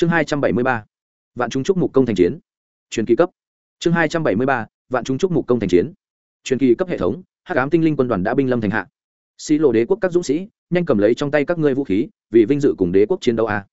chương hai trăm bảy mươi ba, vạn chúng chúc mục công thành chiến. Truyền kỳ cấp. Chương hai trăm bảy mươi ba, vạn chúng chúc mục công thành chiến. Truyền kỳ cấp hệ thống, hắc ám tinh linh quân đoàn đã binh lâm thành hạ. Xi lộ đế quốc các dũng sĩ, nhanh cầm lấy trong tay các ngươi vũ khí, vì vinh dự cùng đế quốc chiến đấu a.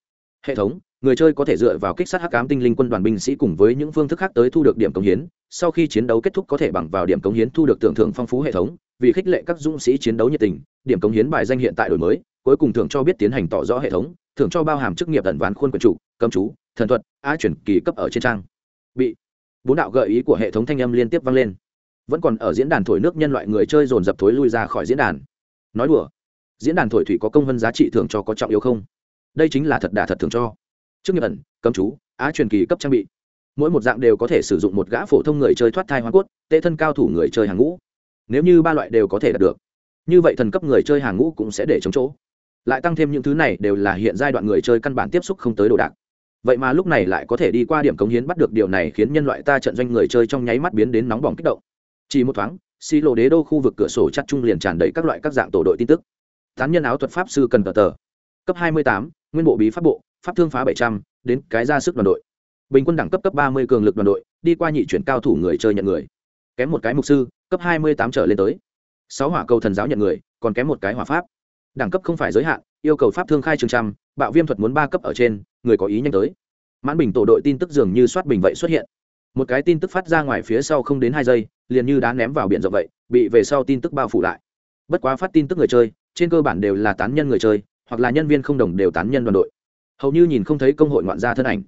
Hệ thống, người chơi có thể dựa vào kích sát hắc ám tinh linh quân đoàn binh sĩ cùng với những phương thức khác tới thu được điểm cống hiến, sau khi chiến đấu kết thúc có thể bằng vào điểm cống hiến thu được tưởng thưởng phong phú hệ thống, vì khích lệ các dũng sĩ chiến đấu nhiệt tình, điểm cống hiến bài danh hiện tại đổi mới, cuối cùng thưởng cho biết tiến hành tỏ rõ hệ thống thưởng cho bao hàm chức nghiệp tần ván khuôn quyền chủ, cấm chú, thần thuật a chuyển kỳ cấp ở trên trang. Bị bốn đạo gợi ý của hệ thống thanh âm liên tiếp vang lên. Vẫn còn ở diễn đàn thổi nước nhân loại người chơi dồn dập thối lui ra khỏi diễn đàn. Nói đùa, diễn đàn thổi thủy có công vân giá trị thưởng cho có trọng yếu không? Đây chính là thật đà thật thưởng cho. Chức nghiệp ẩn, cấm chú, á truyền kỳ cấp trang bị. Mỗi một dạng đều có thể sử dụng một gã phổ thông người chơi thoát thai hoa cốt tệ thân cao thủ người chơi hàng ngũ. Nếu như ba loại đều có thể đạt được, như vậy thần cấp người chơi hàng ngũ cũng sẽ để chống chỗ lại tăng thêm những thứ này đều là hiện giai đoạn người chơi căn bản tiếp xúc không tới đồ đạc. Vậy mà lúc này lại có thể đi qua điểm cống hiến bắt được điều này khiến nhân loại ta trận doanh người chơi trong nháy mắt biến đến nóng bỏng kích động. Chỉ một thoáng xi lộ đế đô khu vực cửa sổ chặt chung liền tràn đầy các loại các dạng tổ đội tin tức. Tán nhân áo thuật pháp sư cần tờ tờ. Cấp hai mươi tám, nguyên bộ bí pháp bộ, pháp thương phá bảy trăm, đến cái ra sức đoàn đội. Bình quân đẳng cấp cấp ba mươi cường lực đoàn đội, đi qua nhị chuyển cao thủ người chơi nhận người. Kém một cái mục sư, cấp hai mươi tám trở lên tới. Sáu hỏa cầu thần giáo nhận người, còn kém một cái hỏa pháp đẳng cấp không phải giới hạn, yêu cầu pháp thương khai trường trăm, bạo viêm thuật muốn ba cấp ở trên, người có ý nhanh tới. Mãn bình tổ đội tin tức dường như soát bình vậy xuất hiện. Một cái tin tức phát ra ngoài phía sau không đến hai giây, liền như đá ném vào biển rộng vậy, bị về sau tin tức bao phủ lại. Bất quá phát tin tức người chơi, trên cơ bản đều là tán nhân người chơi, hoặc là nhân viên không đồng đều tán nhân đoàn đội. Hầu như nhìn không thấy công hội ngoạn gia thân ảnh.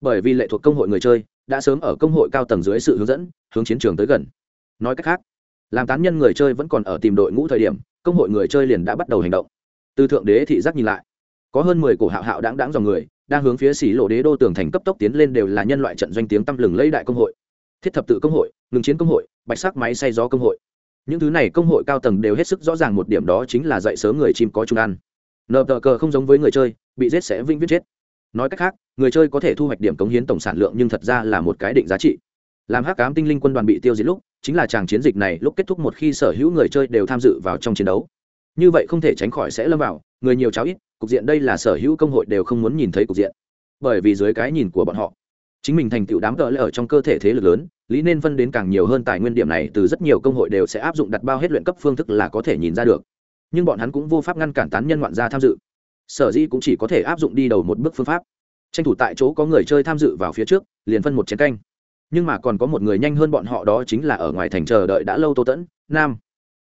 Bởi vì lệ thuộc công hội người chơi, đã sớm ở công hội cao tầng dưới sự hướng dẫn, hướng chiến trường tới gần. Nói cách khác, làm tán nhân người chơi vẫn còn ở tìm đội ngũ thời điểm công hội người chơi liền đã bắt đầu hành động. Từ thượng đế thị giác nhìn lại, có hơn mười cổ hạo hạo đáng đáng dòng người đang hướng phía xỉ lộ đế đô tường thành cấp tốc tiến lên đều là nhân loại trận doanh tiếng tăm lừng lấy đại công hội. Thiết thập tự công hội, ngừng chiến công hội, bạch sắc máy xay gió công hội. Những thứ này công hội cao tầng đều hết sức rõ ràng một điểm đó chính là dạy sớm người chim có chung ăn. Nợ tờ cờ không giống với người chơi, bị giết sẽ vĩnh viết chết. Nói cách khác, người chơi có thể thu hoạch điểm cống hiến tổng sản lượng nhưng thật ra là một cái định giá trị làm hắc cám tinh linh quân đoàn bị tiêu diệt lúc, chính là chàng chiến dịch này lúc kết thúc một khi sở hữu người chơi đều tham dự vào trong chiến đấu. Như vậy không thể tránh khỏi sẽ lâm vào, người nhiều cháu ít, cục diện đây là sở hữu công hội đều không muốn nhìn thấy cục diện. Bởi vì dưới cái nhìn của bọn họ, chính mình thành tựu đám cỡ lệ ở trong cơ thể thế lực lớn, lý nên phân đến càng nhiều hơn tài nguyên điểm này từ rất nhiều công hội đều sẽ áp dụng đặt bao hết luyện cấp phương thức là có thể nhìn ra được. Nhưng bọn hắn cũng vô pháp ngăn cản tán nhân ngoạn gia tham dự. Sở dĩ cũng chỉ có thể áp dụng đi đầu một bước phương pháp. Tranh thủ tại chỗ có người chơi tham dự vào phía trước, liền phân một chiến canh nhưng mà còn có một người nhanh hơn bọn họ đó chính là ở ngoài thành chờ đợi đã lâu tô tẫn, nam.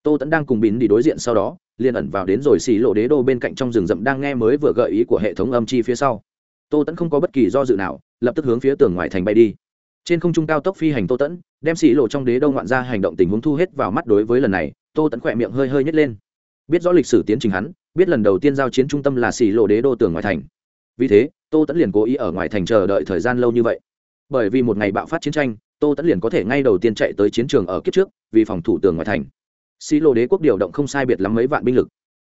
Tô tẫn đang cùng bín đi đối diện sau đó, liền ẩn vào đến rồi xì lộ đế đô bên cạnh trong rừng rậm đang nghe mới vừa gợi ý của hệ thống âm chi phía sau. Tô tẫn không có bất kỳ do dự nào, lập tức hướng phía tường ngoài thành bay đi. Trên không trung cao tốc phi hành tô tẫn, đem xì lộ trong đế đô ngoạn ra hành động tình huống thu hết vào mắt đối với lần này, tô tẫn khỏe miệng hơi hơi nhét lên. Biết rõ lịch sử tiến trình hắn, biết lần đầu tiên giao chiến trung tâm là xì lộ đế đô tường ngoài thành. Vì thế, tô tẫn liền cố ý ở ngoài thành chờ đợi thời gian lâu như vậy bởi vì một ngày bạo phát chiến tranh, tô tẫn liền có thể ngay đầu tiên chạy tới chiến trường ở kiếp trước, vì phòng thủ tường ngoại thành. Xí lô đế quốc điều động không sai biệt lắm mấy vạn binh lực.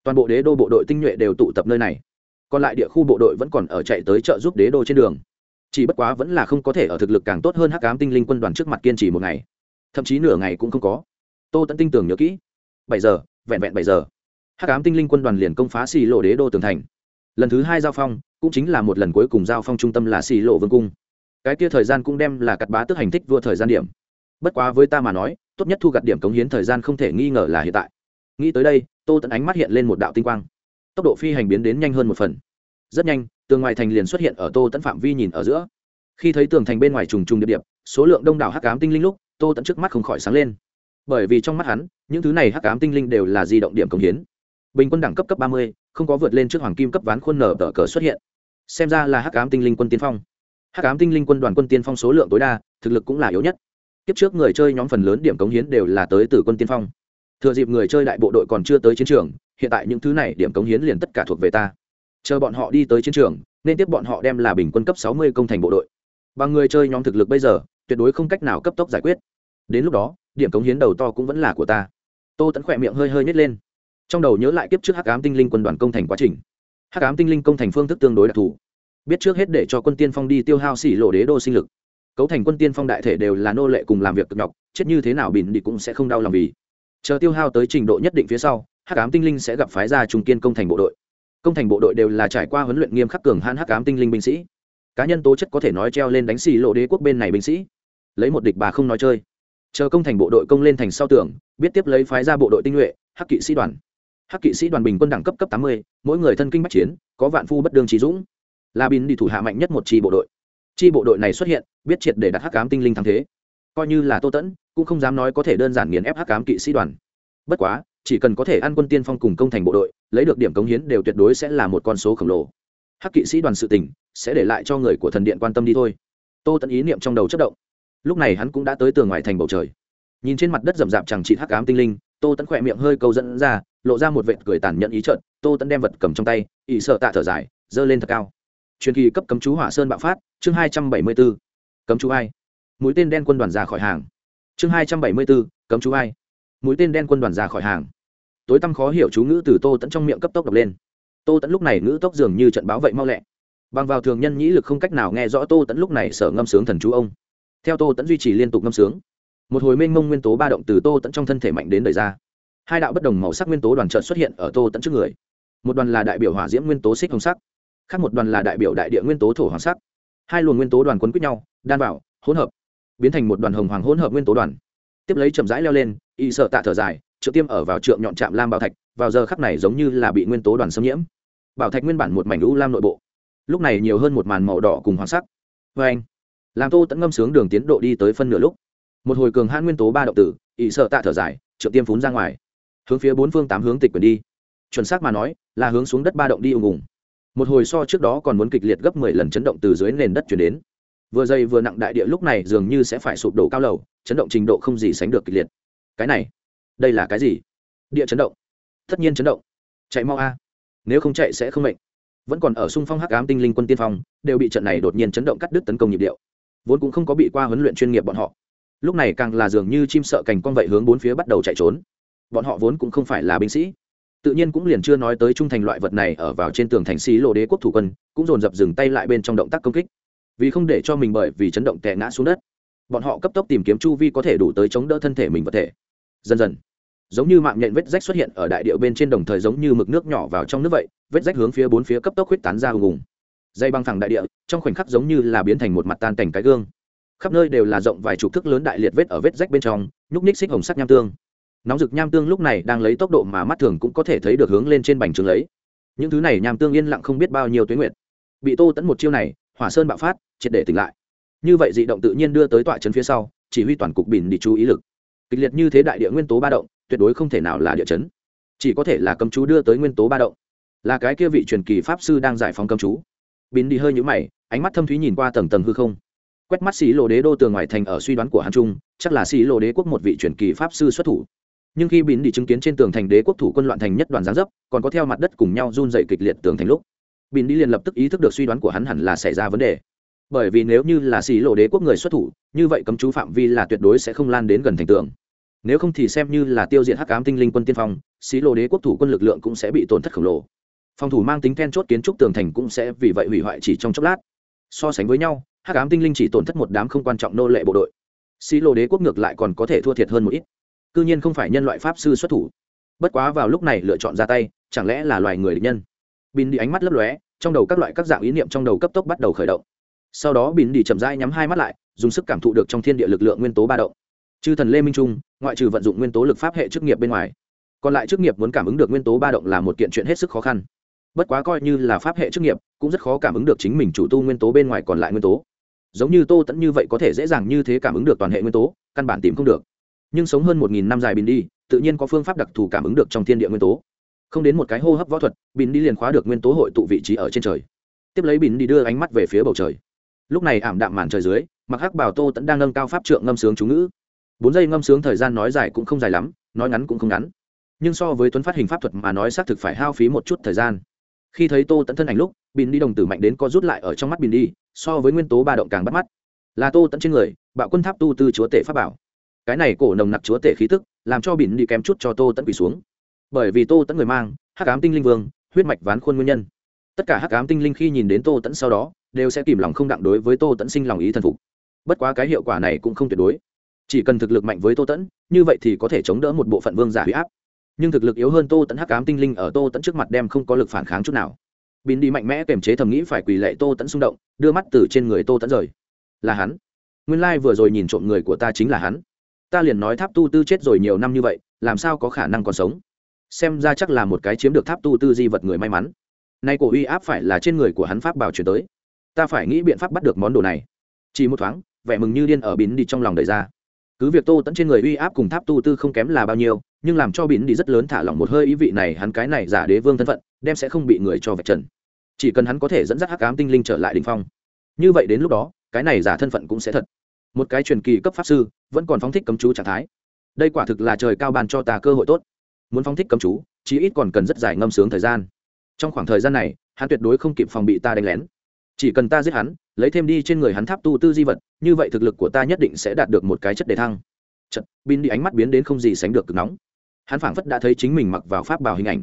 Toàn bộ đế đô bộ đội tinh nhuệ đều tụ tập nơi này. Còn lại địa khu bộ đội vẫn còn ở chạy tới trợ giúp đế đô trên đường. Chỉ bất quá vẫn là không có thể ở thực lực càng tốt hơn hắc cám tinh linh quân đoàn trước mặt kiên trì một ngày. Thậm chí nửa ngày cũng không có. Tô tẫn tinh tưởng nhớ kỹ. Bảy giờ, vẹn vẹn bảy giờ. Hắc cám tinh linh quân đoàn liền công phá xì lộ đế đô tường thành. Lần thứ hai giao phong, cũng chính là một lần cuối cùng giao phong trung tâm là xì lộ vương cung cái kia thời gian cũng đem là cặt bá tức hành thích vua thời gian điểm. Bất quá với ta mà nói tốt nhất thu gặt điểm cống hiến thời gian không thể nghi ngờ là hiện tại. Nghĩ tới đây tô tẫn ánh mắt hiện lên một đạo tinh quang. Tốc độ phi hành biến đến nhanh hơn một phần. Rất nhanh tường ngoài thành liền xuất hiện ở tô tẫn phạm vi nhìn ở giữa. Khi thấy tường thành bên ngoài trùng trùng địa điểm, số lượng đông đảo hắc cám tinh linh lúc tô tẫn trước mắt không khỏi sáng lên. Bởi vì trong mắt hắn những thứ này hắc cám tinh linh đều là di động điểm cống hiến. Bình quân đẳng cấp cấp ba mươi không có vượt lên trước hoàng kim cấp ván khuôn nở tờ cờ xuất hiện. Xem ra là hắc cám tinh linh quân tiên phong hắc ám tinh linh quân đoàn quân tiên phong số lượng tối đa, thực lực cũng là yếu nhất. Kiếp trước người chơi nhóm phần lớn điểm cống hiến đều là tới từ quân tiên phong. Thừa dịp người chơi đại bộ đội còn chưa tới chiến trường, hiện tại những thứ này điểm cống hiến liền tất cả thuộc về ta. Chờ bọn họ đi tới chiến trường, nên tiếp bọn họ đem là bình quân cấp sáu mươi công thành bộ đội. Và người chơi nhóm thực lực bây giờ, tuyệt đối không cách nào cấp tốc giải quyết. Đến lúc đó, điểm cống hiến đầu to cũng vẫn là của ta. Tô tẫn khỏe miệng hơi hơi nhét lên. Trong đầu nhớ lại kiếp trước hắc ám tinh linh quân đoàn công thành quá trình. Hắc ám tinh linh công thành phương thức tương đối đặc thù biết trước hết để cho quân tiên phong đi tiêu hao xỉ lộ đế đô sinh lực. Cấu thành quân tiên phong đại thể đều là nô lệ cùng làm việc cực nhọc chết như thế nào bỉn đi cũng sẽ không đau lòng vì. Chờ tiêu hao tới trình độ nhất định phía sau hắc ám tinh linh sẽ gặp phái ra trung kiên công thành bộ đội. Công thành bộ đội đều là trải qua huấn luyện nghiêm khắc cường hãn hắc ám tinh linh binh sĩ. Cá nhân tố chất có thể nói treo lên đánh xì lộ đế quốc bên này binh sĩ. Lấy một địch bà không nói chơi. Chờ công thành bộ đội công lên thành sau tưởng, biết tiếp lấy phái ra bộ đội tinh nhuệ hắc kỵ sĩ đoàn. Hắc kỵ sĩ đoàn bình quân đẳng cấp cấp tám mươi mỗi người thân kinh bắc chiến có vạn phu bất đương trí dũng là bin đi thủ hạ mạnh nhất một chi bộ đội. Chi bộ đội này xuất hiện, biết triệt để đặt hắc cám tinh linh thắng thế. Coi như là tô tẫn, cũng không dám nói có thể đơn giản nghiền ép hắc cám kỵ sĩ đoàn. Bất quá, chỉ cần có thể ăn quân tiên phong cùng công thành bộ đội, lấy được điểm cống hiến đều tuyệt đối sẽ là một con số khổng lồ. Hắc kỵ sĩ đoàn sự tình, sẽ để lại cho người của thần điện quan tâm đi thôi. Tô tẫn ý niệm trong đầu chất động. Lúc này hắn cũng đã tới tường ngoài thành bầu trời. Nhìn trên mặt đất rậm rạp chẳng trị hắc ám tinh linh, tô tẫn khỏe miệng hơi câu dẫn ra, lộ ra một vệt cười tàn nhẫn ý trợn tô tẫn đem vật cầm trong tay ỵ sợ tạ thở dài, giơ lên thật cao truyền kỳ cấp cấm chú hỏa sơn bạo phát, chương hai trăm bảy mươi b ố cấm chú ai? Mũi tên đen quân đoàn ra khỏi hàng. Chương hai trăm bảy mươi b ố cấm chú ai? Mũi tên đen quân đoàn ra khỏi hàng. Tối tăm khó hiểu chú ngữ từ tô tẫn trong miệng cấp tốc đọc lên. Tô tẫn lúc này ngữ tốc dường như trận báo vậy mau lẹ. Bằng vào thường nhân nhĩ lực không cách nào nghe rõ tô tẫn lúc này sở ngâm sướng thần chú ông. Theo tô tẫn duy trì liên tục ngâm sướng. Một hồi mênh mông nguyên tố ba động từ tô tẫn trong thân thể mạnh đến đời ra. Hai đạo bất đồng màu sắc nguyên tố đoàn trợn xuất hiện ở tô tẫn trước người. Một đoàn là đại biểu hỏa diễm nguyên tố xích hồng sắc khác một đoàn là đại biểu đại địa nguyên tố thổ hoàng sắc. Hai luồng nguyên tố đoàn quấn quýt nhau, đan vào, hỗn hợp, biến thành một đoàn hồng hoàng hỗn hợp nguyên tố đoàn. Tiếp lấy chậm rãi leo lên, y sợ tạ thở dài, trượng tiêm ở vào trượng nhọn chạm lam bảo thạch, vào giờ khắc này giống như là bị nguyên tố đoàn xâm nhiễm. Bảo thạch nguyên bản một mảnh u lam nội bộ. Lúc này nhiều hơn một màn màu đỏ cùng hoàng sắc. Vê anh làm tô tẫn ngâm sướng đường tiến độ đi tới phân nửa lúc. Một hồi cường hãn nguyên tố ba động tử ỵ sợ tạ thở dài, trượng tiêm phún ra ngoài. Hướng phía bốn phương tám hướng tịch quyền đi. Chuẩn xác mà nói, là hướng xuống đất ba động đi ùng ùng một hồi so trước đó còn muốn kịch liệt gấp mười lần chấn động từ dưới nền đất chuyển đến. Vừa dày vừa nặng đại địa lúc này dường như sẽ phải sụp đổ cao lầu, chấn động trình độ không gì sánh được kịch liệt. Cái này, đây là cái gì? Địa chấn động. Tất nhiên chấn động. Chạy mau a. Nếu không chạy sẽ không mệnh. Vẫn còn ở xung phong hắc ám tinh linh quân tiên phong, đều bị trận này đột nhiên chấn động cắt đứt tấn công nhịp điệu. Vốn cũng không có bị qua huấn luyện chuyên nghiệp bọn họ. Lúc này càng là dường như chim sợ cành con vậy hướng bốn phía bắt đầu chạy trốn. Bọn họ vốn cũng không phải là binh sĩ tự nhiên cũng liền chưa nói tới trung thành loại vật này ở vào trên tường thành xí lộ đế quốc thủ quân, cũng dồn dập dừng tay lại bên trong động tác công kích. Vì không để cho mình bởi vì chấn động tệ ngã xuống đất, bọn họ cấp tốc tìm kiếm chu vi có thể đủ tới chống đỡ thân thể mình vật thể. Dần dần, giống như mạng nhện vết rách xuất hiện ở đại điệu bên trên đồng thời giống như mực nước nhỏ vào trong nước vậy, vết rách hướng phía bốn phía cấp tốc huyết tán ra hùng hùng dây băng thẳng đại địa, trong khoảnh khắc giống như là biến thành một mặt tan cảnh cái gương. Khắp nơi đều là rộng vài chục thước lớn đại liệt vết ở vết rách bên trong, nhúc ních xích hồng sắc nham tương nóng rực nham tương lúc này đang lấy tốc độ mà mắt thường cũng có thể thấy được hướng lên trên bành trướng lấy. Những thứ này nham tương yên lặng không biết bao nhiêu tuyến nguyện bị tô tẫn một chiêu này, hỏa sơn bạo phát, triệt để tỉnh lại. Như vậy dị động tự nhiên đưa tới tọa chân phía sau, chỉ huy toàn cục bỉn đi chú ý lực. Kịch liệt như thế đại địa nguyên tố ba động, tuyệt đối không thể nào là địa chấn. Chỉ có thể là cấm chú đưa tới nguyên tố ba động. Là cái kia vị truyền kỳ pháp sư đang giải phóng cấm chú. Bỉn đi hơi nhũ mày, ánh mắt thâm thúy nhìn qua tầng tầng hư không. Quét mắt xí lộ đế đô tường ngoài thành ở suy đoán của hàn trung chắc là xí lộ đế quốc một vị truyền kỳ pháp sư xuất thủ nhưng khi bín đi chứng kiến trên tường thành đế quốc thủ quân loạn thành nhất đoàn giáng dấp, còn có theo mặt đất cùng nhau run dậy kịch liệt tường thành lúc, bín đi liền lập tức ý thức được suy đoán của hắn hẳn là xảy ra vấn đề. Bởi vì nếu như là xì lộ đế quốc người xuất thủ, như vậy cấm chú phạm vi là tuyệt đối sẽ không lan đến gần thành tường. Nếu không thì xem như là tiêu diệt hắc ám tinh linh quân tiên phong xí lộ đế quốc thủ quân lực lượng cũng sẽ bị tổn thất khổng lồ. Phòng thủ mang tính then chốt kiến trúc tường thành cũng sẽ vì vậy hủy hoại chỉ trong chốc lát. So sánh với nhau, hắc ám tinh linh chỉ tổn thất một đám không quan trọng nô lệ bộ đội. Xí lộ đế quốc ngược lại còn có thể thua thiệt hơn một ít cư nhiên không phải nhân loại pháp sư xuất thủ. Bất quá vào lúc này lựa chọn ra tay, chẳng lẽ là loài người địch nhân? Bin đi ánh mắt lấp lóe, trong đầu các loại các dạng ý niệm trong đầu cấp tốc bắt đầu khởi động. Sau đó bin đi chậm rãi nhắm hai mắt lại, dùng sức cảm thụ được trong thiên địa lực lượng nguyên tố ba động. Chư thần lê minh trung, ngoại trừ vận dụng nguyên tố lực pháp hệ chức nghiệp bên ngoài, còn lại chức nghiệp muốn cảm ứng được nguyên tố ba động là một kiện chuyện hết sức khó khăn. Bất quá coi như là pháp hệ chức nghiệp, cũng rất khó cảm ứng được chính mình chủ tu nguyên tố bên ngoài còn lại nguyên tố. Giống như tô tẫn như vậy có thể dễ dàng như thế cảm ứng được toàn hệ nguyên tố, căn bản tìm không được nhưng sống hơn một nghìn năm dài bình đi tự nhiên có phương pháp đặc thù cảm ứng được trong thiên địa nguyên tố. Không đến một cái hô hấp võ thuật bình đi liền khóa được nguyên tố hội tụ vị trí ở trên trời. Tiếp lấy bình đi đưa ánh mắt về phía bầu trời. Lúc này ảm đạm màn trời dưới mặc hắc bảo tô tẫn đang nâng cao pháp trượng ngâm sướng chú ngữ. Bốn giây ngâm sướng thời gian nói dài cũng không dài lắm, nói ngắn cũng không ngắn. Nhưng so với tuấn phát hình pháp thuật mà nói xác thực phải hao phí một chút thời gian. Khi thấy tô tẫn thân ảnh lúc bình đi đồng tử mạnh đến co rút lại ở trong mắt bình đi so với nguyên tố ba động càng bắt mắt. Là tô tẫn trên người, bạo quân tháp tu tư chúa tể pháp bảo cái này cổ nồng nặc chúa tể khí tức, làm cho bỉn đi kém chút cho tô tẫn quỳ xuống. Bởi vì tô tẫn người mang, hắc ám tinh linh vương, huyết mạch ván khuôn nguyên nhân. Tất cả hắc ám tinh linh khi nhìn đến tô tẫn sau đó, đều sẽ kìm lòng không đặng đối với tô tẫn sinh lòng ý thần phục. Bất quá cái hiệu quả này cũng không tuyệt đối. Chỉ cần thực lực mạnh với tô tẫn như vậy thì có thể chống đỡ một bộ phận vương giả huy áp. Nhưng thực lực yếu hơn tô tẫn hắc ám tinh linh ở tô tẫn trước mặt đem không có lực phản kháng chút nào. Bỉn đi mạnh mẽ kềm chế thầm nghĩ phải quỳ lệ tô tẫn xung động, đưa mắt từ trên người tô tẫn rời. Là hắn. Nguyên lai、like、vừa rồi nhìn trộm người của ta chính là hắn ta liền nói tháp tu tư chết rồi nhiều năm như vậy, làm sao có khả năng còn sống? Xem ra chắc là một cái chiếm được tháp tu tư di vật người may mắn. Nay cổ uy áp phải là trên người của hắn pháp bảo chuyển tới. Ta phải nghĩ biện pháp bắt được món đồ này. Chỉ một thoáng, vẻ mừng như điên ở bín đi trong lòng đầy ra. Cứ việc tô tẫn trên người uy áp cùng tháp tu tư không kém là bao nhiêu, nhưng làm cho bín đi rất lớn thả lỏng một hơi ý vị này hắn cái này giả đế vương thân phận, đem sẽ không bị người cho vạch trần. Chỉ cần hắn có thể dẫn dắt hắc ám tinh linh trở lại đình phong. Như vậy đến lúc đó, cái này giả thân phận cũng sẽ thật một cái truyền kỳ cấp pháp sư vẫn còn phóng thích cấm chú trạng thái. Đây quả thực là trời cao bàn cho ta cơ hội tốt. Muốn phóng thích cấm chú chí ít còn cần rất dài ngâm sướng thời gian. Trong khoảng thời gian này hắn tuyệt đối không kịp phòng bị ta đánh lén. Chỉ cần ta giết hắn lấy thêm đi trên người hắn tháp tu tư di vật như vậy thực lực của ta nhất định sẽ đạt được một cái chất đề thăng. Chật, bin đi ánh mắt biến đến không gì sánh được cực nóng. Hắn phảng phất đã thấy chính mình mặc vào pháp bảo hình ảnh.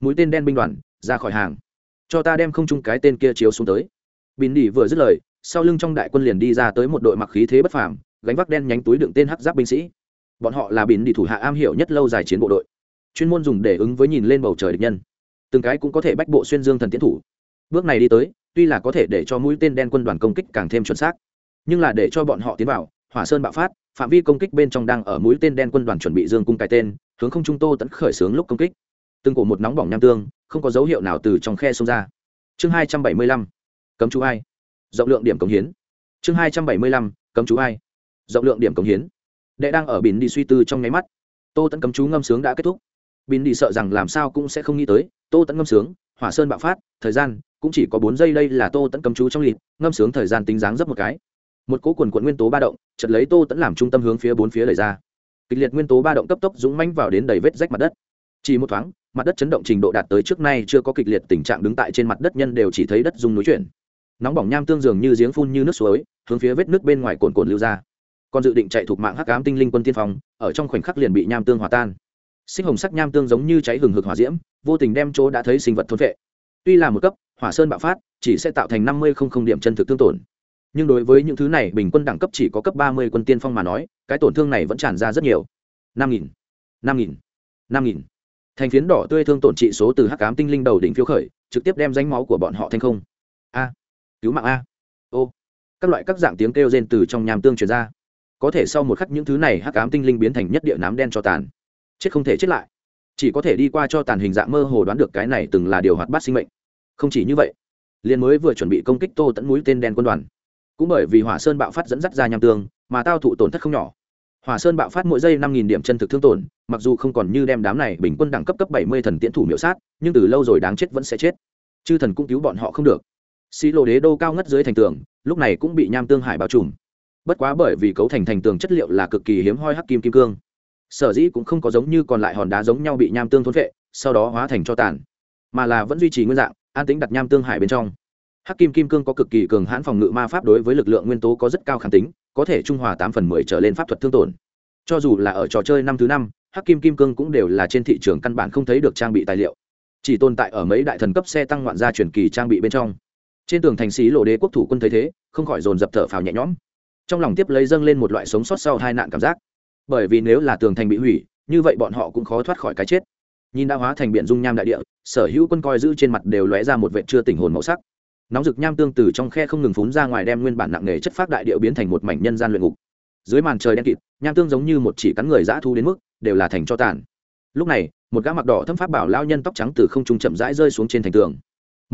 Mũi tên đen binh đoàn ra khỏi hàng. Cho ta đem không chung cái tên kia chiếu xuống tới. Bin đi vừa dứt lời sau lưng trong đại quân liền đi ra tới một đội mặc khí thế bất phàm, gánh vác đen nhánh túi đựng tên hắc giáp binh sĩ. Bọn họ là bin đi thủ hạ am hiểu nhất lâu dài chiến bộ đội, chuyên môn dùng để ứng với nhìn lên bầu trời địch nhân. Từng cái cũng có thể bách bộ xuyên dương thần tiến thủ. Bước này đi tới, tuy là có thể để cho mũi tên đen quân đoàn công kích càng thêm chuẩn xác, nhưng là để cho bọn họ tiến vào, hỏa sơn bạo phát, phạm vi công kích bên trong đang ở mũi tên đen quân đoàn chuẩn bị dương cung cái tên, hướng không trung tô tẫn khởi xướng lúc công kích. Từng cổ một nóng bỏng nham tương, không có dấu hiệu nào từ trong khe xông ra. Chương hai trăm bảy mươi lăm, cấm chú ai rộng lượng điểm cống hiến. Chương hai trăm bảy mươi lăm, cấm chú ai rộng lượng điểm cống hiến. Đệ đang ở biển đi suy tư trong nháy mắt. Tô tẫn cấm chú ngâm sướng đã kết thúc. Biển đi sợ rằng làm sao cũng sẽ không nghĩ tới, tô tẫn ngâm sướng, hỏa sơn bạo phát, thời gian cũng chỉ có bốn giây đây là tô tẫn cấm chú trong lịt ngâm sướng thời gian tính dáng dấp một cái. Một cỗ quần quận nguyên tố ba động, chật lấy tô tẫn làm trung tâm hướng phía bốn phía lời ra. Kịch liệt nguyên tố ba động cấp tốc dũng manh vào đến đầy vết rách mặt đất. Chỉ một thoáng, mặt đất chấn động trình độ đạt tới trước nay chưa có kịch liệt tình trạng đứng tại trên mặt đất nhân đều chỉ thấy đất rung núi chuyển nóng bỏng nham tương dường như giếng phun như nước suối, hướng phía vết nước bên ngoài cồn cồn lưu ra. Còn dự định chạy thuộc mạng hắc ám tinh linh quân tiên phong, ở trong khoảnh khắc liền bị nham tương hòa tan. Sinh hồng sắc nham tương giống như cháy hừng hực hỏa diễm, vô tình đem chỗ đã thấy sinh vật thôn vệ tuy là một cấp, hỏa sơn bạo phát, chỉ sẽ tạo thành năm mươi không không điểm chân thực tương tổn. Nhưng đối với những thứ này, bình quân đẳng cấp chỉ có cấp ba mươi quân tiên phong mà nói, cái tổn thương này vẫn tràn ra rất nhiều. Năm nghìn năm nghìn năm nghìn. Thành phiến đỏ tươi thương tổn trị số từ hắc cám tinh linh đầu đỉnh phiếu khởi, trực tiếp đem danh máu của bọn họ thành không. A cứu mạng a. Ô, các loại các dạng tiếng kêu rên từ trong nhàm tương truyền ra. Có thể sau một khắc những thứ này hắc ám tinh linh biến thành nhất địa nám đen cho tàn. Chết không thể chết lại. Chỉ có thể đi qua cho tàn hình dạng mơ hồ đoán được cái này từng là điều hoạt bát sinh mệnh. Không chỉ như vậy, liền mới vừa chuẩn bị công kích tô tẫn mũi tên đen quân đoàn. Cũng bởi vì hỏa sơn bạo phát dẫn dắt ra nham tương, mà tao thụ tổn thất không nhỏ. Hỏa sơn bạo phát mỗi giây năm nghìn điểm chân thực thương tổn, mặc dù không còn như đem đám này bình quân đẳng cấp cấp bảy mươi thần tiễn thủ miễu sát, nhưng từ lâu rồi đáng chết vẫn sẽ chết. Chư thần cũng cứu bọn họ không được xí lô đế đô cao ngất dưới thành tường, lúc này cũng bị nham tương hải bao trùm. Bất quá bởi vì cấu thành thành tường chất liệu là cực kỳ hiếm hoi hắc kim kim cương. Sở dĩ cũng không có giống như còn lại hòn đá giống nhau bị nham tương thốn vệ, sau đó hóa thành cho tàn, mà là vẫn duy trì nguyên dạng, an tính đặt nham tương hải bên trong. Hắc kim kim cương có cực kỳ cường hãn phòng ngự ma pháp đối với lực lượng nguyên tố có rất cao khẳng tính, có thể trung hòa tám phần mười trở lên pháp thuật thương tổn. Cho dù là ở trò chơi năm thứ năm, hắc kim kim cương cũng đều là trên thị trường căn bản không thấy được trang bị tài liệu. Chỉ tồn tại ở mấy đại thần cấp xe tăng ngoạn gia truyền kỳ trang bị bên trong trên tường thành xí lộ đế quốc thủ quân thấy thế, không khỏi dồn dập thở phào nhẹ nhõm. Trong lòng tiếp lấy dâng lên một loại sống sót sau hai nạn cảm giác. Bởi vì nếu là tường thành bị hủy, như vậy bọn họ cũng khó thoát khỏi cái chết. Nhìn đã hóa thành biển dung nham đại địa, sở hữu quân coi giữ trên mặt đều lóe ra một vệ chưa tình hồn màu sắc. Nóng rực nham tương từ trong khe không ngừng phún ra ngoài đem nguyên bản nặng nề chất phát đại địa biến thành một mảnh nhân gian luyện ngục. Dưới màn trời đen kịt, nham tương giống như một chỉ cắn người dã thu đến mức đều là thành cho tàn. Lúc này, một gã mặc đỏ thâm pháp bảo lao nhân tóc trắng từ không trung chậm rãi rơi xuống trên thành tường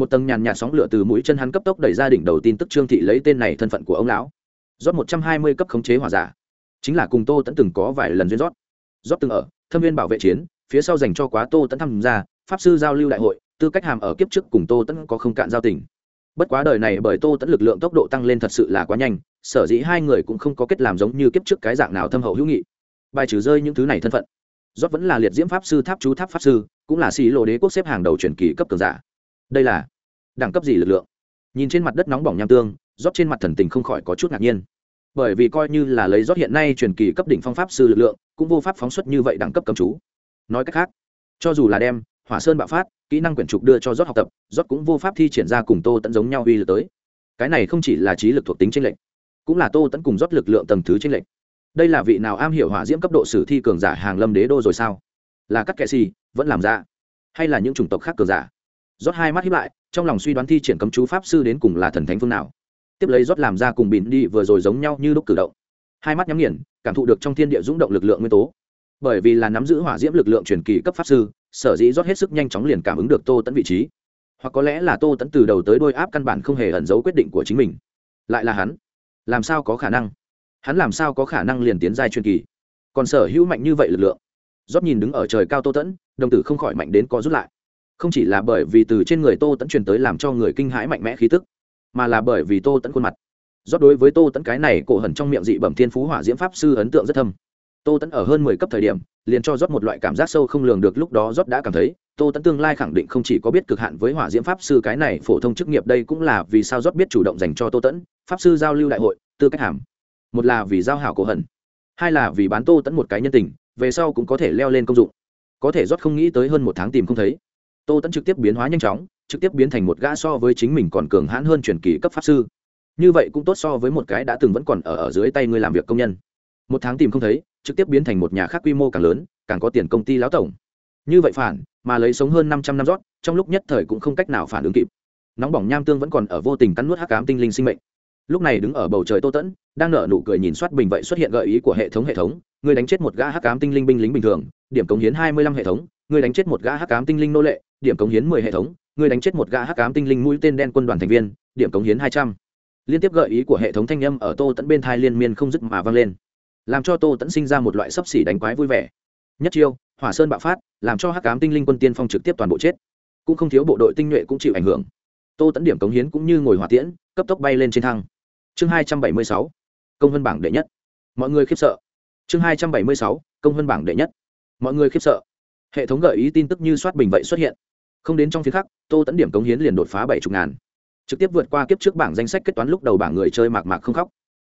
một tầng nhàn nhạt sóng lửa từ mũi chân hắn cấp tốc đẩy ra đỉnh đầu tin tức trương thị lấy tên này thân phận của ông lão. Rót một trăm hai mươi cấp khống chế hỏa giả. Chính là cùng tô tẫn từng có vài lần duyên rót. Rót từng ở, thâm viên bảo vệ chiến, phía sau dành cho quá tô tẫn tham gia, pháp sư giao lưu đại hội, tư cách hàm ở kiếp trước cùng tô tẫn có không cạn giao tình. Bất quá đời này bởi tô tẫn lực lượng tốc độ tăng lên thật sự là quá nhanh, sở dĩ hai người cũng không có kết làm giống như kiếp trước cái dạng nào thâm hậu hữu nghị. Bài trừ rơi những thứ này thân phận. Rót vẫn là liệt diễm pháp sư, tháp chú tháp pháp sư, cũng là xì lộ đế quốc xếp hàng đầu truyền kỳ cấp cường giả đây là đẳng cấp gì lực lượng? Nhìn trên mặt đất nóng bỏng nham tương, rót trên mặt thần tình không khỏi có chút ngạc nhiên. Bởi vì coi như là lấy rót hiện nay truyền kỳ cấp đỉnh phong pháp sư lực lượng, cũng vô pháp phóng xuất như vậy đẳng cấp cầm chú. Nói cách khác, cho dù là đem hỏa sơn bạo phát, kỹ năng quyển trục đưa cho rót học tập, rót cũng vô pháp thi triển ra cùng tô tẫn giống nhau uy lực tới. Cái này không chỉ là trí lực thuộc tính tranh lệch, cũng là tô tẫn cùng rót lực lượng tầng thứ tranh lệch. Đây là vị nào am hiểu hỏa diễm cấp độ sử thi cường giả hàng lâm đế đô rồi sao? Là các kệ xì vẫn làm ra hay là những chủng tộc khác cường giả? Rót hai mắt hiếp lại, trong lòng suy đoán thi triển cấm chú pháp sư đến cùng là thần thánh phương nào. Tiếp lấy rót làm ra cùng bịn đi vừa rồi giống nhau như lúc cử động. Hai mắt nhắm nghiền, cảm thụ được trong thiên địa rung động lực lượng nguyên tố. Bởi vì là nắm giữ hỏa diễm lực lượng truyền kỳ cấp pháp sư, sở dĩ rót hết sức nhanh chóng liền cảm ứng được tô tẫn vị trí. Hoặc có lẽ là tô tẫn từ đầu tới đôi áp căn bản không hề ẩn giấu quyết định của chính mình. Lại là hắn. Làm sao có khả năng? Hắn làm sao có khả năng liền tiến giai truyền kỳ? Còn sở hữu mạnh như vậy lực lượng. Rót nhìn đứng ở trời cao tô tẫn đồng tử không khỏi mạnh đến có rút lại không chỉ là bởi vì từ trên người tô tẫn truyền tới làm cho người kinh hãi mạnh mẽ khí tức, mà là bởi vì tô tẫn khuôn mặt. Rót đối với tô tẫn cái này cổ hẩn trong miệng dị bẩm thiên phú hỏa diễm pháp sư ấn tượng rất thâm. Tô tẫn ở hơn mười cấp thời điểm, liền cho rót một loại cảm giác sâu không lường được, lúc đó rót đã cảm thấy, tô tẫn tương lai khẳng định không chỉ có biết cực hạn với hỏa diễm pháp sư cái này phổ thông chức nghiệp, đây cũng là vì sao rót biết chủ động dành cho tô tẫn pháp sư giao lưu đại hội, tư cách hàm. Một là vì giao hảo cổ hẩn hai là vì bán tô tẫn một cái nhân tình, về sau cũng có thể leo lên công dụng. Có thể rót không nghĩ tới hơn một tháng tìm không thấy tô tẫn trực tiếp biến hóa nhanh chóng trực tiếp biến thành một gã so với chính mình còn cường hãn hơn truyền kỳ cấp pháp sư. Như vậy cũng tốt so với một cái đã từng vẫn còn ở, ở dưới tay người làm việc công nhân. Một tháng tìm không thấy trực tiếp biến thành một nhà khác quy mô càng lớn càng có tiền công ty lão tổng. Như vậy phản mà lấy sống hơn năm trăm năm rót trong lúc nhất thời cũng không cách nào phản ứng kịp. Nóng bỏng nham tương vẫn còn ở vô tình cắn nuốt hắc ám tinh linh sinh mệnh. Lúc này đứng ở bầu trời tô tẫn đang nở nụ cười nhìn soát bình vậy xuất hiện gợi ý của hệ thống hệ thống người đánh chết một gã hắc ám tinh linh binh lính bình thường điểm cống hiến hai mươi lăm hệ thống người đánh chết một gã hắc ám tinh linh nô lệ điểm cống hiến mười hệ thống, người đánh chết một gã hắc ám tinh linh mũi tên đen quân đoàn thành viên, điểm cống hiến hai trăm. Liên tiếp gợi ý của hệ thống thanh âm ở tô tẫn bên thai liên miên không dứt mà vang lên. Làm cho tô tẫn sinh ra một loại sấp xỉ đánh quái vui vẻ. Nhất chiêu, hỏa sơn bạo phát, làm cho hắc cám tinh linh quân tiên phong trực tiếp toàn bộ chết. Cũng không thiếu bộ đội tinh nhuệ cũng chịu ảnh hưởng. Tô tẫn điểm cống hiến cũng như ngồi hỏa tiễn, cấp tốc bay lên trên thăng chương hai trăm bảy mươi sáu, công vân bảng đệ nhất. Mọi người khiếp sợ. Chương hai trăm bảy mươi sáu, công vân bảng đệ nhất. Mọi người khiếp sợ. Hệ thống gợi ý tin tức như soát bình vậy xuất hiện không đến trong phía khắc, tô tẫn điểm cống hiến liền đột phá bảy chục ngàn. Trực tiếp vượt qua kiếp trước bảng danh sách kết toán lúc đầu bảng người chơi mạc mạc không khóc.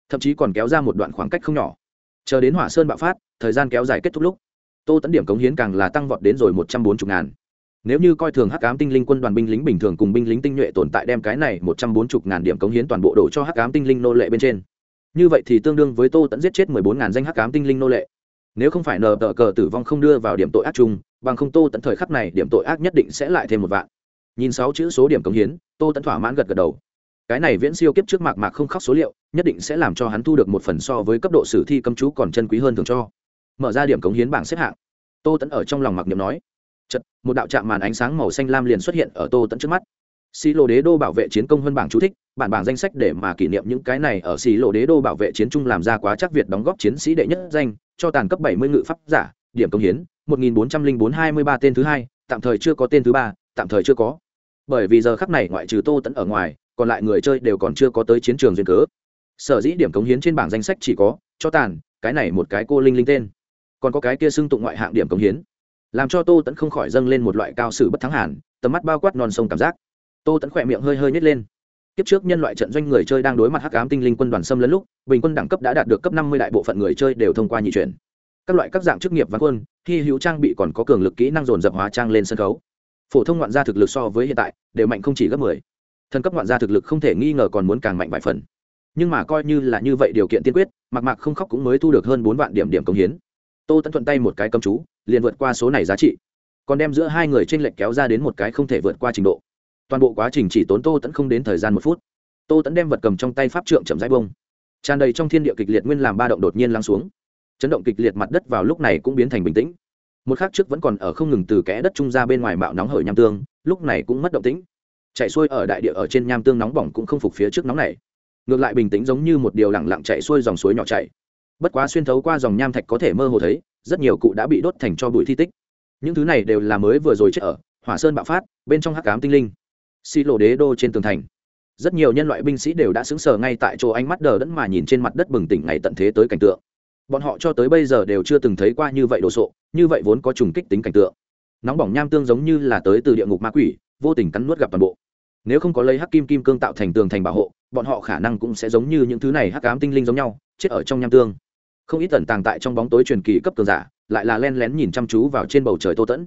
Thậm chí còn kéo ra một đoạn khoảng cách không nhỏ. Chờ đến hỏa sơn bạo phát, thời gian kéo dài kết thúc lúc, tô tẫn điểm cống hiến càng là tăng vọt đến rồi một trăm bốn mươi ngàn. Nếu như coi thường hắc ám tinh linh quân đoàn binh lính bình thường cùng binh lính tinh nhuệ tồn tại đem cái này một trăm bốn mươi ngàn điểm cống hiến toàn bộ đổ cho hắc ám tinh linh nô lệ bên trên. Như vậy thì tương đương với tô tẫn giết chết mười bốn ngàn danh hắc ám tinh linh nô lệ. Nếu không phải nờ tờ cờ tử vong không đưa vào điểm tội ác chung bằng không tô tận thời khắc này điểm tội ác nhất định sẽ lại thêm một vạn. Nhìn sáu chữ số điểm cống hiến, tô tận thỏa mãn gật gật đầu. Cái này viễn siêu kiếp trước mạc mạc không khóc số liệu, nhất định sẽ làm cho hắn thu được một phần so với cấp độ sử thi cấm chú còn chân quý hơn thường cho. Mở ra điểm cống hiến bảng xếp hạng. Tô tẫn ở trong lòng mặc niệm nói chật một đạo trạm màn ánh sáng màu xanh lam liền xuất hiện ở tô tẫn trước mắt. Xì lộ đế đô bảo vệ chiến công hơn bảng chú thích, bản bảng danh sách để mà kỷ niệm những cái này ở xì lộ đế đô bảo vệ chiến trung làm ra quá chắc việt đóng góp chiến sĩ đệ nhất danh, cho tàn cấp bảy mươi ngự pháp giả, điểm công hiến một nghìn bốn trăm linh bốn hai mươi ba tên thứ hai, tạm thời chưa có tên thứ ba, tạm thời chưa có. Bởi vì giờ khắc này ngoại trừ tô tẫn ở ngoài, còn lại người chơi đều còn chưa có tới chiến trường duyên cớ. Sở dĩ điểm cống hiến trên bảng danh sách chỉ có, cho tàn, cái này một cái cô linh linh tên. Còn có cái kia xưng tụng ngoại hạng điểm cống hiến. Làm cho tô tẫn không khỏi dâng lên một loại cao sử bất thắng hàn tầm mắt bao quát non sông cảm giác. Tô tẫn khỏe miệng hơi hơi nhét lên. Kiếp trước nhân loại trận doanh người chơi đang đối mặt hắc ám tinh linh quân đoàn xâm lấn lúc, bình quân đẳng cấp đã đạt được cấp năm mươi đại bộ phận người chơi đều thông qua nhị chuyển các loại các dạng chức nghiệp văn quân khi hữu trang bị còn có cường lực kỹ năng dồn dập hóa trang lên sân khấu. Phổ thông ngoạn gia thực lực so với hiện tại, đều mạnh không chỉ gấp mười. Thần cấp ngoạn gia thực lực không thể nghi ngờ còn muốn càng mạnh vài phần. Nhưng mà coi như là như vậy điều kiện tiên quyết mặc mạc không khóc cũng mới thu được hơn bốn vạn điểm điểm công hiến. Tô tẫn thuận tay một cái cầm chú, liền vượt qua số này giá trị. Còn đem giữa hai người t r ê n lệch kéo ra đến một cái không thể vượt qua trình độ. Toàn bộ quá trình chỉ tốn tô tẫn không đến thời gian một phút. Tô tẫn đem vật cầm trong tay pháp trượng chậm rãi bông tràn đầy trong thiên địa kịch liệt nguyên làm ba động đột nhiên lắng xuống chấn động kịch liệt mặt đất vào lúc này cũng biến thành bình tĩnh. Một khắc trước vẫn còn ở không ngừng từ kẽ đất trung ra bên ngoài mạo nóng hởi nham tương, lúc này cũng mất động tĩnh. Chạy xuôi ở đại địa ở trên nham tương nóng bỏng cũng không phục phía trước nóng này. Ngược lại bình tĩnh giống như một điều lẳng lặng chạy xuôi dòng suối nhỏ chạy. Bất quá xuyên thấu qua dòng nham thạch có thể mơ hồ thấy, rất nhiều cụ đã bị đốt thành cho bụi thi tích. Những thứ này đều là mới vừa rồi chết ở, hỏa sơn bạo phát, bên trong hắc cám tinh linh. Xi lộ đế đô trên tường thành. Rất nhiều nhân loại binh sĩ đều đã xứng sờ ngay tại chỗ ánh mắt đờ đẫn mà nhìn trên mặt đất bừng tỉnh ngày tận thế tới cảnh tượng bọn họ cho tới bây giờ đều chưa từng thấy qua như vậy đồ sộ, như vậy vốn có trùng kích tính cảnh tượng. Nóng bỏng nham tương giống như là tới từ địa ngục ma quỷ, vô tình cắn nuốt gặp toàn bộ. Nếu không có lấy hắc kim kim cương tạo thành tường thành bảo hộ, bọn họ khả năng cũng sẽ giống như những thứ này hắc ám tinh linh giống nhau, chết ở trong nham tương. Không ít tẩn tàng tại trong bóng tối truyền kỳ cấp cường giả, lại là len lén nhìn chăm chú vào trên bầu trời tô tẫn.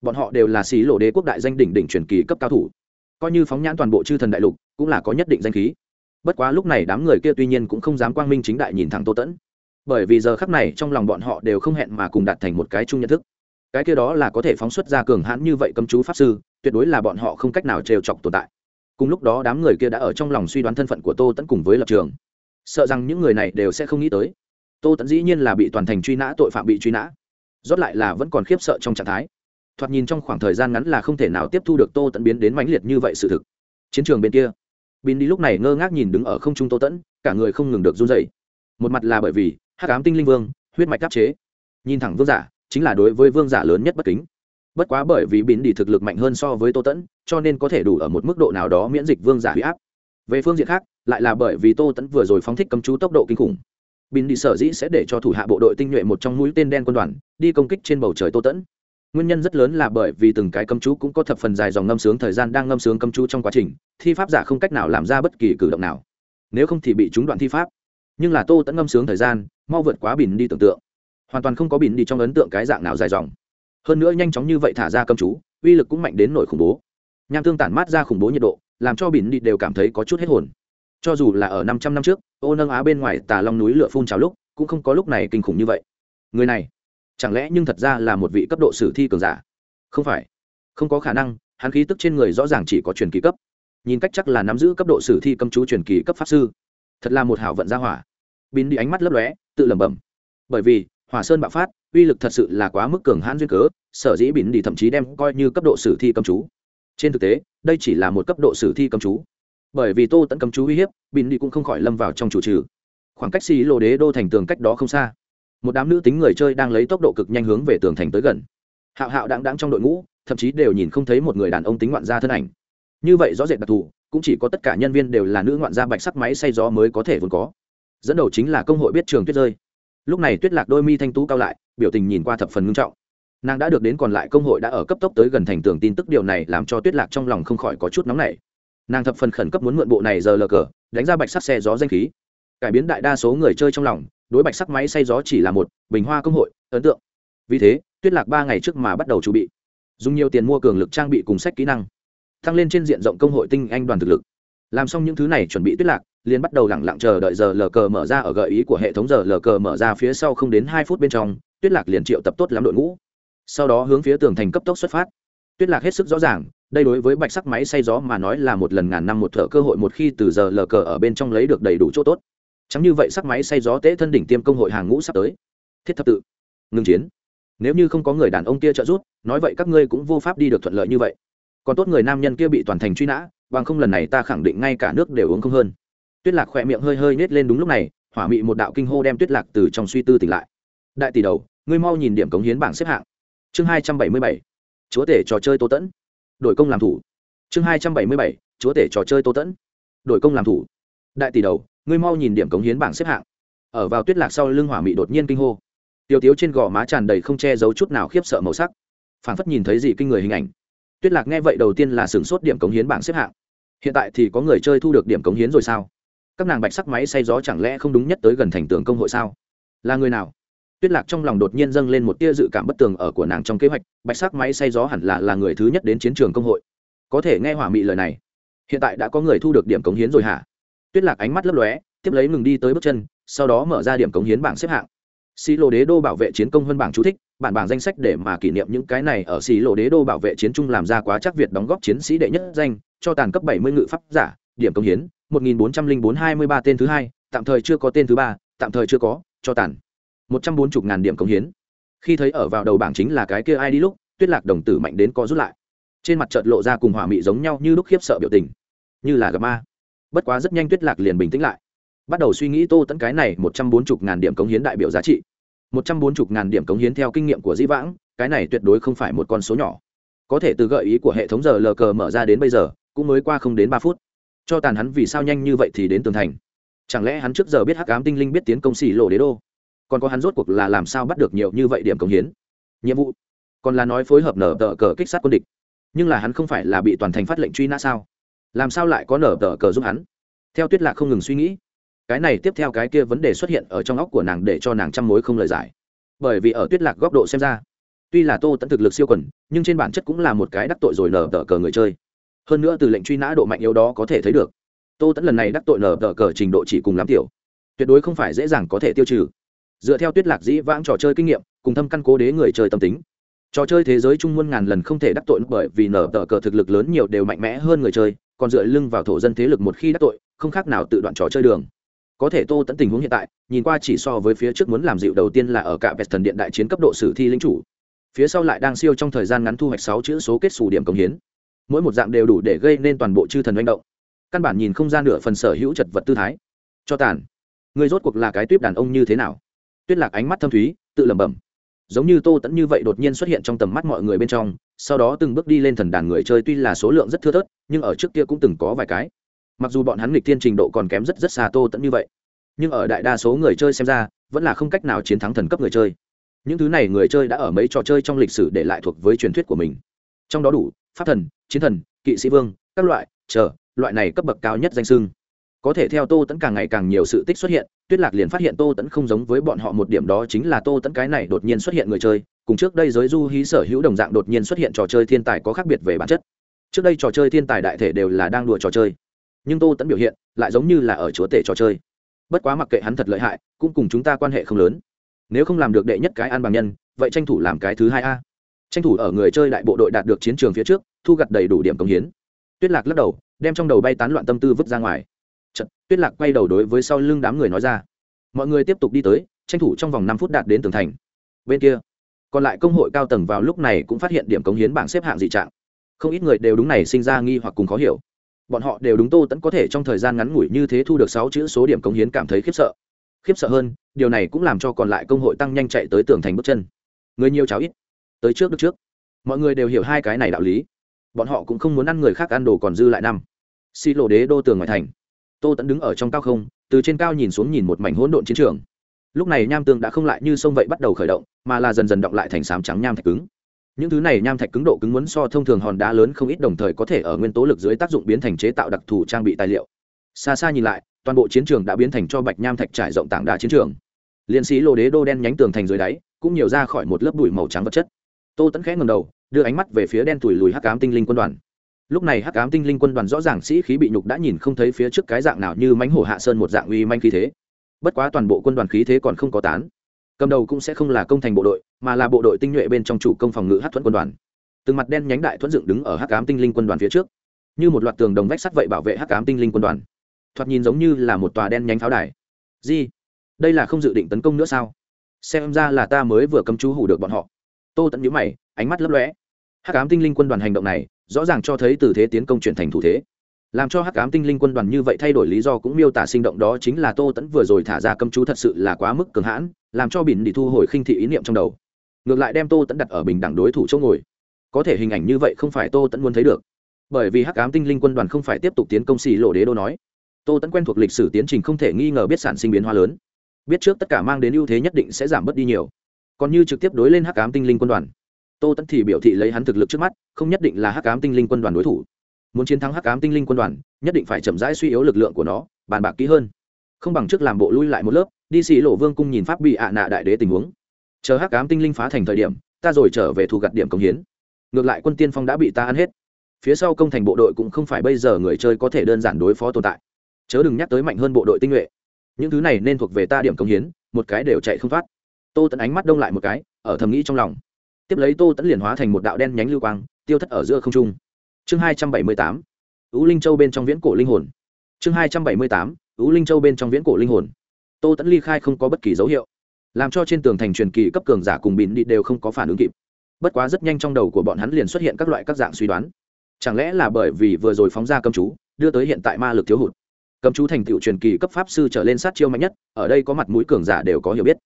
Bọn họ đều là xí lộ đế quốc đại danh đỉnh đỉnh truyền kỳ cấp cao thủ. Coi như phóng nhãn toàn bộ chư thần đại lục, cũng là có nhất định danh khí. Bất quá lúc này đám người kia tuy nhiên cũng không dám quang minh chính đại nhìn thẳng tô tẫn bởi vì giờ khắc này trong lòng bọn họ đều không hẹn mà cùng đạt thành một cái chung nhận thức. Cái kia đó là có thể phóng xuất ra cường hãn như vậy cấm chú pháp sư, tuyệt đối là bọn họ không cách nào trêu chọc tồn tại. Cùng lúc đó đám người kia đã ở trong lòng suy đoán thân phận của tô tẫn cùng với lập trường. Sợ rằng những người này đều sẽ không nghĩ tới. Tô tẫn dĩ nhiên là bị toàn thành truy nã, tội phạm bị truy nã. Rót lại là vẫn còn khiếp sợ trong trạng thái. Thoạt nhìn trong khoảng thời gian ngắn là không thể nào tiếp thu được tô tẫn biến đến mãnh liệt như vậy sự thực. Chiến trường bên kia bin đi lúc này ngơ ngác nhìn đứng ở không trung tô tẫn cả người không ngừng được run dậy một mặt là bởi vì hắc ám tinh linh vương, huyết mạch đáp chế. Nhìn thẳng vương giả, chính là đối với vương giả lớn nhất bất kính. Bất quá bởi vì bỉn đi thực lực mạnh hơn so với tô tẫn cho nên có thể đủ ở một mức độ nào đó miễn dịch vương giả huy áp. Về phương diện khác, lại là bởi vì tô tẫn vừa rồi phóng thích cấm chú tốc độ kinh khủng. Bỉn đi sở dĩ sẽ để cho thủ hạ bộ đội tinh nhuệ một trong mũi tên đen quân đoàn, đi công kích trên bầu trời tô tẫn nguyên nhân rất lớn là bởi vì từng cái cấm chú cũng có thập phần dài dòng ngâm sướng thời gian đang ngâm sướng cấm chú trong quá trình, thi pháp giả không cách nào làm ra bất kỳ cử động nào. Nếu không thì bị chúng đoạn thi pháp. Nhưng là tô tẫn ngâm sướng thời gian mau vượt quá bỉn đi tưởng tượng. Hoàn toàn không có bỉn đi trong ấn tượng cái dạng nào dài dòng. Hơn nữa nhanh chóng như vậy thả ra cấm chú, uy lực cũng mạnh đến nổi khủng bố. Nham tương tản mát ra khủng bố nhiệt độ, làm cho bỉn đi đều cảm thấy có chút hết hồn. Cho dù là ở năm trăm năm trước, ô nâng á bên ngoài tà long núi lửa phun trào lúc, cũng không có lúc này kinh khủng như vậy. Người này, chẳng lẽ nhưng thật ra là một vị cấp độ sử thi cường giả? Không phải. Không có khả năng, hắn khí tức trên người rõ ràng chỉ có truyền kỳ cấp. Nhìn cách chắc là nắm giữ cấp độ sử thi cấm chú truyền kỳ cấp pháp sư. Thật là một hảo vận gia hỏa. Bỉn đi ánh mắt lấp lóe tự lẩm bẩm. Bởi vì, hỏa sơn bạo phát, uy lực thật sự là quá mức cường hãn duyên cớ, sở dĩ bỉn đi thậm chí đem coi như cấp độ sử thi cấm chú. Trên thực tế, đây chỉ là một cấp độ sử thi cấm chú. Bởi vì tô tẫn cấm chú uy hiếp, bỉn đi cũng không khỏi lâm vào trong chủ trừ. Khoảng cách xì lô đế đô thành tường cách đó không xa. Một đám nữ tính người chơi đang lấy tốc độ cực nhanh hướng về tường thành tới gần. Hạo hạo đáng đáng trong đội ngũ, thậm chí đều nhìn không thấy một người đàn ông tính ngoạn gia thân ảnh. Như vậy rõ rệt đặc thù, cũng chỉ có tất cả nhân viên đều là nữ ngoạn gia bạch sắc máy xay gió mới có thể vốn có dẫn đầu chính là công hội biết trường tuyết rơi. Lúc này tuyết lạc đôi mi thanh tú cao lại, biểu tình nhìn qua thập phần ngưng trọng. Nàng đã được đến còn lại công hội đã ở cấp tốc tới gần thành tường tin tức điều này làm cho tuyết lạc trong lòng không khỏi có chút nóng nảy. Nàng thập phần khẩn cấp muốn mượn bộ này giờ lờ cờ, đánh ra bạch sắc xe gió danh khí. Cải biến đại đa số người chơi trong lòng, đối bạch sắc máy xay gió chỉ là một, bình hoa công hội, ấn tượng. Vì thế, tuyết lạc ba ngày trước mà bắt đầu chuẩn bị. Dùng nhiều tiền mua cường lực trang bị cùng sách kỹ năng. Tăng lên trên diện rộng công hội tinh anh đoàn thực lực. Làm xong những thứ này chuẩn bị tuyết lạc liền bắt đầu lẳng lặng chờ đợi giờ lờ cờ mở ra ở gợi ý của hệ thống giờ lờ cờ mở ra phía sau không đến hai phút bên trong, tuyết lạc liền triệu tập tốt lắm đội ngũ. Sau đó hướng phía tường thành cấp tốc xuất phát. Tuyết lạc hết sức rõ ràng, đây đối với bạch sắc máy xay gió mà nói là một lần ngàn năm một thợ cơ hội một khi từ giờ lờ cờ ở bên trong lấy được đầy đủ chỗ tốt. Chẳng như vậy sắc máy xay gió tế thân đỉnh tiêm công hội hàng ngũ sắp tới. Thiết thập tự. Ngừng chiến. Nếu như không có người đàn ông kia trợ giúp, nói vậy các ngươi cũng vô pháp đi được thuận lợi như vậy. Còn tốt người nam nhân kia bị toàn thành truy nã, bằng không lần này ta khẳng định ngay cả nước đều uống không hơn tuyết lạc khỏe miệng hơi hơi nết lên đúng lúc này, hỏa mị một đạo kinh hô đem tuyết lạc từ trong suy tư tỉnh lại. Đại tỷ đầu, ngươi mau nhìn điểm cống hiến bảng xếp hạng. Chương hai trăm bảy mươi bảy, chúa tể trò chơi tô tẫn. Đổi công làm thủ. Chương hai trăm bảy mươi bảy, chúa tể trò chơi tô tẫn. Đổi công làm thủ. Đại tỷ đầu, ngươi mau nhìn điểm cống hiến bảng xếp hạng. Ở vào tuyết lạc sau lưng hỏa mị đột nhiên kinh hô. Tiêu tiếu trên gò má tràn đầy không che giấu chút nào khiếp sợ màu sắc. Phản phất nhìn thấy gì kinh người hình ảnh. Tuyết lạc nghe vậy đầu tiên là sửng sốt điểm cống hiến bảng xếp hạng. Hiện tại thì có người chơi thu được điểm cống hiến rồi sao? Các nàng bạch sắc máy xay gió chẳng lẽ không đúng nhất tới gần thành tường công hội sao? Là người nào? Tuyết lạc trong lòng đột nhiên dâng lên một tia dự cảm bất tường ở của nàng trong kế hoạch, bạch sắc máy xay gió hẳn là là người thứ nhất đến chiến trường công hội. Có thể nghe hỏa mị lời này. Hiện tại đã có người thu được điểm cống hiến rồi hả? Tuyết lạc ánh mắt lấp lóe, tiếp lấy ngừng đi tới bước chân, sau đó mở ra điểm cống hiến bảng xếp hạng. Xì lộ đế đô bảo vệ chiến công hơn bảng chú thích, bản bảng danh sách để mà kỷ niệm những cái này ở xì lộ đế đô bảo vệ chiến trung làm ra quá chắc việt đóng góp chiến sĩ đệ nhất danh, cho tàn cấp bảy mươi ngự pháp giả, điểm cống hiến một nghìn bốn trăm linh bốn hai mươi ba tên thứ hai, tạm thời chưa có tên thứ ba, tạm thời chưa có, cho tàn. Một trăm bốn mươi ngàn điểm cống hiến. Khi thấy ở vào đầu bảng chính là cái kia ai đi lúc, tuyết lạc đồng tử mạnh đến co rút lại. Trên mặt chợt lộ ra cùng hỏa mị giống nhau như lúc khiếp sợ biểu tình. Như là gặp ma. Bất quá rất nhanh tuyết lạc liền bình tĩnh lại. Bắt đầu suy nghĩ tô tấn cái này một trăm bốn mươi ngàn điểm cống hiến đại biểu giá trị. Một trăm bốn mươi ngàn điểm cống hiến theo kinh nghiệm của dĩ vãng, cái này tuyệt đối không phải một con số nhỏ. Có thể từ gợi ý của hệ thống giờ lờ cờ mở ra đến bây giờ, cũng mới qua không đến ba phút cho tàn hắn vì sao nhanh như vậy thì đến tường thành? Chẳng lẽ hắn trước giờ biết hắc ám tinh linh biết tiến công xỉ lộ đế đô? Còn có hắn rốt cuộc là làm sao bắt được nhiều như vậy điểm cống hiến? Nhiệm vụ? Còn là nói phối hợp nở tờ cờ kích sát quân địch. Nhưng là hắn không phải là bị toàn thành phát lệnh truy nã sao? Làm sao lại có nở tờ cờ giúp hắn? Theo tuyết lạc không ngừng suy nghĩ. Cái này tiếp theo cái kia vấn đề xuất hiện ở trong óc của nàng để cho nàng chăm mối không lời giải. Bởi vì ở tuyết lạc góc độ xem ra, tuy là tô tẫn thực lực siêu quần, nhưng trên bản chất cũng là một cái đắc tội rồi nở tờ cờ người chơi hơn nữa từ lệnh truy nã độ mạnh yếu đó có thể thấy được. Tô tẫn lần này đắc tội nở tờ cờ trình độ chỉ cùng lắm tiểu. Tuyệt đối không phải dễ dàng có thể tiêu trừ. Dựa theo tuyết lạc dĩ vãng trò chơi kinh nghiệm, cùng thâm căn cố đế người chơi tâm tính. Trò chơi thế giới trung muôn ngàn lần không thể đắc tội bởi vì nở tờ cờ thực lực lớn nhiều đều mạnh mẽ hơn người chơi, còn dựa lưng vào thổ dân thế lực một khi đắc tội, không khác nào tự đoạn trò chơi đường. Có thể tô tẫn tình huống hiện tại, nhìn qua chỉ so với phía trước muốn làm dịu đầu tiên là ở cả vẹt thần điện đại chiến cấp độ sử thi lính chủ. Phía sau lại đang siêu trong thời gian ngắn thu hoạch sáu chữ số kết xù điểm công hiến mỗi một dạng đều đủ để gây nên toàn bộ chư thần manh động. Căn bản nhìn không ra nửa phần sở hữu chật vật tư thái. Cho tàn. Người rốt cuộc là cái tuyếp đàn ông như thế nào? Tuyết lạc ánh mắt thâm thúy, tự lẩm bẩm. Giống như tô tẫn như vậy đột nhiên xuất hiện trong tầm mắt mọi người bên trong, sau đó từng bước đi lên thần đàn người chơi tuy là số lượng rất thưa thớt, nhưng ở trước kia cũng từng có vài cái. Mặc dù bọn hắn nghịch thiên trình độ còn kém rất rất xa tô tẫn như vậy, nhưng ở đại đa số người chơi xem ra, vẫn là không cách nào chiến thắng thần cấp người chơi. Những thứ này người chơi đã ở mấy trò chơi trong lịch sử để lại thuộc với truyền thuyết của mình. Trong đó đủ pháp thần, chiến thần, kỵ sĩ vương, các loại, chờ, loại này cấp bậc cao nhất danh sưng có thể theo tô tẫn càng ngày càng nhiều sự tích xuất hiện, tuyết lạc liền phát hiện tô tẫn không giống với bọn họ một điểm đó chính là tô tẫn cái này đột nhiên xuất hiện người chơi, cùng trước đây giới du hí sở hữu đồng dạng đột nhiên xuất hiện trò chơi thiên tài có khác biệt về bản chất. Trước đây trò chơi thiên tài đại thể đều là đang đùa trò chơi, nhưng tô tẫn biểu hiện lại giống như là ở chúa tể trò chơi. Bất quá mặc kệ hắn thật lợi hại, cũng cùng chúng ta quan hệ không lớn. Nếu không làm được đệ nhất cái an bằng nhân, vậy tranh thủ làm cái thứ hai a tranh thủ ở người chơi đại bộ đội đạt được chiến trường phía trước thu gặt đầy đủ điểm công hiến. Tuyết lạc lắc đầu đem trong đầu bay tán loạn tâm tư vứt ra ngoài. Chật, tuyết lạc quay đầu đối với sau lưng đám người nói ra. Mọi người tiếp tục đi tới tranh thủ trong vòng năm phút đạt đến tường thành. Bên kia còn lại công hội cao tầng vào lúc này cũng phát hiện điểm cống hiến bảng xếp hạng dị trạng. Không ít người đều đúng này sinh ra nghi hoặc cùng khó hiểu. Bọn họ đều đúng tô tẫn có thể trong thời gian ngắn ngủi như thế thu được sáu chữ số điểm cống hiến cảm thấy khiếp sợ. Khiếp sợ hơn điều này cũng làm cho còn lại công hội tăng nhanh chạy tới tường thành bước chân. Người nhiều cháu ít tới trước được trước. Mọi người đều hiểu hai cái này đạo lý. Bọn họ cũng không muốn ăn người khác ăn đồ còn dư lại năm. Xi lộ đế đô tường ngoài thành. Tô tẫn đứng ở trong cao không, từ trên cao nhìn xuống nhìn một mảnh hỗn độn chiến trường. Lúc này nham tường đã không lại như sông vậy bắt đầu khởi động, mà là dần dần động lại thành sám trắng nham thạch cứng. Những thứ này nham thạch cứng độ cứng muốn so thông thường hòn đá lớn không ít, đồng thời có thể ở nguyên tố lực dưới tác dụng biến thành chế tạo đặc thù trang bị tài liệu. Xa xa nhìn lại, toàn bộ chiến trường đã biến thành cho bạch nham thạch trải rộng tảng đá chiến trường. Liên sĩ lô đế đô đen nhánh tường thành dưới đáy, cũng nhiều ra khỏi một lớp bụi màu trắng vật chất tô tẫn khẽ ngầm đầu, đưa ánh mắt về phía đen tủi lùi hắc ám tinh linh quân đoàn. Lúc này hắc ám tinh linh quân đoàn rõ ràng sĩ khí bị nhục đã nhìn không thấy phía trước cái dạng nào như mánh hổ hạ sơn một dạng uy manh khí thế. Bất quá toàn bộ quân đoàn khí thế còn không có tán. Cầm đầu cũng sẽ không là công thành bộ đội, mà là bộ đội tinh nhuệ bên trong chủ công phòng ngự hát thuẫn quân đoàn. Từng mặt đen nhánh đại thuẫn dựng đứng ở hắc ám tinh linh quân đoàn phía trước. Như một loạt tường đồng vách sắt vậy bảo vệ hắc ám tinh linh quân đoàn. Thoạt nhìn giống như là một tòa đen nhánh pháo đài. Gì? Đây là không dự định tấn công nữa sao? Xem ra là ta mới vừa cấm chú hủ được bọn họ tô tẫn nhíu mày, ánh mắt lấp lóe. Hắc ám tinh linh quân đoàn hành động này, rõ ràng cho thấy từ thế tiến công chuyển thành thủ thế. Làm cho hắc ám tinh linh quân đoàn như vậy thay đổi lý do cũng miêu tả sinh động đó chính là tô tẫn vừa rồi thả ra cấm chú thật sự là quá mức cường hãn, làm cho bỉn đi thu hồi khinh thị ý niệm trong đầu. Ngược lại đem tô tẫn đặt ở bình đẳng đối thủ chỗ ngồi. Có thể hình ảnh như vậy không phải tô tẫn muốn thấy được. Bởi vì hắc ám tinh linh quân đoàn không phải tiếp tục tiến công xì lộ đế đô nói. Tô tẫn quen thuộc lịch sử tiến trình không thể nghi ngờ biết sản sinh biến hóa lớn. Biết trước tất cả mang đến ưu thế nhất định sẽ giảm bớt đi nhiều còn như trực tiếp đối lên hắc ám tinh linh quân đoàn. Tô tẫn thì biểu thị lấy hắn thực lực trước mắt, không nhất định là hắc ám tinh linh quân đoàn đối thủ. Muốn chiến thắng hắc ám tinh linh quân đoàn, nhất định phải chậm rãi suy yếu lực lượng của nó, bàn bạc kỹ hơn. Không bằng trước làm bộ lui lại một lớp, đi xì lộ vương cung nhìn pháp bị ạ nạ đại đế tình huống. Chờ hắc ám tinh linh phá thành thời điểm, ta rồi trở về thu gặt điểm công hiến. Ngược lại quân tiên phong đã bị ta ăn hết. Phía sau công thành bộ đội cũng không phải bây giờ người chơi có thể đơn giản đối phó tồn tại. Chớ đừng nhắc tới mạnh hơn bộ đội tinh nhuệ. Những thứ này nên thuộc về ta điểm công hiến, một cái đều chạy không thoát tô tẫn ánh mắt đông lại một cái, ở thầm nghĩ trong lòng. Tiếp lấy tô tẫn liền hóa thành một đạo đen nhánh lưu quang, tiêu thất ở giữa không trung. Chương hai trăm bảy mươi tám ứ linh châu bên trong viễn cổ linh hồn. Chương hai trăm bảy mươi tám ứ linh châu bên trong viễn cổ linh hồn. Tô tẫn ly khai không có bất kỳ dấu hiệu, làm cho trên tường thành truyền kỳ cấp cường giả cùng bịn đi đều không có phản ứng kịp. Bất quá rất nhanh trong đầu của bọn hắn liền xuất hiện các loại các dạng suy đoán. Chẳng lẽ là bởi vì vừa rồi phóng ra cầm chú, đưa tới hiện tại ma lực thiếu hụt? Cầm chú thành tựu truyền kỳ cấp pháp sư trở lên sát chiêu mạnh nhất, ở đây có mặt mũi cường giả đều có hiểu biết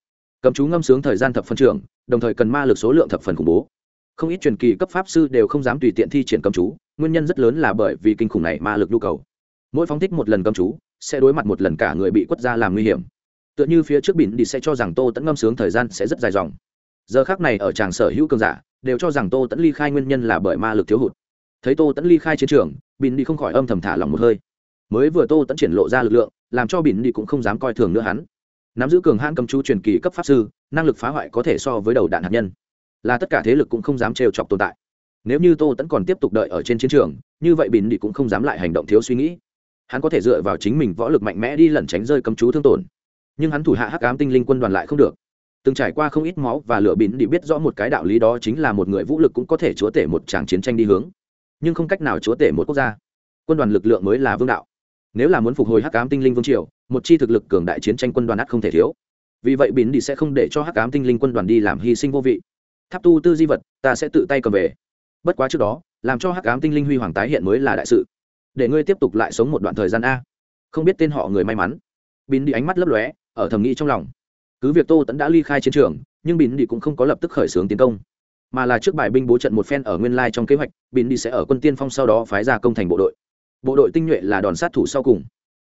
cầm chú ngâm sướng thời gian thập phân trưởng, đồng thời cần ma lực số lượng thập phần khủng bố. Không ít truyền kỳ cấp pháp sư đều không dám tùy tiện thi triển cầm chú nguyên nhân rất lớn là bởi vì kinh khủng này ma lực nhu cầu. Mỗi phóng thích một lần cầm chú sẽ đối mặt một lần cả người bị quất ra làm nguy hiểm. Tựa như phía trước bỉn đi sẽ cho rằng tô tẫn ngâm sướng thời gian sẽ rất dài dòng. Giờ khác này ở tràng sở hữu cường giả đều cho rằng tô tẫn ly khai nguyên nhân là bởi ma lực thiếu hụt. Thấy tô tẫn ly khai chiến trường bỉn đi không khỏi âm thầm thả lòng một hơi. Mới vừa tô tẫn triển lộ ra lực lượng làm cho bỉn đi cũng không dám coi thường nữa hắn nắm giữ cường hãn cầm chú truyền kỳ cấp pháp sư, năng lực phá hoại có thể so với đầu đạn hạt nhân. Là tất cả thế lực cũng không dám trêu chọc tồn tại. Nếu như tô tẫn còn tiếp tục đợi ở trên chiến trường, như vậy bỉn đi cũng không dám lại hành động thiếu suy nghĩ. Hắn có thể dựa vào chính mình võ lực mạnh mẽ đi lẩn tránh rơi cầm chú thương tổn. Nhưng hắn thủ hạ hắc ám tinh linh quân đoàn lại không được. Từng trải qua không ít máu và lửa bỉn đi biết rõ một cái đạo lý đó chính là một người vũ lực cũng có thể chúa tể một tràng chiến tranh đi hướng. Nhưng không cách nào chúa tể một quốc gia. Quân đoàn lực lượng mới là vương đạo. Nếu là muốn phục hồi hắc ám tinh linh vương triều một chi thực lực cường đại chiến tranh quân đoàn ắt không thể thiếu. Vì vậy bỉn đi sẽ không để cho hắc ám tinh linh quân đoàn đi làm hy sinh vô vị. Tháp tu tư di vật, ta sẽ tự tay cầm về. Bất quá trước đó, làm cho hắc ám tinh linh huy hoàng tái hiện mới là đại sự. Để ngươi tiếp tục lại sống một đoạn thời gian a. Không biết tên họ người may mắn. Bỉn đi ánh mắt lấp lóe, ở thầm nghĩ trong lòng. Cứ việc tô tẫn đã ly khai chiến trường, nhưng bỉn đi cũng không có lập tức khởi xướng tiến công. Mà là trước bài binh bố trận một phen ở nguyên lai trong kế hoạch bỉn đi sẽ ở quân tiên phong sau đó phái ra công thành bộ đội. Bộ đội tinh nhuệ là đòn sát thủ sau cùng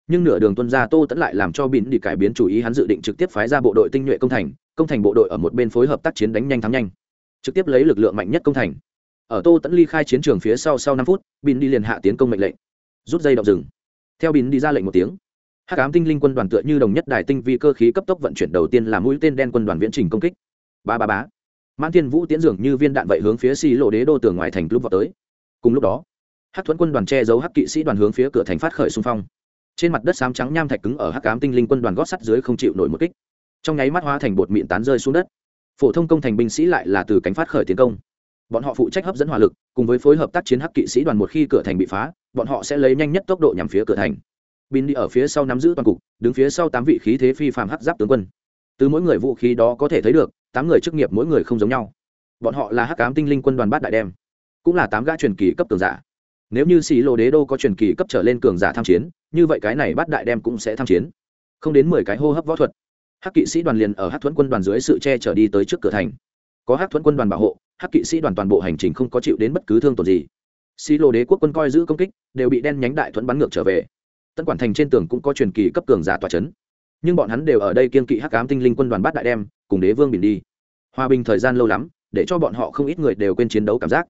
nhưng nửa đường tuân ra tô tẫn lại làm cho bỉn đi cải biến chủ ý, hắn dự định trực tiếp phái ra bộ đội tinh nhuệ công thành công thành bộ đội ở một bên phối hợp tác chiến đánh nhanh thắng nhanh, trực tiếp lấy lực lượng mạnh nhất công thành. Ở tô tẫn ly khai chiến trường phía sau sau năm phút, bỉn đi liền hạ tiến công mệnh lệnh, rút dây động rừng. Theo bỉn đi ra lệnh một tiếng, hắc ám tinh linh quân đoàn tựa như đồng nhất đài tinh vi cơ khí cấp tốc vận chuyển đầu tiên là mũi tên đen quân đoàn viễn trình công kích. Ba ba bá mãn thiên vũ tiến dường như viên đạn vậy hướng phía xì lộ đế đô tường ngoài thành lúc vào tới. Cùng lúc đó, hắc thuẫn quân đoàn che giấu hắc kỵ sĩ đoàn hướng phía cửa thành phát khởi xung phong trên mặt đất xám trắng nham thạch cứng ở hắc ám tinh linh quân đoàn gót sắt dưới không chịu nổi một kích. Trong nháy mắt hóa thành bột mịn tán rơi xuống đất. Phổ thông công thành binh sĩ lại là từ cánh phát khởi tiến công. Bọn họ phụ trách hấp dẫn hỏa lực, cùng với phối hợp tác chiến hắc kỵ sĩ đoàn một khi cửa thành bị phá, bọn họ sẽ lấy nhanh nhất tốc độ nhằm phía cửa thành. Bin đi ở phía sau nắm giữ toàn cục, đứng phía sau tám vị khí thế phi phàm hắc giáp tướng quân. Từ mỗi người vũ khí đó có thể thấy được, tám người chức nghiệp mỗi người không giống nhau. Bọn họ là hắc ám tinh linh quân đoàn bát đại đem, cũng là tám gã truyền kỳ cấp cường giả. Nếu như xì lô đế đô có truyền kỳ cấp trở lên cường giả tham chiến như vậy cái này bát đại đem cũng sẽ tham chiến. Không đến mười cái hô hấp võ thuật. Hắc kỵ sĩ đoàn liền ở hắc thuẫn quân đoàn dưới sự che chở đi tới trước cửa thành. Có hắc thuẫn quân đoàn bảo hộ, hắc kỵ sĩ đoàn toàn bộ hành trình không có chịu đến bất cứ thương tổn gì. Xì lô đế quốc quân coi giữ công kích, đều bị đen nhánh đại thuẫn bắn ngược trở về. Tân quản thành trên tường cũng có truyền kỳ cấp cường giả tòa c h ấ n nhưng bọn hắn đều ở đây kiên kỵ hắc cám tinh linh quân đoàn bát đại đem, cùng đế vương bình đi. Hòa bình thời gian lâu lắm, để cho bọn họ không ít người đều quên chiến đấu cảm giác.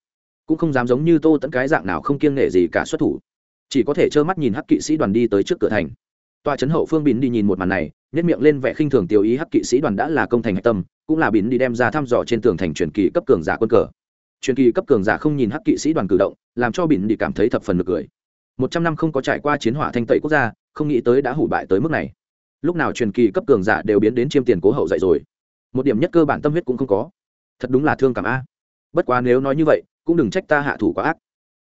Cũng không dám giống như tô tẫn cái dạng nào không kiêng nể gì cả xuất thủ chỉ có thể trơ mắt nhìn hắc kỵ sĩ đoàn đi tới trước cửa thành. Tòa trấn hậu phương bín đi nhìn một màn này nhất miệng lên vẻ khinh thường tiêu ý hắc kỵ sĩ đoàn đã là công thành hạch tâm, cũng là bín đi đem ra thăm dò trên tường thành truyền kỳ cấp cường giả quân cờ. Truyền kỳ cấp cường giả không nhìn hắc kỵ sĩ đoàn cử động, làm cho bín đi cảm thấy thập phần nực cười. Một trăm năm không có trải qua chiến hỏa thanh tẩy quốc gia, không nghĩ tới đã hủ bại tới mức này. Lúc nào truyền kỳ cấp cường giả đều biến đến chiêm tiền cố hậu dạy rồi. Một điểm nhất cơ bản tâm huyết cũng không có. Thật đúng là thương cảm a. Bất quá nếu nói như vậy, cũng đừng trách ta hạ thủ quá ác.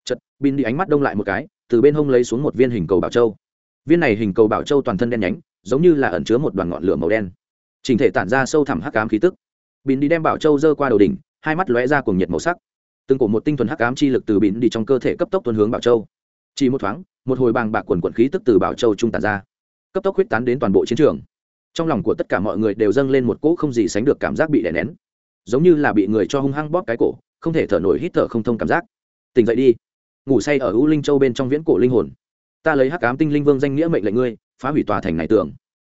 Chật bin đi ánh mắt đông lại một cái từ bên hông lấy xuống một viên hình cầu bảo châu. Viên này hình cầu bảo châu toàn thân đen nhánh, giống như là ẩn chứa một đoàn ngọn lửa màu đen. Trình thể tản ra sâu thẳm hắc ám khí tức. Bín đi đem bảo châu dơ qua đầu đỉnh, hai mắt lóe ra cùng nhiệt màu sắc. Từng cổ một tinh thuần hắc ám chi lực từ bín đi trong cơ thể cấp tốc tuần hướng bảo châu. Chỉ một thoáng, một hồi bàng bạc quần quận khí tức từ bảo châu trung tản ra. Cấp tốc huyết tán đến toàn bộ chiến trường. Trong lòng của tất cả mọi người đều dâng lên một cỗ không gì sánh được cảm giác bị đè nén. Giống như là bị người cho hung hăng bóp cái cổ, không thể thở nổi hít thở không thông cảm giác. Tỉnh dậy đi ngủ say ở u linh châu bên trong viễn cổ linh hồn. Ta lấy hắc cám tinh linh vương danh nghĩa mệnh lệnh ngươi, phá hủy tòa thành này tưởng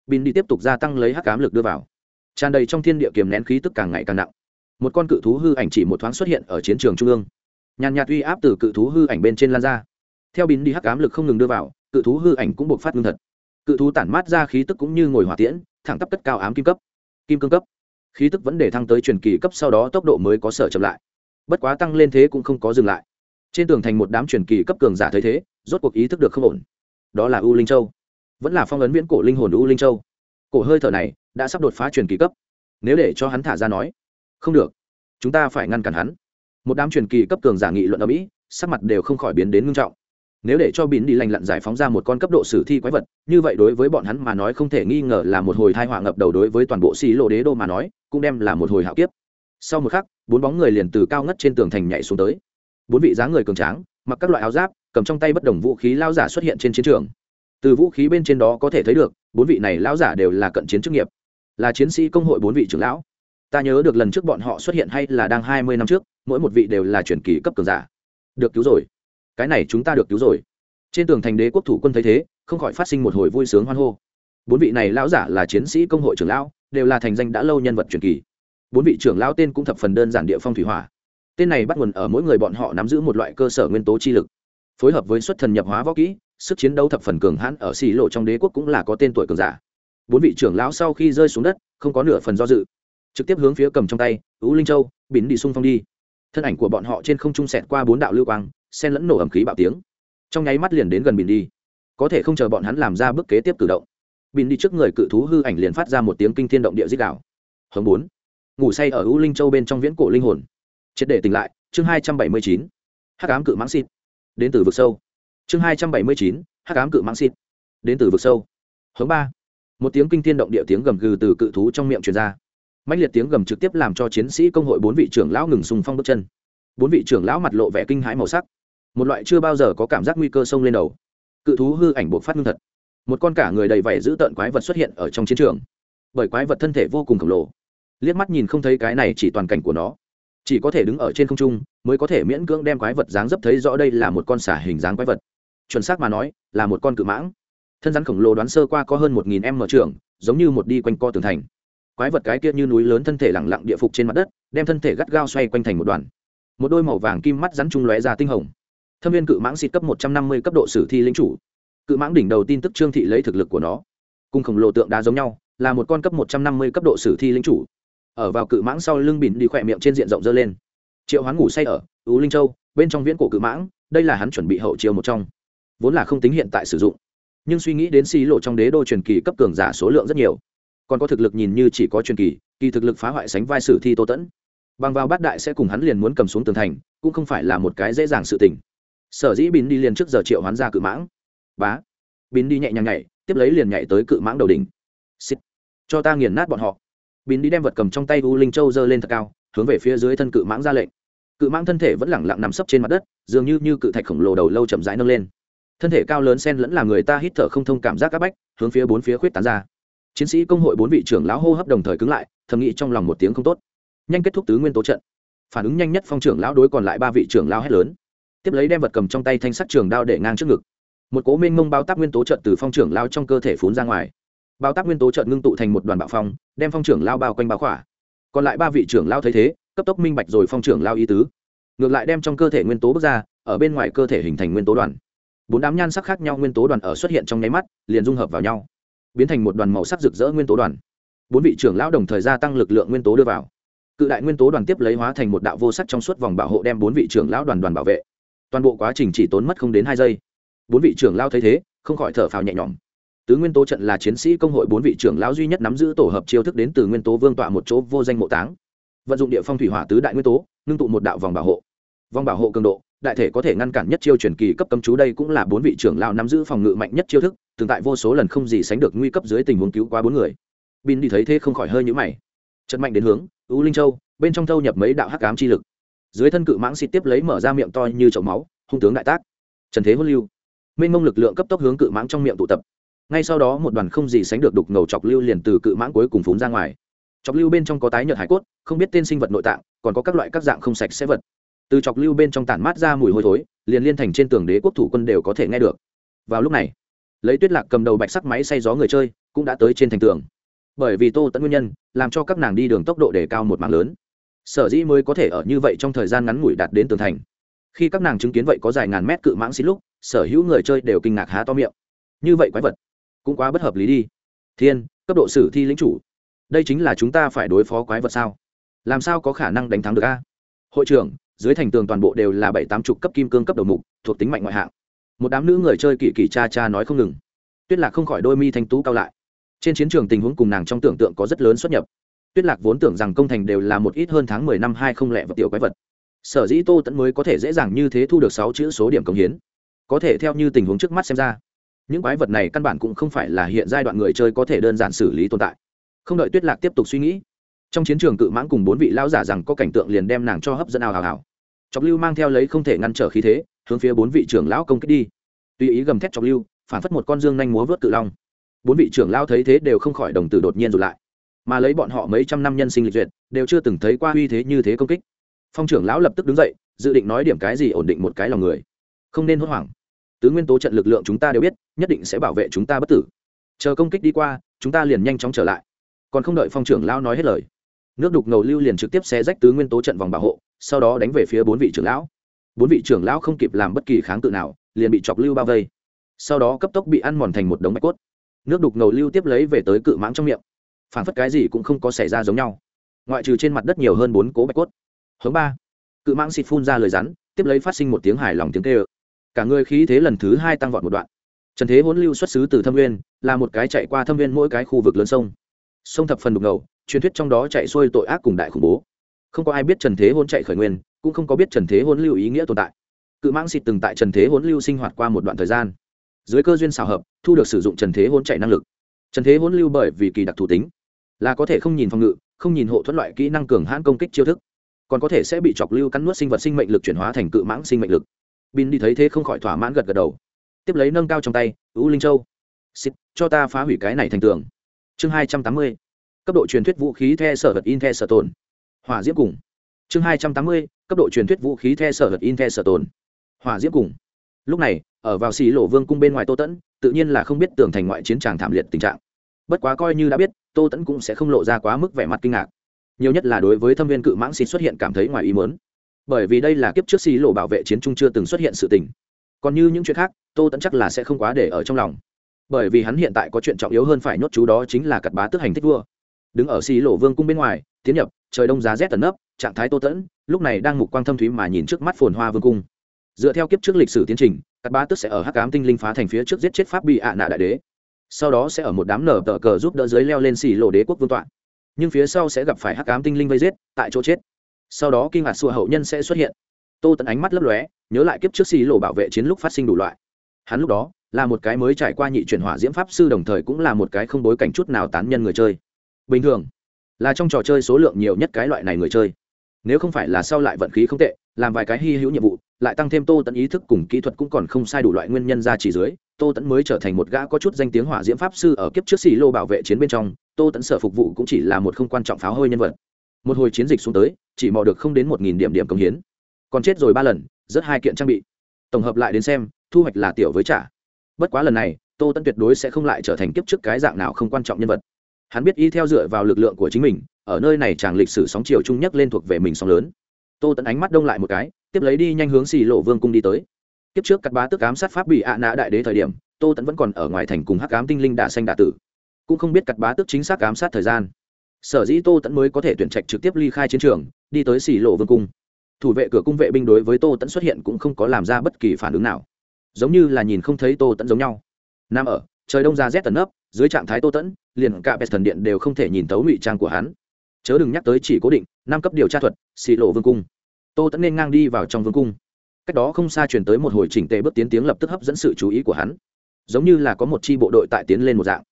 bin đi tiếp tục gia tăng lấy hắc cám lực đưa vào. Tràn đầy trong thiên địa kiềm nén khí tức càng ngày càng nặng. Một con cự thú hư ảnh chỉ một thoáng xuất hiện ở chiến trường trung ương. Nhàn nhạt uy áp từ cự thú hư ảnh bên trên lan ra. Theo bin đi hắc ám lực không ngừng đưa vào, cự thú hư ảnh cũng buộc phát ngưng thật. Cự thú tản mát ra khí tức cũng như ngồi hỏa tiễn, thẳng tắp cất cao ám kim cấp, kim cương cấp. Khí tức vẫn để thăng tới truyền kỳ cấp, sau đó tốc độ mới có sở chậm lại. Bất quá tăng lên thế cũng không có dừng lại trên tường thành một đám truyền kỳ cấp cường giả thấy thế, rốt cuộc ý thức được không ổn. Đó là u linh châu. Vẫn là phong ấn viễn cổ linh hồn u linh châu. Cổ hơi thở này đã sắp đột phá truyền kỳ cấp. Nếu để cho hắn thả ra nói, không được. Chúng ta phải ngăn cản hắn. Một đám truyền kỳ cấp cường giả nghị luận ở mỹ, sắc mặt đều không khỏi biến đến ngưng trọng. Nếu để cho biến đi lành lặn giải phóng ra một con cấp độ sử thi quái vật, như vậy đối với bọn hắn mà nói không thể nghi ngờ là một hồi thai họa ngập đầu đối với toàn bộ xì lộ đế đô mà nói, cũng đem là một hồi hạo kiếp. Sau một khắc, bốn bóng người liền từ cao ngất trên tường thành nhảy xuống tới bốn vị dáng người cường tráng, mặc các loại áo giáp, cầm trong tay bất đồng vũ khí lao giả xuất hiện trên chiến trường. Từ vũ khí bên trên đó có thể thấy được, bốn vị này lao giả đều là cận chiến chức nghiệp. Là chiến sĩ công hội bốn vị trưởng lão. Ta nhớ được lần trước bọn họ xuất hiện hay là đang hai mươi năm trước, mỗi một vị đều là truyền kỳ cấp cường giả. Được cứu rồi. Cái này chúng ta được cứu rồi. Trên tường thành đế quốc thủ quân thấy thế, không khỏi phát sinh một hồi vui sướng hoan hô. Bốn vị này lão giả là chiến sĩ công hội trưởng lão, đều là thành danh đã lâu nhân vật truyền kỳ. Bốn vị trưởng lão tên cũng thập phần đơn giản địa phong thủy hỏa tên này bắt nguồn ở mỗi người bọn họ nắm giữ một loại cơ sở nguyên tố chi lực. Phối hợp với xuất thần nhập hóa võ kỹ, sức chiến đấu thập phần cường hãn ở xì lộ trong đế quốc cũng là có tên tuổi cường giả. Bốn vị trưởng lão sau khi rơi xuống đất, không có nửa phần do dự. Trực tiếp hướng phía cầm trong tay ú linh châu bín đi xung phong đi. Thân ảnh của bọn họ trên không trung sẹt qua bốn đạo lưu quang sen lẫn nổ ẩm khí bạo tiếng. Trong nháy mắt liền đến gần bình đi. Có thể không chờ bọn hắn làm ra bước kế tiếp cử động. Bình đi trước người cự thú hư ảnh liền phát ra một tiếng kinh thiên động địa dích đạo hồng bốn. Ngủ say ở u linh châu bên trong viễn cổ linh hồn triệt để tỉnh lại, chương hai trăm bảy mươi chín, hắc ám cự mãng xịt. Đến từ vực sâu. Chương hai trăm bảy mươi chín, hắc ám cự mãng xịt. Đến từ vực sâu. Hướng ba. Một tiếng kinh thiên động địa tiếng gầm gừ từ cự thú trong miệng truyền ra. Mạnh liệt tiếng gầm trực tiếp làm cho chiến sĩ công hội bốn vị trưởng lão ngừng sùng phong bước chân. Bốn vị trưởng lão mặt lộ vẻ kinh hãi màu sắc. Một loại chưa bao giờ có cảm giác nguy cơ sông lên đầu. Cự thú hư ảnh buộc phát ngưng thật. Một con cả người đầy vảy giữ tợn quái vật xuất hiện ở trong chiến trường. Bởi quái vật thân thể vô cùng khổng lồ. Liếc mắt nhìn không thấy cái này chỉ toàn cảnh của nó chỉ có thể đứng ở trên không trung mới có thể miễn cưỡng đem quái vật dáng dấp thấy rõ đây là một con xả hình dáng quái vật. Chuẩn xác mà nói, là một con cự mãng. Thân rắn khổng lồ đoán sơ qua có hơn một nghìn em mở trưởng giống như một đi quanh co tường thành. Quái vật cái kia như núi lớn thân thể lẳng lặng địa phục trên mặt đất, đem thân thể gắt gao xoay quanh thành một đoàn. Một đôi màu vàng kim mắt rắn trung lóe ra tinh hồng. Thâm viên cự mãng xịt cấp một trăm năm mươi cấp độ sử thi lính chủ. Cự mãng đỉnh đầu tin tức trương thị lấy thực lực của nó. Cùng khổng lồ tượng đá giống nhau, là một con cấp một trăm năm mươi cấp độ sử thi lính chủ ở vào cự mãng sau lưng bỉn đi khỏe miệng trên diện rộng dơ lên. Triệu hoán ngủ say ở ú linh châu, bên trong viễn cổ cự mãng, đây là hắn chuẩn bị hậu chiều một trong. Vốn là không tính hiện tại sử dụng, nhưng suy nghĩ đến xí lộ trong đế đô truyền kỳ cấp cường giả số lượng rất nhiều. Còn có thực lực nhìn như chỉ có truyền kỳ kỳ thực lực phá hoại sánh vai sử thi tô tẫn bằng vào bát đại sẽ cùng hắn liền muốn cầm xuống tường thành, cũng không phải là một cái dễ dàng sự tình. Sở dĩ bín đi liền trước giờ triệu hoán ra cự mãng. Bá. Bín đi nhẹ nhàng nhảy, tiếp lấy liền nhảy tới cự mãng đầu đỉnh. Cho ta nghiền nát bọn họ bín đi đem vật cầm trong tay u linh châu giơ lên thật cao, hướng về phía dưới thân cự mãng ra lệnh. Cự mãng thân thể vẫn lẳng lặng nằm sấp trên mặt đất, dường như như cự thạch khổng lồ đầu lâu chậm rãi nâng lên. Thân thể cao lớn sen lẫn là người ta hít thở không thông cảm giác áp bách, hướng phía bốn phía khuyết tán ra. Chiến sĩ công hội bốn vị trưởng lão hô hấp đồng thời cứng lại, thầm nghĩ trong lòng một tiếng không tốt. Nhanh kết thúc tứ nguyên tố trận. Phản ứng nhanh nhất phong trưởng lão đối còn lại ba vị trưởng lão hét lớn. Tiếp lấy đem vật cầm trong tay thanh sắt trường đao để ngang trước ngực. Một cố mênh mông bao tác nguyên tố trận từ phong trưởng lao trong cơ thể phún ra ngoài bao tác nguyên tố trận ngưng tụ thành một đoàn bạo phong, đem phong trưởng lao bao quanh bao khỏa. Còn lại ba vị trưởng lao thấy thế, cấp tốc minh bạch rồi phong trưởng lao ý tứ. Ngược lại đem trong cơ thể nguyên tố bước ra, ở bên ngoài cơ thể hình thành nguyên tố đoàn. Bốn đám nhan sắc khác nhau nguyên tố đoàn ở xuất hiện trong nháy mắt, liền dung hợp vào nhau, biến thành một đoàn màu sắc rực rỡ nguyên tố đoàn. Bốn vị trưởng lão đồng thời gia tăng lực lượng nguyên tố đưa vào. Cự đại nguyên tố đoàn tiếp lấy hóa thành một đạo vô sắc trong suốt vòng bảo hộ đem bốn vị trưởng lão đoàn đoàn bảo vệ. Toàn bộ quá trình chỉ tốn mất không đến hai giây. Bốn vị trưởng lao thấy thế, không khỏi thở phào nhẹ nhõm tứ nguyên tố trận là chiến sĩ công hội bốn vị trưởng lão duy nhất nắm giữ tổ hợp chiêu thức đến từ nguyên tố vương tọa một chỗ vô danh mộ táng. Vận dụng địa phong thủy hỏa tứ đại nguyên tố, ngưng tụ một đạo vòng bảo hộ. Vòng bảo hộ cường độ, đại thể có thể ngăn cản nhất chiêu truyền kỳ cấp cấm chú đây cũng là bốn vị trưởng lão nắm giữ phòng ngự mạnh nhất chiêu thức, tương tại vô số lần không gì sánh được nguy cấp dưới tình huống cứu qua bốn người. Bin đi thấy thế không khỏi hơi nhũ mày. Trận mạnh đến hướng, u linh châu, bên trong thâu nhập mấy đạo hắc ám chi lực. Dưới thân cự mãng xịt tiếp lấy mở ra miệng to như chậu máu, hung tướng đại tác. Trần thế hốt lưu. Mênh mông lực lượng cấp tốc hướng cự mãng trong miệng tụ tập ngay sau đó một đoàn không gì sánh được đục ngầu chọc lưu liền từ cự mãng cuối cùng phún ra ngoài. Chọc lưu bên trong có tái nhợt hải cốt, không biết tên sinh vật nội tạng, còn có các loại các dạng không sạch sẽ vật. Từ chọc lưu bên trong tản mát ra mùi hôi thối, liền liên thành trên tường đế quốc thủ quân đều có thể nghe được. Vào lúc này, lấy tuyết lạc cầm đầu bạch sắc máy xay gió người chơi, cũng đã tới trên thành tường. Bởi vì tô tẫn nguyên nhân, làm cho các nàng đi đường tốc độ để cao một mạng lớn. Sở dĩ mới có thể ở như vậy trong thời gian ngắn ngủi đạt đến tường thành. Khi các nàng chứng kiến vậy có dài ngàn mét cự mãng xít lúc, sở hữu người chơi đều kinh ngạc há to miệng. Như vậy quái vật cũng quá bất hợp lý đi. Thiên, cấp độ sử thi lính chủ. Đây chính là chúng ta phải đối phó quái vật sao? Làm sao có khả năng đánh thắng được a? Hội trưởng, dưới thành tường toàn bộ đều là bảy tám chục cấp kim cương cấp đầu mục, thuộc tính mạnh ngoại hạng. Một đám nữ người chơi kỳ kỳ cha cha nói không ngừng. Tuyết lạc không khỏi đôi mi thanh tú cao lại. Trên chiến trường tình huống cùng nàng trong tưởng tượng có rất lớn xuất nhập. Tuyết lạc vốn tưởng rằng công thành đều là một ít hơn tháng mười năm hai không lẻ vật tiểu quái vật. Sở dĩ tô tẫn mới có thể dễ dàng như thế thu được sáu chữ số điểm công hiến. Có thể theo như tình huống trước mắt xem ra những quái vật này căn bản cũng không phải là hiện giai đoạn người chơi có thể đơn giản xử lý tồn tại. Không đợi tuyết lạc tiếp tục suy nghĩ, trong chiến trường cự mãng cùng bốn vị lão giả rằng có cảnh tượng liền đem nàng cho hấp dẫn ào ào ào. Chọc lưu mang theo lấy không thể ngăn trở khí thế, hướng phía bốn vị trưởng lão công kích đi. Tuy ý gầm thét chọc lưu, phản phất một con dương nhanh múa vớt cự long. Bốn vị trưởng lão thấy thế đều không khỏi đồng tử đột nhiên rụt lại. Mà lấy bọn họ mấy trăm năm nhân sinh lịch duyệt, đều chưa từng thấy qua uy thế như thế công kích. Phong trưởng lão lập tức đứng dậy, dự định nói điểm cái gì ổn định một cái lòng người. Không nên hốt hoảng tứ nguyên tố trận lực lượng chúng ta đều biết, nhất định sẽ bảo vệ chúng ta bất tử. Chờ công kích đi qua, chúng ta liền nhanh chóng trở lại. Còn không đợi phong trưởng lão nói hết lời, nước đục ngầu lưu liền trực tiếp xé rách tứ nguyên tố trận vòng bảo hộ, sau đó đánh về phía bốn vị trưởng lão. Bốn vị trưởng lão không kịp làm bất kỳ kháng cự nào, liền bị chọc lưu bao vây. Sau đó cấp tốc bị ăn mòn thành một đống bạch cốt. Nước đục ngầu lưu tiếp lấy về tới cự mãng trong miệng. Phản phất cái gì cũng không có xảy ra giống nhau. Ngoại trừ trên mặt đất nhiều hơn bốn cố bạch cốt. Hướng ba. Cự mãng xịt phun ra lời rắn, tiếp lấy phát sinh một tiếng hài lòng tiếng kêu cả người khí thế lần thứ hai tăng vọt một đoạn. Trần thế hỗn lưu xuất xứ từ thâm nguyên, là một cái chạy qua thâm nguyên mỗi cái khu vực lớn sông. Sông thập phần đục ngầu, truyền thuyết trong đó chạy xuôi tội ác cùng đại khủng bố. Không có ai biết trần thế hôn chạy khởi nguyên, cũng không có biết trần thế hôn lưu ý nghĩa tồn tại. Cự mãng xịt từng tại trần thế hỗn lưu sinh hoạt qua một đoạn thời gian. Dưới cơ duyên xào hợp, thu được sử dụng trần thế hỗn chạy năng lực. Trần thế hỗn lưu bởi vì kỳ đặc thù tính, là có thể không nhìn phòng ngự, không nhìn hộ thuẫn loại kỹ năng cường hãn công kích chiêu thức, còn có thể sẽ bị chọc lưu cắn nuốt sinh vật sinh mệnh lực chuyển hóa thành cự mãng sinh mệnh lực bin đi thấy thế không khỏi thỏa mãn gật gật đầu. Tiếp lấy nâng cao trong tay u linh châu, xịt, cho ta phá hủy cái này thành tường. Chương hai trăm tám mươi, cấp độ truyền thuyết vũ khí the sở vật in the sở tồn. Hỏa diễm cùng. Chương hai trăm tám mươi, cấp độ truyền thuyết vũ khí the sở vật in the sở tồn. Hỏa diễm cùng. Lúc này, ở vào xì lộ vương cung bên ngoài tô tẫn, tự nhiên là không biết tường thành ngoại chiến tràng thảm liệt tình trạng. Bất quá coi như đã biết, tô tẫn cũng sẽ không lộ ra quá mức vẻ mặt kinh ngạc. Nhiều nhất là đối với thâm viên cự mãng xịt xuất hiện cảm thấy ngoài ý mớn bởi vì đây là kiếp trước xì lộ bảo vệ chiến trung chưa từng xuất hiện sự tình. Còn như những chuyện khác, tô tẫn chắc là sẽ không quá để ở trong lòng. Bởi vì hắn hiện tại có chuyện trọng yếu hơn phải nhốt chú đó chính là cặt bá tức hành thích vua. Đứng ở xì lộ vương cung bên ngoài, tiến nhập, trời đông giá rét tận nấp, trạng thái tô tẫn lúc này đang mục quang thâm thúy mà nhìn trước mắt phồn hoa vương cung. Dựa theo kiếp trước lịch sử tiến trình cắt bá tức sẽ ở hắc cám tinh linh phá thành phía trước giết chết pháp bị ạ nạ đại đế. Sau đó sẽ ở một đám nở tờ cờ giúp đỡ giới leo lên xì lộ đế quốc vương tọa. Nhưng phía sau sẽ gặp phải hắc cám tinh linh vây giết, tại chỗ chết sau đó kinh ngạc sụa hậu nhân sẽ xuất hiện. Tô tẫn ánh mắt lấp lóe, nhớ lại kiếp trước xì lộ bảo vệ chiến lúc phát sinh đủ loại. Hắn lúc đó là một cái mới trải qua nhị chuyển hỏa diễm pháp sư đồng thời cũng là một cái không bối cảnh chút nào tán nhân người chơi. Bình thường là trong trò chơi số lượng nhiều nhất cái loại này người chơi. Nếu không phải là sau lại vận khí không tệ, làm vài cái hy hữu nhiệm vụ, lại tăng thêm tô tẫn ý thức cùng kỹ thuật cũng còn không sai đủ loại nguyên nhân ra chỉ dưới, tô tẫn mới trở thành một gã có chút danh tiếng hỏa diễm pháp sư ở kiếp trước xì lô bảo vệ chiến bên trong. Tô tẫn sở phục vụ cũng chỉ là một không quan trọng pháo hơi nhân vật một hồi chiến dịch xuống tới, chỉ mò được không đến một nghìn điểm điểm công hiến. Còn chết rồi ba lần, rất hai kiện trang bị. Tổng hợp lại đến xem, thu hoạch là tiểu với trả. Bất quá lần này, tô tân tuyệt đối sẽ không lại trở thành kiếp trước cái dạng nào không quan trọng nhân vật. Hắn biết y theo dựa vào lực lượng của chính mình, ở nơi này chàng lịch sử sóng chiều trung nhất lên thuộc về mình sóng lớn. Tô tẫn ánh mắt đông lại một cái, tiếp lấy đi nhanh hướng xì lộ vương cung đi tới. Kiếp trước cắt bá tức ám sát pháp bị ạ à nã đại đế thời điểm, tô tẫn vẫn còn ở ngoài thành cùng hắc ám tinh linh đạ xanh đạ tử. Cũng không biết cắt bá tức chính xác ám sát thời gian sở dĩ tô tẫn mới có thể tuyển trạch trực tiếp ly khai chiến trường, đi tới xỉ lộ vương cung. Thủ vệ cửa cung vệ binh đối với tô tẫn xuất hiện cũng không có làm ra bất kỳ phản ứng nào. Giống như là nhìn không thấy tô tẫn giống nhau. Nam ở, trời đông ra rét tần ấp dưới trạng thái tô tẫn, liền cả bẹt thần điện đều không thể nhìn tấu ngụy trang của hắn. Chớ đừng nhắc tới chỉ cố định, năm cấp điều tra thuật xì lộ vương cung. Tô tẫn nên ngang đi vào trong vương cung. Cách đó không xa chuyển tới một hồi chỉnh tề bước tiến tiếng lập tức hấp dẫn sự chú ý của hắn. Giống như là có một chi bộ đội tại tiến lên một dạng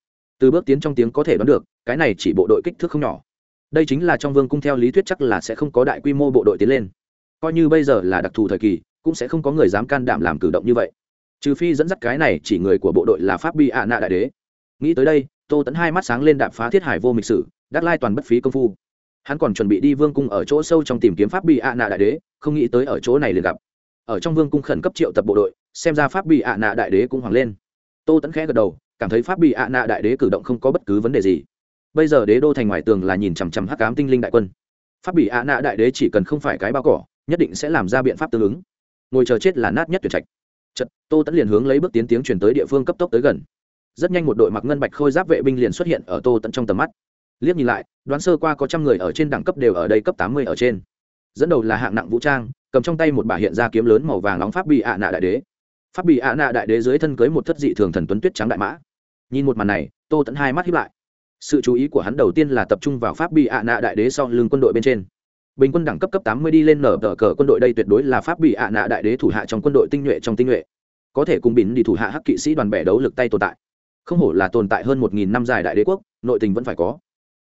từ bước tiến trong tiếng có thể đoán được, cái này chỉ bộ đội kích thước không nhỏ. Đây chính là trong vương cung theo lý thuyết chắc là sẽ không có đại quy mô bộ đội tiến lên. Coi như bây giờ là đặc thù thời kỳ, cũng sẽ không có người dám can đảm làm cử động như vậy. Trừ phi dẫn dắt cái này chỉ người của bộ đội là pháp bi ạ nạ đại đế. Nghĩ tới đây, tô tẫn hai mắt sáng lên đạp phá thiết hải vô mịch sử, đắc lai toàn bất phí công phu. Hắn còn chuẩn bị đi vương cung ở chỗ sâu trong tìm kiếm pháp bị ạ nạ đại đế, không nghĩ tới ở chỗ này liền gặp. Ở trong vương cung khẩn cấp triệu tập bộ đội, xem ra pháp bị ạ nạ đại đế cũng hoàng lên. Tô tẫn khẽ gật đầu cảm thấy pháp bị ạ nạ đại đế cử động không có bất cứ vấn đề gì. Bây giờ đế đô thành ngoài tường là nhìn chằm chằm hắc cám tinh linh đại quân. Pháp bị ạ nạ đại đế chỉ cần không phải cái bao cỏ, nhất định sẽ làm ra biện pháp tương ứng. Ngồi chờ chết là nát nhất tuyệt trạch. Chật tô tẫn liền hướng lấy bước tiến tiếng chuyển tới địa phương cấp tốc tới gần. Rất nhanh một đội mặc ngân bạch khôi giáp vệ binh liền xuất hiện ở tô tẫn trong tầm mắt. Liếc nhìn lại, đoán sơ qua có trăm người ở trên đẳng cấp đều ở đây cấp tám mươi ở trên. Dẫn đầu là hạng nặng vũ trang, cầm trong tay một bả hiện ra kiếm lớn màu vàng nóng pháp bị ạ nạ đại đế. Pháp bị ạ nạ đại đế dưới thân cưới một thất dị thường thần tuấn tuyết trắng đại mã nhìn một màn này, tô tẫn hai mắt hiếp lại. Sự chú ý của hắn đầu tiên là tập trung vào pháp bị ạ nạ đại đế sau lưng quân đội bên trên. Bình quân đẳng cấp cấp tám mươi đi lên nở tờ cờ quân đội đây tuyệt đối là pháp bị ạ nạ đại đế thủ hạ trong quân đội tinh nhuệ trong tinh nhuệ. Có thể cùng bỉn đi thủ hạ hắc kỵ sĩ đoàn bẻ đấu lực tay tồn tại. Không hổ là tồn tại hơn một nghìn năm dài đại đế quốc, nội tình vẫn phải có.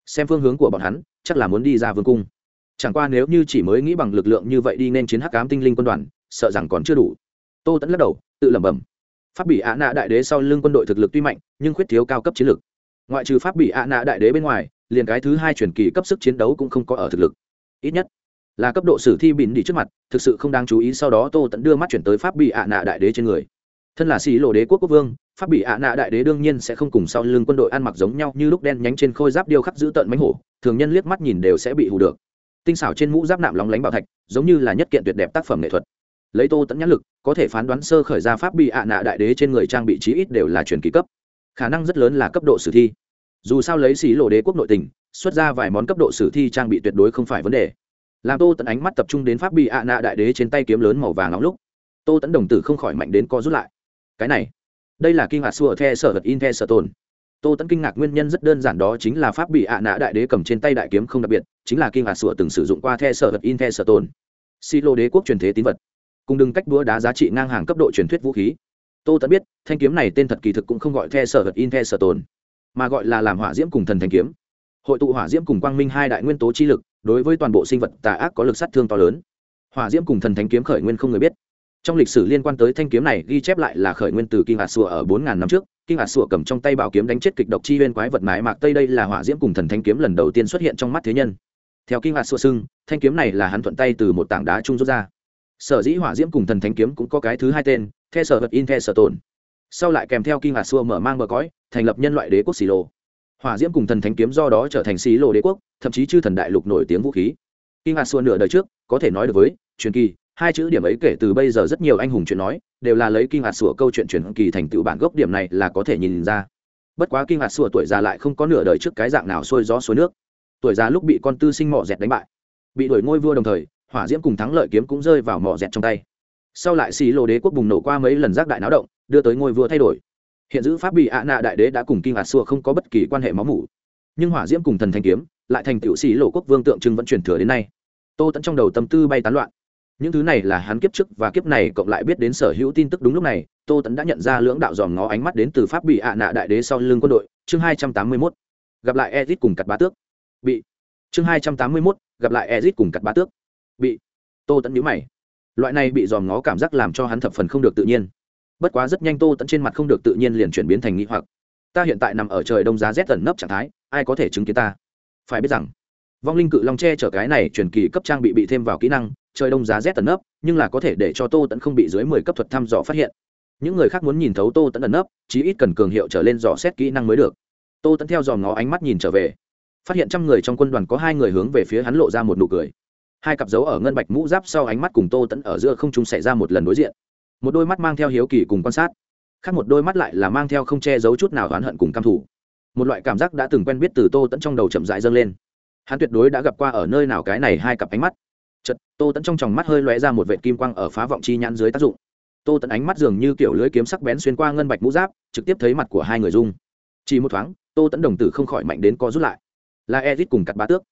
Xem phương hướng của bọn hắn, chắc là muốn đi ra vương cung. Chẳng qua nếu như chỉ mới nghĩ bằng lực lượng như vậy đi nên chiến hắc ám tinh linh quân đoàn, sợ rằng còn chưa đủ. Tô tẫn lắc đầu, tự lẩm bẩm pháp bị ạ nạ đại đế sau lưng quân đội thực lực tuy mạnh, nhưng khuyết thiếu cao cấp chiến lược ngoại trừ pháp bị ạ nạ đại đế bên ngoài, liền cái thứ hai truyền kỳ cấp sức chiến đấu cũng không có ở thực lực. Ít nhất, là cấp độ sử thi bỉn đi trước mặt, thực sự không đáng chú ý sau đó tô tẫn đưa mắt chuyển tới pháp bị ạ nạ đại đế trên người. Thân là xì lộ đế quốc quốc vương, pháp bị ạ nạ đại đế đương nhiên sẽ không cùng sau lưng quân đội ăn mặc giống nhau như lúc đen nhánh trên khôi giáp điêu khắc giữ tợn mánh hổ, thường nhân liếc mắt nhìn đều sẽ bị hù được. Tinh xảo trên mũ giáp nạm lóng lánh bảo thạch, giống như là nhất kiện tuyệt đẹp tác phẩm nghệ thuật lấy tô tẫn nhãn lực, có thể phán đoán sơ khởi ra pháp bị ạ nạ đại đế trên người trang bị trí ít đều là truyền kỳ cấp. Khả năng rất lớn là cấp độ sử thi. Dù sao lấy xí lộ đế quốc nội tình, xuất ra vài món cấp độ sử thi trang bị tuyệt đối không phải vấn đề. Làm tô tẫn ánh mắt tập trung đến pháp bị ạ nạ đại đế trên tay kiếm lớn màu vàng nóng lúc, tô tẫn đồng tử không khỏi mạnh đến co rút lại. Cái này, đây là kinh ngạc xua the sở vật in the sở tồn. Tô tẫn kinh ngạc nguyên nhân rất đơn giản đó chính là pháp bị ạ nạ đại đế cầm trên tay đại kiếm không đặc biệt, chính là kinh ngạc xua từng sử dụng qua the sở vật in the sở tồn. Xi lô đế quốc truyền thế tín vật cùng đừng cách búa đá giá trị ngang hàng cấp độ truyền thuyết vũ khí. Tô tẫn biết, thanh kiếm này tên thật kỳ thực cũng không gọi the sở vật in the sở tồn, mà gọi là làm hỏa diễm cùng thần thanh kiếm. Hội tụ hỏa diễm cùng quang minh hai đại nguyên tố chi lực, đối với toàn bộ sinh vật tà ác có lực sát thương to lớn. Hỏa diễm cùng thần thánh kiếm khởi nguyên không người biết. Trong lịch sử liên quan tới thanh kiếm này ghi chép lại là khởi nguyên từ kinh hạt sùa ở bốn ngàn năm trước, kinh hạt sùa cầm trong tay bảo kiếm đánh chết kịch độc chi huyên quái vật mái mạc tây đây là hỏa diễm cùng thần thánh kiếm lần đầu tiên xuất hiện trong mắt thế nhân. Theo kinh hạt sùa xưng, thanh kiếm này là hắn thuận tay từ một tảng đá trung rút ra sở dĩ hỏa diễm cùng thần thánh kiếm cũng có cái thứ hai tên, the sở vật in the sở tồn. Sau lại kèm theo kinh hạt xua mở mang bờ cõi, thành lập nhân loại đế quốc xì lô. Hỏa diễm cùng thần thánh kiếm do đó trở thành xì lô đế quốc, thậm chí chư thần đại lục nổi tiếng vũ khí. Kinh hạt xua nửa đời trước, có thể nói được với, truyền kỳ, hai chữ điểm ấy kể từ bây giờ rất nhiều anh hùng chuyện nói, đều là lấy kinh hạt xua câu chuyện truyền kỳ thành tựu bản gốc điểm này là có thể nhìn ra. Bất quá kinh hạt xua tuổi già lại không có nửa đời trước cái dạng nào xuôi gió suối nước. Tuổi già lúc bị con tư sinh mỏ dẹt đánh bại, bị đuổi ngôi vua đồng thời hỏa diễm cùng thắng lợi kiếm cũng rơi vào mỏ dẹt trong tay. Sau lại xì lô đế quốc bùng nổ qua mấy lần giác đại náo động, đưa tới ngôi vua thay đổi. Hiện giữ pháp bị ạ nạ đại đế đã cùng kinh hạt xua không có bất kỳ quan hệ máu mủ. Nhưng hỏa diễm cùng thần thanh kiếm, lại thành tiểu xì lô quốc vương tượng trưng vẫn truyền thừa đến nay. Tô tẫn trong đầu tâm tư bay tán loạn. Những thứ này là hắn kiếp trước và kiếp này cộng lại biết đến sở hữu tin tức đúng lúc này, tô tẫn đã nhận ra lưỡng đạo dòm ngó ánh mắt đến từ pháp bị ạ nạ đại đế sau lưng quân đội. Chương hai trăm tám mươi mốt. Gặp lại ezit cùng cặt bá tước. Bị. Chương hai trăm tám mươi mốt. Gặp lại ezit cùng cặt bá tước bị tô tẫn nhữ mày. Loại này bị dòm ngó cảm giác làm cho hắn thập phần không được tự nhiên. Bất quá rất nhanh tô tẫn trên mặt không được tự nhiên liền chuyển biến thành nghĩ hoặc. Ta hiện tại nằm ở trời đông giá rét tẩn nấp trạng thái, ai có thể chứng kiến ta? Phải biết rằng, vong linh cự long tre chở cái này truyền kỳ cấp trang bị bị thêm vào kỹ năng, trời đông giá rét tận nấp, nhưng là có thể để cho tô tẫn không bị dưới mười cấp thuật thăm dò phát hiện. Những người khác muốn nhìn thấu tô tẫn ẩn nấp, chí ít cần cường hiệu trở lên dò xét kỹ năng mới được. Tô tẫn theo dòm ngó ánh mắt nhìn trở về. Phát hiện trăm người trong quân đoàn có hai người hướng về phía hắn lộ ra một nụ cười hai cặp dấu ở ngân bạch mũ giáp sau ánh mắt cùng tô tẫn ở giữa không chúng xảy ra một lần đối diện. Một đôi mắt mang theo hiếu kỳ cùng quan sát, khác một đôi mắt lại là mang theo không che giấu chút nào oán hận cùng căm thủ một loại cảm giác đã từng quen biết từ tô tẫn trong đầu chậm dại dâng lên. Hắn tuyệt đối đã gặp qua ở nơi nào cái này hai cặp ánh mắt. Chật tô tẫn trong tròng mắt hơi lóe ra một vệ kim quang ở phá vọng chi nhãn dưới tác dụng. Tô tẫn ánh mắt dường như kiểu lưới kiếm sắc bén xuyên qua ngân bạch mũ giáp, trực tiếp thấy mặt của hai người dung chỉ một thoáng, tô tẫn đồng tử không khỏi mạnh đến co rút lại. Là ezit cùng cặp bá tước.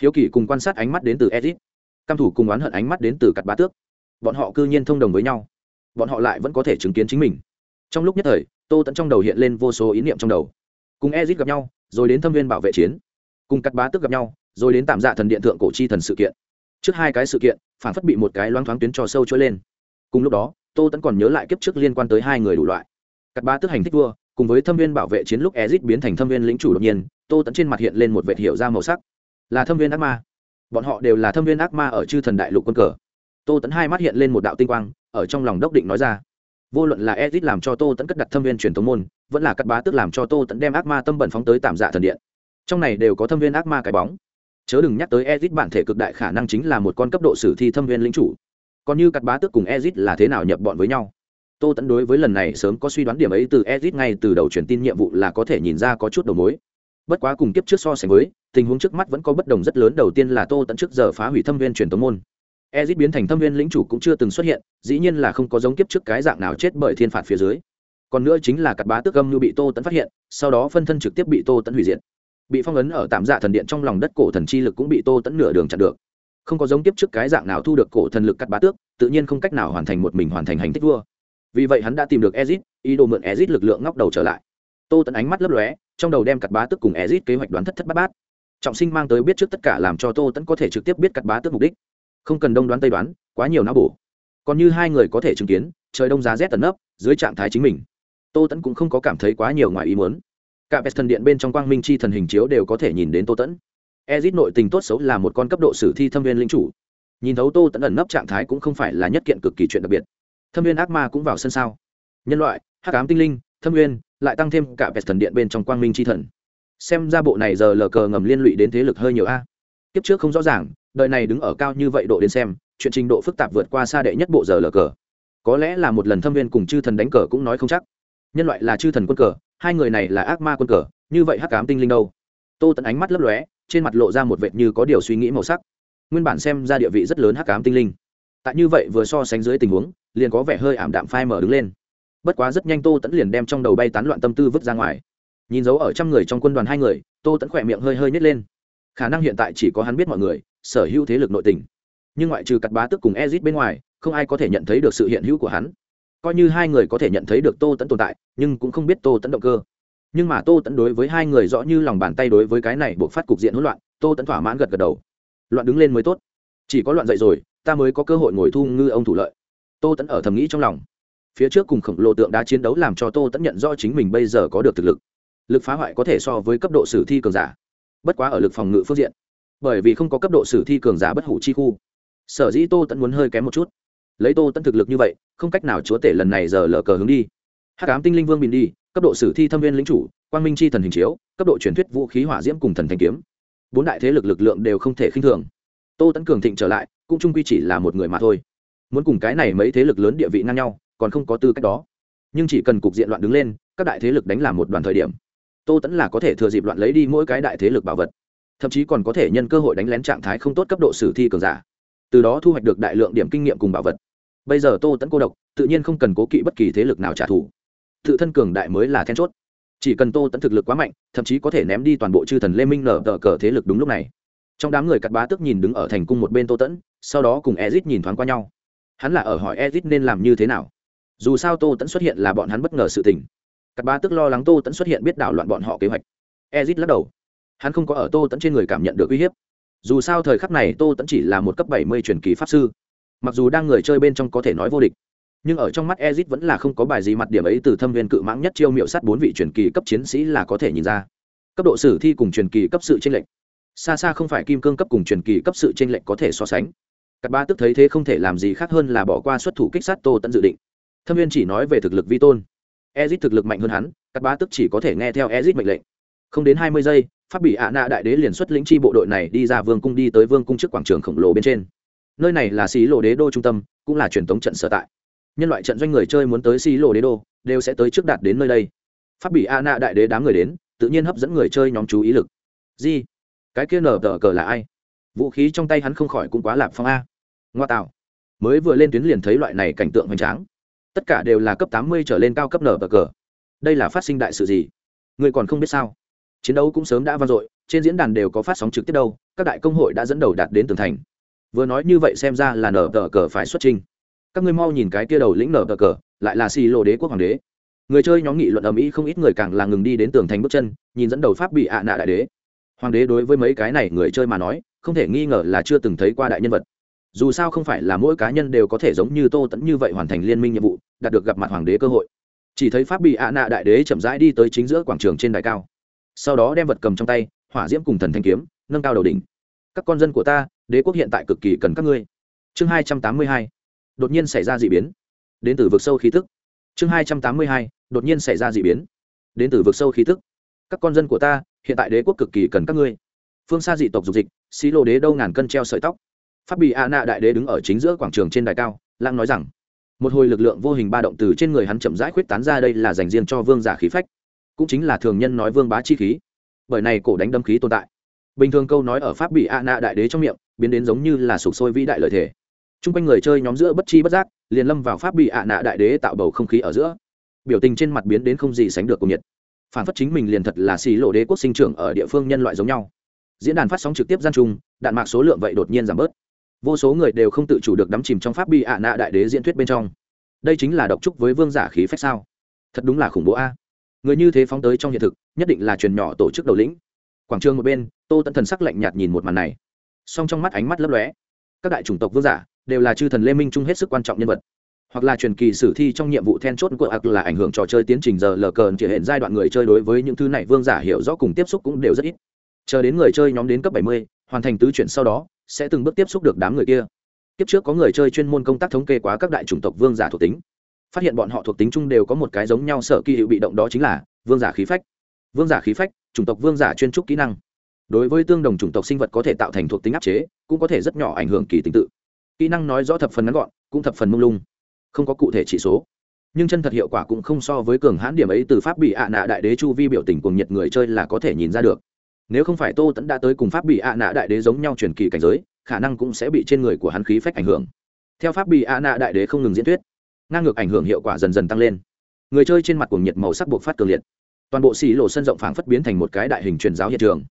Hiếu kỳ cùng quan sát ánh mắt đến từ ezit căm thủ cùng oán hận ánh mắt đến từ cặt bá tước. Bọn họ cư nhiên thông đồng với nhau. Bọn họ lại vẫn có thể chứng kiến chính mình. Trong lúc nhất thời, tô tẫn trong đầu hiện lên vô số ý niệm trong đầu. Cùng ezit gặp nhau, rồi đến thâm viên bảo vệ chiến. Cùng cắt bá tước gặp nhau, rồi đến tạm dạ thần điện thượng cổ chi thần sự kiện. Trước hai cái sự kiện, phản phất bị một cái loáng thoáng tuyến trò sâu trôi lên. Cùng lúc đó, tô tẫn còn nhớ lại kiếp trước liên quan tới hai người đủ loại. Cắt bá tức hành thích vua, cùng với thâm viên bảo vệ chiến lúc ezit biến thành thâm viên lĩnh chủ đột nhiên, tô tẫn trên mặt hiện lên một vệt hiệu da màu sắc. Là thâm viên ác ma bọn họ đều là thâm viên ác ma ở chư thần đại lục quân cờ. Tô tẫn hai mắt hiện lên một đạo tinh quang, ở trong lòng đốc định nói ra. Vô luận là edit làm cho tô tẫn cất đặt thâm viên truyền thống môn, vẫn là cắt bá tức làm cho tô tẫn đem ác ma tâm bẩn phóng tới tạm dạ thần điện. Trong này đều có thâm viên ác ma cái bóng. Chớ đừng nhắc tới edit bản thể cực đại khả năng chính là một con cấp độ sử thi thâm viên lính chủ. Còn như cắt bá tước cùng edit là thế nào nhập bọn với nhau? Tô tẫn đối với lần này sớm có suy đoán điểm ấy từ edit ngay từ đầu truyền tin nhiệm vụ là có thể nhìn ra có chút đầu mối bất quá cùng kiếp trước so sánh với, tình huống trước mắt vẫn có bất đồng rất lớn. Đầu tiên là tô tẫn trước giờ phá hủy thâm viên truyền tống môn. Ezit biến thành thâm viên lĩnh chủ cũng chưa từng xuất hiện, dĩ nhiên là không có giống kiếp trước cái dạng nào chết bởi thiên phạt phía dưới. Còn nữa chính là cặp bá tước âm như bị tô tẫn phát hiện, sau đó phân thân trực tiếp bị tô tẫn hủy diệt. Bị phong ấn ở tạm dạ thần điện trong lòng đất cổ thần chi lực cũng bị tô tẫn nửa đường chặn được. Không có giống tiếp trước cái dạng nào thu được cổ thần lực cắt bá tước, tự nhiên không cách nào hoàn thành một mình hoàn thành hành tích vua. Vì vậy hắn đã tìm được ezit, ý đồ mượn ezit lực lượng ngóc đầu trở lại. Tô tẫn ánh mắt lấp lóe trong đầu đem cặt bá tước cùng ezit kế hoạch đoán thất thất bát bát. Trọng sinh mang tới biết trước tất cả làm cho tô tẫn có thể trực tiếp biết cặt bá tước mục đích. Không cần đông đoán tây đoán, quá nhiều não bổ. Còn như hai người có thể chứng kiến, trời đông giá rét tận nấp, dưới trạng thái chính mình. Tô tẫn cũng không có cảm thấy quá nhiều ngoài ý muốn. Cả pet thần điện bên trong quang minh chi thần hình chiếu đều có thể nhìn đến tô tẫn ezit nội tình tốt xấu là một con cấp độ sử thi thâm viên linh chủ. Nhìn thấu tô tẫn ẩn nấp trạng thái cũng không phải là nhất kiện cực kỳ chuyện đặc biệt. Thâm viên ác ma cũng vào sân sao. Nhân loại, hắc ám tinh linh, thâm viên lại tăng thêm cả vẹt thần điện bên trong quang minh chi thần. Xem ra bộ này giờ lờ cờ ngầm liên lụy đến thế lực hơi nhiều a. Kiếp trước không rõ ràng, đời này đứng ở cao như vậy độ đến xem, chuyện trình độ phức tạp vượt qua xa đệ nhất bộ giờ lờ cờ. Có lẽ là một lần thâm viên cùng chư thần đánh cờ cũng nói không chắc. Nhân loại là chư thần quân cờ, hai người này là ác ma quân cờ, như vậy hắc cám tinh linh đâu? Tô tận ánh mắt lấp lóe, trên mặt lộ ra một vệt như có điều suy nghĩ màu sắc. Nguyên bản xem ra địa vị rất lớn hắc cám tinh linh. Tại như vậy vừa so sánh dưới tình huống, liền có vẻ hơi ảm đạm phai mở đứng lên bất quá rất nhanh tô tẫn liền đem trong đầu bay tán loạn tâm tư vứt ra ngoài. Nhìn dấu ở trăm người trong quân đoàn hai người, tô tẫn khỏe miệng hơi hơi nhét lên. Khả năng hiện tại chỉ có hắn biết mọi người, sở hữu thế lực nội tình. Nhưng ngoại trừ cặt bá tức cùng ezit bên ngoài, không ai có thể nhận thấy được sự hiện hữu của hắn. Coi như hai người có thể nhận thấy được tô tẫn tồn tại, nhưng cũng không biết tô tẫn động cơ. Nhưng mà tô tẫn đối với hai người rõ như lòng bàn tay đối với cái này buộc phát cục diện hỗn loạn, tô tẫn thỏa mãn gật gật đầu. Loạn đứng lên mới tốt. Chỉ có loạn dậy rồi, ta mới có cơ hội ngồi thu ngư ông thủ lợi. Tô tẫn ở thầm nghĩ trong lòng phía trước cùng khổng lồ tượng đá chiến đấu làm cho tô tẫn nhận rõ chính mình bây giờ có được thực lực. Lực phá hoại có thể so với cấp độ sử thi cường giả. Bất quá ở lực phòng ngự phương diện, bởi vì không có cấp độ sử thi cường giả bất hủ chi khu, sở dĩ tô tẫn muốn hơi kém một chút. Lấy tô tẫn thực lực như vậy, không cách nào chúa tể lần này giờ lờ cờ hướng đi. Hát cám tinh linh vương bình đi, cấp độ sử thi thâm viên lính chủ, quang minh c h i thần hình chiếu, cấp độ truyền thuyết vũ khí hỏa diễm cùng thần thanh kiếm. Bốn đại thế lực lực lượng đều không thể khinh thường. Tô tẫn cường thịnh trở lại, cũng trung quy chỉ là một người mà thôi. Muốn cùng cái này mấy thế lực lớn địa vị ngang nhau còn không có tư cách đó. Nhưng chỉ cần cục diện loạn đứng lên, các đại thế lực đánh làm một đoàn thời điểm. Tô tẫn là có thể thừa dịp loạn lấy đi mỗi cái đại thế lực bảo vật. Thậm chí còn có thể nhân cơ hội đánh lén trạng thái không tốt cấp độ sử thi cường giả. Từ đó thu hoạch được đại lượng điểm kinh nghiệm cùng bảo vật. Bây giờ tô tẫn cô độc, tự nhiên không cần cố kỵ bất kỳ thế lực nào trả thù. Tự thân cường đại mới là then chốt. Chỉ cần tô tẫn thực lực quá mạnh, thậm chí có thể ném đi toàn bộ chư thần lê minh nở tờ cờ thế lực đúng lúc này. Trong đám người cắt bá tức nhìn đứng ở thành cung một bên tô tẫn sau đó cùng ezit nhìn thoáng qua nhau. Hắn là ở hỏi ezit nên làm như thế nào dù sao tô tẫn xuất hiện là bọn hắn bất ngờ sự tình. Cắt ba tức lo lắng tô tẫn xuất hiện biết đảo loạn bọn họ kế hoạch. Ezit lắc đầu. Hắn không có ở tô tẫn trên người cảm nhận được uy hiếp. Dù sao thời khắc này tô tẫn chỉ là một cấp bảy mươi truyền kỳ pháp sư. Mặc dù đang người chơi bên trong có thể nói vô địch, nhưng ở trong mắt ezit vẫn là không có bài gì mặt điểm ấy từ thâm viên cự mãng nhất chiêu miệu sắt bốn vị truyền kỳ cấp chiến sĩ là có thể nhìn ra. Cấp độ sử thi cùng truyền kỳ cấp sự tranh lệch. Xa xa không phải kim cương cấp cùng truyền kỳ cấp sự tranh lệch có thể so sánh. Các ba tức thấy thế không thể làm gì khác hơn là bỏ qua xuất thủ kích sát tô tẫn dự định thâm viên chỉ nói về thực lực vi tôn. Ezit thực lực mạnh hơn hắn các bá tức chỉ có thể nghe theo ezit mệnh lệnh. Không đến hai mươi giây, pháp bị ạ nạ đại đế liền xuất lĩnh chi bộ đội này đi ra vương cung đi tới vương cung trước quảng trường khổng lồ bên trên. Nơi này là xí lộ đế đô trung tâm, cũng là truyền thống trận sở tại. Nhân loại trận doanh người chơi muốn tới xí lộ đế đô, đều sẽ tới trước đạt đến nơi đây. Pháp bị a nạ đại đế đám người đến, tự nhiên hấp dẫn người chơi nhóm chú ý lực. Di cái kia nở tờ cờ là ai? Vũ khí trong tay hắn không khỏi cũng quá lạp phong a. Ngoa tạo. Mới vừa lên tuyến liền thấy loại này cảnh tượng hoành tráng tất cả đều là cấp tám mươi trở lên cao cấp nở tờ cờ. Đây là phát sinh đại sự gì? Người còn không biết sao? Chiến đấu cũng sớm đã vang dội, trên diễn đàn đều có phát sóng trực tiếp đâu, các đại công hội đã dẫn đầu đạt đến tường thành. Vừa nói như vậy xem ra là nở tờ cờ phải xuất trình. Các ngươi mau nhìn cái kia đầu lĩnh nở tờ cờ, lại là xì lộ đế quốc hoàng đế. Người chơi nhóm nghị luận ầm ĩ không ít người càng là ngừng đi đến tường thành bước chân, nhìn dẫn đầu pháp bị ạ nạ đại đế. Hoàng đế đối với mấy cái này người chơi mà nói, không thể nghi ngờ là chưa từng thấy qua đại nhân vật dù sao không phải là mỗi cá nhân đều có thể giống như tô tẫn như vậy hoàn thành liên minh nhiệm vụ, đạt được gặp mặt hoàng đế cơ hội. Chỉ thấy pháp bị ạ nạ đại đế chậm rãi đi tới chính giữa quảng trường trên đài cao. Sau đó đem vật cầm trong tay, hỏa diễm cùng thần thanh kiếm, nâng cao đầu đỉnh. Các con dân của ta, đế quốc hiện tại cực kỳ cần các ngươi. Chương hai trăm tám mươi hai, đột nhiên xảy ra d ị biến. Đến từ vực sâu khí tức. Chương hai trăm tám mươi hai, đột nhiên xảy ra d ị biến. Đến từ vực sâu khí tức. Các con dân của ta, hiện tại đế quốc cực kỳ cần các ngươi. Phương xa dị tộc dục dịch, xí lô đế đâu ngàn cân treo sợi tóc pháp bị a nạ đại đế đứng ở chính giữa quảng trường trên đài cao lãng nói rằng, một hồi lực lượng vô hình ba động từ trên người hắn chậm rãi khuyết tán ra đây là dành riêng cho vương giả khí phách, cũng chính là thường nhân nói vương bá chi khí, bởi này cổ đánh đâm khí tồn tại. Bình thường câu nói ở pháp bị a nạ đại đế trong miệng, biến đến giống như là sụp sôi vĩ đại lợi thể t r u n g quanh người chơi nhóm giữa bất chi bất giác, liền lâm vào pháp bị A nạ đại đế tạo bầu không khí ở giữa. Biểu tình trên mặt biến đến không gì sánh được cùng nhiệt. Phản phất chính mình liền thật là xì lộ đế quốc sinh trưởng ở địa phương nhân loại giống nhau. Diễn đàn phát sóng trực tiếp gian trung đạn mạc số lượng vậy đột nhiên giảm bớt vô số người đều không tự chủ được đắm chìm trong pháp bị ạ nạ đại đế diễn thuyết bên trong. Đây chính là độc trúc với vương giả khí phách sao? Thật đúng là khủng bố a. Người như thế phóng tới trong hiện thực nhất định là truyền nhỏ tổ chức đầu lĩnh. Quảng trường một bên tô tẫn thần sắc lạnh nhạt nhìn một màn này. Song trong mắt ánh mắt lấp lóe các đại chủng tộc vương giả đều là chư thần lê minh chung hết sức quan trọng nhân vật. Hoặc là truyền kỳ sử thi trong nhiệm vụ then chốt của ạc là ảnh hưởng trò chơi tiến trình giờ lờ cờn chỉ hiện giai đoạn người chơi đối với những thứ này vương giả hiểu rõ cùng tiếp xúc cũng đều rất ít. Chờ đến người chơi nhóm đến cấp 70, hoàn thành tứ chuyển sau đó sẽ từng bước tiếp xúc được đám người kia. Kiếp trước có người chơi chuyên môn công tác thống kê quá các đại chủng tộc vương giả thuộc tính. Phát hiện bọn họ thuộc tính chung đều có một cái giống nhau sở kỳ hiệu bị động đó chính là vương giả khí phách. Vương giả khí phách, chủng tộc vương giả chuyên trúc kỹ năng. Đối với tương đồng chủng tộc sinh vật có thể tạo thành thuộc tính áp chế, cũng có thể rất nhỏ ảnh hưởng kỳ tính tự. Kỹ năng nói rõ thập phần ngắn gọn, cũng thập phần mông lung. Không có cụ thể chỉ số. Nhưng chân thật hiệu quả cũng không so với cường hãn điểm ấy từ pháp bị ạ nạ đại đế chu vi biểu tình cùng nhiệt người chơi là có thể nhìn ra được nếu không phải tô tẫn đã tới cùng pháp bị ạ nạ đại đế giống nhau truyền kỳ cảnh giới, khả năng cũng sẽ bị trên người của hắn khí phách ảnh hưởng. Theo pháp bị ạ nạ đại đế không ngừng diễn thuyết, ngang ngược ảnh hưởng hiệu quả dần dần tăng lên. Người chơi trên mặt cuồng nhiệt màu sắc buộc phát cường liệt. Toàn bộ xì lộ sân rộng phảng phất biến thành một cái đại hình truyền giáo hiện trường.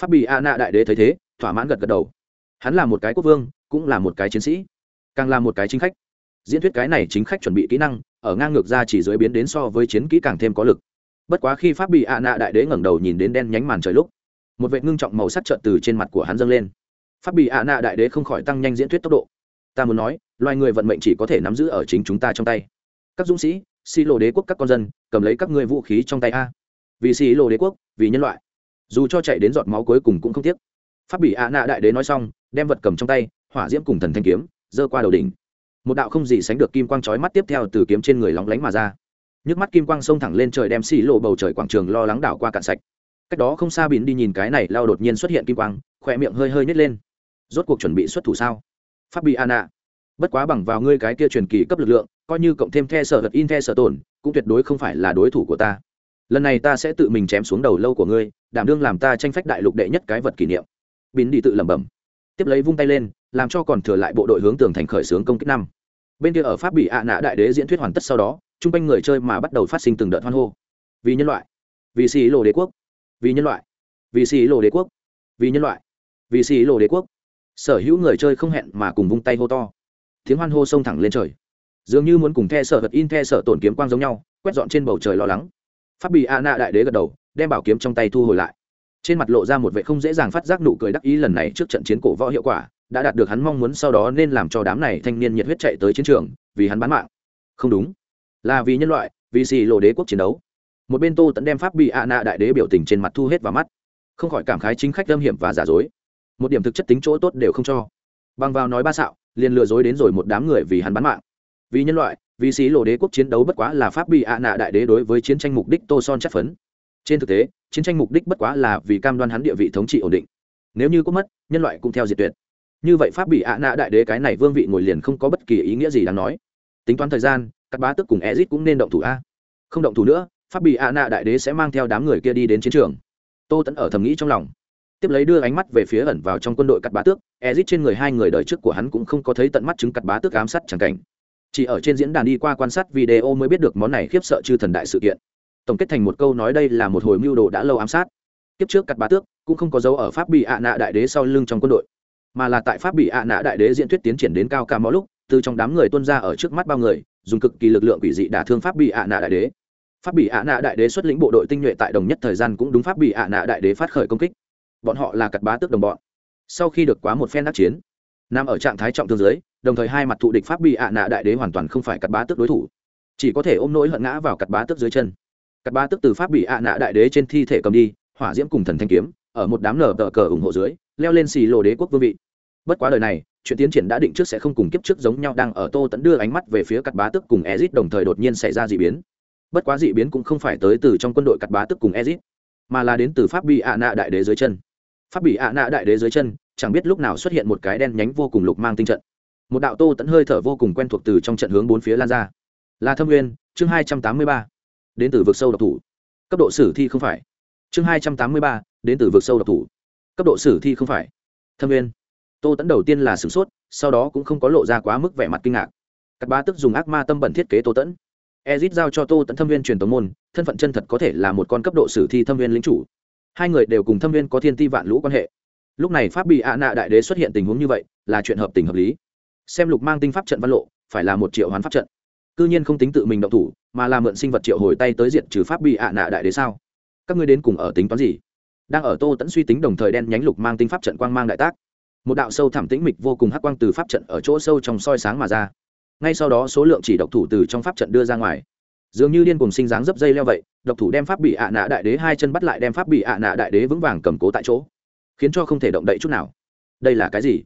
Pháp bị ạ nạ đại đế thấy thế, thỏa mãn gật gật đầu. Hắn là một cái quốc vương, cũng là một cái chiến sĩ, càng là một cái chính khách. Diễn thuyết cái này chính khách chuẩn bị kỹ năng, ở ngang ngược ra chỉ dưới biến đến so với chiến kỹ càng thêm có lực. Bất quá khi pháp bị ạ nạ đại đế ngẩng đầu nhìn đến đen nhánh màn trời lúc một vệ ngưng trọng màu sắc trợn từ trên mặt của hắn dâng lên. Pháp bị ạ nạ đại đế không khỏi tăng nhanh diễn thuyết tốc độ. Ta muốn nói, loài người vận mệnh chỉ có thể nắm giữ ở chính chúng ta trong tay. Các dũng sĩ xi lộ đế quốc các con dân, cầm lấy các ngươi vũ khí trong tay a. Vì xi lộ đế quốc, vì nhân loại. Dù cho chạy đến giọt máu cuối cùng cũng không tiếc. Pháp bị ạ nạ đại đế nói xong, đem vật cầm trong tay, hỏa diễm cùng thần thanh kiếm, giơ qua đầu đỉnh. Một đạo không gì sánh được kim quang chói mắt tiếp theo từ kiếm trên người lóng lánh mà ra. Nhức mắt kim quang xông thẳng lên trời đem xì lộ bầu trời quảng trường lo lắng đảo qua cạn sạch cách đó không xa bịn đi nhìn cái này lao đột nhiên xuất hiện kim quang, khỏe miệng hơi hơi nhét lên. Rốt cuộc chuẩn bị xuất thủ sao? Pháp bị an ạ bất quá bằng vào ngươi cái kia truyền kỳ cấp lực lượng, coi như cộng thêm the sở vật in the sở tổn, cũng tuyệt đối không phải là đối thủ của ta. Lần này ta sẽ tự mình chém xuống đầu lâu của ngươi, đảm đương làm ta tranh phách đại lục đệ nhất cái vật kỷ niệm. Bín đi tự lẩm bẩm. Tiếp lấy vung tay lên, làm cho còn thừa lại bộ đội hướng tường thành khởi xướng công kích năm. Bên kia ở pháp bị ạ nạ đại đế diễn thuyết hoàn tất sau đó, chung quanh người chơi mà bắt đầu phát sinh từng đợt hoan hô. Vì nhân loại, vì xì lộ đế quốc vì nhân loại, vì xì lộ đế quốc, vì nhân loại, vì xì lộ đế quốc. Sở hữu người chơi không hẹn mà cùng vung tay hô to. Tiếng hoan hô xông thẳng lên trời. Dường như muốn cùng the sở vật in the sở tổn kiếm quang giống nhau, quét dọn trên bầu trời lo lắng. Pháp bị a nạ đại đế gật đầu, đem bảo kiếm trong tay thu hồi lại. Trên mặt lộ ra một vệ không dễ dàng phát giác nụ cười đắc ý lần này trước trận chiến cổ võ hiệu quả, đã đạt được hắn mong muốn sau đó nên làm cho đám này thanh niên nhiệt huyết chạy tới chiến trường, vì hắn bán mạng. Không đúng. Là vì nhân loại, vì xì lộ đế quốc chiến đấu một bên tô tẫn đem pháp bị ạ nạ đại đế biểu tình trên mặt thu hết vào mắt. Không khỏi cảm khái chính khách lâm hiểm và giả dối. Một điểm thực chất tính chỗ tốt đều không cho. Bằng vào nói ba xạo, liền lừa dối đến rồi một đám người vì hắn bán mạng. Vì nhân loại, vì xí lộ đế quốc chiến đấu bất quá là pháp bị ạ nạ đại đế đối với chiến tranh mục đích tô son chất phấn. Trên thực tế, chiến tranh mục đích bất quá là vì cam đoan hắn địa vị thống trị ổn định. Nếu như có mất, nhân loại cũng theo diệt tuyệt. Như vậy pháp bị ạ nạ đại đế cái này vương vị ngồi liền không có bất kỳ ý nghĩa gì đáng nói. Tính toán thời gian các bá tức cùng ezit cũng nên động thủ a. Không động thủ nữa pháp bị ạ nạ đại đế sẽ mang theo đám người kia đi đến chiến trường. Tô tẫn ở thầm nghĩ trong lòng. Tiếp lấy đưa ánh mắt về phía ẩn vào trong quân đội cắt bá tước ezit trên người hai người đời trước của hắn cũng không có thấy tận mắt chứng cắt bá tước ám sát chẳng cảnh. Chỉ ở trên diễn đàn đi qua quan sát video mới biết được món này khiếp sợ chư thần đại sự kiện. Tổng kết thành một câu nói đây là một hồi mưu đồ đã lâu ám sát. Kiếp trước cắt bá tước cũng không có dấu ở pháp bị ạ nạ đại đế sau lưng trong quân đội, mà là tại pháp bị ạ nạ đại đế diễn thuyết tiến triển đến cao cả mỗi lúc, từ trong đám người tuân ra ở trước mắt bao người, dùng cực kỳ lực lượng quỷ dị đả thương pháp bị ạ nạ đại đế pháp bị ạ nạ đại đế xuất lĩnh bộ đội tinh nhuệ tại đồng nhất thời gian cũng đúng pháp bị ạ nạ đại đế phát khởi công kích. Bọn họ là cặt bá tước đồng bọn. Sau khi được quá một phen đắc chiến, nằm ở trạng thái trọng thương giới đồng thời hai mặt thụ địch pháp bị ạ nạ đại đế hoàn toàn không phải cặt bá tước đối thủ, chỉ có thể ôm nỗi hận ngã vào cặt bá tước dưới chân. Cặt bá tước từ pháp bị ạ nạ đại đế trên thi thể cầm đi, hỏa diễm cùng thần thanh kiếm, ở một đám nở tờ cờ ủng hộ dưới, leo lên xì lồ đế quốc vương vị. Bất quá đời này, chuyện tiến triển đã định trước sẽ không cùng kiếp trước giống nhau đang ở tô tẫn đưa ánh mắt về phía cặt bá tước cùng ezit đồng thời đột nhiên xảy ra d ị biến bất quá dị biến cũng không phải tới từ trong quân đội cặt bá tức cùng ezit mà là đến từ pháp bị ạ nạ đại đế dưới chân. Pháp bị ạ nạ đại đế dưới chân, chẳng biết lúc nào xuất hiện một cái đen nhánh vô cùng lục mang tinh trận. Một đạo tô tẫn hơi thở vô cùng quen thuộc từ trong trận hướng bốn phía lan ra. Là thâm nguyên, chương hai trăm tám mươi ba. Đến từ vực sâu độc thủ. Cấp độ sử thi không phải. Chương hai trăm tám mươi ba, đến từ vực sâu độc thủ. Cấp độ sử thi không phải. Thâm nguyên. Tô tẫn đầu tiên là sửng sốt, sau đó cũng không có lộ ra quá mức vẻ mặt kinh ngạc. Các bá tức dùng ác ma tâm bẩn thiết kế tô tẫn ezit giao cho tô tẫn thâm viên truyền tống môn, thân phận chân thật có thể là một con cấp độ sử thi thâm viên lính chủ. Hai người đều cùng thâm viên có thiên ti vạn lũ quan hệ. Lúc này pháp bị ạ nạ đại đế xuất hiện tình huống như vậy, là chuyện hợp tình hợp lý. Xem lục mang tinh pháp trận văn lộ, phải là một triệu hoán pháp trận. Cư nhiên không tính tự mình động thủ, mà là mượn sinh vật triệu hồi tay tới diện trừ pháp bị ạ nạ đại đế sao? Các ngươi đến cùng ở tính toán gì? Đang ở tô tẫn suy tính đồng thời đen nhánh lục mang tinh pháp trận quang mang đại tác. Một đạo sâu thẳm tĩnh mịch vô cùng hắc quang từ pháp trận ở chỗ sâu trong soi sáng mà ra ngay sau đó số lượng chỉ độc thủ từ trong pháp trận đưa ra ngoài. Dường như điên cùng sinh dáng dấp dây leo vậy, độc thủ đem pháp bị ạ nạ đại đế hai chân bắt lại đem pháp bị ạ nạ đại đế vững vàng cầm cố tại chỗ. Khiến cho không thể động đậy chút nào. Đây là cái gì?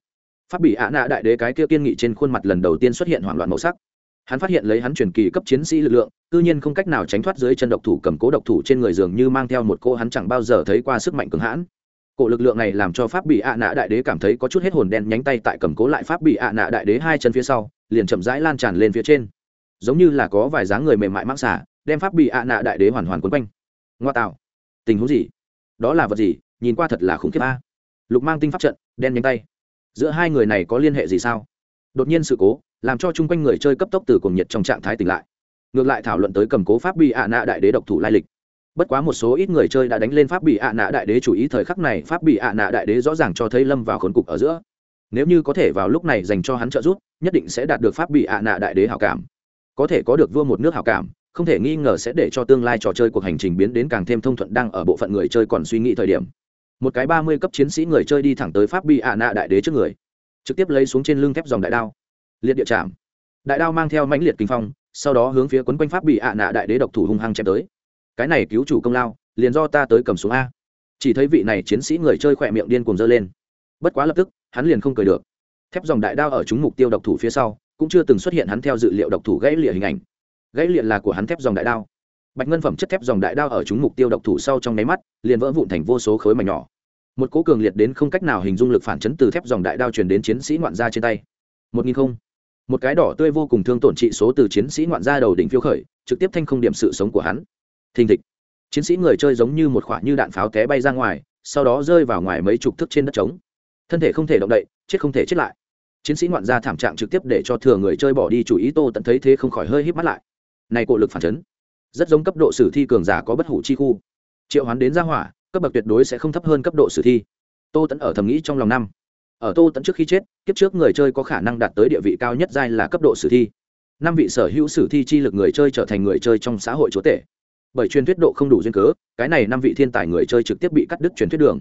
Pháp bị ạ nạ đại đế cái kia kiên nghị trên khuôn mặt lần đầu tiên xuất hiện hoảng loạn màu sắc. Hắn phát hiện lấy hắn truyền kỳ cấp chiến sĩ lực lượng tự nhiên không cách nào tránh thoát dưới chân độc thủ cầm cố độc thủ trên người dường như mang theo một cô hắn chẳng bao giờ thấy qua sức mạnh cường hãn. Cổ lực lượng này làm cho pháp bị ạ nạ đại đế cảm thấy có chút hết hồn đen nhánh tay tại cầm cố lại pháp bị ạ nạ đại đế hai chân phía sau liền chậm rãi lan tràn lên phía trên. Giống như là có vài dáng người mềm mại mang xả, đem pháp bị ạ nạ đại đế hoàn hoàn quấn quanh. Ngoa tạo. Tình huống gì? Đó là vật gì? Nhìn qua thật là khủng khiếp a. Lục mang tinh pháp trận, đen nhánh tay. Giữa hai người này có liên hệ gì sao? Đột nhiên sự cố, làm cho chung quanh người chơi cấp tốc từ cuồng nhiệt trong trạng thái tỉnh lại. Ngược lại thảo luận tới cầm cố pháp bị ạ nạ đại đế độc thủ lai lịch. Bất quá một số ít người chơi đã đánh lên pháp bị ạ nạ đại đế chủ ý thời khắc này, pháp bị ạ nạ đại đế rõ ràng cho thấy lâm vào khốn cục ở giữa. Nếu như có thể vào lúc này dành cho hắn trợ giúp nhất định sẽ đạt được pháp bị ạ nạ đại đế hảo cảm. Có thể có được vua một nước hảo cảm, không thể nghi ngờ sẽ để cho tương lai trò chơi cuộc hành trình biến đến càng thêm thông thuận đang ở bộ phận người chơi còn suy nghĩ thời điểm. Một cái ba mươi cấp chiến sĩ người chơi đi thẳng tới pháp bị ạ nạ đại đế trước người, trực tiếp lấy xuống trên lưng thép dòng đại đao, liệt địa chạm. Đại đao mang theo mãnh liệt kinh phong, sau đó hướng phía quấn quanh pháp bị ạ nạ đại đế độc thủ hung hăng chém tới. Cái này cứu chủ công lao, liền do ta tới cầm xuống a. Chỉ thấy vị này chiến sĩ người chơi khỏe miệng điên cuồng dơ lên. Bất quá lập tức, hắn liền không cười được thép dòng đại đao ở chúng mục tiêu độc thủ phía sau, cũng chưa từng xuất hiện hắn theo dự liệu độc thủ gãy lịa hình ảnh. Gãy lịa là của hắn thép dòng đại đao. Bạch ngân phẩm chất thép dòng đại đao ở chúng mục tiêu độc thủ sau trong nháy mắt, liền vỡ vụn thành vô số khối mảnh nhỏ. Một cố cường liệt đến không cách nào hình dung lực phản chấn từ thép dòng đại đao truyền đến chiến sĩ ngoạn gia trên tay. Một nghìn không. Một cái đỏ tươi vô cùng thương tổn trị số từ chiến sĩ ngoạn gia đầu đỉnh phiêu khởi, trực tiếp thanh không điểm sự sống của hắn. Thình thịch. Chiến sĩ người chơi giống như một khoả như đạn pháo té bay ra ngoài, sau đó rơi vào ngoài mấy chục thước trên đất trống. Thân thể không thể động đậy, chết không thể chết lại chiến sĩ ngoạn gia thảm trạng trực tiếp để cho thừa người chơi bỏ đi chủ ý, tô tận thấy thế không khỏi hơi híp mắt lại. Này cổ lực phản chấn, rất giống cấp độ sử thi cường giả có bất hủ chi khu. Triệu hoán đến gia hỏa, cấp bậc tuyệt đối sẽ không thấp hơn cấp độ sử thi. Tô tẫn ở thầm nghĩ trong lòng năm. Ở tô tẫn trước khi chết, kiếp trước người chơi có khả năng đạt tới địa vị cao nhất giai là cấp độ sử thi. Năm vị sở hữu sử thi chi lực người chơi trở thành người chơi trong xã hội chúa tể. Bởi truyền thuyết độ không đủ duyên cớ, cái này năm vị thiên tài người chơi trực tiếp bị cắt đứt truyền thuyết đường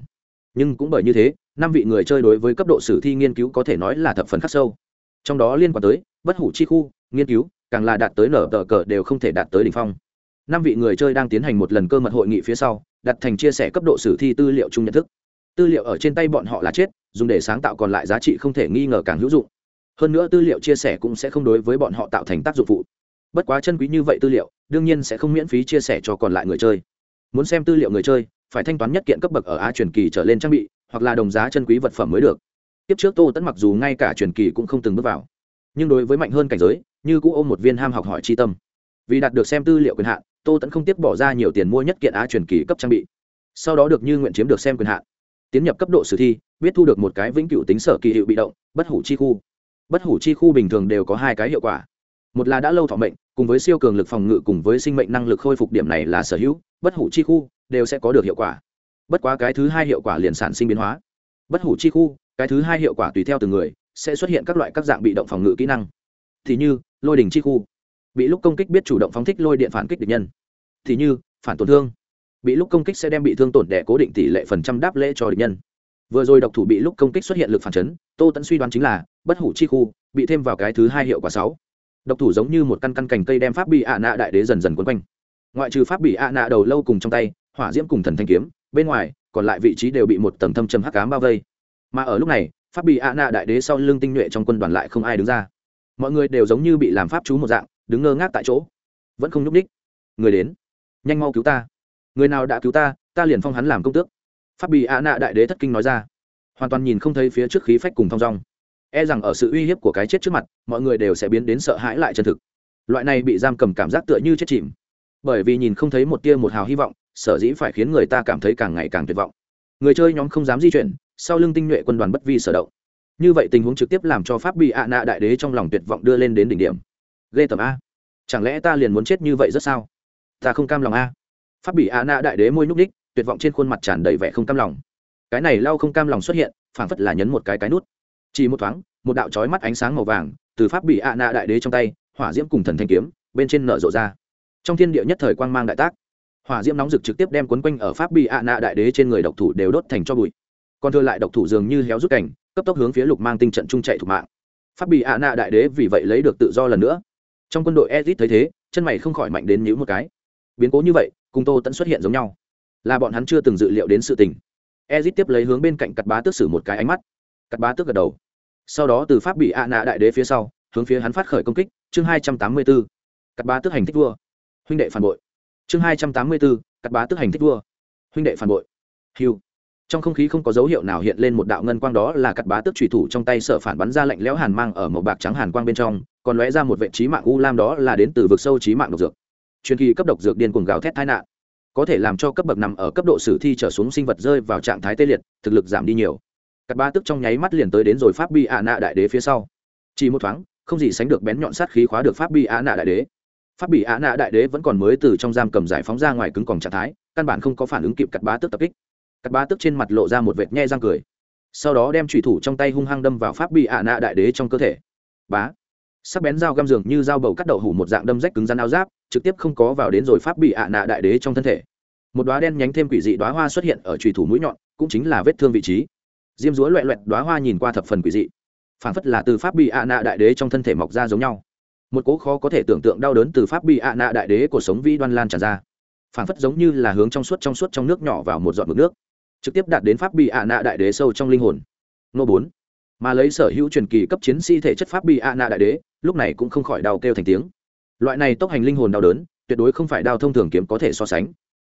nhưng cũng bởi như thế, năm vị người chơi đối với cấp độ sử thi nghiên cứu có thể nói là thập phần khắc sâu. Trong đó liên quan tới, bất hủ chi khu, nghiên cứu, càng là đạt tới nở tờ cờ đều không thể đạt tới đ ỉ n h phong. Năm vị người chơi đang tiến hành một lần cơ mật hội nghị phía sau, đặt thành chia sẻ cấp độ sử thi tư liệu chung nhận thức. Tư liệu ở trên tay bọn họ là chết, dùng để sáng tạo còn lại giá trị không thể nghi ngờ càng hữu dụng. Hơn nữa tư liệu chia sẻ cũng sẽ không đối với bọn họ tạo thành tác dụng phụ. Bất quá chân quý như vậy tư liệu, đương nhiên sẽ không miễn phí chia sẻ cho còn lại người chơi. Muốn xem tư liệu người chơi phải thanh toán nhất kiện cấp bậc ở á truyền kỳ trở lên trang bị, hoặc là đồng giá chân quý vật phẩm mới được. Tiếp trước tô tẫn mặc dù ngay cả truyền kỳ cũng không từng bước vào, nhưng đối với mạnh hơn cảnh giới, như cũng ôm một viên ham học hỏi tri tâm. Vì đạt được xem tư liệu quyền hạn, tô tẫn không tiếp bỏ ra nhiều tiền mua nhất kiện á truyền kỳ cấp trang bị. Sau đó được như nguyện chiếm được xem quyền hạn. Tiến nhập cấp độ sử thi, biết thu được một cái vĩnh cửu tính sở kỳ hiệu bị động, bất hủ chi khu. Bất hủ chi khu bình thường đều có hai cái hiệu quả. Một là đã lâu thọ mệnh cùng với siêu cường lực phòng ngự cùng với sinh mệnh năng lực khôi phục điểm này là sở hữu, bất hủ chi khu đều sẽ có được hiệu quả. Bất quá cái thứ hai hiệu quả liền sản sinh biến hóa. Bất hủ chi khu, cái thứ hai hiệu quả tùy theo từng người, sẽ xuất hiện các loại các dạng bị động phòng ngự kỹ năng. Thì như, lôi đình chi khu. Bị lúc công kích biết chủ động phóng thích lôi điện phản kích địch nhân. Thì như, phản tổn thương. Bị lúc công kích sẽ đem bị thương tổn đẻ cố định tỷ lệ phần trăm đáp lễ cho địch nhân. Vừa rồi độc thủ bị lúc công kích xuất hiện lực phản chấn, tô tẫn suy đoán chính là, bất hủ chi khu, bị thêm vào cái thứ hai hiệu quả sáu độc thủ giống như một căn căn cành cây đem pháp bị ạ nạ đại đế dần dần quấn quanh. Ngoại trừ pháp bị ạ nạ đầu lâu cùng trong tay, hỏa diễm cùng thần thanh kiếm, bên ngoài, còn lại vị trí đều bị một tầng thâm trầm hắc cám bao vây. Mà ở lúc này, pháp bị ạ nạ đại đế sau lưng tinh nhuệ trong quân đoàn lại không ai đứng ra. Mọi người đều giống như bị làm pháp chú một dạng, đứng ngơ ngác tại chỗ. Vẫn không nhúc ních người đến. Nhanh mau cứu ta. Người nào đã cứu ta ta liền phong hắn làm công tước. Pháp bị ạ nạ đại đế thất kinh nói ra. Hoàn toàn nhìn không thấy phía trước khí phách cùng thong dong e rằng ở sự uy hiếp của cái chết trước mặt, mọi người đều sẽ biến đến sợ hãi lại chân thực. Loại này bị giam cầm cảm giác tựa như chết chìm. Bởi vì nhìn không thấy một tia một hào hy vọng, sở dĩ phải khiến người ta cảm thấy càng ngày càng tuyệt vọng. Người chơi nhóm không dám di chuyển, sau lưng tinh nhuệ quân đoàn bất vi sở động. Như vậy tình huống trực tiếp làm cho pháp bị ạ nạ đại đế trong lòng tuyệt vọng đưa lên đến đỉnh điểm. Ghê tầm a. Chẳng lẽ ta liền muốn chết như vậy rất sao? Ta không cam lòng a. Pháp bị ạ nạ đại đế môi nhúc ních tuyệt vọng trên khuôn mặt tràn đầy vẻ không cam lòng. Cái này lau không cam lòng xuất hiện, phảng phất là nhấn một cái cái nút chỉ một thoáng, một đạo trói mắt ánh sáng màu vàng từ pháp bị ạ nạ đại đế trong tay, hỏa diễm cùng thần thanh kiếm, bên trên nở rộ ra. Trong thiên địa nhất thời quang mang đại tác, hỏa diễm nóng rực trực tiếp đem quấn quanh ở pháp bị ạ nạ đại đế trên người độc thủ đều đốt thành cho bụi. Còn thừa lại độc thủ dường như héo rút cảnh, cấp tốc hướng phía lục mang tinh trận trung chạy thủ mạng. Pháp bị ạ nạ đại đế vì vậy lấy được tự do lần nữa. Trong quân đội ezit thấy thế, chân mày không khỏi mạnh đến nhíu một cái. Biến cố như vậy, cùng tô tẫn xuất hiện giống nhau. Là bọn hắn chưa từng dự liệu đến sự tình. Ezit tiếp lấy hướng bên cạnh cặt bá tước sử một cái ánh mắt cắt bá tước gật đầu. Sau đó từ pháp bị ạ nạ đại đế phía sau, hướng phía hắn phát khởi công kích, chương hai trăm tám mươi b ố cắt bá tước hành thích vua. Huynh đệ phản bội. Chương hai trăm tám mươi b ố cắt bá tước hành thích vua. Huynh đệ phản bội. Hiu trong không khí không có dấu hiệu nào hiện lên một đạo ngân quang đó là cắt bá tước thủy thủ trong tay sở phản bắn ra lạnh lẽo hàn mang ở màu bạc trắng hàn quang bên trong, còn lóe ra một vệ trí mạng u lam đó là đến từ vực sâu trí mạng độc dược. Truyền kỳ cấp độc dược điên cuồng gào thét tai nạn, có thể làm cho cấp bậc nằm ở cấp độ sử thi trở xuống sinh vật rơi vào trạng thái tê liệt, thực lực giảm đi nhiều cát ba tức trong nháy mắt liền tới đến rồi pháp bi ạ nạ đại đế phía sau. Chỉ một thoáng, không gì sánh được bén nhọn sát khí khóa được pháp bi ạ nạ đại đế. Pháp bị ạ nạ đại đế vẫn còn mới từ trong giam cầm giải phóng ra ngoài cứng còng trạng thái, căn bản không có phản ứng kịp cát bá tức tập kích. Cát bá tức trên mặt lộ ra một vệt nhe răng cười. Sau đó đem trùy thủ trong tay hung hăng đâm vào pháp bị ạ nạ đại đế trong cơ thể. Bá. Sắc bén dao găm dường như dao bầu cắt đậu hủ một dạng đâm rách cứng rắn áo giáp, trực tiếp không có vào đến rồi pháp bị ạ nạ đại đế trong thân thể. Một đoá đen nhánh thêm quỷ dị đoá hoa xuất hiện ở trùy thủ mũi nhọn, cũng chính là vết thương vị trí diêm dúa loẹ loẹt đoá hoa nhìn qua thập phần quỷ dị. Phản phất là từ pháp bị ạ nạ đại đế trong thân thể mọc ra giống nhau. Một cố khó có thể tưởng tượng đau đớn từ pháp bị ạ nạ đại đế của sống vi đoan lan tràn ra. Phản phất giống như là hướng trong suốt trong suốt trong nước nhỏ vào một giọt mực nước. Trực tiếp đạt đến pháp bị ạ nạ đại đế sâu trong linh hồn. Nô bốn. Mà lấy sở hữu truyền kỳ cấp chiến sĩ thể chất pháp bị ạ nạ đại đế, lúc này cũng không khỏi đau kêu thành tiếng. Loại này tốc hành linh hồn đau đớn, tuyệt đối không phải đau thông thường kiếm có thể so sánh.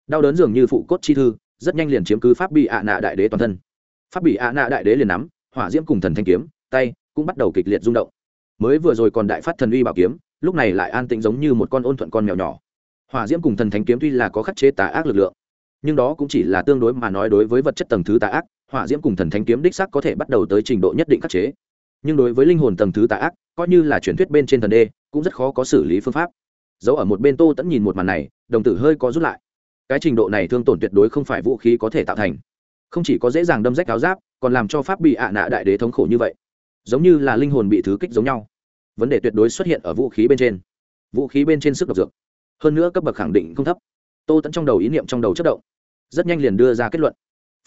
Đau đớn dường như phụ cốt chi thư, rất nhanh liền chiếm cứ pháp bị ạ nạ đại đế toàn thân pháp bị ạ nạ đại đế liền nắm, hỏa diễm cùng thần thanh kiếm, tay cũng bắt đầu kịch liệt rung động. Mới vừa rồi còn đại phát thần uy bảo kiếm, lúc này lại an tĩnh giống như một con ôn thuận con mèo nhỏ. Hỏa diễm cùng thần thánh kiếm tuy là có khắc chế tà ác lực lượng, nhưng đó cũng chỉ là tương đối mà nói đối với vật chất tầng thứ tà ác, hỏa diễm cùng thần thánh kiếm đích xác có thể bắt đầu tới trình độ nhất định khắc chế. Nhưng đối với linh hồn tầng thứ tà ác, coi như là truyền thuyết bên trên thần đê, cũng rất khó có xử lý phương pháp. Giấu ở một bên tô tẫn nhìn một màn này, đồng tử hơi có rút lại. Cái trình độ này thương tổn tuyệt đối không phải vũ khí có thể tạo thành không chỉ có dễ dàng đâm rách áo giáp, còn làm cho pháp bị ạ nạ đại đế thống khổ như vậy. Giống như là linh hồn bị thứ kích giống nhau. Vấn đề tuyệt đối xuất hiện ở vũ khí bên trên. Vũ khí bên trên sức độc dược. Hơn nữa cấp bậc khẳng định không thấp. Tô tẫn trong đầu ý niệm trong đầu chất động. Rất nhanh liền đưa ra kết luận.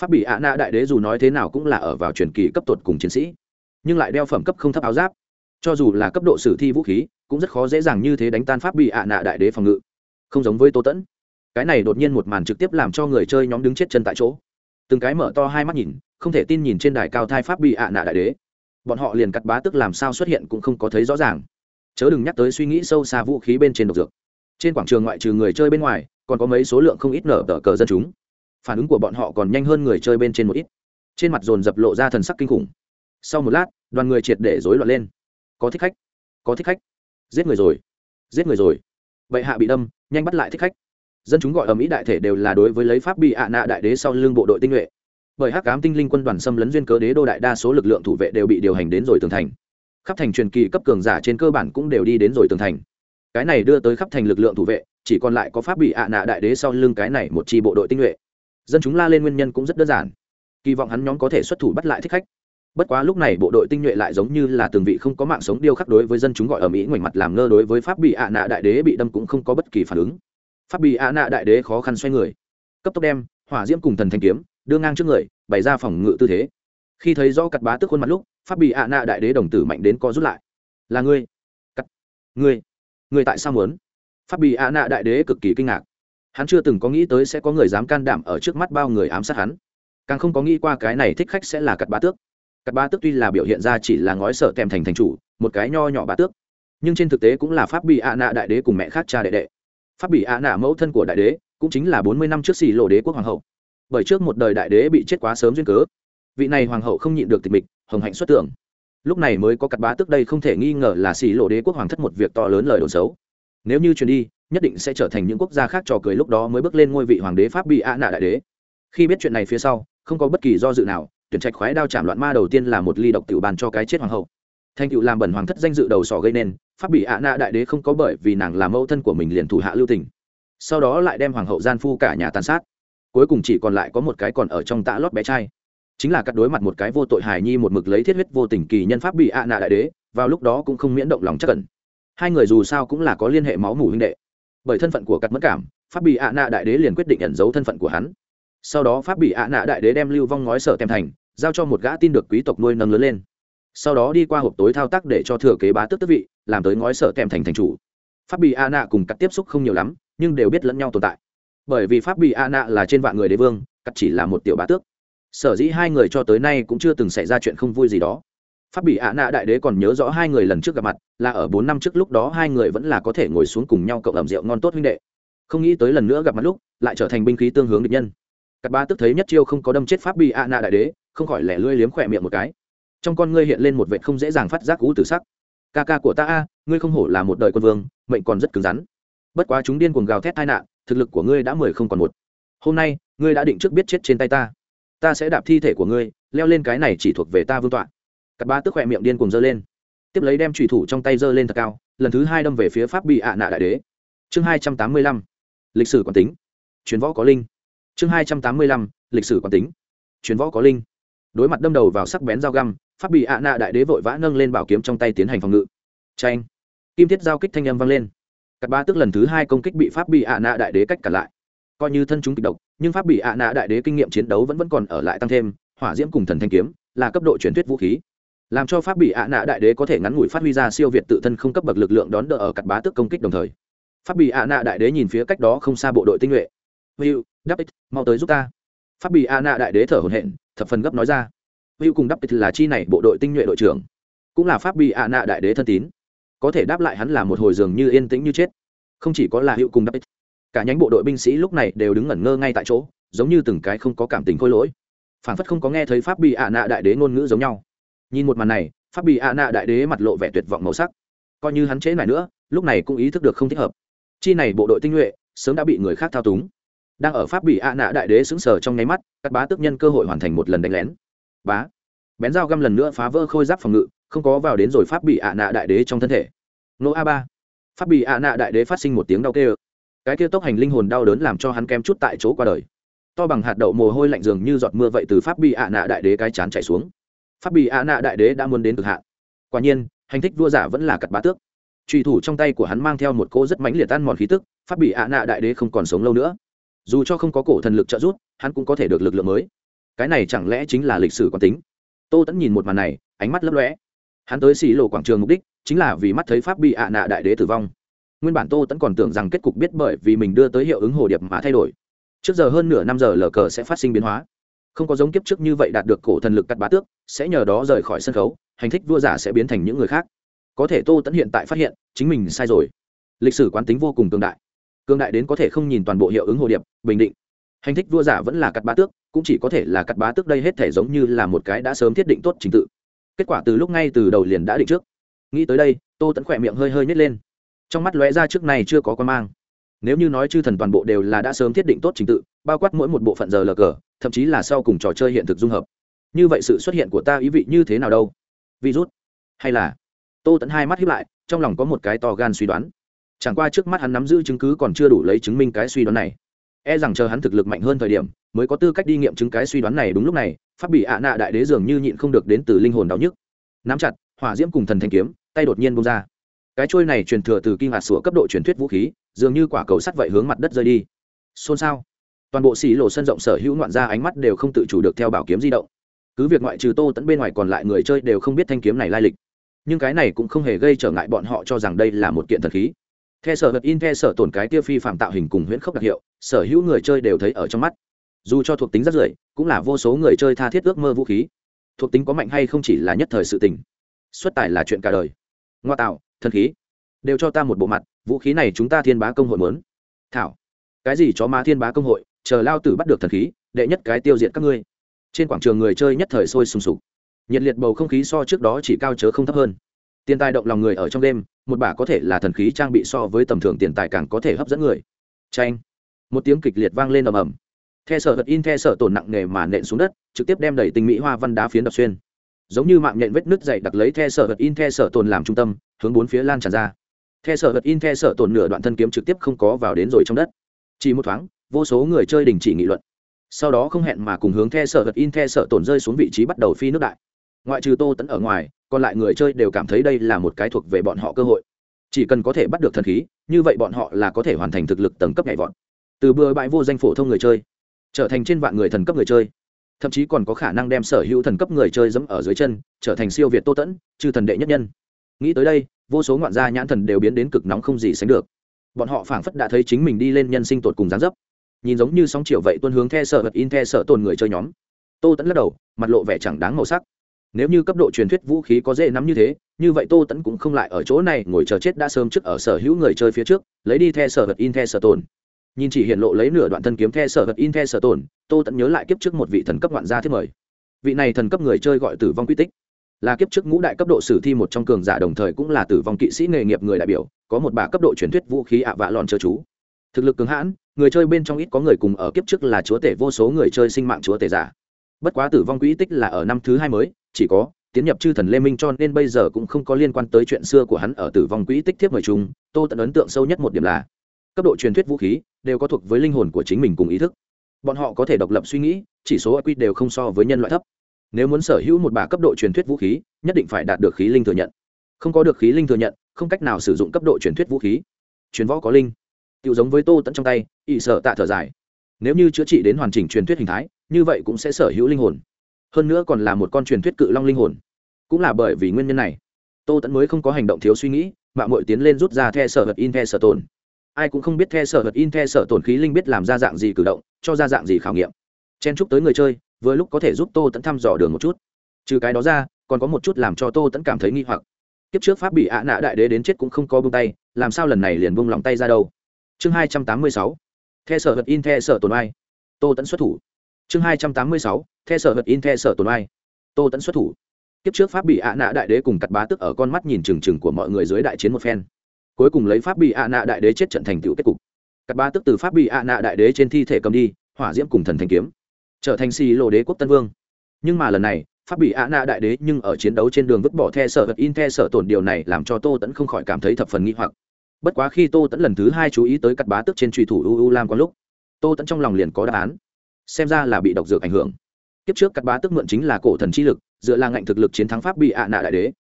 Pháp bị ạ nạ đại đế dù nói thế nào cũng là ở vào truyền kỳ cấp tột cùng chiến sĩ, nhưng lại đeo phẩm cấp không thấp áo giáp. Cho dù là cấp độ sử thi vũ khí, cũng rất khó dễ dàng như thế đánh tan pháp bị ạ nạ đại đế phòng ngự. Không giống với tô tẫn cái này đột nhiên một màn trực tiếp làm cho người chơi nhóm đứng chết chân tại chỗ từng cái mở to hai mắt nhìn, không thể tin nhìn trên đài cao thai pháp bị ạ nạ đại đế. Bọn họ liền cắt bá tức làm sao xuất hiện cũng không có thấy rõ ràng. Chớ đừng nhắc tới suy nghĩ sâu xa vũ khí bên trên độc dược. Trên quảng trường ngoại trừ người chơi bên ngoài, còn có mấy số lượng không ít nở tờ cờ dân chúng. Phản ứng của bọn họ còn nhanh hơn người chơi bên trên một ít. Trên mặt dồn dập lộ ra thần sắc kinh khủng. Sau một lát, đoàn người triệt để rối loạn lên. Có thích khách. Có thích khách. Giết người rồi. Giết người rồi. Vậy hạ bị đâm, nhanh bắt lại thích khách dân chúng gọi ở mỹ đại thể đều là đối với lấy pháp bị ạ nạ đại đế sau lưng bộ đội tinh nhuệ. Bởi hắc cám tinh linh quân đoàn xâm lấn duyên cớ đế đô đại đa số lực lượng thủ vệ đều bị điều hành đến rồi tường thành. Khắp thành truyền kỳ cấp cường giả trên cơ bản cũng đều đi đến rồi tường thành. Cái này đưa tới khắp thành lực lượng thủ vệ, chỉ còn lại có pháp bị ạ nạ đại đế sau lưng cái này một chi bộ đội tinh nhuệ. Dân chúng la lên nguyên nhân cũng rất đơn giản. Kỳ vọng hắn nhóm có thể xuất thủ bắt lại thích khách. Bất quá lúc này bộ đội tinh nhuệ lại giống như là từng vị không có mạng sống điêu khắc đối với dân chúng gọi ở mỹ ngoảnh mặt làm ngơ đối với pháp bị ạ nạ đại đế bị đâm cũng không có bất kỳ phản ứng pháp bị ạ nạ đại đế khó khăn xoay người. Cấp tốc đem, hỏa diễm cùng thần thanh kiếm, đưa ngang trước người, bày ra phòng ngự tư thế. Khi thấy rõ cặt bá tức khuôn mặt lúc, pháp bị ạ nạ đại đế đồng tử mạnh đến co rút lại. Là ngươi. Cắt. Ngươi? Ngươi tại sao muốn? Pháp bị ạ nạ đại đế cực kỳ kinh ngạc. Hắn chưa từng có nghĩ tới sẽ có người dám can đảm ở trước mắt bao người ám sát hắn. Càng không có nghĩ qua cái này thích khách sẽ là cặt bá tước. Cặt bá tước tuy là biểu hiện ra chỉ là ngói sợ tèm thành thành chủ, một cái nho nhỏ bá tước, nhưng trên thực tế cũng là pháp bị ạ nạ đại đế cùng mẹ khác cha đệ đệ pháp bị ạ nạ mẫu thân của đại đế, cũng chính là bốn mươi năm trước xì lộ đế quốc hoàng hậu. Bởi trước một đời đại đế bị chết quá sớm duyên cớ, vị này hoàng hậu không nhịn được tịch mịch, hồng hạnh xuất tưởng. Lúc này mới có cặp bá tức đây không thể nghi ngờ là xì lộ đế quốc hoàng thất một việc to lớn lời đồn xấu. Nếu như truyền đi, nhất định sẽ trở thành những quốc gia khác trò cười lúc đó mới bước lên ngôi vị hoàng đế pháp bị ạ nạ đại đế. Khi biết chuyện này phía sau, không có bất kỳ do dự nào, tuyển trạch khoái đao chạm loạn ma đầu tiên là một ly độc tiểu bàn cho cái chết hoàng hậu thanh tựu làm bẩn hoàng thất danh dự đầu sỏ gây nên, pháp bị ạ nạ đại đế không có bởi vì nàng là mẫu thân của mình liền thủ hạ lưu tình. Sau đó lại đem hoàng hậu gian phu cả nhà tàn sát. Cuối cùng chỉ còn lại có một cái còn ở trong tạ lót bé trai. Chính là cắt đối mặt một cái vô tội hài nhi một mực lấy thiết huyết vô tình kỳ nhân pháp bị ạ nạ đại đế, vào lúc đó cũng không miễn động lòng chắc cẩn hai người dù sao cũng là có liên hệ máu mủ huynh đệ. Bởi thân phận của cắt mất cảm, pháp bị ạ nạ đại đế liền quyết định ẩn giấu thân phận của hắn. Sau đó pháp bị ạ nạ đại đế đem lưu vong ngói sở tem thành, giao cho một gã tin được quý tộc nuôi nâng lớn lên sau đó đi qua hộp tối thao tác để cho thừa kế bá tước tước vị, làm tới ngói sở kèm thành thành chủ. Pháp bị a nạ cùng cắt tiếp xúc không nhiều lắm, nhưng đều biết lẫn nhau tồn tại. Bởi vì pháp bị a nạ là trên vạn người đế vương, cắt chỉ là một tiểu bá tước. Sở dĩ hai người cho tới nay cũng chưa từng xảy ra chuyện không vui gì đó. Pháp bị a nạ đại đế còn nhớ rõ hai người lần trước gặp mặt, là ở bốn năm trước lúc đó hai người vẫn là có thể ngồi xuống cùng nhau cộng ẩm rượu ngon tốt huynh đệ. Không nghĩ tới lần nữa gặp mặt lúc, lại trở thành binh khí tương hướng địch nhân. Cắt ba tức thấy nhất chiêu không có đâm chết pháp bị a nạ đại đế, không khỏi lẻ lươi liếm khỏe miệng một cái trong con ngươi hiện lên một vệ không dễ dàng phát giác cũ từ sắc. Ca ca của ta a, ngươi không hổ là một đời quân vương, mệnh còn rất cứng rắn. Bất quá chúng điên cuồng gào thét tai nạn, thực lực của ngươi đã mười không còn một. Hôm nay, ngươi đã định trước biết chết trên tay ta. Ta sẽ đạp thi thể của ngươi, leo lên cái này chỉ thuộc về ta vương tọa. Cặp ba tức khỏe miệng điên cuồng giơ lên. Tiếp lấy đem trùy thủ trong tay giơ lên thật cao, lần thứ hai đâm về phía pháp bị ạ nạ đại đế. Chương hai trăm tám mươi lăm, lịch sử quán tính. Chuyến võ có linh. Chương hai trăm tám mươi lăm, lịch sử quán tính. Chuyến võ có linh đối mặt đâm đầu vào sắc bén dao găm, pháp bị ạ nạ đại đế vội vã nâng lên bảo kiếm trong tay tiến hành phòng ngự. Tranh kim thiết giao kích thanh âm vang lên. Cặp ba tức lần thứ hai công kích bị pháp bị ạ nạ đại đế cách cả lại. Coi như thân chúng kịch độc, nhưng pháp bị ạ nạ đại đế kinh nghiệm chiến đấu vẫn vẫn còn ở lại tăng thêm, hỏa diễm cùng thần thanh kiếm, là cấp độ truyền thuyết vũ khí. Làm cho pháp bị ạ nạ đại đế có thể ngắn ngủi phát huy ra siêu việt tự thân không cấp bậc lực lượng đón đỡ ở cặp bá tức công kích đồng thời. Pháp bị ạ nạ đại đế nhìn phía cách đó không xa bộ đội tinh nhuệ. Hữu đắp mau tới giúp ta pháp bị a nạ đại đế thở hồn hển, thập phần gấp nói ra. Hữu cùng đắp là chi này bộ đội tinh nhuệ đội trưởng, cũng là pháp bị a nạ đại đế thân tín. Có thể đáp lại hắn là một hồi dường như yên tĩnh như chết. Không chỉ có là hữu cùng đắp cả nhánh bộ đội binh sĩ lúc này đều đứng ngẩn ngơ ngay tại chỗ, giống như từng cái không có cảm tình khôi lỗi. Phản phất không có nghe thấy pháp bị ạ nạ đại đế ngôn ngữ giống nhau. Nhìn một màn này, pháp bị ạ nạ đại đế mặt lộ vẻ tuyệt vọng màu sắc. Coi như hắn chế này nữa, lúc này cũng ý thức được không thích hợp. Chi này bộ đội tinh nhuệ, sớm đã bị người khác thao túng đang ở pháp bị ạ nạ đại đế xứng sờ trong nháy mắt các bá tức nhân cơ hội hoàn thành một lần đánh lén. Bá. Bén dao găm lần nữa phá vỡ khôi giáp phòng ngự, không có vào đến rồi pháp bị ạ nạ đại đế trong thân thể. Nô a ba. Pháp bị ạ nạ đại đế phát sinh một tiếng đau kêu. Cái kia tốc hành linh hồn đau đớn làm cho hắn kem chút tại chỗ qua đời. To bằng hạt đậu mồ hôi lạnh dường như giọt mưa vậy từ pháp bị ạ nạ đại đế cái chán chảy xuống. Pháp bị ạ nạ đại đế đã muốn đến cực hạn. Quả nhiên, hành thích vua giả vẫn là cặt bá tước. Truy thủ trong tay của hắn mang theo một cô rất mãnh liệt tan mòn khí tức, pháp bị ạ nạ đại đế không còn sống lâu nữa dù cho không có cổ thần lực trợ giúp, hắn cũng có thể được lực lượng mới. Cái này chẳng lẽ chính là lịch sử quán tính? Tô tẫn nhìn một màn này, ánh mắt lấp lóe. Hắn tới xì lộ quảng trường mục đích, chính là vì mắt thấy pháp bị ạ nạ đại đế tử vong. Nguyên bản tô tẫn còn tưởng rằng kết cục biết bởi vì mình đưa tới hiệu ứng hồ điệp mà thay đổi. Trước giờ hơn nửa năm giờ lờ cờ sẽ phát sinh biến hóa. Không có giống kiếp trước như vậy đạt được cổ thần lực cắt bá tước, sẽ nhờ đó rời khỏi sân khấu, hành thích vua giả sẽ biến thành những người khác. Có thể tô tẫn hiện tại phát hiện, chính mình sai rồi. Lịch sử quán tính vô cùng tương đại. Cương đại đến có thể không nhìn toàn bộ hiệu ứng hồ điệp, bình định. Hành thích vua giả vẫn là cắt bá tước, cũng chỉ có thể là cắt bá tước đây hết thể giống như là một cái đã sớm thiết định tốt trình tự. Kết quả từ lúc ngay từ đầu liền đã định trước. Nghĩ tới đây, tô tẫn khỏe miệng hơi hơi nhét lên. Trong mắt lóe ra trước này chưa có quan mang. Nếu như nói chư thần toàn bộ đều là đã sớm thiết định tốt trình tự, bao quát mỗi một bộ phận giờ lờ cờ, thậm chí là sau cùng trò chơi hiện thực dung hợp. Như vậy sự xuất hiện của ta ý vị như thế nào đâu? Virus hay là? Tô tẫn hai mắt hiếp lại, trong lòng có một cái to gan suy đoán chẳng qua trước mắt hắn nắm giữ chứng cứ còn chưa đủ lấy chứng minh cái suy đoán này. E rằng chờ hắn thực lực mạnh hơn thời điểm, mới có tư cách đi nghiệm chứng cái suy đoán này đúng lúc này, pháp bị ạ nạ đại đế dường như nhịn không được đến từ linh hồn đau nhức. Nắm chặt, hỏa diễm cùng thần thanh kiếm, tay đột nhiên bông ra. Cái trôi này truyền thừa từ kinh hạt sủa cấp độ truyền thuyết vũ khí, dường như quả cầu sắt vậy hướng mặt đất rơi đi. Xôn xao. Toàn bộ xì lộ sân rộng sở hữu ngoạn ra ánh mắt đều không tự chủ được theo bảo kiếm di động. Cứ việc ngoại trừ tô tẫn bên ngoài còn lại người chơi đều không biết thanh kiếm này lai lịch. Nhưng cái này cũng không hề gây trở ngại bọn họ cho rằng đây là một kiện thần khí the sở vật in the sở tổn cái tiêu phi phạm tạo hình cùng huyễn khốc đặc hiệu, sở hữu người chơi đều thấy ở trong mắt. Dù cho thuộc tính rất rưỡi, cũng là vô số người chơi tha thiết ước mơ vũ khí. Thuộc tính có mạnh hay không chỉ là nhất thời sự tình. Xuất tài là chuyện cả đời. Ngoa tạo, thần khí. Đều cho ta một bộ mặt, vũ khí này chúng ta thiên bá công hội muốn. Thảo. Cái gì chó má thiên bá công hội, chờ lao tử bắt được thần khí, đệ nhất cái tiêu diệt các ngươi. Trên quảng trường người chơi nhất thời sôi sùng sục. Nhiệt liệt bầu không khí so trước đó chỉ cao chớ không thấp hơn. Tiền tài động lòng người ở trong đêm một bả có thể là thần khí trang bị so với tầm thường tiền tài càng có thể hấp dẫn người. Tranh một tiếng kịch liệt vang lên ầm ầm. The sở vật in the sở tổn nặng nề mà nện xuống đất, trực tiếp đem đẩy tình mỹ hoa văn đá phiến đập xuyên. Giống như mạng nhện vết nứt dày đặc lấy the sở vật in the sở tổn làm trung tâm, hướng bốn phía lan tràn ra. The sở vật in the sở tổn nửa đoạn thân kiếm trực tiếp không có vào đến rồi trong đất. Chỉ một thoáng, vô số người chơi đình chỉ nghị luận. Sau đó không hẹn mà cùng hướng the sở vật in the sở tổn rơi xuống vị trí bắt đầu phi nước đại ngoại trừ tô tẫn ở ngoài, còn lại người chơi đều cảm thấy đây là một cái thuộc về bọn họ cơ hội. Chỉ cần có thể bắt được thần khí, như vậy bọn họ là có thể hoàn thành thực lực tầng cấp nhảy vọt. Từ bừa bãi vô danh phổ thông người chơi, trở thành trên vạn người thần cấp người chơi. Thậm chí còn có khả năng đem sở hữu thần cấp người chơi dẫm ở dưới chân, trở thành siêu việt tô tẫn chư thần đệ nhất nhân. Nghĩ tới đây, vô số ngoạn gia nhãn thần đều biến đến cực nóng không gì sánh được. Bọn họ phảng phất đã thấy chính mình đi lên nhân sinh tột cùng gián dấp. Nhìn giống như sóng chiều vậy tuân hướng the sở vật in the sở tồn người chơi nhóm. Tô tẫn lắc đầu, mặt lộ vẻ chẳng đáng màu sắc nếu như cấp độ truyền thuyết vũ khí có dễ nắm như thế, như vậy tô tẫn cũng không lại ở chỗ này ngồi chờ chết đã sớm trước ở sở hữu người chơi phía trước, lấy đi the sở vật in the sở tồn nhìn chỉ hiện lộ lấy nửa đoạn thân kiếm the sở vật in the sở tồn tô tẫn nhớ lại kiếp trước một vị thần cấp ngoạn gia thiết mời. Vị này thần cấp người chơi gọi tử vong quy tích. Là kiếp trước ngũ đại cấp độ sử thi một trong cường giả đồng thời cũng là tử vong kỵ sĩ nghề nghiệp người đại biểu, có một bà cấp độ truyền thuyết vũ khí ạ vạ lòn chớ chú. Thực lực cứng hãn, người chơi bên trong ít có người cùng ở kiếp trước là chúa tể vô số người chơi sinh mạng chúa tể giả. Bất quá tử vong quỹ tích là ở năm thứ hai mới chỉ có, tiến nhập chư thần lê minh cho nên bây giờ cũng không có liên quan tới chuyện xưa của hắn ở tử vong quỹ tích thiếp mời chung, tô tận ấn tượng sâu nhất một điểm là, cấp độ truyền thuyết vũ khí đều có thuộc với linh hồn của chính mình cùng ý thức. Bọn họ có thể độc lập suy nghĩ, chỉ số IQ đều không so với nhân loại thấp. Nếu muốn sở hữu một bà cấp độ truyền thuyết vũ khí, nhất định phải đạt được khí linh thừa nhận. Không có được khí linh thừa nhận, không cách nào sử dụng cấp độ truyền thuyết vũ khí. Truyền võ có linh. Tự giống với tô tận trong tay ỵ sợ tạ thở dài. Nếu như chữa trị đến hoàn chỉnh truyền thuyết hình thái, như vậy cũng sẽ sở hữu linh hồn hơn nữa còn là một con truyền thuyết cự long linh hồn. Cũng là bởi vì nguyên nhân này, tô tẫn mới không có hành động thiếu suy nghĩ, mà mội tiến lên rút ra the sở vật in the sở tồn ai cũng không biết the sở vật in the sở tồn khí linh biết làm ra dạng gì cử động, cho ra dạng gì khảo nghiệm. Chen chúc tới người chơi, vừa lúc có thể giúp tô tẫn thăm dò đường một chút. Trừ cái đó ra, còn có một chút làm cho tô tẫn cảm thấy nghi hoặc. Kiếp trước pháp bị ạ nạ đại đế đến chết cũng không có bông tay, làm sao lần này liền bông lòng tay ra đâu? Chương hai trăm tám mươi sáu. The sở vật in the sở tồn ai? Tô tẫn xuất thủ. Chương hai trăm tám mươi sáu the sở hật in the sở tồn ai tô tẫn xuất thủ. Kiếp trước pháp bị ạ nạ đại đế cùng cặt bá tức ở con mắt nhìn trừng trừng của mọi người dưới đại chiến một phen. Cuối cùng lấy pháp bị ạ nạ đại đế chết trận thành tựu kết cục. Cặt bá tức từ pháp bị ạ nạ đại đế trên thi thể cầm đi, hỏa diễm cùng thần thanh kiếm, trở thành xì lộ đế quốc tân vương. Nhưng mà lần này, pháp bị ạ nạ đại đế nhưng ở chiến đấu trên đường vứt bỏ the sở hật in the sở tổn điều này làm cho tô tẫn không khỏi cảm thấy thập phần nghi hoặc. Bất quá khi tô tẫn lần thứ hai chú ý tới cắt bá tức trên truy thủ u u lam có lúc, tô tẫn trong lòng liền có đáp án. Xem ra là bị độc dược ảnh hưởng kiếp trước cắt bá tức mượn chính là cổ thần chi lực, dựa là ngạnh thực lực chiến thắng pháp bị ạ nạ đại đế.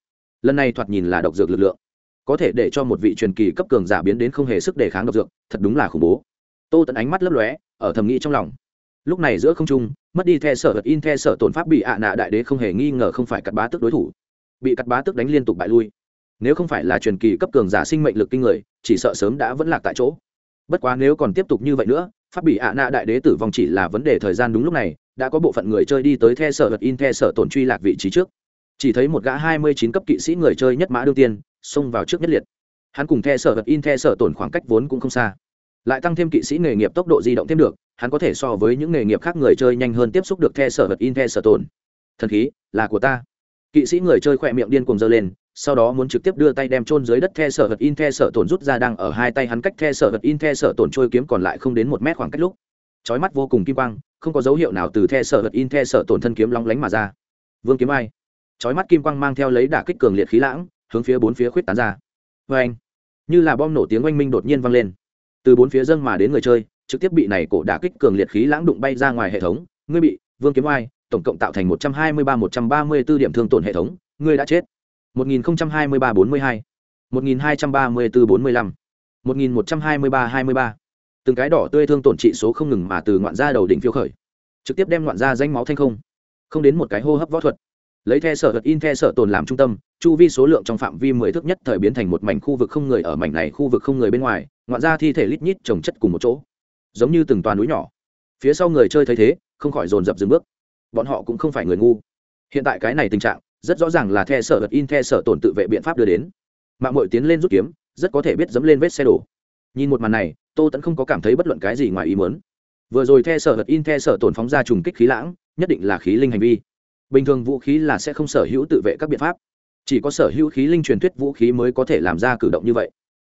Lần này thoạt nhìn là độc dược lực lượng. Có thể để cho một vị truyền kỳ cấp cường giả biến đến không hề sức đề kháng độc dược, thật đúng là khủng bố. Tô tẫn ánh mắt lấp lóe, ở thầm nghĩ trong lòng. Lúc này giữa không trung, mất đi the sở vật in the sở tổn pháp bị ạ nạ đại đế không hề nghi ngờ không phải cắt bá tức đối thủ. Bị cắt bá tức đánh liên tục bại lui. Nếu không phải là truyền kỳ cấp cường giả sinh mệnh lực kinh người, chỉ sợ sớm đã vẫn lạc tại chỗ. Bất quá nếu còn tiếp tục như vậy nữa, pháp bị ạ nạ đại đế tử vong chỉ là vấn đề thời gian đúng lúc này đã có bộ phận người chơi đi tới the sở vật in the sở tổn truy lạc vị trí trước chỉ thấy một gã hai mươi chín cấp kỵ sĩ người chơi nhất mã đương tiên xông vào trước nhất liệt hắn cùng the sở vật in the sở tổn khoảng cách vốn cũng không xa lại tăng thêm kỵ sĩ nghề nghiệp tốc độ di động thêm được hắn có thể so với những nghề nghiệp khác người chơi nhanh hơn tiếp xúc được the sở vật in the sở tổn thần khí là của ta kỵ sĩ người chơi khỏe miệng điên cuồng dơ lên sau đó muốn trực tiếp đưa tay đem chôn dưới đất the sở vật in the sở tổn rút ra đang ở hai tay hắn cách the sở vật in the sở tổn trôi kiếm còn lại không đến một mét khoảng cách lúc chói mắt vô cùng kim quang không có dấu hiệu nào từ the sở vật in the sở tổn thân kiếm long lánh mà ra. Vương kiếm ai? Chói mắt kim quang mang theo lấy đả kích cường liệt khí lãng, hướng phía bốn phía khuyết tán ra. Vê anh, như là bom nổ tiếng oanh minh đột nhiên vang lên. Từ bốn phía dâng mà đến người chơi, trực tiếp bị này cổ đả kích cường liệt khí lãng đụng bay ra ngoài hệ thống. Ngươi bị, vương kiếm ai, tổng cộng tạo thành một trăm hai mươi ba, một trăm ba mươi 134 điểm thương tổn hệ thống, ngươi đã chết. một nghìn hai mươi ba, bốn mươi hai. một nghìn hai trăm ba mươi b ố bốn mươi lăm. một nghìn một trăm hai mươi ba, hai mươi ba từng cái đỏ tươi thương tổn trị số không ngừng mà từ ngoạn da đầu đỉnh phiêu khởi, trực tiếp đem ngoạn da danh máu thanh không không đến một cái hô hấp võ thuật. Lấy the sở vật in the sở tồn làm trung tâm, chu vi số lượng trong phạm vi mười thước nhất thời biến thành một mảnh khu vực không người ở mảnh này khu vực không người bên ngoài, ngoạn ra thi thể lít nhít trồng chất cùng một chỗ, giống như từng toàn núi nhỏ. Phía sau người chơi thấy thế, không khỏi dồn dập dừng bước. Bọn họ cũng không phải người ngu. Hiện tại cái này tình trạng, rất rõ ràng là the sở vật in the sở tồn tự vệ biện pháp đưa đến. Mạng mội tiến lên rút kiếm, rất có thể biết dẫm lên vết xe đổ nhìn một màn này, tô tẫn không có cảm thấy bất luận cái gì ngoài ý muốn. Vừa rồi the sở vật in the sở tồn phóng ra trùng kích khí lãng, nhất định là khí linh hành vi. Bình thường vũ khí là sẽ không sở hữu tự vệ các biện pháp. Chỉ có sở hữu khí linh truyền thuyết vũ khí mới có thể làm ra cử động như vậy.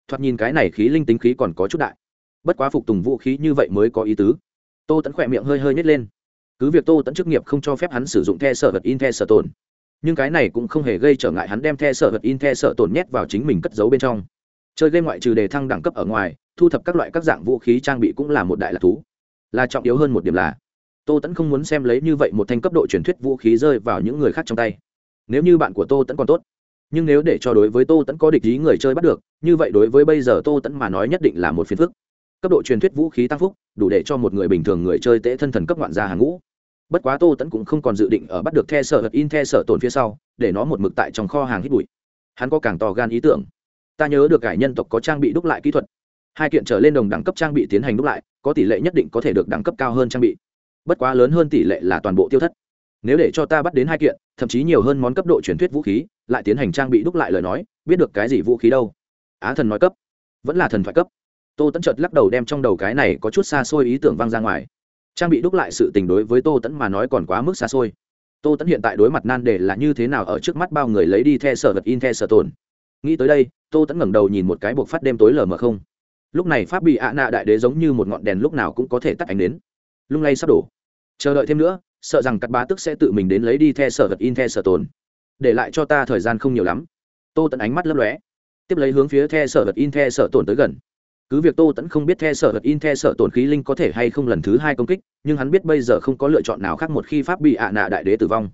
Thoạt nhìn cái này khí linh tính khí còn có chút đại. Bất quá phục tùng vũ khí như vậy mới có ý tứ. Tô tẫn khỏe miệng hơi hơi nhét lên. Cứ việc tô tẫn chức nghiệp không cho phép hắn sử dụng the sở vật in the sở tồn nhưng cái này cũng không hề gây trở ngại hắn đem the sở vật in the sở tồn nhét vào chính mình cất giấu bên trong chơi game ngoại trừ đề thăng đẳng cấp ở ngoài, thu thập các loại các dạng vũ khí trang bị cũng là một đại lạc thú. Là trọng yếu hơn một điểm là, tô tẫn không muốn xem lấy như vậy một thanh cấp độ truyền thuyết vũ khí rơi vào những người khác trong tay. Nếu như bạn của tô tẫn còn tốt, nhưng nếu để cho đối với tô tẫn có địch ý người chơi bắt được, như vậy đối với bây giờ tô tẫn mà nói nhất định là một phiền phức. Cấp độ truyền thuyết vũ khí tăng phúc, đủ để cho một người bình thường người chơi tễ thân thần cấp ngoạn gia hàng ngũ. Bất quá tô tẫn cũng không còn dự định ở bắt được the sở hật in the sở tồn phía sau, để nó một mực tại trong kho hàng hít bụi. Hắn có càng to gan ý tưởng ta nhớ được cải nhân tộc có trang bị đúc lại kỹ thuật. Hai kiện trở lên đồng đẳng cấp trang bị tiến hành đúc lại, có tỷ lệ nhất định có thể được đẳng cấp cao hơn trang bị. Bất quá lớn hơn tỷ lệ là toàn bộ tiêu thất. Nếu để cho ta bắt đến hai kiện, thậm chí nhiều hơn món cấp độ truyền thuyết vũ khí, lại tiến hành trang bị đúc lại lời nói, biết được cái gì vũ khí đâu? Á thần nói cấp. Vẫn là thần thoại cấp. Tô tẫn chợt lắc đầu đem trong đầu cái này có chút xa xôi ý tưởng vang ra ngoài. Trang bị đúc lại sự tình đối với tô tẫn mà nói còn quá mức xa xôi. Tô tẫn hiện tại đối mặt nan đề là như thế nào ở trước mắt bao người lấy đi the sở vật in the sở tồn nghĩ tới đây, tô tẫn ngẩng đầu nhìn một cái buộc phát đêm tối lờ mờ không. Lúc này pháp bị ạ nạ đại đế giống như một ngọn đèn lúc nào cũng có thể tắt ánh đến. Lung lay sắp đổ. Chờ đợi thêm nữa, sợ rằng cắt bá tức sẽ tự mình đến lấy đi the sở vật in the sở tồn. Để lại cho ta thời gian không nhiều lắm. Tô tẫn ánh mắt lấp lóe. Tiếp lấy hướng phía the sở vật in the sở tồn tới gần. Cứ việc tô tẫn không biết the sở vật in the sở tồn khí linh có thể hay không lần thứ hai công kích, nhưng hắn biết bây giờ không có lựa chọn nào khác một khi pháp bị ạ nạ đại đế tử vong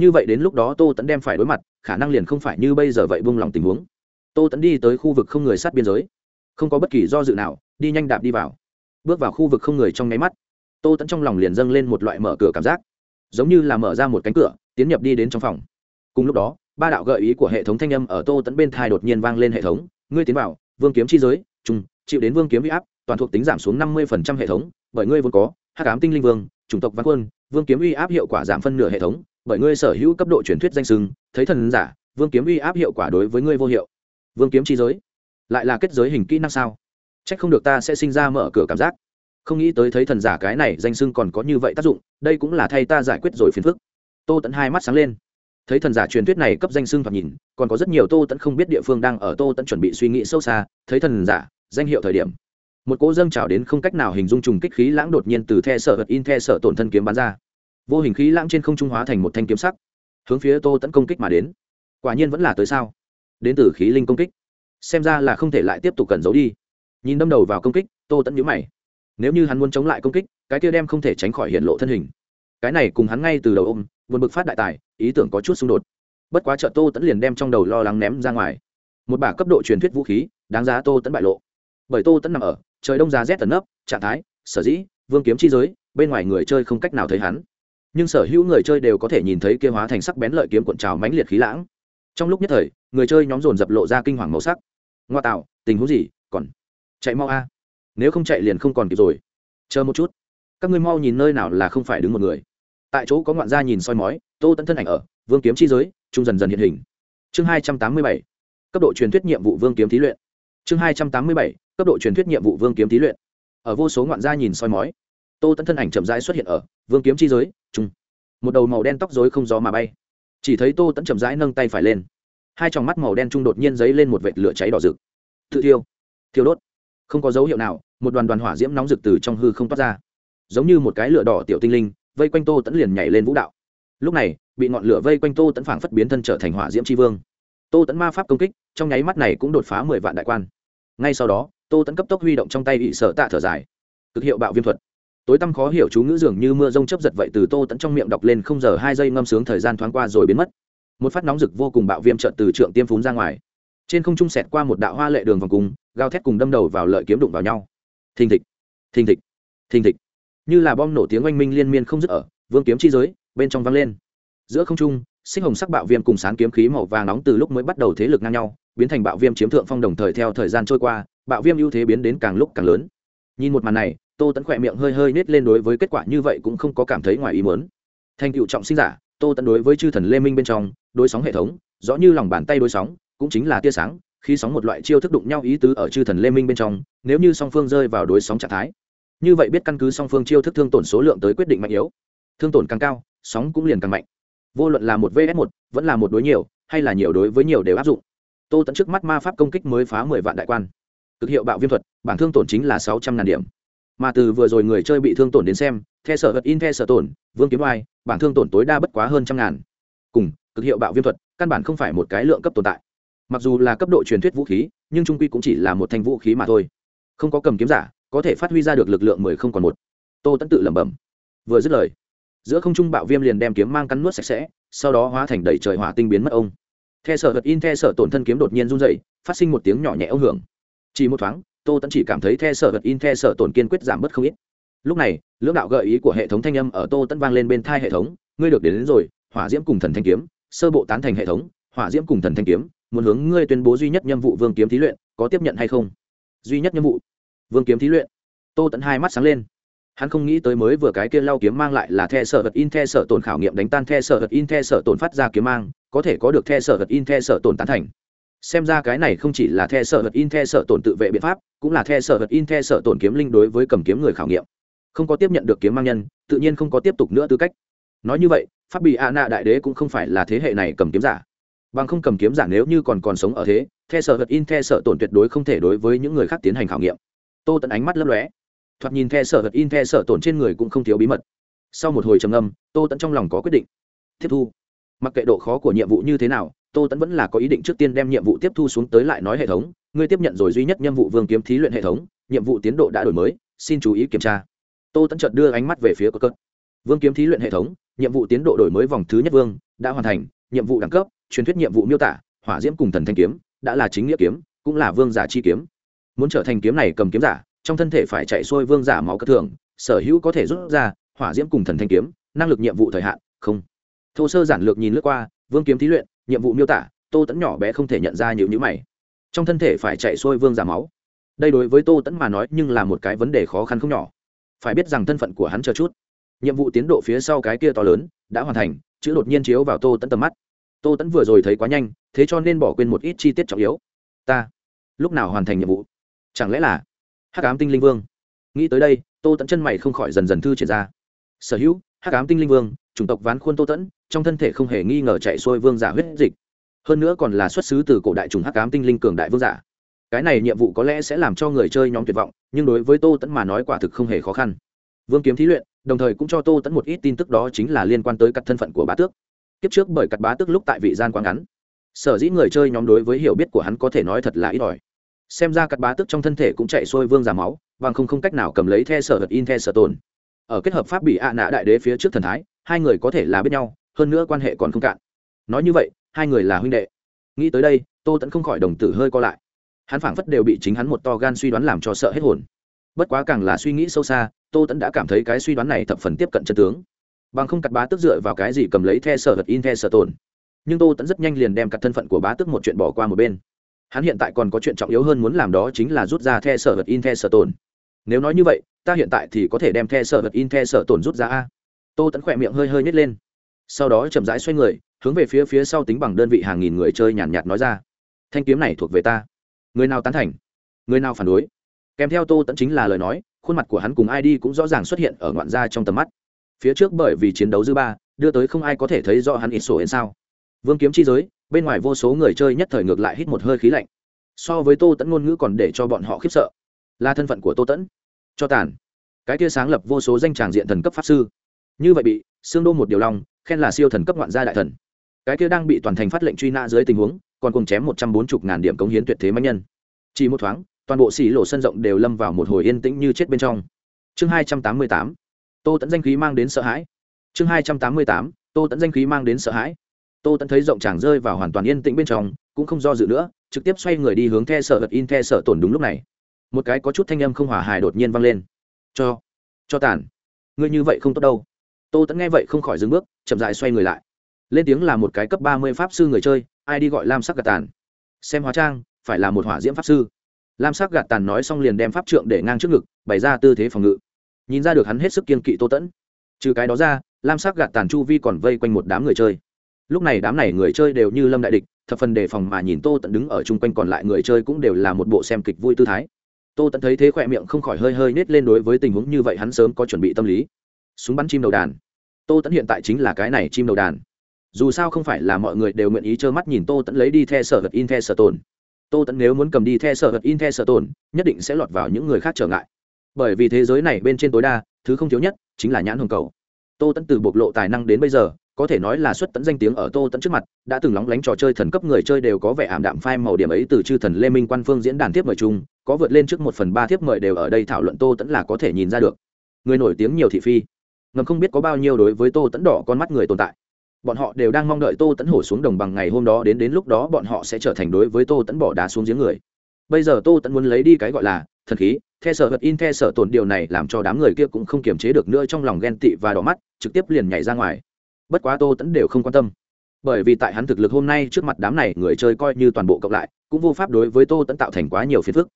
như vậy đến lúc đó tô tẫn đem phải đối mặt, khả năng liền không phải như bây giờ vậy buông lòng tình huống. Tô tẫn đi tới khu vực không người sát biên giới. Không có bất kỳ do dự nào, đi nhanh đạp đi vào. Bước vào khu vực không người trong nháy mắt, tô tẫn trong lòng liền dâng lên một loại mở cửa cảm giác. Giống như là mở ra một cánh cửa, tiến nhập đi đến trong phòng. Cùng lúc đó, ba đạo gợi ý của hệ thống thanh âm ở tô tẫn bên thai đột nhiên vang lên hệ thống. Ngươi tiến vào, vương kiếm chi giới trung chịu đến vương kiếm huy áp, toàn thuộc tính giảm xuống năm mươi hệ thống, bởi ngươi vốn có, hắc ám tinh linh vương, chủng tộc văn quân, vương kiếm uy áp hiệu quả giảm phân nửa hệ thống bởi ngươi sở hữu cấp độ truyền thuyết danh sưng thấy thần giả, vương kiếm uy áp hiệu quả đối với ngươi vô hiệu. Vương kiếm chi giới, lại là kết giới hình kỹ năng sao? C h ắ c không được ta sẽ sinh ra mở cửa cảm giác. Không nghĩ tới thấy thần giả cái này danh sưng còn có như vậy tác dụng, đây cũng là thay ta giải quyết rồi phiền phức. Tô tẫn hai mắt sáng lên. Thấy thần giả truyền thuyết này cấp danh sưng thoạt nhìn, còn có rất nhiều tô tẫn không biết địa phương đang ở tô tẫn chuẩn bị suy nghĩ sâu xa, thấy thần giả, danh hiệu thời điểm. Một cỗ dâng trào đến không cách nào hình dung trùng kích khí lãng đột nhiên từ the sở vật in the sở tổn thân kiếm bắn ra vô hình khí lãng trên không trung hóa thành một thanh kiếm sắc, hướng phía tô tẫn công kích mà đến. Quả nhiên vẫn là tới sao? Đến từ khí linh công kích. Xem ra là không thể lại tiếp tục cần giấu đi. Nhìn đâm đầu vào công kích, tô tẫn nhữ mày. Nếu như hắn muốn chống lại công kích, cái kia đem không thể tránh khỏi hiện lộ thân hình. Cái này cùng hắn ngay từ đầu ôm vượt bực phát đại tài, ý tưởng có chút xung đột. Bất quá trợ tô tẫn liền đem trong đầu lo lắng ném ra ngoài. Một bả cấp độ truyền thuyết vũ khí, đáng giá tô tẫn bại lộ. Bởi tô tẫn nằm ở, trời đông giá rét tấn ấp trạng thái, sở dĩ, vương kiếm chi giới, bên ngoài người chơi không cách nào thấy hắn nhưng sở hữu người chơi đều có thể nhìn thấy kia hóa thành sắc bén lợi kiếm cuộn trào mãnh liệt khí lãng. Trong lúc nhất thời, người chơi nhóm dồn dập lộ ra kinh hoàng màu sắc. Ngoa tạo, tình huống gì, còn chạy mau a. Nếu không chạy liền không còn kịp rồi. Chờ một chút. Các ngươi mau nhìn nơi nào là không phải đứng một người. Tại chỗ có ngoạn gia nhìn soi mói, tô tẫn thân ảnh ở, vương kiếm chi giới, trung dần dần hiện hình. Chương hai trăm tám mươi bảy, cấp độ truyền thuyết nhiệm vụ vương kiếm thí luyện. Chương hai trăm tám mươi bảy, cấp độ truyền thuyết nhiệm vụ vương kiếm thí luyện. Ở vô số ngoạn gia nhìn soi mói, tô tẫn thân ảnh chậm rãi xuất hiện ở vương kiếm chi giới trung một đầu màu đen tóc dối không gió mà bay. Chỉ thấy tô tẫn chậm rãi nâng tay phải lên. Hai tròng mắt màu đen trung đột nhiên dấy lên một vệt lửa cháy đỏ rực. Tự thiêu thiêu đốt. Không có dấu hiệu nào, một đoàn đoàn hỏa diễm nóng rực từ trong hư không toát ra. Giống như một cái lửa đỏ tiểu tinh linh, vây quanh tô tẫn liền nhảy lên vũ đạo. Lúc này, bị ngọn lửa vây quanh tô tẫn phảng phất biến thân trở thành hỏa diễm tri vương. Tô tẫn ma pháp công kích, trong nháy mắt này cũng đột phá mười vạn đại quan. Ngay sau đó, tô tẫn cấp tốc huy động trong tay bị sợ tạ thở dài. Cực hiệu bạo viêm thuật tối tăm khó hiểu chú ngữ dường như mưa rông chấp giật vậy từ tô tẫn trong miệng đọc lên không giờ hai giây ngâm sướng thời gian thoáng qua rồi biến mất. Một phát nóng rực vô cùng bạo viêm trợn từ trượng tiêm phún ra ngoài. Trên không trung sẹt qua một đạo hoa lệ đường vòng cung gao thét cùng đâm đầu vào lợi kiếm đụng vào nhau. Thình thịch thình thịch thình thịch. Như là bom nổ tiếng oanh minh liên miên không dứt ở, vương kiếm chi giới, bên trong vang lên. Giữa không trung sinh hồng sắc bạo viêm cùng sáng kiếm khí màu vàng nóng từ lúc mới bắt đầu thế lực ngang nhau, biến thành bạo viêm chiếm thượng phong đồng thời theo thời gian trôi qua, bạo viêm ưu thế biến đến càng lúc càng lớn. Nhìn một màn này tô tẫn khỏe miệng hơi hơi nết lên đối với kết quả như vậy cũng không có cảm thấy ngoài ý muốn. Thành cựu trọng sinh giả, tô tẫn đối với chư thần lê minh bên trong, đối sóng hệ thống, rõ như lòng bàn tay đối sóng, cũng chính là tia sáng, khi sóng một loại chiêu thức đụng nhau ý tứ ở chư thần lê minh bên trong, nếu như song phương rơi vào đối sóng trạng thái. Như vậy biết căn cứ song phương chiêu thức thương tổn số lượng tới quyết định mạnh yếu. Thương tổn càng cao, sóng cũng liền càng mạnh. Vô luận là một vs một, vẫn là một đối nhiều, hay là nhiều đối với nhiều đều áp dụng. Tô tẫn trước mắt ma pháp công kích mới phá mười vạn đại quan. Cực hiệu bạo viêm thuật bản thương tổn chính là sáu trăm ngàn điểm mà từ vừa rồi người chơi bị thương tổn đến xem, the sở vật in the sở tổn, vương kiếm oai bản thương tổn tối đa bất quá hơn trăm ngàn. Cùng, cực hiệu bạo viêm thuật, căn bản không phải một cái lượng cấp tồn tại. Mặc dù là cấp độ truyền thuyết vũ khí, nhưng trung quy cũng chỉ là một thanh vũ khí mà thôi. Không có cầm kiếm giả, có thể phát huy ra được lực lượng mười không còn một. Tô tẫn tự lẩm bẩm. Vừa dứt lời, giữa không trung bạo viêm liền đem kiếm mang cắn nuốt sạch sẽ, sau đó hóa thành đầy trời hỏa tinh biến mất ông. The sở vật in the sở tổn thân kiếm đột nhiên run dậy phát sinh một tiếng nhỏ nhẹ ông hưởng. Chỉ một thoáng tô tẫn chỉ cảm thấy the sở vật in the sở tổn kiên quyết giảm bớt không ít. Lúc này lưỡng đạo gợi ý của hệ thống thanh âm ở tô tẫn vang lên bên thai hệ thống. Ngươi được đến, đến rồi hỏa diễm cùng thần thanh kiếm sơ bộ tán thành hệ thống. Hỏa diễm cùng thần thanh kiếm muốn hướng ngươi tuyên bố duy nhất nhiệm vụ vương kiếm thí luyện có tiếp nhận hay không? Duy nhất nhiệm vụ vương kiếm thí luyện. Tô tẫn hai mắt sáng lên. Hắn không nghĩ tới mới vừa cái kia lau kiếm mang lại là the sở vật in the sở tổn khảo nghiệm đánh tan the sở vật in the sở tổn phát ra kiếm mang có thể có được the sở vật in the sở tổn tán thành xem ra cái này không chỉ là the sở vật in, the sở tổn tự vệ biện pháp, cũng là the sở vật in, the sở tổn kiếm linh đối với cầm kiếm người khảo nghiệm. Không có tiếp nhận được kiếm mang nhân, tự nhiên không có tiếp tục nữa tư cách. Nói như vậy, pháp bị a nạ đại đế cũng không phải là thế hệ này cầm kiếm giả. Bằng không cầm kiếm giả nếu như còn còn sống ở thế, the sở vật in, the sở tổn tuyệt đối không thể đối với những người khác tiến hành khảo nghiệm. Tô tận ánh mắt lấp lóe. Thoạt nhìn the sở vật in, the sở tổn trên người cũng không thiếu bí mật. Sau một hồi trầm âm tô tận trong lòng có quyết định. Tiếp thu. Mặc kệ độ khó của nhiệm vụ như thế nào tô tẫn vẫn là có ý định trước tiên đem nhiệm vụ tiếp thu xuống tới lại nói hệ thống, ngươi tiếp nhận rồi duy nhất nhiệm vụ vương kiếm thí luyện hệ thống, nhiệm vụ tiến độ đã đổi mới, xin chú ý kiểm tra. Tô tẫn chợt đưa ánh mắt về phía cơ cất vương kiếm thí luyện hệ thống, nhiệm vụ tiến độ đổi mới vòng thứ nhất vương, đã hoàn thành, nhiệm vụ đẳng cấp, truyền thuyết nhiệm vụ miêu tả, hỏa diễm cùng thần thanh kiếm, đã là chính nghĩa kiếm, cũng là vương giả chi kiếm. Muốn trở thành kiếm này cầm kiếm giả, trong thân thể phải chạy xuôi vương giả máu cất thường, sở hữu có thể rút ra, hỏa diễm cùng thần thanh kiếm, năng lực nhiệm vụ thời hạn, không. Thô sơ giản lược nhìn lướt qua vương kiếm thí luyện, nhiệm vụ miêu tả, tô tẫn nhỏ bé không thể nhận ra nhiều nhữ mày. Trong thân thể phải chạy xuôi vương giả máu. Đây đối với tô tẫn mà nói nhưng là một cái vấn đề khó khăn không nhỏ. Phải biết rằng thân phận của hắn chờ chút. Nhiệm vụ tiến độ phía sau cái kia to lớn, đã hoàn thành, chữ đột nhiên chiếu vào tô tẫn tầm mắt. Tô tẫn vừa rồi thấy quá nhanh, thế cho nên bỏ quên một ít chi tiết trọng yếu. Ta, lúc nào hoàn thành nhiệm vụ? Chẳng lẽ là hắc ám tinh linh vương? Nghĩ tới đây, tô tẫn chân mày không khỏi dần dần thư triển ra. Sở hữu hắc ám tinh linh vương, chủng tộc ván khuôn tô tẫn, trong thân thể không hề nghi ngờ chạy xuôi vương giả huyết dịch. Hơn nữa còn là xuất xứ từ cổ đại trùng hắc ám tinh linh cường đại vương giả. Cái này nhiệm vụ có lẽ sẽ làm cho người chơi nhóm tuyệt vọng, nhưng đối với tô tẫn mà nói quả thực không hề khó khăn. Vương kiếm thí luyện, đồng thời cũng cho tô tẫn một ít tin tức đó chính là liên quan tới các thân phận của bá tước. Kiếp trước bởi cắt bá tước lúc tại vị gian quá ngắn. Sở dĩ người chơi nhóm đối với hiểu biết của hắn có thể nói thật là ít ỏi. Xem ra cắt bá tước trong thân thể cũng chạy xuôi vương giả máu và không không cách nào cầm lấy the sở hật in the sở tồn ở kết hợp pháp bị ạ nạ đại đế phía trước thần thái, hai người có thể là biết nhau, hơn nữa quan hệ còn không cạn. Nói như vậy, hai người là huynh đệ. Nghĩ tới đây, tô tẫn không khỏi đồng tử hơi co lại. Hắn phảng phất đều bị chính hắn một to gan suy đoán làm cho sợ hết hồn. Bất quá càng là suy nghĩ sâu xa, tô tẫn đã cảm thấy cái suy đoán này thập phần tiếp cận chân tướng. Bằng không cặt bá tức dựa vào cái gì cầm lấy the sở vật in the sở tồn. Nhưng tô tẫn rất nhanh liền đem cặt thân phận của bá tức một chuyện bỏ qua một bên. Hắn hiện tại còn có chuyện trọng yếu hơn muốn làm đó chính là rút ra the sở vật in the sở tồn. Nếu nói như vậy ta hiện tại thì có thể đem the sở vật in the sở tổn rút ra a. Tô tẫn khỏe miệng hơi hơi nhét lên. Sau đó chậm rãi xoay người hướng về phía phía sau tính bằng đơn vị hàng nghìn người chơi nhàn nhạt, nhạt nói ra. Thanh kiếm này thuộc về ta. Người nào tán thành? Người nào phản đối? Kèm theo tô tẫn chính là lời nói khuôn mặt của hắn cùng ai đi cũng rõ ràng xuất hiện ở ngoạn gia trong tầm mắt. Phía trước bởi vì chiến đấu dư ba đưa tới không ai có thể thấy rõ hắn ít sổ đến sao. Vương kiếm chi giới bên ngoài vô số người chơi nhất thời ngược lại hít một hơi khí lạnh. So với tô tẫn ngôn ngữ còn để cho bọn họ khiếp sợ. Là thân phận của tô tẫn cho tàn. Cái tia sáng lập vô số danh tràng diện thần cấp pháp sư. Như vậy bị xương đô một điều long khen là siêu thần cấp ngoạn gia đại thần. Cái kia đang bị toàn thành phát lệnh truy nã dưới tình huống, còn cùng chém một trăm bốn mươi ngàn điểm cống hiến tuyệt thế mạnh nhân. Chỉ một thoáng, toàn bộ xỉ lộ sân rộng đều lâm vào một hồi yên tĩnh như chết bên trong. Chương hai trăm tám mươi tám. Tô tẫn danh khí mang đến sợ hãi. Chương hai trăm tám mươi tám. Tô tẫn danh khí mang đến sợ hãi. Tô tẫn thấy rộng tràng rơi vào hoàn toàn yên tĩnh bên trong, cũng không do dự nữa, trực tiếp xoay người đi hướng the sở vật in the sở tổn đúng lúc này một cái có chút thanh âm không hòa hài đột nhiên vang lên. Cho cho tàn. Ngươi như vậy không tốt đâu. Tô tẫn nghe vậy không khỏi dừng bước, chậm dại xoay người lại. Lên tiếng là một cái cấp ba mươi pháp sư người chơi, ai đi gọi lam sắc gạt tàn. Xem hóa trang, phải là một hỏa diễm pháp sư. Lam sắc gạt tàn nói xong liền đem pháp trượng để ngang trước ngực, bày ra tư thế phòng ngự. Nhìn ra được hắn hết sức kiên kỵ tô tẫn trừ cái đó ra, lam sắc gạt tàn chu vi còn vây quanh một đám người chơi. Lúc này đám này người chơi đều như lâm đại địch, thập phần đề phòng mà nhìn tô tận đứng ở chung quanh còn lại người chơi cũng đều là một bộ xem kịch vui tư thái tô tẫn thấy thế khỏe miệng không khỏi hơi hơi nết lên đối với tình huống như vậy hắn sớm có chuẩn bị tâm lý. Súng bắn chim đầu đàn. Tô tẫn hiện tại chính là cái này chim đầu đàn. Dù sao không phải là mọi người đều nguyện ý trơ mắt nhìn tô tẫn lấy đi the sở vật in the sở tồn. Tô tẫn nếu muốn cầm đi the sở vật in the sở tồn, nhất định sẽ lọt vào những người khác trở ngại. Bởi vì thế giới này bên trên tối đa, thứ không thiếu nhất chính là nhãn hồng cầu. Tô tẫn từ bộc lộ tài năng đến bây giờ có thể nói là xuất tận danh tiếng ở tô tận trước mặt, đã từng lóng lánh trò chơi thần cấp người chơi đều có vẻ ảm đạm phai màu điểm ấy từ chư thần lê minh quan phương diễn đàn tiếp mời chung, có vượt lên trước một phần ba tiếp mời đều ở đây thảo luận tô tẫn là có thể nhìn ra được. Người nổi tiếng nhiều thị phi. Ngầm không biết có bao nhiêu đối với tô tẫn đỏ con mắt người tồn tại. Bọn họ đều đang mong đợi tô tẫn hổ xuống đồng bằng ngày hôm đó đến đến lúc đó bọn họ sẽ trở thành đối với tô tẫn bỏ đá xuống giếng người. Bây giờ tô tẫn muốn lấy đi cái gọi là thần khí, the sở vật in the sở tồn điều này làm cho đám người kia cũng không kiềm chế được nữa trong lòng ghen tị và đỏ mắt, trực tiếp liền nhảy ra ngoài bất quá tô tẫn đều không quan tâm. Bởi vì tại hắn thực lực hôm nay trước mặt đám này người chơi coi như toàn bộ cộng lại, cũng vô pháp đối với tô tẫn tạo thành quá nhiều phiền phức.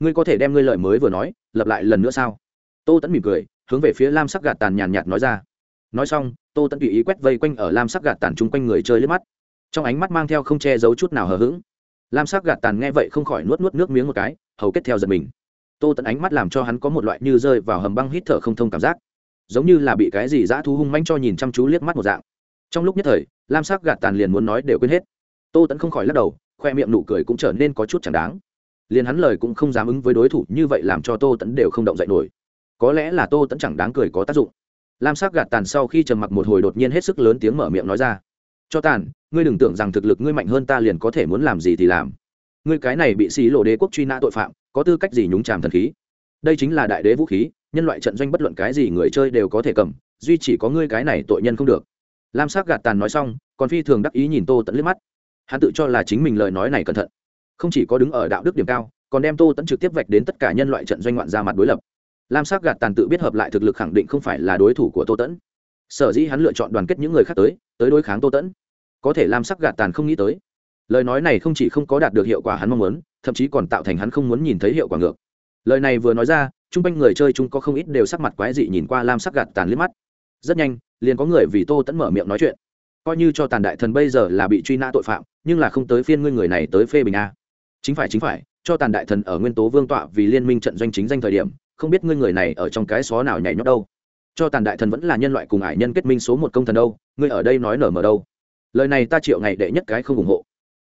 Ngươi có thể đem ngươi lợi mới vừa nói lập lại lần nữa sao? Tô tẫn mỉm cười, hướng về phía lam sắc gạt tàn nhàn nhạt nói ra. Nói xong, tô tẫn tùy ý quét vây quanh ở lam sắc gạt tàn chung quanh người chơi liếc mắt. Trong ánh mắt mang theo không che giấu chút nào hờ hững. Lam sắc gạt tàn nghe vậy không khỏi nuốt nuốt nước miếng một cái, hầu kết theo giật mình. Tô tẫn ánh mắt làm cho hắn có một loại như rơi vào hầm băng hít thở không thông cảm giác giống như là bị cái gì dã thú hung manh cho nhìn chăm chú liếc mắt một dạng. Trong lúc nhất thời, lam sắc gạt tàn liền muốn nói đều quên hết. Tô tẫn không khỏi lắc đầu, khoe miệng nụ cười cũng trở nên có chút chẳng đáng. Liền hắn lời cũng không dám ứng với đối thủ, như vậy làm cho tô tẫn đều không động dậy nổi. Có lẽ là tô tẫn chẳng đáng cười có tác dụng. Lam sắc gạt tàn sau khi trầm mặc một hồi đột nhiên hết sức lớn tiếng mở miệng nói ra. Cho tàn, ngươi đừng tưởng rằng thực lực ngươi mạnh hơn ta liền có thể muốn làm gì thì làm. Ngươi cái này bị xí lộ đế quốc truy nã tội phạm, có tư cách gì nhúng tràm thần khí? Đây chính là đại đế vũ khí nhân loại trận doanh bất luận cái gì người chơi đều có thể cầm, duy chỉ có ngươi cái này tội nhân không được. Lam sắc gạt tàn nói xong, còn phi thường đắc ý nhìn tô tẫn liếc mắt. Hắn tự cho là chính mình lời nói này cẩn thận. Không chỉ có đứng ở đạo đức điểm cao, còn đem tô tẫn trực tiếp vạch đến tất cả nhân loại trận doanh ngoạn ra mặt đối lập. Lam sắc gạt tàn tự biết hợp lại thực lực khẳng định không phải là đối thủ của tô tẫn sở dĩ hắn lựa chọn đoàn kết những người khác tới tới đối kháng tô tẫn có thể lam sắc gạt tàn không nghĩ tới. Lời nói này không chỉ không có đạt được hiệu quả hắn mong muốn, thậm chí còn tạo thành hắn không muốn nhìn thấy hiệu quả ngược. Lời này vừa nói ra chung quanh người chơi chung có không ít đều sắc mặt quái dị nhìn qua lam sắc gạt tàn liếc mắt. Rất nhanh, liền có người vì tô tẫn mở miệng nói chuyện. Coi như cho tàn đại thần bây giờ là bị truy nã tội phạm, nhưng là không tới phiên ngươi người này tới phê bình a. Chính phải chính phải, cho tàn đại thần ở nguyên tố vương tọa vì liên minh trận doanh chính danh thời điểm, không biết ngươi người này ở trong cái xó nào nhảy nhót đâu. Cho tàn đại thần vẫn là nhân loại cùng ải nhân kết minh số một công thần đâu, ngươi ở đây nói nở mở đâu. Lời này ta triệu ngày đệ nhất cái không ủng hộ.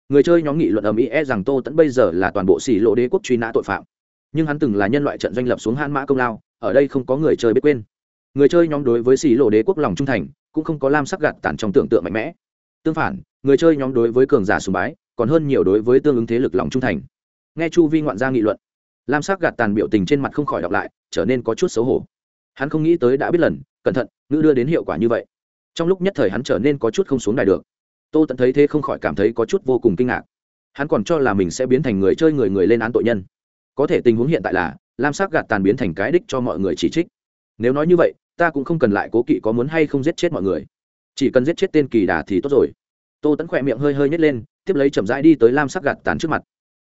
Người chơi nhóm nghị luận ầm ĩ e rằng tô tẫn bây giờ là toàn bộ xỉ lộ đế quốc truy nã tội phạm nhưng hắn từng là nhân loại trận doanh lập xuống han mã công lao, ở đây không có người chơi biết quên. Người chơi nhóm đối với xỉ lộ đế quốc lòng trung thành, cũng không có lam sắc gạt tản trong tưởng tượng mạnh mẽ. Tương phản, người chơi nhóm đối với cường giả sùng bái, còn hơn nhiều đối với tương ứng thế lực lòng trung thành. Nghe chu vi ngoạn gia nghị luận, lam sắc gạt tàn biểu tình trên mặt không khỏi đọc lại, trở nên có chút xấu hổ. Hắn không nghĩ tới đã biết lần, cẩn thận, ngữ đưa đến hiệu quả như vậy. Trong lúc nhất thời hắn trở nên có chút không xuống đài được. Tô tận thấy thế không khỏi cảm thấy có chút vô cùng kinh ngạc. Hắn còn cho là mình sẽ biến thành người chơi người người lên án tội nhân có thể tình huống hiện tại là, lam sắc gạt tàn biến thành cái đích cho mọi người chỉ trích. Nếu nói như vậy, ta cũng không cần lại cố kỵ có muốn hay không giết chết mọi người. Chỉ cần giết chết tên kỳ đà thì tốt rồi. Tô tẫn khỏe miệng hơi hơi nhét lên, tiếp lấy chậm rãi đi tới lam sắc gạt tàn trước mặt.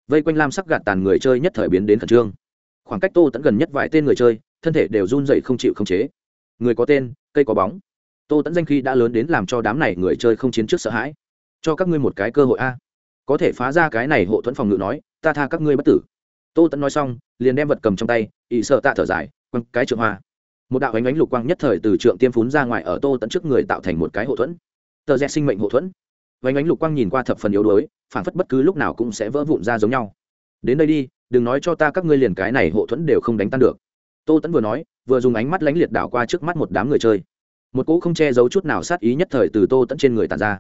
Vây quanh lam sắc gạt tàn người chơi nhất thời biến đến khẩn trương. Khoảng cách tô tẫn gần nhất vài tên người chơi, thân thể đều run dậy không chịu không chế. Người có tên, cây có bóng. Tô tẫn danh khi đã lớn đến làm cho đám này người chơi không chiến trước sợ hãi. Cho các ngươi một cái cơ hội a. Có thể phá ra cái này hộ thuẫn phòng ngự nói, ta tha các ngươi bất tử tô tẫn nói xong, liền đem vật cầm trong tay ỵ sợ tạ thở dài, quăng cái trượng hoa. Một đạo ánh ánh lục quang nhất thời từ trượng tiêm phún ra ngoài ở tô tẫn trước người tạo thành một cái hộ thuẫn. Tờ rẽ sinh mệnh hộ thuẫn. Ánh ánh lục quang nhìn qua thập phần yếu đuối phản phất bất cứ lúc nào cũng sẽ vỡ vụn ra giống nhau. Đến đây đi, đừng nói cho ta các ngươi liền cái này hộ thuẫn đều không đánh tan được. Tô tẫn vừa nói, vừa dùng ánh mắt lánh liệt đảo qua trước mắt một đám người chơi. Một cỗ không che giấu chút nào sát ý nhất thời từ tô tẫn trên người tàn ra.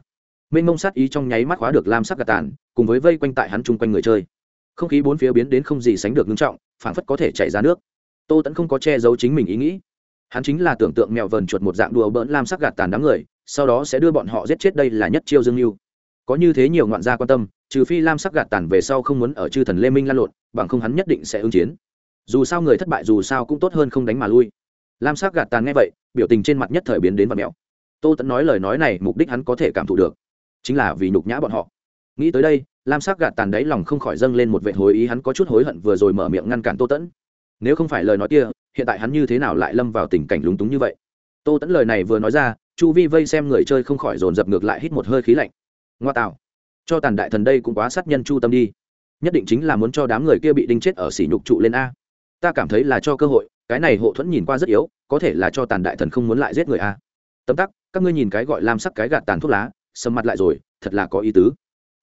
Mênh mông sát ý trong nháy mắt khóa được lam sắc gạt tàn, cùng với vây quanh tại hắn chung quanh người chơi không khí bốn phía biến đến không gì sánh được ngưng trọng, phảng phất có thể chảy ra nước. Tô tẫn không có che giấu chính mình ý nghĩ. Hắn chính là tưởng tượng mèo vờn chuột một dạng đùa bỡn lam sắc gạt tàn đám người, sau đó sẽ đưa bọn họ giết chết đây là nhất chiêu dương mưu có như thế nhiều ngoạn gia quan tâm, trừ phi lam sắc gạt tàn về sau không muốn ở chư thần lê minh lan lộn, bằng không hắn nhất định sẽ ứng chiến. Dù sao người thất bại dù sao cũng tốt hơn không đánh mà lui. Lam sắc gạt tàn nghe vậy, biểu tình trên mặt nhất thời biến đến vật mèo tô tẫn nói lời nói này mục đích hắn có thể cảm thụ được, chính là vì nhục nhã bọn họ. Nghĩ tới đây lam sắc gạt tàn đáy lòng không khỏi dâng lên một vệ hối ý, hắn có chút hối hận vừa rồi mở miệng ngăn cản tô tẫn. Nếu không phải lời nói kia, hiện tại hắn như thế nào lại lâm vào tình cảnh lúng túng như vậy? Tô tẫn lời này vừa nói ra, chu vi vây xem người chơi không khỏi dồn dập ngược lại hít một hơi khí lạnh. Ngoa tạo. Cho tàn đại thần đây cũng quá sát nhân chu tâm đi. Nhất định chính là muốn cho đám người kia bị đinh chết ở xỉ nhục trụ lên a. Ta cảm thấy là cho cơ hội, cái này hộ thuẫn nhìn qua rất yếu, có thể là cho tàn đại thần không muốn lại giết người a. Tấm tắc, các ngươi nhìn cái gọi lam sắc cái gạt tàn thuốc lá, sầm mặt lại rồi, thật là có ý tứ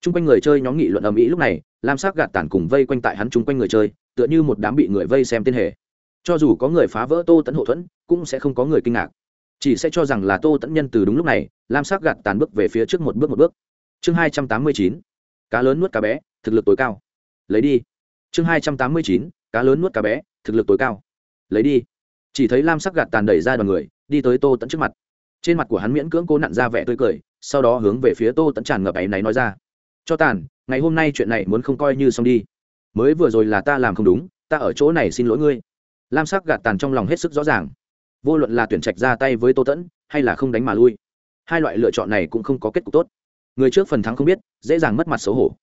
t r u n g quanh người chơi nhóm nghị luận ầm ĩ lúc này, lam sắc gạt tàn cùng vây quanh tại hắn chung quanh người chơi, tựa như một đám bị người vây xem tên hề. Cho dù có người phá vỡ tô tẫn hậu thuẫn, cũng sẽ không có người kinh ngạc. Chỉ sẽ cho rằng là tô tẫn nhân từ đúng lúc này, lam sắc gạt tàn bước về phía trước một bước một bước. Chương hai trăm tám mươi chín, cá lớn nuốt cá bé, thực lực tối cao. Lấy đi. Chương hai trăm tám mươi chín, cá lớn nuốt cá bé, thực lực tối cao. Lấy đi. Chỉ thấy lam sắc gạt tàn đẩy ra đoàn người, đi tới tô tẫn trước mặt. Trên mặt của hắn miễn cưỡng cố nặn ra vẻ tươi cười, sau đó hướng về phía tô tẫn tràn ngập áy náy nói ra cho tàn, ngày hôm nay chuyện này muốn không coi như xong đi. Mới vừa rồi là ta làm không đúng, ta ở chỗ này xin lỗi ngươi. Lam sắc gạt tàn trong lòng hết sức rõ ràng. Vô luận là tuyển trạch ra tay với tô tẫn, hay là không đánh mà lui, hai loại lựa chọn này cũng không có kết cục tốt. Người trước phần thắng không biết, dễ dàng mất mặt xấu hổ.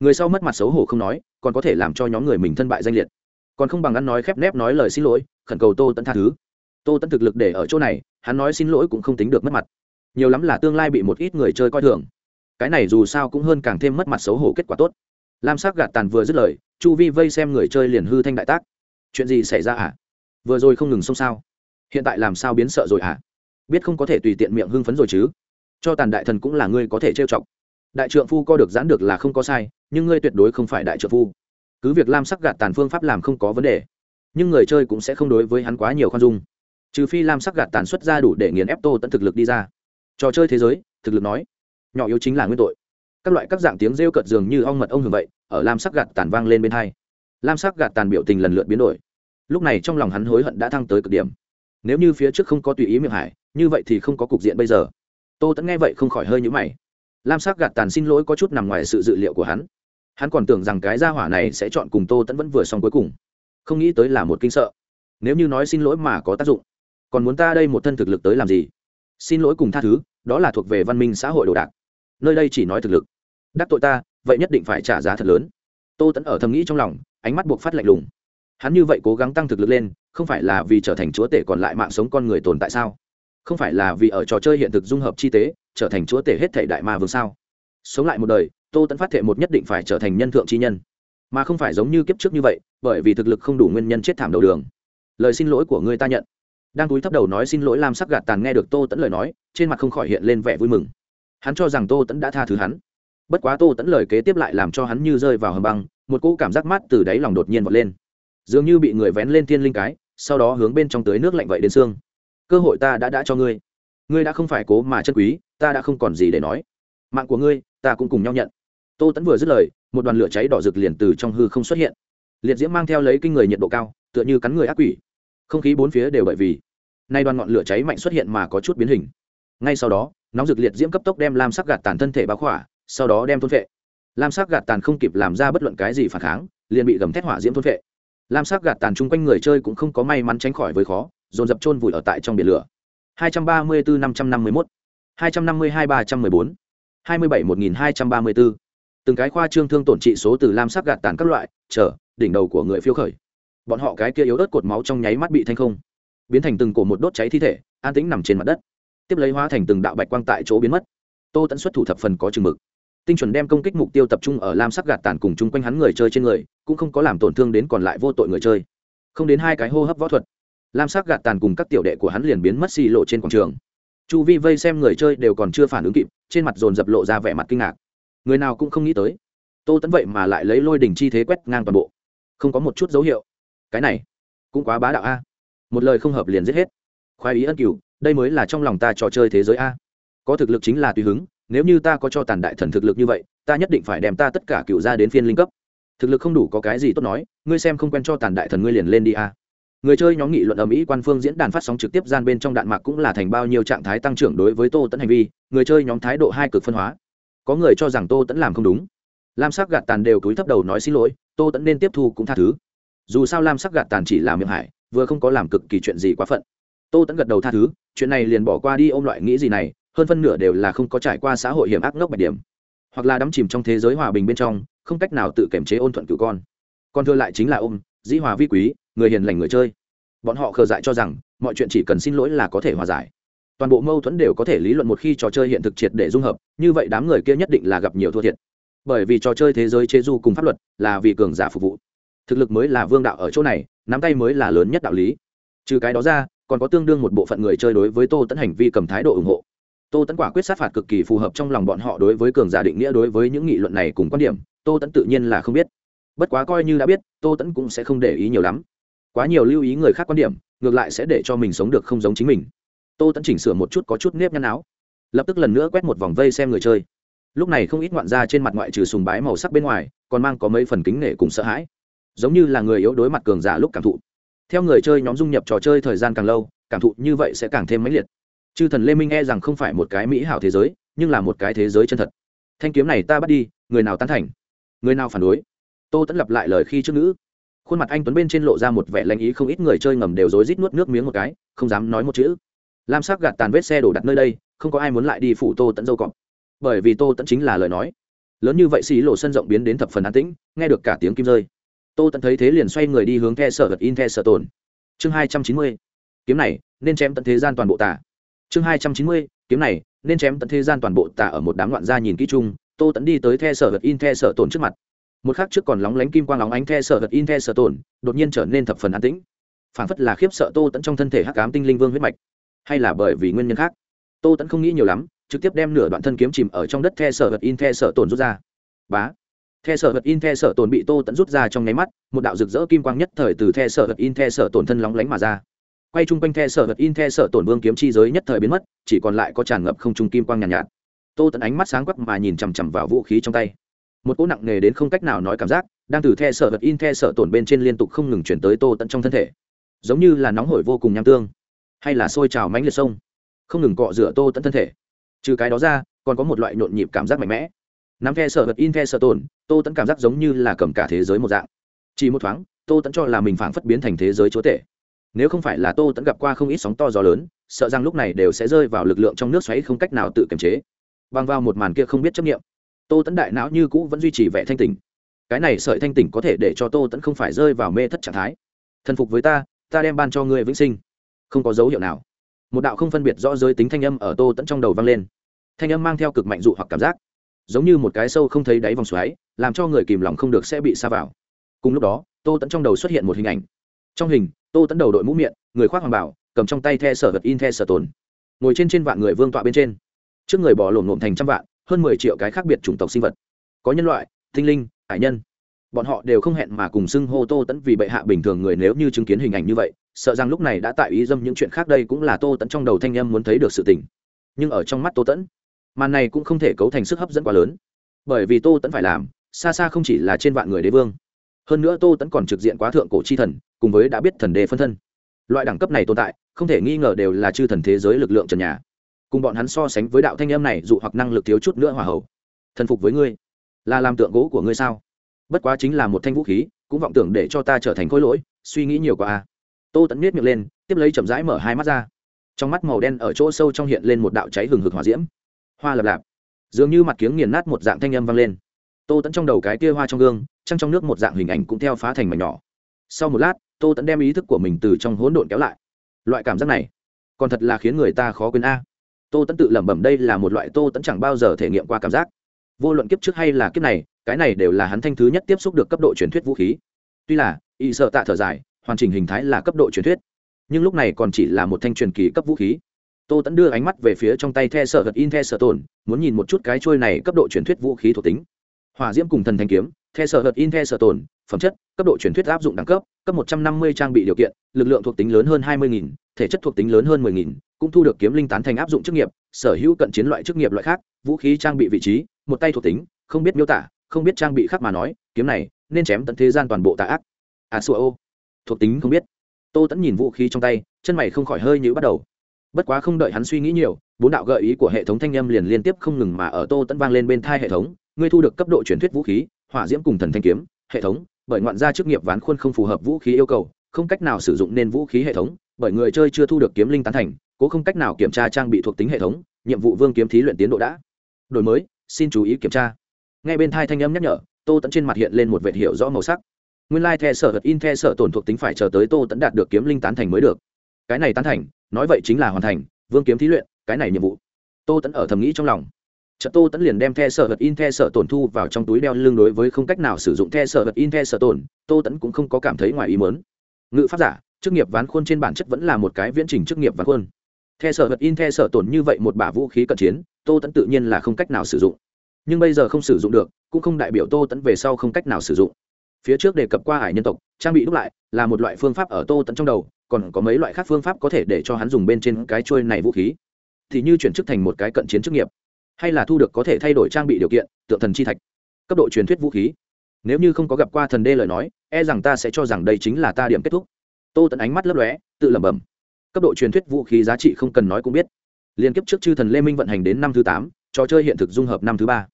Người sau mất mặt xấu hổ không nói, còn có thể làm cho nhóm người mình thân bại danh liệt. Còn không bằng ăn nói khép nép nói lời xin lỗi, khẩn cầu tô tẫn tha thứ. Tô tẫn thực lực để ở chỗ này, hắn nói xin lỗi cũng không tính được mất mặt. Nhiều lắm là tương lai bị một ít người chơi coi thường cái này dù sao cũng hơn càng thêm mất mặt xấu hổ kết quả tốt. Lam sắc gạt tàn vừa dứt lời, chu vi vây xem người chơi liền hư thanh đại tác. Chuyện gì xảy ra ạ? À? vừa rồi không ngừng xông sao? Hiện tại làm sao biến sợ rồi ạ? À? biết không có thể tùy tiện miệng hưng phấn rồi chứ? Cho tàn đại thần cũng là ngươi có thể trêu chọc. Đại trượng phu co được giãn được là không có sai, nhưng ngươi tuyệt đối không phải đại trượng phu. Cứ việc lam sắc gạt tàn phương pháp làm không có vấn đề, nhưng người chơi cũng sẽ không đối với hắn quá nhiều khoan dung. Trừ phi lam sắc gạt tàn xuất ra đủ để nghiền ép tô tận thực lực đi ra. Trò chơi thế giới, thực lực nói nhỏ yếu chính là nguyên tội. Các loại các dạng tiếng rêu cợt dường như ong mật ông hưởng vậy, ở lam sắc gạt tàn vang lên bên hai. Lam sắc gạt tàn biểu tình lần lượt biến đổi. Lúc này trong lòng hắn hối hận đã thăng tới cực điểm. Nếu như phía trước không có tùy ý miệng hải như vậy thì không có cục diện bây giờ. Tô tẫn nghe vậy không khỏi hơi nhũ mày. Lam sắc gạt tàn xin lỗi có chút nằm ngoài sự dự liệu của hắn. Hắn còn tưởng rằng cái gia hỏa này sẽ chọn cùng tô tẫn vẫn vừa xong cuối cùng. Không nghĩ tới là một kinh sợ. Nếu như nói xin lỗi mà có tác dụng, còn muốn ta đây một thân thực lực tới làm gì? Xin lỗi cùng tha thứ, đó là thuộc về văn minh xã hội đồ đạc nơi đây chỉ nói thực lực. Đắc tội ta, vậy nhất định phải trả giá thật lớn. Tô tẫn ở thầm nghĩ trong lòng, ánh mắt buộc phát lạnh lùng. Hắn như vậy cố gắng tăng thực lực lên, không phải là vì trở thành chúa tể còn lại mạng sống con người tồn tại sao? Không phải là vì ở trò chơi hiện thực dung hợp chi tế, trở thành chúa tể hết thể đại ma vương sao? Sống lại một đời, tô tẫn phát thệ một nhất định phải trở thành nhân thượng chi nhân. Mà không phải giống như kiếp trước như vậy, bởi vì thực lực không đủ nguyên nhân chết thảm đầu đường. Lời xin lỗi của ngươi ta nhận. Đang cúi thấp đầu nói xin lỗi lam sắc gạt tàn nghe được tô tẫn lời nói, trên mặt không khỏi hiện lên vẻ vui mừng hắn cho rằng tô tẫn đã tha thứ hắn. Bất quá tô tẫn lời kế tiếp lại làm cho hắn như rơi vào hầm băng, một cỗ cảm giác mát từ đáy lòng đột nhiên vọt lên. Dường như bị người vén lên thiên linh cái, sau đó hướng bên trong tới nước lạnh vậy đến xương. Cơ hội ta đã đã cho ngươi. Ngươi đã không phải cố mà chân quý, ta đã không còn gì để nói. Mạng của ngươi, ta cũng cùng nhau nhận. Tô tẫn vừa dứt lời, một đoàn lửa cháy đỏ rực liền từ trong hư không xuất hiện. Liệt diễm mang theo lấy kinh người nhiệt độ cao, tựa như cắn người ác quỷ. Không khí bốn phía đều bởi vì, nay đoàn ngọn lửa cháy mạnh xuất hiện mà có chút biến hình. Ngay sau đó nóng dược liệt diễm cấp tốc đem lam sắc gạt tàn thân thể báo khỏa, sau đó đem thôn vệ. Lam sắc gạt tàn không kịp làm ra bất luận cái gì phản kháng, liền bị gầm thét hỏa diễm thôn vệ. Lam sắc gạt tàn chung quanh người chơi cũng không có may mắn tránh khỏi với khó, dồn dập trôn vùi ở tại trong biển lửa. 234 551 252 314 27 1234 từng cái khoa trương thương tổn trị số từ lam sắc gạt tàn các loại trở đỉnh đầu của người phiêu khởi. Bọn họ cái kia yếu ớt cột máu trong nháy mắt bị thanh không, biến thành từng cổ một đốt cháy thi thể, an tĩnh nằm trên mặt đất tiếp lấy hóa thành từng đạo bạch quang tại chỗ biến mất. Tô tẫn xuất thủ thập phần có chừng mực. Tinh chuẩn đem công kích mục tiêu tập trung ở lam sắc gạt tàn cùng chung quanh hắn người chơi trên người, cũng không có làm tổn thương đến còn lại vô tội người chơi. Không đến hai cái hô hấp võ thuật, lam sắc gạt tàn cùng các tiểu đệ của hắn liền biến mất xì lộ trên quảng trường. Chu vi vây xem người chơi đều còn chưa phản ứng kịp, trên mặt dồn dập lộ ra vẻ mặt kinh ngạc. Người nào cũng không nghĩ tới, tô tẫn vậy mà lại lấy lôi đỉnh chi thế quét ngang toàn bộ. Không có một chút dấu hiệu. Cái này cũng quá bá đạo a. Một lời không hợp liền giết hết. Khoái ý ân cửu đây mới là trong lòng ta trò chơi thế giới a. Có thực lực chính là tùy hứng, nếu như ta có cho tàn đại thần thực lực như vậy, ta nhất định phải đem ta tất cả cựu ra đến phiên linh cấp. Thực lực không đủ có cái gì tốt nói, ngươi xem không quen cho tàn đại thần ngươi liền lên đi a. Người chơi nhóm nghị luận ở mỹ quan phương diễn đàn phát sóng trực tiếp gian bên trong đạn mạc cũng là thành bao nhiêu trạng thái tăng trưởng đối với tô tẫn hành vi, người chơi nhóm thái độ hai cực phân hóa. Có người cho rằng tô tẫn làm không đúng. Lam sắc gạt tàn đều túi thấp đầu nói xin lỗi, tô tẫn nên tiếp thu cũng tha thứ. Dù sao lam sắc gạt tàn chỉ là miệng hải, vừa không có làm cực kỳ chuyện gì quá phận. Tô tẫn gật đầu tha thứ chuyện này liền bỏ qua đi ôm loại nghĩ gì này, hơn phân nửa đều là không có trải qua xã hội hiểm ác ngốc bạch điểm. Hoặc là đắm chìm trong thế giới hòa bình bên trong, không cách nào tự kiểm chế ôn thuận cựu con. Còn thưa lại chính là ôm, dĩ hòa vi quý, người hiền lành người chơi. Bọn họ khờ dại cho rằng, mọi chuyện chỉ cần xin lỗi là có thể hòa giải. Toàn bộ mâu thuẫn đều có thể lý luận một khi trò chơi hiện thực triệt để dung hợp, như vậy đám người kia nhất định là gặp nhiều thua thiệt. Bởi vì trò chơi thế giới chế du cùng pháp luật là vì cường giả phục vụ. Thực lực mới là vương đạo ở chỗ này, nắm tay mới là lớn nhất đạo lý. Trừ cái đó ra còn có tương đương một bộ phận người chơi đối với tô tẫn hành vi cầm thái độ ủng hộ. Tô tẫn quả quyết sát phạt cực kỳ phù hợp trong lòng bọn họ đối với cường giả định nghĩa đối với những nghị luận này cùng quan điểm, tô tẫn tự nhiên là không biết. Bất quá coi như đã biết, tô tẫn cũng sẽ không để ý nhiều lắm. Quá nhiều lưu ý người khác quan điểm, ngược lại sẽ để cho mình sống được không giống chính mình. Tô tẫn chỉnh sửa một chút có chút nếp nhăn áo, lập tức lần nữa quét một vòng vây xem người chơi. Lúc này không ít ngoạn ra trên mặt ngoại trừ sùng bái màu sắc bên ngoài, còn mang có mấy phần kính nể cùng sợ hãi. Giống như là người yếu đối mặt cường giả lúc cảm thụ theo người chơi nhóm dung nhập trò chơi thời gian càng lâu, cảm thụ như vậy sẽ càng thêm mãnh liệt. Chư thần lê minh e rằng không phải một cái mỹ hảo thế giới, nhưng là một cái thế giới chân thật. Thanh kiếm này ta bắt đi, người nào tán thành? Người nào phản đối? Tô tẫn lặp lại lời khi trước nữ khuôn mặt anh tuấn bên trên lộ ra một vẻ lanh ý không ít người chơi ngầm đều rối rít nuốt nước miếng một cái, không dám nói một chữ. Lam sắc gạt tàn vết xe đổ đặt nơi đây, không có ai muốn lại đi phủ tô tẫn dâu cọp. Bởi vì tô tẫn chính là lời nói. Lớn như vậy xì lộ sân rộng biến đến thập phần an tĩnh, nghe được cả tiếng kim rơi tô tận thấy thế liền xoay người đi hướng the sở vật in the sở tồn. Chương hai trăm chín mươi, kiếm này nên chém tận thế gian toàn bộ tả chương hai trăm chín mươi, kiếm này nên chém tận thế gian toàn bộ tả ở một đám loạn gia nhìn kỹ chung, tô tận đi tới the sở vật in the sở tồn trước mặt. Một khắc trước còn lóng lánh kim quang lóng ánh the sở vật in the sở tồn, đột nhiên trở nên thập phần an tĩnh. Phản phất là khiếp sợ tô tận trong thân thể hắc ám tinh linh vương huyết mạch, hay là bởi vì nguyên nhân khác? Tô tẫn không nghĩ nhiều lắm, trực tiếp đem nửa đoạn thân kiếm chìm ở trong đất the sở vật in the sở tồn rút ra. Bá! The sở vật in the sở tồn bị tô tẫn rút ra trong nháy mắt một đạo rực rỡ kim quang nhất thời từ the sở vật in the sở tồn thân lóng lánh mà ra. Quay chung quanh the sở vật in the sở tổn vương kiếm chi giới nhất thời biến mất chỉ còn lại có tràn ngập không trung kim quang nhàn nhạt, nhạt. Tô tẫn ánh mắt sáng quắc mà nhìn chằm chằm vào vũ khí trong tay. Một cỗ nặng nề đến không cách nào nói cảm giác đang từ the sở vật in the sở tổn bên trên liên tục không ngừng chuyển tới tô tẫn trong thân thể. Giống như là nóng hổi vô cùng nham tương hay là sôi trào mánh liệt sông không ngừng cọ rửa tô tẫn thân thể. Trừ cái đó ra còn có một loại nhộn nhịp cảm giác mạnh mẽ nắm the sở vật in the sở tồn, tô tẫn cảm giác giống như là cầm cả thế giới một dạng. Chỉ một thoáng, tô tẫn cho là mình phảng phất biến thành thế giới chúa tể. Nếu không phải là tô tẫn gặp qua không ít sóng to gió lớn, sợ rằng lúc này đều sẽ rơi vào lực lượng trong nước xoáy không cách nào tự kiềm chế. Băng vào một màn kia không biết chấp nghiệm tô tẫn đại não như cũ vẫn duy trì vẻ thanh tỉnh. Cái này sợi thanh tỉnh có thể để cho tô tẫn không phải rơi vào mê thất trạng thái. Thần phục với ta ta đem ban cho ngươi vĩnh sinh. Không có dấu hiệu nào. Một đạo không phân biệt rõ giới tính thanh âm ở tô tẫn trong đầu vang lên. Thanh âm mang theo cực mạnh dụ hoặc cảm giác giống như một cái sâu không thấy đáy vòng xoáy, làm cho người kìm lòng không được sẽ bị xa vào. Cùng lúc đó, tô tẫn trong đầu xuất hiện một hình ảnh. Trong hình, tô tẫn đầu đội mũ miệng, người khoác hoàng bảo, cầm trong tay the sở vật in the sở tồn. Ngồi trên trên vạn người vương tọa bên trên. Trước người bỏ lổn lổn thành trăm vạn, hơn mười triệu cái khác biệt chủng tộc sinh vật. Có nhân loại, tinh linh, hải nhân. Bọn họ đều không hẹn mà cùng xưng hô tô tẫn vì bệ hạ bình thường người nếu như chứng kiến hình ảnh như vậy, sợ rằng lúc này đã tại ý dâm những chuyện khác đây cũng là tô tẫn trong đầu thanh em muốn thấy được sự tình. Nhưng ở trong mắt tô tẫn màn này cũng không thể cấu thành sức hấp dẫn quá lớn. Bởi vì tô tẫn phải làm, xa xa không chỉ là trên vạn người đế vương. Hơn nữa tô tẫn còn trực diện quá thượng cổ chi thần, cùng với đã biết thần đế phân thân. Loại đẳng cấp này tồn tại, không thể nghi ngờ đều là chư thần thế giới lực lượng trần nhà. Cùng bọn hắn so sánh với đạo thanh em này, dụ hoặc năng lực thiếu chút nữa hòa hậu. Thần phục với ngươi, là làm tượng gỗ của ngươi sao? Bất quá chính là một thanh vũ khí, cũng vọng tưởng để cho ta trở thành khối lỗi, suy nghĩ nhiều quá a tô tẫn miết miệng lên, tiếp lấy chậm rãi mở hai mắt ra. Trong mắt màu đen ở chỗ sâu trong hiện lên một đạo cháy hừng hực hỏa diễm hoa lập lạp. Dường như mặt kiếng nghiền nát một dạng thanh âm vang lên. Tô tẫn trong đầu cái tia hoa trong gương, trăng trong nước một dạng hình ảnh cũng theo phá thành mảnh nhỏ. Sau một lát, tô tẫn đem ý thức của mình từ trong hỗn độn kéo lại. Loại cảm giác này, còn thật là khiến người ta khó quên a. Tô tẫn tự lẩm bẩm đây là một loại tô tẫn chẳng bao giờ thể nghiệm qua cảm giác. Vô luận kiếp trước hay là kiếp này, cái này đều là hắn thanh thứ nhất tiếp xúc được cấp độ truyền thuyết vũ khí. Tuy là, y sợ tạ thở dài, hoàn chỉnh hình thái là cấp độ truyền thuyết, nhưng lúc này còn chỉ là một thanh truyền kỳ cấp vũ khí tô tẫn đưa ánh mắt về phía trong tay the sợ gật in the sợ tồn, muốn nhìn một chút cái trôi này cấp độ truyền thuyết vũ khí thuộc tính. Hỏa diễm cùng thần thanh kiếm, the sợ gật in the sợ tồn, phẩm chất, cấp độ truyền thuyết áp dụng đẳng cấp cấp một trăm năm mươi trang bị điều kiện, lực lượng thuộc tính lớn hơn hai mươi nghìn, thể chất thuộc tính lớn hơn mười nghìn, cũng thu được kiếm linh tán thành áp dụng chức nghiệp, sở hữu cận chiến loại chức nghiệp loại khác, vũ khí trang bị vị trí, một tay thuộc tính, không biết miêu tả, không biết trang bị khác mà nói, kiếm này nên chém tận thế gian toàn bộ tạ ác. À xua ô. Thuộc tính không biết. Tô tẫn nhìn vũ khí trong tay, chân mày không khỏi hơi nhữ bắt đầu bất quá không đợi hắn suy nghĩ nhiều, bốn đạo gợi ý của hệ thống thanh â m liền liên tiếp không ngừng mà ở tô tẫn vang lên bên thai hệ thống, ngươi thu được cấp độ truyền thuyết vũ khí, hỏa diễm cùng thần thanh kiếm, hệ thống, bởi ngoạn gia chức nghiệp ván khuôn không phù hợp vũ khí yêu cầu, không cách nào sử dụng nên vũ khí hệ thống, bởi người chơi chưa thu được kiếm linh tán thành, cố không cách nào kiểm tra trang bị thuộc tính hệ thống, nhiệm vụ vương kiếm thí luyện tiến độ đã. Đổi mới, xin chú ý kiểm tra. Ngay bên thai thanh âm nhắc nhở, tô tẫn trên mặt hiện lên một vệt hiệu rõ màu sắc. Nguyên lai、like、the sở hật in the sở tổn thuộc tính phải chờ tới tô tẫn đạt được kiếm linh tán thành mới được. Cái này tán thành nói vậy chính là hoàn thành, vương kiếm thí luyện, cái này nhiệm vụ. Tô tẫn ở thầm nghĩ trong lòng. Chợ tô tẫn liền đem the sở vật in the sở tổn thu vào trong túi đeo lưng đối với không cách nào sử dụng the sở vật in the sở tổn, tô tẫn cũng không có cảm thấy ngoài ý mớn ngự pháp giả, chức nghiệp ván khuôn trên bản chất vẫn là một cái viễn trình chức nghiệp ván khuôn. The sở vật in the sở tổn như vậy một bả vũ khí cận chiến, tô tẫn tự nhiên là không cách nào sử dụng. Nhưng bây giờ không sử dụng được, cũng không đại biểu tô tẫn về sau không cách nào sử dụng. Phía trước đề cập qua hải nhân tộc, trang bị đúc lại là một loại phương pháp ở tô tẫn trong đầu còn có mấy loại khác phương pháp có thể để cho hắn dùng bên trên cái trôi này vũ khí. Thì như chuyển chức thành một cái cận chiến chức nghiệp, hay là thu được có thể thay đổi trang bị điều kiện, tượng thần chi thạch, cấp độ truyền thuyết vũ khí. Nếu như không có gặp qua thần đê lời nói e rằng ta sẽ cho rằng đây chính là ta điểm kết thúc. Tô tận ánh mắt lấp lóe, tự lẩm bẩm. Cấp độ truyền thuyết vũ khí giá trị không cần nói cũng biết. Liên kiếp trước chư thần lê minh vận hành đến năm thứ tám, trò chơi hiện thực dung hợp năm thứ ba.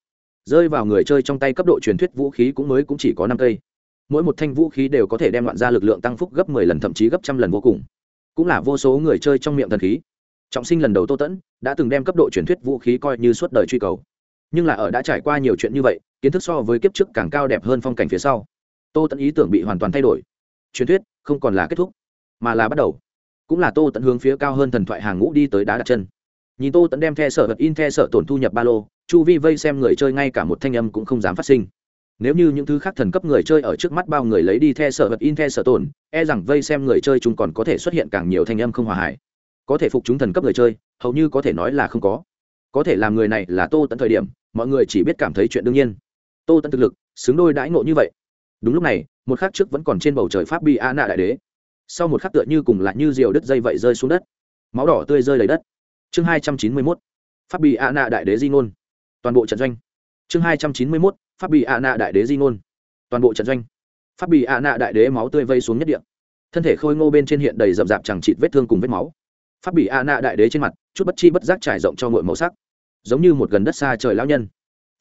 Rơi vào người chơi trong tay cấp độ truyền thuyết vũ khí cũng mới cũng chỉ có năm cây mỗi một thanh vũ khí đều có thể đem loạn ra lực lượng tăng phúc gấp mười lần, thậm chí gấp trăm lần vô cùng. Cũng là vô số người chơi trong miệng thần khí. Trọng sinh lần đầu tô tẫn đã từng đem cấp độ truyền thuyết vũ khí coi như suốt đời truy cầu. Nhưng là ở đã trải qua nhiều chuyện như vậy, kiến thức so với kiếp trước càng cao đẹp hơn phong cảnh phía sau. Tô tẫn ý tưởng bị hoàn toàn thay đổi. Truyền thuyết không còn là kết thúc, mà là bắt đầu. Cũng là tô tẫn hướng phía cao hơn thần thoại hàng ngũ đi tới đá đặt chân. Nhìn tô tẫn đem the sở vật in the sở tổn thu nhập ba lô, chu vi vây xem người chơi ngay cả một thanh âm cũng không dám phát sinh nếu như những thứ khác thần cấp người chơi ở trước mắt bao người lấy đi the sở vật in the sở tổn e rằng vây xem người chơi chúng còn có thể xuất hiện càng nhiều thanh âm không hòa hải có thể phục chúng thần cấp người chơi, hầu như có thể nói là không có. Có thể làm người này là tô tận thời điểm, mọi người chỉ biết cảm thấy chuyện đương nhiên. Tô tận thực lực, xứng đôi đãi ngộ như vậy. Đúng lúc này, một khắc trước vẫn còn trên bầu trời pháp bi a nạ đại đế. Sau một khắc tựa như cùng lại như diều đứt dây vậy rơi xuống đất. Máu đỏ tươi rơi lấy đất. Chương hai trăm chín mươi mốt. Pháp bị a nạ đại đế di ngôn. Toàn bộ trận doanh. Chương hai trăm chín mươi mốt pháp bị ạ nạ đại đế di ngôn. Toàn bộ trận doanh. Pháp bị ạ nạ đại đế máu tươi vây xuống nhất địa. Thân thể khôi ngô bên trên hiện đầy rậm rạp chẳng chịt vết thương cùng vết máu. Pháp bị ạ nạ đại đế trên mặt, chút bất chi bất giác trải rộng cho ngội màu sắc. Giống như một gần đất xa trời lão nhân.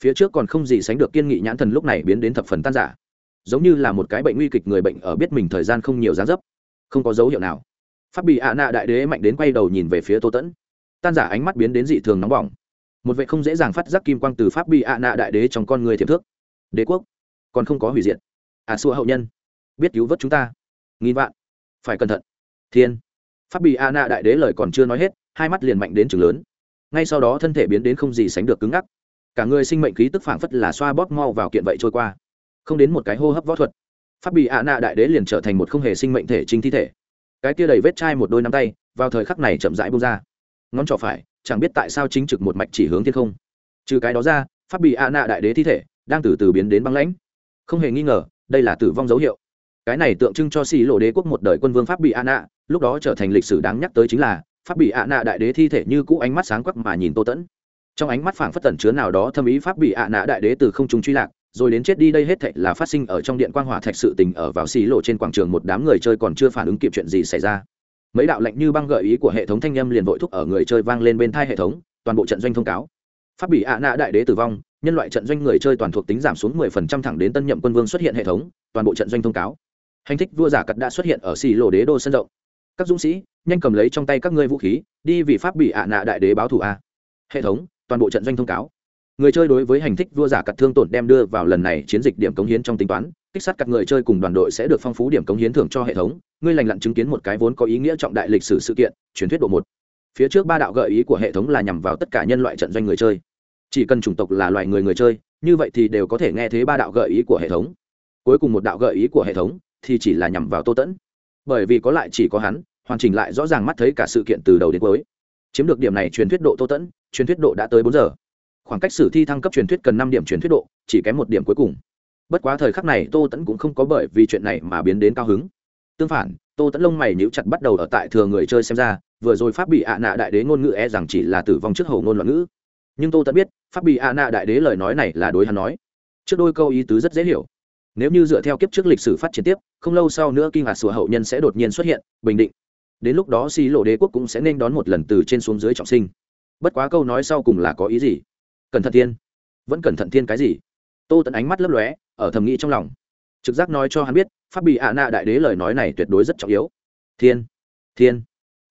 Phía trước còn không gì sánh được kiên nghị nhãn thần lúc này biến đến thập phần tan giả giống như là một cái bệnh nguy kịch người bệnh ở biết mình thời gian không nhiều gián dấp. Không có dấu hiệu nào. Pháp bị ạ nạ đại đế mạnh đến quay đầu nhìn về phía tô tẫn. Tan giả ánh mắt biến đến dị thường nóng bỏng một vệ không dễ dàng phát giác kim quang từ pháp bị ạ nạ đại đế trong con người thiệp thước. Đế quốc, còn không có hủy diệt. À xua hậu nhân, biết cứu vớt chúng ta. Nghìn vạn, phải cẩn thận. Thiên, pháp bị ạ nạ đại đế lời còn chưa nói hết, hai mắt liền mạnh đến chừng lớn. Ngay sau đó thân thể biến đến không gì sánh được cứng ngắc. Cả người sinh mệnh khí tức phảng phất là xoa bóp mau vào kiện vậy trôi qua. Không đến một cái hô hấp võ thuật, pháp bị ạ nạ đại đế liền trở thành một không hề sinh mệnh thể chính thi thể. Cái kia đầy vết chai một đôi nắm tay, vào thời khắc này chậm rãi bung ra. Ngón trỏ phải chẳng biết tại sao chính trực một mạch chỉ hướng thiên không. Trừ cái đó ra, pháp bị ạ nạ đại đế thi thể đang từ từ biến đến băng lãnh. Không hề nghi ngờ, đây là tử vong dấu hiệu. Cái này tượng trưng cho xì lộ đế quốc một đời quân vương pháp bị ạ nạ lúc đó trở thành lịch sử đáng nhắc tới chính là, pháp bị ạ nạ đại đế thi thể như cũ ánh mắt sáng quắc mà nhìn tô tẫn. Trong ánh mắt phảng phất tẩn chứa nào đó thâm ý pháp bị ạ nạ đại đế từ không trung truy lạc, rồi đến chết đi đây hết thệ là phát sinh ở trong điện quang hỏa thạch sự tình ở vào xì lộ trên quảng trường một đám người chơi còn chưa phản ứng kịp chuyện gì xảy ra mấy đạo lệnh như băng gợi ý của hệ thống thanh â m liền vội thúc ở người chơi vang lên bên thai hệ thống, toàn bộ trận doanh thông cáo. Pháp bị ạ nạ đại đế tử vong, nhân loại trận doanh người chơi toàn thuộc tính giảm xuống 10% thẳng đến tân nhậm quân vương xuất hiện hệ thống, toàn bộ trận doanh thông cáo. Hành thích vua giả cật đã xuất hiện ở xì lộ đế đô sân rộng. Các dũng sĩ, nhanh cầm lấy trong tay các ngươi vũ khí, đi vì pháp bị ạ nạ đại đế báo thù a. Hệ thống, toàn bộ trận doanh thông cáo người chơi đối với hành thích vua giả cật thương tổn đem đưa vào lần này chiến dịch điểm cống hiến trong tính toán, kích sát các người chơi cùng đoàn đội sẽ được phong phú điểm cống hiến thưởng cho hệ thống. Ngươi lành lặn chứng kiến một cái vốn có ý nghĩa trọng đại lịch sử sự kiện, truyền thuyết độ một. Phía trước ba đạo gợi ý của hệ thống là nhằm vào tất cả nhân loại trận doanh người chơi. Chỉ cần chủng tộc là loài người người chơi, như vậy thì đều có thể nghe thấy ba đạo gợi ý của hệ thống. Cuối cùng một đạo gợi ý của hệ thống thì chỉ là nhằm vào tô tẫn. Bởi vì có lại chỉ có hắn, hoàn chỉnh lại rõ ràng mắt thấy cả sự kiện từ đầu đến cuối. Chiếm được điểm này truyền thuyết độ tô tẫn, truyền thuyết độ đã tới bốn giờ khoảng cách sử thi thăng cấp truyền thuyết cần năm điểm truyền thuyết độ, chỉ kém một điểm cuối cùng. Bất quá thời khắc này tô tẫn cũng không có bởi vì chuyện này mà biến đến cao hứng. Tương phản, tô tẫn lông mày níu chặt bắt đầu ở tại thừa người chơi xem ra, vừa rồi pháp bị ạ nạ đại đế ngôn ngữ e rằng chỉ là tử vong trước hầu ngôn loạn ngữ. Nhưng tô tẫn biết, pháp bị ạ nạ đại đế lời nói này là đối hắn nói. Trước đôi câu ý tứ rất dễ hiểu. Nếu như dựa theo kiếp trước lịch sử phát triển tiếp, không lâu sau nữa kinh ngạc sủa hậu nhân sẽ đột nhiên xuất hiện, bình định. Đến lúc đó xì lộ đế quốc cũng sẽ nên đón một lần từ trên xuống dưới trọng sinh. Bất quá câu nói sau cùng là có ý gì? Cẩn thận thiên. Vẫn cẩn thận thiên cái gì? Tô tẫn ánh mắt lấp lóe, ở thầm nghĩ trong lòng. Trực giác nói cho hắn biết, pháp bị ạ nạ đại đế lời nói này tuyệt đối rất trọng yếu. Thiên thiên.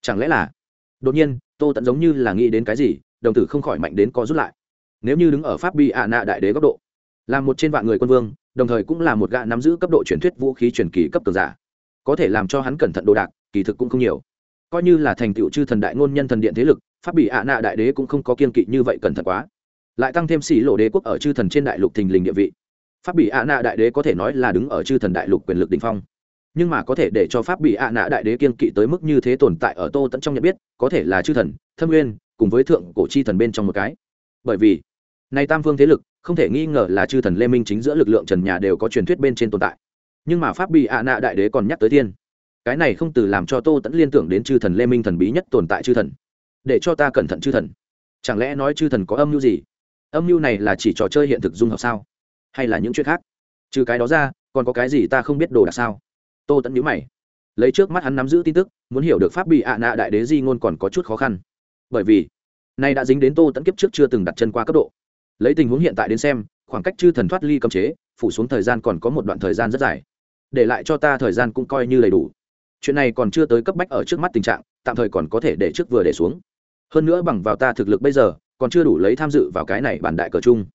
Chẳng lẽ là? Đột nhiên, tô tẫn giống như là nghĩ đến cái gì, đồng tử không khỏi mạnh đến co rút lại. Nếu như đứng ở pháp bị ạ nạ đại đế góc độ, là một trên vạn người quân vương, đồng thời cũng là một gã nắm giữ cấp độ truyền thuyết vũ khí truyền kỳ cấp cường giả, có thể làm cho hắn cẩn thận đồ đạc, kỳ thực cũng không nhiều. Coi như là thành tựu chư thần đại ngôn nhân thần điện thế lực, pháp bị ạ nạ đại đế cũng không có kiên kỵ như vậy cẩn thận quá lại tăng thêm xỉ lộ đế quốc ở chư thần trên đại lục thình lình địa vị. Pháp bị ạ nạ đại đế có thể nói là đứng ở chư thần đại lục quyền lực đình phong. Nhưng mà có thể để cho pháp bị ạ nạ đại đế kiên kỵ tới mức như thế tồn tại ở tô tẫn trong nhận biết, có thể là chư thần, thâm nguyên, cùng với thượng cổ chi thần bên trong một cái. Bởi vì, này tam phương thế lực, không thể nghi ngờ là chư thần lê minh chính giữa lực lượng trần nhà đều có truyền thuyết bên trên tồn tại. Nhưng mà pháp bị ạ nạ đại đế còn nhắc tới thiên cái này không từ làm cho tô tẫn liên tưởng đến chư thần lê minh thần bí nhất tồn tại chư thần. Để cho ta cẩn thận chư thần. Chẳng lẽ nói chư thần có âm mưu gì? Âm mưu này là chỉ trò chơi hiện thực dung hợp sao? Hay là những chuyện khác? Trừ cái đó ra, còn có cái gì ta không biết đồ đạc sao? Tô tẫn nhữ mày. Lấy trước mắt hắn nắm giữ tin tức, muốn hiểu được pháp bị ạ nạ đại đế di ngôn còn có chút khó khăn. Bởi vì, nay đã dính đến tô tẫn kiếp trước chưa từng đặt chân qua cấp độ. Lấy tình huống hiện tại đến xem, khoảng cách chư thần thoát ly cấm chế, phủ xuống thời gian còn có một đoạn thời gian rất dài. Để lại cho ta thời gian cũng coi như đầy đủ. Chuyện này còn chưa tới cấp bách ở trước mắt tình trạng, tạm thời còn có thể để trước vừa để xuống. Hơn nữa bằng vào ta thực lực bây giờ còn chưa đủ lấy tham dự vào cái này bản đại cờ chung.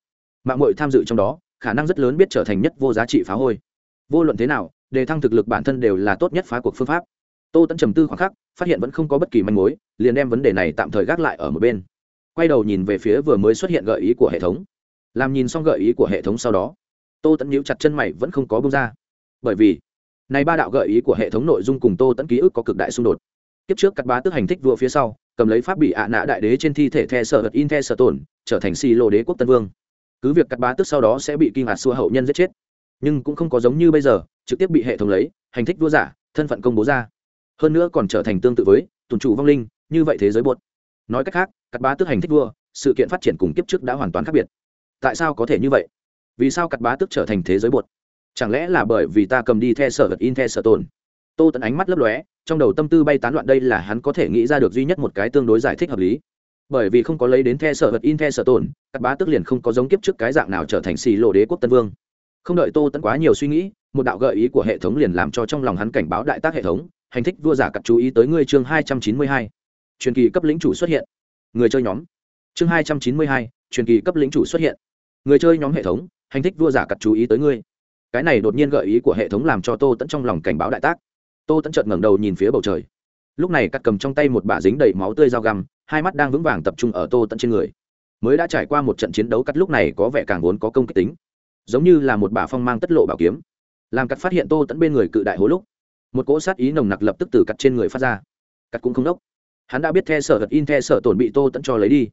Mạng mội tham dự trong đó, khả năng rất lớn biết trở thành nhất vô giá trị phá hôi. Vô luận thế nào, đề thăng thực lực bản thân đều là tốt nhất phá cuộc phương pháp. Tô tẫn trầm tư khoảng khắc, phát hiện vẫn không có bất kỳ manh mối, liền đem vấn đề này tạm thời gác lại ở một bên. Quay đầu nhìn về phía vừa mới xuất hiện gợi ý của hệ thống. Làm nhìn xong gợi ý của hệ thống sau đó, tô tẫn nhíu chặt chân mày vẫn không có bông ra. Bởi vì, này ba đạo gợi ý của hệ thống nội dung cùng tô tẫn ký ức có cực đại xung đột kiếp trước cắt bá tức hành thích vua phía sau, cầm lấy pháp bị ạ nã đại đế trên thi thể the sở hật in the sở tổn, trở thành xì lô đế quốc tân vương. Cứ việc cắt bá tức sau đó sẽ bị kinh ngạc xua hậu nhân giết chết, nhưng cũng không có giống như bây giờ, trực tiếp bị hệ thống lấy, hành thích vua giả, thân phận công bố ra. Hơn nữa còn trở thành tương tự với tùn chủ vong linh, như vậy thế giới buột. nói cách khác, cắt bá tức hành thích vua, sự kiện phát triển cùng kiếp trước đã hoàn toàn khác biệt. Tại sao có thể như vậy? Vì sao cắt bá tức trở thành thế giới buột? chẳng lẽ là bởi vì ta cầm đi the sở vật in the sở tồn tô tận ánh mắt lấp lóe trong đầu tâm tư bay tán loạn đây là hắn có thể nghĩ ra được duy nhất một cái tương đối giải thích hợp lý. Bởi vì không có lấy đến the sở vật in the sở tổn các bá tức liền không có giống kiếp trước cái dạng nào trở thành xì lộ đế quốc tân vương. Không đợi tô tẫn quá nhiều suy nghĩ, một đạo gợi ý của hệ thống liền làm cho trong lòng hắn cảnh báo đại tác hệ thống, hành thích vua giả cặp chú ý tới ngươi chương hai trăm chín mươi hai. Truyền kỳ cấp lĩnh chủ xuất hiện. Người chơi nhóm. Chương hai trăm chín mươi hai, truyền kỳ cấp lĩnh chủ xuất hiện. Người chơi nhóm hệ thống, hành thích vua giả cặp chú ý tới ngươi. Cái này đột nhiên gợi ý của hệ thống làm cho tô tẫn trong lòng cảnh báo đại tác tô tẫn chợt ngẩng đầu nhìn phía bầu trời. Lúc này cắt cầm trong tay một bả dính đầy máu tươi dao găm, hai mắt đang vững vàng tập trung ở tô tẫn trên người. Mới đã trải qua một trận chiến đấu cắt lúc này có vẻ càng vốn có công kích tính. Giống như là một bả phong mang tất lộ bảo kiếm. Làm cắt phát hiện tô tẫn bên người cự đại hố lúc, một cỗ sát ý nồng nặc lập tức từ cắt trên người phát ra. Cắt cũng không đốc. Hắn đã biết the sở thật in the sở tổn bị tô tẫn cho lấy đi.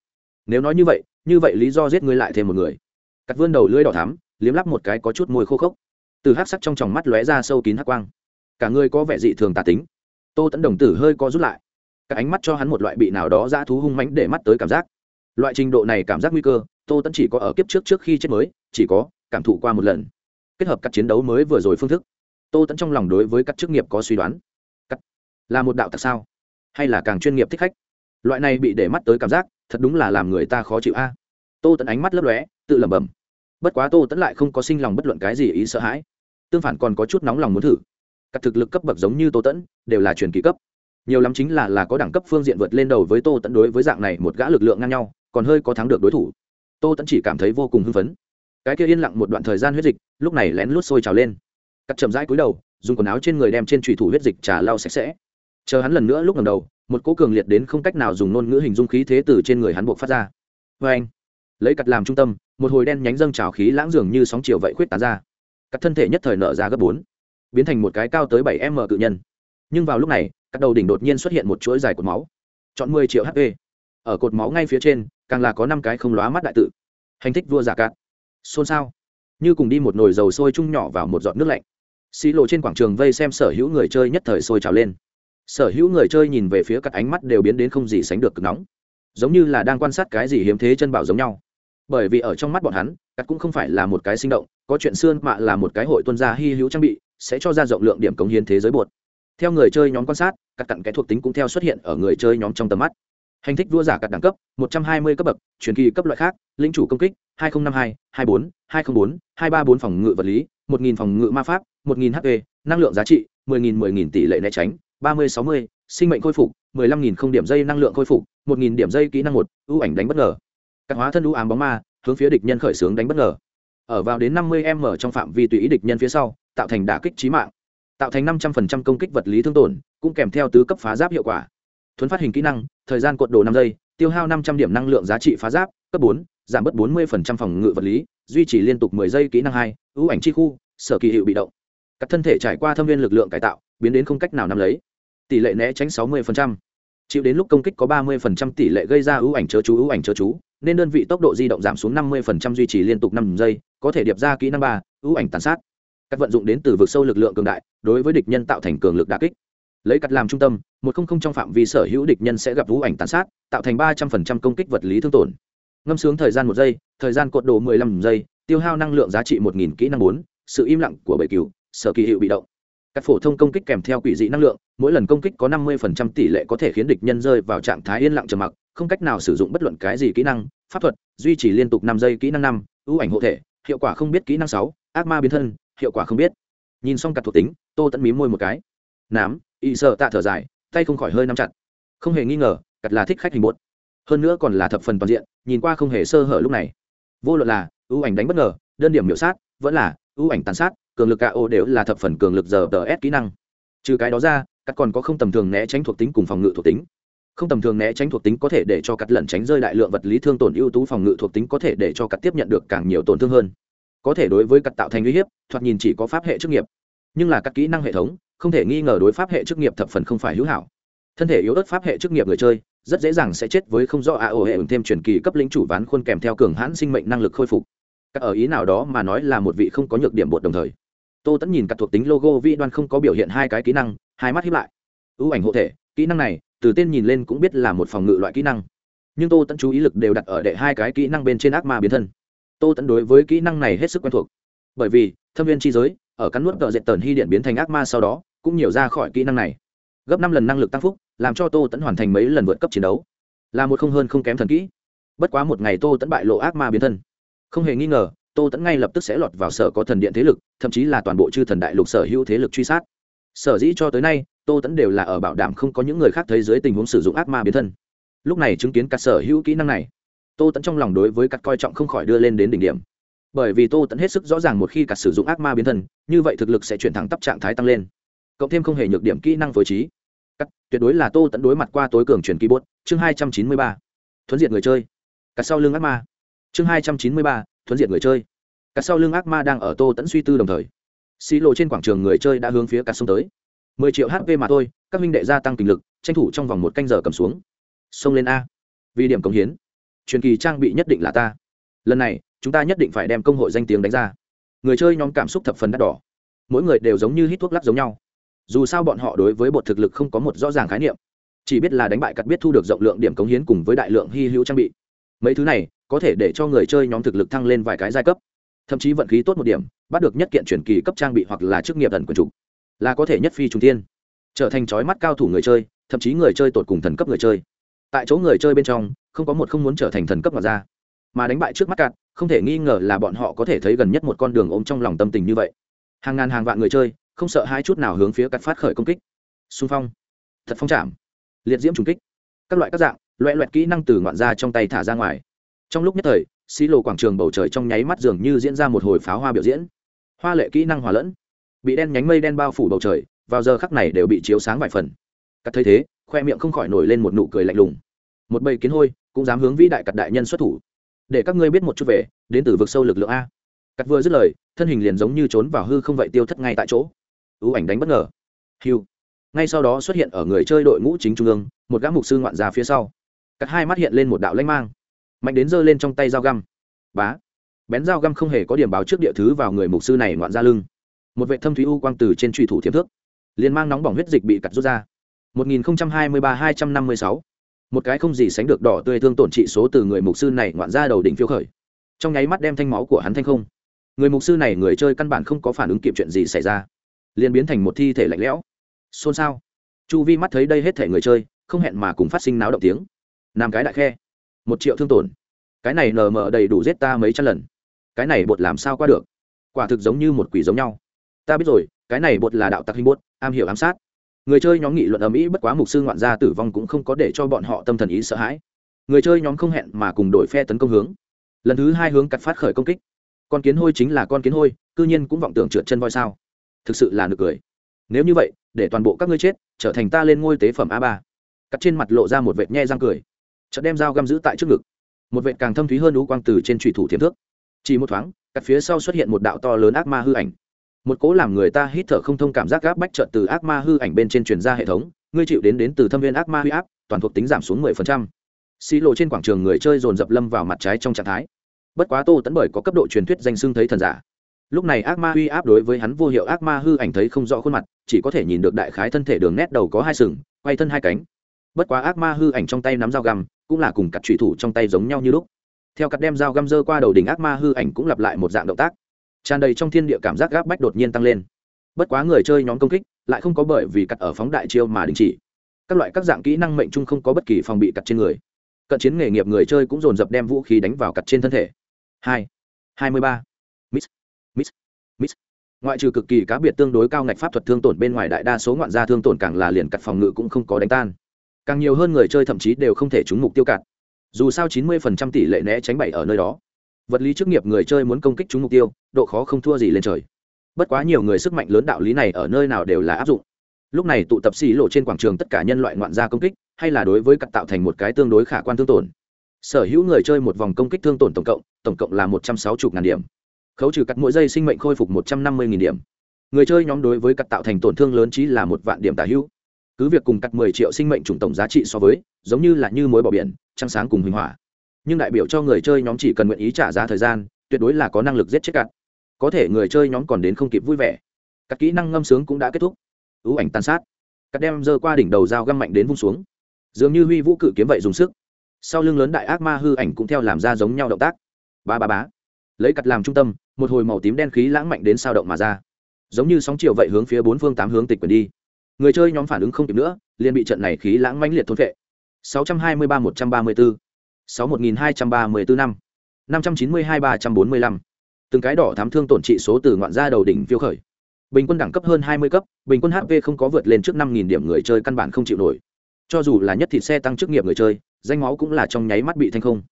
Nếu nói như vậy như vậy lý do giết ngươi lại thêm một người. Cắt vươn đầu lưỡi đỏ thắm, liếm lắp một cái có chút môi khô khốc. Từ hát sắc trong tròng mắt lóe ra sâu kín hắc quang cả người có vẻ dị thường tà tính. Tô tẫn đồng tử hơi co rút lại. Các ánh mắt cho hắn một loại bị nào đó dã thú hung mánh để mắt tới cảm giác. Loại trình độ này cảm giác nguy cơ, tô tẫn chỉ có ở kiếp trước trước khi chết mới, chỉ có cảm thụ qua một lần. Kết hợp các chiến đấu mới vừa rồi phương thức, tô tẫn trong lòng đối với các chức nghiệp có suy đoán. Cắt là một đạo tặc sao? Hay là càng chuyên nghiệp thích khách? Loại này bị để mắt tới cảm giác, thật đúng là làm người ta khó chịu a. Tô tẫn ánh mắt lấp lóe, tự lẩm bẩm. Bất quá tô tẫn lại không có sinh lòng bất luận cái gì ý sợ hãi. Tương phản còn có chút nóng lòng muốn thử các thực lực cấp bậc giống như tô tẫn, đều là truyền kỳ cấp. Nhiều lắm chính là là có đẳng cấp phương diện vượt lên đầu với tô tẫn đối với dạng này một gã lực lượng ngang nhau, còn hơi có thắng được đối thủ. Tô tẫn chỉ cảm thấy vô cùng hưng phấn. Cái kia yên lặng một đoạn thời gian huyết dịch, lúc này lén lút sôi trào lên. Cắt chậm rãi cúi đầu, dùng quần áo trên người đem trên trùy thủ huyết dịch trà lau sạch sẽ. Chờ hắn lần nữa lúc lần đầu, một cỗ cường liệt đến không cách nào dùng ngôn ngữ hình dung khí thế từ trên người hắn buộc phát ra. Vê anh, lấy cặt làm trung tâm, một hồi đen nhánh dâng trào khí lãng dường như sóng chiều vậy khuyết tán ra. Cắt thân thể nhất thời nở ra gấp bốn biến thành một cái cao tới bảy m cự nhân. Nhưng vào lúc này các đầu đỉnh đột nhiên xuất hiện một chuỗi dài cột máu. Chọn mười triệu hp ở cột máu ngay phía trên, càng là có năm cái không lóa mắt đại tự. Hành thích vua giả cạn xôn xao. Như cùng đi một nồi dầu sôi chung nhỏ vào một giọt nước lạnh. Xí lộ trên quảng trường vây xem sở hữu người chơi nhất thời sôi trào lên. Sở hữu người chơi nhìn về phía các ánh mắt đều biến đến không gì sánh được cực nóng. Giống như là đang quan sát cái gì hiếm thế chân bảo giống nhau. Bởi vì ở trong mắt bọn hắn, cắt cũng không phải là một cái sinh động, có chuyện xưa mạ là một cái hội tuân gia hy hữu trang bị sẽ cho ra rộng lượng điểm cống hiến thế giới bột. Theo người chơi nhóm quan sát các cặn cái thuộc tính cũng theo xuất hiện ở người chơi nhóm trong tầm mắt. Hành thích vua giả cặt đẳng cấp 120 cấp bậc truyền kỳ cấp loại khác lĩnh chủ công kích 2052, 24, 204, 234 phòng ngự vật lý 1000 phòng ngự ma pháp 1000 hp năng lượng giá trị 10.000 10.000 tỷ lệ né tránh 30-60, sinh mệnh khôi phục 15.000 không điểm dây năng lượng khôi phục 1.000 điểm dây kỹ năng một ưu ảnh đánh bất ngờ. Các hóa thân ưu ám bóng ma hướng phía địch nhân khởi xướng đánh bất ngờ. Ở vào đến 50 m trong phạm vi tùy ý địch nhân phía sau tạo thành đả kích trí mạng. Tạo thành 500% công kích vật lý thương tổn, cũng kèm theo tứ cấp phá giáp hiệu quả. Thuấn phát hình kỹ năng, thời gian cuộn đồ năm giây, tiêu hao 500 điểm năng lượng giá trị phá giáp, cấp bốn, giảm bớt 40% phòng ngự vật lý, duy trì liên tục 10 giây kỹ năng hai, ưu ảnh chi khu, sở kỳ hiệu bị động. Các thân thể trải qua thâm viên lực lượng cải tạo, biến đến không cách nào nắm lấy. Tỷ lệ né tránh 60%. chịu đến lúc công kích có 30% tỷ lệ gây ra ưu ảnh chớ chú, ưu ảnh chớ chú, nên đơn vị tốc độ di động giảm xuống 50% duy trì liên tục năm giây, có thể điệp ra kỹ năng ba, ưu ảnh tàn sát các vận dụng đến từ vực sâu lực lượng cường đại, đối với địch nhân tạo thành cường lực đà kích. Lấy cắt làm trung tâm, một không không trong phạm vi sở hữu địch nhân sẽ gặp vũ ảnh tàn sát, tạo thành ba trăm phần trăm công kích vật lý thương tổn. Ngâm sướng thời gian một giây, thời gian cột độ mười lăm giây, tiêu hao năng lượng giá trị một nghìn kỹ năng bốn, sự im lặng của bệ cửu, sở kỳ hiệu bị động. Các phổ thông công kích kèm theo quỷ dị năng lượng, mỗi lần công kích có năm mươi phần trăm tỷ lệ có thể khiến địch nhân rơi vào trạng thái yên lặng trầm mặc, không cách nào sử dụng bất luận cái gì kỹ năng, pháp thuật, duy trì liên tục năm giây kỹ năng năm, ưu ảnh hộ thể, hiệu quả không biết kỹ năng sáu, ác ma biến thân hiệu quả không biết. Nhìn xong cặt thuộc tính, tô tẫn mím môi một cái. Nám, y sợ tạ thở dài, tay không khỏi hơi nắm chặt. Không hề nghi ngờ cặt là thích khách hình bột. Hơn nữa còn là thập phần toàn diện, nhìn qua không hề sơ hở lúc này. Vô luận là, ưu ảnh đánh bất ngờ, đơn điểm miểu sát, vẫn là, ưu ảnh tàn sát, cường lực KO đều là thập phần cường lực giờ tờ s kỹ năng. Trừ cái đó ra cắt còn có không tầm thường né tránh thuộc tính cùng phòng ngự thuộc tính. Không tầm thường né tránh thuộc tính có thể để cho cắt lẩn tránh rơi đại lượng vật lý thương tổn ưu tú, phòng ngự thuộc tính có thể để cho cắt tiếp nhận được càng nhiều tổn thương hơn có thể đối với cắt tạo thành uy hiếp, thoạt nhìn chỉ có pháp hệ chức nghiệp. Nhưng là các kỹ năng hệ thống, không thể nghi ngờ đối pháp hệ chức nghiệp thập phần không phải hữu hảo. Thân thể yếu ớt pháp hệ chức nghiệp người chơi, rất dễ dàng sẽ chết với không do a ổ hệ ứng thêm truyền kỳ cấp lĩnh chủ ván khuôn kèm theo cường hãn sinh mệnh năng lực khôi phục. Các ở ý nào đó mà nói là một vị không có nhược điểm bột đồng thời. Tô tẫn nhìn các thuộc tính logo vi đoan không có biểu hiện hai cái kỹ năng, hai mắt hiếp lại. Ưu ảnh hộ thể, kỹ năng này, từ tên nhìn lên cũng biết là một phòng ngự loại kỹ năng. Nhưng tô tẫn chú ý lực đều đặt ở đệ hai cái kỹ năng bên trên ác ma biến thân tô tẫn đối với kỹ năng này hết sức quen thuộc. Bởi vì, thâm viên chi giới, ở cắn nuốt tợ dệt tần hy điện biến thành ác ma sau đó, cũng nhiều ra khỏi kỹ năng này. Gấp năm lần năng lực tăng phúc, làm cho tô tẫn hoàn thành mấy lần vượt cấp chiến đấu. Là một không hơn không kém thần kỹ. Bất quá một ngày tô tẫn bại lộ ác ma biến thân. Không hề nghi ngờ, tô tẫn ngay lập tức sẽ lọt vào sở có thần điện thế lực, thậm chí là toàn bộ chư thần đại lục sở hữu thế lực truy sát. Sở dĩ cho tới nay, tô tẫn đều là ở bảo đảm không có những người khác thấy dưới tình huống sử dụng ác ma biến thân. Lúc này chứng kiến cả sở hữu kỹ năng này tô tẫn trong lòng đối với cắt coi trọng không khỏi đưa lên đến đỉnh điểm bởi vì tô tẫn hết sức rõ ràng một khi cắt sử dụng ác ma biến thân như vậy thực lực sẽ chuyển thẳng tắp trạng thái tăng lên cộng thêm không hề nhược điểm kỹ năng phối trí cắt tuyệt đối là tô tẫn đối mặt qua tối cường truyền ký bốt chương hai trăm chín mươi ba thuấn diệt người chơi cắt sau lưng ác ma chương hai trăm chín mươi ba thuấn diệt người chơi cắt sau lưng ác ma đang ở tô tẫn suy tư đồng thời xí lộ trên quảng trường người chơi đã hướng phía cắt sông tới mười triệu hp mà thôi các minh đệ gia tăng kinh lực tranh thủ trong vòng một canh giờ cầm xuống xông lên a vì điểm cống hiến truyền kỳ trang bị nhất định là ta. Lần này, chúng ta nhất định phải đem công hội danh tiếng đánh ra. Người chơi nhóm cảm xúc thập phần đắt đỏ. Mỗi người đều giống như hít thuốc lắc giống nhau. Dù sao bọn họ đối với bột thực lực không có một rõ ràng khái niệm. Chỉ biết là đánh bại cắt biết thu được rộng lượng điểm cống hiến cùng với đại lượng hy hữu trang bị. Mấy thứ này, có thể để cho người chơi nhóm thực lực thăng lên vài cái giai cấp. Thậm chí vận khí tốt một điểm, bắt được nhất kiện chuyển kỳ cấp trang bị hoặc là chức nghiệp thần quần trục là có thể nhất phi trung tiên trở thành trói mắt cao thủ người chơi, thậm chí người chơi tột cùng thần cấp người chơi. Tại chỗ người chơi bên trong không có một không muốn trở thành thần cấp ngoại ra. Mà đánh bại trước mắt cạn, không thể nghi ngờ là bọn họ có thể thấy gần nhất một con đường ôm trong lòng tâm tình như vậy. Hàng ngàn hàng vạn người chơi, không sợ hai chút nào hướng phía cắt phát khởi công kích. Xung phong. Thật phong chạm liệt diễm trùng kích. Các loại các dạng, loẹ loẹt kỹ năng từ ngoạn ra trong tay thả ra ngoài. Trong lúc nhất thời, xí lộ quảng trường bầu trời trong nháy mắt dường như diễn ra một hồi pháo hoa biểu diễn. Hoa lệ kỹ năng hòa lẫn. Bị đen nhánh mây đen bao phủ bầu trời, vào giờ khắc này đều bị chiếu sáng vài phần. Cắt thấy thế, khoe miệng không khỏi nổi lên một nụ cười lạnh lùng một bầy kiến hôi, cũng dám hướng vĩ đại cặt đại nhân xuất thủ. Để các ngươi biết một chút về, đến từ vực sâu lực lượng a. Cắt vừa dứt lời, thân hình liền giống như trốn vào hư không vậy tiêu thất ngay tại chỗ. Ưu ảnh đánh bất ngờ. Hiu. Ngay sau đó xuất hiện ở người chơi đội ngũ chính trung ương, một gã mục sư ngoạn ra phía sau. Cắt hai mắt hiện lên một đạo lanh mang. Mạnh đến giơ lên trong tay dao găm. Bá. Bén dao găm không hề có điểm báo trước địa thứ vào người mục sư này ngoạn ra lưng. Một vệ thâm thúy u quang từ trên trùy thủ thiếm thước. Liền mang nóng bỏng huyết dịch bị cắt rút ra. 1023-256 một cái không gì sánh được đỏ tươi thương tổn trị số từ người mục sư này ngoạn ra đầu đỉnh phiêu khởi. Trong nháy mắt đem thanh máu của hắn thanh không. Người mục sư này người chơi căn bản không có phản ứng kịp chuyện gì xảy ra. Liền biến thành một thi thể lạnh lẽo. Xôn xao. Chu vi mắt thấy đây hết thể người chơi, không hẹn mà cùng phát sinh náo động tiếng. Nam cái đại khe. Một triệu thương tổn. Cái này nờ mờ đầy đủ giết ta mấy trăm lần. Cái này bột làm sao qua được? Quả thực giống như một quỷ giống nhau. Ta biết rồi, cái này bột là đạo tặc hình bột, am hiểu ám sát người chơi nhóm nghị luận ở mỹ bất quá mục sư ngoạn gia tử vong cũng không có để cho bọn họ tâm thần ý sợ hãi. Người chơi nhóm không hẹn mà cùng đổi phe tấn công hướng. Lần thứ hai hướng cắt phát khởi công kích. Con kiến hôi chính là con kiến hôi, cư nhiên cũng vọng tưởng trượt chân voi sao. Thực sự là nực cười. Nếu như vậy, để toàn bộ các ngươi chết, trở thành ta lên ngôi tế phẩm a ba. Cắt trên mặt lộ ra một vệt nhe răng cười. Chợt đem dao găm giữ tại trước ngực. Một vệt càng thâm thúy hơn ú quang từ trên trụy thủ thiếm thước. Chỉ một thoáng, cắt phía sau xuất hiện một đạo to lớn ác ma hư ảnh một cố làm người ta hít thở không thông cảm giác gáp bách trợt từ ác ma hư ảnh bên trên truyền ra hệ thống, ngươi chịu đến đến từ thâm viên ác ma huy áp, toàn thuộc tính giảm xuống mười phần trăm. Xí lộ trên quảng trường người chơi dồn dập lâm vào mặt trái trong trạng thái. Bất quá tô tẫn bởi có cấp độ truyền thuyết danh xưng thấy thần giả. Lúc này ác ma huy áp đối với hắn vô hiệu ác ma hư ảnh thấy không rõ khuôn mặt, chỉ có thể nhìn được đại khái thân thể đường nét đầu có hai sừng, quay thân hai cánh. Bất quá ác ma hư ảnh trong tay nắm dao găm, cũng là cùng cặp trụy thủ trong tay giống nhau như lúc. Theo cặp đem dao găm dơ qua đầu đỉnh ác ma hư ảnh cũng lặp lại một dạng động tác tràn đầy trong thiên địa cảm giác gáp bách đột nhiên tăng lên. Bất quá người chơi nhóm công kích lại không có bởi vì cặt ở phóng đại chiêu mà đình chỉ. Các loại các dạng kỹ năng mệnh chung không có bất kỳ phòng bị cặt trên người. Cận chiến nghề nghiệp người chơi cũng dồn dập đem vũ khí đánh vào cặt trên thân thể. Hai hai mươi ba. Miss miss miss ngoại trừ cực kỳ cá biệt tương đối cao ngạch pháp thuật thương tổn bên ngoài đại đa số ngoạn gia thương tổn càng là liền cặt phòng ngự cũng không có đánh tan. Càng nhiều hơn người chơi thậm chí đều không thể trúng mục tiêu cặt dù sao chín mươi tỷ lệ né tránh bậy ở nơi đó vật lý chức nghiệp người chơi muốn công kích chúng mục tiêu, độ khó không thua gì lên trời. Bất quá nhiều người sức mạnh lớn đạo lý này ở nơi nào đều là áp dụng. Lúc này tụ tập xì lộ trên quảng trường tất cả nhân loại ngoạn gia công kích, hay là đối với cặp tạo thành một cái tương đối khả quan thương tổn. Sở hữu người chơi một vòng công kích thương tổn tổng cộng tổng cộng là một trăm sáu mươi ngàn điểm. Khấu trừ cắt mỗi giây sinh mệnh khôi phục một trăm năm mươi nghìn điểm. Người chơi nhóm đối với cắt tạo thành tổn thương lớn chỉ là một vạn điểm tả hữu. Cứ việc cùng cắt mười triệu sinh mệnh chủng tổng giá trị so với, giống như là như mối bỏ biển, trăng sáng cùng huỳnh hỏa nhưng đại biểu cho người chơi nhóm chỉ cần nguyện ý trả giá thời gian, tuyệt đối là có năng lực giết chết cặn. có thể người chơi nhóm còn đến không kịp vui vẻ. Các kỹ năng ngâm sướng cũng đã kết thúc. Ưu ảnh tàn sát. Cắt đem giơ qua đỉnh đầu dao găm mạnh đến vung xuống. Dường như huy vũ cự kiếm vậy dùng sức. Sau lưng lớn đại ác ma hư ảnh cũng theo làm ra giống nhau động tác. Ba ba bá lấy cặt làm trung tâm, một hồi màu tím đen khí lãng mạnh đến sao động mà ra. Giống như sóng chiều vậy hướng phía bốn phương tám hướng tịch quyền đi. Người chơi nhóm phản ứng không kịp nữa, liền bị trận này khí lãng mãnh liệt thôn vệ 623 134 61234 năm 592 345 từng cái đỏ thám thương tổn trị số từ ngoạn gia đầu đỉnh phiêu khởi. Bình quân đẳng cấp hơn 20 cấp, bình quân hp không có vượt lên trước 5.000 điểm người chơi căn bản không chịu nổi. Cho dù là nhất thịt xe tăng chức nghiệp người chơi, danh máu cũng là trong nháy mắt bị thanh không.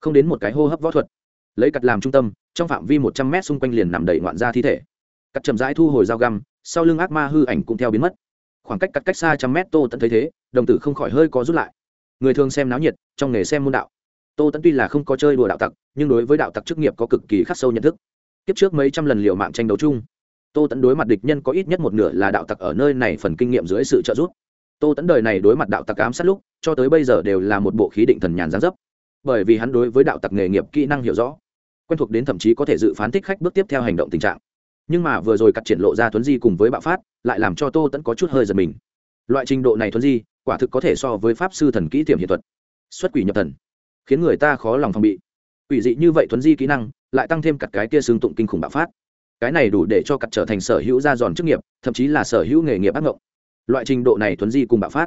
Không đến một cái hô hấp võ thuật. Lấy cặt làm trung tâm, trong phạm vi một trăm mét xung quanh liền nằm đầy ngoạn gia thi thể. Cắt chậm rãi thu hồi dao găm, sau lưng ác ma hư ảnh cũng theo biến mất. Khoảng cách cắt cách xa trăm mét tô tận thấy thế, đồng tử không khỏi hơi có rút lại. Người thường xem náo nhiệt, trong nghề xem môn đạo tô tẫn tuy là không có chơi đùa đạo tặc, nhưng đối với đạo tặc chức nghiệp có cực kỳ khắc sâu nhận thức. Kiếp trước mấy trăm lần liều mạng tranh đấu chung, tô tẫn đối mặt địch nhân có ít nhất một nửa là đạo tặc ở nơi này phần kinh nghiệm dưới sự trợ giúp. Tô tẫn đời này đối mặt đạo tặc ám sát lúc, cho tới bây giờ đều là một bộ khí định thần nhàn gián dấp. Bởi vì hắn đối với đạo tặc nghề nghiệp kỹ năng hiểu rõ, quen thuộc đến thậm chí có thể dự phán thích khách bước tiếp theo hành động tình trạng. Nhưng mà vừa rồi cắt triển lộ ra thuấn di cùng với bạo phát, lại làm cho tô tẫn có chút hơi giật mình. Loại trình độ này thuấn di, quả thực có thể so với pháp sư thần kỹ tiềm hiện thuật. Xuất quỷ nhập thần khiến người ta khó lòng phòng bị. Ủy dị như vậy thuấn di kỹ năng, lại tăng thêm cặt cái kia xương tụng kinh khủng bạo phát. Cái này đủ để cho cặt trở thành sở hữu gia giòn chức nghiệp, thậm chí là sở hữu nghề nghiệp ác ngộng. Loại trình độ này thuấn di cùng bạo phát,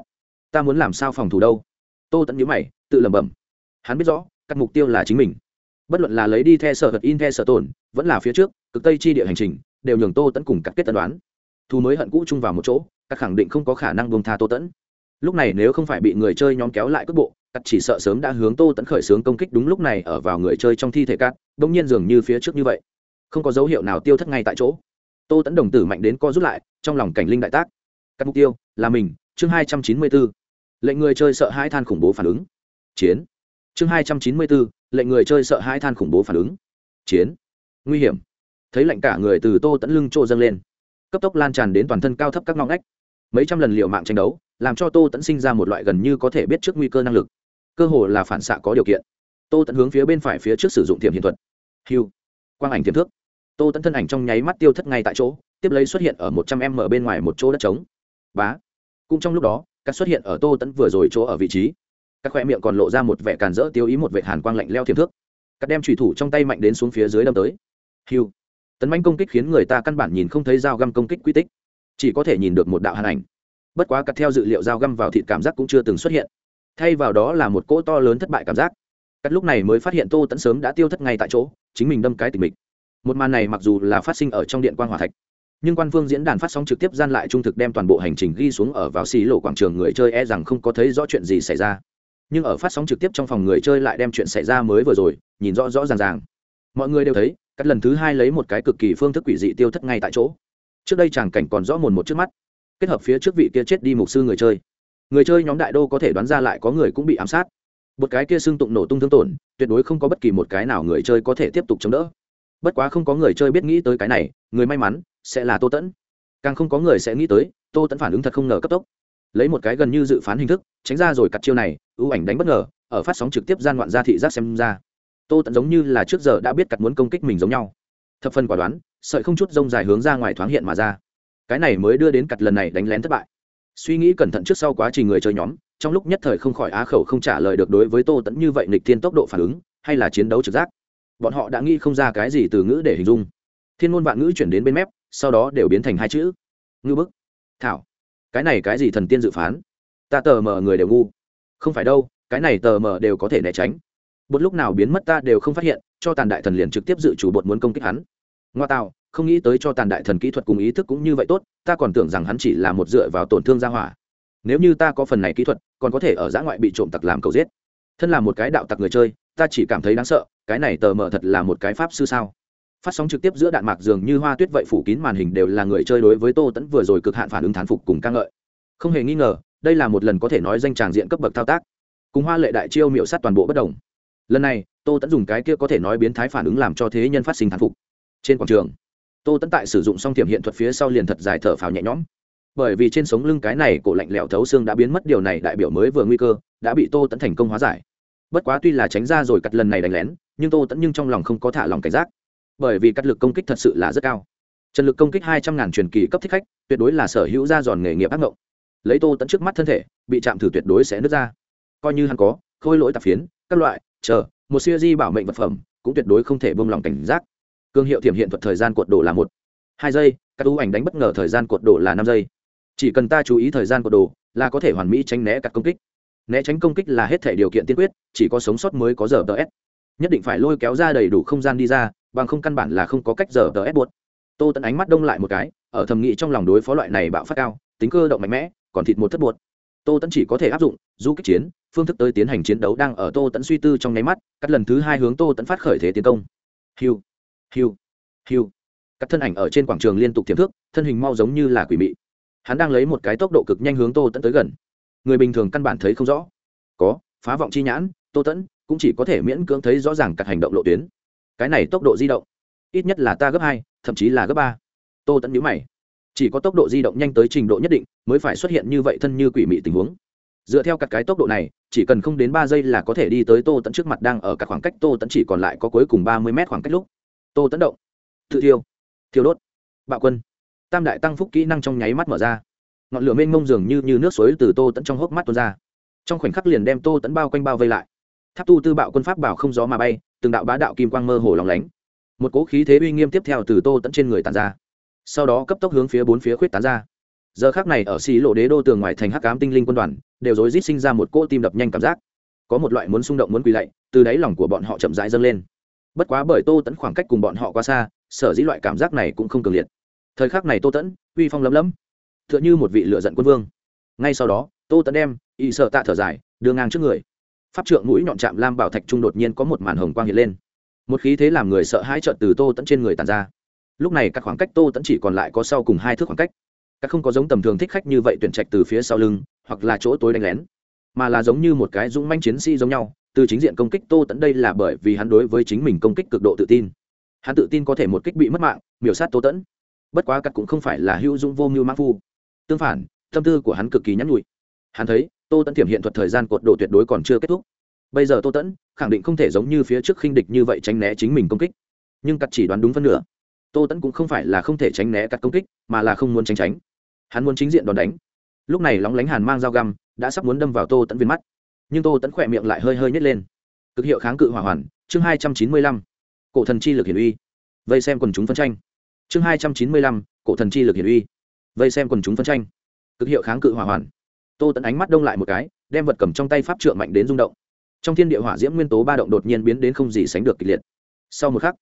ta muốn làm sao phòng thủ đâu? Tô tẫn nhữ mày, tự lẩm bẩm. Hắn biết rõ các mục tiêu là chính mình. Bất luận là lấy đi theo sở vật in theo sở tồn, vẫn là phía trước, cực tây chi địa hành trình, đều nhường tô tẫn cùng các kết tân đoán. Thu mới hận cũ chung vào một chỗ các khẳng định không có khả năng buông tha tô tẫn lúc này nếu không phải bị người chơi nhóm kéo lại cước bộ cắt chỉ sợ sớm đã hướng tô tẫn khởi xướng công kích đúng lúc này ở vào người chơi trong thi thể cát đ ỗ n g nhiên dường như phía trước như vậy. Không có dấu hiệu nào tiêu thất ngay tại chỗ. Tô tẫn đồng tử mạnh đến co rút lại, trong lòng cảnh linh đại tác. Các mục tiêu là mình, chương hai trăm chín mươi b ố lệnh người chơi sợ hai than khủng bố phản ứng. Chiến. Chương hai trăm chín mươi b ố lệnh người chơi sợ hai than khủng bố phản ứng. Chiến. Nguy hiểm. Thấy lạnh cả người từ tô tẫn lưng trộ dâng lên. Cấp tốc lan tràn đến toàn thân cao thấp các ngõ ngách. Mấy trăm lần liệu mạng tranh đấu, làm cho tô tẫn sinh ra một loại gần như có thể biết trước nguy cơ năng lực cơ hồ là phản xạ có điều kiện. Tô tẫn hướng phía bên phải phía trước sử dụng tiềm hiện thuật. Hiu quang ảnh tiềm thước. Tô tẫn thân ảnh trong nháy mắt tiêu thất ngay tại chỗ, tiếp lấy xuất hiện ở một trăm em ở bên ngoài một chỗ đất trống. Bá. Cũng trong lúc đó, các xuất hiện ở tô tẫn vừa rồi chỗ ở vị trí. Các khoe miệng còn lộ ra một vẻ càn rỡ tiêu ý một vệ hàn quang lạnh leo thiềm thước. Các đem trùy thủ trong tay mạnh đến xuống phía dưới đâm tới. Hiu tấn manh công kích khiến người ta căn bản nhìn không thấy dao găm công kích quy tích. Chỉ có thể nhìn được một đạo hàn ảnh. Bất quá cắt theo dự liệu dao găm vào thịt cảm giác cũng chưa từng xuất hiện thay vào đó là một cỗ to lớn thất bại cảm giác. Cắt lúc này mới phát hiện tô tẫn sớm đã tiêu thất ngay tại chỗ, chính mình đâm cái tình mình một màn này mặc dù là phát sinh ở trong điện quan hòa thạch, nhưng quan phương diễn đàn phát sóng trực tiếp gian lại trung thực đem toàn bộ hành trình ghi xuống ở vào xì lộ quảng trường người chơi e rằng không có thấy rõ chuyện gì xảy ra. Nhưng ở phát sóng trực tiếp trong phòng người chơi lại đem chuyện xảy ra mới vừa rồi, nhìn rõ rõ ràng ràng. Mọi người đều thấy, cắt lần thứ hai lấy một cái cực kỳ phương thức quỷ dị tiêu thất ngay tại chỗ. Trước đây chàng cảnh còn rõ mồn một trước mắt, kết hợp phía trước vị kia chết đi mục sư người chơi người chơi nhóm đại đô có thể đoán ra lại có người cũng bị ám sát. Một cái kia xương tụng nổ tung thương tổn, tuyệt đối không có bất kỳ một cái nào người chơi có thể tiếp tục chống đỡ. Bất quá không có người chơi biết nghĩ tới cái này, người may mắn sẽ là tô tẫn. Càng không có người sẽ nghĩ tới, tô tẫn phản ứng thật không ngờ cấp tốc. Lấy một cái gần như dự phán hình thức, tránh ra rồi cặt chiêu này, ưu ảnh đánh bất ngờ, ở phát sóng trực tiếp gian ngoạn gia thị giác xem ra. Tô tẫn giống như là trước giờ đã biết cặt muốn công kích mình giống nhau. Thập phần quả đoán, sợi không chút rông dài hướng ra ngoài thoáng hiện mà ra. Cái này mới đưa đến cặt lần này đánh lén thất bại suy nghĩ cẩn thận trước sau quá trình người chơi nhóm, trong lúc nhất thời không khỏi á khẩu không trả lời được đối với tô tẫn như vậy nịch thiên tốc độ phản ứng, hay là chiến đấu trực giác. Bọn họ đã nghĩ không ra cái gì từ ngữ để hình dung. Thiên ngôn vạn ngữ chuyển đến bên mép, sau đó đều biến thành hai chữ. Ngư bức. Thảo. Cái này cái gì thần tiên dự phán? Ta tờ mờ người đều ngu. Không phải đâu, cái này tờ mờ đều có thể né tránh. Bột lúc nào biến mất ta đều không phát hiện, cho tàn đại thần liền trực tiếp dự chủ bột muốn công kích hắn. Ngoa tạo không nghĩ tới cho tàn đại thần kỹ thuật cùng ý thức cũng như vậy tốt, ta còn tưởng rằng hắn chỉ là một dựa vào tổn thương gia hỏa. Nếu như ta có phần này kỹ thuật, còn có thể ở giã ngoại bị trộm tặc làm cầu giết. Thân là một cái đạo tặc người chơi, ta chỉ cảm thấy đáng sợ, cái này tờ mờ thật là một cái pháp sư sao? Phát sóng trực tiếp giữa đạn mạc dường như hoa tuyết vậy phủ kín màn hình đều là người chơi đối với tô tẫn vừa rồi cực hạn phản ứng thán phục cùng ca ngợi. Không hề nghi ngờ, đây là một lần có thể nói danh tràng diện cấp bậc thao tác. Cùng hoa lệ đại chiêu miệu sát toàn bộ bất đồng. Lần này, tô tẫn dùng cái kia có thể nói biến thái phản ứng làm cho thế nhân phát sinh thán phục. Trên quảng trường tô tẫn tại sử dụng xong tiềm hiện thuật phía sau liền thật dài thở phào nhẹ nhõm. Bởi vì trên sống lưng cái này cổ lạnh lẽo thấu xương đã biến mất, điều này đại biểu mới vừa nguy cơ, đã bị tô tẫn thành công hóa giải. Bất quá tuy là tránh ra rồi cắt lần này đánh lén, nhưng tô tẫn nhưng trong lòng không có thả lòng cảnh giác. Bởi vì cắt lực công kích thật sự là rất cao. Trần lực công kích hai trăm ngàn truyền kỳ cấp thích khách, tuyệt đối là sở hữu ra giòn nghề nghiệp ác ngộng. Lấy tô tẫn trước mắt thân thể, bị chạm thử tuyệt đối sẽ nứt ra. Coi như hắn có, khôi lỗi tạp phiến, các loại, chờ, một siêu di bảo mệnh vật phẩm, cũng tuyệt đối không thể bông lòng cảnh giác cương hiệu thiểm hiện thuật thời gian cuộn đổ là một, hai giây, các ưu ảnh đánh bất ngờ thời gian cuộn đổ là năm giây. Chỉ cần ta chú ý thời gian cuộn đổ là có thể hoàn mỹ tránh né các công kích. Né tránh công kích là hết thể điều kiện tiên quyết, chỉ có sống sót mới có giờ tờ s nhất định phải lôi kéo ra đầy đủ không gian đi ra, bằng không căn bản là không có cách giờ tờ s buốt tô tẫn ánh mắt đông lại một cái, ở thầm nghĩ trong lòng đối phó loại này bạo phát cao, tính cơ động mạnh mẽ, còn thịt một thất buốt tô tẫn chỉ có thể áp dụng du kích chiến, phương thức tới tiến hành chiến đấu đang ở tô tẫn suy tư trong nháy mắt, cắt lần thứ hai hướng tô tẫn phát khởi thế tiến công. Hiu hiu. Hiu. Các thân ảnh ở trên quảng trường liên tục tiềm thức, thân hình mau giống như là quỷ mị. Hắn đang lấy một cái tốc độ cực nhanh hướng tô tẫn tới gần. Người bình thường căn bản thấy không rõ. Có, phá vọng chi nhãn, tô tẫn cũng chỉ có thể miễn cưỡng thấy rõ ràng các hành động lộ tuyến. Cái này tốc độ di động, ít nhất là ta gấp hai, thậm chí là gấp ba. Tô tẫn nhữ mày. Chỉ có tốc độ di động nhanh tới trình độ nhất định mới phải xuất hiện như vậy thân như quỷ mị tình huống. Dựa theo các cái tốc độ này, chỉ cần không đến ba giây là có thể đi tới tô tẫn trước mặt đang ở các khoảng cách tô tẫn chỉ còn lại có cuối cùng ba mươi mét khoảng cách lúc tô Tấn động. Tự thiêu. Thiêu đốt. Bạo quân. Tam đại tăng phúc kỹ năng trong nháy mắt mở ra. Ngọn lửa mênh mông dường như, như nước suối từ tô tẫn trong hốc mắt tuôn ra. Trong khoảnh khắc liền đem tô tẫn bao quanh bao vây lại. Tháp tu tư bạo quân pháp bảo không gió mà bay từng đạo bá đạo kim quang mơ hồ lóng lánh. Một cố khí thế uy nghiêm tiếp theo từ tô tẫn trên người tàn ra. Sau đó cấp tốc hướng phía bốn phía khuyết tán ra. Giờ khác này ở xì lộ đế đô tường ngoài thành hắc cám tinh linh quân đoàn đều rối rít sinh ra một cỗ tim đập nhanh cảm giác. Có một loại muốn xung động muốn quỳ lạy từ đáy lòng của bọn họ chậm rãi dâng lên bất quá bởi tô tẫn khoảng cách cùng bọn họ quá xa, sở dĩ loại cảm giác này cũng không cường liệt. Thời khắc này tô tẫn, uy phong lấm lấm t h ư ợ n h ư một vị lựa giận quân vương. Ngay sau đó, tô tẫn đem ỵ sợ tạ thở dài, đưa ngang trước người. Pháp trượng mũi nhọn chạm lam bảo thạch trung đột nhiên có một màn hồng quang hiện lên. Một khí thế làm người sợ hãi trợn từ tô tẫn trên người tàn ra. Lúc này các khoảng cách tô tẫn chỉ còn lại có sau cùng hai thước khoảng cách. Các không có giống tầm thường thích khách như vậy tuyển trạch từ phía sau lưng, hoặc là chỗ tối đánh lén, mà là giống như một cái dũng manh chiến sĩ giống nhau từ chính diện công kích tô tẫn đây là bởi vì hắn đối với chính mình công kích cực độ tự tin. Hắn tự tin có thể một kích bị mất mạng, miểu sát tô tẫn bất quá cắt cũng không phải là hữu dũng vô mưu mã phu. Tương phản, tâm tư của hắn cực kỳ nhắn nhụi. Hắn thấy, tô tẫn tiềm hiện thuật thời gian cột độ tuyệt đối còn chưa kết thúc. Bây giờ tô tẫn khẳng định không thể giống như phía trước khinh địch như vậy tránh né chính mình công kích. Nhưng cắt chỉ đoán đúng phân nửa. Tô tẫn cũng không phải là không thể tránh né cắt công kích, mà là không muốn tránh tránh. Hắn muốn chính diện đòn đánh. Lúc này lóng lánh hàn mang dao găm đã sắp muốn đâm vào tô tẫn viên mắt nhưng tô tẫn khỏe miệng lại hơi hơi nhét lên. Cực hiệu kháng cự hỏa hoàn, chương hai trăm chín mươi lăm. Cổ thần chi lực hiển uy. Vây xem quần chúng phân tranh. Chương hai trăm chín mươi lăm, cổ thần chi lực hiển uy. Vây xem quần chúng phân tranh. Cực hiệu kháng cự hỏa hoàn. Tô tẫn ánh mắt đông lại một cái, đem vật cầm trong tay pháp trượng mạnh đến rung động. Trong thiên địa hỏa diễm nguyên tố ba động đột nhiên biến đến không gì sánh được kịch liệt. Sau một khắc,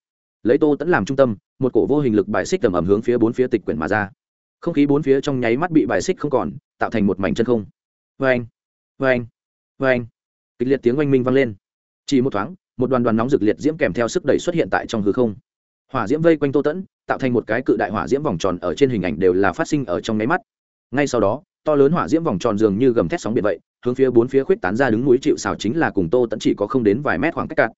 lấy tô tẫn làm trung tâm, một cổ vô hình lực bài xích tầm ẩm hướng phía bốn phía tịch quyển mà ra. Không khí bốn phía trong nháy mắt bị bài xích không còn, tạo thành một mảnh chân không. Vê anh vê anh vê anh. Kịch liệt tiếng oanh minh vang lên. Chỉ một thoáng, một đoàn đoàn nóng rực liệt diễm kèm theo sức đẩy xuất hiện tại trong hư không. Hỏa diễm vây quanh tô tẫn, tạo thành một cái cự đại hỏa diễm vòng tròn ở trên hình ảnh đều là phát sinh ở trong máy mắt. Ngay sau đó, to lớn hỏa diễm vòng tròn dường như gầm thét sóng biển vậy, hướng phía bốn phía khuyết tán ra đứng núi chịu xào chính là cùng tô tẫn chỉ có không đến vài mét khoảng cách cạn.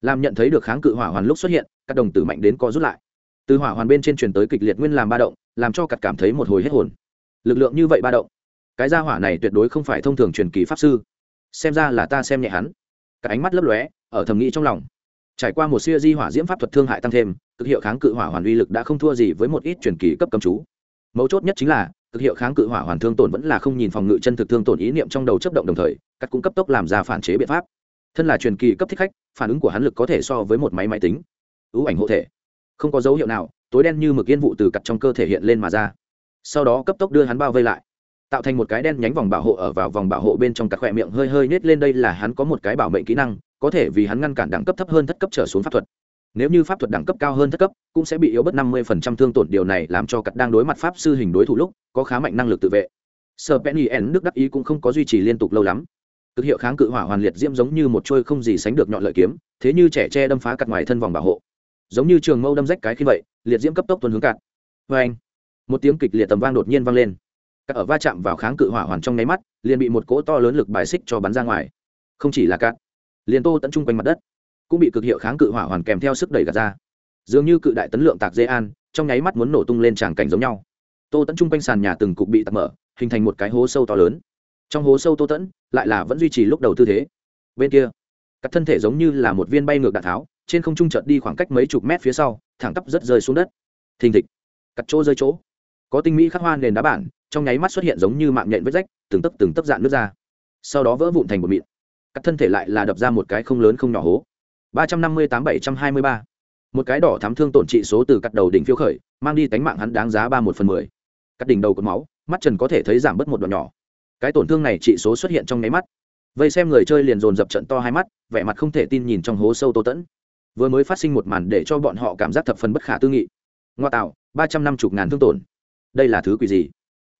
Làm nhận thấy được kháng cự hỏa hoàn lúc xuất hiện, các đồng tử mạnh đến co rút lại. Từ hỏa hoàn bên trên truyền tới kịch liệt nguyên làm ba động, làm cho cặt cảm thấy một hồi hết hồn. Lực lượng như vậy ba động. Cái gia hỏa này tuyệt đối không phải thông thường truyền kỳ pháp sư xem ra là ta xem nhẹ hắn. Cả ánh mắt lấp lóe, ở thầm nghĩ trong lòng. Trải qua một siêu di hỏa diễm pháp thuật thương hại tăng thêm, cực hiệu kháng cự hỏa hoàn uy lực đã không thua gì với một ít truyền kỳ cấp cầm chú. Mấu chốt nhất chính là, cực hiệu kháng cự hỏa hoàn thương tổn vẫn là không nhìn phòng ngự chân thực thương tổn ý niệm trong đầu chấp động đồng thời cắt cũng cấp tốc làm ra phản chế biện pháp. Thân là truyền kỳ cấp thích khách, phản ứng của hắn lực có thể so với một máy máy tính. Ưu ảnh hộ thể. Không có dấu hiệu nào, tối đen như mực yên vụ từ cặt trong cơ thể hiện lên mà ra. Sau đó cấp tốc đưa hắn bao vây lại tạo thành một cái đen nhánh vòng bảo hộ ở vào vòng bảo hộ bên trong cặt khỏe miệng hơi hơi nết lên đây là hắn có một cái bảo mệnh kỹ năng, có thể vì hắn ngăn cản đẳng cấp thấp hơn thất cấp trở xuống pháp thuật. Nếu như pháp thuật đẳng cấp cao hơn thất cấp, cũng sẽ bị yếu bất năm mươi phần trăm thương tổn, điều này làm cho cặp đang đối mặt pháp sư hình đối thủ lúc, có khá mạnh năng lực tự vệ. Sơ penny n đức đắc ý cũng không có duy trì liên tục lâu lắm. Cực hiệu kháng cự hỏa hoàn liệt diễm giống như một trôi không gì sánh được nhọn lợi kiếm, thế như trẻ tre đâm phá cặt ngoài thân vòng bảo hộ. Giống như trường mâu đâm rách cái khi vậy, liệt diễm cấp tốc tuần hướng cạn. Vê anh một tiếng kịch liệt tầm vang đột nhiên vang lên cắt ở va chạm vào kháng cự hỏa hoàn trong nháy mắt, liền bị một cỗ to lớn lực bài xích cho bắn ra ngoài. Không chỉ là cạn liền tô tận trung quanh mặt đất, cũng bị cực hiệu kháng cự hỏa hoàn kèm theo sức đẩy gạt ra. Dường như cự đại tấn lượng tạc dê an, trong nháy mắt muốn nổ tung lên tràng cảnh giống nhau. Tô tẫn trung quanh sàn nhà từng cục bị tạc mở, hình thành một cái hố sâu to lớn. Trong hố sâu tô tẫn lại là vẫn duy trì lúc đầu tư thế. Bên kia các thân thể giống như là một viên bay ngược đạn tháo, trên không trung chợt đi khoảng cách mấy chục mét phía sau, thẳng tắp rất rơi xuống đất. Thình thịch, cắt chỗ rơi chỗ. Có tinh mỹ khắc hoa nền đá bản trong nháy mắt xuất hiện giống như mạng nhện vết rách, từng tấp từng tấp dạn nước ra. Sau đó vỡ vụn thành một mịn. Cắt thân thể lại là đập ra một cái không lớn không nhỏ hố. ba trăm năm mươi tám bảy trăm hai mươi ba. Một cái đỏ thám thương tổn trị số từ cắt đầu đỉnh phiêu khởi, mang đi tánh mạng hắn đáng giá ba một phần mười. Cắt đỉnh đầu cột máu, mắt trần có thể thấy giảm bớt một đoạn nhỏ. Cái tổn thương này trị số xuất hiện trong nháy mắt. Vây xem người chơi liền dồn dập trận to hai mắt, vẻ mặt không thể tin nhìn trong hố sâu tô tẫn. Vừa mới phát sinh một màn để cho bọn họ cảm giác thập phần bất khả tư nghị. Ngoa tạo, ba trăm năm mươi ngàn thương tổn. Đây là thứ quỷ gì?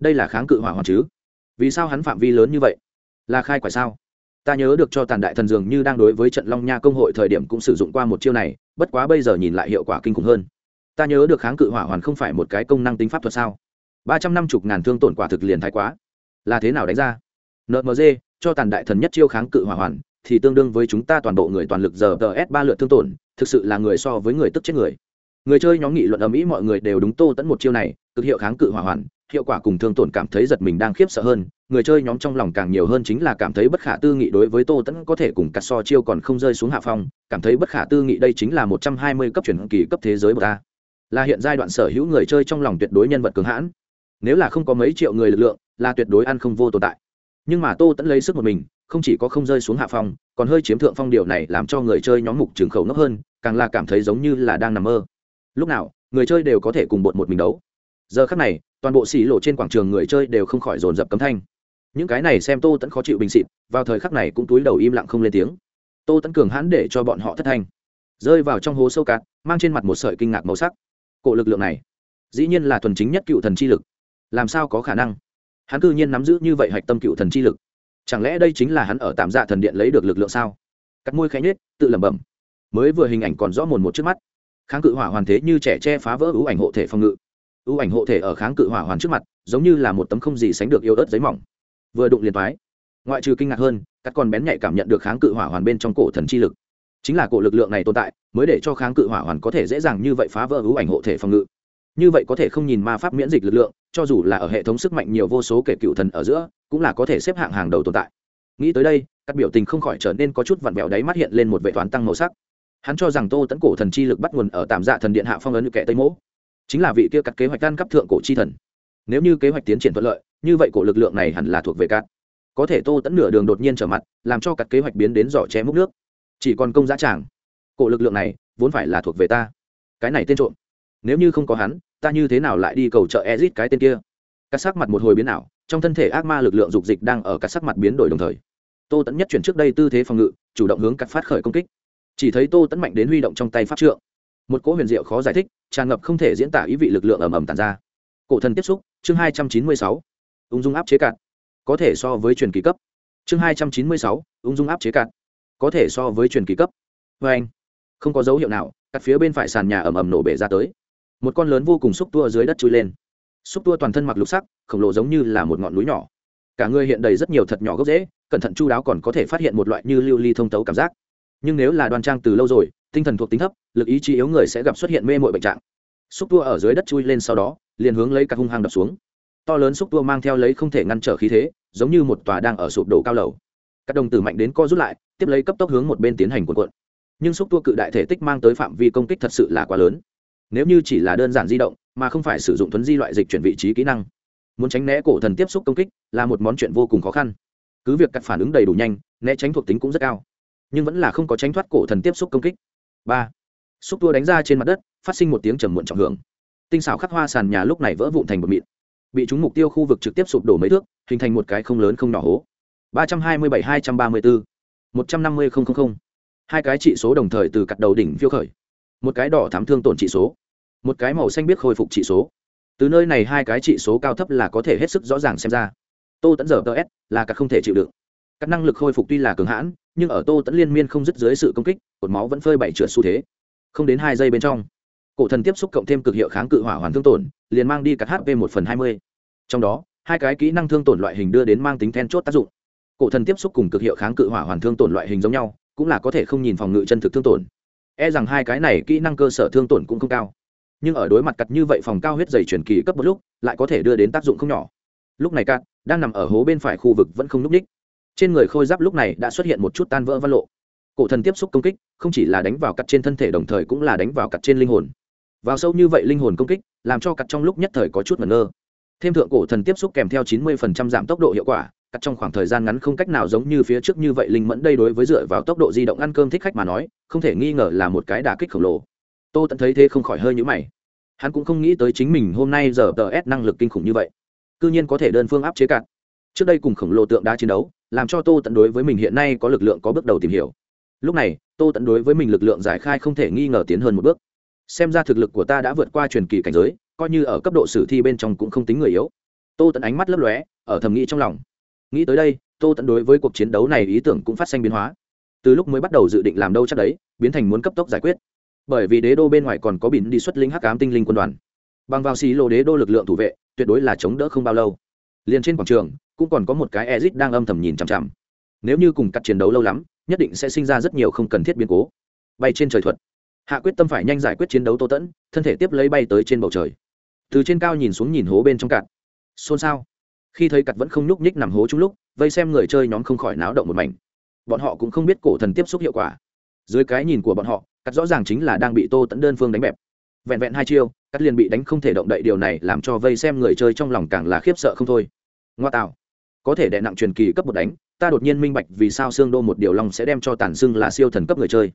Đây là kháng cự hỏa hoàn chứ? Vì sao hắn phạm vi lớn như vậy? Là khai quả sao? Ta nhớ được cho tàn đại thần dường như đang đối với trận long nha công hội thời điểm cũng sử dụng qua một chiêu này, bất quá bây giờ nhìn lại hiệu quả kinh khủng hơn. Ta nhớ được kháng cự hỏa hoàn không phải một cái công năng tính pháp thuật sao? Ba trăm năm mươi ngàn thương tổn quả thực liền thái quá. Là thế nào đánh ra? Nmg cho tàn đại thần nhất chiêu kháng cự hỏa hoàn thì tương đương với chúng ta toàn bộ người toàn lực giờ ts ba lượt thương tổn, thực sự là người so với người tức chết người. Người chơi nhóm nghị luận ở mỹ mọi người đều đúng tô tẫn một chiêu này, cực hiệu kháng cự hỏa hoàn hiệu quả cùng thương tổn cảm thấy giật mình đang khiếp sợ hơn, người chơi nhóm trong lòng càng nhiều hơn chính là cảm thấy bất khả tư nghị đối với tô tẫn có thể cùng cắt so chiêu còn không rơi xuống hạ phong, cảm thấy bất khả tư nghị đây chính là một trăm hai mươi cấp chuyển kỳ cấp thế giới bậc a. Là hiện giai đoạn sở hữu người chơi trong lòng tuyệt đối nhân vật cường hãn. Nếu là không có mấy triệu người lực lượng, là tuyệt đối ăn không vô tồn tại. Nhưng mà tô tẫn lấy sức một mình, không chỉ có không rơi xuống hạ phong, còn hơi chiếm thượng phong điều này làm cho người chơi nhóm mục trường khẩu nốc hơn, càng là cảm thấy giống như là đang nằm mơ. Lúc nào, người chơi đều có thể cùng bột một mình đấu. Giờ khắc này toàn bộ xỉ lộ trên quảng trường người chơi đều không khỏi dồn dập cấm thanh. Những cái này xem tô tẫn khó chịu bình xịt, vào thời khắc này cũng túi đầu im lặng không lên tiếng. Tô tẫn cường hãn để cho bọn họ thất thanh. Rơi vào trong hố sâu cát mang trên mặt một sợi kinh ngạc màu sắc. Cổ lực lượng này, dĩ nhiên là thuần chính nhất cựu thần chi lực. Làm sao có khả năng? Hắn cư nhiên nắm giữ như vậy hạch tâm cựu thần chi lực. Chẳng lẽ đây chính là hắn ở tạm dạ thần điện lấy được lực lượng sao? Cắt môi khẽ nhết tự lẩm bẩm. Mới vừa hình ảnh còn rõ mồn một trước mắt. Kháng cự hỏa hoàn thế như trẻ che phá vỡ ưu ảnh hộ thể phòng ngự ưu ảnh hộ thể ở kháng cự hỏa hoàn trước mặt, giống như là một tấm không gì sánh được yêu ớt giấy mỏng. Vừa đụng liền thoái ngoại trừ kinh ngạc hơn, các con bén nhạy cảm nhận được kháng cự hỏa hoàn bên trong cổ thần chi lực. Chính là cổ lực lượng này tồn tại, mới để cho kháng cự hỏa hoàn có thể dễ dàng như vậy phá vỡ ưu ảnh hộ thể phòng ngự. Như vậy có thể không nhìn ma pháp miễn dịch lực lượng, cho dù là ở hệ thống sức mạnh nhiều vô số kể cựu thần ở giữa, cũng là có thể xếp hạng hàng đầu tồn tại. Nghĩ tới đây, các biểu tình không khỏi trở nên có chút vặn vẹo đáy mắt hiện lên một vệ toán tăng màu sắc. Hắn cho rằng tô tẫn cổ thần chi lực bắt nguồn ở tạm dạ thần điện hạ phong ấn kẻ tây mỗ chính là vị kia cắt kế hoạch ăn cấp thượng cổ chi thần. Nếu như kế hoạch tiến triển thuận lợi, như vậy cổ lực lượng này hẳn là thuộc về cát. Có thể tô tẫn nửa đường đột nhiên trở mặt, làm cho cắt kế hoạch biến đến giỏ che múc nước. Chỉ còn công giá tràng. Cổ lực lượng này, vốn phải là thuộc về ta. Cái này tên trộm. Nếu như không có hắn, ta như thế nào lại đi cầu trợ ezit cái tên kia? Cắt sắc mặt một hồi biến ảo, trong thân thể ác ma lực lượng dục dịch đang ở cắt sắc mặt biến đổi đồng thời. Tô tẫn nhất chuyển trước đây tư thế phòng ngự, chủ động hướng cắt phát khởi công kích. Chỉ thấy tô tẫn mạnh đến huy động trong tay pháp trượng một cỗ huyền diệu khó giải thích, tràn ngập không thể diễn tả ý vị lực lượng ầm ầm tàn ra. Cổ thần tiếp xúc, chương hai trăm chín mươi sáu, ung dung áp chế cạn. Có thể so với truyền kỳ cấp. Chương hai trăm chín mươi sáu, ung dung áp chế cạn. Có thể so với truyền kỳ cấp. Vê anh, không có dấu hiệu nào, cắt phía bên phải sàn nhà ầm ầm nổ bể ra tới. Một con lớn vô cùng xúc tua dưới đất chui lên. Xúc tua toàn thân mặc lục sắc, khổng lồ giống như là một ngọn núi nhỏ. Cả người hiện đầy rất nhiều thật nhỏ gốc rễ, cẩn thận chu đáo còn có thể phát hiện một loại như lưu ly thông tấu cảm giác. Nhưng nếu là đoan trang từ lâu rồi tinh thần thuộc tính thấp, lực ý chí yếu người sẽ gặp xuất hiện mê mội bệnh trạng. Xúc tua ở dưới đất chui lên sau đó, liền hướng lấy các hung hăng đập xuống. To lớn xúc tua mang theo lấy không thể ngăn trở khí thế, giống như một tòa đang ở sụp đổ cao lầu. Các đồng tử mạnh đến co rút lại, tiếp lấy cấp tốc hướng một bên tiến hành cuộn cuộn. Nhưng xúc tua cự đại thể tích mang tới phạm vi công kích thật sự là quá lớn. Nếu như chỉ là đơn giản di động, mà không phải sử dụng thuấn di loại dịch chuyển vị trí kỹ năng, muốn tránh né cổ thần tiếp xúc công kích là một món chuyện vô cùng khó khăn. Cứ việc cắt phản ứng đầy đủ nhanh, né tránh thuộc tính cũng rất cao, nhưng vẫn là không có tránh thoát cổ thần tiếp xúc công kích ba. Xúc tua đánh ra trên mặt đất, phát sinh một tiếng trầm muộn trọng hưởng. Tinh xảo khắc hoa sàn nhà lúc này vỡ vụn thành một mịn. Bị chúng mục tiêu khu vực trực tiếp sụp đổ mấy thước, hình thành một cái không lớn không nhỏ hố. ba trăm hai mươi bảy hai trăm ba mươi bốn, một trăm năm mươi hai cái trị số đồng thời từ cặt đầu đỉnh phiêu khởi. Một cái đỏ thám thương tổn trị số. Một cái màu xanh biết khôi phục trị số. Từ nơi này hai cái trị số cao thấp là có thể hết sức rõ ràng xem ra. Tô tẫn giờ ts là cả không thể chịu đựng các năng lực khôi phục tuy là cường hãn, nhưng ở tô tẫn liên miên không dứt dưới sự công kích, cột máu vẫn phơi bảy trượt xu thế. Không đến hai giây bên trong, cổ thần tiếp xúc cộng thêm cực hiệu kháng cự hỏa hoàn thương tổn, liền mang đi cắt hp một phần hai mươi. Trong đó, hai cái kỹ năng thương tổn loại hình đưa đến mang tính then chốt tác dụng. Cổ thần tiếp xúc cùng cực hiệu kháng cự hỏa hoàn thương tổn loại hình giống nhau, cũng là có thể không nhìn phòng ngự chân thực thương tổn. E rằng hai cái này kỹ năng cơ sở thương tổn cũng không cao. Nhưng ở đối mặt cặt như vậy phòng cao huyết dày truyền kỳ cấp một lúc, lại có thể đưa đến tác dụng không nhỏ. Lúc này cặt đang nằm ở hố bên phải khu vực vẫn không núp ních trên người khôi giáp lúc này đã xuất hiện một chút tan vỡ văn lộ. Cổ thần tiếp xúc công kích, không chỉ là đánh vào cặt trên thân thể đồng thời cũng là đánh vào cặt trên linh hồn. Vào sâu như vậy linh hồn công kích, làm cho cặt trong lúc nhất thời có chút ngẩn ngơ. Thêm thượng cổ thần tiếp xúc kèm theo chín mươi phần trăm giảm tốc độ hiệu quả, cắt trong khoảng thời gian ngắn không cách nào giống như phía trước như vậy linh mẫn đây đối với dựa vào tốc độ di động ăn cơm thích khách mà nói, không thể nghi ngờ là một cái đà kích khổng lồ. Tô tận thấy thế không khỏi hơi nhũ mày. Hắn cũng không nghĩ tới chính mình hôm nay giờ tờ ép năng lực kinh khủng như vậy. C nhiên có thể đơn phương áp chế cạn trước đây cùng khổng lồ tượng đá chiến đấu, làm cho tô tận đối với mình hiện nay có lực lượng có bước đầu tìm hiểu. Lúc này, tô tận đối với mình lực lượng giải khai không thể nghi ngờ tiến hơn một bước. Xem ra thực lực của ta đã vượt qua truyền kỳ cảnh giới, coi như ở cấp độ sử thi bên trong cũng không tính người yếu. Tô tận ánh mắt lấp lóe, ở thầm nghĩ trong lòng. Nghĩ tới đây, tô tận đối với cuộc chiến đấu này ý tưởng cũng phát sinh biến hóa. Từ lúc mới bắt đầu dự định làm đâu chắc đấy, biến thành muốn cấp tốc giải quyết. Bởi vì đế đô bên ngoài còn có bỉn đi xuất linh hắc cám tinh linh quân đoàn. Bằng vào xì lô đế đô lực lượng thủ vệ, tuyệt đối là chống đỡ không bao lâu. Liền trên quảng trường cũng còn có một cái Ezic đang âm thầm nhìn chằm chằm. Nếu như cùng cắt chiến đấu lâu lắm, nhất định sẽ sinh ra rất nhiều không cần thiết biến cố. Bay trên trời thuật. Hạ quyết tâm phải nhanh giải quyết chiến đấu tô tẫn, thân thể tiếp lấy bay tới trên bầu trời. Từ trên cao nhìn xuống nhìn hố bên trong cạn. Xôn xao. Khi thấy cặt vẫn không nhúc nhích nằm hố chung lúc, vây xem người chơi nhóm không khỏi náo động một mảnh. Bọn họ cũng không biết cổ thần tiếp xúc hiệu quả. Dưới cái nhìn của bọn họ, cắt rõ ràng chính là đang bị tô tẫn đơn phương đánh bẹp. Vẹn vẹn hai chiêu, cắt liền bị đánh không thể động đậy điều này làm cho vây xem người chơi trong lòng càng là khiếp sợ không thôi. Ngoa tạo có thể đệ nặng truyền kỳ cấp một đánh, ta đột nhiên minh bạch vì sao xương đô một điều long sẽ đem cho tàn xưng là siêu thần cấp người chơi.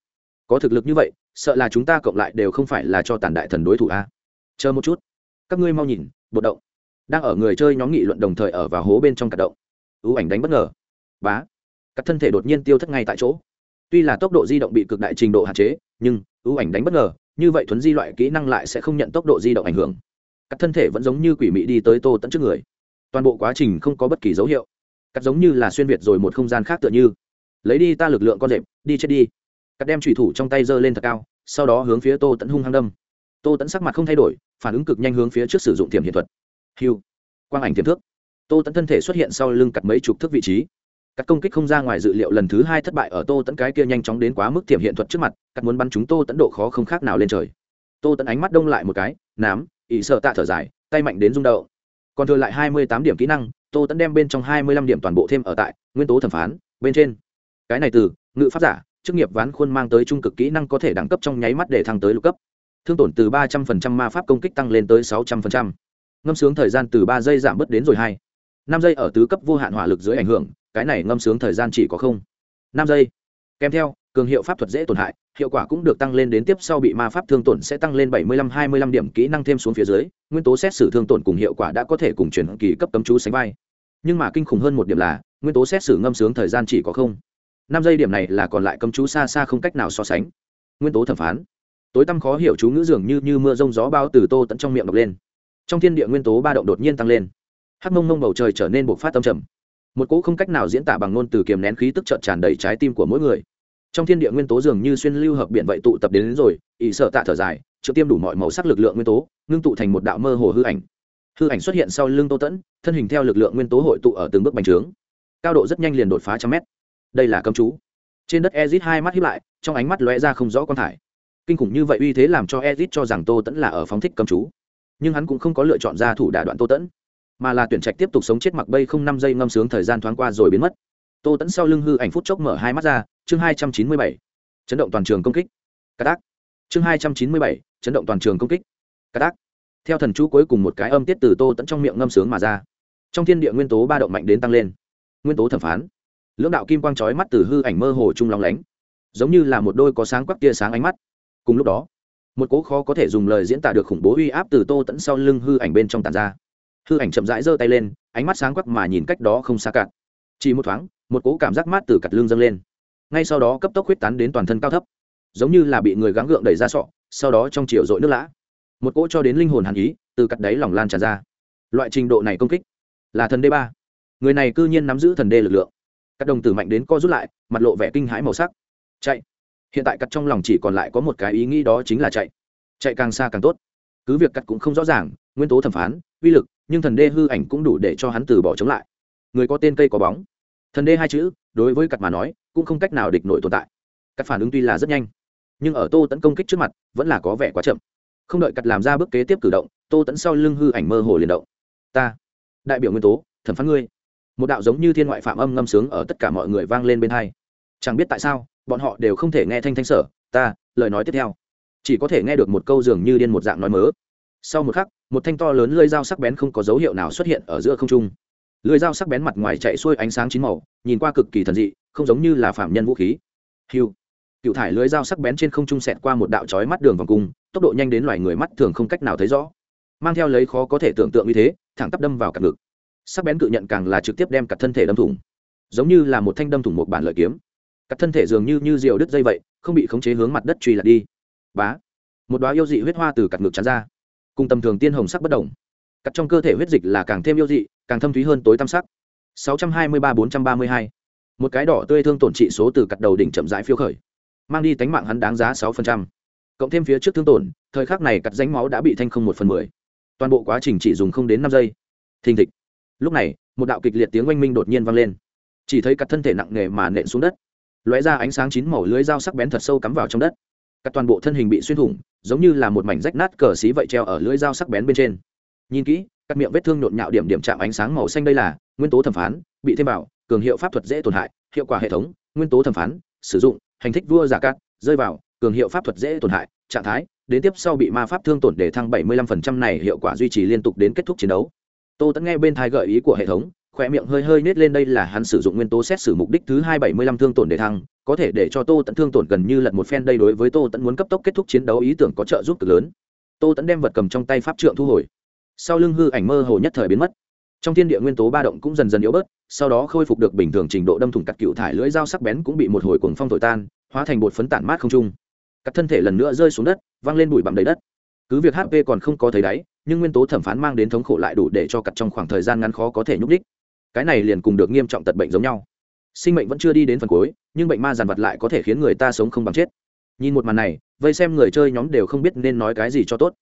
Có thực lực như vậy, sợ là chúng ta cộng lại đều không phải là cho tàn đại thần đối thủ a. Chờ một chút. Các ngươi mau nhìn bột động. Đang ở người chơi nhóm nghị luận đồng thời ở vào hố bên trong cạt động. Ưu ảnh đánh bất ngờ. Bá. Các thân thể đột nhiên tiêu thất ngay tại chỗ. Tuy là tốc độ di động bị cực đại trình độ hạn chế, nhưng ưu ảnh đánh bất ngờ, như vậy thuấn di loại kỹ năng lại sẽ không nhận tốc độ di động ảnh hưởng. Các thân thể vẫn giống như quỷ mị đi tới tô tận trước người toàn bộ quá trình không có bất kỳ dấu hiệu. Cắt giống như là xuyên việt rồi một không gian khác tựa như. Lấy đi ta lực lượng con rệp, đi chết đi. Cắt đem trùy thủ trong tay giơ lên thật cao, sau đó hướng phía tô tẫn hung hăng đâm. Tô tẫn sắc mặt không thay đổi, phản ứng cực nhanh hướng phía trước sử dụng tiềm hiện thuật. Hiu quang ảnh tiềm thước tô tẫn thân thể xuất hiện sau lưng cắt mấy chục thước vị trí. Các công kích không ra ngoài dự liệu lần thứ hai thất bại ở tô tẫn cái kia nhanh chóng đến quá mức tiềm hiện thuật trước mặt, cắt muốn bắn chúng tô tẫn độ khó không khác nào lên trời. Tô tẫn ánh mắt đông lại một cái, nám ỵ sợ tạ thở dài, tay mạnh đến rung đậu còn thừa lại hai mươi tám điểm kỹ năng, tô tẫn đem bên trong hai mươi lăm điểm toàn bộ thêm ở tại nguyên tố thẩm phán bên trên. Cái này từ, ngự pháp giả, chức nghiệp ván khuôn mang tới trung cực kỹ năng có thể đẳng cấp trong nháy mắt để thăng tới lục cấp. Thương tổn từ ba trăm phần trăm ma pháp công kích tăng lên tới sáu trăm phần trăm. Ngâm sướng thời gian từ ba giây giảm bớt đến rồi hai. Năm giây ở tứ cấp vô hạn hỏa lực dưới ảnh hưởng, cái này ngâm sướng thời gian chỉ có không. Năm giây. Kèm theo cường hiệu pháp thuật dễ tổn hại hiệu quả cũng được tăng lên đến tiếp sau bị ma pháp thương tổn sẽ tăng lên bảy mươi lăm hai mươi lăm điểm kỹ năng thêm xuống phía dưới nguyên tố xét xử thương tổn cùng hiệu quả đã có thể cùng chuyển kỳ cấp cấm chú sánh vai. Nhưng mà kinh khủng hơn một điểm là nguyên tố xét xử ngâm sướng thời gian chỉ có không. năm giây điểm này là còn lại cấm chú xa xa không cách nào so sánh. Nguyên tố thẩm phán. Tối tăm khó hiểu chú ngữ dường như, như mưa rông gió bao từ tô tận trong miệng đọc lên. Trong thiên địa nguyên tố ba động đột nhiên tăng lên. Hắc mông mông bầu trời trở nên bộc phát tâm trầm. Một cỗ không cách nào diễn tả bằng ngôn từ kiềm nén khí tức trợn tràn đầy trái tim của mỗi người trong thiên địa nguyên tố dường như xuyên lưu hợp biện vậy tụ tập đến, đến rồi ỷ sợ tạ thở dài chữa tiêm đủ mọi màu sắc lực lượng nguyên tố ngưng tụ thành một đạo mơ hồ hư ảnh. Hư ảnh xuất hiện sau lưng tô tẫn thân hình theo lực lượng nguyên tố hội tụ ở từng bước bành trướng. Cao độ rất nhanh liền đột phá trăm mét. Đây là cấm chú. Trên đất ezit hai mắt hiếp lại trong ánh mắt lóe ra không rõ con thải kinh khủng như vậy uy thế làm cho ezit cho rằng tô tẫn là ở phóng thích cấm chú. Nhưng hắn cũng không có lựa chọn ra thủ đả đoạn tô tẫn mà là tuyển trạch tiếp tục sống chết mặc bây không năm giây ngâm sướng thời gian thoáng qua rồi biến mất. Tô tẫn sau lưng hư ảnh phút chốc mở hai mắt ra chương hai trăm chín mươi bảy, chấn động toàn trường công kích. Cát Đắc. chương hai trăm chín mươi bảy, chấn động toàn trường công kích. Cát Đắc. theo thần chú cuối cùng một cái âm tiết từ tô tẫn trong miệng ngâm sướng mà ra. Trong thiên địa nguyên tố ba động mạnh đến tăng lên. Nguyên tố thẩm phán. Lưỡng đạo kim quang trói mắt từ hư ảnh mơ hồ trung lóng lánh. Giống như là một đôi có sáng quắc tia sáng ánh mắt. Cùng lúc đó, một cố khó có thể dùng lời diễn tả được khủng bố uy áp từ tô tẫn sau lưng hư ảnh bên trong tàn ra. Hư ảnh chậm rãi giơ tay lên, ánh mắt sáng quắc mà nhìn cách đó không xa cạn. Chỉ một thoáng, một cố cảm giác mát từ cặt lưng dâng lên ngay sau đó cấp tốc huyết tán đến toàn thân cao thấp, giống như là bị người gắng gượng đẩy ra sọ, sau đó trong chiều dội nước lã. Một cỗ cho đến linh hồn hàn ý từ cặt đáy lòng lan tràn ra. Loại trình độ này công kích là thần đê ba. Người này cư nhiên nắm giữ thần đê lực lượng. Các đồng tử mạnh đến co rút lại, mặt lộ vẻ kinh hãi màu sắc. Chạy. Hiện tại cắt trong lòng chỉ còn lại có một cái ý nghĩ đó chính là chạy. Chạy càng xa càng tốt. Cứ việc cắt cũng không rõ ràng, nguyên tố thẩm phán, uy lực, nhưng thần đê hư ảnh cũng đủ để cho hắn từ bỏ chống lại. Người có tên cây có bóng thần đê hai chữ, đối với cặt mà nói, cũng không cách nào địch nổi tồn tại. Cắt phản ứng tuy là rất nhanh, nhưng ở tô tấn công kích trước mặt, vẫn là có vẻ quá chậm. Không đợi cặt làm ra bước kế tiếp cử động, tô tấn sau lưng hư ảnh mơ hồ liền động. Ta, đại biểu nguyên tố, thẩm phán ngươi. Một đạo giống như thiên ngoại phạm âm ngâm sướng ở tất cả mọi người vang lên bên hai. Chẳng biết tại sao, bọn họ đều không thể nghe thanh thanh sở, ta, lời nói tiếp theo. Chỉ có thể nghe được một câu dường như điên một dạng nói mớ. Sau một khắc, một thanh to lớn lơi dao sắc bén không có dấu hiệu nào xuất hiện ở giữa không trung lưỡi dao sắc bén mặt ngoài chạy xuôi ánh sáng chín màu, nhìn qua cực kỳ thần dị, không giống như là phạm nhân vũ khí. Hiu cựu thải lưỡi dao sắc bén trên không trung xẹt qua một đạo chói mắt đường vòng cung, tốc độ nhanh đến loài người mắt thường không cách nào thấy rõ. Mang theo lấy khó có thể tưởng tượng như thế, thẳng tắp đâm vào cặp ngực. Sắc bén cự nhận càng là trực tiếp đem cả thân thể đâm thủng. Giống như là một thanh đâm thủng một bản lợi kiếm. Cặt thân thể dường như như diều đứt dây vậy, không bị khống chế hướng mặt đất truy lạc đi. Bá. Một đoá yêu dị huyết hoa từ cặp ngực tràn ra. Cùng tầm thường tiên hồng sắc bất đồng cắt trong cơ thể huyết dịch là càng thêm yêu dị, càng thâm thúy hơn tối tam sắc. 623-432. một cái đỏ tươi thương tổn trị số từ cắt đầu đỉnh chậm rãi phiêu khởi. Mang đi tánh mạng hắn đáng giá 6%. cộng thêm phía trước thương tổn, thời khắc này cắt ránh máu đã bị thanh không một phần mười. Toàn bộ quá trình chỉ dùng không đến năm giây. Thình thịch. Lúc này, một đạo kịch liệt tiếng oanh minh đột nhiên vang lên. Chỉ thấy cắt thân thể nặng nề mà nện xuống đất. Lóe ra ánh sáng chín màu lưới dao sắc bén thật sâu cắm vào trong đất. Cắt toàn bộ thân hình bị xuyên thủng, giống như là một mảnh rách nát cờ xí vậy treo ở lưỡi dao sắc bén bên trên nhìn kỹ các miệng vết thương nhộn nhạo điểm điểm chạm ánh sáng màu xanh đây là, nguyên tố thẩm phán, bị thêm vào, cường hiệu pháp thuật dễ tổn hại, hiệu quả hệ thống, nguyên tố thẩm phán, sử dụng, hành thích vua giả cát, rơi vào, cường hiệu pháp thuật dễ tổn hại, trạng thái, đến tiếp sau bị ma pháp thương tổn để thăng 75% này hiệu quả duy trì liên tục đến kết thúc chiến đấu. Tô tẫn nghe bên thai gợi ý của hệ thống khỏe miệng hơi hơi nết lên đây là hắn sử dụng nguyên tố xét xử mục đích thứ hai bảy mươi lăm thương tổn để thăng, có thể để cho tô tẫn thương tổn gần như lật một phen đây đối với tô tẫn muốn cấp tốc kết thúc chiến đấu ý tưởng có trợ giúp cực lớn. Tô tẫn đem vật cầm trong tay pháp trượng thu hồi sau lưng hư ảnh mơ hồ nhất thời biến mất. Trong thiên địa nguyên tố ba động cũng dần dần yếu bớt, sau đó khôi phục được bình thường trình độ đâm thủng cắt cựu thải lưỡi dao sắc bén cũng bị một hồi cuồng phong thổi tan, hóa thành bột phấn tản mát không trung. Cắt thân thể lần nữa rơi xuống đất, văng lên bụi bặm đầy đất. Cứ việc hp còn không có thấy đáy, nhưng nguyên tố thẩm phán mang đến thống khổ lại đủ để cho cặt trong khoảng thời gian ngắn khó có thể nhúc đích cái này liền cùng được nghiêm trọng tật bệnh giống nhau. Sinh mệnh vẫn chưa đi đến phần cuối, nhưng bệnh ma dàn vật lại có thể khiến người ta sống không bằng chết. Nhìn một màn này, vây xem người chơi nhóm đều không biết nên nói cái gì cho tốt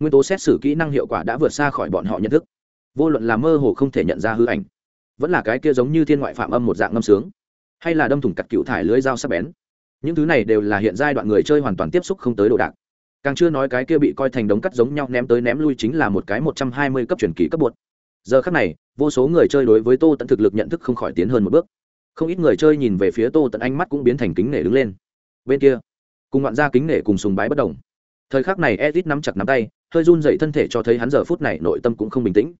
nguyên tố xét xử kỹ năng hiệu quả đã vượt xa khỏi bọn họ nhận thức. Vô luận là mơ hồ không thể nhận ra hư ảnh, vẫn là cái kia giống như thiên ngoại phạm âm một dạng ngâm sướng, hay là đâm thủng cặt cựu thải lưới dao sắc bén, những thứ này đều là hiện giai đoạn người chơi hoàn toàn tiếp xúc không tới đồ đạc. Càng chưa nói cái kia bị coi thành đống cắt giống nhau ném tới ném lui chính là một cái một trăm hai mươi cấp truyền kỳ cấp bột. Giờ khắc này, vô số người chơi đối với tô tận thực lực nhận thức không khỏi tiến hơn một bước. Không ít người chơi nhìn về phía tô tận ánh mắt cũng biến thành kính nể đứng lên. Bên kia, cùng ngoạn gia kính nể cùng sùng bái bất đồng. Thời khắc này edit nắm chặt nắm tay hơi run dậy thân thể cho thấy hắn giờ phút này nội tâm cũng không bình tĩnh.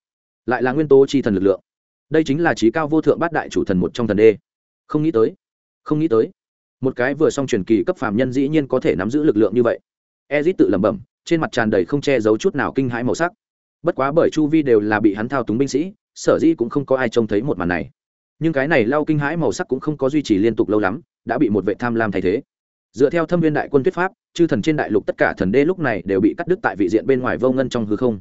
Lại là nguyên tố chi thần lực lượng. Đây chính là trí cao vô thượng bát đại chủ thần một trong thần đê. Không nghĩ tới, không nghĩ tới, một cái vừa xong truyền kỳ cấp phàm nhân dĩ nhiên có thể nắm giữ lực lượng như vậy. Ezit tự lẩm bẩm, trên mặt tràn đầy không che giấu chút nào kinh hãi màu sắc. Bất quá bởi chu vi đều là bị hắn thao túng binh sĩ, sở dĩ cũng không có ai trông thấy một màn này. Nhưng cái này lao kinh hãi màu sắc cũng không có duy trì liên tục lâu lắm, đã bị một vệ tham lam thay thế. Dựa theo thâm viên đại quân thuyết pháp chư thần trên đại lục tất cả thần đê lúc này đều bị cắt đứt tại vị diện bên ngoài vô ngân trong hư không.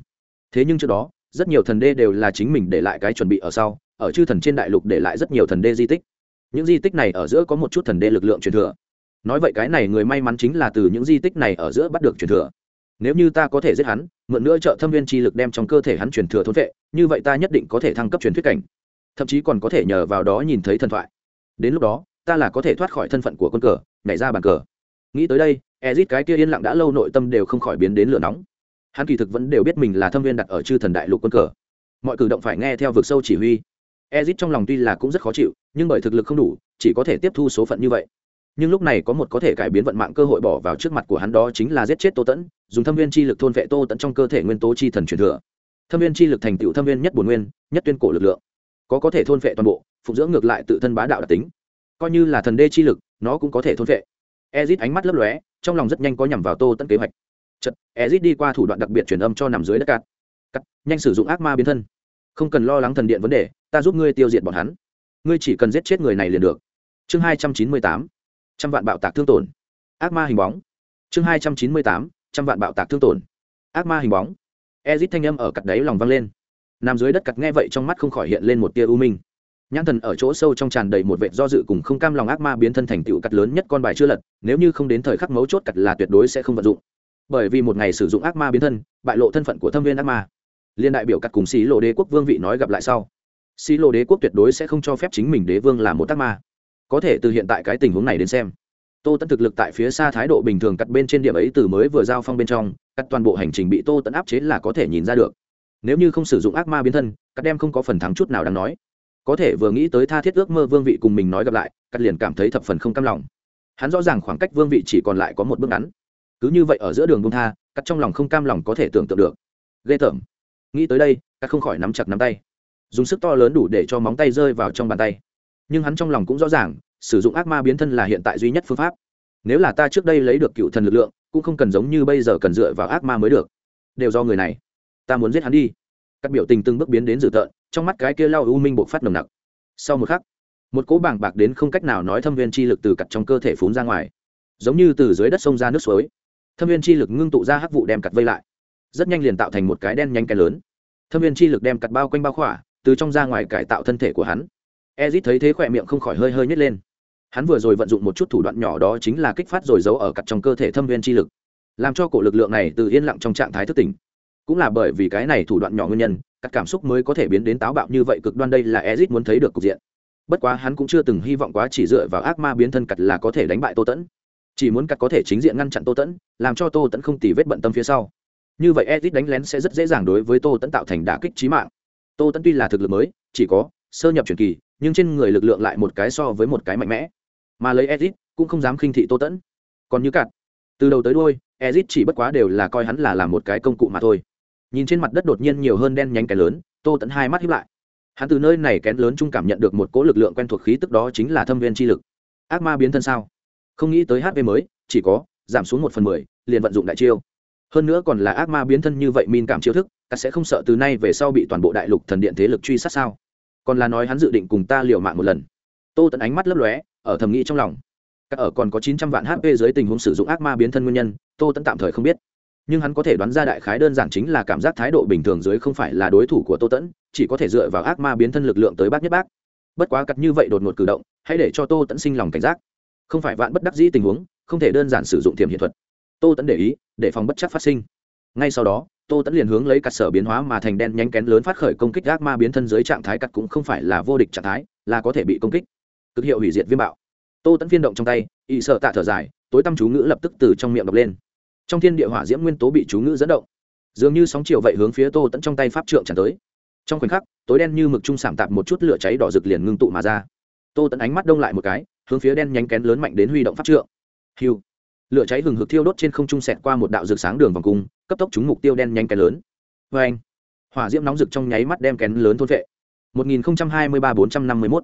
Thế nhưng trước đó, rất nhiều thần đê đều là chính mình để lại cái chuẩn bị ở sau, ở chư thần trên đại lục để lại rất nhiều thần đê di tích. Những di tích này ở giữa có một chút thần đê lực lượng truyền thừa. Nói vậy cái này người may mắn chính là từ những di tích này ở giữa bắt được truyền thừa. Nếu như ta có thể giết hắn, mượn nữa trợ thâm viên chi lực đem trong cơ thể hắn truyền thừa thôn vệ, như vậy ta nhất định có thể thăng cấp truyền thuyết cảnh. Thậm chí còn có thể nhờ vào đó nhìn thấy thần thoại. Đến lúc đó, ta là có thể thoát khỏi thân phận của quân cờ, nhảy ra bàn cờ nghĩ tới đây ezit cái kia yên lặng đã lâu nội tâm đều không khỏi biến đến lửa nóng. Hắn kỳ thực vẫn đều biết mình là thâm viên đặt ở chư thần đại lục quân cờ. Mọi cử động phải nghe theo vực sâu chỉ huy. Ezit trong lòng tuy là cũng rất khó chịu, nhưng bởi thực lực không đủ, chỉ có thể tiếp thu số phận như vậy. Nhưng lúc này có một có thể cải biến vận mạng cơ hội bỏ vào trước mặt của hắn đó chính là giết chết tô tẫn, dùng thâm viên chi lực thôn vệ tô tẫn trong cơ thể nguyên tố chi thần truyền thừa. Thâm viên chi lực thành tựu thâm viên nhất bồn nguyên, nhất tuyên cổ lực lượng. Có có thể thôn vệ toàn bộ, phụng dưỡng ngược lại tự thân bá đạo đặc tính. Coi như là thần đê chi lực, nó cũng có thể thôn vệ ezit ánh mắt lấp lóe, trong lòng rất nhanh có nhằm vào tô tẫn kế hoạch. Chật ezit đi qua thủ đoạn đặc biệt truyền âm cho nằm dưới đất cát. Cắt, nhanh sử dụng ác ma biến thân. Không cần lo lắng thần điện vấn đề, ta giúp ngươi tiêu diệt bọn hắn. Ngươi chỉ cần giết chết người này liền được. Chương hai trăm chín mươi tám, trăm vạn bạo tạc thương tổn. Ác ma hình bóng. Chương hai trăm chín mươi tám, trăm vạn bạo tạc thương tổn. Ác ma hình bóng. Ezit thanh âm ở cặt đáy lòng vang lên. Nằm dưới đất cặt nghe vậy trong mắt không khỏi hiện lên một tia u minh nhãn thần ở chỗ sâu trong tràn đầy một vệ do dự cùng không cam lòng ác ma biến thân thành tựu cắt lớn nhất con bài chưa lật, nếu như không đến thời khắc mấu chốt cắt là tuyệt đối sẽ không vận dụng. Bởi vì một ngày sử dụng ác ma biến thân, bại lộ thân phận của thâm viên ác ma. Liên đại biểu cắt cùng xí lộ đế quốc vương vị nói gặp lại sau. Xí lộ đế quốc tuyệt đối sẽ không cho phép chính mình đế vương làm một ác ma. Có thể từ hiện tại cái tình huống này đến xem, tô tẫn thực lực tại phía xa thái độ bình thường cắt bên trên điểm ấy từ mới vừa giao phong bên trong, cắt toàn bộ hành trình bị tô tẫn áp chế là có thể nhìn ra được. Nếu như không sử dụng ác ma biến thân, cắt đem không có phần thắng chút nào đáng nói có thể vừa nghĩ tới tha thiết ước mơ vương vị cùng mình nói gặp lại cắt liền cảm thấy thập phần không cam lòng. Hắn rõ ràng khoảng cách vương vị chỉ còn lại có một bước ngắn. Cứ như vậy ở giữa đường bông tha cắt trong lòng không cam lòng có thể tưởng tượng được. Ghê tởm. Nghĩ tới đây cắt không khỏi nắm chặt nắm tay. Dùng sức to lớn đủ để cho móng tay rơi vào trong bàn tay. Nhưng hắn trong lòng cũng rõ ràng, sử dụng ác ma biến thân là hiện tại duy nhất phương pháp. Nếu là ta trước đây lấy được cựu thần lực lượng, cũng không cần giống như bây giờ cần dựa vào ác ma mới được. Đều do người này. Ta muốn giết hắn đi các biểu tình từng bước biến đến dữ tợn, trong mắt cái kia lao u minh bộc phát nồng nặc. Sau một khắc, một cỗ bảng bạc đến không cách nào nói thâm viên chi lực từ cặt trong cơ thể phún ra ngoài. Giống như từ dưới đất sông ra nước suối. Thâm viên chi lực ngưng tụ ra hắc vụ đem cặt vây lại. Rất nhanh liền tạo thành một cái đen nhanh cái lớn. Thâm viên chi lực đem cặt bao quanh bao khỏa, từ trong ra ngoài cải tạo thân thể của hắn. Ezit thấy thế khỏe miệng không khỏi hơi hơi nhét lên. Hắn vừa rồi vận dụng một chút thủ đoạn nhỏ đó chính là kích phát rồi giấu ở cặt trong cơ thể thâm viên chi lực, làm cho cổ lực lượng này từ yên lặng trong trạng thái thức tỉnh cũng là bởi vì cái này thủ đoạn nhỏ nguyên nhân, các cảm xúc mới có thể biến đến táo bạo như vậy, cực đoan đây là ezit muốn thấy được cục diện. Bất quá hắn cũng chưa từng hy vọng quá chỉ dựa vào ác ma biến thân cặt là có thể đánh bại tô tẫn. Chỉ muốn cặt có thể chính diện ngăn chặn tô tẫn, làm cho tô tẫn không tì vết bận tâm phía sau. Như vậy ezit đánh lén sẽ rất dễ dàng đối với tô tẫn tạo thành đả kích trí mạng. Tô tẫn tuy là thực lực mới, chỉ có sơ nhập truyền kỳ, nhưng trên người lực lượng lại một cái so với một cái mạnh mẽ. Mà lấy ezit cũng không dám khinh thị tô tẫn. Còn như cặt, từ đầu tới đôi ezit chỉ bất quá đều là coi hắn là làm một cái công cụ mà thôi nhìn trên mặt đất đột nhiên nhiều hơn đen nhánh cái lớn, tô tẫn hai mắt hiếp lại. Hắn từ nơi này kén lớn chung cảm nhận được một cỗ lực lượng quen thuộc khí tức đó chính là thâm viên chi lực. Ác ma biến thân sao? Không nghĩ tới hp mới, chỉ có giảm xuống một phần mười, liền vận dụng đại chiêu. Hơn nữa còn là ác ma biến thân như vậy min cảm chiêu thức, ta sẽ không sợ từ nay về sau bị toàn bộ đại lục thần điện thế lực truy sát sao? Còn là nói hắn dự định cùng ta liều mạng một lần. Tô tẫn ánh mắt lấp lóe, ở thầm nghĩ trong lòng. Các ở còn có chín trăm vạn hp dưới tình huống sử dụng ác ma biến thân nguyên nhân, tô tẫn tạm thời không biết nhưng hắn có thể đoán ra đại khái đơn giản chính là cảm giác thái độ bình thường dưới không phải là đối thủ của tô tẫn, chỉ có thể dựa vào ác ma biến thân lực lượng tới bác nhất bác. Bất quá cặt như vậy đột ngột cử động, hãy để cho tô tẫn sinh lòng cảnh giác. Không phải vạn bất đắc dĩ tình huống, không thể đơn giản sử dụng thiểm hiện thuật. Tô tẫn để ý, để phòng bất chắc phát sinh. Ngay sau đó, tô tẫn liền hướng lấy cặt sở biến hóa mà thành đen nhánh kén lớn phát khởi công kích ác ma biến thân dưới trạng thái cặt cũng không phải là vô địch trạng thái, là có thể bị công kích. Cực hiệu hủy diệt viêm bạo. Tô tẫn phiên động trong tay ị sợ tạ thở dài, tối tăm chú ngữ lập tức từ trong miệng đọc lên trong thiên địa hỏa diễm nguyên tố bị chú ngữ dẫn động. Dường như sóng chiều vậy hướng phía tô tẫn trong tay pháp trượng tràn tới. Trong khoảnh khắc, tối đen như mực trung sảm tạp một chút lửa cháy đỏ rực liền ngưng tụ mà ra. Tô tẫn ánh mắt đông lại một cái, hướng phía đen nhánh kén lớn mạnh đến huy động pháp trượng. Hiu! Lửa cháy hừng hực thiêu đốt trên không trung sẹt qua một đạo rực sáng đường vòng cung, cấp tốc trúng mục tiêu đen nhánh kén lớn. Vê anh hỏa diễm nóng rực trong nháy mắt đem kén lớn thôn vệ 1023 451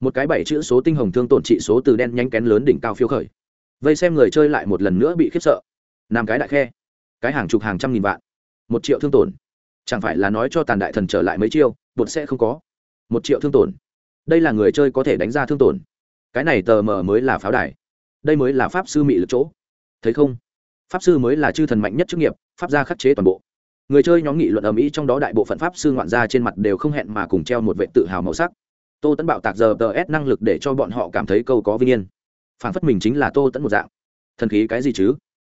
một cái bảy chữ số tinh hồng thương tổn trị số từ đen nhánh kén lớn đỉnh cao phiêu khởi. Vây xem người chơi lại một lần nữa bị khiếp sợ năm cái đại khe. Cái hàng chục hàng trăm nghìn vạn. Một triệu thương tổn. Chẳng phải là nói cho tàn đại thần trở lại mấy chiêu, bột sẽ không có. Một triệu thương tổn. Đây là người chơi có thể đánh ra thương tổn. Cái này tờ mờ mới là pháo đài. Đây mới là pháp sư mị lực chỗ. Thấy không? Pháp sư mới là chư thần mạnh nhất chức nghiệp, pháp gia khắc chế toàn bộ. Người chơi nhóm nghị luận ầm ĩ trong đó đại bộ phận pháp sư ngoạn gia trên mặt đều không hẹn mà cùng treo một vệ tự hào màu sắc. Tô tấn bạo tạc giờ tờ s năng lực để cho bọn họ cảm thấy câu có vinh yên. Phản phất mình chính là tô tấn một dạng. Thần khí cái gì chứ?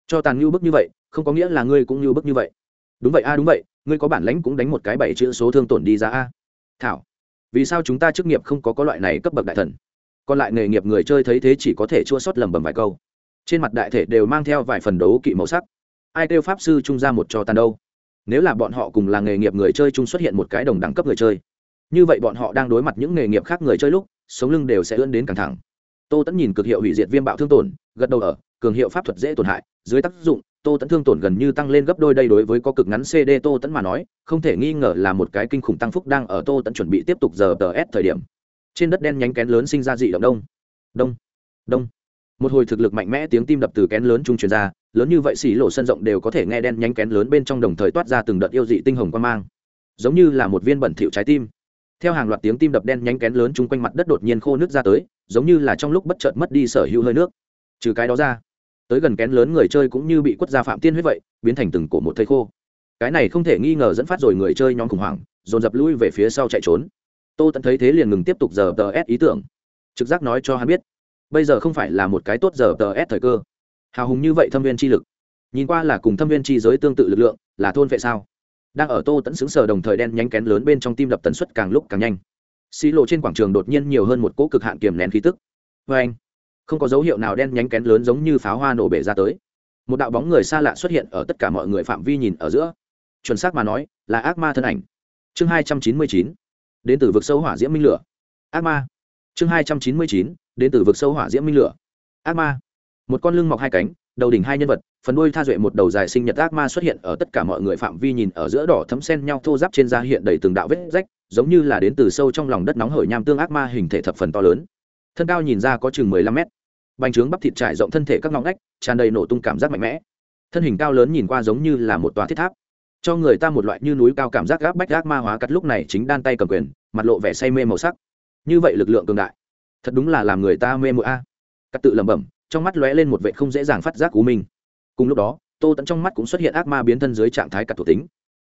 Cho tàn như bức như vậy, không có nghĩa là ngươi cũng như bức như vậy. Đúng vậy a, đúng vậy, ngươi có bản lãnh cũng đánh một cái bảy chữ số thương tổn đi ra a. Thảo, vì sao chúng ta chức nghiệp không có có loại này cấp bậc đại thần? Còn lại nghề nghiệp người chơi thấy thế chỉ có thể chua sót lầm bầm vài câu. Trên mặt đại thể đều mang theo vài phần đấu kỵ màu sắc. Ai kêu pháp sư trung ra một cho tàn đâu? Nếu là bọn họ cùng là nghề nghiệp người chơi chung xuất hiện một cái đồng đẳng cấp người chơi, như vậy bọn họ đang đối mặt những nghề nghiệp khác người chơi lúc, sống lưng đều sẽ ươn đến căng thẳng tô tẫn nhìn cực hiệu hủy diệt viêm bạo thương tổn, gật đầu ở, cường hiệu pháp thuật dễ tổn hại, dưới tác dụng, tô tẫn thương tổn gần như tăng lên gấp đôi đây đối với có cực ngắn cd tô tẫn mà nói, không thể nghi ngờ là một cái kinh khủng tăng phúc đang ở tô tẫn chuẩn bị tiếp tục giờ tờ s thời điểm. Trên đất đen nhánh kén lớn sinh ra dị động đông. Đông. Đông. Một hồi thực lực mạnh mẽ tiếng tim đập từ kén lớn trung truyền ra, lớn như vậy xỉ lộ sân rộng đều có thể nghe đen nhánh kén lớn bên trong đồng thời toát ra từng đợt yêu dị tinh hồng quan mang. Giống như là một viên bẩn thịu trái tim. Theo hàng loạt tiếng tim đập đen nhánh kén lớn chung quanh mặt đất đột nhiên khô nước ra tới giống như là trong lúc bất chợt mất đi sở hữu hơi nước. Trừ cái đó ra, tới gần kén lớn người chơi cũng như bị quất ra phạm tiên huyết vậy, biến thành từng cổ một thây khô. Cái này không thể nghi ngờ dẫn phát rồi người chơi nhóm khủng hoảng, dồn dập lui về phía sau chạy trốn. Tô tẫn thấy thế liền ngừng tiếp tục giờ tờ s ý tưởng. Trực giác nói cho hắn biết, bây giờ không phải là một cái tốt giờ tờ s thời cơ. Hào hùng như vậy thâm viên chi lực. Nhìn qua là cùng thâm viên chi giới tương tự lực lượng, là thôn vệ sao? Đang ở tô tẫn xứng sờ đồng thời đen nhánh kén lớn bên trong tim đập tần suất càng lúc càng nhanh xí lộ trên quảng trường đột nhiên nhiều hơn một cỗ cực hạn kiềm nén khí tức. Vê anh, không có dấu hiệu nào đen nhánh kén lớn giống như pháo hoa nổ bể ra tới. Một đạo bóng người xa lạ xuất hiện ở tất cả mọi người phạm vi nhìn ở giữa. Chuẩn xác mà nói, là ác ma thân ảnh. Chương hai trăm chín mươi chín, đến từ vực sâu hỏa diễm minh lửa. Ác ma. Chương hai trăm chín mươi chín, đến từ vực sâu hỏa diễm minh lửa. Ác ma. Một con lưng mọc hai cánh, đầu đỉnh hai nhân vật, phần đuôi tha duệ một đầu dài sinh nhật ác ma xuất hiện ở tất cả mọi người phạm vi nhìn ở giữa đỏ thấm sen nhau thô giáp trên da hiện đầy từng đạo vết rách giống như là đến từ sâu trong lòng đất nóng hởi nham tương ác ma hình thể thập phần to lớn. Thân cao nhìn ra có chừng mười lăm mét. Bành trướng bắp thịt trải rộng thân thể các ngóng ngách, tràn đầy nổ tung cảm giác mạnh mẽ. Thân hình cao lớn nhìn qua giống như là một tòa thiết tháp. Cho người ta một loại như núi cao cảm giác gác bách gác ma hóa cắt lúc này chính đan tay cầm quyền, mặt lộ vẻ say mê màu sắc. Như vậy lực lượng cường đại, thật đúng là làm người ta mê mụa a. Cắt tự lẩm bẩm, trong mắt lóe lên một vệ không dễ dàng phát giác cú mình cùng lúc đó, tô tẫn trong mắt cũng xuất hiện ác ma biến thân dưới trạng thái cắt thuộc tính.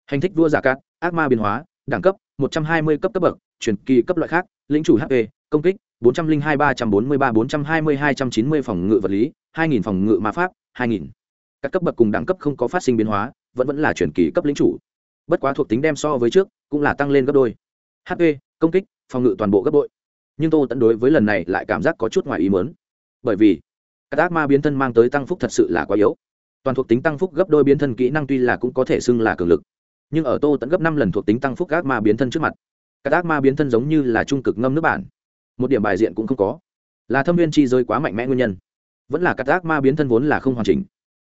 Hành thích vua giả cát, ác ma biến hóa, đẳng cấp 120 cấp cấp bậc, truyền kỳ cấp loại khác, lĩnh chủ hp công kích 402 343 420 290 phòng ngự vật lý 2000 phòng ngự ma pháp 2000. các cấp bậc cùng đẳng cấp không có phát sinh biến hóa, vẫn vẫn là truyền kỳ cấp lĩnh chủ. Bất quá thuộc tính đem so với trước, cũng là tăng lên gấp đôi. Hp công kích, phòng ngự toàn bộ gấp bội. Nhưng tô tẫn đối với lần này lại cảm giác có chút ngoài ý mớn bởi vì, các ác ma biến thân mang tới tăng phúc thật sự là quá yếu. Toàn thuộc tính tăng phúc gấp đôi biến thân kỹ năng tuy là cũng có thể xưng là cường lực nhưng ở tô tẫn gấp năm lần thuộc tính tăng phúc ác ma biến thân trước mặt. Các ác ma biến thân giống như là trung cực ngâm nước bản. Một điểm bài diện cũng không có. Là thâm viên chi rơi quá mạnh mẽ nguyên nhân. Vẫn là các ác ma biến thân vốn là không hoàn chỉnh.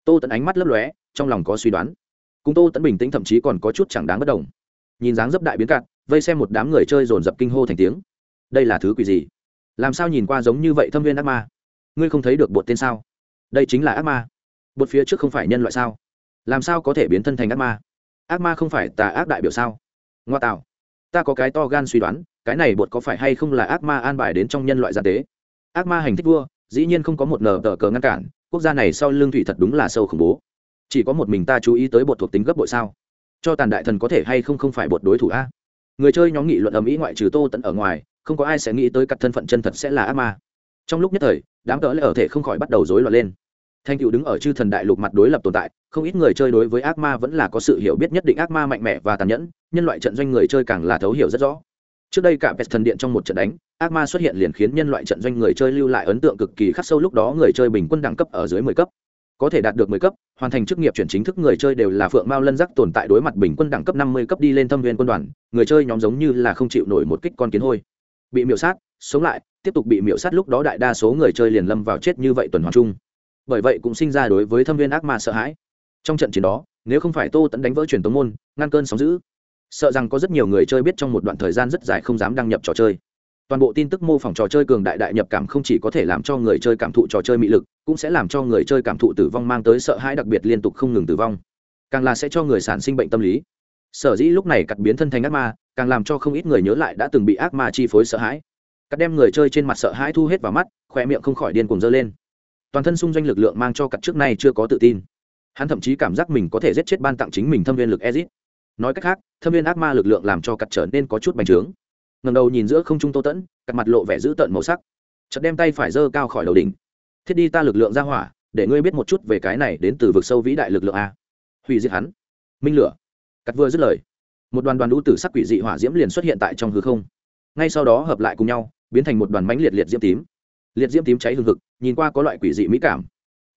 Tô tẫn ánh mắt lấp lóe, trong lòng có suy đoán. Cùng tô tẫn bình tĩnh thậm chí còn có chút chẳng đáng bất đồng. Nhìn dáng dấp đại biến cạn, vây xem một đám người chơi dồn dập kinh hô thành tiếng. Đây là thứ quỷ gì? Làm sao nhìn qua giống như vậy thâm viên ác ma? Ngươi không thấy được bột tên sao? Đây chính là ác ma. Bột phía trước không phải nhân loại sao? Làm sao có thể biến thân thành ác ma? Ác ma không phải tà ác đại biểu sao? Ngoa tạo. Ta có cái to gan suy đoán, cái này bột có phải hay không là ác ma an bài đến trong nhân loại gia tế? Ác ma hành thích vua, dĩ nhiên không có một nờ tờ cờ ngăn cản, quốc gia này sau lương thủy thật đúng là sâu khủng bố. Chỉ có một mình ta chú ý tới bột thuộc tính gấp bội sao? Cho tàn đại thần có thể hay không không phải bột đối thủ a? Người chơi nhóm nghị luận ầm ĩ ngoại trừ tô tận ở ngoài, không có ai sẽ nghĩ tới các thân phận chân thật sẽ là ác ma. Trong lúc nhất thời, đám cỡ lại ở thể không khỏi bắt đầu rối loạn lên thanh cựu đứng ở chư thần đại lục mặt đối lập tồn tại, không ít người chơi đối với ác ma vẫn là có sự hiểu biết nhất định ác ma mạnh mẽ và tàn nhẫn, nhân loại trận doanh người chơi càng là thấu hiểu rất rõ. Trước đây cả pet thần điện trong một trận đánh, ác ma xuất hiện liền khiến nhân loại trận doanh người chơi lưu lại ấn tượng cực kỳ khắc sâu, lúc đó người chơi bình quân đẳng cấp ở dưới mười cấp. Có thể đạt được mười cấp, hoàn thành chức nghiệp chuyển chính thức người chơi đều là phượng mao lân giác tồn tại đối mặt bình quân đẳng cấp năm mươi cấp đi lên thâm viên quân đoàn, người chơi nhóm giống như là không chịu nổi một kích con kiến hôi. Bị miễu sát, sống lại, tiếp tục bị miễu sát, lúc đó đại đa số người chơi liền lâm vào chết như vậy tuần hoàn chung bởi vậy cũng sinh ra đối với thâm viên ác ma sợ hãi. Trong trận chiến đó, nếu không phải tô tẫn đánh vỡ truyền tống môn, ngăn cơn sóng giữ sợ rằng có rất nhiều người chơi biết trong một đoạn thời gian rất dài không dám đăng nhập trò chơi. Toàn bộ tin tức mô phỏng trò chơi cường đại đại nhập cảm không chỉ có thể làm cho người chơi cảm thụ trò chơi mị lực, cũng sẽ làm cho người chơi cảm thụ tử vong mang tới sợ hãi đặc biệt liên tục không ngừng tử vong. Càng là sẽ cho người sản sinh bệnh tâm lý. Sở dĩ lúc này cặt biến thân thành ác ma, càng làm cho không ít người nhớ lại đã từng bị ác ma chi phối sợ hãi. Cắt đem người chơi trên mặt sợ hãi thu hết vào mắt khoe miệng không khỏi điên cuồng dơ lên toàn thân xung doanh lực lượng mang cho cặp trước nay chưa có tự tin. Hắn thậm chí cảm giác mình có thể giết chết ban tặng chính mình thâm viên lực ezit. Nói cách khác, thâm viên ác ma lực lượng làm cho cặp trở nên có chút bành trướng. Ngầm đầu nhìn giữa không trung tô tẫn cặp mặt lộ vẻ dữ tợn màu sắc. Chợt đem tay phải giơ cao khỏi đầu đỉnh. Thiết đi ta lực lượng ra hỏa, để ngươi biết một chút về cái này đến từ vực sâu vĩ đại lực lượng a. Hủy diệt hắn. Minh lửa. Cắt vừa dứt lời, một đoàn đoàn đũ tử sắc quỷ dị hỏa diễm liền xuất hiện tại trong hư không. Ngay sau đó hợp lại cùng nhau, biến thành một đoàn mánh liệt liệt diễm tím liệt diễm tím cháy hừng hực, nhìn qua có loại quỷ dị mỹ cảm.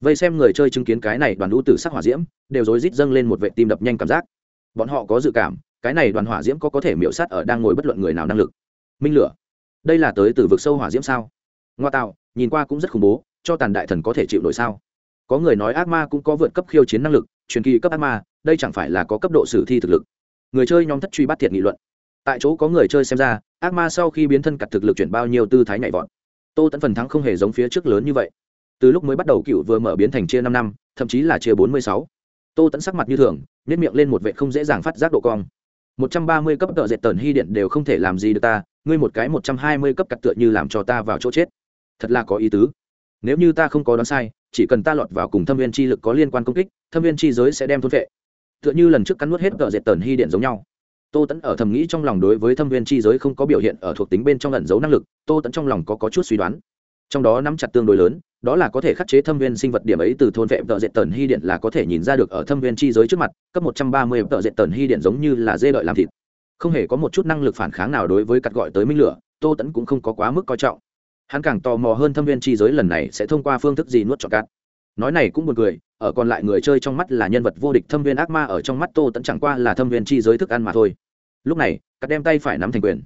Vây xem người chơi chứng kiến cái này đoàn ưu tử sắc hỏa diễm, đều rối rít dâng lên một vệ tim đập nhanh cảm giác. Bọn họ có dự cảm, cái này đoàn hỏa diễm có có thể miễu sát ở đang ngồi bất luận người nào năng lực. Minh lửa, đây là tới từ vực sâu hỏa diễm sao? Ngoa tạo, nhìn qua cũng rất khủng bố, cho tàn đại thần có thể chịu nổi sao? Có người nói ác ma cũng có vượt cấp khiêu chiến năng lực, truyền kỳ cấp ác ma, đây chẳng phải là có cấp độ sử thi thực lực? Người chơi nhóm thất truy bắt thiệt nghị luận. Tại chỗ có người chơi xem ra, ác ma sau khi biến thân cặt thực lực chuyển bao nhiêu tư thái nhảy vọt tô tẫn phần thắng không hề giống phía trước lớn như vậy. Từ lúc mới bắt đầu cựu vừa mở biến thành chia năm năm, thậm chí là chia bốn mươi sáu. Tô tẫn sắc mặt như thường nhét miệng lên một vệ không dễ dàng phát giác độ cong. Một trăm ba mươi cấp tợ dệt tần hy điện đều không thể làm gì được ta, ngươi một cái một trăm hai mươi cấp cặt tựa như làm cho ta vào chỗ chết. Thật là có ý tứ. Nếu như ta không có đoán sai, chỉ cần ta lọt vào cùng thâm viên chi lực có liên quan công kích, thâm viên chi giới sẽ đem thôn vệ. Tựa như lần trước cắn nuốt hết tợ dệt tần hy điện giống nhau tô tẫn ở thầm nghĩ trong lòng đối với thâm viên chi giới không có biểu hiện ở thuộc tính bên trong ẩn giấu năng lực tô tẫn trong lòng có, có chút suy đoán. Trong đó nắm chặt tương đối lớn đó là có thể khắc chế thâm viên sinh vật điểm ấy từ thôn vệ tợ dệt tần hy điện là có thể nhìn ra được ở thâm viên chi giới trước mặt cấp một trăm ba mươi tợ dệt tần hy điện giống như là dê đợi làm thịt. Không hề có một chút năng lực phản kháng nào đối với cắt gọi tới minh lửa tô tẫn cũng không có quá mức coi trọng. Hắn càng tò mò hơn thâm viên chi giới lần này sẽ thông qua phương thức gì nuốt cho cát. nói này cũng buồn cười ở còn lại người chơi trong mắt là nhân vật vô địch thâm viên ác ma, ở trong mắt tô tẫn chẳng qua là thâm viên chi giới thức ăn mà thôi. Lúc này, cắt đem tay phải nắm thành quyền.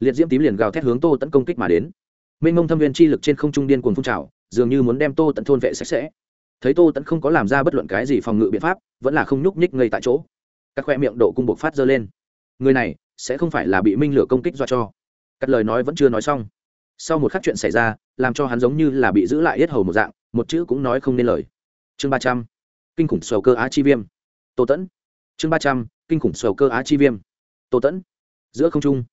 Liệt diễm tím liền gào thét hướng tô tẫn công kích mà đến. Minh mông thâm viên chi lực trên không trung điên cuồng phun trào, dường như muốn đem tô tẫn thôn vệ sạch sẽ. Thấy tô tẫn không có làm ra bất luận cái gì phòng ngự biện pháp, vẫn là không nhúc nhích ngay tại chỗ. Các khoe miệng độ cung buộc phát dơ lên. Người này sẽ không phải là bị minh lửa công kích do cho. Cắt lời nói vẫn chưa nói xong. Sau một khắc chuyện xảy ra, làm cho hắn giống như là bị giữ lại hết hầu một dạng, một chữ cũng nói không nên lời chương ba trăm, kinh khủng sầu cơ á chi viêm. Tô tẫn. Chương ba trăm, kinh khủng sầu cơ á chi viêm. Tô tẫn. Giữa không trung,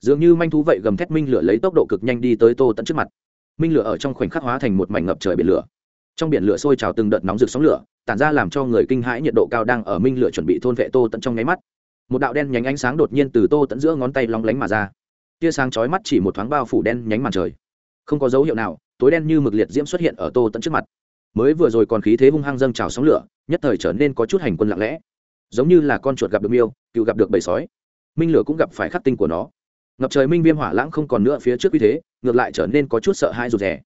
dường như manh thú vậy gầm thét minh lửa lấy tốc độ cực nhanh đi tới tô tẫn trước mặt. Minh lửa ở trong khoảnh khắc hóa thành một mảnh ngập trời biển lửa. Trong biển lửa sôi trào từng đợt nóng rực sóng lửa, tản ra làm cho người kinh hãi nhiệt độ cao đang ở minh lửa chuẩn bị thôn vệ tô tận trong nháy mắt. Một đạo đen nhánh ánh sáng đột nhiên từ tô tận giữa ngón tay lóng lánh mà ra. Tia sáng chói mắt chỉ một thoáng bao phủ đen nhánh màn trời. Không có dấu hiệu nào, tối đen như mực liệt diễm xuất hiện ở tô tận trước mặt mới vừa rồi còn khí thế hung hăng dâng trào sóng lửa, nhất thời trở nên có chút hành quân lặng lẽ. Giống như là con chuột gặp được miêu, cựu gặp được bầy sói. Minh lửa cũng gặp phải khắc tinh của nó. Ngập trời minh viêm hỏa lãng không còn nữa phía trước uy thế, ngược lại trở nên có chút sợ hãi rụt rè.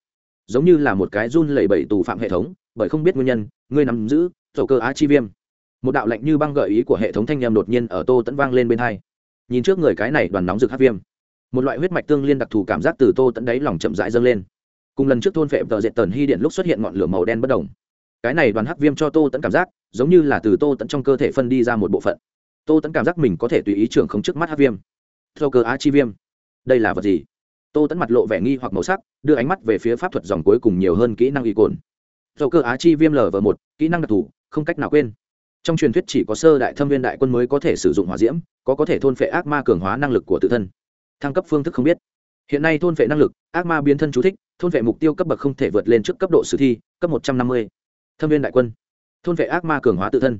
Giống như là một cái run lẩy bẩy tù phạm hệ thống, bởi không biết nguyên nhân, ngươi nắm giữ, tổ cơ á chi viêm. Một đạo lạnh như băng gợi ý của hệ thống thanh nhầm đột nhiên ở tô tẫn vang lên bên hai. Nhìn trước người cái này đoàn nóng rực hát viêm, một loại huyết mạch tương liên đặc thù cảm giác từ tô tẫn đáy lòng chậm rãi dâng lên cùng lần trước thôn phệ tờ dệt tần hy điện lúc xuất hiện ngọn lửa màu đen bất đồng. Cái này đoàn hắc viêm cho tô tẫn cảm giác, giống như là từ tô tẫn trong cơ thể phân đi ra một bộ phận. Tô tẫn cảm giác mình có thể tùy ý trưởng không trước mắt hắc viêm. Thô cơ á chi viêm. Đây là vật gì? Tô tẫn mặt lộ vẻ nghi hoặc màu sắc, đưa ánh mắt về phía pháp thuật dòng cuối cùng nhiều hơn kỹ năng y cồn. Dầu cơ á chi viêm lv một, kỹ năng đặc thù, không cách nào quên. Trong truyền thuyết chỉ có sơ đại thâm viên đại quân mới có thể sử dụng hỏa diễm, có có thể thôn phệ ác ma cường hóa năng lực của tự thân. Thăng cấp phương thức không biết hiện nay thôn vệ năng lực, ác ma biến thân chú thích, thôn vệ mục tiêu cấp bậc không thể vượt lên trước cấp độ sử thi, cấp một trăm năm mươi. Thâm viên đại quân. Thôn vệ ác ma cường hóa tự thân.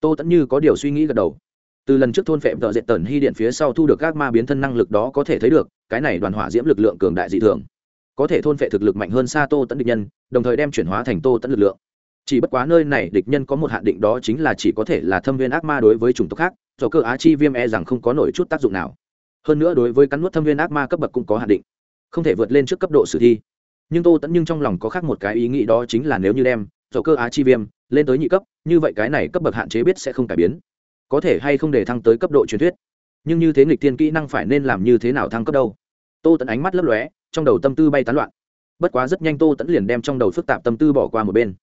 Tô tẫn như có điều suy nghĩ gật đầu. Từ lần trước thôn vệ vợ dệt tần hy điện phía sau thu được ác ma biến thân năng lực đó có thể thấy được, cái này đoàn hỏa diễm lực lượng cường đại dị thường. Có thể thôn vệ thực lực mạnh hơn xa tô tẫn địch nhân, đồng thời đem chuyển hóa thành tô tẫn lực lượng. Chỉ bất quá nơi này địch nhân có một hạn định đó chính là chỉ có thể là thâm viên ác ma đối với chủng tộc khác, do cơ á chi viêm e rằng không có nổi chút tác dụng nào hơn nữa đối với cắn nuốt thâm viên ác ma cấp bậc cũng có hạn định, không thể vượt lên trước cấp độ sử thi. Nhưng tô tẫn nhưng trong lòng có khác một cái ý nghĩ đó chính là nếu như đem dầu cơ á chi viêm lên tới nhị cấp, như vậy cái này cấp bậc hạn chế biết sẽ không cải biến. Có thể hay không để thăng tới cấp độ truyền thuyết. Nhưng như thế nghịch tiên kỹ năng phải nên làm như thế nào thăng cấp đâu? Tô tẫn ánh mắt lấp lóe, trong đầu tâm tư bay tán loạn. Bất quá rất nhanh tô tẫn liền đem trong đầu phức tạp tâm tư bỏ qua một bên.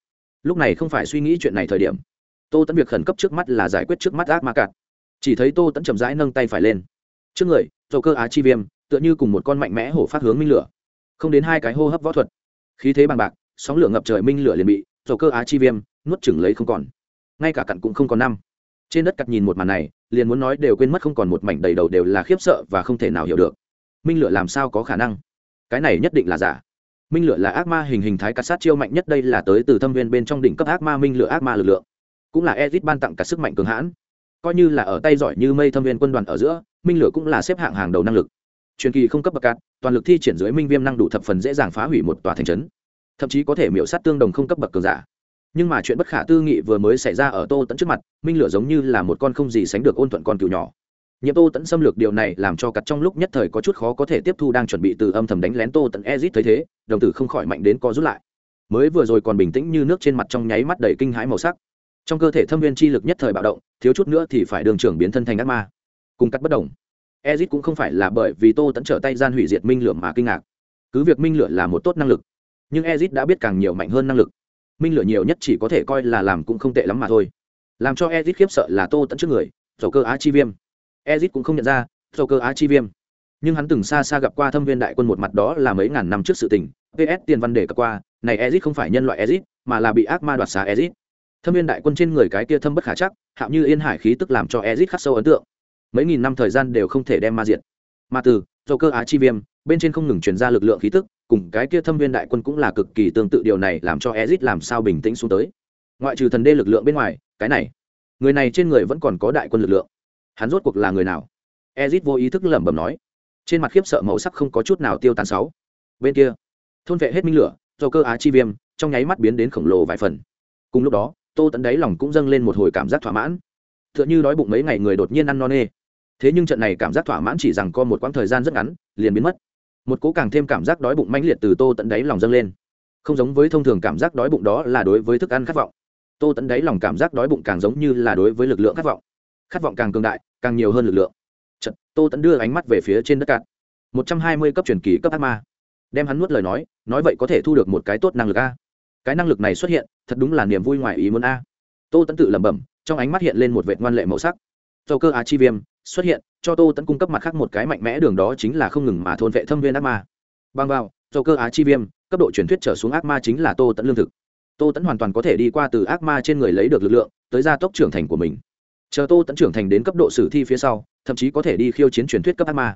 Lúc này không phải suy nghĩ chuyện này thời điểm. Tô tẫn việc khẩn cấp trước mắt là giải quyết trước mắt ác ma cạn. Chỉ thấy tô tẫn chậm rãi nâng tay phải lên trước người dầu cơ á chi viêm, tựa như cùng một con mạnh mẽ hổ phát hướng minh lửa. Không đến hai cái hô hấp võ thuật. Khí thế bằng bạc, sóng lửa ngập trời minh lửa liền bị dầu cơ á chi viêm nuốt chừng lấy không còn. Ngay cả cặn cũng không còn năm. Trên đất cặt nhìn một màn này, liền muốn nói đều quên mất không còn một mảnh đầy đầu đều là khiếp sợ và không thể nào hiểu được. Minh lửa làm sao có khả năng? Cái này nhất định là giả. Minh lửa là ác ma hình hình thái cắt sát chiêu mạnh nhất đây là tới từ thâm viên bên trong đỉnh cấp ác ma minh lửa ác ma lực lượng. Cũng là ezit ban tặng cả sức mạnh cường hãn. Coi như là ở tay giỏi như mây thâm viên quân đoàn ở giữa minh lửa cũng là xếp hạng hàng đầu năng lực. Truyền kỳ không cấp bậc cát, toàn lực thi triển dưới minh viêm năng đủ thập phần dễ dàng phá hủy một tòa thành trấn. Thậm chí có thể miễu sát tương đồng không cấp bậc cường giả. Nhưng mà chuyện bất khả tư nghị vừa mới xảy ra ở tô tẫn trước mặt, minh lửa giống như là một con không gì sánh được ôn thuận con cừu nhỏ. Nhiệm tô tẫn xâm lược điều này làm cho cặt trong lúc nhất thời có chút khó có thể tiếp thu đang chuẩn bị từ âm thầm đánh lén tô tẫn ezit thấy thế, đồng tử không khỏi mạnh đến co rút lại. Mới vừa rồi còn bình tĩnh như nước trên mặt trong nháy mắt đầy kinh hãi màu sắc. Trong cơ thể thâm viên chi lực nhất thời bạo động, thiếu chút nữa thì phải đường trưởng biến thân thành ác ma cùng cắt bất đồng. Ezit cũng không phải là bởi vì tô tẫn trở tay gian hủy diệt minh lửa mà kinh ngạc. Cứ việc minh lửa là một tốt năng lực, nhưng ezit đã biết càng nhiều mạnh hơn năng lực. Minh lửa nhiều nhất chỉ có thể coi là làm cũng không tệ lắm mà thôi. Làm cho ezit khiếp sợ là tô tẫn trước người, dầu cơ á chi viêm. Ezit cũng không nhận ra, dầu cơ á chi viêm. Nhưng hắn từng xa xa gặp qua thâm viên đại quân một mặt đó là mấy ngàn năm trước sự tình. Ps tiền văn đề cập qua, này ezit không phải nhân loại ezit, mà là bị ác ma đoạt xá ezit. Thâm viên đại quân trên người cái kia thâm bất khả chắc, hạo như yên hải khí tức làm cho ezit khắc sâu ấn tượng mấy nghìn năm thời gian đều không thể đem ma diệt, mà từ dầu cơ á chi viêm bên trên không ngừng truyền ra lực lượng khí tức cùng cái kia thâm viên đại quân cũng là cực kỳ tương tự điều này làm cho ezit làm sao bình tĩnh xuống tới. Ngoại trừ thần đê lực lượng bên ngoài cái này người này trên người vẫn còn có đại quân lực lượng. Hắn rốt cuộc là người nào? Ezit vô ý thức lẩm bẩm nói. Trên mặt khiếp sợ màu sắc không có chút nào tiêu tan sáu. Bên kia thôn vệ hết minh lửa do cơ á chi viêm trong nháy mắt biến đến khổng lồ vài phần. Cùng lúc đó tô tẫn đáy lòng cũng dâng lên một hồi cảm giác thỏa mãn. T h ư ợ n h ư đói bụng mấy ngày người đột nhiên ăn no nê thế nhưng trận này cảm giác thỏa mãn chỉ rằng có một quãng thời gian rất ngắn liền biến mất. Một cố càng thêm cảm giác đói bụng mãnh liệt từ tô tận đáy lòng dâng lên. Không giống với thông thường cảm giác đói bụng đó là đối với thức ăn khát vọng. Tô tận đáy lòng cảm giác đói bụng càng giống như là đối với lực lượng khát vọng. Khát vọng càng cường đại càng nhiều hơn lực lượng. Chật, tô tẫn đưa ánh mắt về phía trên đất cạn. Một trăm hai mươi cấp truyền kỳ cấp ác ma. Đem hắn nuốt lời nói nói vậy có thể thu được một cái tốt năng lực a. Cái năng lực này xuất hiện thật đúng là niềm vui ngoài ý muốn a. Tô tẫn tự lẩm bẩm trong ánh mắt hiện lên một vệt ngoan lệ màu sắc. Dầu cơ á chi viêm xuất hiện, cho tô tẫn cung cấp mặt khác một cái mạnh mẽ đường đó chính là không ngừng mà thôn vệ thâm viên ác ma. Bằng vào do cơ á chi viêm, cấp độ truyền thuyết trở xuống ác ma chính là tô tẫn lương thực. Tô tẫn hoàn toàn có thể đi qua từ ác ma trên người lấy được lực lượng, tới gia tốc trưởng thành của mình. Chờ tô tẫn trưởng thành đến cấp độ sử thi phía sau, thậm chí có thể đi khiêu chiến truyền thuyết cấp ác ma.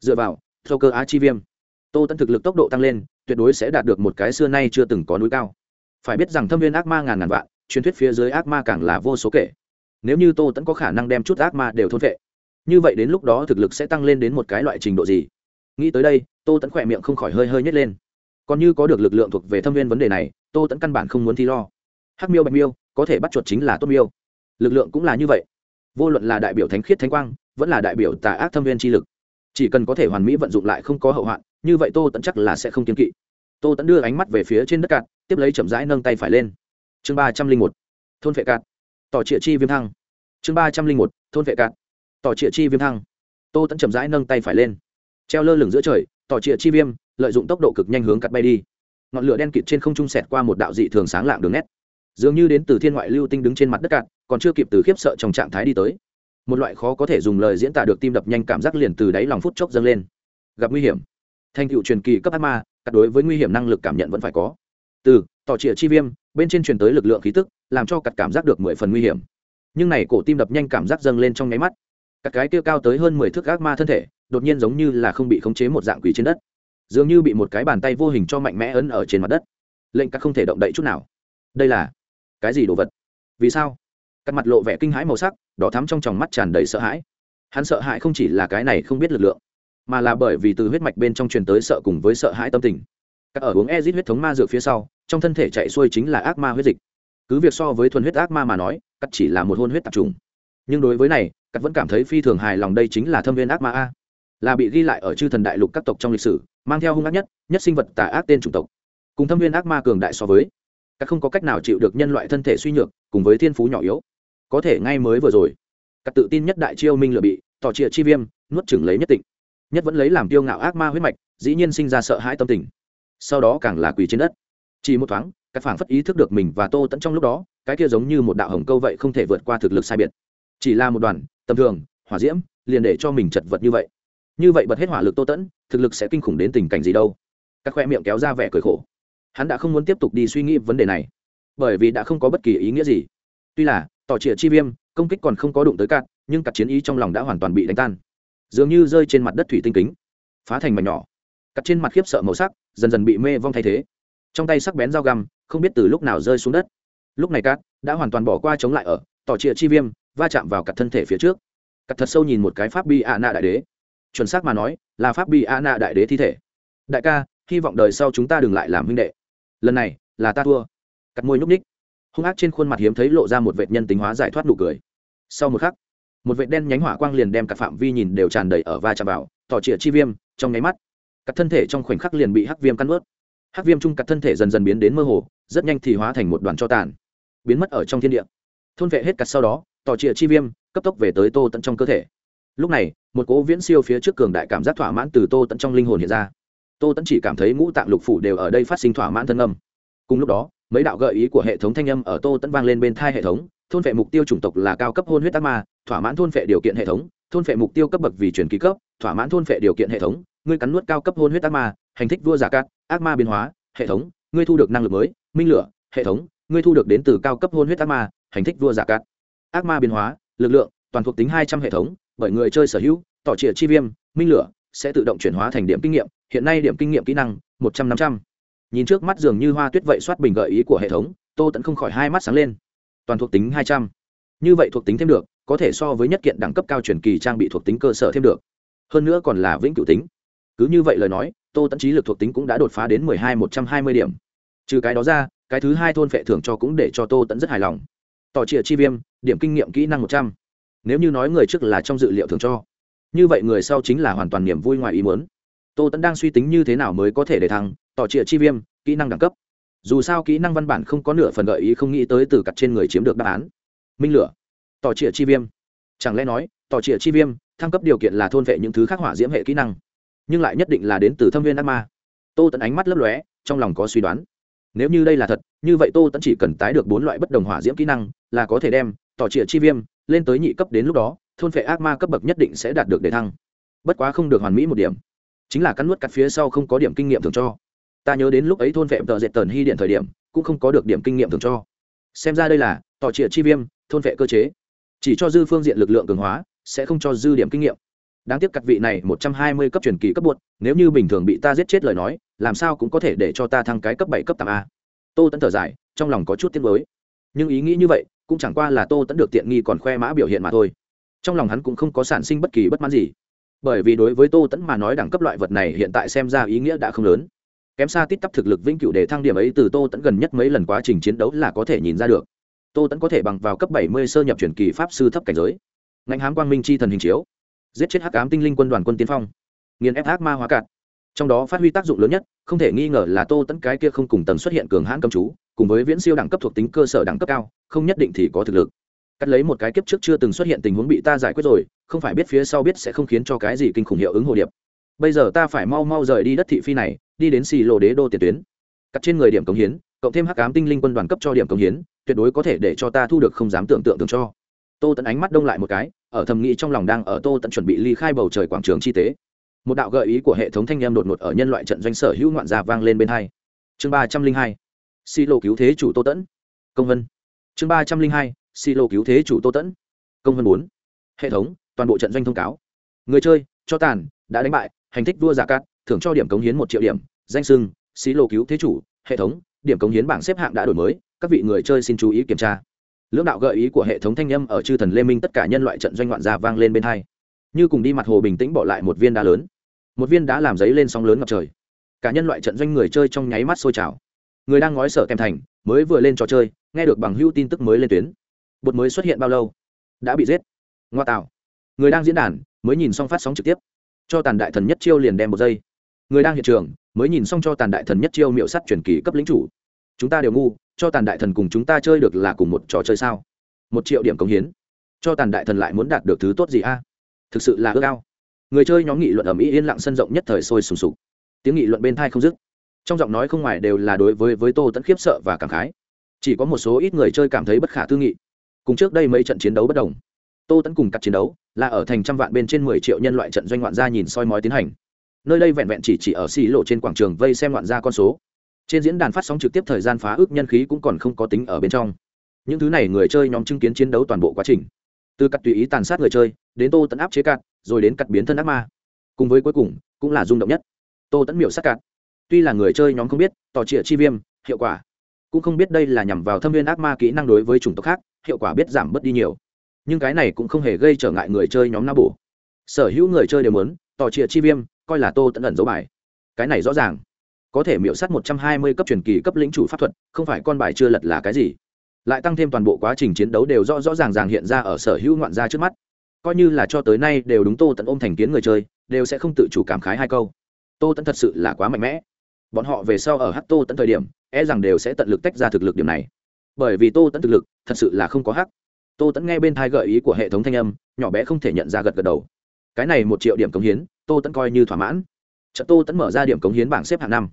Dựa vào do cơ á chi viêm, tô tẫn thực lực tốc độ tăng lên, tuyệt đối sẽ đạt được một cái xưa nay chưa từng có núi cao. Phải biết rằng thâm viên ác ma ngàn ngàn vạn, truyền thuyết phía dưới ác ma càng là vô số kể. Nếu như tô tẫn có khả năng đem chút ác ma đều thôn vệ như vậy đến lúc đó thực lực sẽ tăng lên đến một cái loại trình độ gì? Nghĩ tới đây, tô tẫn khỏe miệng không khỏi hơi hơi nhét lên. Còn như có được lực lượng thuộc về thâm viên vấn đề này, tô tẫn căn bản không muốn thi lo. Hắc miêu, bạch miêu, có thể bắt chuột chính là tốt miêu. Lực lượng cũng là như vậy. Vô luận là đại biểu thánh khiết thánh quang, vẫn là đại biểu tà ác thâm viên chi lực. Chỉ cần có thể hoàn mỹ vận dụng lại không có hậu hoạn, như vậy tô tẫn chắc là sẽ không kiên kỵ. Tô tẫn đưa ánh mắt về phía trên đất cạn, tiếp lấy chậm rãi nâng tay phải lên. Chương ba trăm linh một, thôn vệ cạn. Tỏ trịa chi viêm thăng. Chương ba trăm linh một, thôn vệ cạn tỏ trịa chi viêm thăng. Tô tẫn chậm rãi nâng tay phải lên. Treo lơ lửng giữa trời, tỏ trịa chi viêm, lợi dụng tốc độ cực nhanh hướng cắt bay đi. Ngọn lửa đen kịt trên không trung sẹt qua một đạo dị thường sáng lạng đường nét. Dường như đến từ thiên ngoại lưu tinh đứng trên mặt đất cạn, còn chưa kịp từ khiếp sợ trong trạng thái đi tới. Một loại khó có thể dùng lời diễn tả được tim đập nhanh cảm giác liền từ đáy lòng phút chốc dâng lên. Gặp nguy hiểm. Thành tựu truyền kỳ cấp ác ma, cắt đối với nguy hiểm năng lực cảm nhận vẫn phải có. Từ, tỏ trịa chi viêm, bên trên truyền tới lực lượng khí tức, làm cho cắt cảm giác được mười phần nguy hiểm. Nhưng này cổ tim đập nhanh cảm giác dâng lên trong nháy mắt các cái kia cao tới hơn mười thước ác ma thân thể, đột nhiên giống như là không bị khống chế một dạng quỷ trên đất. Dường như bị một cái bàn tay vô hình cho mạnh mẽ ấn ở trên mặt đất. Lệnh các không thể động đậy chút nào. Đây là cái gì đồ vật? Vì sao? Các mặt lộ vẻ kinh hãi màu sắc, đỏ thắm trong tròng mắt tràn đầy sợ hãi. Hắn sợ hãi không chỉ là cái này không biết lực lượng, mà là bởi vì từ huyết mạch bên trong truyền tới sợ cùng với sợ hãi tâm tình. Các ở uống ezit huyết thống ma dược phía sau, trong thân thể chạy xuôi chính là ác ma huyết dịch. Cứ việc so với thuần huyết ác ma mà nói, cắt chỉ là một hôn huyết tạp trùng. Nhưng đối với này cắt vẫn cảm thấy phi thường hài lòng đây chính là thâm viên ác ma a. Là bị ghi lại ở chư thần đại lục các tộc trong lịch sử, mang theo hung ác nhất nhất sinh vật tà ác tên chủng tộc. Cùng thâm viên ác ma cường đại so với các không có cách nào chịu được nhân loại thân thể suy nhược, cùng với thiên phú nhỏ yếu. Có thể ngay mới vừa rồi các tự tin nhất đại chiêu minh lựa bị, tỏ trịa chi viêm, nuốt chửng lấy nhất tịnh. Nhất vẫn lấy làm tiêu ngạo ác ma huyết mạch, dĩ nhiên sinh ra sợ hãi tâm tình. Sau đó càng là quỳ trên đất. Chỉ một thoáng các phảng phất ý thức được mình và tô tẫn trong lúc đó, cái kia giống như một đạo hồng câu vậy không thể vượt qua thực lực sai biệt. Chỉ là một đoàn tầm thường, hỏa diễm, liền để cho mình chật vật như vậy. Như vậy bật hết hỏa lực tô tẫn, thực lực sẽ kinh khủng đến tình cảnh gì đâu? Các khoe miệng kéo ra vẻ cười khổ. Hắn đã không muốn tiếp tục đi suy nghĩ vấn đề này, bởi vì đã không có bất kỳ ý nghĩa gì. Tuy là, tỏ trịa chi viêm, công kích còn không có đụng tới cạn, nhưng cặp chiến ý trong lòng đã hoàn toàn bị đánh tan. Dường như rơi trên mặt đất thủy tinh kính, phá thành mảnh nhỏ. Cặp trên mặt khiếp sợ màu sắc, dần dần bị mê vong thay thế. Trong tay sắc bén dao găm, không biết từ lúc nào rơi xuống đất. Lúc này cát, đã hoàn toàn bỏ qua chống lại ở tỏ trịa chi viêm va chạm vào cặt thân thể phía trước. Cặt thật sâu nhìn một cái pháp bi ạ nạ đại đế. Chuẩn xác mà nói, là pháp bi ạ nạ đại đế thi thể. Đại ca, hy vọng đời sau chúng ta đừng lại làm huynh đệ. Lần này, là ta thua. Cặt môi nhúc ních hung ác trên khuôn mặt hiếm thấy lộ ra một vệ nhân tính hóa giải thoát nụ cười. Sau một khắc, một vệ đen nhánh hỏa quang liền đem cả phạm vi nhìn đều tràn đầy ở va chạm vào, tỏ trịa chi viêm, trong nháy mắt các thân thể trong khoảnh khắc liền bị hắc viêm cắn ướt. Hắc viêm chung cặp thân thể dần dần biến đến mơ hồ, rất nhanh thì hóa thành một đoàn cho tàn, biến mất ở trong thiên địa. Thôn vệ hết cắt sau đó tỏ trịa chi viêm, cấp tốc về tới tô tận trong cơ thể. Lúc này, một cố viễn siêu phía trước cường đại cảm giác thỏa mãn từ tô tận trong linh hồn hiện ra. Tô tẫn chỉ cảm thấy ngũ tạng lục phủ đều ở đây phát sinh thỏa mãn thân âm. Cùng lúc đó, mấy đạo gợi ý của hệ thống thanh âm ở tô tẫn vang lên bên thai hệ thống, thôn vệ mục tiêu chủng tộc là cao cấp hôn huyết ác ma, thỏa mãn thôn vệ điều kiện hệ thống, thôn vệ mục tiêu cấp bậc vì truyền ký cấp, thỏa mãn thôn vệ điều kiện hệ thống, ngươi cắn nuốt cao cấp hôn huyết ác ma, hành thích vua giả cát, ác ma biến hóa, hệ thống, ngươi thu được năng lực mới, minh lửa, hệ thống, ngươi thu được đến từ cao cấp hôn huyết ác ma, hành thích vua giả cát ác ma biến hóa, lực lượng, toàn thuộc tính hai trăm hệ thống, bởi người chơi sở hữu, tỏ trịa chi viêm, minh lửa, sẽ tự động chuyển hóa thành điểm kinh nghiệm, hiện nay điểm kinh nghiệm kỹ năng, một trăm năm trăm. Nhìn trước mắt dường như hoa tuyết vậy soát bình gợi ý của hệ thống, tô tẫn không khỏi hai mắt sáng lên. Toàn thuộc tính hai trăm. Như vậy thuộc tính thêm được, có thể so với nhất kiện đẳng cấp cao truyền kỳ trang bị thuộc tính cơ sở thêm được. Hơn nữa còn là vĩnh cửu tính. Cứ như vậy lời nói, tô tẫn trí lực thuộc tính cũng đã đột phá đến mười hai một trăm hai mươi điểm. Trừ cái đó ra, cái thứ hai thôn phệ thưởng cho cũng để cho tô tẫn rất hài lòng tỏ trịa chi viêm, điểm kinh nghiệm kỹ năng một trăm. Nếu như nói người trước là trong dự liệu thường cho, như vậy người sau chính là hoàn toàn niềm vui ngoài ý muốn. Tô tẫn đang suy tính như thế nào mới có thể để thăng, tỏ trịa chi viêm, kỹ năng đẳng cấp. Dù sao kỹ năng văn bản không có nửa phần gợi ý không nghĩ tới từ cặt trên người chiếm được đáp án. Minh lửa, tỏ trịa chi viêm. Chẳng lẽ nói, tỏ trịa chi viêm, thăng cấp điều kiện là thôn vệ những thứ khác hỏa diễm hệ kỹ năng, nhưng lại nhất định là đến từ thâm viên ác ma. Tô tẫn ánh mắt lấp lóe, trong lòng có suy đoán nếu như đây là thật, như vậy tô tẫn chỉ cần tái được bốn loại bất đồng hỏa diễm kỹ năng là có thể đem tỏ trịa chi viêm lên tới nhị cấp đến lúc đó, thôn vệ ác ma cấp bậc nhất định sẽ đạt được đề thăng. Bất quá không được hoàn mỹ một điểm, chính là cắn nuốt cắt phía sau không có điểm kinh nghiệm thường cho. Ta nhớ đến lúc ấy thôn vệ tờ dệt tần hy điện thời điểm, cũng không có được điểm kinh nghiệm thường cho. Xem ra đây là tỏ trịa chi viêm, thôn vệ cơ chế. Chỉ cho dư phương diện lực lượng cường hóa, sẽ không cho dư điểm kinh nghiệm. Đáng tiếc cặt vị này một trăm hai mươi cấp truyền kỳ cấp buột nếu như bình thường bị ta giết chết lời nói làm sao cũng có thể để cho ta thăng cái cấp bảy, cấp tám a. Tô tẫn thở dài, trong lòng có chút tiếc mới nhưng ý nghĩ như vậy, cũng chẳng qua là tô tẫn được tiện nghi còn khoe mã biểu hiện mà thôi. Trong lòng hắn cũng không có sản sinh bất kỳ bất mãn gì. Bởi vì đối với tô tẫn mà nói đẳng cấp loại vật này hiện tại xem ra ý nghĩa đã không lớn. Kém xa tít tắp thực lực vĩnh cửu để thăng điểm ấy từ tô tẫn gần nhất mấy lần quá trình chiến đấu là có thể nhìn ra được. Tô tẫn có thể bằng vào cấp bảy mươi sơ nhập truyền kỳ pháp sư thấp cảnh giới. Ngạnh hám quang minh c h i thần hình chiếu. Giết chết hắc ám tinh linh quân đoàn quân tiên phong. Nghiền ép ác ma hóa cạn trong đó phát huy tác dụng lớn nhất, không thể nghi ngờ là tô tẫn cái kia không cùng tầng xuất hiện cường hãn cầm chú, cùng với viễn siêu đẳng cấp thuộc tính cơ sở đẳng cấp cao, không nhất định thì có thực lực. Cắt lấy một cái kiếp trước chưa từng xuất hiện tình huống bị ta giải quyết rồi, không phải biết phía sau biết sẽ không khiến cho cái gì kinh khủng hiệu ứng hồ điệp. Bây giờ ta phải mau mau rời đi đất thị phi này, đi đến xì lộ đế đô tiền tuyến. Cắt trên người điểm cống hiến, cộng thêm hắc ám tinh linh quân đoàn cấp cho điểm cống hiến, tuyệt đối có thể để cho ta thu được không dám tưởng tượng tưởng cho. Tô tẫn ánh mắt đông lại một cái, ở thầm nghĩ trong lòng đang ở tô tận chuẩn bị ly khai bầu trời quảng trường chi tế một đạo gợi ý của hệ thống thanh em đột ngột ở nhân loại trận doanh sở hữu ngoạn gia vang lên bên hai. Chương ba trăm linh hai xi lô cứu thế chủ tô tẫn. Công vân. Chương ba trăm linh hai xi lô cứu thế chủ tô tẫn. Công vân bốn. Hệ thống, toàn bộ trận doanh thông cáo. Người chơi, cho tàn, đã đánh bại, hành thích vua giả cát, thưởng cho điểm cống hiến một triệu điểm, danh sưng xí lô cứu thế chủ, hệ thống, điểm cống hiến bảng xếp hạng đã đổi mới, các vị người chơi xin chú ý kiểm tra. Lưỡng đạo gợi ý của hệ thống thanh â m ở chư thần lê minh tất cả nhân loại trận doanh ngoạn gia vang lên bên hai. Như cùng đi mặt hồ bình tĩnh bỏ lại một viên đá lớn một viên đã làm giấy lên sóng lớn ngập trời. Cả nhân loại trận doanh người chơi trong nháy mắt sôi trào. Người đang ngói sở kem thành, mới vừa lên trò chơi, nghe được bằng hữu tin tức mới lên tuyến. Bột mới xuất hiện bao lâu? Đã bị giết. Ngoa tạo. Người đang diễn đàn, mới nhìn xong phát sóng trực tiếp. Cho tàn đại thần nhất chiêu liền đem một giây. Người đang hiện trường, mới nhìn xong cho tàn đại thần nhất chiêu miệu sắt truyền kỳ cấp lính chủ. Chúng ta đều ngu, cho tàn đại thần cùng chúng ta chơi được là cùng một trò chơi sao? Một triệu điểm cống hiến. Cho tàn đại thần lại muốn đạt được thứ tốt gì a? Thực sự là ước ao người chơi nhóm nghị luận ở mỹ yên lặng sân rộng nhất thời sôi sùng sục. Tiếng nghị luận bên thai không dứt. Trong giọng nói không ngoài đều là đối với với tô tẫn khiếp sợ và cảm khái. Chỉ có một số ít người chơi cảm thấy bất khả tư nghị. Cùng trước đây mấy trận chiến đấu bất đồng. Tô tẫn cùng cặp chiến đấu là ở thành trăm vạn bên trên mười triệu nhân loại trận doanh ngoạn gia nhìn soi mói tiến hành. Nơi đây vẹn vẹn chỉ chỉ ở xì lộ trên quảng trường vây xem ngoạn gia con số. Trên diễn đàn phát sóng trực tiếp thời gian phá ước nhân khí cũng còn không có tính ở bên trong. Những thứ này người chơi nhóm chứng kiến chiến đấu toàn bộ quá trình. Từ cặp tùy ý tàn sát người chơi đến tô tẫn áp chế cắt rồi đến cắt biến thân ác ma. Cùng với cuối cùng, cũng là rung động nhất. Tô tẫn miểu sát cạn. Tuy là người chơi nhóm không biết tỏ trịa chi viêm, hiệu quả. Cũng không biết đây là nhằm vào thâm viên ác ma kỹ năng đối với chủng tộc khác, hiệu quả biết giảm bớt đi nhiều. Nhưng cái này cũng không hề gây trở ngại người chơi nhóm na bổ. Sở hữu người chơi đều muốn tỏ trịa chi viêm, coi là tô tẫn ẩn dấu bài. Cái này rõ ràng. Có thể miễu sát một trăm hai mươi cấp truyền kỳ cấp lĩnh chủ pháp thuật, không phải con bài chưa lật là cái gì. Lại tăng thêm toàn bộ quá trình chiến đấu đều rõ rõ ràng ràng hiện ra ở sở hữu ngoạn gia trước mắt coi như là cho tới nay đều đúng tô tận ôm thành kiến người chơi, đều sẽ không tự chủ cảm khái hai câu. Tô tận thật sự là quá mạnh mẽ. Bọn họ về sau ở hát tô tận thời điểm e rằng đều sẽ tận lực tách ra thực lực điểm này. Bởi vì tô tận thực lực, thật sự là không có hắc. Tô tẫn nghe bên thai gợi ý của hệ thống thanh âm, nhỏ bé không thể nhận ra gật gật đầu. Cái này một triệu điểm cống hiến, tô tẫn coi như thỏa mãn. Trận tô tẫn mở ra điểm cống hiến bảng xếp hạng năm.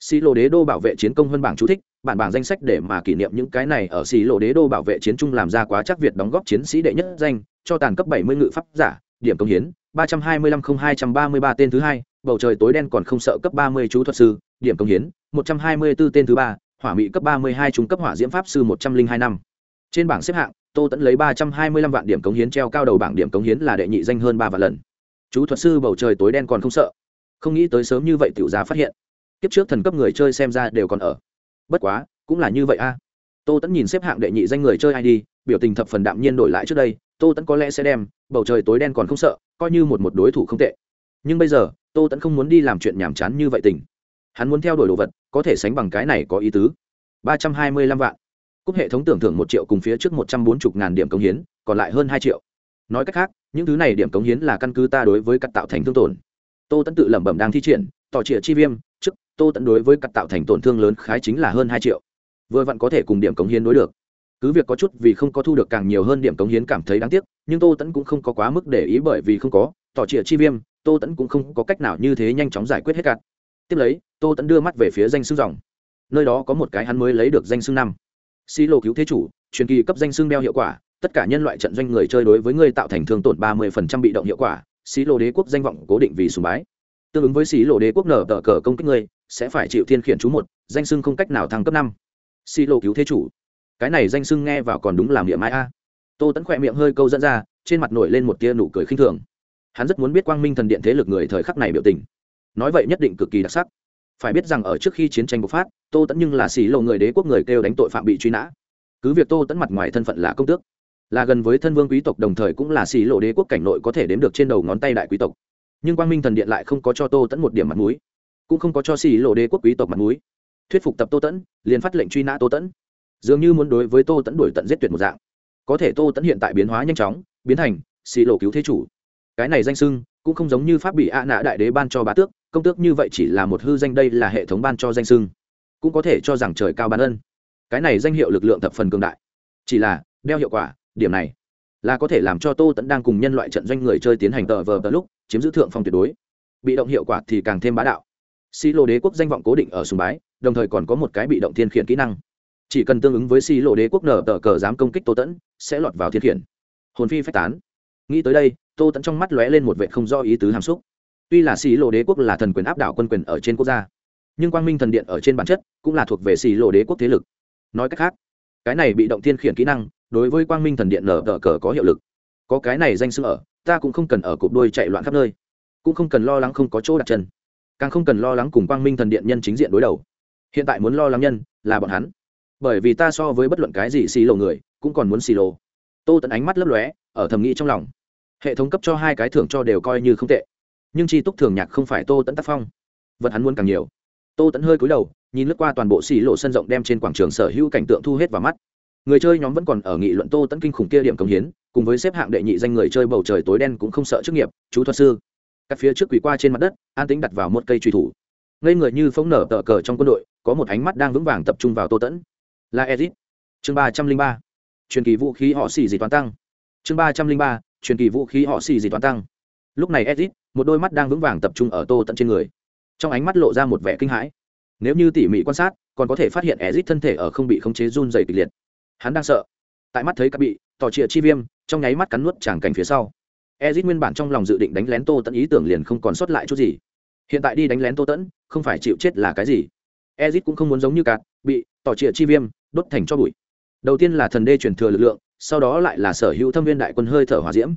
Xi lô đế đô bảo vệ chiến công hơn bảng chú thích bản bảng danh sách để mà kỷ niệm những cái này ở xì lộ đế đô bảo vệ chiến trung làm ra quá chắc việt đóng góp chiến sĩ đệ nhất danh, cho tàn cấp bảy mươi ngự pháp giả, điểm công hiến, ba trăm hai mươi lăm không hai trăm ba mươi ba tên thứ hai, bầu trời tối đen còn không sợ cấp ba mươi chú thuật sư, điểm công hiến, một trăm hai mươi b ố tên thứ ba, hỏa mỹ cấp ba mươi hai trung cấp hỏa diễm pháp sư một trăm linh hai năm. Trên bảng xếp hạng, tô tẫn lấy ba trăm hai mươi lăm vạn điểm cống hiến treo cao đầu bảng điểm cống hiến là đệ nhị danh hơn ba vạn lần. Chú thuật sư bầu trời tối đen còn không sợ. Không nghĩ tới sớm như vậy tiểu giá phát hiện. Kiếp trước thần cấp người chơi xem ra đều còn ở bất quá, cũng là như vậy a. Tô tẫn nhìn xếp hạng đệ nhị danh người chơi id biểu tình thập phần đạm nhiên đổi lại trước đây, tô tẫn có lẽ sẽ đem, bầu trời tối đen còn không sợ, coi như một một đối thủ không tệ. Nhưng bây giờ, tô tẫn không muốn đi làm chuyện nhàm chán như vậy tình. Hắn muốn theo đuổi đồ vật, có thể sánh bằng cái này có ý tứ. Ba trăm hai mươi lăm vạn. Cúc hệ thống tưởng thưởng một triệu cùng phía trước một trăm bốn mươi ngàn điểm cống hiến, còn lại hơn hai triệu. Nói cách khác, những thứ này điểm cống hiến là căn cứ ta đối với cắt tạo thành thương tổn. Tô tẫn tự lẩm bẩm đang thi triển, tỏ trịa chi viêm tô tẫn đối với cắt tạo thành tổn thương lớn khái chính là hơn hai triệu. Vừa vặn có thể cùng điểm cống hiến đối được. Cứ việc có chút vì không có thu được càng nhiều hơn điểm cống hiến cảm thấy đáng tiếc, nhưng tô tẫn cũng không có quá mức để ý bởi vì không có, tỏ trịa chi viêm, tô tẫn cũng không có cách nào như thế nhanh chóng giải quyết hết cạn. Tiếp lấy, tô tẫn đưa mắt về phía danh xương dòng. Nơi đó có một cái hắn mới lấy được danh xương năm. Xi lô cứu thế chủ, truyền kỳ cấp danh xương đeo hiệu quả, tất cả nhân loại trận doanh người chơi đối với người tạo thành thương tổn ba mươi phần trăm bị động hiệu quả, xí lô đế quốc danh vọng cố định vì sùng bái. Tương ứng với xí lô đế quốc nở tờ cờ công kích người sẽ phải chịu thiên khiển chú một, danh sưng không cách nào thăng cấp năm. Xi lô cứu thế chủ. Cái này danh sưng nghe vào còn đúng làm địa mai a. Tô tẫn khỏe miệng hơi câu dẫn ra, trên mặt nổi lên một tia nụ cười khinh thường. Hắn rất muốn biết quang minh thần điện thế lực người thời khắc này biểu tình. Nói vậy nhất định cực kỳ đặc sắc. Phải biết rằng ở trước khi chiến tranh bộc phát, tô tẫn nhưng là xì lộ người đế quốc người kêu đánh tội phạm bị truy nã. Cứ việc tô tẫn mặt ngoài thân phận là công tước, là gần với thân vương quý tộc đồng thời cũng là xì lộ đế quốc cảnh nội có thể đếm được trên đầu ngón tay đại quý tộc. Nhưng quang minh thần điện lại không có cho tô tẫn một điểm mặt mũi cũng không có cho xì lộ đế quốc quý tộc mặt mũi. Thuyết phục tập tô tẫn, liền phát lệnh truy nã tô tẫn. Dường như muốn đối với tô tẫn đuổi tận giết tuyệt một dạng. Có thể tô tẫn hiện tại biến hóa nhanh chóng, biến thành xì lộ cứu thế chủ. Cái này danh sưng cũng không giống như pháp bị ạ nạ đại đế ban cho bá tước, công tước như vậy chỉ là một hư danh đây là hệ thống ban cho danh sưng cũng có thể cho rằng trời cao ban ân. Cái này danh hiệu lực lượng thập phần cường đại. Chỉ là, đeo hiệu quả, điểm này là có thể làm cho tô tẫn đang cùng nhân loại trận doanh người chơi tiến hành tờ vờ tờ lúc, chiếm giữ thượng phong tuyệt đối. Bị động hiệu quả thì càng thêm bá đạo xi lô đế quốc danh vọng cố định ở sùng bái, đồng thời còn có một cái bị động thiên khiển kỹ năng. Chỉ cần tương ứng với xi lô đế quốc nở tờ cờ dám công kích tô tẫn, sẽ lọt vào thiên khiển. Hồn phi phách tán. Nghĩ tới đây, tô tẫn trong mắt lóe lên một vệ không do ý tứ hàm xúc. Tuy là xi lộ đế quốc là thần quyền áp đảo quân quyền ở trên quốc gia, nhưng quang minh thần điện ở trên bản chất cũng là thuộc về xì lộ đế quốc thế lực. Nói cách khác, cái này bị động thiên khiển kỹ năng, đối với quang minh thần điện nở tờ cờ có hiệu lực. Có cái này danh xưng ở, ta cũng không cần ở cụp đôi chạy loạn khắp nơi, cũng không cần lo lắng không có chỗ đặt chân càng không cần lo lắng cùng quang minh thần điện nhân chính diện đối đầu. Hiện tại muốn lo lắng nhân là bọn hắn. Bởi vì ta so với bất luận cái gì xì lộ người, cũng còn muốn xì lộ tô tận ánh mắt lấp lóe, ở thầm nghĩ trong lòng. Hệ thống cấp cho hai cái thưởng cho đều coi như không tệ. Nhưng chi túc thường nhạc không phải tô tẫn tác phong. Vật hắn muốn càng nhiều. Tô tẫn hơi cúi đầu, nhìn lướt qua toàn bộ xì lộ sân rộng đem trên quảng trường sở hữu cảnh tượng thu hết vào mắt. Người chơi nhóm vẫn còn ở nghị luận tô tẫn kinh khủng kia điểm công hiến, cùng với xếp hạng đệ nhị danh người chơi bầu trời tối đen cũng không sợ chức nghiệp, chú thuật sư các phía trước quỳ qua trên mặt đất, an tính đặt vào một cây truy thủ. Ngây người như phóng nở tờ cờ trong quân đội, có một ánh mắt đang vững vàng tập trung vào tô tẫn. Là edit chương ba trăm linh ba. Truyền kỳ vũ khí họ xì gì toán tăng. Chương ba trăm linh ba. Truyền kỳ vũ khí họ xì gì toán tăng. Lúc này edit một đôi mắt đang vững vàng tập trung ở tô tận trên người. Trong ánh mắt lộ ra một vẻ kinh hãi. Nếu như tỉ mỉ quan sát, còn có thể phát hiện ezit thân thể ở không bị khống chế run dày kịch liệt. Hắn đang sợ. Tại mắt thấy các bị, tỏ trịa chi viêm, trong nháy mắt cắn nuốt tràng cảnh phía sau ezit nguyên bản trong lòng dự định đánh lén tô tận ý tưởng liền không còn sót lại chút gì. Hiện tại đi đánh lén tô tẫn không phải chịu chết là cái gì? Ezit cũng không muốn giống như cạt bị tỏ trịa chi viêm, đốt thành cho bụi. Đầu tiên là thần đê truyền thừa lực lượng, sau đó lại là sở hữu thâm viên đại quân hơi thở hòa diễm.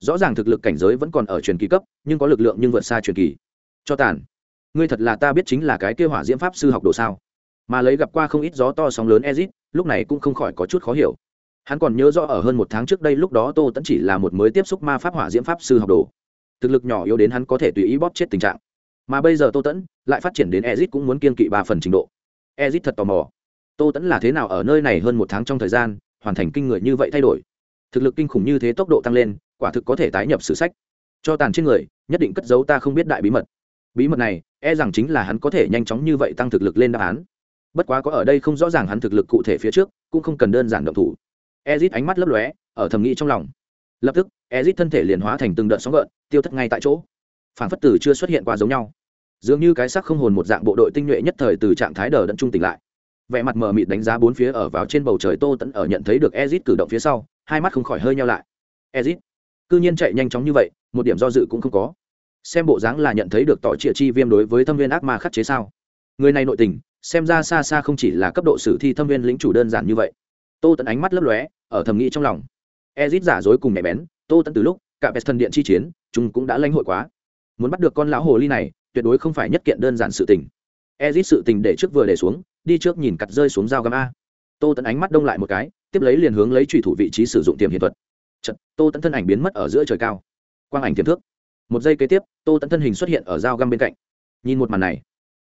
Rõ ràng thực lực cảnh giới vẫn còn ở truyền kỳ cấp, nhưng có lực lượng nhưng vượt xa truyền kỳ. Cho tàn. Ngươi thật là ta biết chính là cái kêu hỏa diễm pháp sư học đồ sao? Mà lấy gặp qua không ít gió to sóng lớn ezit, lúc này cũng không khỏi có chút khó hiểu hắn còn nhớ rõ ở hơn một tháng trước đây lúc đó tô tẫn chỉ là một mới tiếp xúc ma pháp hỏa diễm pháp sư học đồ. Thực lực nhỏ yếu đến hắn có thể tùy ý bóp chết tình trạng. Mà bây giờ tô tẫn lại phát triển đến ezit cũng muốn kiên kỵ ba phần trình độ. Ezit thật tò mò, tô tẫn là thế nào ở nơi này hơn một tháng trong thời gian, hoàn thành kinh người như vậy thay đổi? Thực lực kinh khủng như thế tốc độ tăng lên, quả thực có thể tái nhập sử sách. Cho tàn trên người, nhất định cất giấu ta không biết đại bí mật. Bí mật này e rằng chính là hắn có thể nhanh chóng như vậy tăng thực lực lên đáp án. Bất quá có ở đây không rõ ràng hắn thực lực cụ thể phía trước, cũng không cần đơn giản động thủ ezit ánh mắt lấp lóe, ở thầm nghĩ trong lòng. Lập tức, ezit thân thể liền hóa thành từng đợt sóng gợn, tiêu thất ngay tại chỗ. Phản phất tử chưa xuất hiện qua giống nhau. Dường như cái sắc không hồn một dạng bộ đội tinh nhuệ nhất thời từ trạng thái đờ đẫn trung tỉnh lại. Vẻ mặt mờ mịt đánh giá bốn phía ở vào trên bầu trời tô tẫn ở nhận thấy được ezit cử động phía sau, hai mắt không khỏi hơi nhau lại. Ezit, cư nhiên chạy nhanh chóng như vậy, một điểm do dự cũng không có. Xem bộ dáng là nhận thấy được tỏ trịa chi viêm đối với thâm viên ác ma khắc chế sao? Người này nội tình, xem ra xa xa không chỉ là cấp độ sử thi thâm viên lĩnh chủ đơn giản như vậy tô tẫn ánh mắt lấp lóe ở thầm nghĩ trong lòng. Ezit giả dối cùng nhạy bén tô tẫn từ lúc cả best thần điện chi chiến chúng cũng đã lãnh hội quá. Muốn bắt được con lão hồ ly này tuyệt đối không phải nhất kiện đơn giản sự tình. Ezit sự tình để trước vừa để xuống đi trước nhìn cặt rơi xuống dao găm a. Tô tẫn ánh mắt đông lại một cái tiếp lấy liền hướng lấy trùy thủ vị trí sử dụng tiềm hiện thuật. Chật, tô tẫn thân ảnh biến mất ở giữa trời cao. Quang ảnh tiềm thước. Một giây kế tiếp tô tẫn thân hình xuất hiện ở dao găm bên cạnh. Nhìn một màn này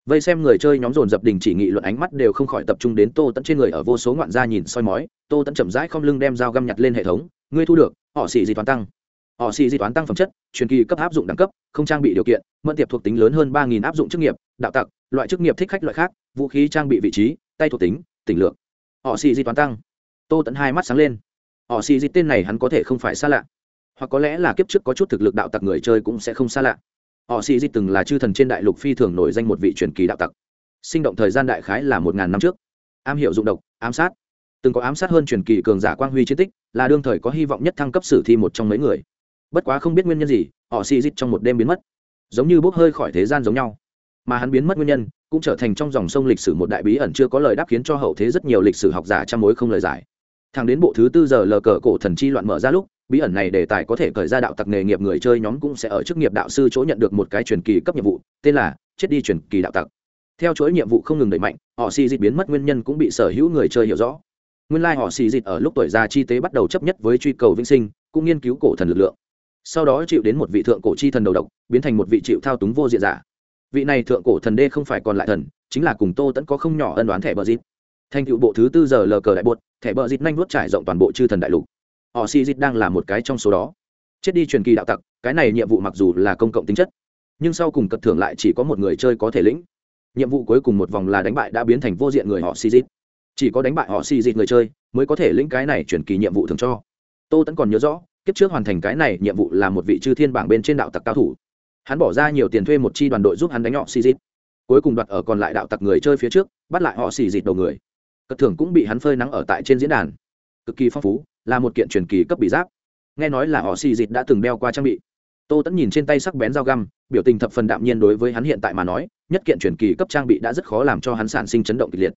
vây xem người chơi nhóm dồn dập đình chỉ nghị luận ánh mắt đều không khỏi tập trung đến tô tẫn trên người ở vô số ngoạn gia nhìn soi mói. Tô tẫn chậm rãi không lưng đem dao găm nhặt lên hệ thống. Ngươi thu được, họ xì di toán tăng? Họ xì di toán tăng phẩm chất, truyền kỳ cấp áp dụng đẳng cấp, không trang bị điều kiện, mẫn tiệp thuộc tính lớn hơn ba nghìn áp dụng chức nghiệp, đạo tặc, loại chức nghiệp thích khách loại khác, vũ khí trang bị vị trí, tay thuộc tính, tỉnh lượng họ xì di toán tăng? Tô tẫn hai mắt sáng lên. Họ xì di tên này hắn có thể không phải xa lạ. Hoặc có lẽ là kiếp trước có chút thực lực đạo tặc người chơi cũng sẽ không xa lạ họ Sĩ di từng là chư thần trên đại lục phi thường nổi danh một vị truyền kỳ đạo tặc. Sinh động thời gian đại khái là một ngàn năm trước. Am hiểu dụng độc, ám sát. Từng có ám sát hơn truyền kỳ cường giả quang huy chiến tích, là đương thời có hy vọng nhất thăng cấp sử thi một trong mấy người. Bất quá không biết nguyên nhân gì, họ xì dít trong một đêm biến mất. Giống như bốc hơi khỏi thế gian giống nhau. Mà hắn biến mất nguyên nhân, cũng trở thành trong dòng sông lịch sử một đại bí ẩn chưa có lời đáp khiến cho hậu thế rất nhiều lịch sử học giả trăm mối không lời giải. Thẳng đến bộ thứ tư giờ lờ cờ cổ thần chi loạn mở ra lúc bí ẩn này đề tài có thể khởi ra đạo tặc nghề nghiệp người chơi nhóm cũng sẽ ở chức nghiệp đạo sư chỗ nhận được một cái truyền kỳ cấp nhiệm vụ, tên là chết đi truyền kỳ đạo tặc. Theo chuỗi nhiệm vụ không ngừng đẩy mạnh, họ xì dịch biến mất nguyên nhân cũng bị sở hữu người chơi hiểu rõ. Nguyên lai、like、họ xì dịch ở lúc tuổi già chi tế bắt đầu chấp nhất với truy cầu vĩnh sinh, cũng nghiên cứu cổ thần lực lượng. Sau đó chịu đến một vị thượng cổ chi thần đầu độc, biến thành một vị chịu thao túng vô diện giả. Vị này thượng cổ thần đê không phải còn lại thần, chính là cùng tô tẫn có không nhỏ ân đoán thẻ bờ dịp thành cựu bộ thứ tư giờ lờ cờ đại bột, thẻ bờ dịp nhanh vuốt trải rộng toàn bộ chư thần đại lục họ si dít đang là một cái trong số đó. Chết đi truyền kỳ đạo tặc, cái này nhiệm vụ mặc dù là công cộng tính chất, nhưng sau cùng cật thưởng lại chỉ có một người chơi có thể lĩnh. Nhiệm vụ cuối cùng một vòng là đánh bại đã biến thành vô diện người họ si dít chỉ có đánh bại họ si dít người chơi mới có thể lĩnh cái này truyền kỳ nhiệm vụ thường cho. Tô tẫn còn nhớ rõ, kiếp trước hoàn thành cái này nhiệm vụ là một vị chư thiên bảng bên trên đạo tặc cao thủ. Hắn bỏ ra nhiều tiền thuê một chi đoàn đội giúp hắn đánh họ si dít cuối cùng đoạt ở còn lại đạo tặc người chơi phía trước, bắt lại họ xì dịt đầu người. Cất thưởng cũng bị hắn phơi nắng ở tại trên diễn đàn. Cực kỳ phong phú là một kiện truyền kỳ cấp bị giáp. Nghe nói là họ xì dịt đã từng đeo qua trang bị. Tô tẫn nhìn trên tay sắc bén dao găm, biểu tình thập phần đạm nhiên đối với hắn hiện tại mà nói, nhất kiện truyền kỳ cấp trang bị đã rất khó làm cho hắn sản sinh chấn động kịch liệt.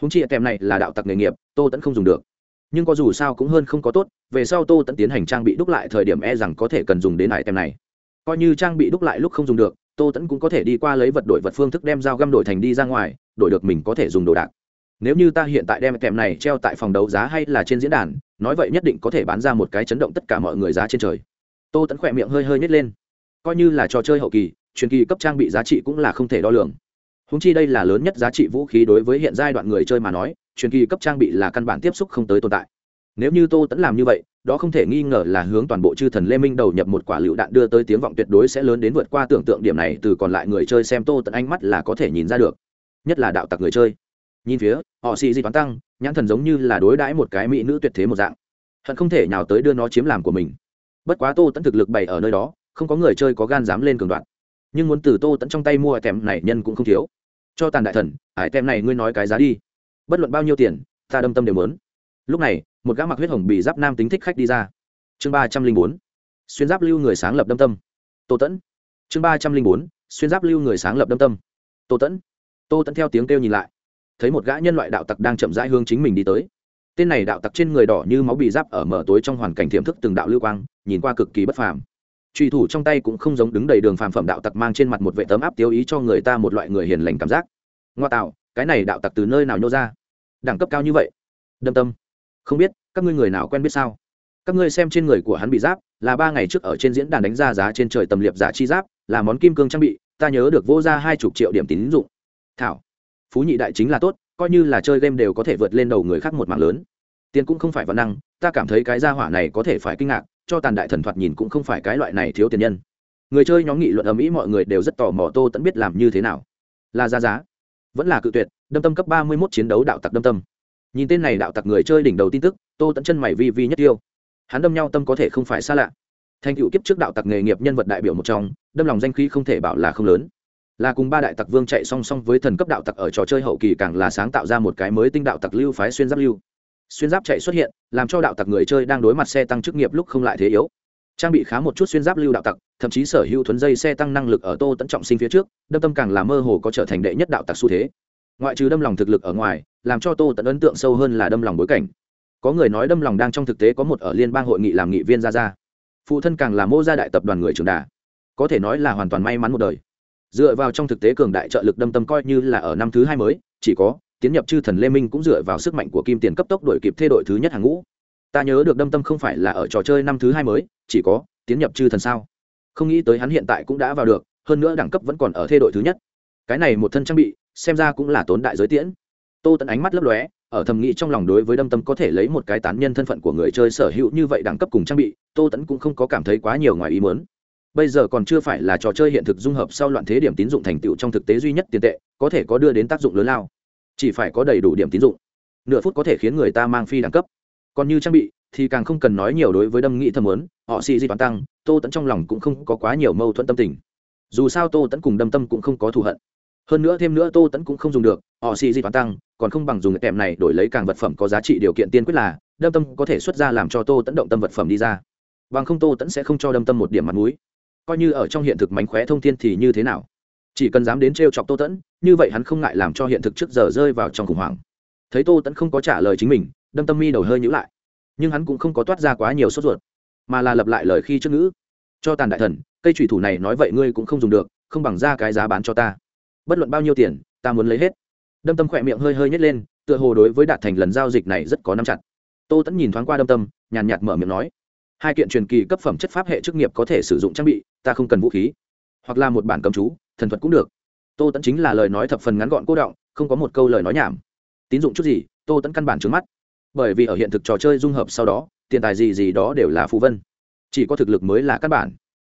Húng chi kèm này là đạo tặc nghề nghiệp, tô tẫn không dùng được. Nhưng có dù sao cũng hơn không có tốt, về sau tô tẫn tiến hành trang bị đúc lại thời điểm e rằng có thể cần dùng đến lại tem này. Coi như trang bị đúc lại lúc không dùng được, tô tẫn cũng có thể đi qua lấy vật đổi vật phương thức đem dao găm đổi thành đi ra ngoài, đổi được mình có thể dùng đồ đạc. Nếu như ta hiện tại đem kèm này treo tại phòng đấu giá hay là trên diễn đàn nói vậy nhất định có thể bán ra một cái chấn động tất cả mọi người giá trên trời. Tô tẫn khỏe miệng hơi hơi nhét lên. Coi như là trò chơi hậu kỳ, truyền kỳ cấp trang bị giá trị cũng là không thể đo lường. Húng chi đây là lớn nhất giá trị vũ khí đối với hiện giai đoạn người chơi mà nói, truyền kỳ cấp trang bị là căn bản tiếp xúc không tới tồn tại. Nếu như tô tẫn làm như vậy, đó không thể nghi ngờ là hướng toàn bộ chư thần lê minh đầu nhập một quả lựu đạn đưa tới tiếng vọng tuyệt đối sẽ lớn đến vượt qua tưởng tượng điểm này từ còn lại người chơi xem tô tận ánh mắt là có thể nhìn ra được. Nhất là đạo tặc người chơi nhìn phía, họ xì di toán tăng, nhãn thần giống như là đối đãi một cái mỹ nữ tuyệt thế một dạng. Hận không thể nào tới đưa nó chiếm làm của mình. Bất quá tô tẫn thực lực bày ở nơi đó, không có người chơi có gan dám lên cường đoạn nhưng muốn từ tô tẫn trong tay mua tèm này nhân cũng không thiếu. Cho tàn đại thần ải tem này ngươi nói cái giá đi. Bất luận bao nhiêu tiền, ta đâm tâm đều mớn lúc này, một gã mặc huyết hồng bị giáp nam tính thích khách đi ra. Chương ba trăm linh bốn, xuyên giáp lưu người sáng lập đâm tâm. Tô tẫn chương ba trăm linh bốn, xuyên giáp lưu người sáng lập đâm tâm. Tô tẫn tô tẫn theo tiếng kêu nhìn lại thấy một gã nhân loại đạo tặc đang chậm rãi hướng chính mình đi tới. Tên này đạo tặc trên người đỏ như máu bị giáp ở mở tối trong hoàn cảnh thiểm thức từng đạo lưu quang, nhìn qua cực kỳ bất phàm. Truy thủ trong tay cũng không giống đứng đầy đường phàm phẩm đạo tặc mang trên mặt một vệ tấm áp tiêu ý cho người ta một loại người hiền lành cảm giác. Ngoa tạo, cái này đạo tặc từ nơi nào nhô ra? Đẳng cấp cao như vậy? Đâm tâm. Không biết, các ngươi người nào quen biết sao? Các ngươi xem trên người của hắn bị giáp, là ba ngày trước ở trên diễn đàn đánh ra giá trên trời tầm liệp giả chi giáp, là món kim cương trang bị, ta nhớ được vô ra hai chục triệu điểm tín dụng. Thảo phú nhị đại chính là tốt, coi như là chơi game đều có thể vượt lên đầu người khác một mạng lớn. Tiền cũng không phải văn năng, ta cảm thấy cái gia hỏa này có thể phải kinh ngạc, cho tàn đại thần thoạt nhìn cũng không phải cái loại này thiếu tiền nhân. Người chơi nhóm nghị luận ở mỹ mọi người đều rất tò mò tô tẫn biết làm như thế nào. Là ra giá vẫn là cự tuyệt, đâm tâm cấp ba mươi mốt chiến đấu đạo tặc đâm tâm. Nhìn tên này đạo tặc người chơi đỉnh đầu tin tức, tô tẫn chân mày vi vi nhất tiêu. Hắn đâm nhau tâm có thể không phải xa lạ. Thành cựu kiếp trước đạo tặc nghề nghiệp nhân vật đại biểu một trong, đâm lòng danh khí không thể bảo là không lớn là cùng ba đại tặc vương chạy song song với thần cấp đạo tặc ở trò chơi hậu kỳ càng là sáng tạo ra một cái mới tinh đạo tặc lưu phái xuyên giáp lưu. Xuyên giáp chạy xuất hiện, làm cho đạo tặc người chơi đang đối mặt xe tăng chức nghiệp lúc không lại thế yếu. Trang bị khá một chút xuyên giáp lưu đạo tặc, thậm chí sở hữu thuấn dây xe tăng năng lực ở tô tẫn trọng sinh phía trước, đâm tâm càng là mơ hồ có trở thành đệ nhất đạo tặc xu thế. Ngoại trừ đâm lòng thực lực ở ngoài, làm cho tô tẫn ấn tượng sâu hơn là đâm lòng bối cảnh. Có người nói đâm lòng đang trong thực tế có một ở liên bang hội nghị làm nghị viên ra ra. Phụ thân càng là mô gia đại tập đoàn người trường đà. Có thể nói là hoàn toàn may mắn một đời dựa vào trong thực tế cường đại trợ lực đâm tâm coi như là ở năm thứ hai mới, chỉ có, tiến nhập chư thần lê minh cũng dựa vào sức mạnh của kim tiền cấp tốc đổi kịp thay đổi thứ nhất hàng ngũ. Ta nhớ được đâm tâm không phải là ở trò chơi năm thứ hai mới, chỉ có, tiến nhập chư thần sao? Không nghĩ tới hắn hiện tại cũng đã vào được, hơn nữa đẳng cấp vẫn còn ở thay đổi thứ nhất. Cái này một thân trang bị, xem ra cũng là tốn đại giới tiễn. Tô tận ánh mắt lấp lóe, ở thầm nghĩ trong lòng đối với đâm tâm có thể lấy một cái tán nhân thân phận của người chơi sở hữu như vậy đẳng cấp cùng trang bị, tô tẫn cũng không có cảm thấy quá nhiều ngoài ý muốn bây giờ còn chưa phải là trò chơi hiện thực dung hợp sau loạn thế điểm tín dụng thành tựu trong thực tế duy nhất tiền tệ, có thể có đưa đến tác dụng lớn lao. Chỉ phải có đầy đủ điểm tín dụng. Nửa phút có thể khiến người ta mang phi đẳng cấp. Còn như trang bị, thì càng không cần nói nhiều đối với đâm nghĩ thầm lớn họ xì di toán tăng, tô tẫn trong lòng cũng không có quá nhiều mâu thuẫn tâm tình. Dù sao tô tẫn cùng đâm tâm cũng không có thù hận. Hơn nữa thêm nữa tô tẫn cũng không dùng được, họ xì di toán tăng, còn không bằng dùng kèm này đổi lấy càng vật phẩm có giá trị điều kiện tiên quyết là, đâm tâm có thể xuất ra làm cho tô tẫn động tâm vật phẩm đi ra. Bằng không tô tẫn sẽ không cho đâm tâm một điểm mặt m ũ i coi như ở trong hiện thực mánh khóe thông thiên thì như thế nào? Chỉ cần dám đến t r e o chọc tô tẫn, như vậy hắn không ngại làm cho hiện thực trước giờ rơi vào trong khủng hoảng. Thấy tô tẫn không có trả lời chính mình, đâm tâm mi đầu hơi nhữ lại. Nhưng hắn cũng không có toát ra quá nhiều sốt ruột, mà là lập lại lời khi trước ngữ. Cho tàn đại thần, cây thủy thủ này nói vậy ngươi cũng không dùng được, không bằng ra cái giá bán cho ta. Bất luận bao nhiêu tiền, ta muốn lấy hết. Đâm tâm khỏe miệng hơi hơi nhét lên, tựa hồ đối với đạt thành lần giao dịch này rất có năm chặt. Tô tẫn nhìn thoáng qua đâm tâm, nhàn nhạt mở miệng nói hai kiện truyền kỳ cấp phẩm chất pháp hệ chức nghiệp có thể sử dụng trang bị, ta không cần vũ khí. Hoặc là một bản cầm chú, thần thuật cũng được. Tô tẫn chính là lời nói thập phần ngắn gọn cô động, không có một câu lời nói nhảm. Tín dụng chút gì, tô tẫn căn bản trứng mắt. Bởi vì ở hiện thực trò chơi dung hợp sau đó, tiền tài gì gì đó đều là phù vân. Chỉ có thực lực mới là căn bản.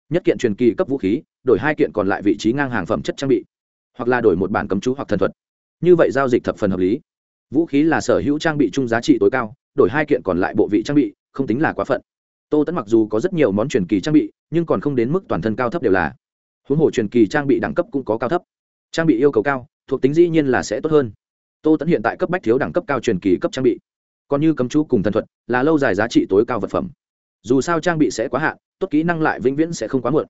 Nhất kiện truyền kỳ cấp vũ khí, đổi hai kiện còn lại vị trí ngang hàng phẩm chất trang bị. Hoặc là đổi một bản cấm chú hoặc thần thuật. Như vậy giao dịch thập phần hợp lý. Vũ khí là sở hữu trang bị chung giá trị tối cao, đổi hai kiện còn lại bộ vị trang bị, không tính là quá phận tô tẫn mặc dù có rất nhiều món truyền kỳ trang bị, nhưng còn không đến mức toàn thân cao thấp đều là. Huống hồ truyền kỳ trang bị đẳng cấp cũng có cao thấp. Trang bị yêu cầu cao, thuộc tính dĩ nhiên là sẽ tốt hơn. Tô tẫn hiện tại cấp bách thiếu đẳng cấp cao truyền kỳ cấp trang bị. Còn như cấm chú cùng thần thuật, là lâu dài giá trị tối cao vật phẩm. Dù sao trang bị sẽ quá hạn, tốt kỹ năng lại vĩnh viễn sẽ không quá muộn.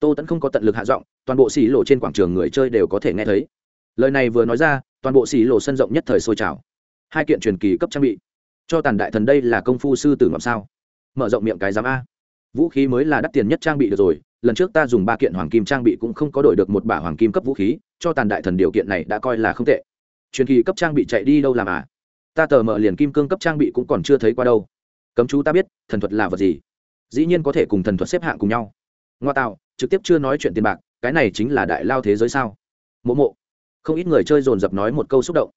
Tô tẫn không có tận lực hạ giọng, toàn bộ xì lộ trên quảng trường người chơi đều có thể nghe thấy. Lời này vừa nói ra, toàn bộ xì lộ sân rộng nhất thời sôi trào. Hai kiện truyền kỳ cấp trang bị. Cho tàn đại thần đây là công phu sư tử ngọc sao? Mở rộng miệng cái giám a. Vũ khí mới là đắt tiền nhất trang bị được rồi, lần trước ta dùng ba kiện hoàng kim trang bị cũng không có đổi được một bả hoàng kim cấp vũ khí, cho tàn đại thần điều kiện này đã coi là không tệ. Truyền kỳ cấp trang bị chạy đi đâu làm à? Ta tờ mở liền kim cương cấp trang bị cũng còn chưa thấy qua đâu. Cấm chú ta biết, thần thuật là vật gì? Dĩ nhiên có thể cùng thần thuật xếp hạng cùng nhau. Ngoa tạo, trực tiếp chưa nói chuyện tiền bạc, cái này chính là đại lao thế giới sao? Mộ mộ. Không ít người chơi dồn dập nói một câu xúc động.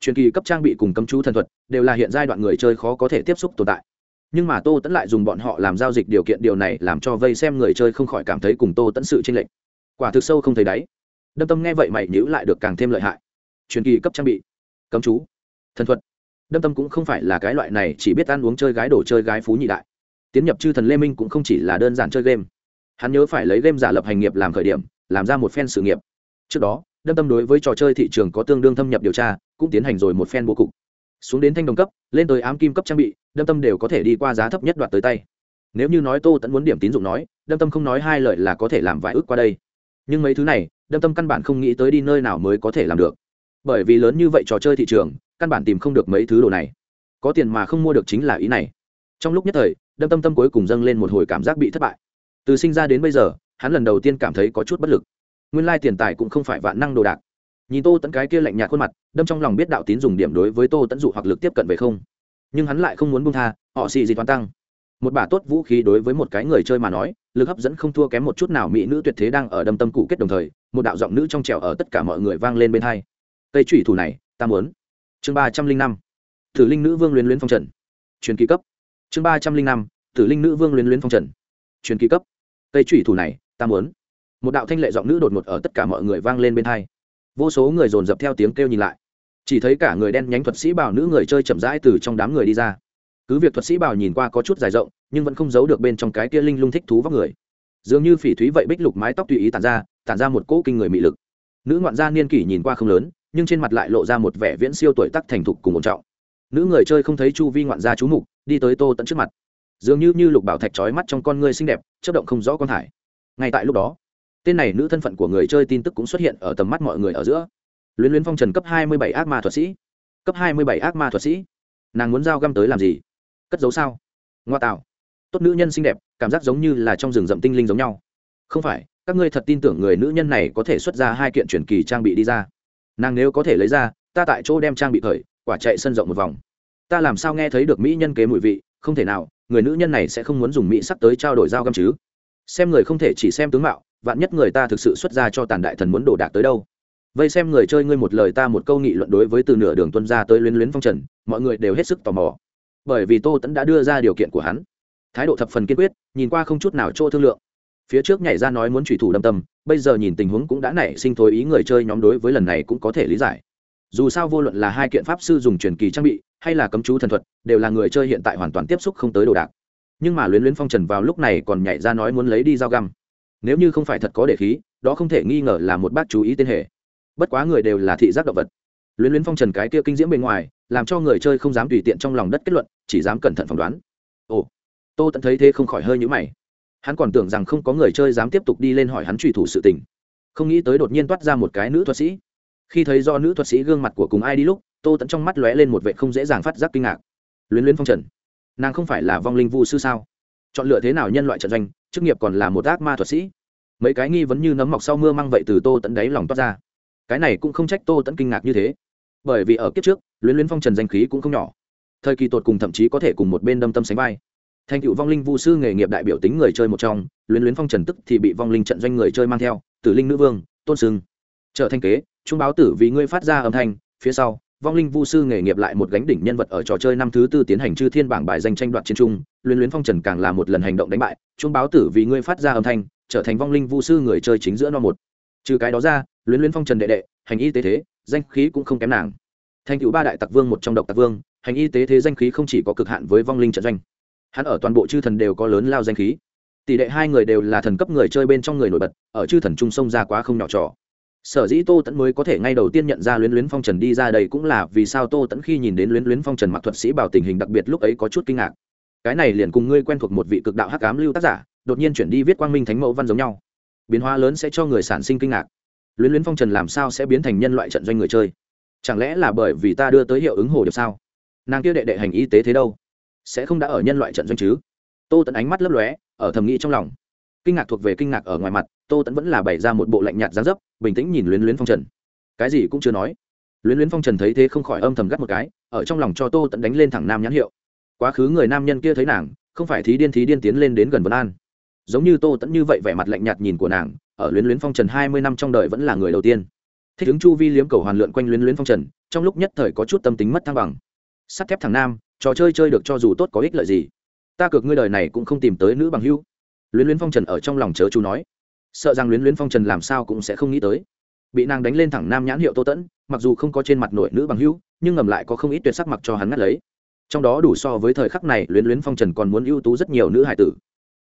Truyền kỳ cấp trang bị cùng cấm chú thần thuật, đều là hiện giai đoạn người chơi khó có thể tiếp xúc tồn tại nhưng mà tô tẫn lại dùng bọn họ làm giao dịch điều kiện điều này làm cho vây xem người chơi không khỏi cảm thấy cùng tô tẫn sự tranh lệch. Quả thực sâu không thấy đáy. Đâm tâm nghe vậy mày nhữ lại được càng thêm lợi hại. Truyền kỳ cấp trang bị. Cấm chú. Thần thuật. Đâm tâm cũng không phải là cái loại này, chỉ biết ăn uống chơi gái đổ chơi gái phú nhị đại. Tiến nhập chư thần lê minh cũng không chỉ là đơn giản chơi game. Hắn nhớ phải lấy game giả lập hành nghiệp làm khởi điểm, làm ra một phen sự nghiệp. Trước đó, đâm tâm đối với trò chơi thị trường có tương đương thâm nhập điều tra, cũng tiến hành rồi một phen bố cục xuống đến thanh đồng cấp, lên tới ám kim cấp trang bị, đâm tâm đều có thể đi qua giá thấp nhất đoạt tới tay. Nếu như nói tô tẫn muốn điểm tín dụng nói, đâm tâm không nói hai lời là có thể làm vài ước qua đây. Nhưng mấy thứ này, đâm tâm căn bản không nghĩ tới đi nơi nào mới có thể làm được. Bởi vì lớn như vậy trò chơi thị trường, căn bản tìm không được mấy thứ đồ này. Có tiền mà không mua được chính là ý này. Trong lúc nhất thời, đâm tâm tâm cuối cùng dâng lên một hồi cảm giác bị thất bại. Từ sinh ra đến bây giờ, hắn lần đầu tiên cảm thấy có chút bất lực. Nguyên lai tiền tài cũng không phải vạn năng đồ đạc nhìn tô tẫn cái kia lạnh nhạt khuôn mặt, đâm trong lòng biết đạo tín dùng điểm đối với tô tẫn dụ hoặc lực tiếp cận về không. Nhưng hắn lại không muốn buông tha, họ xì gì toán tăng. Một bả tốt vũ khí đối với một cái người chơi mà nói, lực hấp dẫn không thua kém một chút nào mỹ nữ tuyệt thế đang ở đâm tâm cụ kết đồng thời, một đạo giọng nữ trong trẻo ở tất cả mọi người vang lên bên hai. Cây thủy thủ này, ta muốn. Chương ba trăm linh năm, thử linh nữ vương luyến luyến phong trần. Truyền kỳ cấp. Chương ba trăm linh năm tử linh nữ vương luyến luyến phong trần. Truyền kỳ cấp. Cây thủy thủ này, ta muốn. Một đạo thanh lệ giọng nữ đột ngột ở tất cả mọi người vang lên bên hai vô số người dồn dập theo tiếng kêu nhìn lại. Chỉ thấy cả người đen nhánh thuật sĩ bảo nữ người chơi chậm rãi từ trong đám người đi ra. Cứ việc thuật sĩ bảo nhìn qua có chút dài rộng, nhưng vẫn không giấu được bên trong cái kia linh lung thích thú vóc người. Dường như phỉ thúy vậy bích lục mái tóc tùy ý tàn ra tàn ra một cỗ kinh người mị lực. Nữ ngoạn gia niên kỷ nhìn qua không lớn, nhưng trên mặt lại lộ ra một vẻ viễn siêu tuổi tắc thành thục cùng một trọng. Nữ người chơi không thấy chu vi ngoạn gia chú mục, đi tới tô tận trước mặt. Dường như như lục bảo thạch trói mắt trong con ngươi xinh đẹp chất động không rõ con thải ngay tại lúc đó tên này nữ thân phận của người chơi tin tức cũng xuất hiện ở tầm mắt mọi người ở giữa. Luyến luyến phong trần cấp hai mươi bảy ác ma thuật sĩ. Cấp hai mươi bảy ác ma thuật sĩ. Nàng muốn giao găm tới làm gì? Cất giấu sao? Ngoa tạo. Tốt nữ nhân xinh đẹp, cảm giác giống như là trong rừng rậm tinh linh giống nhau. Không phải, các ngươi thật tin tưởng người nữ nhân này có thể xuất ra hai kiện truyền kỳ trang bị đi ra. Nàng nếu có thể lấy ra, ta tại chỗ đem trang bị khởi quả chạy sân rộng một vòng. Ta làm sao nghe thấy được mỹ nhân kế mùi vị, không thể nào, người nữ nhân này sẽ không muốn dùng mỹ sắc tới trao đổi dao găm chứ? Xem người không thể chỉ xem tướng mạo vạn nhất người ta thực sự xuất ra cho tàn đại thần muốn đổ đạc tới đâu. Vây xem người chơi ngươi một lời ta một câu nghị luận đối với từ nửa đường tuân ra tới luyến luyến phong trần, mọi người đều hết sức tò mò. Bởi vì tô tẫn đã đưa ra điều kiện của hắn. Thái độ thập phần kiên quyết, nhìn qua không chút nào chỗ thương lượng. Phía trước nhảy ra nói muốn trùy thủ đâm tâm, bây giờ nhìn tình huống cũng đã nảy sinh thối ý người chơi nhóm đối với lần này cũng có thể lý giải. Dù sao vô luận là hai kiện pháp sư dùng truyền kỳ trang bị, hay là cấm chú thần thuật, đều là người chơi hiện tại hoàn toàn tiếp xúc không tới đồ đạc. Nhưng mà luyến luyến phong trần vào lúc này còn nhảy ra nói muốn lấy đi dao găm nếu như không phải thật có để khí, đó không thể nghi ngờ là một bác chú ý tên hệ bất quá người đều là thị giác động vật. Luyến luyến phong trần cái kia kinh diễm bên ngoài, làm cho người chơi không dám tùy tiện trong lòng đất kết luận, chỉ dám cẩn thận phỏng đoán. Ồ, tô tẫn thấy thế không khỏi hơi nhũ mày. Hắn còn tưởng rằng không có người chơi dám tiếp tục đi lên hỏi hắn truy thủ sự tình. Không nghĩ tới đột nhiên toát ra một cái nữ thuật sĩ. Khi thấy do nữ thuật sĩ gương mặt của cùng ai đi lúc, tô tẫn trong mắt lóe lên một vệ không dễ dàng phát giác kinh ngạc. Luyến luyến phong trần, nàng không phải là vong linh vu sư sao? Chọn lựa thế nào nhân loại trận doanh, chức nghiệp còn là một ác ma thuật sĩ. Mấy cái nghi vấn như nấm mọc sau mưa mang vậy từ tô tẫn đáy lòng toát ra. Cái này cũng không trách tô tẫn kinh ngạc như thế. Bởi vì ở kiếp trước, luyến luyến phong trần danh khí cũng không nhỏ. Thời kỳ tột cùng thậm chí có thể cùng một bên đâm tâm sánh vai. Thành cựu vong linh vu sư nghề nghiệp đại biểu tính người chơi một trong, luyến luyến phong trần tức thì bị vong linh trận doanh người chơi mang theo, tử linh nữ vương, tôn sưng. Trợ thanh kế trung báo tử vì ngươi phát ra âm thanh, phía sau vong linh vu sư nghề nghiệp lại một gánh đỉnh nhân vật ở trò chơi năm thứ tư tiến hành chư thiên bảng bài danh tranh đoạt chiến trung, luyến luyến phong trần càng là một lần hành động đánh bại trung báo tử vì ngươi phát ra âm thanh, trở thành vong linh vu sư người chơi chính giữa no một. Trừ cái đó ra, luyến luyến phong trần đệ đệ, hành y tế thế, danh khí cũng không kém nàng. Thành cựu ba đại tặc vương một trong độc tặc vương, hành y tế thế danh khí không chỉ có cực hạn với vong linh trận doanh. Hắn ở toàn bộ chư thần đều có lớn lao danh khí. Tỷ đệ hai người đều là thần cấp người chơi bên trong người nổi bật, ở chư thần trung sông ra quá không nhỏ trò sở dĩ tô tẫn mới có thể ngay đầu tiên nhận ra luyến luyến phong trần đi ra đây cũng là vì sao tô tẫn khi nhìn đến luyến luyến phong trần mặc thuật sĩ bảo tình hình đặc biệt lúc ấy có chút kinh ngạc. Cái này liền cùng ngươi quen thuộc một vị cực đạo hắc ám lưu tác giả, đột nhiên chuyển đi viết quang minh thánh mẫu văn giống nhau. Biến hóa lớn sẽ cho người sản sinh kinh ngạc. Luyến luyến phong trần làm sao sẽ biến thành nhân loại trận doanh người chơi? Chẳng lẽ là bởi vì ta đưa tới hiệu ứng hồ điệp sao? Nàng kia đệ đệ hành y tế thế đâu? Sẽ không đã ở nhân loại trận doanh chứ? Tô tẫn ánh mắt lấp lóe, ở thầm nghĩ trong lòng kinh ngạc thuộc về kinh ngạc ở ngoài mặt, tô tẫn vẫn là bày ra một bộ lạnh nhạt giá dấp, bình tĩnh nhìn luyến luyến phong trần. Cái gì cũng chưa nói. Luyến luyến phong trần thấy thế không khỏi âm thầm gắt một cái, ở trong lòng cho tô tẫn đánh lên thẳng nam nhãn hiệu. Quá khứ người nam nhân kia thấy nàng, không phải thí điên thí điên tiến lên đến gần vân an. Giống như tô tẫn như vậy vẻ mặt lạnh nhạt nhìn của nàng, ở luyến luyến phong trần hai mươi năm trong đời vẫn là người đầu tiên. Thích ứng chu vi liếm cầu hoàn lượn quanh luyến luyến phong trần, trong lúc nhất thời có chút tâm tính mất thăng bằng. Sắt thép thằng nam, trò chơi chơi được cho dù tốt có ích lợi gì. Ta cược ngươi đời này cũng không tìm tới nữ bằng hưu luyến luyến phong trần ở trong lòng chớ chú nói. Sợ rằng luyến luyến phong trần làm sao cũng sẽ không nghĩ tới. Bị nàng đánh lên thẳng nam nhãn hiệu tô tẫn mặc dù không có trên mặt nội nữ bằng hữu, nhưng ngầm lại có không ít tuyệt sắc mặc cho hắn ngắt lấy. Trong đó đủ so với thời khắc này luyến luyến phong trần còn muốn ưu tú rất nhiều nữ hải tử.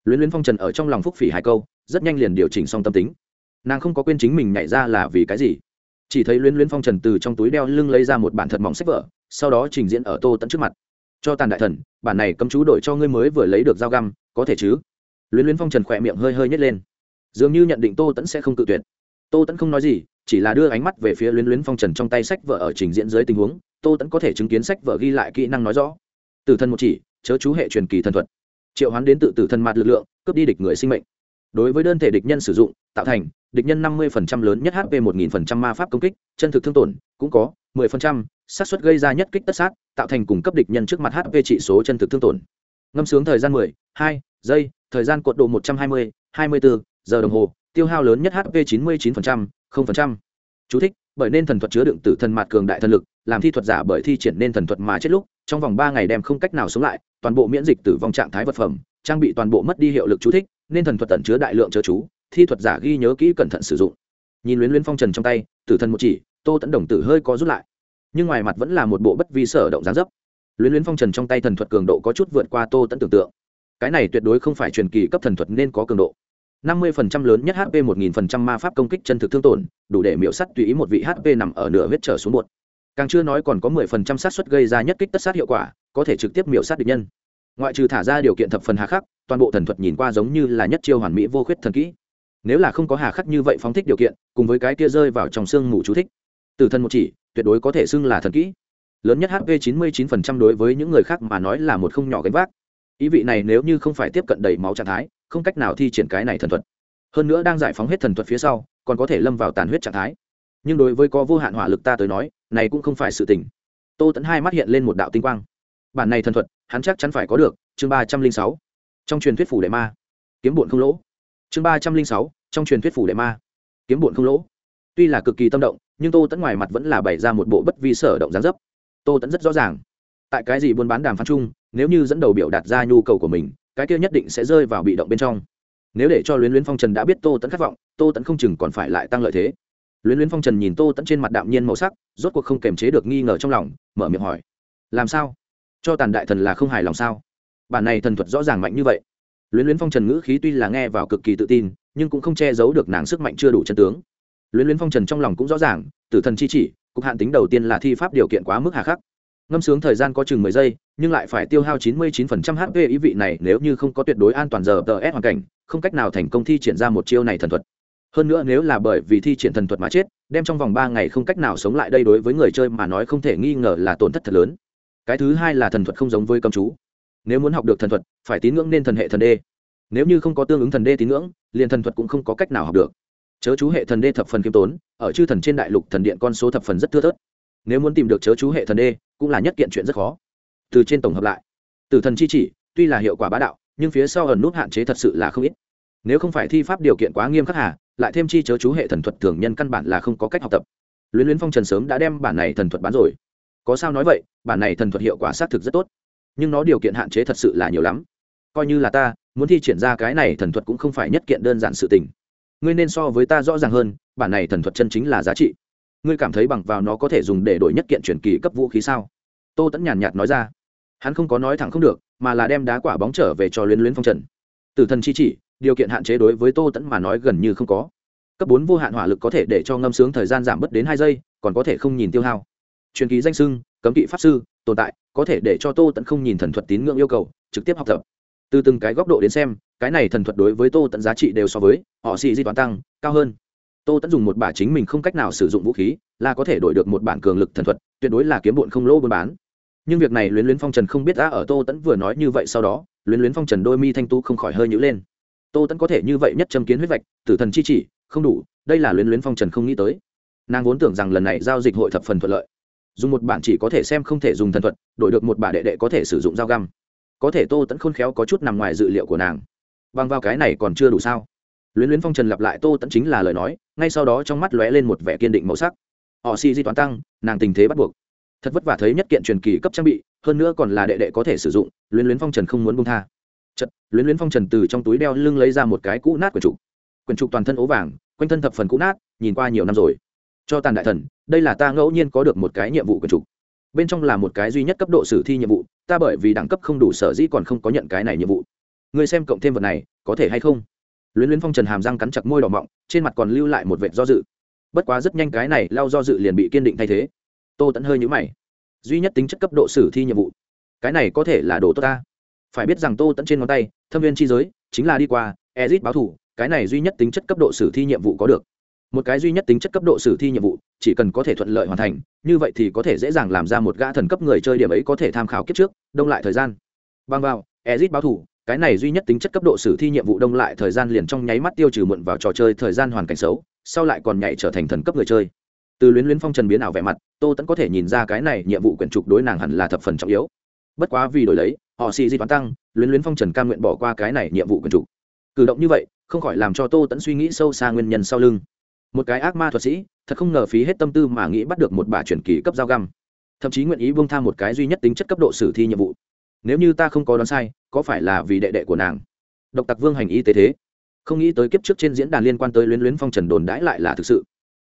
Luyến luyến phong trần ở trong lòng phúc phỉ hai câu rất nhanh liền điều chỉnh xong tâm tính. Nàng không có quên chính mình nhảy ra là vì cái gì. Chỉ thấy luyến luyến phong trần từ trong túi đeo lưng lấy ra một bản thật mỏng sách vở sau đó trình diễn ở tô tẫn trước mặt. Cho tàn đại thần bản này cấm chú đổi cho ngươi mới vừa lấy được dao găm có thể chứ? Luyến luyến phong trần khỏe miệng hơi hơi nhét lên. Dường như nhận định tô tẫn sẽ không cự tuyệt. Tô tẫn không nói gì chỉ là đưa ánh mắt về phía luyến luyến phong trần trong tay sách vở ở trình diễn dưới tình huống. Tô tẫn có thể chứng kiến sách vở ghi lại kỹ năng nói rõ. Từ thân một chỉ chớ chú hệ truyền kỳ thần thuật. Triệu hoán đến tự tử thân mặt lực lượng cướp đi địch người sinh mệnh. Đối với đơn thể địch nhân sử dụng tạo thành địch nhân năm mươi lớn nhất hp một nghìn ma pháp công kích chân thực thương tổn cũng có 10%, xác suất gây ra nhất kích tất sát tạo thành cùng cấp địch nhân trước mặt hp trị số chân thực thương tổn. Ngâm sướng thời gian 10, 2, giây thời gian cột độ 120, 24, giờ đồng hồ tiêu hao lớn nhất hp 99%, 0%. Chú thích, bởi nên thần thuật chứa đựng tử thần mạt cường đại thần lực, làm thi thuật giả bởi thi triển nên thần thuật mà chết lúc, trong vòng 3 ngày đem không cách nào sống lại, toàn bộ miễn dịch tử vong trạng thái vật phẩm, trang bị toàn bộ mất đi hiệu lực chú thích, nên thần thuật tẩn chứa đại lượng chớ chú, thi thuật giả ghi nhớ kỹ cẩn thận sử dụng. Nhìn luyến luyến phong trần trong tay, tử thần một chỉ, Tô Tấn Đồng tử hơi có rút lại. Nhưng ngoài mặt vẫn là một bộ bất vi sở động dáng dấp. Luyến luyến phong trần trong tay thần thuật cường độ có chút vượt qua Tô Tấn tưởng tượng. Cái này tuyệt đối không phải truyền kỳ cấp thần thuật nên có cường độ. 50% lớn nhất HP 1000% ma pháp công kích chân thực thương tổn, đủ để miểu sát tùy ý một vị HP nằm ở nửa huyết trở xuống một. Càng chưa nói còn có 10% sát suất gây ra nhất kích tất sát hiệu quả, có thể trực tiếp miểu sát địch nhân. Ngoại trừ thả ra điều kiện thập phần hà khắc, toàn bộ thần thuật nhìn qua giống như là nhất chiêu hoàn mỹ vô khuyết thần kỹ. Nếu là không có hà khắc như vậy phóng thích điều kiện, cùng với cái kia rơi vào trong xương ngủ chú thích. Tử thân một chỉ, tuyệt đối có thể xưng là thần kỹ. Lớn nhất HP 99% đối với những người khác mà nói là một không nhỏ gánh vác. Ý vị này nếu như không phải tiếp cận đầy máu trạng thái, không cách nào thi triển cái này thần thuật. Hơn nữa đang giải phóng hết thần thuật phía sau còn có thể lâm vào tàn huyết trạng thái. Nhưng đối với có vô hạn hỏa lực ta tới nói này cũng không phải sự tình. Tô tẫn hai mắt hiện lên một đạo tinh quang. Bản này thần thuật hắn chắc chắn phải có được chương ba trăm linh sáu. Trong truyền thuyết phủ đệ ma. Kiếm bụn không lỗ. Chương ba trăm linh sáu trong truyền thuyết phủ đệ ma. Kiếm bụn không lỗ. Tuy là cực kỳ tâm động nhưng tô tẫn ngoài mặt vẫn là bày ra một bộ bất vi sở động gián dấp. Tô tẫn rất rõ ràng. Tại cái gì buôn bán đàm phán chung nếu như dẫn đầu biểu đạt ra nhu cầu của mình, cái kia nhất định sẽ rơi vào bị động bên trong. Nếu để cho luyến luyến phong trần đã biết tô tẫn khát vọng, tô tẫn không chừng còn phải lại tăng lợi thế. Luyến luyến phong trần nhìn tô tẫn trên mặt đạm nhiên màu sắc, rốt cuộc không kềm chế được nghi ngờ trong lòng, mở miệng hỏi, làm sao? Cho tàn đại thần là không hài lòng sao? Bản này thần thuật rõ ràng mạnh như vậy. Luyến luyến phong trần ngữ khí tuy là nghe vào cực kỳ tự tin, nhưng cũng không che giấu được nàng sức mạnh chưa đủ chân tướng. Luyến luyến phong trần trong lòng cũng rõ ràng, tử thần chi chỉ, cục hạn tính đầu tiên là thi pháp điều kiện quá mức hà khắc ngâm sướng thời gian có chừng mười giây, nhưng lại phải tiêu hao chín mươi 99% hp ý vị này nếu như không có tuyệt đối an toàn giờ tờ s hoàn cảnh, không cách nào thành công thi triển ra một chiêu này thần thuật. Hơn nữa nếu là bởi vì thi triển thần thuật mà chết, đem trong vòng ba ngày không cách nào sống lại đây đối với người chơi mà nói không thể nghi ngờ là tổn thất thật lớn. Cái thứ hai là thần thuật không giống với cầm chú. Nếu muốn học được thần thuật, phải tín ngưỡng nên thần hệ thần đê. Nếu như không có tương ứng thần đê tín ngưỡng, liền thần thuật cũng không có cách nào học được. Chớ chú hệ thần đê thập phần kiêm tốn, ở chư thần trên đại lục thần điện con số thập phần rất thưa thớt. Nếu muốn tìm được chớ chú hệ thần đê cũng là nhất kiện chuyện rất khó. Từ trên tổng hợp lại, tử thần chi chỉ, tuy là hiệu quả bá đạo, nhưng phía sau ẩn nút hạn chế thật sự là không ít. Nếu không phải thi pháp điều kiện quá nghiêm khắc hà, lại thêm chi chớ chú hệ thần thuật thường nhân căn bản là không có cách học tập. Luyến luyến phong trần sớm đã đem bản này thần thuật bán rồi. Có sao nói vậy, bản này thần thuật hiệu quả xác thực rất tốt. Nhưng nó điều kiện hạn chế thật sự là nhiều lắm. Coi như là ta, muốn thi triển ra cái này thần thuật cũng không phải nhất kiện đơn giản sự tình. Ngươi nên so với ta rõ ràng hơn, bản này thần thuật chân chính là giá trị ngươi cảm thấy bằng vào nó có thể dùng để đổi nhất kiện truyền kỳ cấp vũ khí sao? Tô tẫn nhàn nhạt nói ra. Hắn không có nói thẳng không được, mà là đem đá quả bóng trở về cho luyến luyến phong trần. Tử thần chi chỉ, điều kiện hạn chế đối với tô tẫn mà nói gần như không có. Cấp bốn vô hạn hỏa lực có thể để cho ngâm sướng thời gian giảm bớt đến hai giây, còn có thể không nhìn tiêu hao. Truyền ký danh sưng, cấm kỵ pháp sư, tồn tại, có thể để cho tô tẫn không nhìn thần thuật tín ngưỡng yêu cầu, trực tiếp học tập. Từ từng cái góc độ đến xem, cái này thần thuật đối với tô tẫn giá trị đều so với, họ xì di toán tăng, cao hơn tô tẫn dùng một bả chính mình không cách nào sử dụng vũ khí, là có thể đổi được một bản cường lực thần thuật, tuyệt đối là kiếm bụn không lỗ buôn bán. Nhưng việc này luyến luyến phong trần không biết đã ở tô tẫn vừa nói như vậy sau đó, luyến luyến phong trần đôi mi thanh tu không khỏi hơi nhữ lên. Tô tẫn có thể như vậy nhất châm kiến huyết vạch, tử thần chi chỉ, không đủ, đây là luyến luyến phong trần không nghĩ tới. Nàng vốn tưởng rằng lần này giao dịch hội thập phần thuận lợi. Dùng một bản chỉ có thể xem không thể dùng thần thuật, đổi được một bản đệ đệ có thể sử dụng dao găm. Có thể tô tẫn khôn khéo có chút nằm ngoài dự liệu của nàng. Bằng vào cái này còn chưa đủ sao? Luyến luyến phong trần lặp lại, tô tẫn chính là lời nói ngay sau đó trong mắt lóe lên một vẻ kiên định màu sắc. Họ si di toán tăng, nàng tình thế bắt buộc. Thật vất vả thấy nhất kiện truyền kỳ cấp trang bị, hơn nữa còn là đệ đệ có thể sử dụng, luyến luyến phong trần không muốn bông tha. Chật, luyến luyến phong trần từ trong túi đeo lưng lấy ra một cái cũ nát quyển trục. Quyển trục toàn thân ố vàng, quanh thân thập phần cũ nát, nhìn qua nhiều năm rồi. Cho tàn đại thần, đây là ta ngẫu nhiên có được một cái nhiệm vụ quyển trục. Bên trong là một cái duy nhất cấp độ sử thi nhiệm vụ, ta bởi vì đẳng cấp không đủ sở dĩ còn không có nhận cái này nhiệm vụ. Người xem cộng thêm vật này, có thể hay không? Luyến luyến phong trần hàm răng cắn chặt môi đỏ mọng, trên mặt còn lưu lại một vệt do dự. Bất quá rất nhanh cái này lao do dự liền bị kiên định thay thế. Tô tẫn hơi nhũ mày. Duy nhất tính chất cấp độ xử thi nhiệm vụ. Cái này có thể là đồ tốt ta. Phải biết rằng tô tẫn trên ngón tay, thâm viên chi giới, chính là đi qua, ezit báo thủ, cái này duy nhất tính chất cấp độ xử thi nhiệm vụ có được. Một cái duy nhất tính chất cấp độ xử thi nhiệm vụ, chỉ cần có thể thuận lợi hoàn thành, như vậy thì có thể dễ dàng làm ra một gã thần cấp người chơi điểm ấy có thể tham khảo kiếp trước, đông lại thời gian. Bằng vào, ezit báo thủ cái này duy nhất tính chất cấp độ sử thi nhiệm vụ đông lại thời gian liền trong nháy mắt tiêu trừ muộn vào trò chơi thời gian hoàn cảnh xấu, sau lại còn nhảy trở thành thần cấp người chơi. Từ luyến luyến phong trần biến ảo vẻ mặt, tô tẫn có thể nhìn ra cái này nhiệm vụ quyển trục đối nàng hẳn là thập phần trọng yếu. Bất quá vì đổi lấy, họ xì di toán tăng, luyến luyến phong trần ca nguyện bỏ qua cái này nhiệm vụ quyển trục. Cử động như vậy, không khỏi làm cho tô tẫn suy nghĩ sâu xa nguyên nhân sau lưng. Một cái ác ma thuật sĩ, thật không ngờ phí hết tâm tư mà nghĩ bắt được một bà truyền kỳ cấp dao găm. Thậm chí nguyện ý buông tham một cái duy nhất tính chất cấp độ sử thi nhiệm vụ nếu như ta không có đoán sai, có phải là vì đệ đệ của nàng? Độc tặc vương hành y tế thế. Không nghĩ tới kiếp trước trên diễn đàn liên quan tới luyến luyến phong trần đồn đãi lại là thực sự.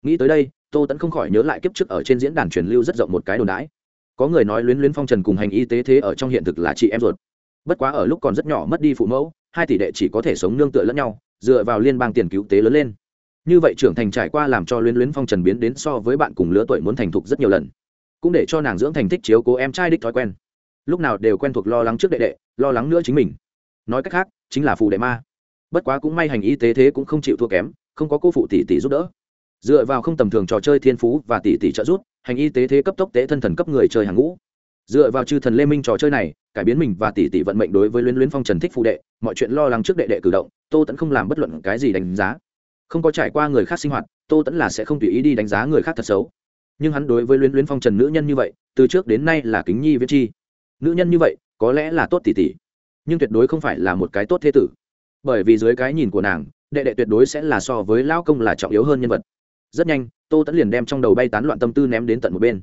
Nghĩ tới đây, tô tẫn không khỏi nhớ lại kiếp trước ở trên diễn đàn truyền lưu rất rộng một cái đồn đãi. Có người nói luyến luyến phong trần cùng hành y tế thế ở trong hiện thực là chị em ruột. Bất quá ở lúc còn rất nhỏ mất đi phụ mẫu, hai tỷ đệ chỉ có thể sống nương tựa lẫn nhau, dựa vào liên bang tiền cứu tế lớn lên. Như vậy trưởng thành trải qua làm cho luyến luyến phong trần biến đến so với bạn cùng lứa tuổi muốn thành thục rất nhiều lần. Cũng để cho nàng dưỡng thành thích chiếu cố em trai đích thói quen lúc nào đều quen thuộc lo lắng trước đệ đệ, lo lắng nữa chính mình. Nói cách khác, chính là phù đệ ma. Bất quá cũng may hành y tế thế cũng không chịu thua kém, không có cô phụ tỷ tỷ giúp đỡ. Dựa vào không tầm thường trò chơi thiên phú và tỷ tỷ trợ giúp, hành y tế thế cấp tốc tế thân thần cấp người chơi hàng ngũ. Dựa vào chư thần lê minh trò chơi này, cải biến mình và tỷ tỷ vận mệnh đối với luyến luyến phong trần thích phụ đệ, mọi chuyện lo lắng trước đệ đệ cử động, tô tẫn không làm bất luận cái gì đánh giá. Không có trải qua người khác sinh hoạt, tô tẫn là sẽ không tùy ý đi đánh giá người khác thật xấu. Nhưng hắn đối với luyến luyến phong trần nữ nhân như vậy, từ trước đến nay là kính nhi viết chi nữ nhân như vậy, có lẽ là tốt tỷ tỷ nhưng tuyệt đối không phải là một cái tốt thế tử. Bởi vì dưới cái nhìn của nàng, đệ đệ tuyệt đối sẽ là so với lão công là trọng yếu hơn nhân vật. Rất nhanh, tô tẫn liền đem trong đầu bay tán loạn tâm tư ném đến tận một bên.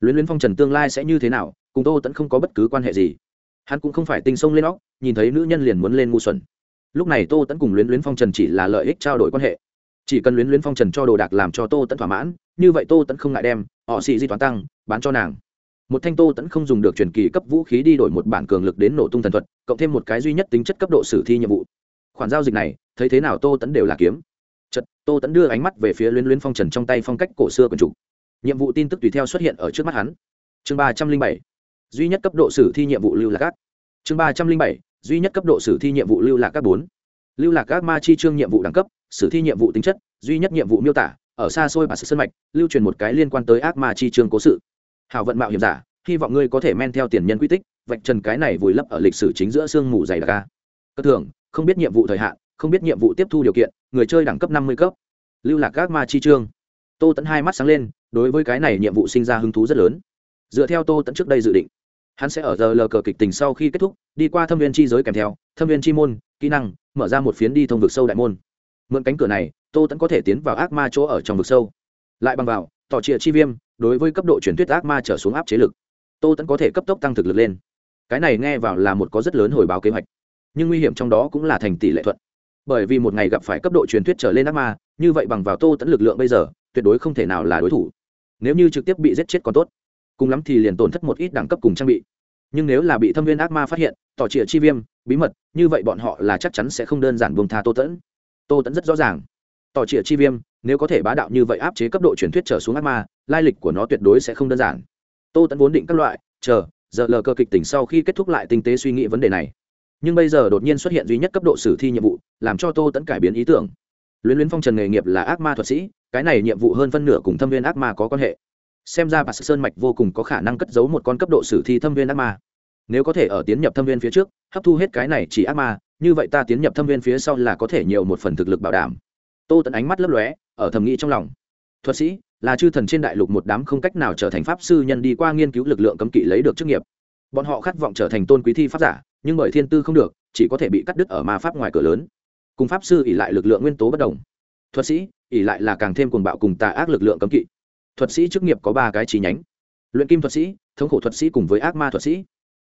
Luyến luyến phong trần tương lai sẽ như thế nào, cùng tô tẫn không có bất cứ quan hệ gì. Hắn cũng không phải tinh sông lên óc, nhìn thấy nữ nhân liền muốn lên ngu xuẩn. Lúc này tô tẫn cùng luyến luyến phong trần chỉ là lợi ích trao đổi quan hệ. Chỉ cần luyến luyến phong trần cho đồ đạc làm cho tô tẫn thỏa mãn, như vậy tô tẫn không ngại đem, họ xị di toán tăng, bán cho nàng một thanh tô tẫn không dùng được truyền kỳ cấp vũ khí đi đổi một bản cường lực đến nổ tung thần thuật, cộng thêm một cái duy nhất tính chất cấp độ sử thi nhiệm vụ. Khoản giao dịch này, thấy thế nào tô tẫn đều là kiếm. Chật tô tẫn đưa ánh mắt về phía luyến luyến phong trần trong tay phong cách cổ xưa quần chủ. Nhiệm vụ tin tức tùy theo xuất hiện ở trước mắt hắn. Chương ba trăm linh bảy, duy nhất cấp độ sử thi nhiệm vụ lưu lạc các chương ba trăm linh bảy, duy nhất cấp độ sử thi nhiệm vụ lưu lạc các bốn. Lưu lạc các ma chi chương nhiệm vụ đẳng cấp, sử thi nhiệm vụ tính chất, duy nhất nhiệm vụ miêu tả, ở xa xôi bà sự sân mạch, lưu truyền một cái liên quan tới ác ma chi chương cố sự. Hảo vận mạo hiểm giả, hy vọng ngươi có thể men theo tiền nhân quy tích, vạch trần cái này vùi lấp ở lịch sử chính giữa sương mù dày đặc ca cất thường, không biết nhiệm vụ thời hạn, không biết nhiệm vụ tiếp thu điều kiện, người chơi đẳng cấp năm mươi cấp. Lưu lạc các ma chi trương. Tô tẫn hai mắt sáng lên, đối với cái này nhiệm vụ sinh ra hứng thú rất lớn. Dựa theo tô tẫn trước đây dự định, hắn sẽ ở giờ lờ cờ kịch tình sau khi kết thúc, đi qua thâm viên chi giới kèm theo, thâm viên chi môn, kỹ năng, mở ra một phiến đi thông vực sâu đại môn. Mượn cánh cửa này, tô tẫn có thể tiến vào ác ma chỗ ở trong vực sâu. Lại bằng vào, tỏ trịa chi viêm đối với cấp độ truyền thuyết ác ma trở xuống áp chế lực, tô tẫn có thể cấp tốc tăng thực lực lên. Cái này nghe vào là một có rất lớn hồi báo kế hoạch, nhưng nguy hiểm trong đó cũng là thành tỷ lệ thuận. Bởi vì một ngày gặp phải cấp độ truyền thuyết trở lên ác ma, như vậy bằng vào tô tẫn lực lượng bây giờ, tuyệt đối không thể nào là đối thủ. Nếu như trực tiếp bị giết chết còn tốt. Cùng lắm thì liền tổn thất một ít đẳng cấp cùng trang bị. Nhưng nếu là bị thâm viên ác ma phát hiện, tỏ trịa chi viêm, bí mật, như vậy bọn họ là chắc chắn sẽ không đơn giản buông tha tô tẫn tô tẫn rất rõ ràng. Tỏ trịa chi viêm nếu có thể bá đạo như vậy áp chế cấp độ truyền thuyết trở xuống ác ma, lai lịch của nó tuyệt đối sẽ không đơn giản. Tô tẫn vốn định các loại, chờ, giờ lờ cơ kịch tỉnh sau khi kết thúc lại tinh tế suy nghĩ vấn đề này. Nhưng bây giờ đột nhiên xuất hiện duy nhất cấp độ sử thi nhiệm vụ, làm cho tô tẫn cải biến ý tưởng. Luyến luyến phong trần nghề nghiệp là ác ma thuật sĩ, cái này nhiệm vụ hơn phân nửa cùng thâm viên ác ma có quan hệ. Xem ra bà sơn mạch vô cùng có khả năng cất giấu một con cấp độ sử thi thâm viên ác ma. Nếu có thể ở tiến nhập thâm viên phía trước, hấp thu hết cái này chỉ ác ma, như vậy ta tiến nhập thâm viên phía sau là có thể nhiều một phần thực lực bảo đảm tô tẫn ánh mắt lấp lóe, ở thầm nghĩ trong lòng. Thuật sĩ, là chư thần trên đại lục một đám không cách nào trở thành pháp sư nhân đi qua nghiên cứu lực lượng cấm kỵ lấy được chức nghiệp. Bọn họ khát vọng trở thành tôn quý thi pháp giả, nhưng bởi thiên tư không được, chỉ có thể bị cắt đứt ở ma pháp ngoài cửa lớn. Cùng pháp sư ỉ lại lực lượng nguyên tố bất đồng. Thuật sĩ ỉ lại là càng thêm cuồng bạo cùng tà ác lực lượng cấm kỵ. Thuật sĩ chức nghiệp có ba cái chi nhánh. Luyện kim thuật sĩ, thống khổ thuật sĩ cùng với ác ma thuật sĩ.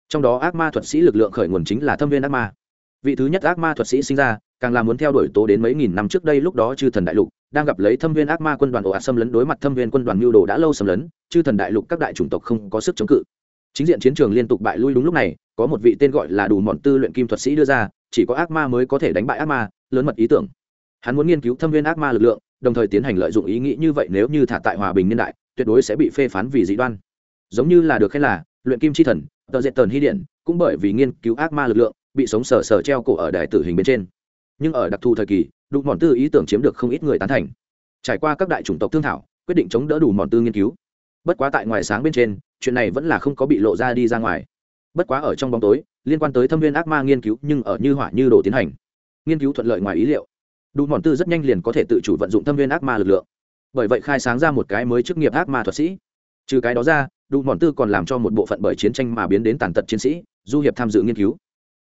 Trong đó ác ma thuật sĩ lực lượng khởi nguồn chính là thâm viên ác ma. Vị thứ nhất ác ma thuật sĩ sinh ra càng là muốn theo đuổi tố đến mấy nghìn năm trước đây lúc đó chư thần đại lục, đang gặp lấy thâm viên ác ma quân đoàn ồ ạt xâm lấn đối mặt thâm viên quân đoàn mưu đồ đã lâu xâm lấn, chư thần đại lục các đại chủng tộc không có sức chống cự. Chính diện chiến trường liên tục bại lui đúng lúc này, có một vị tên gọi là đủ mọn tư luyện kim thuật sĩ đưa ra, chỉ có ác ma mới có thể đánh bại ác ma, lớn mật ý tưởng. Hắn muốn nghiên cứu thâm viên ác ma lực lượng, đồng thời tiến hành lợi dụng ý nghĩ như vậy nếu như thả tại hòa bình niên đại, tuyệt đối sẽ bị phê phán vì dị đoan. Giống như là được khen là, luyện kim chi thần, tờ dệt tờn hy điện cũng bởi vì nghiên cứu ác ma lực lượng, bị sống sờ sờ treo cổ ở đài tử hình bên trên nhưng ở đặc thù thời kỳ đủ mòn tư ý tưởng chiếm được không ít người tán thành. Trải qua các đại chủng tộc thương thảo, quyết định chống đỡ đủ mòn tư nghiên cứu. Bất quá tại ngoài sáng bên trên, chuyện này vẫn là không có bị lộ ra đi ra ngoài. Bất quá ở trong bóng tối, liên quan tới thâm viên ác ma nghiên cứu nhưng ở như hỏa như đồ tiến hành. Nghiên cứu thuận lợi ngoài ý liệu. Đủ mòn tư rất nhanh liền có thể tự chủ vận dụng thâm viên ác ma lực lượng. Bởi vậy khai sáng ra một cái mới chức nghiệp ác ma thuật sĩ. Trừ cái đó ra đủ mòn tư còn làm cho một bộ phận bởi chiến tranh mà biến đến tàn tật chiến sĩ, du hiệp tham dự nghiên cứu.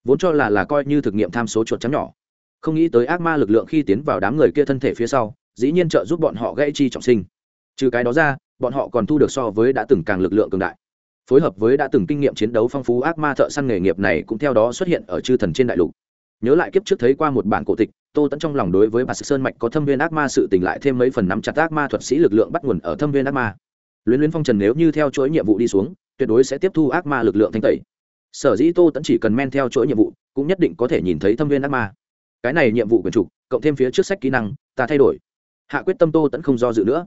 Vốn cho là là coi như thực nghiệm tham số chuột chấm nhỏ không nghĩ tới ác ma lực lượng khi tiến vào đám người kia thân thể phía sau, dĩ nhiên trợ giúp bọn họ gây chi trọng sinh. Trừ cái đó ra, bọn họ còn thu được so với đã từng càng lực lượng cường đại. Phối hợp với đã từng kinh nghiệm chiến đấu phong phú ác ma thợ săn nghề nghiệp này cũng theo đó xuất hiện ở chư thần trên đại lục. Nhớ lại kiếp trước thấy qua một bản cổ tịch, tô tẫn trong lòng đối với bà sơn mạch có thâm viên ác ma sự tỉnh lại thêm mấy phần nắm chặt ác ma thuật sĩ lực lượng bắt nguồn ở thâm viên ác ma. Luyến luyến phong trần nếu như theo chuỗi nhiệm vụ đi xuống, tuyệt đối sẽ tiếp thu ác ma lực lượng thanh tẩy. Sở dĩ tô tẫn chỉ cần men theo chuỗi nhiệm vụ, cũng nhất định có thể nhìn thấy thâm viên ác ma cái này nhiệm vụ quyền trục, cộng thêm phía trước sách kỹ năng, ta thay đổi. Hạ quyết tâm tô tẫn không do dự nữa.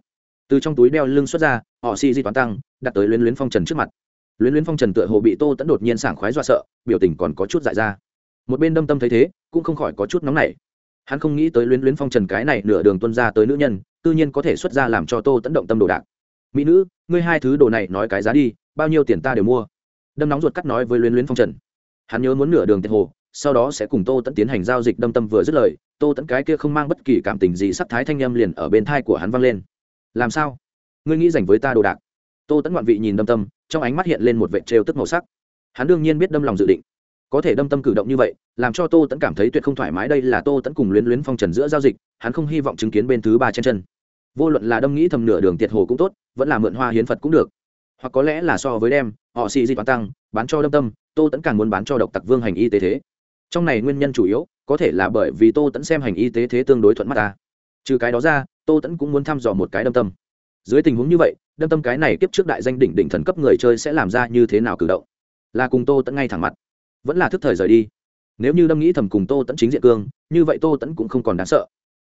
Từ trong túi đeo lưng xuất ra, họ si di toán tăng, đặt tới luyến luyến phong trần trước mặt. Luyến luyến phong trần tựa hồ bị tô tẫn đột nhiên sảng khoái dọa sợ, biểu tình còn có chút dại ra. Một bên đâm tâm thấy thế, cũng không khỏi có chút nóng nảy. Hắn không nghĩ tới luyến luyến phong trần cái này nửa đường tuân ra tới nữ nhân tự nhiên có thể xuất ra làm cho tô tẫn động tâm đồ đạc. Mỹ nữ, ngươi hai thứ đồ này nói cái giá đi, bao nhiêu tiền ta đều mua. Đâm nóng ruột cắt nói với luyến luyến phong trần. Hắn nhớ muốn nửa đường tiền hồ sau đó sẽ cùng tô tẫn tiến hành giao dịch đâm tâm vừa dứt lời, tô tẫn cái kia không mang bất kỳ cảm tình gì, sắc thái thanh âm liền ở bên thai của hắn vang lên. Làm sao? Ngươi nghĩ dành với ta đồ đạc? Tô tẫn ngoạn vị nhìn đâm tâm, trong ánh mắt hiện lên một vệ trêu tức màu sắc. Hắn đương nhiên biết đâm lòng dự định. Có thể đâm tâm cử động như vậy, làm cho tô tẫn cảm thấy tuyệt không thoải mái đây là tô tẫn cùng luyến luyến phong trần giữa giao dịch, hắn không hy vọng chứng kiến bên thứ ba trên chân. Vô luận là đâm nghĩ thầm nửa đường tiệt hồ cũng tốt, vẫn là mượn hoa hiến phật cũng được. Hoặc có lẽ là so với đem, họ xì di toán tăng, bán cho đâm tâm, tô tẫn càng muốn bán cho độc tặc vương hành y tế thế trong này nguyên nhân chủ yếu có thể là bởi vì tô tẫn xem hành y tế thế tương đối thuận mắt ta. Trừ cái đó ra, tô tẫn cũng muốn thăm dò một cái đâm tâm. Dưới tình huống như vậy, đâm tâm cái này kiếp trước đại danh đỉnh đỉnh thần cấp người chơi sẽ làm ra như thế nào cử động? Là cùng tô tẫn ngay thẳng mặt. Vẫn là thức thời rời đi. Nếu như đâm nghĩ thầm cùng tô tẫn chính diện cương, như vậy tô tẫn cũng không còn đáng sợ.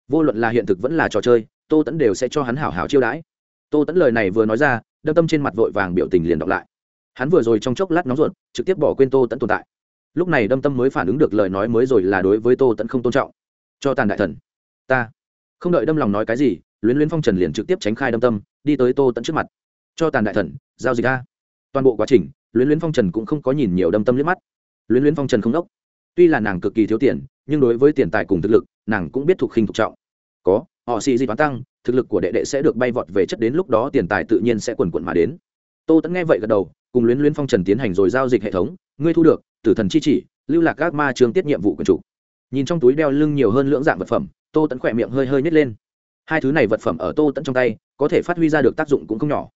Vô luận là hiện thực vẫn là trò chơi, tô tẫn đều sẽ cho hắn hảo hảo chiêu đãi. Tô tẫn lời này vừa nói ra, đâm tâm trên mặt vội vàng biểu tình liền đọc lại. Hắn vừa rồi trong chốc lát nóng ruột, trực tiếp bỏ quên tô tẫn tồn tại lúc này đâm tâm mới phản ứng được lời nói mới rồi là đối với tô tẫn không tôn trọng. Cho tàn đại thần. Ta. Không đợi đâm lòng nói cái gì, luyến luyến phong trần liền trực tiếp tránh khai đâm tâm, đi tới tô tẫn trước mặt. Cho tàn đại thần, giao dịch a. Toàn bộ quá trình, luyến luyến phong trần cũng không có nhìn nhiều đâm tâm liếc mắt. Luyến luyến phong trần không đốc. Tuy là nàng cực kỳ thiếu tiền, nhưng đối với tiền tài cùng thực lực, nàng cũng biết thuộc khinh thuộc trọng. Có, họ xì di toán tăng, thực lực của đệ đệ sẽ được bay vọt về chất đến lúc đó tiền tài tự nhiên sẽ quần quận mà đến. Tô tẫn nghe vậy gật đầu, cùng luyến luyến phong trần tiến hành rồi giao dịch hệ thống, ngươi thu được tử thần chi chỉ, lưu lạc các ma trường tiết nhiệm vụ quyền chủ. Nhìn trong túi đeo lưng nhiều hơn lưỡng dạng vật phẩm, tô tẫn khỏe miệng hơi hơi nhét lên. Hai thứ này vật phẩm ở tô tẫn trong tay, có thể phát huy ra được tác dụng cũng không nhỏ.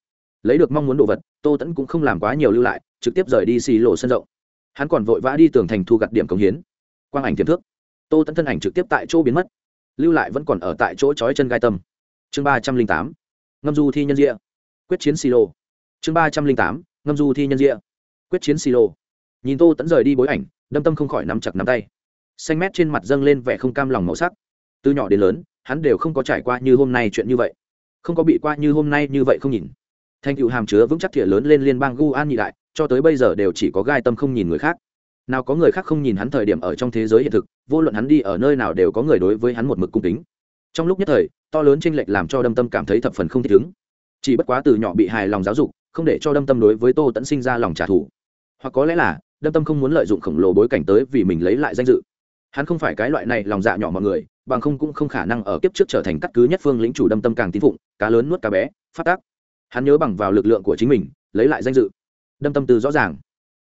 Lấy được mong muốn đồ vật, tô tẫn cũng không làm quá nhiều lưu lại, trực tiếp rời đi xì lộ sân rộng. Hắn còn vội vã đi tường thành thu gặt điểm cống hiến. Quang ảnh tiềm thước. Tô tẫn thân ảnh trực tiếp tại chỗ biến mất, lưu lại vẫn còn ở tại chỗ trói chân gai tâm. Chương ba trăm linh tám, ngâm du thi nhân diện quyết chiến xì lô chương ba trăm linh tám, ngâm du thi nhân diện quyết chiến xì lô nhìn tô tẫn rời đi bối ảnh, đâm tâm không khỏi nắm chặt nắm tay. Xanh mét trên mặt dâng lên vẻ không cam lòng màu sắc. Từ nhỏ đến lớn, hắn đều không có trải qua như hôm nay chuyện như vậy. Không có bị qua như hôm nay như vậy không nhìn. Thanh cựu hàm chứa vững chắc thìa lớn lên liên bang gu an nhị đại, cho tới bây giờ đều chỉ có gai tâm không nhìn người khác. Nào có người khác không nhìn hắn thời điểm ở trong thế giới hiện thực, vô luận hắn đi ở nơi nào đều có người đối với hắn một mực cung kính. Trong lúc nhất thời, to lớn tranh lệch làm cho đâm tâm cảm thấy thập phần không thích ứng. Chỉ bất quá từ nhỏ bị hài lòng giáo dục, không để cho đâm tâm đối với tô tẫn sinh ra lòng trả thù. Hoặc có lẽ là đâm tâm không muốn lợi dụng khổng lồ bối cảnh tới vì mình lấy lại danh dự. Hắn không phải cái loại này lòng dạ nhỏ mọi người, bằng không cũng không khả năng ở kiếp trước trở thành cắt cứ nhất phương lĩnh chủ đâm tâm càng tín phụng, cá lớn nuốt cá bé, phát tác. Hắn nhớ bằng vào lực lượng của chính mình, lấy lại danh dự. Đâm tâm từ rõ ràng.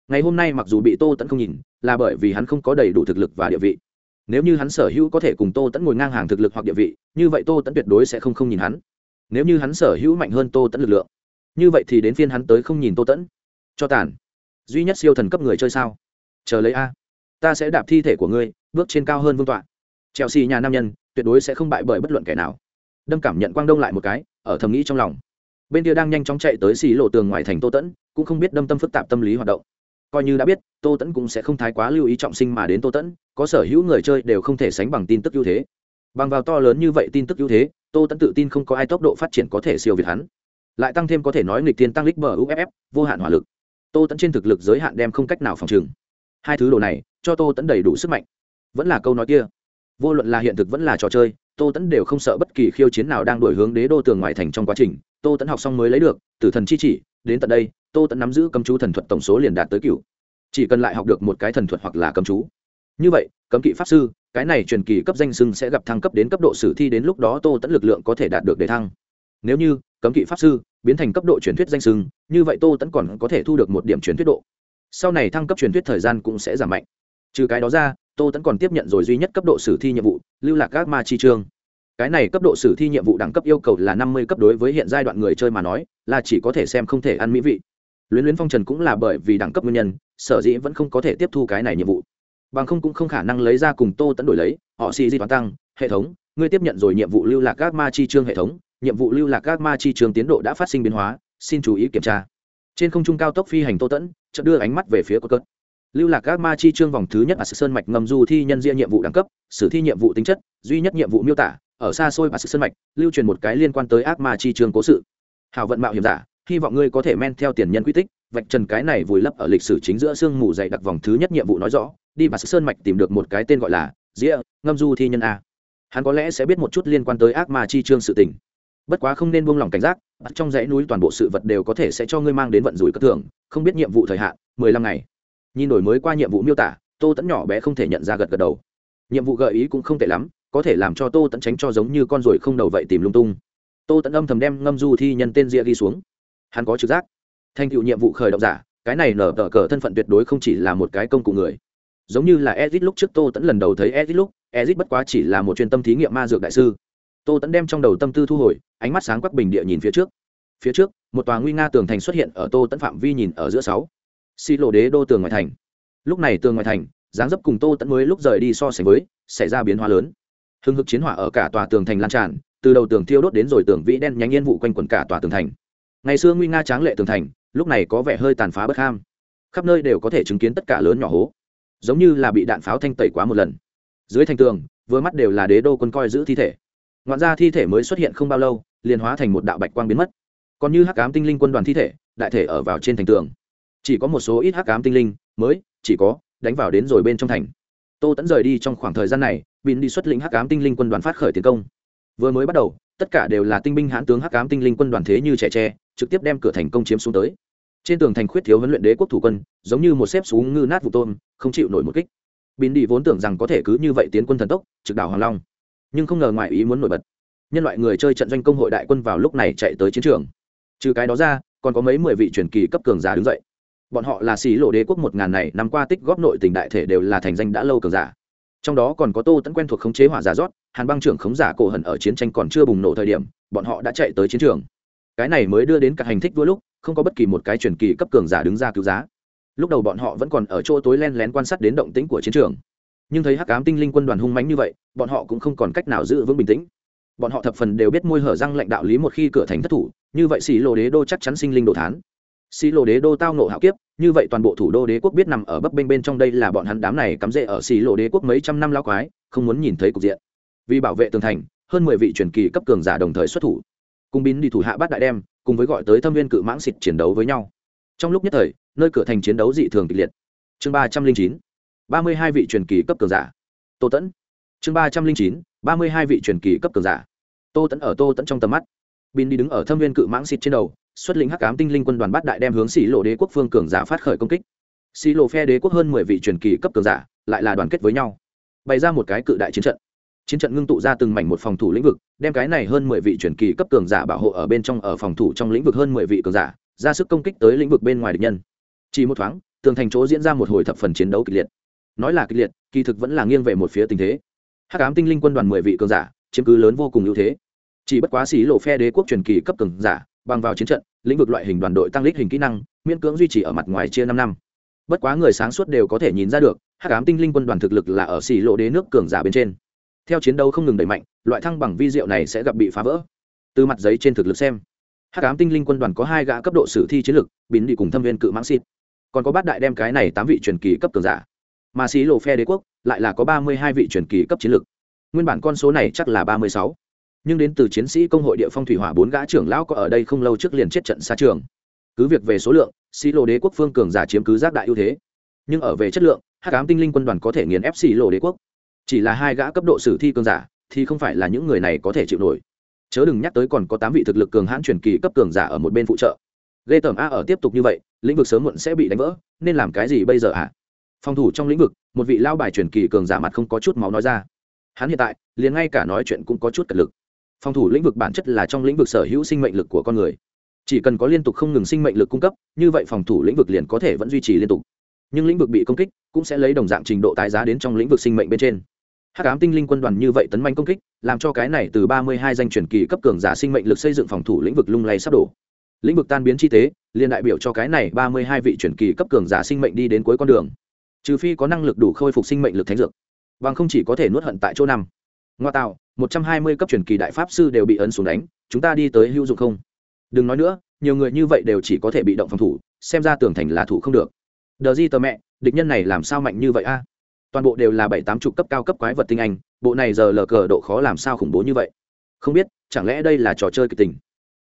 Ngày hôm nay mặc dù bị tô tẫn không nhìn, là bởi vì hắn không có đầy đủ thực lực và địa vị. Nếu như hắn sở hữu có thể cùng tô tẫn ngồi ngang hàng thực lực hoặc địa vị, như vậy tô tẫn tuyệt đối sẽ không không nhìn hắn. Nếu như hắn sở hữu mạnh hơn tô tẫn lực lượng, như vậy thì đến phiên hắn tới không nhìn tô tẫn cho tàn duy nhất siêu thần cấp người chơi sao? Chờ lấy a. Ta sẽ đạp thi thể của ngươi, bước trên cao hơn vương tọa. Trèo nhà nam nhân, tuyệt đối sẽ không bại bởi bất luận kẻ nào. Đâm cảm nhận quang đông lại một cái, ở thầm nghĩ trong lòng. Bên kia đang nhanh chóng chạy tới xì lộ tường ngoài thành tô tẫn, cũng không biết đâm tâm phức tạp tâm lý hoạt động. Coi như đã biết, tô tẫn cũng sẽ không thái quá lưu ý trọng sinh mà đến tô tẫn, có sở hữu người chơi đều không thể sánh bằng tin tức ưu thế. Bằng vào to lớn như vậy tin tức ưu thế, tô tẫn tự tin không có ai tốc độ phát triển có thể siêu việt hắn. Lại tăng thêm có thể nói nghịch tiên tăng lích bờ uff vô hạn hỏa lực tô tẫn trên thực lực giới hạn đem không cách nào phòng trừng. Hai thứ đồ này, cho tô tẫn đầy đủ sức mạnh. Vẫn là câu nói kia. Vô luận là hiện thực vẫn là trò chơi, tô tẫn đều không sợ bất kỳ khiêu chiến nào đang đổi hướng đế đô tường ngoại thành trong quá trình. Tô tẫn học xong mới lấy được từ thần chi chỉ, đến tận đây, tô tẫn nắm giữ cấm chú thần thuật tổng số liền đạt tới cựu chỉ cần lại học được một cái thần thuật hoặc là cấm chú. Như vậy, cấm kỵ pháp sư, cái này truyền kỳ cấp danh sưng sẽ gặp thăng cấp đến cấp độ sử thi đến lúc đó tô tẫn lực lượng có thể đạt được để thăng. Nếu như cấm kỵ pháp sư, biến thành cấp độ truyền thuyết danh sưng, như vậy tô tẫn còn có thể thu được một điểm truyền thuyết độ. Sau này thăng cấp truyền thuyết thời gian cũng sẽ giảm mạnh. Trừ cái đó ra, tô tẫn còn tiếp nhận rồi duy nhất cấp độ sử thi nhiệm vụ, lưu lạc các ma chi trương. Cái này cấp độ sử thi nhiệm vụ đẳng cấp yêu cầu là năm mươi cấp đối với hiện giai đoạn người chơi mà nói, là chỉ có thể xem không thể ăn mỹ vị. Luyến luyến phong trần cũng là bởi vì đẳng cấp nguyên nhân, sở dĩ vẫn không có thể tiếp thu cái này nhiệm vụ. Bằng không cũng không khả năng lấy ra cùng tô tẫn đổi lấy, họ xì di toán tăng, hệ thống, ngươi tiếp nhận rồi nhiệm vụ lưu lạc các ma chi trương hệ thống nhiệm vụ lưu lạc các ma chi trường tiến độ đã phát sinh biến hóa, xin chú ý kiểm tra. Trên không trung cao tốc phi hành tô tẫn, chợt đưa ánh mắt về phía cột cất lưu lạc các ma chi trương vòng thứ nhất ở sự sơn mạch ngầm du thi nhân diện nhiệm vụ đẳng cấp, sử thi nhiệm vụ tính chất, duy nhất nhiệm vụ miêu tả, ở xa xôi và sự sơn mạch, lưu truyền một cái liên quan tới ác ma chi trương cố sự. Hào vận mạo hiểm giả, hy vọng ngươi có thể men theo tiền nhân quy tích, vạch trần cái này vùi lấp ở lịch sử chính giữa sương mù dày đặc vòng thứ nhất nhiệm vụ nói rõ, đi và sơn mạch tìm được một cái tên gọi là dĩa, ngâm du thi nhân a. Hắn có lẽ sẽ biết một chút liên quan tới ác ma chi trương sự tình bất quá không nên buông lỏng cảnh giác trong dãy núi toàn bộ sự vật đều có thể sẽ cho ngươi mang đến vận rủi cất thường, không biết nhiệm vụ thời hạn, mười lăm ngày. Nhìn đổi mới qua nhiệm vụ miêu tả, tô tẫn nhỏ bé không thể nhận ra gật gật đầu. Nhiệm vụ gợi ý cũng không tệ lắm, có thể làm cho tô tẫn tránh cho giống như con ruồi không đầu vậy tìm lung tung. Tô tẫn âm thầm đem ngâm du thi nhân tên ria ghi xuống. Hắn có trực giác. Thành tựu nhiệm vụ khởi động giả, cái này nở tờ cờ thân phận tuyệt đối không chỉ là một cái công cụ người. Giống như là ezit lúc trước tô tẫn lần đầu thấy ezit lúc, ezit bất quá chỉ là một chuyên tâm thí nghiệm ma dược đại sư tô tẫn đem trong đầu tâm tư thu hồi, ánh mắt sáng quắc bình địa nhìn phía trước. Phía trước, một tòa nguy nga tường thành xuất hiện ở tô tẫn phạm vi nhìn ở giữa sáu. Xi lộ đế đô tường ngoại thành. Lúc này tường ngoại thành, dáng dấp cùng tô tẫn mới lúc rời đi so sánh với, xảy ra biến hóa lớn. Hưng hực chiến hỏa ở cả tòa tường thành lan tràn, từ đầu tường thiêu đốt đến rồi tường vĩ đen nhánh yên vụ quanh quần cả tòa tường thành. Ngày xưa nguy nga tráng lệ tường thành, lúc này có vẻ hơi tàn phá bất ham. Khắp nơi đều có thể chứng kiến tất cả lớn nhỏ hố, giống như là bị đạn pháo thanh tẩy quá một lần. Dưới thành tường, vừa mắt đều là đế đô quân coi giữ thi thể ngoạn ra thi thể mới xuất hiện không bao lâu, liền hóa thành một đạo bạch quang biến mất. Còn như hắc cám tinh linh quân đoàn thi thể, đại thể ở vào trên thành tường. Chỉ có một số ít hắc cám tinh linh mới, chỉ có, đánh vào đến rồi bên trong thành. Tô tẫn rời đi trong khoảng thời gian này bin đi xuất lĩnh hắc cám tinh linh quân đoàn phát khởi tiến công. Vừa mới bắt đầu, tất cả đều là tinh binh hãn tướng hắc cám tinh linh quân đoàn thế như trẻ tre, trực tiếp đem cửa thành công chiếm xuống tới. Trên tường thành khuyết thiếu huấn luyện đế quốc thủ quân, giống như một xếp xuống ngư nát vụ tôm, không chịu nổi một kích. Bin đi vốn tưởng rằng có thể cứ như vậy tiến quân thần tốc, trực đảo hoàng long nhưng không ngờ ngoài ý muốn nổi bật. Nhân loại người chơi trận doanh công hội đại quân vào lúc này chạy tới chiến trường. Trừ cái đó ra, còn có mấy mười vị truyền kỳ cấp cường giả đứng dậy. Bọn họ là xí lộ đế quốc một ngàn này, năm qua tích góp nội tình đại thể đều là thành danh đã lâu cường giả. Trong đó còn có tô tẫn quen thuộc khống chế hỏa giả rót, hàn băng trưởng khống giả cổ hận ở chiến tranh còn chưa bùng nổ thời điểm, bọn họ đã chạy tới chiến trường. Cái này mới đưa đến cả hành thích đôi lúc, không có bất kỳ một cái truyền kỳ cấp cường giả đứng ra cứu giá. Lúc đầu bọn họ vẫn còn ở chỗ tối len lén quan sát đến động tĩnh của chiến trường nhưng thấy hắc ám tinh linh quân đoàn hung mãnh như vậy, bọn họ cũng không còn cách nào giữ vững bình tĩnh. Bọn họ thập phần đều biết môi hở răng lệnh đạo lý một khi cửa thành thất thủ, như vậy xì lô đế đô chắc chắn sinh linh đồ thán. Xì lô đế đô tao nộ hạo kiếp, như vậy toàn bộ thủ đô đế quốc biết nằm ở bấp bênh bên trong đây là bọn hắn đám này cắm rễ ở xì lô đế quốc mấy trăm năm lao quái, không muốn nhìn thấy cục diện. Vì bảo vệ tường thành, hơn mười vị truyền kỳ cấp cường giả đồng thời xuất thủ. Cùng bín đi thủ hạ bát đại đem, cùng với gọi tới thâm viên cự mãng xịt chiến đấu với nhau. Trong lúc nhất thời, nơi cửa thành chiến đấu dị thường kịch liệt. Chương ba trăm linh chín ba mươi hai vị truyền kỳ cấp cường giả. Tô tẫn. Chương ba trăm linh chín, ba mươi hai vị truyền kỳ cấp cường giả. Tô tẫn ở tô tẫn trong tầm mắt. Bin đi đứng ở thâm viên cự mãng xịt trên đầu, xuất lĩnh hắc cám tinh linh quân đoàn bát đại đem hướng xỉ lộ đế quốc phương cường giả phát khởi công kích. Xỉ lộ phe đế quốc hơn mười vị truyền kỳ cấp cường giả lại là đoàn kết với nhau, bày ra một cái cự đại chiến trận. Chiến trận ngưng tụ ra từng mảnh một phòng thủ lĩnh vực, đem cái này hơn mười vị truyền kỳ cấp cường giả bảo hộ ở bên trong, ở phòng thủ trong lĩnh vực hơn mười vị cường giả, ra sức công kích tới lĩnh vực bên ngoài địch nhân. Chỉ một thoáng, tường thành chỗ diễn ra một hồi thập phần chiến đấu kịch liệt nói là kịch liệt, kỳ thực vẫn là nghiêng về một phía tình thế. Hắc ám tinh linh quân đoàn mười vị cường giả, chiếm cứ lớn vô cùng ưu thế. Chỉ bất quá xí lộ phe đế quốc truyền kỳ cấp cường giả, bằng vào chiến trận, lĩnh vực loại hình đoàn đội tăng lít hình kỹ năng, miễn cưỡng duy trì ở mặt ngoài chia năm năm. Bất quá người sáng suốt đều có thể nhìn ra được, hắc ám tinh linh quân đoàn thực lực là ở xỉ lộ đế nước cường giả bên trên. Theo chiến đấu không ngừng đẩy mạnh, loại thăng bằng vi diệu này sẽ gặp bị phá vỡ. Từ mặt giấy trên thực lực xem, hắc ám tinh linh quân đoàn có hai gã cấp độ sử thi chiến lực, bín đi cùng thâm viên cự mãng xịt. Còn có bát đại đem cái này tám vị truyền kỳ cấp cường giả mà xí lộ phe đế quốc lại là có ba mươi hai vị truyền kỳ cấp chiến lược. nguyên bản con số này chắc là ba mươi sáu. Nhưng đến từ chiến sĩ công hội địa phong thủy hỏa bốn gã trưởng lão có ở đây không lâu trước liền chết trận xa trường. Cứ việc về số lượng, xí lộ đế quốc phương cường giả chiếm cứ giác đại ưu thế. Nhưng ở về chất lượng hát cám tinh linh quân đoàn có thể nghiền ép xí lộ đế quốc. Chỉ là hai gã cấp độ sử thi cường giả, thì không phải là những người này có thể chịu nổi. Chớ đừng nhắc tới còn có tám vị thực lực cường hãn truyền kỳ cấp cường giả ở một bên phụ trợ. Ghê tởm a ở tiếp tục như vậy, lĩnh vực sớm muộn sẽ bị đánh vỡ, nên làm cái gì bây giờ ạ à? Phòng thủ trong lĩnh vực, một vị lao bài truyền kỳ cường giả mặt không có chút máu nói ra. Hắn hiện tại, liền ngay cả nói chuyện cũng có chút cật lực. Phòng thủ lĩnh vực bản chất là trong lĩnh vực sở hữu sinh mệnh lực của con người. Chỉ cần có liên tục không ngừng sinh mệnh lực cung cấp, như vậy phòng thủ lĩnh vực liền có thể vẫn duy trì liên tục. Nhưng lĩnh vực bị công kích, cũng sẽ lấy đồng dạng trình độ tái giá đến trong lĩnh vực sinh mệnh bên trên. Hắc ám tinh linh quân đoàn như vậy tấn manh công kích, làm cho cái này từ ba mươi hai danh truyền kỳ cấp cường giả sinh mệnh lực xây dựng phòng thủ lĩnh vực lung lay sắp đổ. Lĩnh vực tan biến chi tế, liền đại biểu cho cái này ba mươi hai vị truyền kỳ cấp cường giả sinh mệnh đi đến cuối con đường trừ phi có năng lực đủ khôi phục sinh mệnh lực thánh dược, bằng không chỉ có thể nuốt hận tại chỗ năm. Ngoa tạo, một trăm hai mươi cấp truyền kỳ đại pháp sư đều bị ấn xuống đánh, chúng ta đi tới hữu dụng không? Đừng nói nữa, nhiều người như vậy đều chỉ có thể bị động phòng thủ, xem ra tường thành là thủ không được. Đờ di tờ mẹ, địch nhân này làm sao mạnh như vậy a? Toàn bộ đều là bảy tám chục cấp cao cấp quái vật tinh anh, bộ này giờ lờ cờ độ khó làm sao khủng bố như vậy? Không biết, chẳng lẽ đây là trò chơi kịch tình?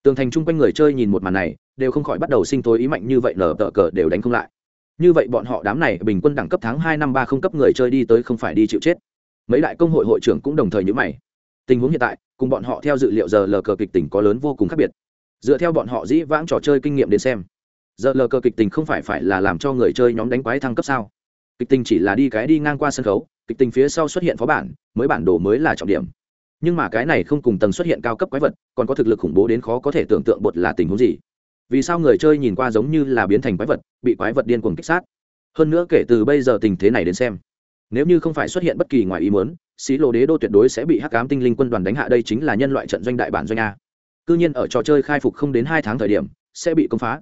Tường thành chung quanh người chơi nhìn một màn này, đều không khỏi bắt đầu sinh tối ý mạnh như vậy nở tờ cờ đều đánh không lại như vậy bọn họ đám này bình quân đẳng cấp tháng hai năm ba không cấp người chơi đi tới không phải đi chịu chết. Mấy đại công hội hội trưởng cũng đồng thời nhữ mày. Tình huống hiện tại, cùng bọn họ theo dự liệu giờ lờ cờ kịch tình có lớn vô cùng khác biệt. Dựa theo bọn họ dĩ vãng trò chơi kinh nghiệm đến xem, giờ lờ cờ kịch tình không phải phải là làm cho người chơi nhóm đánh quái thăng cấp sao? Kịch tình chỉ là đi cái đi ngang qua sân khấu, kịch tình phía sau xuất hiện phó bản, mới bản đồ mới là trọng điểm. Nhưng mà cái này không cùng tầng xuất hiện cao cấp quái vật, còn có thực lực khủng bố đến khó có thể tưởng tượng bột là tình huống gì vì sao người chơi nhìn qua giống như là biến thành quái vật, bị quái vật điên cuồng kích sát? Hơn nữa kể từ bây giờ tình thế này đến xem, nếu như không phải xuất hiện bất kỳ ngoài ý muốn, xí lô đế đô tuyệt đối sẽ bị hắc cám tinh linh quân đoàn đánh hạ đây chính là nhân loại trận doanh đại bản doanh a. Cứ nhiên ở trò chơi khai phục không đến hai tháng thời điểm, sẽ bị công phá.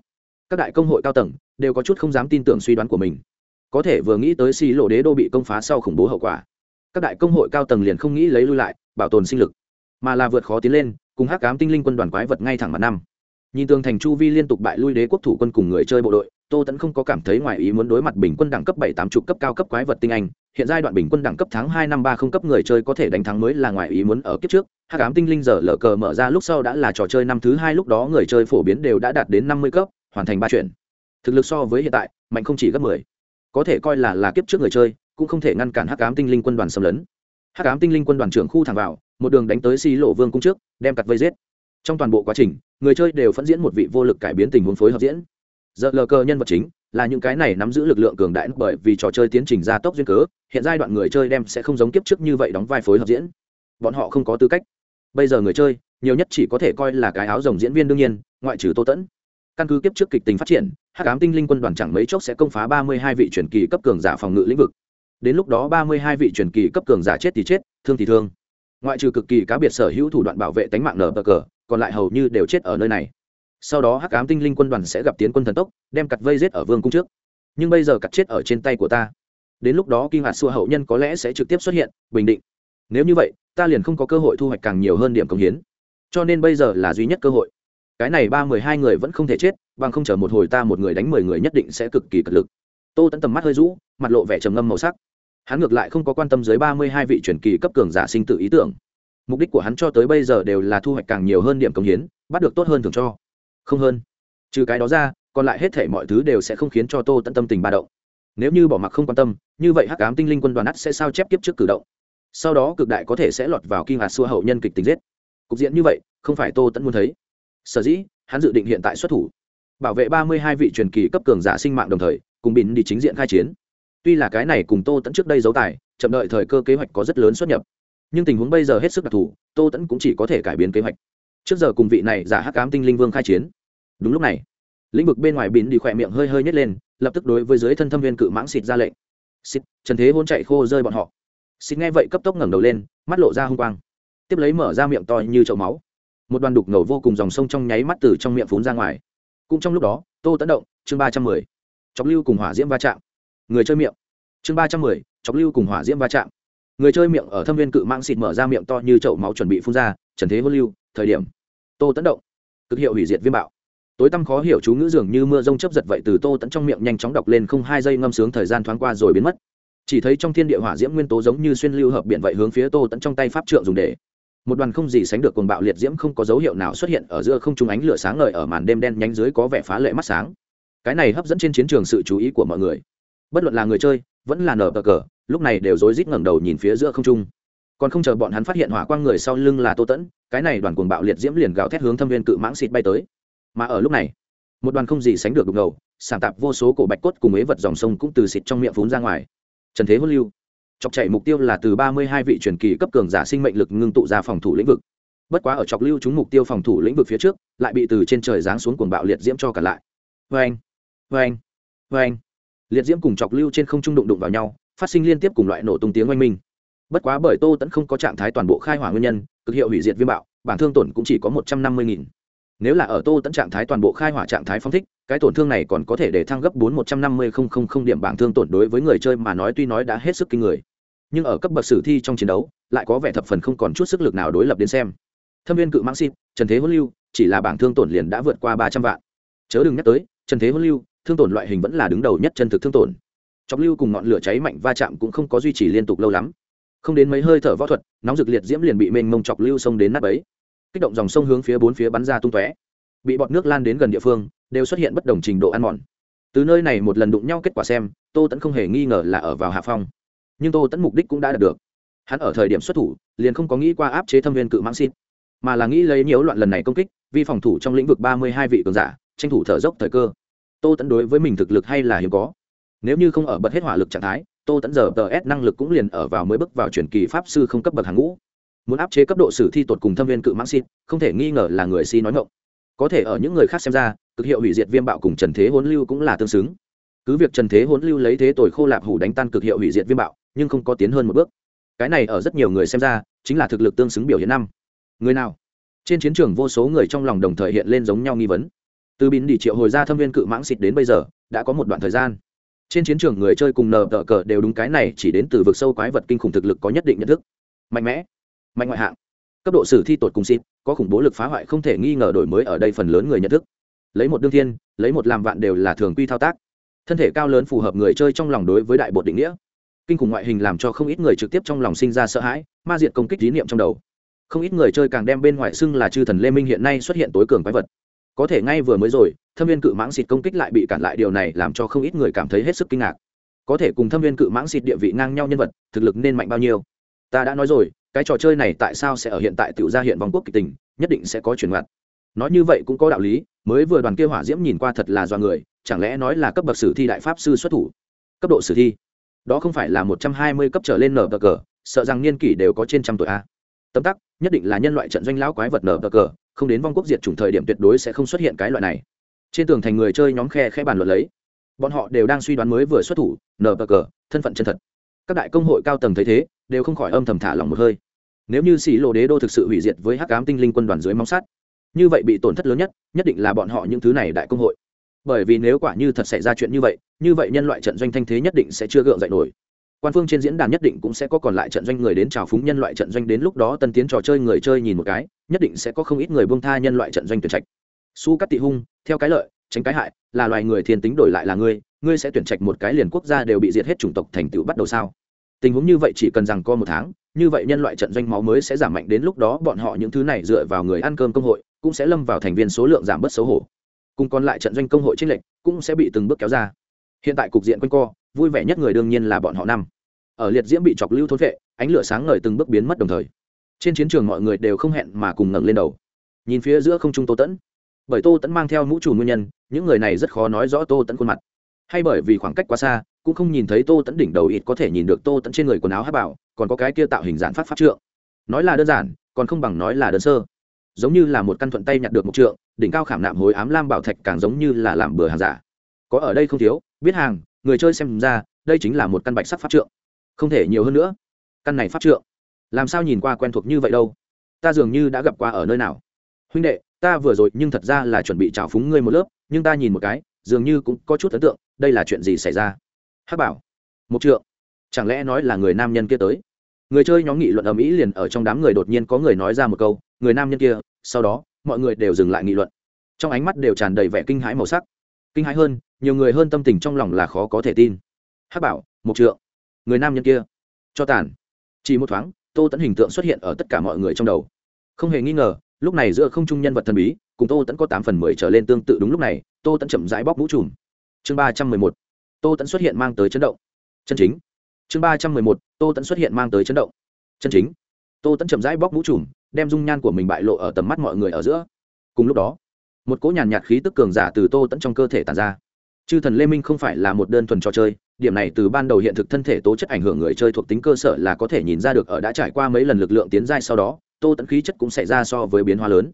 Các đại công hội cao tầng đều có chút không dám tin tưởng suy đoán của mình. Có thể vừa nghĩ tới xí lô đế đô bị công phá sau khủng bố hậu quả, các đại công hội cao tầng liền không nghĩ lấy lui lại, bảo tồn sinh lực, mà là vượt khó tiến lên, cùng hắc cám tinh linh quân đoàn quái vật ngay thẳng mặt năm nhìn tường thành chu vi liên tục bại lui đế quốc thủ quân cùng người chơi bộ đội, tô tẫn không có cảm thấy ngoài ý muốn đối mặt bình quân đẳng cấp bảy tám chục cấp cao cấp quái vật tinh anh, hiện giai đoạn bình quân đẳng cấp tháng hai năm ba không cấp người chơi có thể đánh thắng mới là ngoài ý muốn ở kiếp trước. Hắc ám tinh linh giờ lở cờ mở ra lúc sau đã là trò chơi năm thứ hai, lúc đó người chơi phổ biến đều đã đạt đến năm mươi cấp, hoàn thành ba chuyển thực lực so với hiện tại, mạnh không chỉ gấp mười. Có thể coi là là kiếp trước người chơi, cũng không thể ngăn cản hắc ám tinh linh quân đoàn xâm lấn. Hắc ám tinh linh quân đoàn trưởng khu thẳng vào, một đường đánh tới xi lộ vương cung trước, đem cặt vây giết. Trong toàn bộ quá trình người chơi đều phẫn diễn một vị vô lực cải biến tình huống phối hợp diễn. Giờ lờ cờ nhân vật chính là những cái này nắm giữ lực lượng cường đại bởi vì trò chơi tiến trình gia tốc duyên cớ, hiện giai đoạn người chơi đem sẽ không giống kiếp trước như vậy đóng vai phối hợp diễn. Bọn họ không có tư cách. Bây giờ người chơi, nhiều nhất chỉ có thể coi là cái áo rồng diễn viên đương nhiên, ngoại trừ tô tẫn. Căn cứ kiếp trước kịch tính phát triển hát cám tinh linh quân đoàn chẳng mấy chốc sẽ công phá ba mươi hai vị truyền kỳ cấp cường giả phòng ngự lĩnh vực. Đến lúc đó ba mươi hai vị truyền kỳ cấp cường giả chết thì chết, thương thì thương ngoại trừ cực kỳ cá biệt sở hữu thủ đoạn bảo vệ tánh mạng nở bờ cờ, còn lại hầu như đều chết ở nơi này. Sau đó hắc ám tinh linh quân đoàn sẽ gặp tiến quân thần tốc, đem cặt vây giết ở vương cung trước. Nhưng bây giờ cặt chết ở trên tay của ta. Đến lúc đó kinh hạt xua hậu nhân có lẽ sẽ trực tiếp xuất hiện, bình định. Nếu như vậy, ta liền không có cơ hội thu hoạch càng nhiều hơn điểm công hiến. Cho nên bây giờ là duy nhất cơ hội. Cái này ba mười hai người vẫn không thể chết, bằng không chờ một hồi ta một người đánh mười người nhất định sẽ cực kỳ cật lực. Tô tẫn tầm mắt hơi rũ, mặt lộ vẻ trầm ngâm màu sắc hắn ngược lại không có quan tâm dưới ba mươi hai vị truyền kỳ cấp cường giả sinh tự ý tưởng. Mục đích của hắn cho tới bây giờ đều là thu hoạch càng nhiều hơn điểm công hiến, bắt được tốt hơn thường cho. Không hơn. Trừ cái đó ra, còn lại hết thể mọi thứ đều sẽ không khiến cho tô tận tâm tình ba động. Nếu như bỏ mặc không quan tâm, như vậy hắc ám tinh linh quân đoàn ắt sẽ sao chép tiếp trước cử động? Sau đó cực đại có thể sẽ lọt vào kinh hạt xua hậu nhân kịch tính giết. Cục diện như vậy, không phải tô tẫn muốn thấy. Sở dĩ, hắn dự định hiện tại xuất thủ, bảo vệ ba mươi hai vị truyền kỳ cấp cường giả sinh mạng đồng thời, cùng bình đi chính diện khai chiến tuy là cái này cùng tô tẫn trước đây giấu tài, chậm đợi thời cơ kế hoạch có rất lớn xuất nhập. Nhưng tình huống bây giờ hết sức đặc thù, tô tẫn cũng chỉ có thể cải biến kế hoạch. Trước giờ cùng vị này giả hắc cám tinh linh vương khai chiến. Đúng lúc này, lĩnh vực bên ngoài bỉn đi khỏe miệng hơi hơi nhét lên, lập tức đối với dưới thân thâm viên cự mãng xịt ra lệnh. Xịt, trần thế hôn chạy khô rơi bọn họ. Xịt nghe vậy cấp tốc ngẩng đầu lên, mắt lộ ra hung quang. Tiếp lấy mở ra miệng to như chậu máu. Một đoàn đục ngầu vô cùng dòng sông trong nháy mắt từ trong miệng phún ra ngoài. Cũng trong lúc đó, tô tấn động, chương ba trăm mười. Chọc lưu cùng hỏa diễm va chạm người chơi miệng. Chương ba trăm mười, chọc lưu cùng hỏa diễm va chạm. Người chơi miệng ở thâm viên cự mang xịt mở ra miệng to như chậu máu chuẩn bị phun ra, trần thế hôn lưu, thời điểm. Tô tấn động, cực hiệu hủy diệt viêm bạo. Tối tăm khó hiểu chú ngữ dường như mưa rông chấp giật vậy từ tô tẫn trong miệng nhanh chóng đọc lên không hai giây ngâm sướng thời gian thoáng qua rồi biến mất. Chỉ thấy trong thiên địa hỏa diễm nguyên tố giống như xuyên lưu hợp biện vậy hướng phía tô tẫn trong tay pháp trượng dùng để. Một đoàn không gì sánh được cuồng bạo liệt diễm không có dấu hiệu nào xuất hiện ở giữa không trung ánh lửa sáng ngời ở màn đêm đen nhánh dưới có vẻ phá lệ mắt sáng. Cái này hấp dẫn trên chiến trường sự chú ý của mọi người bất luận là người chơi, vẫn là nở cờ cờ, lúc này đều rối rít ngẩng đầu nhìn phía giữa không trung. Còn không chờ bọn hắn phát hiện hỏa quang người sau lưng là tô tẫn, cái này đoàn cuồng bạo liệt diễm liền gào thét hướng thâm viên cự mãng xịt bay tới. Mà ở lúc này, một đoàn không gì sánh được đục ngầu sảng tạp vô số cổ bạch cốt cùng ế vật dòng sông cũng từ xịt trong miệng phún ra ngoài. Trần thế hôn lưu, chọc chạy mục tiêu là từ ba mươi hai vị truyền kỳ cấp cường giả sinh mệnh lực ngưng tụ ra phòng thủ lĩnh vực. Bất quá ở chọc lưu chúng mục tiêu phòng thủ lĩnh vực phía trước, lại bị từ trên trời giáng xuống cuồng bạo liệt diễm cho cả lại. Vê anh vê anh vê anh liệt diễm cùng chọc lưu trên không trung đụng đụng vào nhau, phát sinh liên tiếp cùng loại nổ tung tiếng oanh minh. Bất quá bởi tô tẫn không có trạng thái toàn bộ khai hỏa nguyên nhân, cực hiệu hủy diệt viêm bạo bản thương tổn cũng chỉ có một trăm năm mươi nghìn. Nếu là ở tô tẫn trạng thái toàn bộ khai hỏa trạng thái phong thích, cái tổn thương này còn có thể để thăng gấp bốn một trăm năm mươi không không không điểm bảng thương tổn đối với người chơi mà nói tuy nói đã hết sức kinh người. Nhưng ở cấp bậc sử thi trong chiến đấu, lại có vẻ thập phần không còn chút sức lực nào đối lập đến xem. Thâm viên cự mãng xịt, trần thế hữu lưu, chỉ là bảng thương tổn liền đã vượt qua ba trăm vạn. Chớ đừng nhắc tới, trần thế hữu lưu thương tổn loại hình vẫn là đứng đầu nhất chân thực thương tổn. Chọc lưu cùng ngọn lửa cháy mạnh va chạm cũng không có duy trì liên tục lâu lắm. Không đến mấy hơi thở võ thuật, nóng rực liệt diễm liền bị mênh mông chọc lưu xông đến nắp ấy kích động dòng sông hướng phía bốn phía bắn ra tung tóe. Bị bọt nước lan đến gần địa phương, đều xuất hiện bất đồng trình độ ăn mòn. Từ nơi này một lần đụng nhau kết quả xem, tô tẫn không hề nghi ngờ là ở vào hạ phong. Nhưng tô tẫn mục đích cũng đã đạt được. Hắn ở thời điểm xuất thủ, liền không có nghĩ qua áp chế thâm viên cự mãng xin mà là nghĩ lấy nhiễu loạn lần này công kích vì phòng thủ trong lĩnh vực ba mươi hai vị cường giả, tranh thủ thở dốc thời cơ tô tẫn đối với mình thực lực hay là hiếm có. Nếu như không ở bật hết hỏa lực trạng thái, tô tẫn giờ tờ s năng lực cũng liền ở vào mới bước vào truyền kỳ pháp sư không cấp bậc hàng ngũ. Muốn áp chế cấp độ sử thi tột cùng thâm viên cự mãng xin không thể nghi ngờ là người si nói ngộng có thể ở những người khác xem ra, cực hiệu hủy diệt viêm bạo cùng trần thế hốn lưu cũng là tương xứng. Cứ việc trần thế hốn lưu lấy thế tội khô lạp hủ đánh tan cực hiệu hủy diệt viêm bạo, nhưng không có tiến hơn một bước. Cái này ở rất nhiều người xem ra, chính là thực lực tương xứng biểu hiện năm. Người nào? Trên chiến trường vô số người trong lòng đồng thời hiện lên giống nhau nghi vấn từ bín đi triệu hồi ra thâm viên cự mãng xịt đến bây giờ, đã có một đoạn thời gian. Trên chiến trường người chơi cùng nờ tờ cờ đều đúng cái này chỉ đến từ vực sâu quái vật kinh khủng thực lực có nhất định nhận thức. Mạnh mẽ, mạnh ngoại hạng, cấp độ sử thi tột cùng xịt, có khủng bố lực phá hoại không thể nghi ngờ đổi mới ở đây phần lớn người nhận thức. Lấy một đương thiên, lấy một làm vạn đều là thường quy thao tác. Thân thể cao lớn phù hợp người chơi trong lòng đối với đại bột định nghĩa. Kinh khủng ngoại hình làm cho không ít người trực tiếp trong lòng sinh ra sợ hãi, ma diện công kích tín niệm trong đầu. Không ít người chơi càng đem bên ngoài xưng là chư thần lê minh hiện nay xuất hiện tối cường quái vật có thể ngay vừa mới rồi, thâm viên cự mãng xịt công kích lại bị cản lại điều này làm cho không ít người cảm thấy hết sức kinh ngạc. Có thể cùng thâm viên cự mãng xịt địa vị ngang nhau nhân vật, thực lực nên mạnh bao nhiêu? Ta đã nói rồi, cái trò chơi này tại sao sẽ ở hiện tại tự ra hiện vòng quốc kịch tình, nhất định sẽ có chuyển ngặt nói như vậy cũng có đạo lý, mới vừa đoàn kia hỏa diễm nhìn qua thật là do người, chẳng lẽ nói là cấp bậc sử thi đại pháp sư xuất thủ? Cấp độ sử thi? Đó không phải là một trăm hai mươi cấp trở lên nở cờ, sợ rằng niên kỷ đều có trên trăm tuổi a. Tấm tắc, nhất định là nhân loại trận doanh lão quái vật nở cờ không đến vong quốc diệt chủng thời điểm tuyệt đối sẽ không xuất hiện cái loại này. Trên tường thành người chơi nhóm khe khẽ bàn luận lấy. Bọn họ đều đang suy đoán mới vừa xuất thủ nở cờ thân phận chân thật. Các đại công hội cao tầng thấy thế, đều không khỏi âm thầm thả lòng một hơi. Nếu như xỉ lộ đế đô thực sự hủy diệt với hắc ám tinh linh quân đoàn dưới móng sắt, như vậy bị tổn thất lớn nhất nhất định là bọn họ những thứ này đại công hội. Bởi vì nếu quả như thật xảy ra chuyện như vậy như vậy nhân loại trận doanh thanh thế nhất định sẽ chưa gượng dậy nổi quan phương trên diễn đàn nhất định cũng sẽ có còn lại trận doanh người đến chào phúng nhân loại trận doanh đến lúc đó tân tiến trò chơi người chơi nhìn một cái, nhất định sẽ có không ít người buông tha nhân loại trận doanh tuyển trạch. Su cắt tị hung, theo cái lợi, tránh cái hại, là loài người thiên tính đổi lại là ngươi ngươi sẽ tuyển trạch một cái liền quốc gia đều bị diệt hết chủng tộc thành tựu bắt đầu sao? Tình huống như vậy chỉ cần rằng co một tháng, như vậy nhân loại trận doanh máu mới sẽ giảm mạnh đến lúc đó bọn họ những thứ này dựa vào người ăn cơm công hội, cũng sẽ lâm vào thành viên số lượng giảm bớt xấu hổ. Cùng còn lại trận doanh công hội trinh lệnh cũng sẽ bị từng bước kéo ra. Hiện tại cục diện quanh co vui vẻ nhất người đương nhiên là bọn họ năm. Ở liệt diễm bị chọc lưu thôn vệ, ánh lửa sáng ngời từng bước biến mất đồng thời. Trên chiến trường mọi người đều không hẹn mà cùng ngẩng lên đầu. Nhìn phía giữa không trung tô tẫn bởi tô tẫn mang theo mũ trù nguyên nhân, những người này rất khó nói rõ tô tẫn khuôn mặt. Hay bởi vì khoảng cách quá xa, cũng không nhìn thấy tô tẫn đỉnh đầu ít có thể nhìn được tô tẫn trên người quần áo hát bảo, còn có cái kia tạo hình giản phát pháp trượng. Nói là đơn giản, còn không bằng nói là đơn sơ. Giống như là một căn thuận tay nhặt được một trượng, đỉnh cao khảm nạm hối ám lam bảo thạch càng giống như là làm bừa hàng giả. Có ở đây không thiếu, biết hàng người chơi xem ra, đây chính là một căn bạch sắc pháp trượng. Không thể nhiều hơn nữa. Căn này pháp trượng, làm sao nhìn qua quen thuộc như vậy đâu? Ta dường như đã gặp qua ở nơi nào. Huynh đệ, ta vừa rồi nhưng thật ra là chuẩn bị trào phúng ngươi một lớp, nhưng ta nhìn một cái, dường như cũng có chút ấn tượng, đây là chuyện gì xảy ra? Hắc bảo, một trượng, chẳng lẽ nói là người nam nhân kia tới? Người chơi nhóm nghị luận ở mỹ liền ở trong đám người đột nhiên có người nói ra một câu, người nam nhân kia, sau đó, mọi người đều dừng lại nghị luận. Trong ánh mắt đều tràn đầy vẻ kinh hãi màu sắc kinh hãi hơn, nhiều người hơn tâm tình trong lòng là khó có thể tin. Hắc bảo, một trượng. Người nam nhân kia. Cho tàn. Chỉ một thoáng, tô tẫn hình tượng xuất hiện ở tất cả mọi người trong đầu. Không hề nghi ngờ, lúc này giữa không trung nhân vật thần bí, cùng tô tẫn có tám phần mười trở lên tương tự đúng lúc này, tô tẫn chậm rãi bóc mũ trùm. Chương ba trăm mười một. Tô tẫn xuất hiện mang tới chấn động. Chân chính. Chương ba trăm mười một. Tô tẫn xuất hiện mang tới chấn động. Chân chính. Tô tẫn chậm rãi bóc mũ trùm, đem dung nhan của mình bại lộ ở tầm mắt mọi người ở giữa. Cùng lúc đó một cỗ nhàn nhạt khí tức cường giả từ tô tẫn trong cơ thể tàn ra. Chư thần lê minh không phải là một đơn thuần trò chơi, điểm này từ ban đầu hiện thực thân thể tố chất ảnh hưởng người chơi thuộc tính cơ sở là có thể nhìn ra được ở đã trải qua mấy lần lực lượng tiến giai sau đó, tô tẫn khí chất cũng xảy ra so với biến hóa lớn.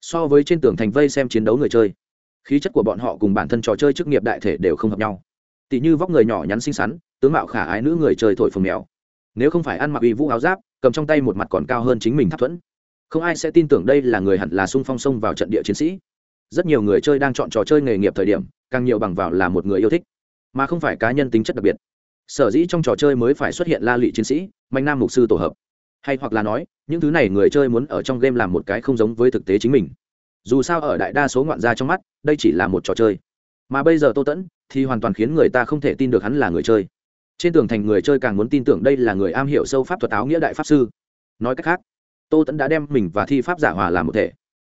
So với trên tường thành vây xem chiến đấu người chơi, khí chất của bọn họ cùng bản thân trò chơi chức nghiệp đại thể đều không hợp nhau. Tỷ như vóc người nhỏ nhắn xinh xắn, tướng mạo khả ái nữ người chơi thổi phồng mèo. Nếu không phải ăn mặc uy vũ áo giáp, cầm trong tay một mặt còn cao hơn chính mình thấp thuẫn. Không ai sẽ tin tưởng đây là người hẳn là sung phong sông vào trận địa chiến sĩ rất nhiều người chơi đang chọn trò chơi nghề nghiệp thời điểm, càng nhiều bằng vào là một người yêu thích, mà không phải cá nhân tính chất đặc biệt. Sở dĩ trong trò chơi mới phải xuất hiện la lụy chiến sĩ, mạnh nam mục sư tổ hợp. Hay hoặc là nói, những thứ này người chơi muốn ở trong game làm một cái không giống với thực tế chính mình. Dù sao ở đại đa số ngoạn gia trong mắt, đây chỉ là một trò chơi. Mà bây giờ tô tẫn, thì hoàn toàn khiến người ta không thể tin được hắn là người chơi. Trên tường thành người chơi càng muốn tin tưởng đây là người am hiểu sâu pháp thuật áo nghĩa đại pháp sư. Nói cách khác, tô tẫn đã đem mình và thi pháp giả hòa làm một thể.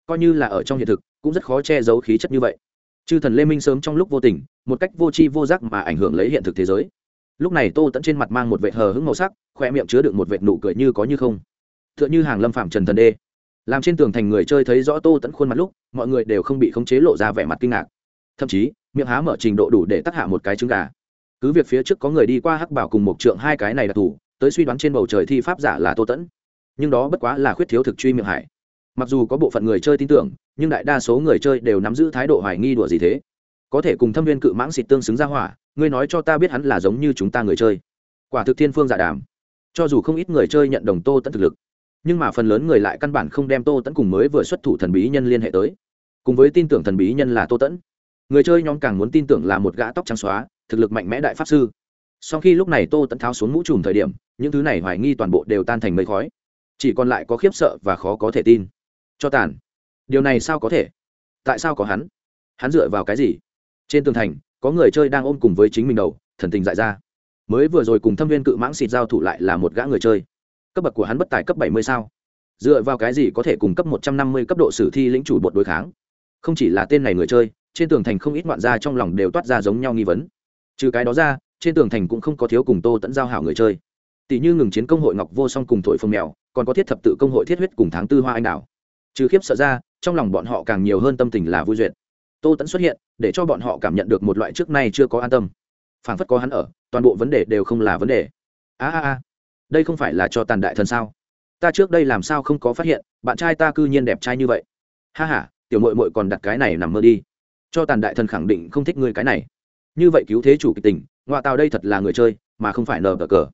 Coi như là ở trong hiện thực cũng rất khó che giấu khí chất như vậy. Chư thần lê minh sớm trong lúc vô tình, một cách vô tri vô giác mà ảnh hưởng lấy hiện thực thế giới. Lúc này tô tẫn trên mặt mang một vệt hờ hững màu sắc khoe miệng chứa được một vệt nụ cười như có như không. T h ư ợ n h ư hàng lâm phạm trần thần đê. Làm trên tường thành người chơi thấy rõ tô tẫn khuôn mặt lúc, mọi người đều không bị khống chế lộ ra vẻ mặt kinh ngạc. Thậm chí, miệng há mở trình độ đủ để tắc hạ một cái trứng gà. Cứ việc phía trước có người đi qua hắc bảo cùng một trượng hai cái này đặc thù tới suy đoán trên bầu trời thi pháp giả là tô tẫn nhưng đó bất quá là khuyết thiếu thực truy miệng hải mặc dù có bộ phận người chơi tin tưởng nhưng đại đa số người chơi đều nắm giữ thái độ hoài nghi đùa gì thế. Có thể cùng thâm viên cự mãng xịt tương xứng ra hỏa, ngươi nói cho ta biết hắn là giống như chúng ta người chơi. Quả thực thiên phương giả đàm. Cho dù không ít người chơi nhận đồng tô tẫn thực lực, nhưng mà phần lớn người lại căn bản không đem tô tẫn cùng mới vừa xuất thủ thần bí nhân liên hệ tới. Cùng với tin tưởng thần bí nhân là tô tẫn người chơi nhóm càng muốn tin tưởng là một gã tóc trắng xóa, thực lực mạnh mẽ đại pháp sư. Sau khi lúc này tô tẫn tháo xuống mũ trùm thời điểm, những thứ này hoài nghi toàn bộ đều tan thành mây khói. Chỉ còn lại có khiếp sợ và khó có thể tin. Cho tàn điều này sao có thể? Tại sao có hắn? Hắn dựa vào cái gì? Trên tường thành, có người chơi đang ôm cùng với chính mình đầu, thần tình dại ra. Mới vừa rồi cùng thâm viên cự mãng xịt giao thủ lại là một gã người chơi. Cấp bậc của hắn bất tài cấp bảy mươi sao? Dựa vào cái gì có thể cung cấp một trăm năm mươi cấp độ sử thi lĩnh chủ bột đối kháng? Không chỉ là tên này người chơi, trên tường thành không ít ngoạn gia trong lòng đều toát ra giống nhau nghi vấn. Trừ cái đó ra, trên tường thành cũng không có thiếu cùng tô tẫn giao hảo người chơi. Tỷ như ngừng chiến công hội ngọc vô song cùng thổi phương mèo, còn có thiết thập tự công hội thiết huyết cùng tháng tư hoa anh đào trừ khiếp sợ ra, trong lòng bọn họ càng nhiều hơn tâm tình là vui duyệt. Tô tẫn xuất hiện, để cho bọn họ cảm nhận được một loại trước nay chưa có an tâm. Phảng phất có hắn ở, toàn bộ vấn đề đều không là vấn đề. A a a, đây không phải là cho tàn đại thần sao? Ta trước đây làm sao không có phát hiện, bạn trai ta cư nhiên đẹp trai như vậy. Ha h a tiểu mội mội còn đặt cái này nằm mơ đi. Cho tàn đại thần khẳng định không thích ngươi cái này. Như vậy cứu thế chủ kịch tình, ngoại tàu đây thật là người chơi, mà không phải nờ bờ cờ.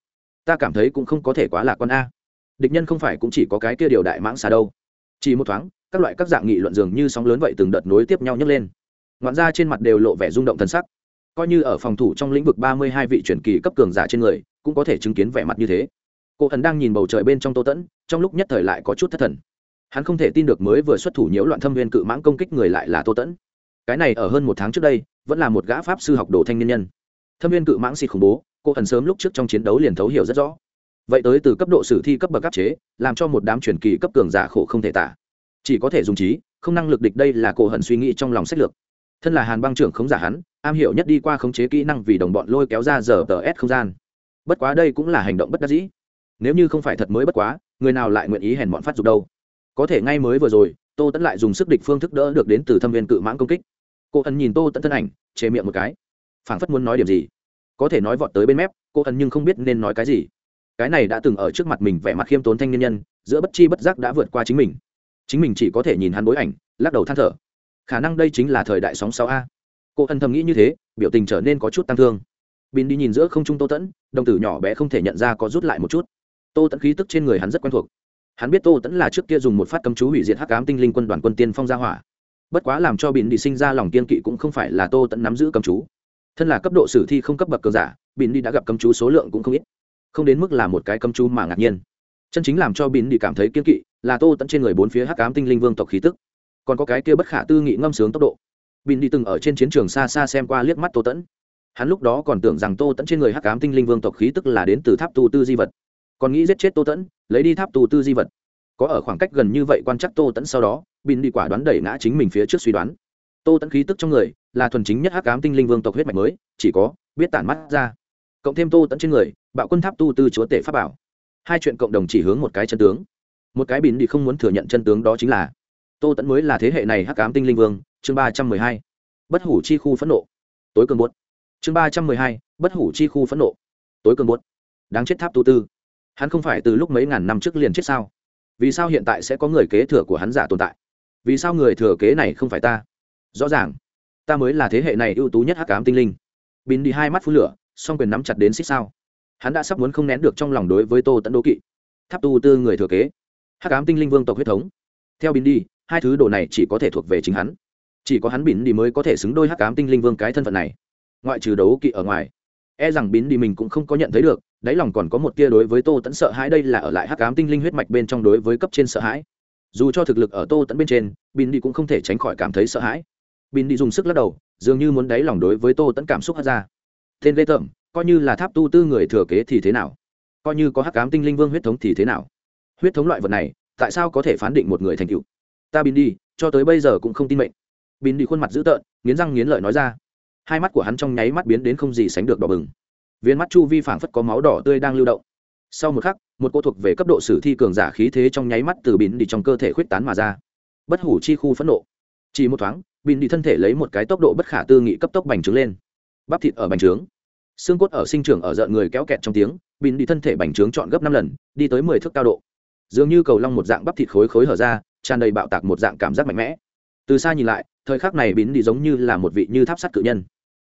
Ta cảm thấy cũng không có thể quá lạc con a. Địch nhân không phải cũng chỉ có cái kia điều đại mãng xà đâu chỉ một thoáng, các loại các dạng nghị luận dường như sóng lớn vậy từng đợt nối tiếp nhau nhấc lên. Ngoạn ra trên mặt đều lộ vẻ rung động thân sắc. Coi như ở phòng thủ trong lĩnh vực ba mươi hai vị truyền kỳ cấp cường giả trên người, cũng có thể chứng kiến vẻ mặt như thế. Cô thần đang nhìn bầu trời bên trong tô tẫn, trong lúc nhất thời lại có chút thất thần. Hắn không thể tin được mới vừa xuất thủ nhiễu loạn thâm viên cự mãng công kích người lại là tô tẫn. Cái này ở hơn một tháng trước đây, vẫn là một gã pháp sư học đồ thanh niên nhân. Thâm viên cự mãng xịt khủng bố cô thần sớm lúc trước trong chiến đấu liền thấu hiểu rất rõ vậy tới từ cấp độ sử thi cấp bậc cấp chế, làm cho một đám truyền kỳ cấp cường giả khổ không thể tả. Chỉ có thể dùng trí, không năng lực địch đây là cổ hận suy nghĩ trong lòng sách lược. Thân là hàn băng trưởng khống giả hắn, am hiểu nhất đi qua khống chế kỹ năng vì đồng bọn lôi kéo ra giờ tờ s không gian. Bất quá đây cũng là hành động bất đắc dĩ. Nếu như không phải thật mới bất quá, người nào lại nguyện ý hèn bọn phát dục đâu? Có thể ngay mới vừa rồi, tô tẫn lại dùng sức địch phương thức đỡ được đến từ thâm viên cự mãng công kích. Cô ân nhìn tô tẫn thân ảnh chế miệng một cái. Phảng phất muốn nói điểm gì? Có thể nói vọt tới bên mép, cô ân nhưng không biết nên nói cái gì cái này đã từng ở trước mặt mình vẻ mặt khiêm tốn thanh niên nhân, giữa bất chi bất giác đã vượt qua chính mình. Chính mình chỉ có thể nhìn hắn bối ảnh, lắc đầu than thở. Khả năng đây chính là thời đại sóng sáu a. Cô thân thầm nghĩ như thế, biểu tình trở nên có chút tăng thương. Bin đi nhìn giữa không trung tô tẫn, đồng tử nhỏ bé không thể nhận ra có rút lại một chút. Tô tẫn khí tức trên người hắn rất quen thuộc. Hắn biết tô tẫn là trước kia dùng một phát cấm chú hủy diệt hắc cám tinh linh quân đoàn quân tiên phong gia hỏa. Bất quá làm cho bin đi sinh ra lòng kiên kỵ cũng không phải là tô tẫn nắm giữ cấm chú. Thân là cấp độ sử thi không cấp bậc cờ giả, bin đi đã gặp cấm chú số lượng cũng không ít không đến mức là một cái cấm chú mà ngạc nhiên. Chân chính làm cho bin đi cảm thấy kiên kỵ là tô tẫn trên người bốn phía hắc cám tinh linh vương tộc khí tức. Còn có cái kia bất khả tư nghị ngâm sướng tốc độ. Bin đi từng ở trên chiến trường xa xa xem qua liếc mắt tô tẫn hắn lúc đó còn tưởng rằng tô tẫn trên người hắc cám tinh linh vương tộc khí tức là đến từ tháp tu tư di vật. Còn nghĩ giết chết tô tẫn lấy đi tháp tu tư di vật. Có ở khoảng cách gần như vậy quan chắc tô tẫn sau đó bin đi quả đoán đẩy ngã chính mình phía trước suy đoán. Tô tẫn khí tức trong người là thuần chính nhất hắc cám tinh linh vương tộc huyết mạch mới, chỉ có biết tản mắt ra cộng thêm tô tẫn trên người, bạo quân tháp tu tư chúa tể pháp bảo. Hai chuyện cộng đồng chỉ hướng một cái chân tướng. Một cái bin đi không muốn thừa nhận chân tướng đó chính là, tô tẫn mới là thế hệ này hắc cám tinh linh vương, chương ba trăm mười hai, bất hủ chi khu phẫn nộ. Tối cường buốt. Chương ba trăm mười hai, bất hủ chi khu phẫn nộ. Tối cường buốt. Đáng chết tháp tu tư. Hắn không phải từ lúc mấy ngàn năm trước liền chết sao? Vì sao hiện tại sẽ có người kế thừa của hắn giả tồn tại? Vì sao người thừa kế này không phải ta? Rõ ràng, ta mới là thế hệ này ưu tú nhất hắc ám tinh linh. Bin đi hai mắt phú lửa song quyền nắm chặt đến xích sao. Hắn đã sắp muốn không nén được trong lòng đối với tô tẫn đố kỵ. Tháp tu tư người thừa kế. Hắc ám tinh linh vương tộc huyết thống. Theo bin đi, hai thứ đồ này chỉ có thể thuộc về chính hắn. Chỉ có hắn bin đi mới có thể xứng đôi hắc ám tinh linh vương cái thân phận này. Ngoại trừ đấu kỵ ở ngoài e rằng bin đi mình cũng không có nhận thấy được, đáy lòng còn có một tia đối với tô tẫn sợ hãi đây là ở lại hắc ám tinh linh huyết mạch bên trong đối với cấp trên sợ hãi. Dù cho thực lực ở tô tẫn bên trên bin đi cũng không thể tránh khỏi cảm thấy sợ hãi. Bin đi dùng sức lắc đầu, dường như muốn đáy lòng đối với tô tẫn cảm xúc hắt ra tên lê tởm, coi như là tháp tu tư người thừa kế thì thế nào? Coi như có hắc cám tinh linh vương huyết thống thì thế nào? Huyết thống loại vật này, tại sao có thể phán định một người thành cựu ta bin đi, cho tới bây giờ cũng không tin mệnh. Bin đi khuôn mặt dữ tợn, nghiến răng nghiến lợi nói ra. Hai mắt của hắn trong nháy mắt biến đến không gì sánh được đỏ bừng. Viên mắt chu vi phảng phất có máu đỏ tươi đang lưu động. Sau một khắc, một cô thuộc về cấp độ sử thi cường giả khí thế trong nháy mắt từ bin đi trong cơ thể khuyết tán mà ra. Bất hủ chi khu phẫn nộ. Chỉ một thoáng, bin đi thân thể lấy một cái tốc độ bất khả tư nghị cấp tốc bành trướng lên bắp thịt ở bành trướng. Xương cốt ở sinh trưởng ở rợn người kéo kẹt trong tiếng bịn đi thân thể bành trướng chọn gấp năm lần, đi tới mười thước cao độ. Dường như cầu long một dạng bắp thịt khối khối hở ra, tràn đầy bạo tạc một dạng cảm giác mạnh mẽ. Từ xa nhìn lại, thời khắc này bịn đi giống như là một vị như tháp sắt cự nhân.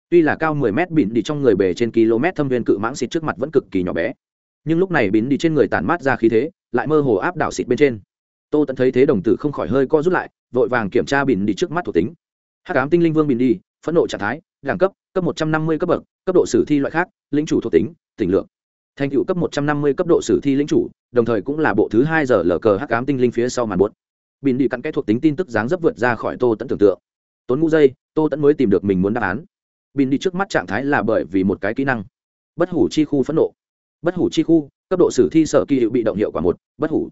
Tuy là cao 10 mét bịn đi trong người bề trên km thâm viên cự mãng xịt trước mặt vẫn cực kỳ nhỏ bé. Nhưng lúc này bịn đi trên người tản mát ra khí thế, lại mơ hồ áp đảo xịt bên trên. Tô tận thấy thế đồng tử không khỏi hơi co rút lại, vội vàng kiểm tra bịn đi trước mắt thuộc tính. Hắc ám tinh linh vương bịn đi, phẫn nộ trạng thái, đẳng cấp cấp 150 cấp bậc, cấp độ sử thi loại khác, lĩnh chủ thuộc tính, tỉnh lượng thành tựu cấp 150 cấp độ sử thi lĩnh chủ, đồng thời cũng là bộ thứ hai giờ lở cờ hắc ám tinh linh phía sau màn buốt Bỉn đi cặn cái thuộc tính tin tức dáng dấp vượt ra khỏi tô tận tưởng tượng. Tốn ngũ giây tô tận mới tìm được mình muốn đáp án. Bin đi trước mắt trạng thái là bởi vì một cái kỹ năng. Bất hủ chi khu phẫn nộ. Bất hủ chi khu, cấp độ sử thi sở kỳ hiệu bị động hiệu quả một, bất hủ.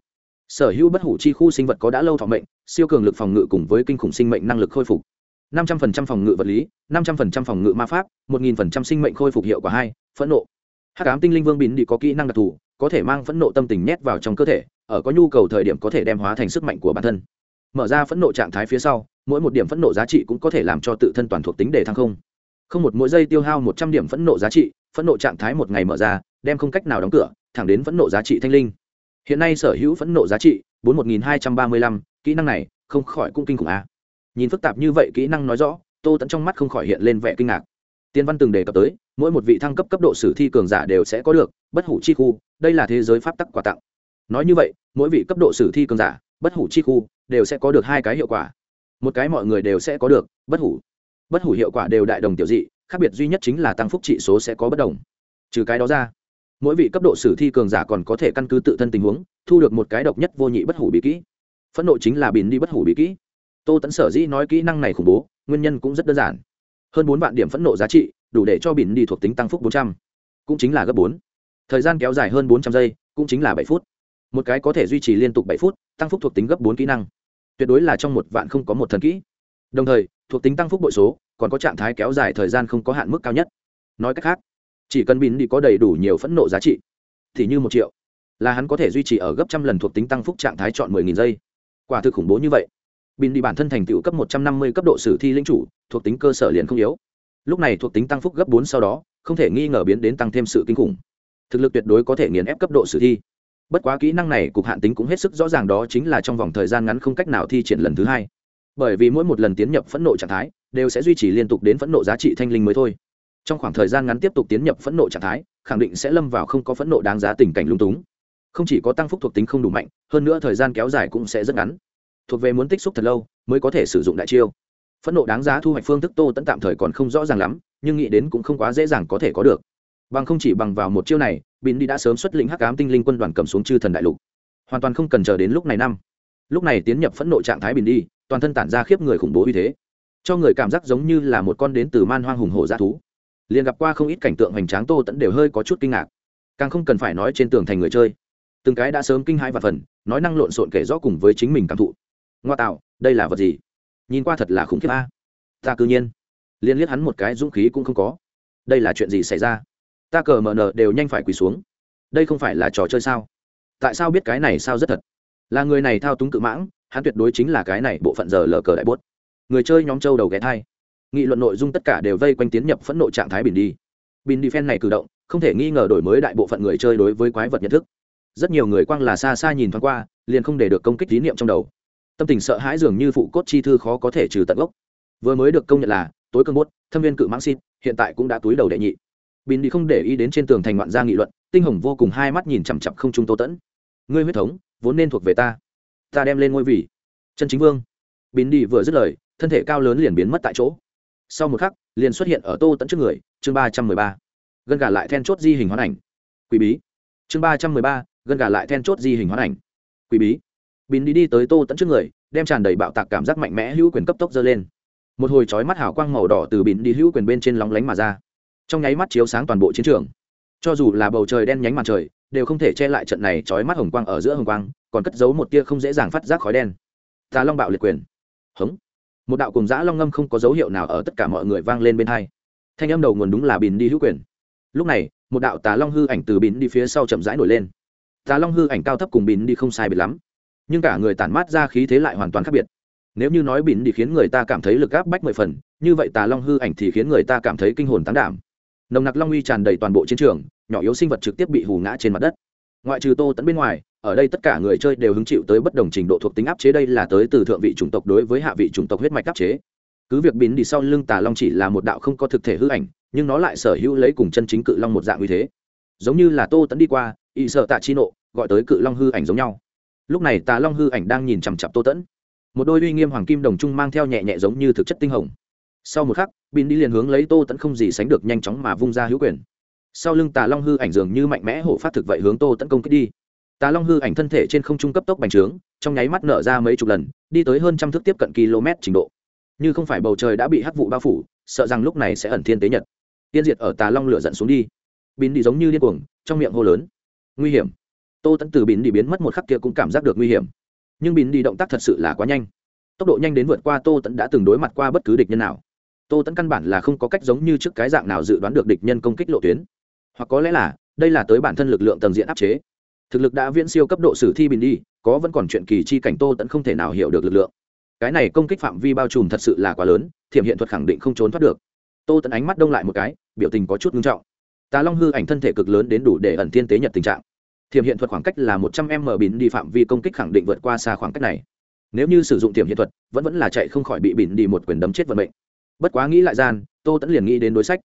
Sở hữu bất hủ chi khu sinh vật có đã lâu thọ mệnh, siêu cường lực phòng ngự cùng với kinh khủng sinh mệnh năng lực khôi phục năm trăm phần trăm phòng ngự vật lý, năm trăm phần trăm phòng ngự ma pháp, một nghìn phần trăm sinh mệnh khôi phục hiệu quả hai, phẫn nộ. Hát cám tinh linh vương bín đi có kỹ năng đặc thù, có thể mang phẫn nộ tâm tình nhét vào trong cơ thể, ở có nhu cầu thời điểm có thể đem hóa thành sức mạnh của bản thân. Mở ra phẫn nộ trạng thái phía sau, mỗi một điểm phẫn nộ giá trị cũng có thể làm cho tự thân toàn thuộc tính để thăng không. Không một mỗi giây tiêu hao một trăm điểm phẫn nộ giá trị, phẫn nộ trạng thái một ngày mở ra, đem không cách nào đóng cửa, thẳng đến phẫn nộ giá trị thanh linh. Hiện nay sở hữu phẫn nộ giá trị, bốn một nghìn hai trăm ba mươi lăm, kỹ năng này không khỏi cũng kinh khủng a nhìn phức tạp như vậy kỹ năng nói rõ, tô tẫn trong mắt không khỏi hiện lên vẻ kinh ngạc. Tiên văn từng đề cập tới, mỗi một vị thăng cấp cấp độ sử thi cường giả đều sẽ có được, bất hủ chi khu, đây là thế giới pháp tắc quà tặng. Nói như vậy, mỗi vị cấp độ sử thi cường giả, bất hủ chi khu, đều sẽ có được hai cái hiệu quả. Một cái mọi người đều sẽ có được, bất hủ. Bất hủ hiệu quả đều đại đồng tiểu dị, khác biệt duy nhất chính là tăng phúc trị số sẽ có bất đồng. Trừ cái đó ra, mỗi vị cấp độ sử thi cường giả còn có thể căn cứ tự thân tình huống, thu được một cái độc nhất vô nhị bất hủ bí kỹ. Phẫn nộ chính là bìn đi bất hủ bí kỹ tô tẫn sở dĩ nói kỹ năng này khủng bố, nguyên nhân cũng rất đơn giản. Hơn bốn vạn điểm phẫn nộ giá trị, đủ để cho bìn đi thuộc tính tăng phúc bốn trăm. Cũng chính là gấp bốn. Thời gian kéo dài hơn bốn trăm giây, cũng chính là bảy phút. Một cái có thể duy trì liên tục bảy phút, tăng phúc thuộc tính gấp bốn kỹ năng. Tuyệt đối là trong một vạn không có một thần kỹ. Đồng thời, thuộc tính tăng phúc bội số còn có trạng thái kéo dài thời gian không có hạn mức cao nhất. Nói cách khác, chỉ cần bìn đi có đầy đủ nhiều phẫn nộ giá trị, thì như một triệu, là hắn có thể duy trì ở gấp trăm lần thuộc tính tăng phúc trạng thái chọn mười nghìn giây. Quả thực khủng bố như vậy. Bình đi bản thân thành tựu cấp một trăm năm mươi cấp độ sử thi linh chủ, thuộc tính cơ sở liền không yếu. Lúc này thuộc tính tăng phúc gấp bốn sau đó, không thể nghi ngờ biến đến tăng thêm sự kinh khủng. Thực lực tuyệt đối có thể nghiền ép cấp độ sử thi. Bất quá kỹ năng này cục hạn tính cũng hết sức rõ ràng đó chính là trong vòng thời gian ngắn không cách nào thi triển lần thứ hai. Bởi vì mỗi một lần tiến nhập phẫn nộ trạng thái, đều sẽ duy trì liên tục đến phẫn nộ giá trị thanh linh mới thôi. Trong khoảng thời gian ngắn tiếp tục tiến nhập phẫn nộ trạng thái, khẳng định sẽ lâm vào không có phẫn nộ đáng giá tình cảnh lung túng. Không chỉ có tăng phúc thuộc tính không đủ mạnh, hơn nữa thời gian kéo dài cũng sẽ rất ngắn thuộc về muốn tích xúc thật lâu mới có thể sử dụng đại chiêu. Phẫn nộ đáng giá thu hoạch phương thức tô tẫn tạm thời còn không rõ ràng lắm, nhưng nghĩ đến cũng không quá dễ dàng có thể có được. Bằng không chỉ bằng vào một chiêu này bỉn đi đã sớm xuất lĩnh hắc ám tinh linh quân đoàn cầm xuống chư thần đại lục. Hoàn toàn không cần chờ đến lúc này năm. Lúc này tiến nhập phẫn nộ trạng thái bỉn đi, toàn thân tản ra khiếp người khủng bố uy thế, cho người cảm giác giống như là một con đến từ man hoang hùng hổ dã thú. Liền gặp qua không ít cảnh tượng hoành tráng tô tẫn đều hơi có chút kinh ngạc. Càng không cần phải nói trên tường thành người chơi, từng cái đã sớm kinh hãi và phần, nói năng lộn xộn kể rõ cùng với chính mình cảm thụ ngoa tạo, đây là vật gì? Nhìn qua thật là khủng khiếp a. Ta cư nhiên. Liên liếc hắn một cái, dũng khí cũng không có. Đây là chuyện gì xảy ra? Ta cờ mờ nờ đều nhanh phải quỳ xuống. Đây không phải là trò chơi sao? Tại sao biết cái này sao rất thật? Là người này thao túng cự mãng, hắn tuyệt đối chính là cái này bộ phận giờ lờ cờ đại bốt. Người chơi nhóm châu đầu ghé thai. Nghị luận nội dung tất cả đều vây quanh tiến nhập phẫn nộ trạng thái bình đi. Bình đi phen này cử động, không thể nghi ngờ đổi mới đại bộ phận người chơi đối với quái vật nhận thức. Rất nhiều người quang là xa xa nhìn thoáng qua, liền không để được công kích tín niệm trong đầu tâm tình sợ hãi dường như phụ cốt chi thư khó có thể trừ tận gốc. Vừa mới được công nhận là, tối cơn bốt, thâm viên cự mãng xin, hiện tại cũng đã túi đầu đệ nhị. Bin đi không để ý đến trên tường thành ngoạn gia nghị luận, tinh hồng vô cùng hai mắt nhìn chằm chặp không trung tô tẫn. Ngươi huyết thống, vốn nên thuộc về ta. Ta đem lên ngôi vị. Chân chính vương. Bin đi vừa dứt lời, thân thể cao lớn liền biến mất tại chỗ. Sau một khắc, liền xuất hiện ở tô tẫn trước người, chương ba trăm mười ba. Gân gà lại then chốt di hình hoán ảnh. Quý bí. Chương ba trăm mười ba, gân gà lại then chốt di hình hoán ảnh. Quý bí bin đi đi tới tô tẫn trước người, đem tràn đầy bạo tạc cảm giác mạnh mẽ hữu quyền cấp tốc dơ lên. Một hồi chói mắt hào quang màu đỏ từ bin đi hữu quyền bên trên lóng lánh mà ra. Trong nháy mắt chiếu sáng toàn bộ chiến trường. Cho dù là bầu trời đen nhánh màn trời, đều không thể che lại trận này chói mắt hồng quang ở giữa hồng quang, còn cất giấu một tia không dễ dàng phát giác khói đen. Tà long bạo liệt quyền. Hống. Một đạo cùng dã long ngâm không có dấu hiệu nào ở tất cả mọi người vang lên bên hai. Thanh âm đầu nguồn đúng là bìn đi hữu quyền. Lúc này, một đạo tà long hư ảnh từ bìn đi phía sau chậm rãi nổi lên. Tà long hư ảnh cao thấp cùng bìn đi không sai biệt lắm nhưng cả người tản mát ra khí thế lại hoàn toàn khác biệt. Nếu như nói bỉn đi khiến người ta cảm thấy lực áp bách mười phần, như vậy tà long hư ảnh thì khiến người ta cảm thấy kinh hồn tán đảm. Nồng nặc long uy tràn đầy toàn bộ chiến trường, nhỏ yếu sinh vật trực tiếp bị hù ngã trên mặt đất. Ngoại trừ tô tẫn bên ngoài, ở đây tất cả người chơi đều hứng chịu tới bất đồng trình độ thuộc tính áp chế đây là tới từ thượng vị chủng tộc đối với hạ vị chủng tộc huyết mạch áp chế. Cứ việc bỉn đi sau lưng tà long chỉ là một đạo không có thực thể hư ảnh, nhưng nó lại sở hữu lấy cùng chân chính cự long một dạng uy thế. Giống như là tô tẫn đi qua, y sợ tạ chi nộ, gọi tới cự long hư ảnh giống nhau lúc này tà long hư ảnh đang nhìn chằm chặp tô tẫn. Một đôi uy nghiêm hoàng kim đồng trung mang theo nhẹ nhẹ giống như thực chất tinh hồng. Sau một khắc, bin đi liền hướng lấy tô tẫn không gì sánh được nhanh chóng mà vung ra hữu quyền. Sau lưng tà long hư ảnh dường như mạnh mẽ hổ phát thực vậy hướng tô tấn công kích đi. Tà long hư ảnh thân thể trên không trung cấp tốc bành trướng, trong nháy mắt nở ra mấy chục lần, đi tới hơn trăm thước tiếp cận km trình độ. Như không phải bầu trời đã bị hắc vụ bao phủ, sợ rằng lúc này sẽ ẩn thiên tế nhật. Tiên diệt ở tà long lửa dẫn xuống đi. Bin đi giống như điên cuồng, trong miệng hô lớn. Nguy hiểm tô Tẫn từ bin đi biến mất một khắc kia cũng cảm giác được nguy hiểm nhưng bin đi động tác thật sự là quá nhanh tốc độ nhanh đến vượt qua tô Tẫn đã từng đối mặt qua bất cứ địch nhân nào tô tẫn căn bản là không có cách giống như trước cái dạng nào dự đoán được địch nhân công kích lộ tuyến hoặc có lẽ là đây là tới bản thân lực lượng tầng diện áp chế thực lực đã viễn siêu cấp độ sử thi bình đi có vẫn còn chuyện kỳ chi cảnh tô tẫn không thể nào hiểu được lực lượng cái này công kích phạm vi bao trùm thật sự là quá lớn thiểm hiện thuật khẳng định không trốn thoát được tô tẫn ánh mắt đông lại một cái biểu tình có chút nghiêm trọng tà long hư ảnh thân thể cực lớn đến đủ để ẩn thiên tế nhật tình trạng thiểm hiện thuật khoảng cách là một trăm m bỉn đi phạm vi công kích khẳng định vượt qua xa khoảng cách này. Nếu như sử dụng thiểm hiện thuật, vẫn vẫn là chạy không khỏi bị bỉn đi một quyền đấm chết vận mệnh. Bất quá nghĩ lại gian, tô tẫn liền nghĩ đến đối sách.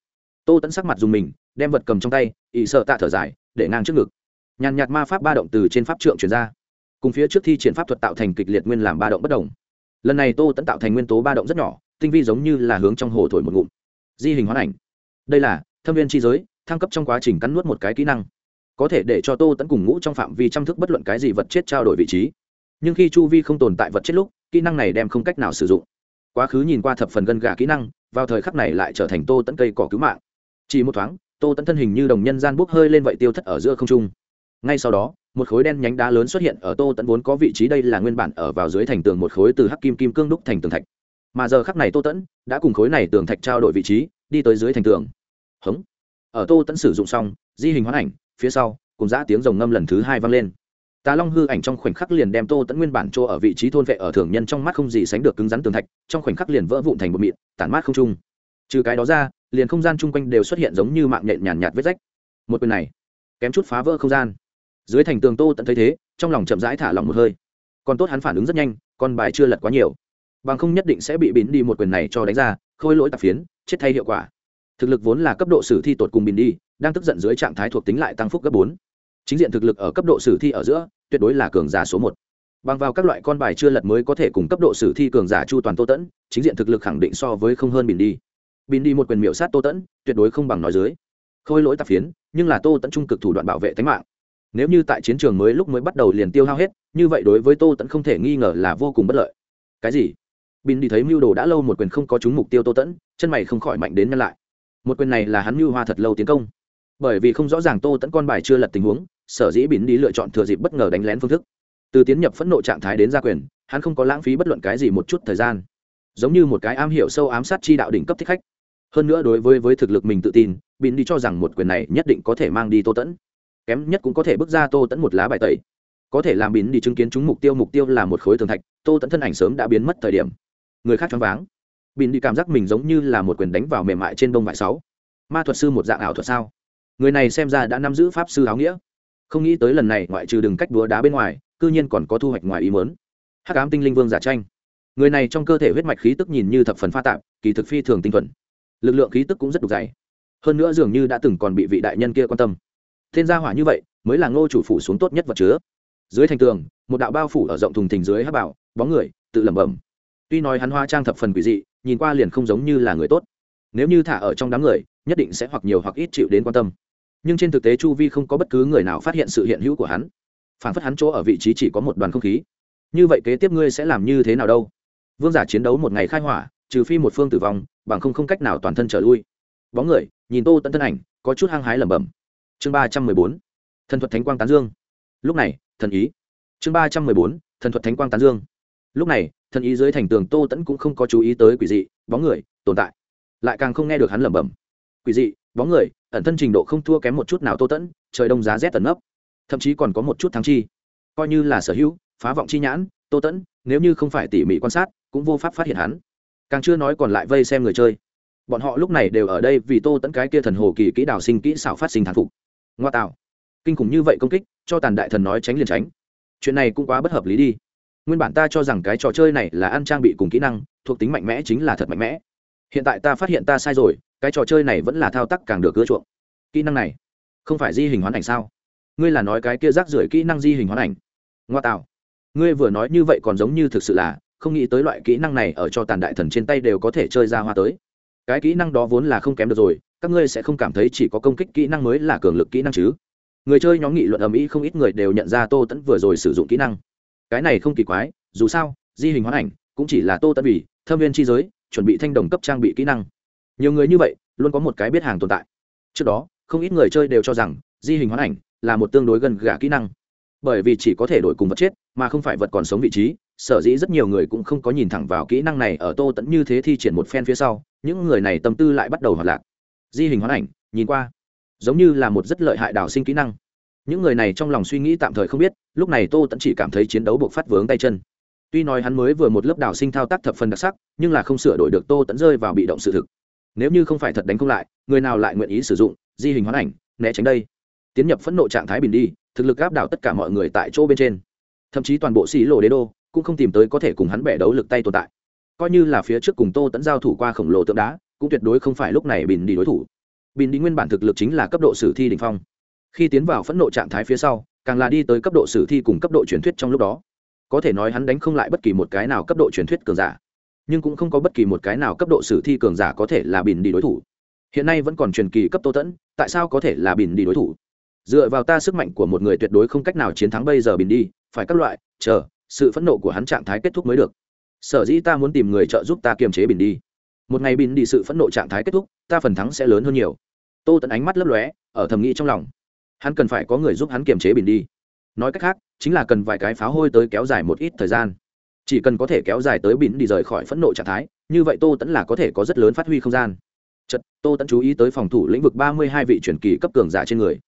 Tô tẫn sắc mặt dùng mình, đem vật cầm trong tay ỵ sợ tạ thở dài, để ngang trước ngực. Nhàn nhạt ma pháp ba động từ trên pháp trượng chuyển ra. Cùng phía trước thi triển pháp thuật tạo thành kịch liệt nguyên làm ba động bất đồng. Lần này tô tẫn tạo thành nguyên tố ba động rất nhỏ, tinh vi giống như là hướng trong hồ thổi một ngụm. Di hình hoán ảnh. Đây là thâm viên chi giới, thăng cấp trong quá trình cắn nuốt một cái kỹ năng có thể để cho tô tẫn cùng ngũ trong phạm vi chăm thức bất luận cái gì vật chết trao đổi vị trí. Nhưng khi chu vi không tồn tại vật chết lúc, kỹ năng này đem không cách nào sử dụng. Quá khứ nhìn qua thập phần gân gà kỹ năng, vào thời khắc này lại trở thành tô tẫn cây cỏ cứu mạng. Chỉ một thoáng, tô tẫn thân hình như đồng nhân gian bốc hơi lên vậy tiêu thất ở giữa không trung. Ngay sau đó, một khối đen nhánh đá lớn xuất hiện ở tô tẫn vốn có vị trí đây là nguyên bản ở vào dưới thành tường một khối từ hắc kim kim cương đúc thành tường thạch. Mà giờ khắc này tô tẫn đã cùng khối này tường thạch trao đổi vị trí, đi tới dưới thành tường. Hống. Ở tô tẫn sử dụng xong, di hình hoán ảnh phía sau cùng giã tiếng rồng ngâm lần thứ hai vang lên. Tà long hư ảnh trong khoảnh khắc liền đem tô tẫn nguyên bản chỗ ở vị trí thôn vệ ở thường nhân trong mắt không gì sánh được cứng rắn tường thạch trong khoảnh khắc liền vỡ vụn thành một mịn tản mát không trung. Trừ cái đó ra liền không gian chung quanh đều xuất hiện giống như mạng nhện nhàn nhạt, vết rách. Một quyền này kém chút phá vỡ không gian. Dưới thành tường tô tận thấy thế trong lòng chậm rãi thả lòng một hơi. Còn tốt hắn phản ứng rất nhanh con bài chưa lật quá nhiều. Bằng không nhất định sẽ bị bín đi một quyền này cho đánh ra khôi lỗi tạp phiến chết thay hiệu quả. Thực lực vốn là cấp độ sử thi tột cùng bín đi đang tức giận dưới trạng thái thuộc tính lại tăng phúc gấp bốn. Chính diện thực lực ở cấp độ sử thi ở giữa, tuyệt đối là cường giả số một. Bằng vào các loại con bài chưa lật mới có thể cùng cấp độ sử thi cường giả chu toàn tô tẫn, chính diện thực lực khẳng định so với không hơn bình đi. Bình đi một quyền miệu sát tô tẫn, tuyệt đối không bằng nói dưới. Khôi lỗi tạp phiến, nhưng là tô tẫn trung cực thủ đoạn bảo vệ tính mạng. Nếu như tại chiến trường mới lúc mới bắt đầu liền tiêu hao hết, như vậy đối với tô tẫn không thể nghi ngờ là vô cùng bất lợi. Cái gì? Bình đi thấy mưu đồ đã lâu một quyền không có trúng mục tiêu tô tẫn, chân mày không khỏi mạnh đến nhân lại. Một quyền này là hắn mưu hoa thật lâu tiến công bởi vì không rõ ràng tô tẫn con bài chưa lật tình huống, sở dĩ bỉn đi lựa chọn thừa dịp bất ngờ đánh lén phương thức. Từ tiến nhập phẫn nộ trạng thái đến gia quyền, hắn không có lãng phí bất luận cái gì một chút thời gian. Giống như một cái am hiểu sâu ám sát chi đạo đỉnh cấp thích khách. Hơn nữa đối với với thực lực mình tự tin, bỉn đi cho rằng một quyền này nhất định có thể mang đi tô tẫn. Kém nhất cũng có thể bước ra tô tẫn một lá bài tẩy. Có thể làm bỉn đi chứng kiến chúng mục tiêu mục tiêu là một khối tường thạch, tô tẫn thân ảnh sớm đã biến mất thời điểm. Người khác choáng váng. Bín đi cảm giác mình giống như là một quyền đánh vào mềm mại trên đông vải sáu. Ma thuật sư một dạng ảo thuật sao? Người này xem ra đã nắm giữ pháp sư áo nghĩa. Không nghĩ tới lần này ngoại trừ đừng cách đúa đá bên ngoài, cư nhiên còn có thu hoạch ngoài ý mớn hắc ám tinh linh vương giả tranh. Người này trong cơ thể huyết mạch khí tức nhìn như thập phần pha tạp, kỳ thực phi thường tinh thuần. Lực lượng khí tức cũng rất đục dày. Hơn nữa dường như đã từng còn bị vị đại nhân kia quan tâm. Thiên gia hỏa như vậy, mới là ngô chủ phủ xuống tốt nhất vật chứa. Dưới thành tường, một đạo bao phủ ở rộng thùng thình dưới hát bảo, bóng người, tự lẩm bẩm. Tuy nói hắn hoa trang thập phần quỷ dị, nhìn qua liền không giống như là người tốt. Nếu như thả ở trong đám người, nhất định sẽ hoặc nhiều hoặc ít chịu đến quan tâm nhưng trên thực tế chu vi không có bất cứ người nào phát hiện sự hiện hữu của hắn. Phản phất hắn chỗ ở vị trí chỉ có một đoàn không khí. Như vậy kế tiếp ngươi sẽ làm như thế nào đâu? Vương giả chiến đấu một ngày khai hỏa, trừ phi một phương tử vong, bằng không không cách nào toàn thân trở lui. Bóng người, nhìn tô tận thân ảnh, có chút hăng hái lẩm bẩm. Chương ba trăm mười bốn, thần thuật thánh quang tán dương. Lúc này, thần ý. Chương ba trăm mười bốn, thần thuật thánh quang tán dương. Lúc này, thần ý dưới thành tường tô tẫn cũng không có chú ý tới quỷ dị, bóng người, tồn tại. Lại càng không nghe được hắn lẩm bẩm. Quỷ dị, bóng người ẩn thân trình độ không thua kém một chút nào tô tẫn, trời đông giá rét tận ấp thậm chí còn có một chút thắng chi. Coi như là sở hữu, phá vọng chi nhãn, tô tẫn, nếu như không phải tỉ mỉ quan sát, cũng vô pháp phát hiện hắn. Càng chưa nói còn lại vây xem người chơi. Bọn họ lúc này đều ở đây vì tô tẫn cái kia thần hồ kỳ kỹ đào sinh kỹ xảo phát sinh thán phục. Ngoa tạo. Kinh khủng như vậy công kích, cho tàn đại thần nói tránh liền tránh. Chuyện này cũng quá bất hợp lý đi. Nguyên bản ta cho rằng cái trò chơi này là ăn trang bị cùng kỹ năng, thuộc tính mạnh mẽ chính là thật mạnh mẽ. Hiện tại ta phát hiện ta sai rồi cái trò chơi này vẫn là thao tác càng được ưa chuộng. Kỹ năng này, không phải di hình hoán ảnh sao? Ngươi là nói cái kia rác rưởi kỹ năng di hình hoán ảnh. Ngoa tạo. Ngươi vừa nói như vậy còn giống như thực sự là, không nghĩ tới loại kỹ năng này ở cho tàn đại thần trên tay đều có thể chơi ra hoa tới. Cái kỹ năng đó vốn là không kém được rồi, các ngươi sẽ không cảm thấy chỉ có công kích kỹ năng mới là cường lực kỹ năng chứ. Người chơi nhóm nghị luận ầm ĩ không ít người đều nhận ra tô tẫn vừa rồi sử dụng kỹ năng. Cái này không kỳ quái, dù sao, di hình hoán ảnh cũng chỉ là tô tẫn vì, thâm viên chi giới, chuẩn bị thanh đồng cấp trang bị kỹ năng nhiều người như vậy luôn có một cái biết hàng tồn tại trước đó không ít người chơi đều cho rằng di hình hoán ảnh là một tương đối gần gà kỹ năng bởi vì chỉ có thể đổi cùng vật chết mà không phải vật còn sống vị trí sở dĩ rất nhiều người cũng không có nhìn thẳng vào kỹ năng này ở tô tẫn như thế thi triển một phen phía sau những người này tâm tư lại bắt đầu hoạt lạc di hình hoán ảnh nhìn qua giống như là một rất lợi hại đào sinh kỹ năng những người này trong lòng suy nghĩ tạm thời không biết lúc này tô tẫn chỉ cảm thấy chiến đấu buộc phát vướng tay chân tuy nói hắn mới vừa một lớp đào sinh thao tác thập phần đặc sắc nhưng là không sửa đổi được tô tẫn rơi vào bị động sự thực nếu như không phải thật đánh không lại, người nào lại nguyện ý sử dụng di hình hoán ảnh, né tránh đây? Tiến nhập phẫn nộ trạng thái bình đi, thực lực áp đảo tất cả mọi người tại chỗ bên trên. Thậm chí toàn bộ xí lộ đế đô cũng không tìm tới có thể cùng hắn bẻ đấu lực tay tồn tại. Coi như là phía trước cùng tô tẫn giao thủ qua khổng lồ tượng đá, cũng tuyệt đối không phải lúc này bình đi đối thủ. Bình đi nguyên bản thực lực chính là cấp độ sử thi đ ỉ n h phong. Khi tiến vào phẫn nộ trạng thái phía sau, càng là đi tới cấp độ sử thi cùng cấp độ truyền thuyết trong lúc đó. Có thể nói hắn đánh không lại bất kỳ một cái nào cấp độ truyền thuyết cường giả nhưng cũng không có bất kỳ một cái nào cấp độ sử thi cường giả có thể là bình đi đối thủ. Hiện nay vẫn còn truyền kỳ cấp tô tẫn, tại sao có thể là bình đi đối thủ? Dựa vào ta sức mạnh của một người tuyệt đối không cách nào chiến thắng bây giờ bình đi, phải các loại, chờ, sự phẫn nộ của hắn trạng thái kết thúc mới được. Sở dĩ ta muốn tìm người trợ giúp ta kiềm chế bình đi. Một ngày bình đi sự phẫn nộ trạng thái kết thúc, ta phần thắng sẽ lớn hơn nhiều. Tô tẫn ánh mắt lấp lóe, ở thầm nghĩ trong lòng. Hắn cần phải có người giúp hắn kiềm chế bình đi. Nói cách khác, chính là cần vài cái pháo hôi tới kéo dài một ít thời gian chỉ cần có thể kéo dài tới bỉn đi rời khỏi phẫn nộ trạng thái, như vậy tô tẫn là có thể có rất lớn phát huy không gian. Chật tô tẫn chú ý tới phòng thủ lĩnh vực ba mươi hai vị truyền kỳ cấp cường giả trên người.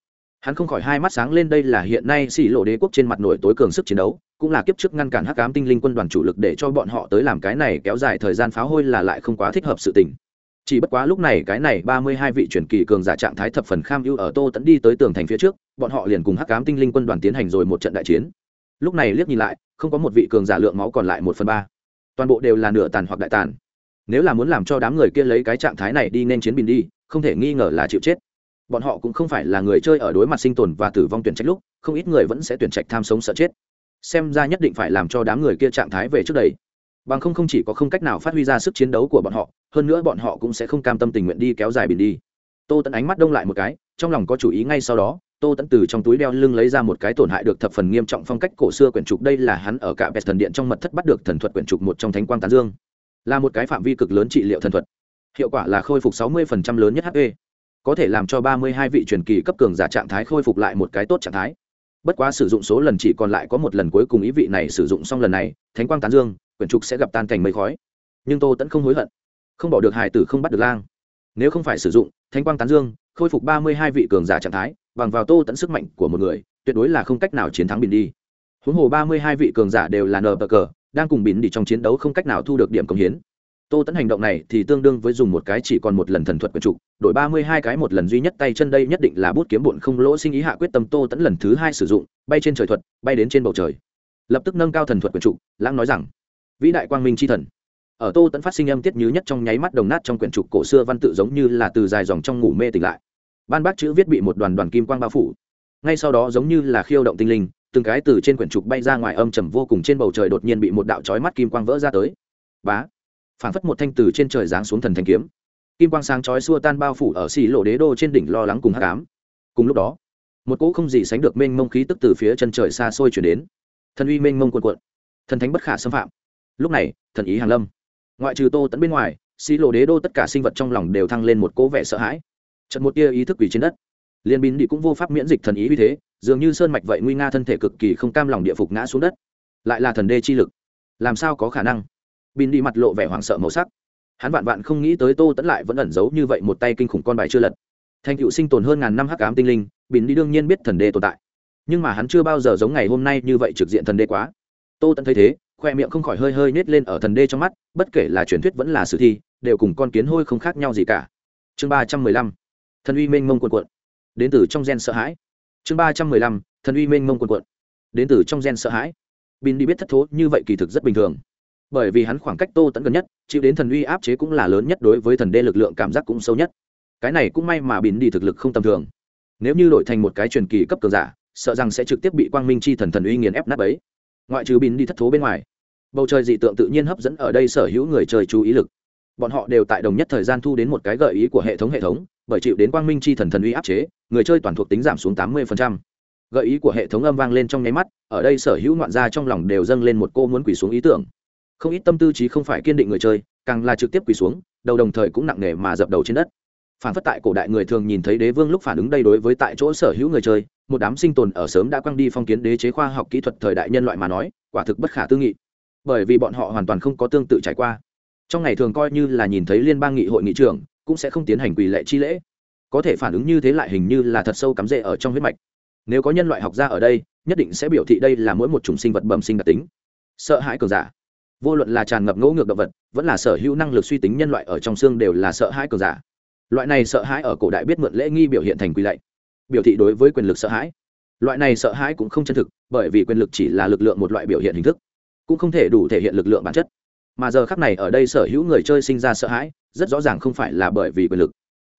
Hắn không khỏi hai mắt sáng lên đây là hiện nay xỉ lộ đế quốc trên mặt nổi tối cường sức chiến đấu, cũng là kiếp trước ngăn cản hắc ám tinh linh quân đoàn chủ lực để cho bọn họ tới làm cái này kéo dài thời gian pháo hôi là lại không quá thích hợp sự tình. Chỉ bất quá lúc này cái này ba mươi hai vị truyền kỳ cường giả trạng thái thập phần kham ưu ở tô tẫn đi tới tường thành phía trước, bọn họ liền cùng hắc ám tinh linh quân đoàn tiến hành rồi một trận đại chiến lúc này liếc nhìn lại, không có một vị cường giả lượng máu còn lại một phần ba. Toàn bộ đều là nửa tàn hoặc đại tàn. Nếu là muốn làm cho đám người kia lấy cái trạng thái này đi nên chiến bình đi, không thể nghi ngờ là chịu chết. Bọn họ cũng không phải là người chơi ở đối mặt sinh tồn và tử vong tuyển trạch lúc, không ít người vẫn sẽ tuyển trạch tham sống sợ chết. Xem ra nhất định phải làm cho đám người kia trạng thái về trước đây. Bằng không không chỉ có không cách nào phát huy ra sức chiến đấu của bọn họ, hơn nữa bọn họ cũng sẽ không cam tâm tình nguyện đi kéo dài bình đi. Tô tẫn ánh mắt đông lại một cái, trong lòng có chủ ý ngay sau đó tô tẫn từ trong túi đeo lưng lấy ra một cái tổn hại được thập phần nghiêm trọng phong cách cổ xưa quyển trục. Đây là hắn ở cả bẹt thần điện trong mật thất bắt được thần thuật quyển trục một trong thánh quang tán dương. Là một cái phạm vi cực lớn trị liệu thần thuật. Hiệu quả là khôi phục 60% lớn nhất hp có thể làm cho 32 vị truyền kỳ cấp cường giả trạng thái khôi phục lại một cái tốt trạng thái. Bất quá sử dụng số lần chỉ còn lại có một lần cuối cùng ý vị này sử dụng xong lần này, thánh quang tán dương, quyển trục sẽ gặp tan cảnh mây khói. Nhưng tô tẫn không hối hận. Không bỏ được hải tử không bắt được lang. Nếu không phải sử dụng, thánh quang tán dương khôi phục 32 vị cường giả trạng thái, bằng vào tô tẫn sức mạnh của một người, tuyệt đối là không cách nào chiến thắng bình đi. Huống hồ 32 vị cường giả đều là nờ bờ cờ, đang cùng bình đi trong chiến đấu không cách nào thu được điểm công hiến. Tô tẫn hành động này thì tương đương với dùng một cái chỉ còn một lần thần thuật của trục đổi ba mươi hai cái một lần duy nhất tay chân đây nhất định là bút kiếm bụn không lỗ sinh ý hạ quyết tâm tô tẫn lần thứ hai sử dụng, bay trên trời thuật, bay đến trên bầu trời. Lập tức nâng cao thần thuật của trục lãng nói rằng, vĩ đại quang minh c h i thần ở tô tẫn phát sinh âm tiết nhứ nhất trong nháy mắt đồng nát trong quyển trục cổ xưa văn tự giống như là từ dài dòng trong ngủ mê tỉnh lại. Ban bác chữ viết bị một đoàn đoàn kim quang bao phủ. Ngay sau đó giống như là khiêu động tinh linh, từng cái từ trên quyển trục bay ra ngoài âm trầm vô cùng trên bầu trời đột nhiên bị một đạo trói mắt kim quang vỡ ra tới. Bá! Phảng phất một thanh từ trên trời giáng xuống thần thanh kiếm. Kim quang sáng chói xua tan bao phủ ở xì lộ đế đô trên đỉnh lo lắng cùng hắc ám. Cùng lúc đó, một cỗ không gì sánh được mênh mông khí tức từ phía chân trời xa xôi chuyển đến. Thần uy mênh mông cuộn cuộn, thần thánh bất khả xâm phạm. Lúc này, thần ý hàng lâm ngoại trừ tô tẫn bên ngoài xì lộ đế đô tất cả sinh vật trong lòng đều thăng lên một cỗ vẻ sợ hãi. Trận một tia ý thức quỷ trên đất. Liên bín đi cũng vô pháp miễn dịch thần ý uy thế, dường như sơn mạch vậy nguy nga thân thể cực kỳ không cam lòng địa phục ngã xuống đất. Lại là thần đê chi lực. Làm sao có khả năng? Bin đi mặt lộ vẻ hoảng sợ màu sắc. Hắn vạn vạn không nghĩ tới tô tẫn lại vẫn ẩn giấu như vậy một tay kinh khủng con bài chưa lật. Thành cựu sinh tồn hơn ngàn năm hắc ám tinh linh bin đi đương nhiên biết thần đê tồn tại. Nhưng mà hắn chưa bao giờ giống ngày hôm nay như vậy trực diện thần đê quá. Tô tẫn thấy thế khoe miệng không khỏi hơi hơi nết lên ở thần đê trong mắt, bất kể là truyền thuyết vẫn là sử thi, đều cùng con kiến hôi không khác nhau gì cả. Chương ba trăm mười lăm, thần uy mênh mông quần quận đến từ trong gen sợ hãi. Chương ba trăm mười lăm, thần uy mênh mông quần quận đến từ trong gen sợ hãi. Bin đi biết thất thố, như vậy kỳ thực rất bình thường. Bởi vì hắn khoảng cách tô tẫn gần nhất, chịu đến thần uy áp chế cũng là lớn nhất đối với thần đê lực lượng cảm giác cũng sâu nhất. Cái này cũng may mà bin đi thực lực không tầm thường. Nếu như đổi thành một cái truyền kỳ cấp cường giả, sợ rằng sẽ trực tiếp bị quang minh chi thần thần uy nghiền ép nát ấy ngoại trừ bin đi thất thố bên ngoài bầu trời dị tượng tự nhiên hấp dẫn ở đây sở hữu người chơi chú ý lực. Bọn họ đều tại đồng nhất thời gian thu đến một cái gợi ý của hệ thống hệ thống, bởi chịu đến quang minh chi thần thần uy áp chế, người chơi toàn thuộc tính giảm xuống tám mươi gợi ý của hệ thống âm vang lên trong nháy mắt, ở đây sở hữu ngoạn gia trong lòng đều dâng lên một cô muốn quỳ xuống ý tưởng. Không ít tâm tư trí không phải kiên định người chơi, càng là trực tiếp quỳ xuống, đầu đồng thời cũng nặng nề mà dập đầu trên đất. Phản phất tại cổ đại người thường nhìn thấy đế vương lúc phản ứng đây đối với tại chỗ sở hữu người chơi, một đám sinh tồn ở sớm đã quăng đi phong kiến đế chế khoa học kỹ thuật thời đại nhân loại mà nói, quả thực bất khả tư nghị bởi vì bọn họ hoàn toàn không có tương tự trải qua. Trong ngày thường coi như là nhìn thấy liên bang nghị hội nghị trưởng, cũng sẽ không tiến hành quỳ lệ chi lễ. Có thể phản ứng như thế lại hình như là thật sâu cắm rễ ở trong huyết mạch. Nếu có nhân loại học gia ở đây, nhất định sẽ biểu thị đây là mỗi một chủng sinh vật bẩm sinh đặc tính. Sợ hãi cường giả. Vô luận là tràn ngập ngỗ ngược động vật, vẫn là sở hữu năng lực suy tính nhân loại ở trong xương đều là sợ hãi cường giả. Loại này sợ hãi ở cổ đại biết mượn lễ nghi biểu hiện thành quy lệ biểu thị đối với quyền lực sợ hãi. Loại này sợ hãi cũng không chân thực, bởi vì quyền lực chỉ là lực lượng một loại biểu hiện hình thức cũng không thể đủ thể hiện lực lượng bản chất. Mà giờ khắc này ở đây sở hữu người chơi sinh ra sợ hãi, rất rõ ràng không phải là bởi vì quyền lực,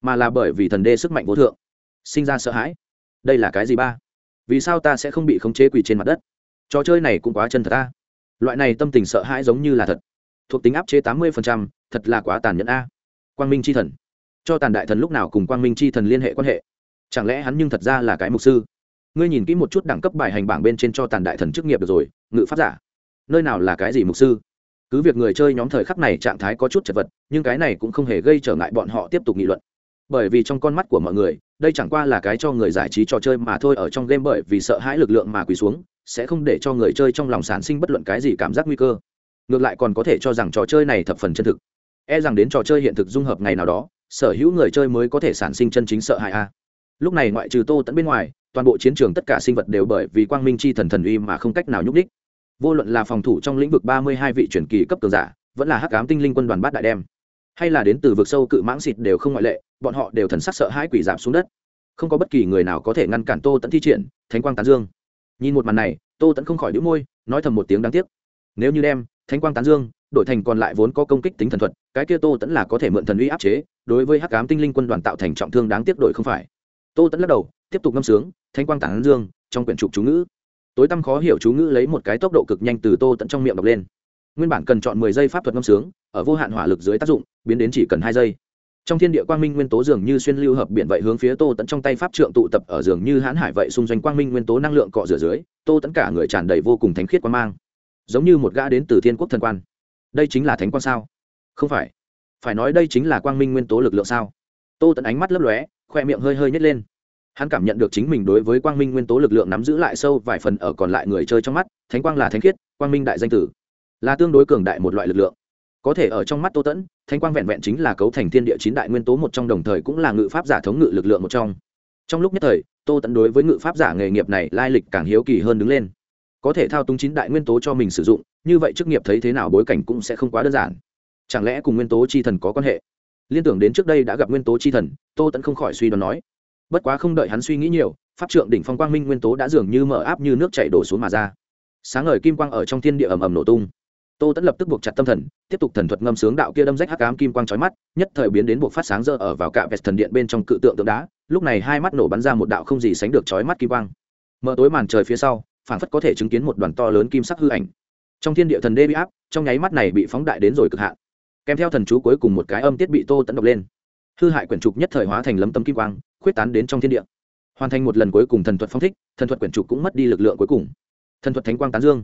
mà là bởi vì thần đê sức mạnh vô thượng. Sinh ra sợ hãi. Đây là cái gì ba? Vì sao ta sẽ không bị khống chế quỳ trên mặt đất? Trò chơi này cũng quá chân thật ta loại này tâm tình sợ hãi giống như là thật. Thuộc tính áp chế tám mươi thật là quá tàn nhẫn a. Quang minh c h i thần. Cho tàn đại thần lúc nào cùng quang minh c h i thần liên hệ quan hệ? Chẳng lẽ hắn nhưng thật ra là cái mục sư? Ngươi nhìn kỹ một chút đẳng cấp bài hành bảng bên trên cho tàn đại thần chức nghiệp được rồi, ngự pháp giả nơi nào là cái gì mục sư? Cứ việc người chơi nhóm thời khắc này trạng thái có chút chật vật, nhưng cái này cũng không hề gây trở ngại bọn họ tiếp tục nghị luận. Bởi vì trong con mắt của mọi người, đây chẳng qua là cái cho người giải trí trò chơi mà thôi ở trong game bởi vì sợ hãi lực lượng mà quỳ xuống, sẽ không để cho người chơi trong lòng sản sinh bất luận cái gì cảm giác nguy cơ. Ngược lại còn có thể cho rằng trò chơi này thập phần chân thực. E rằng đến trò chơi hiện thực dung hợp ngày nào đó, sở hữu người chơi mới có thể sản sinh chân chính sợ hãi a. Lúc này ngoại trừ tô tẫn bên ngoài, toàn bộ chiến trường tất cả sinh vật đều bởi vì quang minh chi thần thần uy mà không cách nào nhúc đích vô luận là phòng thủ trong lĩnh vực ba mươi hai vị truyền kỳ cấp cường giả, vẫn là hắc ám tinh linh quân đoàn bát đại đem, hay là đến từ vực sâu cự mãng xịt đều không ngoại lệ, bọn họ đều thần sắc sợ hãi quỷ giảm xuống đất. Không có bất kỳ người nào có thể ngăn cản tô tẫn thi triển, thánh quang tán dương. Nhìn một màn này, tô tẫn không khỏi đĩu môi, nói thầm một tiếng đáng tiếc. Nếu như đem thánh quang tán dương, đổi thành còn lại vốn có công kích tính thần thuật, cái kia tô tẫn là có thể mượn thần uy áp chế, đối với hắc ám tinh linh quân đoàn tạo thành trọng thương đáng tiếc đổi không phải. Tô tẫn lắc đầu, tiếp tục ngâm sướng, thánh quang tán dương, trong quyển trục chú ngữ tối tăm khó hiểu chú ngữ lấy một cái tốc độ cực nhanh từ tô tận trong miệng đọc lên. Nguyên bản cần chọn mười giây pháp thuật ngâm sướng, ở vô hạn hỏa lực dưới tác dụng, biến đến chỉ cần hai giây. Trong thiên địa quang minh nguyên tố dường như xuyên lưu hợp biển vậy hướng phía tô tẫn trong tay pháp trượng tụ tập ở dường như hãn hải vậy xung doanh quang minh nguyên tố năng lượng cọ rửa dưới, tô tẫn cả người tràn đầy vô cùng thánh khiết quan mang. Giống như một gã đến từ thiên quốc thần quan. Đây chính là thánh quan sao? Không phải. Phải nói đây chính là quang minh nguyên tố lực lượng sao? Tô tẫn ánh mắt lấp lóe, khoe miệng hơi hơi nhét lên hắn cảm nhận được chính mình đối với quang minh nguyên tố lực lượng nắm giữ lại sâu vài phần ở còn lại người chơi trong mắt, thánh quang là thánh khiết, quang minh đại danh tử. Là tương đối cường đại một loại lực lượng. Có thể ở trong mắt tô tẫn, thánh quang vẹn vẹn chính là cấu thành thiên địa chín đại nguyên tố một trong đồng thời cũng là ngự pháp giả thống ngự lực lượng một trong. Trong lúc nhất thời, tô tẫn đối với ngự pháp giả nghề nghiệp này lai lịch càng hiếu kỳ hơn đứng lên. Có thể thao túng chín đại nguyên tố cho mình sử dụng, như vậy chức nghiệp thấy thế nào bối cảnh cũng sẽ không quá đơn giản. Chẳng lẽ cùng nguyên tố chi thần có quan hệ? Liên tưởng đến trước đây đã gặp nguyên tố chi thần, tô tẫn không khỏi suy đoán nói bất quá không đợi hắn suy nghĩ nhiều, pháp trượng đỉnh phong quang minh nguyên tố đã dường như mở áp như nước chảy đổ xuống mà ra. Sáng ngời kim quang ở trong thiên địa ầm ầm nổ tung. Tô tẫn lập tức buộc chặt tâm thần, tiếp tục thần thuật ngâm sướng đạo kia đâm rách hắc ám kim quang trói mắt, nhất thời biến đến buộc phát sáng rỡ ở vào cạ vẹt thần điện bên trong cự tượng tượng đá, lúc này hai mắt nổ bắn ra một đạo không gì sánh được trói mắt kim quang. Mở tối màn trời phía sau phản phất có thể chứng kiến một đoàn to lớn kim sắc hư ảnh. Trong thiên địa thần đê bị áp, trong nháy mắt này bị phóng đại đến rồi cực hạn. Kèm theo thần chú cuối cùng một cái âm tiết bị tô tẫn đọc lên. Hư hại quyển trục nhất thời hóa thành lấm tấm kim quang khuyết tán đến trong thiên địa. Hoàn thành một lần cuối cùng thần thuật phong thích, thần thuật quyển trục cũng mất đi lực lượng cuối cùng. Thần thuật thánh quang tán dương.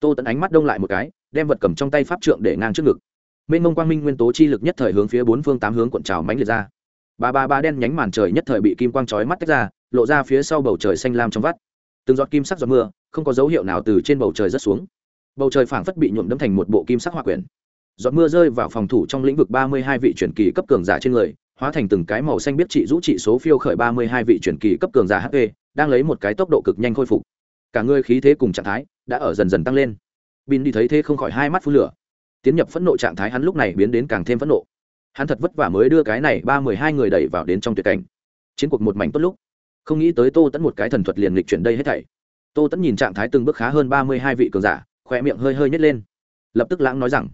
Tô tẫn ánh mắt đông lại một cái, đem vật cầm trong tay pháp trượng để ngang trước ngực. Mênh mông quang minh nguyên tố chi lực nhất thời hướng phía bốn phương tám hướng cuộn trào mánh liệt ra. Ba ba ba đen nhánh màn trời nhất thời bị kim quang chói mắt tách ra, lộ ra phía sau bầu trời xanh lam trong vắt. Từng giọt kim sắc giọt mưa, không có dấu hiệu nào từ trên bầu trời rớt xuống. Bầu trời phảng phất bị nhuộm đâm thành một bộ kim sắc hoa quyển. Giọt mưa rơi vào phòng thủ trong lĩnh vực ba mươi hai vị truyền kỳ cấp cường giả trên người hóa thành từng cái màu xanh biết trị rũ trị số phiêu khởi ba mươi hai vị truyền kỳ cấp cường giả hp đang lấy một cái tốc độ cực nhanh khôi phục. Cả người khí thế cùng trạng thái đã ở dần dần tăng lên. Bin đi thấy thế không khỏi hai mắt phun lửa. Tiến nhập phẫn nộ trạng thái hắn lúc này biến đến càng thêm phẫn nộ. Hắn thật vất vả mới đưa cái này ba mười hai người đẩy vào đến trong tuyệt cảnh. Chiến cuộc một mảnh tốt lúc. Không nghĩ tới tô tẫn một cái thần thuật liền lịch chuyển đây hết thảy. Tô tẫn nhìn trạng thái từng bước khá hơn ba mươi hai vị cường giả khỏe miệng hơi hơi nhét lên. Lập tức lãng nói rằng,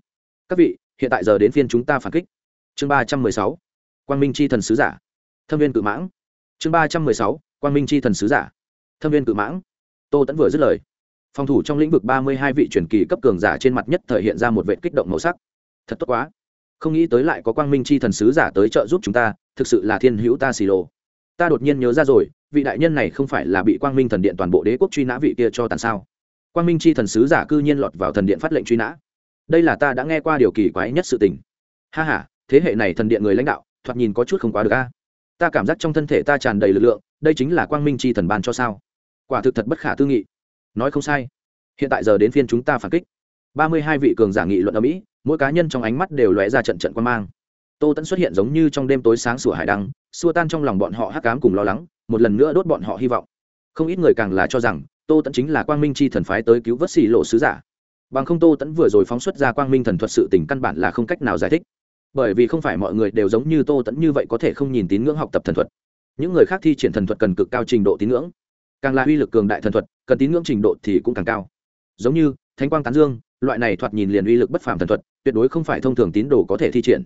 các vị, hiện tại giờ đến phiên chúng ta phản kích. Chương ba trăm mười sáu quang minh c h i thần sứ giả. Thâm viên cự mãng. Chương ba trăm mười sáu, quang minh c h i thần sứ giả. Thâm viên cự mãng. Tô tẫn vừa dứt lời, phòng thủ trong lĩnh vực ba mươi hai vị truyền kỳ cấp cường giả trên mặt nhất thể hiện ra một vệ kích động màu sắc. Thật tốt quá. Không nghĩ tới lại có quang minh c h i thần sứ giả tới trợ giúp chúng ta, thực sự là thiên hữu ta xì lồ. Ta đột nhiên nhớ ra rồi, vị đại nhân này không phải là bị quang minh thần điện toàn bộ đế quốc truy nã vị kia cho tàn sao? Quang minh c h i thần sứ giả cư nhiên lọt vào thần điện phát lệnh truy nã. Đây là ta đã nghe qua điều kỳ quái nhất sự tình. Ha h a thế hệ này thần điện người lãnh đạo thoạt nhìn có chút không quá được a. Ta cảm giác trong thân thể ta tràn đầy lực lượng, đây chính là quang minh c h i thần ban cho sao. Quả thực thật bất khả tư nghị. Nói không sai. Hiện tại giờ đến phiên chúng ta phản kích. Ba mươi hai vị cường giả nghị luận ở mỹ, mỗi cá nhân trong ánh mắt đều lóe ra trận trận quan mang. Tô tẫn xuất hiện giống như trong đêm tối sáng sủa hải đăng, xua tan trong lòng bọn họ hắc cám cùng lo lắng, một lần nữa đốt bọn họ hy vọng. Không ít người càng là cho rằng, tô tẫn chính là quang minh c h i thần phái tới cứu vớt xì lộ sứ giả. Bằng không tô tẫn vừa rồi phóng xuất ra quang minh thần thuật sự tình căn bản là không cách nào giải thích bởi vì không phải mọi người đều giống như tô tẫn như vậy có thể không nhìn tín ngưỡng học tập thần thuật. Những người khác thi triển thần thuật cần cực cao trình độ tín ngưỡng. Càng là uy lực cường đại thần thuật, cần tín ngưỡng trình độ thì cũng càng cao. Giống như, thánh quang tán dương, loại này thoạt nhìn liền uy lực bất phàm thần thuật, tuyệt đối không phải thông thường tín đồ có thể thi triển.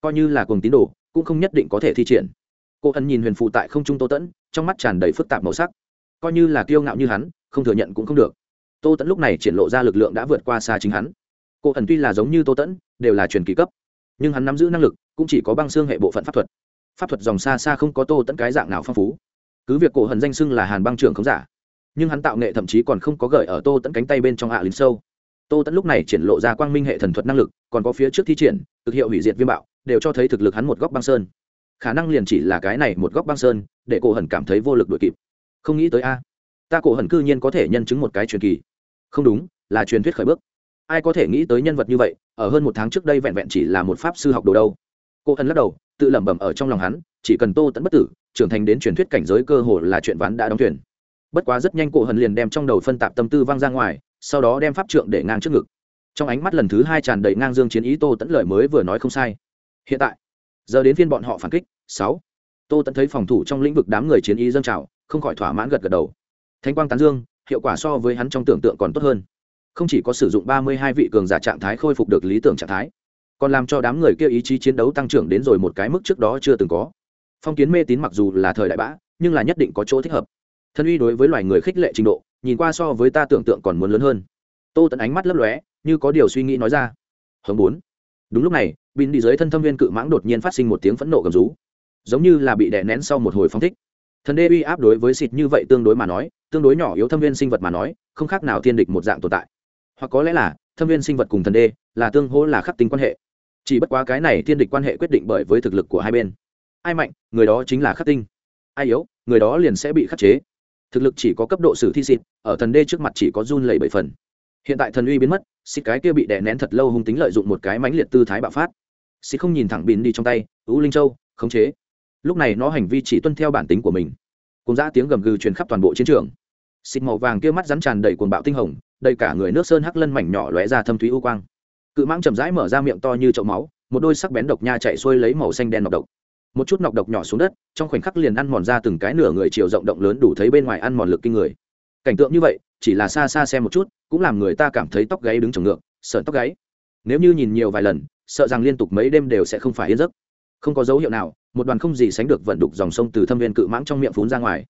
Coi như là cùng tín đồ, cũng không nhất định có thể thi triển. Cô ân nhìn huyền phụ tại không trung tô tẫn, trong mắt tràn đầy phức tạp màu sắc. Coi như là kiêu ngạo như hắn, không thừa nhận cũng không được. Tô tẫn lúc này triển lộ ra lực lượng đã vượt qua xa chính hắn. Cô ẩn tuy là giống như tô tẫn, đều là truyền kỳ cấp nhưng hắn nắm giữ năng lực cũng chỉ có băng xương hệ bộ phận pháp thuật. Pháp thuật dòng xa xa không có tô tẫn cái dạng nào phong phú. Cứ việc cổ hần danh xưng là hàn băng trưởng không giả, nhưng hắn tạo nghệ thậm chí còn không có gợi ở tô tẫn cánh tay bên trong hạ lính sâu. Tô tẫn lúc này triển lộ ra quang minh hệ thần thuật năng lực, còn có phía trước thi triển, thực hiệu hủy diệt viêm bạo, đều cho thấy thực lực hắn một góc băng sơn. Khả năng liền chỉ là cái này một góc băng sơn, để cổ hần cảm thấy vô lực đuổi kịp. Không nghĩ tới a, ta cổ hần cư nhiên có thể nhân chứng một cái truyền kỳ. Không đúng, là truyền thuyết khởi bước ai có thể nghĩ tới nhân vật như vậy, ở hơn một tháng trước đây vẹn vẹn chỉ là một pháp sư học đồ đâu. Cô ân lắc đầu, tự lẩm bẩm ở trong lòng hắn, chỉ cần tô tẫn bất tử, trưởng thành đến truyền thuyết cảnh giới cơ hồ là chuyện ván đã đóng thuyền. Bất quá rất nhanh cổ hần liền đem trong đầu phân tạp tâm tư vang ra ngoài, sau đó đem pháp trượng để ngang trước ngực. Trong ánh mắt lần thứ hai tràn đầy ngang dương chiến ý tô tẫn lời mới vừa nói không sai. Hiện tại, giờ đến phiên bọn họ phản kích, sáu. Tô tẫn thấy phòng thủ trong lĩnh vực đám người chiến ý dâng trào, không khỏi thỏa mãn gật gật đầu. Thanh quang tán dương, hiệu quả so với hắn trong tưởng tượng còn tốt hơn không chỉ có sử dụng ba mươi hai vị cường giả trạng thái khôi phục được lý tưởng trạng thái, còn làm cho đám người kia ý chí chiến đấu tăng trưởng đến rồi một cái mức trước đó chưa từng có. Phong kiến mê tín mặc dù là thời đại bã nhưng là nhất định có chỗ thích hợp. Thân uy đối với loài người khích lệ trình độ, nhìn qua so với ta tưởng tượng còn muốn lớn hơn. Tô tận ánh mắt lấp lóe, như có điều suy nghĩ nói ra. Hồng bốn. Đúng lúc này bin đi dưới thân thâm viên cự mãng đột nhiên phát sinh một tiếng phẫn nộ gầm rú. Giống như là bị đè nén sau một hồi phong thích. Thần đê uy áp đối với xịt như vậy tương đối mà nói, tương đối nhỏ yếu thâm viên sinh vật mà nói, không khác nào thiên địch một dạng tồn tại hoặc có lẽ là thâm viên sinh vật cùng thần đê là tương hỗ là khắc tính quan hệ. Chỉ bất quá cái này thiên địch quan hệ quyết định bởi với thực lực của hai bên. Ai mạnh, người đó chính là khắc tinh. Ai yếu, người đó liền sẽ bị khắc chế. Thực lực chỉ có cấp độ sử thi xịt ở thần đê trước mặt chỉ có run lẩy bảy phần. Hiện tại thần uy biến mất, xịt cái kia bị đè nén thật lâu hung tính lợi dụng một cái mãnh liệt tư thái bạo phát. Xịt không nhìn thẳng bìn đi trong tay, ú linh châu, khống chế. Lúc này nó hành vi chỉ tuân theo bản tính của mình. Cùng ra tiếng gầm gừ truyền khắp toàn bộ chiến trường. Xịt màu vàng kia mắt rắn tràn đầy cuồng bạo tinh hồng đầy cả người nước sơn hắc lân mảnh nhỏ lóe ra thâm thúy u quang. Cự mãng chậm rãi mở ra miệng to như chậu máu, một đôi sắc bén độc nha chạy xuôi lấy màu xanh đen nọc độc. Một chút nọc độc nhỏ xuống đất, trong khoảnh khắc liền ăn mòn ra từng cái nửa người chiều rộng động lớn đủ thấy bên ngoài ăn mòn lực kinh người. Cảnh tượng như vậy, chỉ là xa xa xem một chút, cũng làm người ta cảm thấy tóc gáy đứng trồng ngược, sợn tóc gáy. Nếu như nhìn nhiều vài lần, sợ rằng liên tục mấy đêm đều sẽ không phải yên giấc. Không có dấu hiệu nào, một đoàn không gì sánh được vận đục dòng sông từ thâm viên cự mãng trong miệng phún ra ngoài.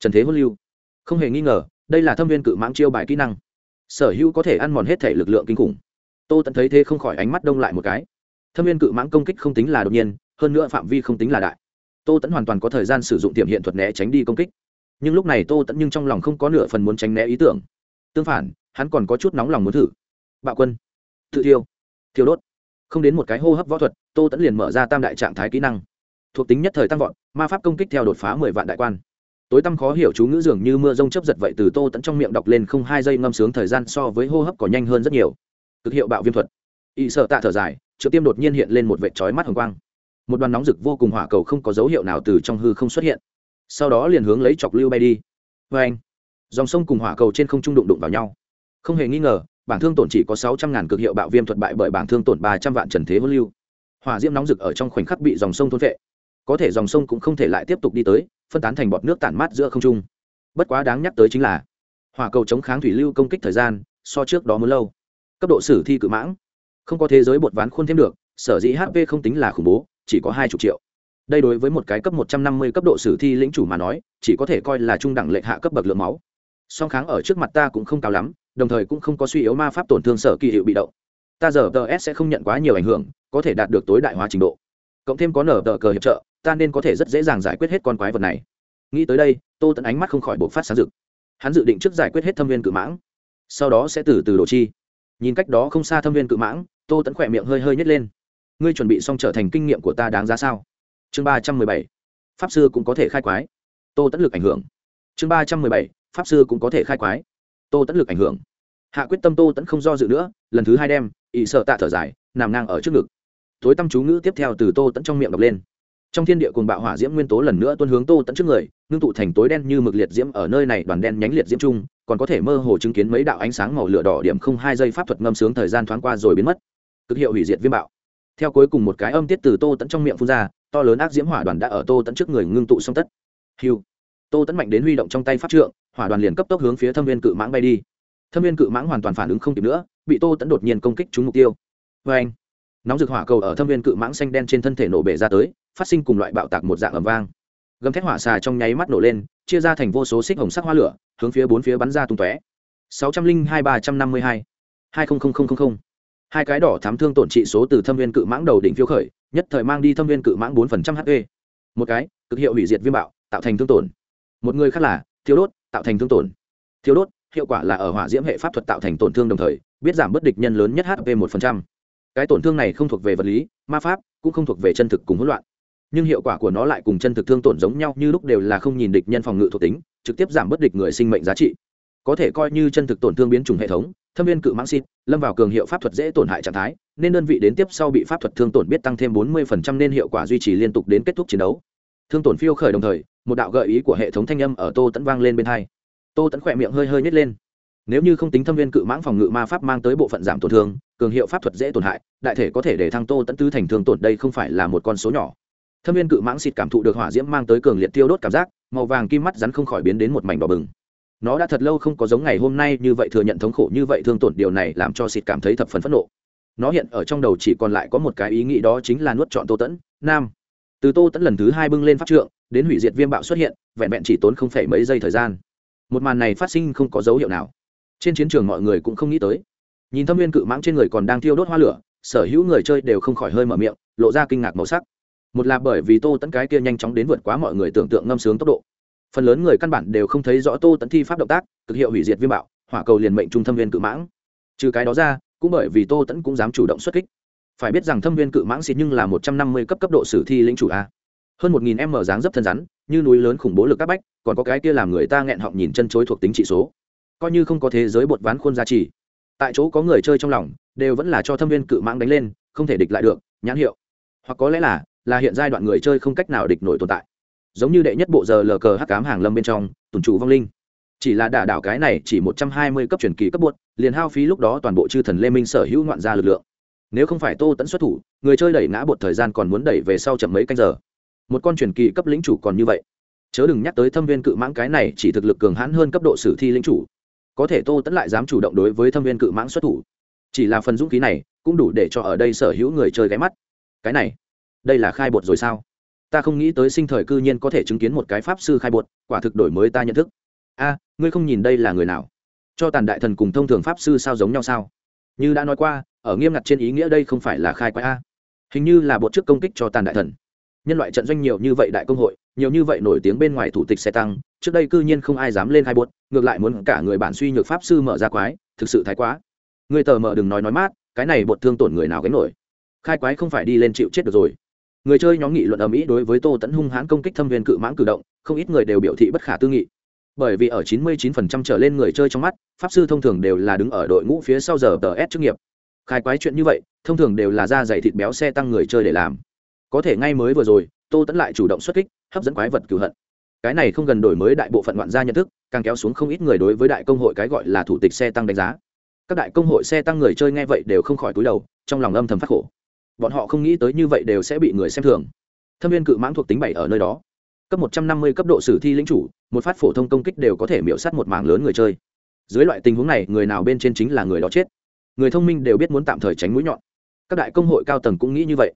Trần thế hốt lưu. Không hề nghi ngờ, đây là thâm viên cự mãng chiêu bài kỹ năng sở hữu có thể ăn mòn hết thể lực lượng kinh khủng. Tô tận thấy thế không khỏi ánh mắt đông lại một cái. Thâm viên cự mãng công kích không tính là đột nhiên, hơn nữa phạm vi không tính là đại. Tô tẫn hoàn toàn có thời gian sử dụng tiềm hiện thuật né tránh đi công kích. Nhưng lúc này tô tẫn nhưng trong lòng không có nửa phần muốn tránh né ý tưởng. Tương phản, hắn còn có chút nóng lòng muốn thử. Bạo quân, tự thiêu thiêu đốt. Không đến một cái hô hấp võ thuật, tô tẫn liền mở ra tam đại trạng thái kỹ năng. Thuộc tính nhất thời tăng vọt, ma pháp công kích theo đột phá mười vạn đại quan tối tăm khó hiểu chú ngữ dường như mưa rông chấp giật vậy từ tô tẫn trong miệng đọc lên không hai giây ngâm sướng thời gian so với hô hấp có nhanh hơn rất nhiều. Cực hiệu bạo viêm thuật. Y sợ tạ thở dài chữa tiêm đột nhiên hiện lên một vệ trói mắt hồng quang. Một đoàn nóng rực vô cùng hỏa cầu không có dấu hiệu nào từ trong hư không xuất hiện. Sau đó liền hướng lấy chọc lưu bay đi. Vê anh, dòng sông cùng hỏa cầu trên không trung đụng đụng vào nhau. Không hề nghi ngờ, bảng thương tổn chỉ có sáu trăm ngàn cực hiệu bạo viêm thuật bại bởi bảng thương tổn ba trăm vạn trần thế hôn lưu. Hỏa diễm nóng rực ở trong khoảnh khắc bị dòng sông thôn vệ có thể dòng sông cũng không thể lại tiếp tục đi tới phân tán thành bọt nước tản mát giữa không trung. Bất quá đáng nhắc tới chính là, hỏa cầu chống kháng thủy lưu công kích thời gian so trước đó muốn lâu. Cấp độ sử thi cự mãng, không có thế giới bột ván khuôn thêm được, sở dĩ hp không tính là khủng bố, chỉ có hai chục triệu. Đây đối với một cái cấp một trăm năm mươi cấp độ sử thi lĩnh chủ mà nói, chỉ có thể coi là trung đẳng lệ hạ cấp bậc lượng máu. Song kháng ở trước mặt ta cũng không cao lắm, đồng thời cũng không có suy yếu ma pháp tổn thương sở kỳ hiệu bị động. Ta giờ ts sẽ không nhận quá nhiều ảnh hưởng, có thể đạt được tối đại hóa trình độ. Cộng thêm có nở tờ cờ hiệp trợ ta nên có thể rất dễ dàng giải quyết hết con quái vật này. Nghĩ tới đây, tô tẫn ánh mắt không khỏi buộc phát sáng rực. Hắn dự định trước giải quyết hết thâm viên cự mãng, sau đó sẽ từ từ đồ chi. Nhìn cách đó không xa thâm viên cự mãng, tô tẫn khỏe miệng hơi hơi nhét lên. Ngươi chuẩn bị xong trở thành kinh nghiệm của ta đáng giá sao? Chương ba trăm mười bảy. Pháp sư cũng có thể khai quái. Tô tẫn lực ảnh hưởng. Chương ba trăm mười bảy. Pháp sư cũng có thể khai quái. Tô tẫn lực ảnh hưởng. Hạ quyết tâm tô tẫn không do dự nữa, lần thứ hai đem ỵ sợ tạ thở dài, nằm ngang ở trước ngực. Tối tâm chú ngữ tiếp theo từ tô tẫn trong miệng đọc lên trong thiên địa cùng bạo hỏa diễm nguyên tố lần nữa tuân hướng tô tận trước người, ngưng tụ thành tối đen như mực liệt diễm ở nơi này, đoàn đen nhánh liệt diễm chung, còn có thể mơ hồ chứng kiến mấy đạo ánh sáng màu lửa đỏ điểm không hai giây pháp thuật ngâm sướng thời gian thoáng qua rồi biến mất. Cực hiệu hủy diệt viêm bạo. Theo cuối cùng một cái âm tiết từ tô tận trong miệng phun ra, to lớn ác diễm hỏa đoàn đã ở tô tận trước người ngưng tụ xong tất. Hiu. Tô tẫn mạnh đến huy động trong tay pháp trượng, hỏa đoàn liền cấp tốc hướng phía thâm viên cự mãng bay đi. Thâm viên cự mãng hoàn toàn phản ứng không kịp nữa, bị tô tẫn đột nhiên công kích trúng mục tiêu. Vê anh nóng rực hỏa cầu ở thâm viên cự mãng xanh đen trên thân thể nổ bể ra tới, phát sinh cùng loại bạo tạc một dạng ầm vang. Gầm thét hỏa xà trong nháy mắt nổ lên, chia ra thành vô số xích hồng sắc hoa lửa, hướng phía bốn phía bắn ra tung tóe. Sáu trăm linh hai ba trăm năm mươi hai. Hai hai cái đỏ thám thương tổn trị số từ thâm viên cự mãng đầu đỉnh phiêu khởi, nhất thời mang đi thâm viên cự mãng bốn phần trăm hp một cái, cực hiệu hủy diệt viêm bạo, tạo thành thương tổn. Một người khác là thiếu đốt, tạo thành thương tổn. Thiếu đốt, hiệu quả là ở hỏa diễm hệ pháp thuật tạo thành tổn thương đồng thời, biết giảm bất địch nhân lớn nhất hp một phần trăm cái tổn thương này không thuộc về vật lý, ma pháp, cũng không thuộc về chân thực cùng hỗn loạn. Nhưng hiệu quả của nó lại cùng chân thực thương tổn giống nhau như lúc đều là không nhìn địch nhân phòng ngự thuộc tính, trực tiếp giảm bất địch người sinh mệnh giá trị. Có thể coi như chân thực tổn thương biến chủng hệ thống, thâm viên cự mãng xịt, lâm vào cường hiệu pháp thuật dễ tổn hại trạng thái, nên đơn vị đến tiếp sau bị pháp thuật thương tổn biết tăng thêm bốn mươi nên hiệu quả duy trì liên tục đến kết thúc chiến đấu. Thương tổn phiêu khởi đồng thời, một đạo gợi ý của hệ thống thanh âm ở tô tẫn vang lên bên hai. Tô tẫn khỏe miệng hơi hơi nhét lên. Nếu như không tính thâm viên cự mãng phòng ngự ma pháp mang tới bộ phận giảm tổn thương cường hiệu pháp thuật dễ tổn hại, đại thể có thể để thăng tô tẫn tư thành thương tổn đây không phải là một con số nhỏ. Thâm viên cự mãng xịt cảm thụ được hỏa diễm mang tới cường liệt tiêu đốt cảm giác, màu vàng kim mắt rắn không khỏi biến đến một mảnh đỏ bừng. Nó đã thật lâu không có giống ngày hôm nay như vậy thừa nhận thống khổ như vậy thương tổn điều này làm cho xịt cảm thấy thập phần phẫn nộ. Nó hiện ở trong đầu chỉ còn lại có một cái ý nghĩ đó chính là nuốt chọn tô tẫn nam. Từ tô tẫn lần thứ hai bưng lên pháp trượng, đến hủy diệt viêm bạo xuất hiện, vẹn vẹn chỉ tốn không phải mấy giây thời gian. Một màn này phát sinh không có dấu hiệu nào. Trên chiến trường mọi người cũng không nghĩ tới nhìn thâm viên cự mãng trên người còn đang thiêu đốt hoa lửa, sở hữu người chơi đều không khỏi hơi mở miệng, lộ ra kinh ngạc màu sắc. Một là bởi vì tô tẫn cái kia nhanh chóng đến vượt quá mọi người tưởng tượng ngâm sướng tốc độ. Phần lớn người căn bản đều không thấy rõ tô tẫn thi pháp động tác, cực hiệu hủy diệt viêm bạo, hỏa cầu liền mệnh trung thâm viên cự mãng. Trừ cái đó ra, cũng bởi vì tô tẫn cũng dám chủ động xuất kích. Phải biết rằng thâm viên cự mãng xịt nhưng là một trăm năm mươi cấp cấp độ sử thi lĩnh chủ a. Hơn một nghìn m dáng dấp thân rắn, như núi lớn khủng bố lực các bách, còn có cái kia làm người ta nghẹn họng nhìn chân chối thuộc tính trị số. Coi như không có thế giới bột ván khuôn giá trị tại chỗ có người chơi trong lòng, đều vẫn là cho thâm viên cự mãng đánh lên, không thể địch lại được, nhãn hiệu. Hoặc có lẽ là là hiện giai đoạn người chơi không cách nào địch nổi tồn tại. Giống như đệ nhất bộ giờ lờ cờ hắc cám hàng lâm bên trong, tùn chủ vong linh. Chỉ là đả đảo cái này chỉ một trăm hai mươi cấp truyền kỳ cấp buốt liền hao phí lúc đó toàn bộ chư thần lê minh sở hữu ngoạn gia lực lượng. Nếu không phải tô tẫn xuất thủ, người chơi đẩy ngã bột thời gian còn muốn đẩy về sau chậm mấy canh giờ. Một con truyền kỳ cấp lĩnh chủ còn như vậy. Chớ đừng nhắc tới thâm viên cự mãng cái này chỉ thực lực cường hãn hơn cấp độ sử thi lĩnh chủ có thể tô tẫn lại dám chủ động đối với thâm viên cự mãng xuất thủ. Chỉ là phần dũng khí này cũng đủ để cho ở đây sở hữu người chơi ghé mắt. Cái này, đây là khai bột rồi sao? Ta không nghĩ tới sinh thời cư nhiên có thể chứng kiến một cái pháp sư khai bột, quả thực đổi mới ta nhận thức. A, ngươi không nhìn đây là người nào? Cho tàn đại thần cùng thông thường pháp sư sao giống nhau sao? Như đã nói qua, ở nghiêm ngặt trên ý nghĩa đây không phải là khai quái a. Hình như là bột trước công kích cho tàn đại thần. Nhân loại trận doanh nhiều như vậy đại công hội nhiều như vậy nổi tiếng bên ngoài thủ tịch xe tăng, trước đây cư nhiên không ai dám lên hai bột ngược lại muốn cả người bản suy nhược pháp sư mở ra quái, thực sự thái quá. Người tờ mở đừng nói nói mát, cái này bột thương tổn người nào gánh nổi. Khai quái không phải đi lên chịu chết được rồi. Người chơi nhóm nghị luận ở mỹ đối với tô tẫn hung hãn công kích thâm viên cự mãng cử động, không ít người đều biểu thị bất khả tư nghị. Bởi vì ở 99% trở lên người chơi trong mắt, pháp sư thông thường đều là đứng ở đội ngũ phía sau giờ tờ s chức nghiệp. Khai quái chuyện như vậy, thông thường đều là da dày thịt béo xe tăng người chơi để làm. Có thể ngay mới vừa rồi tô tẫn lại chủ động xuất kích, hấp dẫn quái vật cựu hận. Cái này không gần đổi mới đại bộ phận ngoạn gia nhận thức, càng kéo xuống không ít người đối với đại công hội cái gọi là thủ tịch xe tăng đánh giá. Các đại công hội xe tăng người chơi nghe vậy đều không khỏi túi đầu, trong lòng âm thầm phát khổ. Bọn họ không nghĩ tới như vậy đều sẽ bị người xem thường. Thâm viên cự mãng thuộc tính bảy ở nơi đó. Cấp một trăm năm mươi cấp độ sử thi lính chủ, một phát phổ thông công kích đều có thể miễu sát một mảng lớn người chơi. Dưới loại tình huống này, người nào bên trên chính là người đó chết. Người thông minh đều biết muốn tạm thời tránh mũi nhọn. Các đại công hội cao tầng cũng nghĩ như vậy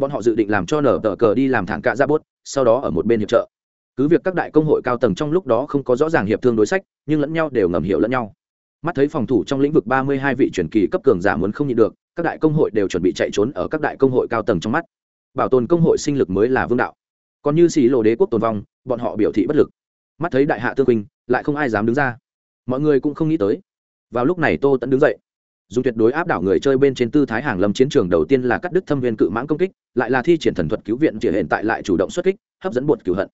bọn họ dự định làm cho nở tờ cờ đi làm thẳng cạ ra bốt, sau đó ở một bên hiệp trợ. Cứ việc các đại công hội cao tầng trong lúc đó không có rõ ràng hiệp thương đối sách, nhưng lẫn nhau đều ngầm hiểu lẫn nhau. Mắt thấy phòng thủ trong lĩnh vực ba mươi hai vị truyền kỳ cấp cường giả muốn không nhịn được, các đại công hội đều chuẩn bị chạy trốn ở các đại công hội cao tầng trong mắt. Bảo tồn công hội sinh lực mới là vương đạo. Còn như xì lộ đế quốc tồn vong, bọn họ biểu thị bất lực. Mắt thấy đại hạ tương quỳnh lại không ai dám đứng ra. Mọi người cũng không nghĩ tới. Vào lúc này tô tẫn đứng dậy dùng tuyệt đối áp đảo người chơi bên trên tư thái hàng lâm chiến trường đầu tiên là cắt đứt thâm viên cự mãng công kích, lại là thi triển thần thuật cứu viện chỉ hiện tại lại chủ động xuất kích, hấp dẫn bột cửu hận.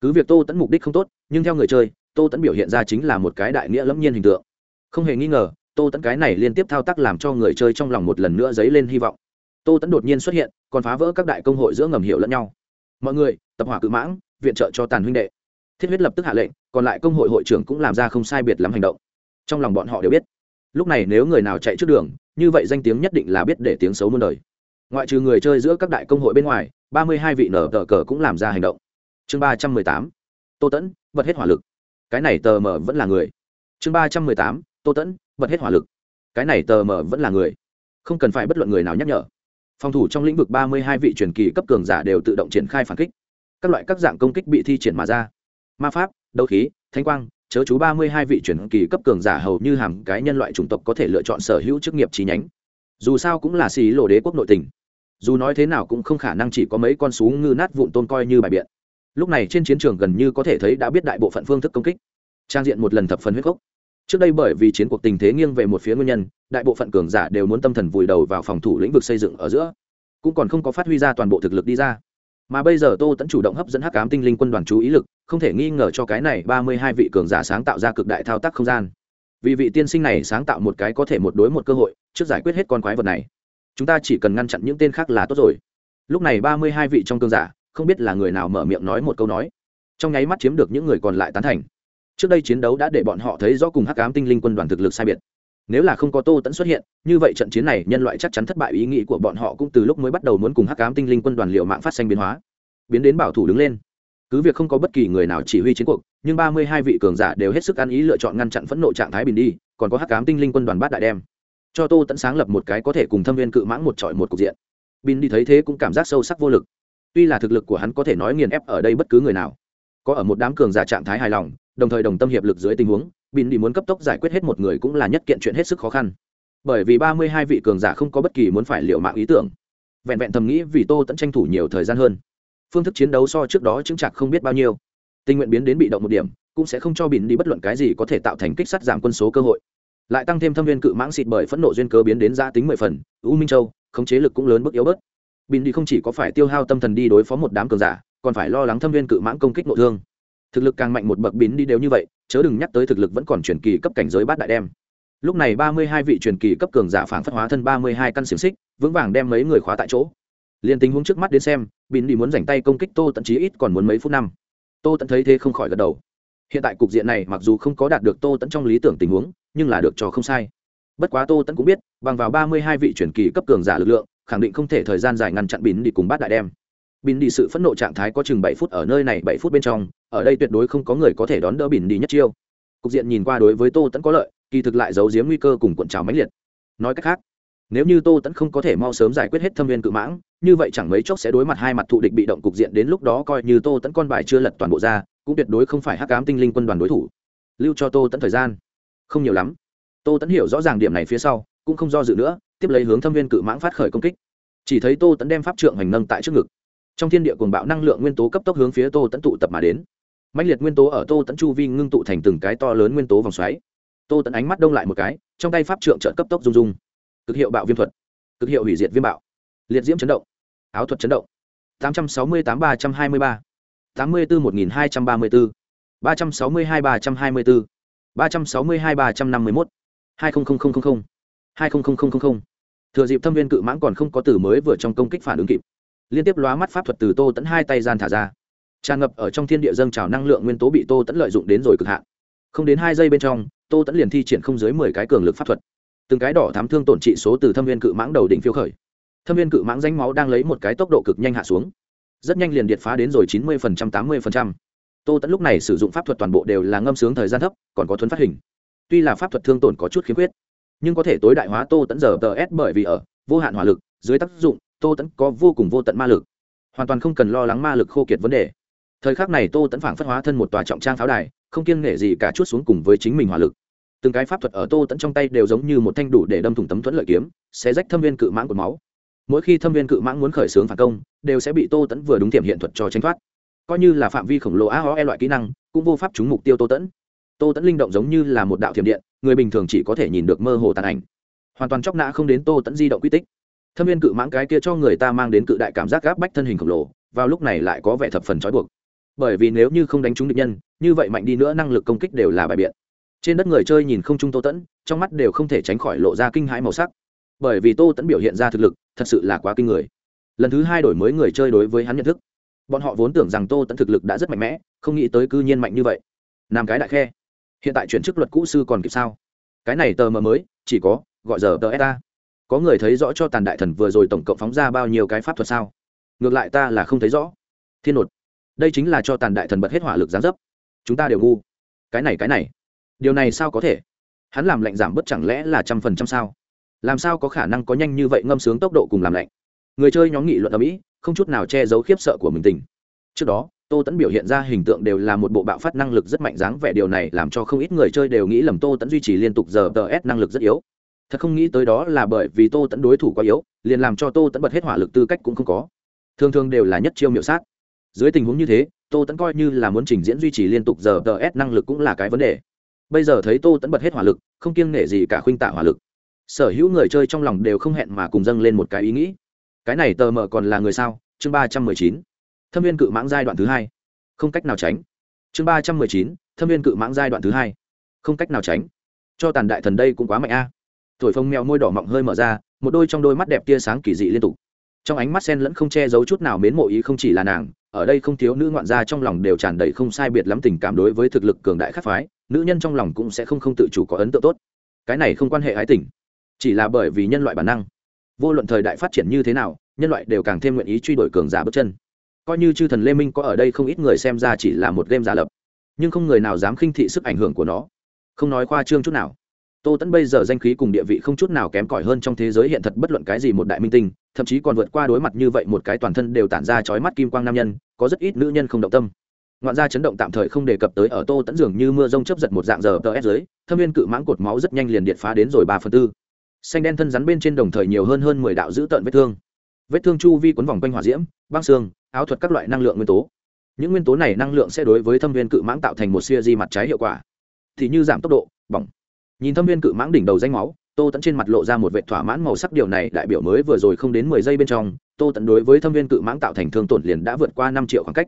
Cứ việc tô tẫn mục đích không tốt, nhưng theo người chơi, tô tẫn biểu hiện ra chính là một cái đại nghĩa lẫm nhiên hình tượng. Không hề nghi ngờ, tô tẫn cái này liên tiếp thao tác làm cho người chơi trong lòng một lần nữa dấy lên hy vọng. Tô tẫn đột nhiên xuất hiện, còn phá vỡ các đại công hội giữa ngầm hiểu lẫn nhau. Mọi người, tập hỏa cự mãng, viện trợ cho tàn huynh đệ. Thiết huyết lập tức hạ lệnh, còn lại công hội hội trưởng cũng làm ra không sai biệt lắm hành động. Trong lòng bọn họ đều biết lúc này nếu người nào chạy trước đường, như vậy danh tiếng nhất định là biết để tiếng xấu muôn đời. Ngoại trừ người chơi giữa các đại công hội bên ngoài, ba mươi hai vị nở tờ cờ cũng làm ra hành động. Chương ba trăm mười tám, tô tẫn, bật hết hỏa lực. Cái này tờ mờ vẫn là người. Chương ba trăm mười tám, tô tẫn, bật hết hỏa lực. Cái này tờ mờ vẫn là người. Không cần phải bất luận người nào nhắc nhở. Phòng thủ trong lĩnh vực ba mươi hai vị truyền kỳ cấp cường giả đều tự động triển khai phản kích. Các loại các dạng công kích bị thi triển mà ra. Ma pháp, đấu khí thanh quang chớ chú ba mươi hai vị truyền kỳ cấp cường giả hầu như hàm cái nhân loại chủng tộc có thể lựa chọn sở hữu chức nghiệp chi nhánh. Dù sao cũng là xì lộ đế quốc nội tình. Dù nói thế nào cũng không khả năng chỉ có mấy con sú ngư nát vụn tôn coi như bài biện. Lúc này trên chiến trường gần như có thể thấy đã biết đại bộ phận phương thức công kích. Trang diện một lần thập phần huyết gốc trước đây bởi vì chiến cuộc tình thế nghiêng về một phía nguyên nhân, đại bộ phận cường giả đều muốn tâm thần vùi đầu vào phòng thủ lĩnh vực xây dựng ở giữa. Cũng còn không có phát huy ra toàn bộ thực lực đi ra mà bây giờ tô tẫn chủ động hấp dẫn hắc cám tinh linh quân đoàn chú ý lực, không thể nghi ngờ cho cái này ba mươi hai vị cường giả sáng tạo ra cực đại thao tác không gian. Vì vị tiên sinh này sáng tạo một cái có thể một đối một cơ hội, trước giải quyết hết con quái vật này. Chúng ta chỉ cần ngăn chặn những tên khác là tốt rồi. Lúc này ba mươi hai vị trong cường giả, không biết là người nào mở miệng nói một câu nói. Trong nháy mắt chiếm được những người còn lại tán thành. Trước đây chiến đấu đã để bọn họ thấy rõ cùng hắc ám tinh linh quân đoàn thực lực sai biệt nếu là không có tô tẫn xuất hiện, như vậy trận chiến này nhân loại chắc chắn thất bại, ý nghĩ của bọn họ cũng từ lúc mới bắt đầu muốn cùng hắc ám tinh linh quân đoàn liệu mạng phát sinh biến hóa. Biến đến bảo thủ đứng lên. Cứ việc không có bất kỳ người nào chỉ huy chiến cuộc, nhưng ba mươi hai vị cường giả đều hết sức ăn ý lựa chọn ngăn chặn phẫn nộ trạng thái bình đi, còn có hắc ám tinh linh quân đoàn bát đại đem. Cho tô tẫn sáng lập một cái có thể cùng thâm viên cự mãng một trọi một cục diện. Bin đi thấy thế cũng cảm giác sâu sắc vô lực. Tuy là thực lực của hắn có thể nói nghiền ép ở đây bất cứ người nào, có ở một đám cường giả trạng thái hài lòng, đồng thời đồng tâm hiệp lực dưới tình huống bin đi muốn cấp tốc giải quyết hết một người cũng là nhất kiện chuyện hết sức khó khăn. Bởi vì ba mươi hai vị cường giả không có bất kỳ muốn phải liệu mạng ý tưởng. Vẹn vẹn thầm nghĩ vì tô tẫn tranh thủ nhiều thời gian hơn. Phương thức chiến đấu so trước đó chứng chặt không biết bao nhiêu. Tình nguyện biến đến bị động một điểm, cũng sẽ không cho bỉn đi bất luận cái gì có thể tạo thành kích sát giảm quân số cơ hội. Lại tăng thêm thâm viên cự mãng xịt bởi phẫn nộ duyên cơ biến đến gia tính mười phần, u minh châu, khống chế lực cũng lớn bức yếu bớt. Bỉn đi không chỉ có phải tiêu hao tâm thần đi đối phó một đám cường giả, còn phải lo lắng thâm viên cự mãng công kích nội thương thực lực càng mạnh một bậc bín đi đều như vậy, chớ đừng nhắc tới thực lực vẫn còn truyền kỳ cấp cảnh giới bát đại đem. Lúc này ba mươi hai vị truyền kỳ cấp cường giả phản phất hóa thân ba mươi hai căn xiềng xích, vững vàng đem mấy người khóa tại chỗ. Liền tình huống trước mắt đến xem, bín đi muốn dành tay công kích tô tận chí ít còn muốn mấy phút năm. Tô tận thấy thế không khỏi gật đầu. Hiện tại cục diện này mặc dù không có đạt được tô tẫn trong lý tưởng tình huống, nhưng là được cho không sai. Bất quá tô tẫn cũng biết, bằng vào ba mươi hai vị truyền kỳ cấp cường giả lực lượng, khẳng định không thể thời gian dài ngăn chặn bín đi cùng bát đại đem. Bình đi sự phẫn nộ trạng thái có chừng bảy phút ở nơi này, bảy phút bên trong, ở đây tuyệt đối không có người có thể đón đỡ bình đi nhất chiêu. Cục diện nhìn qua đối với tô tẫn có lợi, kỳ thực lại giấu giếm nguy cơ cùng cuộn trào mãnh liệt. Nói cách khác, nếu như tô tẫn không có thể mau sớm giải quyết hết thâm viên cự mãng, như vậy chẳng mấy chốc sẽ đối mặt hai mặt thụ địch bị động cục diện đến lúc đó coi như tô tẫn con bài chưa lật toàn bộ ra, cũng tuyệt đối không phải hắc ám tinh linh quân đoàn đối thủ. Lưu cho tô tẫn thời gian. Không nhiều lắm. Tô tẫn hiểu rõ ràng điểm này phía sau, cũng không do dự nữa, tiếp lấy hướng thâm viên cự mãng phát khởi công kích. Chỉ thấy tô tẫn đem pháp trượng hành nâng tại trước ngực trong thiên địa cuồng bạo năng lượng nguyên tố cấp tốc hướng phía tô tẫn tụ tập mà đến. Mạnh liệt nguyên tố ở tô tẫn chu vi ngưng tụ thành từng cái to lớn nguyên tố vòng xoáy. Tô tẫn ánh mắt đông lại một cái, trong tay pháp trượng trợ cấp tốc rung rung. Cực hiệu bạo viêm thuật. Cực hiệu hủy diệt viêm bạo. Liệt diễm chấn động. Áo thuật chấn động. tám trăm sáu mươi tám ba trăm hai mươi ba. tám mươi bốn một nghìn hai trăm ba mươi bốn ba trăm sáu mươi hai ba trăm hai mươi bốn ba trăm sáu mươi hai ba trăm năm mươi mốt. hai nghìn hai nghìn thừa dịp thâm viên cự mãng còn không có từ mới vừa trong công kích phản ứng kịp liên tiếp lóa mắt pháp thuật từ tô tẫn hai tay gian thả ra. Tràn ngập ở trong thiên địa dâng trào năng lượng nguyên tố bị tô tẫn lợi dụng đến rồi cực hạn. Không đến hai giây bên trong, tô tẫn liền thi triển không dưới mười cái cường lực pháp thuật. Từng cái đỏ thám thương tổn trị số từ thâm viên cự mãng đầu đỉnh phiêu khởi. Thâm viên cự mãng danh máu đang lấy một cái tốc độ cực nhanh hạ xuống. Rất nhanh liền điệt phá đến rồi chín mươi phần trăm, tám mươi phần trăm. tô tẫn lúc này sử dụng pháp thuật toàn bộ đều là ngâm sướng thời gian thấp, còn có thuấn phát hình. Tuy là pháp thuật thương tổn có chút khiếm khuyết, nhưng có thể tối đại hóa tô tẫn giờ tờ s bởi vì ở vô hạn hỏa lực, dưới tác dụng tô tẫn có vô cùng vô tận ma lực. Hoàn toàn không cần lo lắng ma lực khô kiệt vấn đề. Thời khắc này tô tẫn phảng phất hóa thân một tòa trọng trang pháo đài, không kiêng nghệ gì cả chút xuống cùng với chính mình hỏa lực. Từng cái pháp thuật ở tô tẫn trong tay đều giống như một thanh đủ để đâm thủng tấm thuẫn lợi kiếm sẽ rách thâm viên cự mãng của máu. Mỗi khi thâm viên cự mãng muốn khởi xướng phản công, đều sẽ bị tô tẫn vừa đúng tiềm hiện thuật cho tranh thoát. Coi như là phạm vi khổng lồ a ho e loại kỹ năng, cũng vô pháp trúng mục tiêu tô tẫn tô tẫn linh động giống như là một đạo thiểm điện, người bình thường chỉ có thể nhìn được mơ hồ tàn ảnh. Hoàn toàn chóc nã không đến tô tẫn di động quy tích thâm viên cự mãng cái kia cho người ta mang đến cự đại cảm giác gáp bách thân hình khổng lồ, vào lúc này lại có vẻ thập phần trói buộc. Bởi vì nếu như không đánh trúng địch nhân, như vậy mạnh đi nữa năng lực công kích đều là bài biện. Trên đất người chơi nhìn không trung tô tẫn, trong mắt đều không thể tránh khỏi lộ ra kinh hãi màu sắc. Bởi vì tô tẫn biểu hiện ra thực lực, thật sự là quá kinh người. Lần thứ hai đổi mới người chơi đối với hắn nhận thức. Bọn họ vốn tưởng rằng tô tẫn thực lực đã rất mạnh mẽ, không nghĩ tới cư nhiên mạnh như vậy. Làm cái đại khe. Hiện tại chuyển chức luật cũ sư còn kịp sao? Cái này tờ mờ mới, chỉ có, gọi giờ tờ eta có người thấy rõ cho tàn đại thần vừa rồi tổng cộng phóng ra bao nhiêu cái pháp thuật sao? Ngược lại ta là không thấy rõ. Thiên nột, đây chính là cho tàn đại thần bật hết hỏa lực gián dấp. Chúng ta đều ngu. Cái này cái này. Điều này sao có thể? Hắn làm lạnh giảm bất chẳng lẽ là trăm phần trăm sao? Làm sao có khả năng có nhanh như vậy ngâm sướng tốc độ cùng làm lạnh? Người chơi nhóm nghị luận ở mỹ không chút nào che giấu khiếp sợ của mình tình. Trước đó, tô tẫn biểu hiện ra hình tượng đều là một bộ bạo phát năng lực rất mạnh dáng vẻ, điều này làm cho không ít người chơi đều nghĩ lầm tô tẫn duy trì liên tục giờ tờ s năng lực rất yếu thật không nghĩ tới đó là bởi vì tô tẫn đối thủ quá yếu, liền làm cho tô tẫn bật hết hỏa lực tư cách cũng không có. Thường thường đều là nhất chiêu miệu sát. Dưới tình huống như thế, tô tẫn coi như là muốn trình diễn duy trì liên tục giờ tờ s năng lực cũng là cái vấn đề. Bây giờ thấy tô tẫn bật hết hỏa lực, không kiêng nể gì cả khuynh tạ hỏa lực. Sở hữu người chơi trong lòng đều không hẹn mà cùng dâng lên một cái ý nghĩ. Cái này tờ mờ còn là người sao? Chương ba trăm mười chín. Thâm viên cự mãng giai đoạn thứ hai. Không cách nào tránh. Chương ba trăm mười chín. Thâm viên cự mãng giai đoạn thứ hai. Không cách nào tránh. Cho tàn đại thần đây cũng quá mạnh a. à thổi phồng mèo môi đỏ mọng hơi mở ra, một đôi trong đôi mắt đẹp tia sáng kỳ dị liên tục. Trong ánh mắt sen lẫn không che giấu chút nào mến mộ ý không chỉ là nàng, ở đây không thiếu nữ ngoạn gia trong lòng đều tràn đầy không sai biệt lắm tình cảm đối với thực lực cường đại khắc phái, nữ nhân trong lòng cũng sẽ không không tự chủ có ấn tượng tốt. Cái này không quan hệ ái tình, chỉ là bởi vì nhân loại bản năng. Vô luận thời đại phát triển như thế nào, nhân loại đều càng thêm nguyện ý truy đuổi cường giả bước chân. Coi như chư thần lê minh có ở đây không ít người xem ra chỉ là một game giả lập, nhưng không người nào dám khinh thị sức ảnh hưởng của nó. Không nói khoa trương chút nào tô tẫn bây giờ danh khí cùng địa vị không chút nào kém cỏi hơn trong thế giới hiện thật bất luận cái gì một đại minh tinh, thậm chí còn vượt qua đối mặt như vậy một cái toàn thân đều tản ra chói mắt kim quang nam nhân, có rất ít nữ nhân không động tâm. Ngoạn gia chấn động tạm thời không đề cập tới ở tô tẫn dường như mưa rông chấp giật một dạng giờ tờ ép dưới, thâm viên cự mãng cột máu rất nhanh liền điện phá đến rồi ba phần tư. Xanh đen thân rắn bên trên đồng thời nhiều hơn hơn mười đạo giữ tợn vết thương. Vết thương chu vi quấn vòng quanh hỏa diễm, băng xương, áo thuật các loại năng lượng nguyên tố. Những nguyên tố này năng lượng sẽ đối với thâm viên cự mãng tạo thành một siêu di mặt trái hiệu quả. Thì như giảm tốc độ, bỏng nhìn thâm viên cự mãng đỉnh đầu danh máu, tô tẫn trên mặt lộ ra một vệ thỏa mãn màu sắc điều này đại biểu mới vừa rồi không đến mười giây bên trong, tô tẫn đối với thâm viên cự mãng tạo thành thương tổn liền đã vượt qua năm triệu khoảng cách.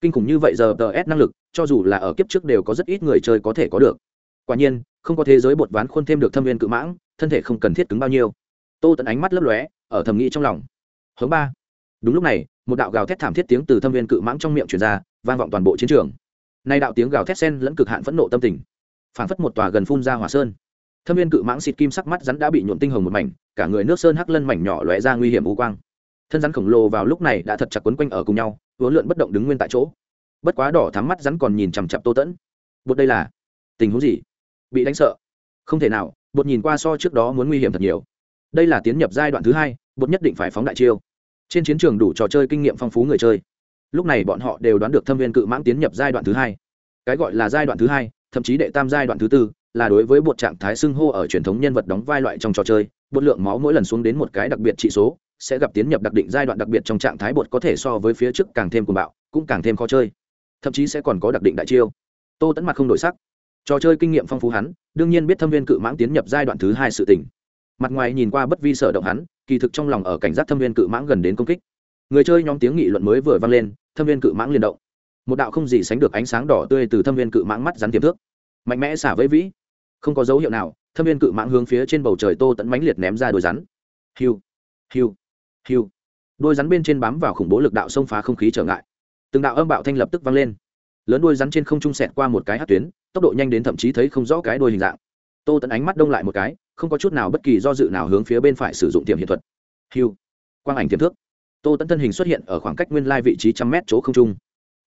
Kinh khủng như vậy giờ tờ s năng lực, cho dù là ở kiếp trước đều có rất ít người chơi có thể có được. Quả nhiên, không có thế giới bột ván khuôn thêm được thâm viên cự mãng, thân thể không cần thiết cứng bao nhiêu. Tô tẫn ánh mắt lấp lóe, ở thầm nghĩ trong lòng. Hướng ba. Đúng lúc này, một đạo gào thét thảm thiết tiếng từ thâm viên cự mãng trong miệng truyền ra, vang vọng toàn bộ chiến trường. Nay đạo tiếng gào thét sen lẫn cực hạn phẫn nộ tâm tình phảng phất một tòa gần phun ra hỏa sơn. Thâm viên cự mãng xịt kim sắc mắt rắn đã bị nhuộm tinh hồng một mảnh, cả người nước sơn hắc lân mảnh nhỏ lóe ra nguy hiểm u quang. Thân rắn khổng lồ vào lúc này đã thật chặt quấn quanh ở cùng nhau, vốn lượn bất động đứng nguyên tại chỗ. Bất quá đỏ thắm mắt rắn còn nhìn chằm chặp tô tẫn. Bột đây là tình huống gì? Bị đánh sợ. Không thể nào bột nhìn qua so trước đó muốn nguy hiểm thật nhiều. Đây là tiến nhập giai đoạn thứ hai bột nhất định phải phóng đại chiêu. Trên chiến trường đủ trò chơi kinh nghiệm phong phú người chơi. Lúc này bọn họ đều đoán được thâm viên cự mãng tiến nhập giai đoạn thứ hai. Cái gọi là giai đoạn thứ hai thậm chí đệ tam giai đoạn thứ tư, là đối với bột trạng thái xưng hô ở truyền thống nhân vật đóng vai loại trong trò chơi, bột lượng máu mỗi lần xuống đến một cái đặc biệt trị số, sẽ gặp tiến nhập đặc định giai đoạn đặc biệt trong trạng thái bột có thể so với phía trước càng thêm cuồng bạo, cũng càng thêm khó chơi. Thậm chí sẽ còn có đặc định đại chiêu. Tô tẫn mặt không đổi sắc. Trò chơi kinh nghiệm phong phú hắn, đương nhiên biết thâm viên cự mãng tiến nhập giai đoạn thứ hai sự tỉnh mặt ngoài nhìn qua bất vi sở động hắn, kỳ thực trong lòng ở cảnh giác thâm viên cự mãng gần đến công kích. Người chơi nhóm tiếng nghị luận mới vừa vang lên, thâm viên cự mãng liên động một đạo không gì sánh được ánh sáng đỏ tươi từ thâm viên cự mãng mắt rắn tiềm thước mạnh mẽ xả với vĩ. Không có dấu hiệu nào, thâm viên cự mãng hướng phía trên bầu trời tô tẫn mãnh liệt ném ra đôi rắn. Hiu hiu hiu. Đôi rắn bên trên bám vào khủng bố lực đạo xông phá không khí trở ngại. Từng đạo âm bạo thanh lập tức vang lên. Lớn đôi rắn trên không trung sẹt qua một cái hát tuyến, tốc độ nhanh đến thậm chí thấy không rõ cái đôi hình dạng. Tô tẫn ánh mắt đông lại một cái, không có chút nào bất kỳ do dự nào hướng phía bên phải sử dụng tiềm hiện thuật. Hiu, quang ảnh tiềm thước tô tẫn thân hình xuất hiện ở khoảng cách nguyên lai vị trí trăm mét chỗ không trung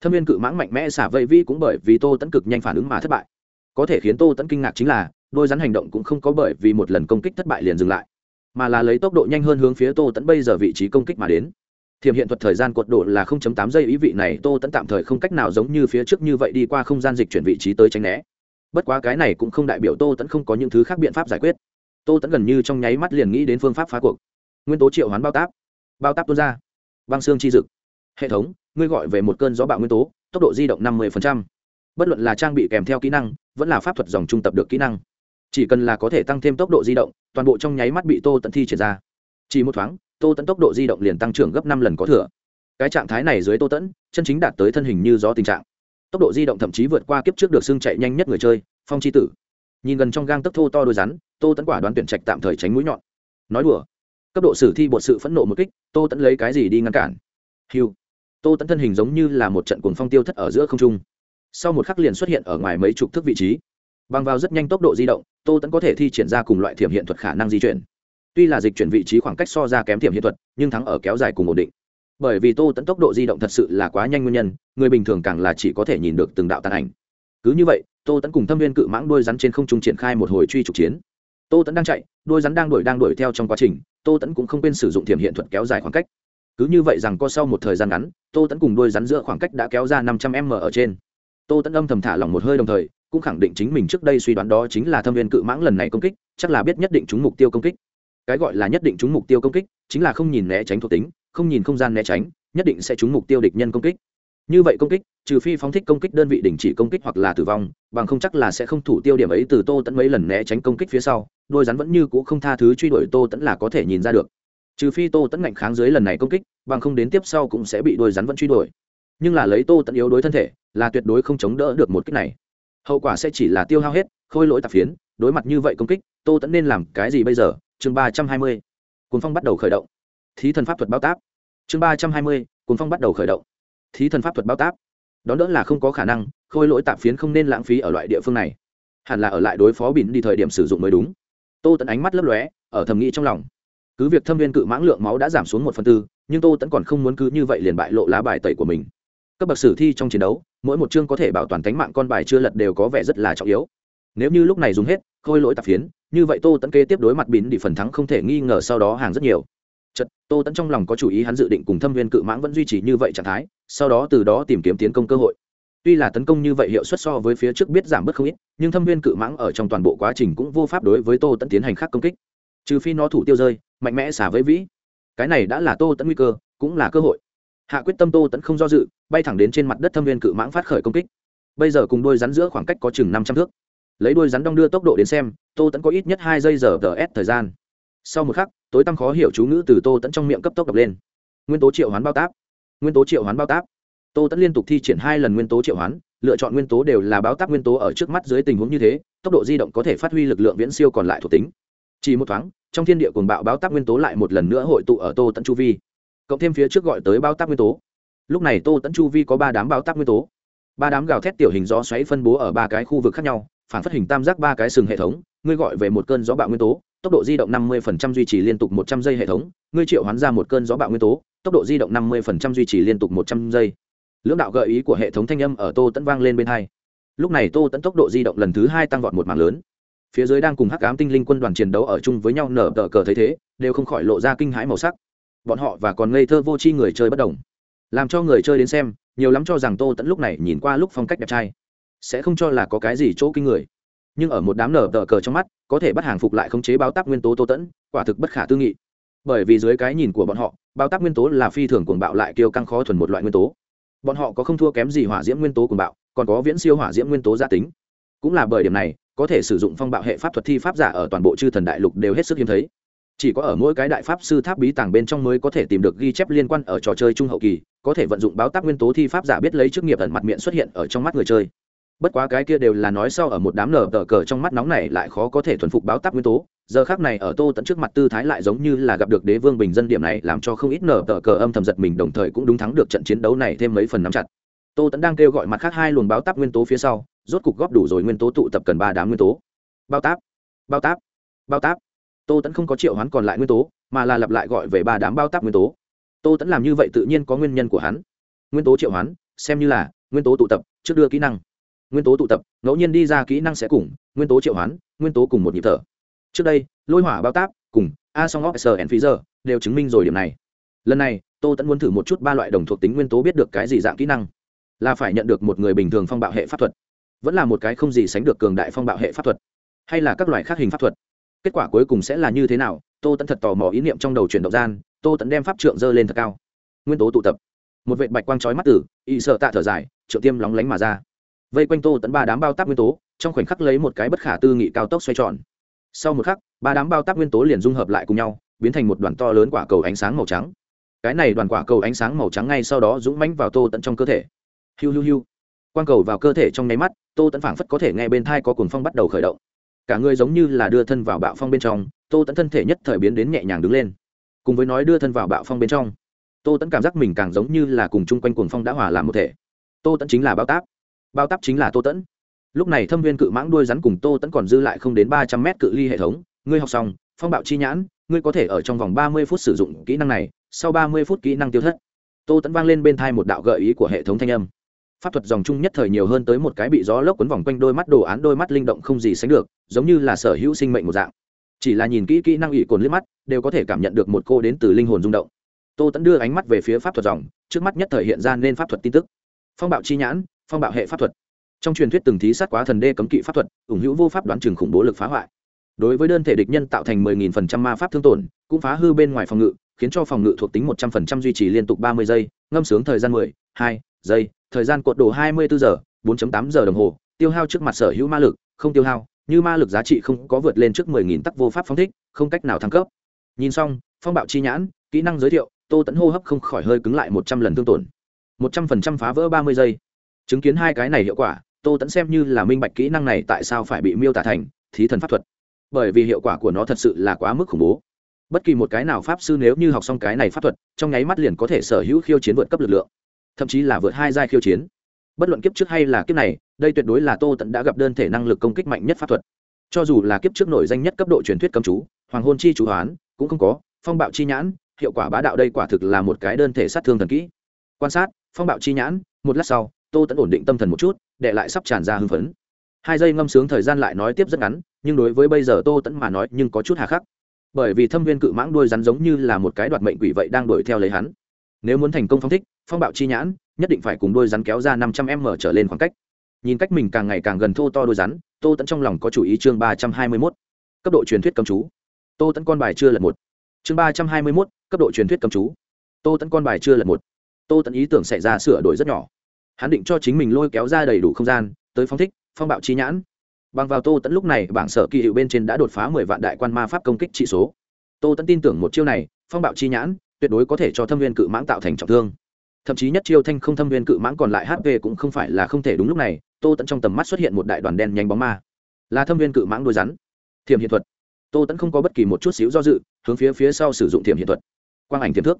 thâm viên cự mãng mạnh mẽ xả vây vi cũng bởi vì tô tẫn cực nhanh phản ứng mà thất bại. Có thể khiến tô tẫn kinh ngạc chính là, đôi rắn hành động cũng không có bởi vì một lần công kích thất bại liền dừng lại, mà là lấy tốc độ nhanh hơn hướng phía tô tẫn bây giờ vị trí công kích mà đến. Thiểm hiện thuật thời gian cột độ là 0.8 giây, ý vị này tô tẫn tạm thời không cách nào giống như phía trước như vậy đi qua không gian dịch chuyển vị trí tới tránh né. Bất quá cái này cũng không đại biểu tô tẫn không có những thứ khác biện pháp giải quyết. Tô tẫn gần như trong nháy mắt liền nghĩ đến phương pháp phá cuộc. Nguyên tố triệu hoán bao táp. Bao táp tuôn ra. Băng xương chi dực. Hệ thống ngươi gọi về một cơn gió bạo nguyên tố, tốc độ di động năm mươi bất luận là trang bị kèm theo kỹ năng, vẫn là pháp thuật dòng trung tập được kỹ năng. Chỉ cần là có thể tăng thêm tốc độ di động, toàn bộ trong nháy mắt bị tô tận thi triển ra. Chỉ một thoáng, tô tẫn tốc độ di động liền tăng trưởng gấp năm lần có thừa. Cái trạng thái này dưới tô tẫn chân chính đạt tới thân hình như gió tình trạng. Tốc độ di động thậm chí vượt qua kiếp trước được xương chạy nhanh nhất người chơi, phong chi tử. Nhìn gần trong gang tấc thô to đôi rắn, tô tẫn quả đoán tuyển trạch tạm thời tránh mũi nhọn. Nói đùa. Cấp độ sử thi bột sự phẫn nộ một kích, tô tẫn lấy cái gì đi ngăn cản? Hiu tô tẫn thân hình giống như là một trận cuồng phong tiêu thất ở giữa không trung. Sau một khắc liền xuất hiện ở ngoài mấy chục thước vị trí. Bằng vào rất nhanh tốc độ di động, tô tẫn có thể thi triển ra cùng loại thiểm hiện thuật khả năng di chuyển. Tuy là dịch chuyển vị trí khoảng cách so ra kém thiểm hiện thuật, nhưng thắng ở kéo dài cùng ổn định. Bởi vì tô tẫn tốc độ di động thật sự là quá nhanh nguyên nhân, người bình thường càng là chỉ có thể nhìn được từng đạo tàn ảnh. Cứ như vậy, tô tẫn cùng thâm viên cự mãng đôi rắn trên không trung triển khai một hồi truy trục chiến. Tô tẫn đang chạy đôi rắn đang đuổi đang đuổi theo trong quá trình, tô tẫn cũng không quên sử dụng thiểm hiện thuật kéo dài khoảng cách cứ như vậy rằng co sau một thời gian ngắn, tô tẫn cùng đôi rắn giữa khoảng cách đã kéo ra năm trăm m ở trên. Tô tẫn âm thầm thả lỏng một hơi đồng thời, cũng khẳng định chính mình trước đây suy đoán đó chính là thâm viên cự mãng lần này công kích, chắc là biết nhất định chúng mục tiêu công kích. Cái gọi là nhất định chúng mục tiêu công kích, chính là không nhìn né tránh thuộc tính, không nhìn không gian né tránh, nhất định sẽ trúng mục tiêu địch nhân công kích. Như vậy công kích, trừ phi phóng thích công kích đơn vị đình chỉ công kích hoặc là tử vong, bằng không chắc là sẽ không thủ tiêu điểm ấy từ tô tẫn mấy lần né tránh công kích phía sau, đôi rắn vẫn như c ũ không tha thứ truy đuổi tô tẫn là có thể nhìn ra được trừ phi tô tẫn ngạnh kháng dưới lần này công kích, bằng không đến tiếp sau cũng sẽ bị đôi rắn vẫn truy đuổi. Nhưng là lấy tô tẫn yếu đối thân thể, là tuyệt đối không chống đỡ được một kích này. Hậu quả sẽ chỉ là tiêu hao hết, khôi lỗi tạp phiến, đối mặt như vậy công kích, tô tẫn nên làm cái gì bây giờ? Chương ba trăm hai mươi cuốn phong bắt đầu khởi động. Thí thần pháp thuật bao táp. Chương ba trăm hai mươi cuốn phong bắt đầu khởi động. Thí thần pháp thuật bao táp. Đón đỡ là không có khả năng, khôi lỗi tạp phiến không nên lãng phí ở loại địa phương này. Hẳn là ở lại đối phó bỉn đi thời điểm sử dụng mới đúng. Tô tẫn ánh mắt lấp lóe, ở thầm nghĩ trong lòng cứ việc thâm viên cự mãng lượng máu đã giảm xuống một phần tư, nhưng tô tẫn còn không muốn cứ như vậy liền bại lộ lá bài tẩy của mình. Cấp bậc sử thi trong chiến đấu, mỗi một chương có thể bảo toàn tánh mạng con bài chưa lật đều có vẻ rất là trọng yếu. Nếu như lúc này dùng hết, khôi lỗi tạp phiến, như vậy tô tẫn kế tiếp đối mặt bín đi phần thắng không thể nghi ngờ sau đó hàng rất nhiều. Chật tô tẫn trong lòng có chủ ý hắn dự định cùng thâm viên cự mãng vẫn duy trì như vậy trạng thái, sau đó từ đó tìm kiếm tiến công cơ hội. Tuy là tấn công như vậy hiệu suất so với phía trước biết giảm bớt không ít, nhưng thâm viên cự mãng ở trong toàn bộ quá trình cũng vô pháp đối với tô tẫn tiến hành khác công kích. Trừ phi nó thủ tiêu rơi mạnh mẽ xả với vĩ. Cái này đã là tô tẫn nguy cơ, cũng là cơ hội. Hạ quyết tâm tô tẫn không do dự, bay thẳng đến trên mặt đất thâm viên cự mãng phát khởi công kích. Bây giờ cùng đôi rắn giữa khoảng cách có chừng năm trăm thước. Lấy đôi rắn đong đưa tốc độ đến xem, tô tẫn có ít nhất hai giây giờ ts thời gian. Sau một khắc, tối tăm khó hiểu chú ngữ từ tô tẫn trong miệng cấp tốc đập lên. Nguyên tố triệu hoán bao táp. Nguyên tố triệu hoán bao táp. Tô tẫn liên tục thi triển hai lần nguyên tố triệu hoán, lựa chọn nguyên tố đều là báo táp nguyên tố ở trước mắt dưới tình huống như thế, tốc độ di động có thể phát huy lực lượng viễn siêu còn lại thuộc tính. Chỉ một thoáng trong thiên địa cuồng bạo báo táp nguyên tố lại một lần nữa hội tụ ở tô tận chu vi. Cộng thêm phía trước gọi tới báo táp nguyên tố. Lúc này tô tận chu vi có ba đám báo táp nguyên tố. Ba đám gào thét tiểu hình gió xoáy phân bố ở ba cái khu vực khác nhau, phản phát hình tam giác ba cái sừng hệ thống, ngươi gọi về một cơn gió bạo nguyên tố, tốc độ di động 50% duy trì liên tục 100 giây hệ thống, ngươi triệu hoán ra một cơn gió bạo nguyên tố, tốc độ di động 50% duy trì liên tục 100 giây. Lưỡng đạo gợi ý của hệ thống thanh âm ở tô tẫn vang lên bên hai. Lúc này tô tẫn tốc độ di động lần thứ hai tăng vọt một mảng lớn phía dưới đang cùng hắc ám tinh linh quân đoàn chiến đấu ở chung với nhau nở tờ cờ thấy thế, đều không khỏi lộ ra kinh hãi màu sắc. Bọn họ và còn ngây thơ vô tri người chơi bất đồng. Làm cho người chơi đến xem, nhiều lắm cho rằng tô tẫn lúc này nhìn qua lúc phong cách đẹp trai, sẽ không cho là có cái gì chỗ kinh người. Nhưng ở một đám nở tờ cờ trong mắt, có thể bắt hàng phục lại khống chế bao tác nguyên tố tô tẫn quả thực bất khả tư nghị. Bởi vì dưới cái nhìn của bọn họ bao tác nguyên tố là phi thường cuồng bạo lại kiêu căng khó thuần một loại nguyên tố. Bọn họ có không thua kém gì hỏa diễm nguyên tố cuồng bạo, còn có viễn siêu hỏa diễm nguyên tố gia tính. Cũng là bởi điểm này có thể sử dụng phong bạo hệ pháp thuật thi pháp giả ở toàn bộ chư thần đại lục đều hết sức hiếm thấy. Chỉ có ở mỗi cái đại pháp sư tháp bí tàng bên trong mới có thể tìm được ghi chép liên quan ở trò chơi trung hậu kỳ, có thể vận dụng báo tác nguyên tố thi pháp giả biết lấy chức nghiệp ẩn mặt miệng xuất hiện ở trong mắt người chơi. Bất quá cái kia đều là nói sau ở một đám nở tờ cờ trong mắt nóng này lại khó có thể thuần phục báo tác nguyên tố, giờ khác này ở tô tận trước mặt tư thái lại giống như là gặp được đế vương bình dân điểm này làm cho không ít nở tờ cờ âm thầm giật mình, đồng thời cũng đúng thắng được trận chiến đấu này thêm mấy phần nắm chặt tô tẫn đang kêu gọi mặt khác hai luồng báo táp nguyên tố phía sau, rốt cục góp đủ rồi nguyên tố tụ tập cần ba đám nguyên tố. Bao táp bao táp bao táp. Tô tẫn không có triệu hoán còn lại nguyên tố, mà là lặp lại gọi về ba đám bao táp nguyên tố. Tô tẫn làm như vậy tự nhiên có nguyên nhân của hắn. Nguyên tố triệu hoán, xem như là nguyên tố tụ tập, trước đưa kỹ năng. Nguyên tố tụ tập, ngẫu nhiên đi ra kỹ năng sẽ cùng, nguyên tố triệu hoán, nguyên tố cùng một nhịp thở. Trước đây, lôi hỏa bao táp cùng a song of s and giờ đều chứng minh rồi điểm này. Lần này, tô tẫn muốn thử một chút ba loại đồng thuộc tính nguyên tố biết được cái gì dạng kỹ năng là phải nhận được một người bình thường phong bạo hệ pháp thuật, vẫn là một cái không gì sánh được cường đại phong bạo hệ pháp thuật, hay là các loại khác hình pháp thuật. Kết quả cuối cùng sẽ là như thế nào? Tô tẫn thật tò mò ý niệm trong đầu chuyển động gian, tô tẫn đem pháp trượng dơ lên thật cao. Nguyên tố tụ tập. Một vệ bạch quang trói mắt tử y sợ tạ thở dài, trượng tiêm lóng lánh mà ra. Vây quanh tô tẫn ba đám bao tác nguyên tố, trong khoảnh khắc lấy một cái bất khả tư nghị cao tốc xoay tròn. Sau một khắc, ba đám bao tác nguyên tố liền dung hợp lại cùng nhau, biến thành một đoàn to lớn quả cầu ánh sáng màu trắng. Cái này đoàn quả cầu ánh sáng màu trắng ngay sau đó dũng mánh vào tô tận trong cơ thể hiu hiu hiu. Quang cầu vào cơ thể trong nháy mắt, tô tẫn phảng phất có thể nghe bên thai có cuồng phong bắt đầu khởi động. Cả người giống như là đưa thân vào bạo phong bên trong, tô tẫn thân thể nhất thời biến đến nhẹ nhàng đứng lên. Cùng với nói đưa thân vào bạo phong bên trong, tô tẫn cảm giác mình càng giống như là cùng chung quanh cuồng phong đã hòa làm một thể. Tô tẫn chính là bao táp. Bao táp chính là tô tẫn lúc này thâm viên cự mãng đuôi rắn cùng tô tẫn còn dư lại không đến ba trăm mét cự ly hệ thống, ngươi học xong, phong bạo chi nhãn, ngươi có thể ở trong vòng ba mươi phút sử dụng kỹ năng này, sau ba mươi phút kỹ năng tiêu thất. Tô tẫn vang lên bên thai một đạo gợi ý của hệ thống thanh âm pháp thuật dòng chung nhất thời nhiều hơn tới một cái bị gió lốc quấn vòng quanh đôi mắt đồ án đôi mắt linh động không gì sánh được giống như là sở hữu sinh mệnh một dạng. Chỉ là nhìn kỹ kỹ năng ủy cồn liếc mắt đều có thể cảm nhận được một cô đến từ linh hồn rung động. Tô tẫn đưa ánh mắt về phía pháp thuật dòng trước mắt nhất thời hiện ra nên pháp thuật tin tức. Phong bạo chi nhãn phong bạo hệ pháp thuật. Trong truyền thuyết từng thí sát quá thần đê cấm kỵ pháp thuật ủng hữu vô pháp đoán chừng khủng bố lực phá hoại. Đối với đơn thể địch nhân tạo thành 10.000% ma pháp thương tổn cũng phá hư bên ngoài phòng ngự khiến cho phòng ngự thuộc tính 100% duy trì liên tục 30 giây ngâm sướng thời gian 10, 2 giây thời gian cột đồ 24 giờ 4.8 giờ đồng hồ, tiêu hao trước mặt sở hữu ma lực, không tiêu hao, như ma lực giá trị không có vượt lên trước 10.000 tắc vô pháp phóng thích, không cách nào thăng cấp. Nhìn xong, phong bạo chi nhãn, kỹ năng giới thiệu, tô tẫn hô hấp không khỏi hơi cứng lại 100 lần tương tổn. 100% phá vỡ 30 giây. Chứng kiến hai cái này hiệu quả, tô tẫn xem như là minh bạch kỹ năng này tại sao phải bị miêu tả thành thí thần pháp thuật. Bởi vì hiệu quả của nó thật sự là quá mức khủng bố. Bất kỳ một cái nào pháp sư nếu như học xong cái này pháp thuật, trong nháy mắt liền có thể sở hữu khiêu chiến vượt cấp lực lượng thậm chí là vượt hai giai khiêu chiến. Bất luận kiếp trước hay là kiếp này, đây tuyệt đối là tô tẫn đã gặp đơn thể năng lực công kích mạnh nhất pháp thuật. Cho dù là kiếp trước nổi danh nhất cấp độ truyền thuyết cầm chú, hoàng hôn chi chủ hoán, cũng không có, phong bạo chi nhãn, hiệu quả bá đạo đây quả thực là một cái đơn thể sát thương thần kỹ. Quan sát, phong bạo chi nhãn, một lát sau, tô tẫn ổn định tâm thần một chút, để lại sắp tràn ra hưng phấn. Hai giây ngâm sướng thời gian lại nói tiếp rất ngắn, nhưng đối với bây giờ tô tẫn mà nói nhưng có chút hà khắc. Bởi vì thâm viên cự mãng đuôi rắn giống như là một cái đoạt mệnh quỷ vậy đang đuổi theo lấy hắn nếu muốn thành công phong thích, phong bạo chi nhãn, nhất định phải cùng đôi rắn kéo ra năm trăm m trở lên khoảng cách. Nhìn cách mình càng ngày càng gần thô to đôi rắn, tô tẫn trong lòng có chủ ý chương ba trăm hai mươi mốt. Cấp độ truyền thuyết cầm chú. Tô tẫn con bài chưa lật một. Chương ba trăm hai mươi mốt, cấp độ truyền thuyết cầm chú. Tô tẫn con bài chưa lật một. Tô tẫn ý tưởng xảy ra sửa đổi rất nhỏ. Hắn định cho chính mình lôi kéo ra đầy đủ không gian, tới phong thích, phong bạo chi nhãn. Bằng vào tô tẫn lúc này, bảng sở kỳ hiệu bên trên đã đột phá mười vạn đại quan ma pháp công kích trị số. Tô tẫn tin tưởng một chiêu này, phong bạo chi nhãn tuyệt đối có thể cho thâm viên cự mãng tạo thành trọng thương. Thậm chí nhất chiêu thanh không thâm viên cự mãng còn lại hp cũng không phải là không thể đúng lúc này, tô tẫn trong tầm mắt xuất hiện một đại đoàn đen nhanh bóng ma. Là thâm viên cự mãng đôi rắn. Thiềm hiện thuật. Tô tẫn không có bất kỳ một chút xíu do dự, hướng phía phía sau sử dụng thiềm hiện thuật. Quang ảnh thiềm thước.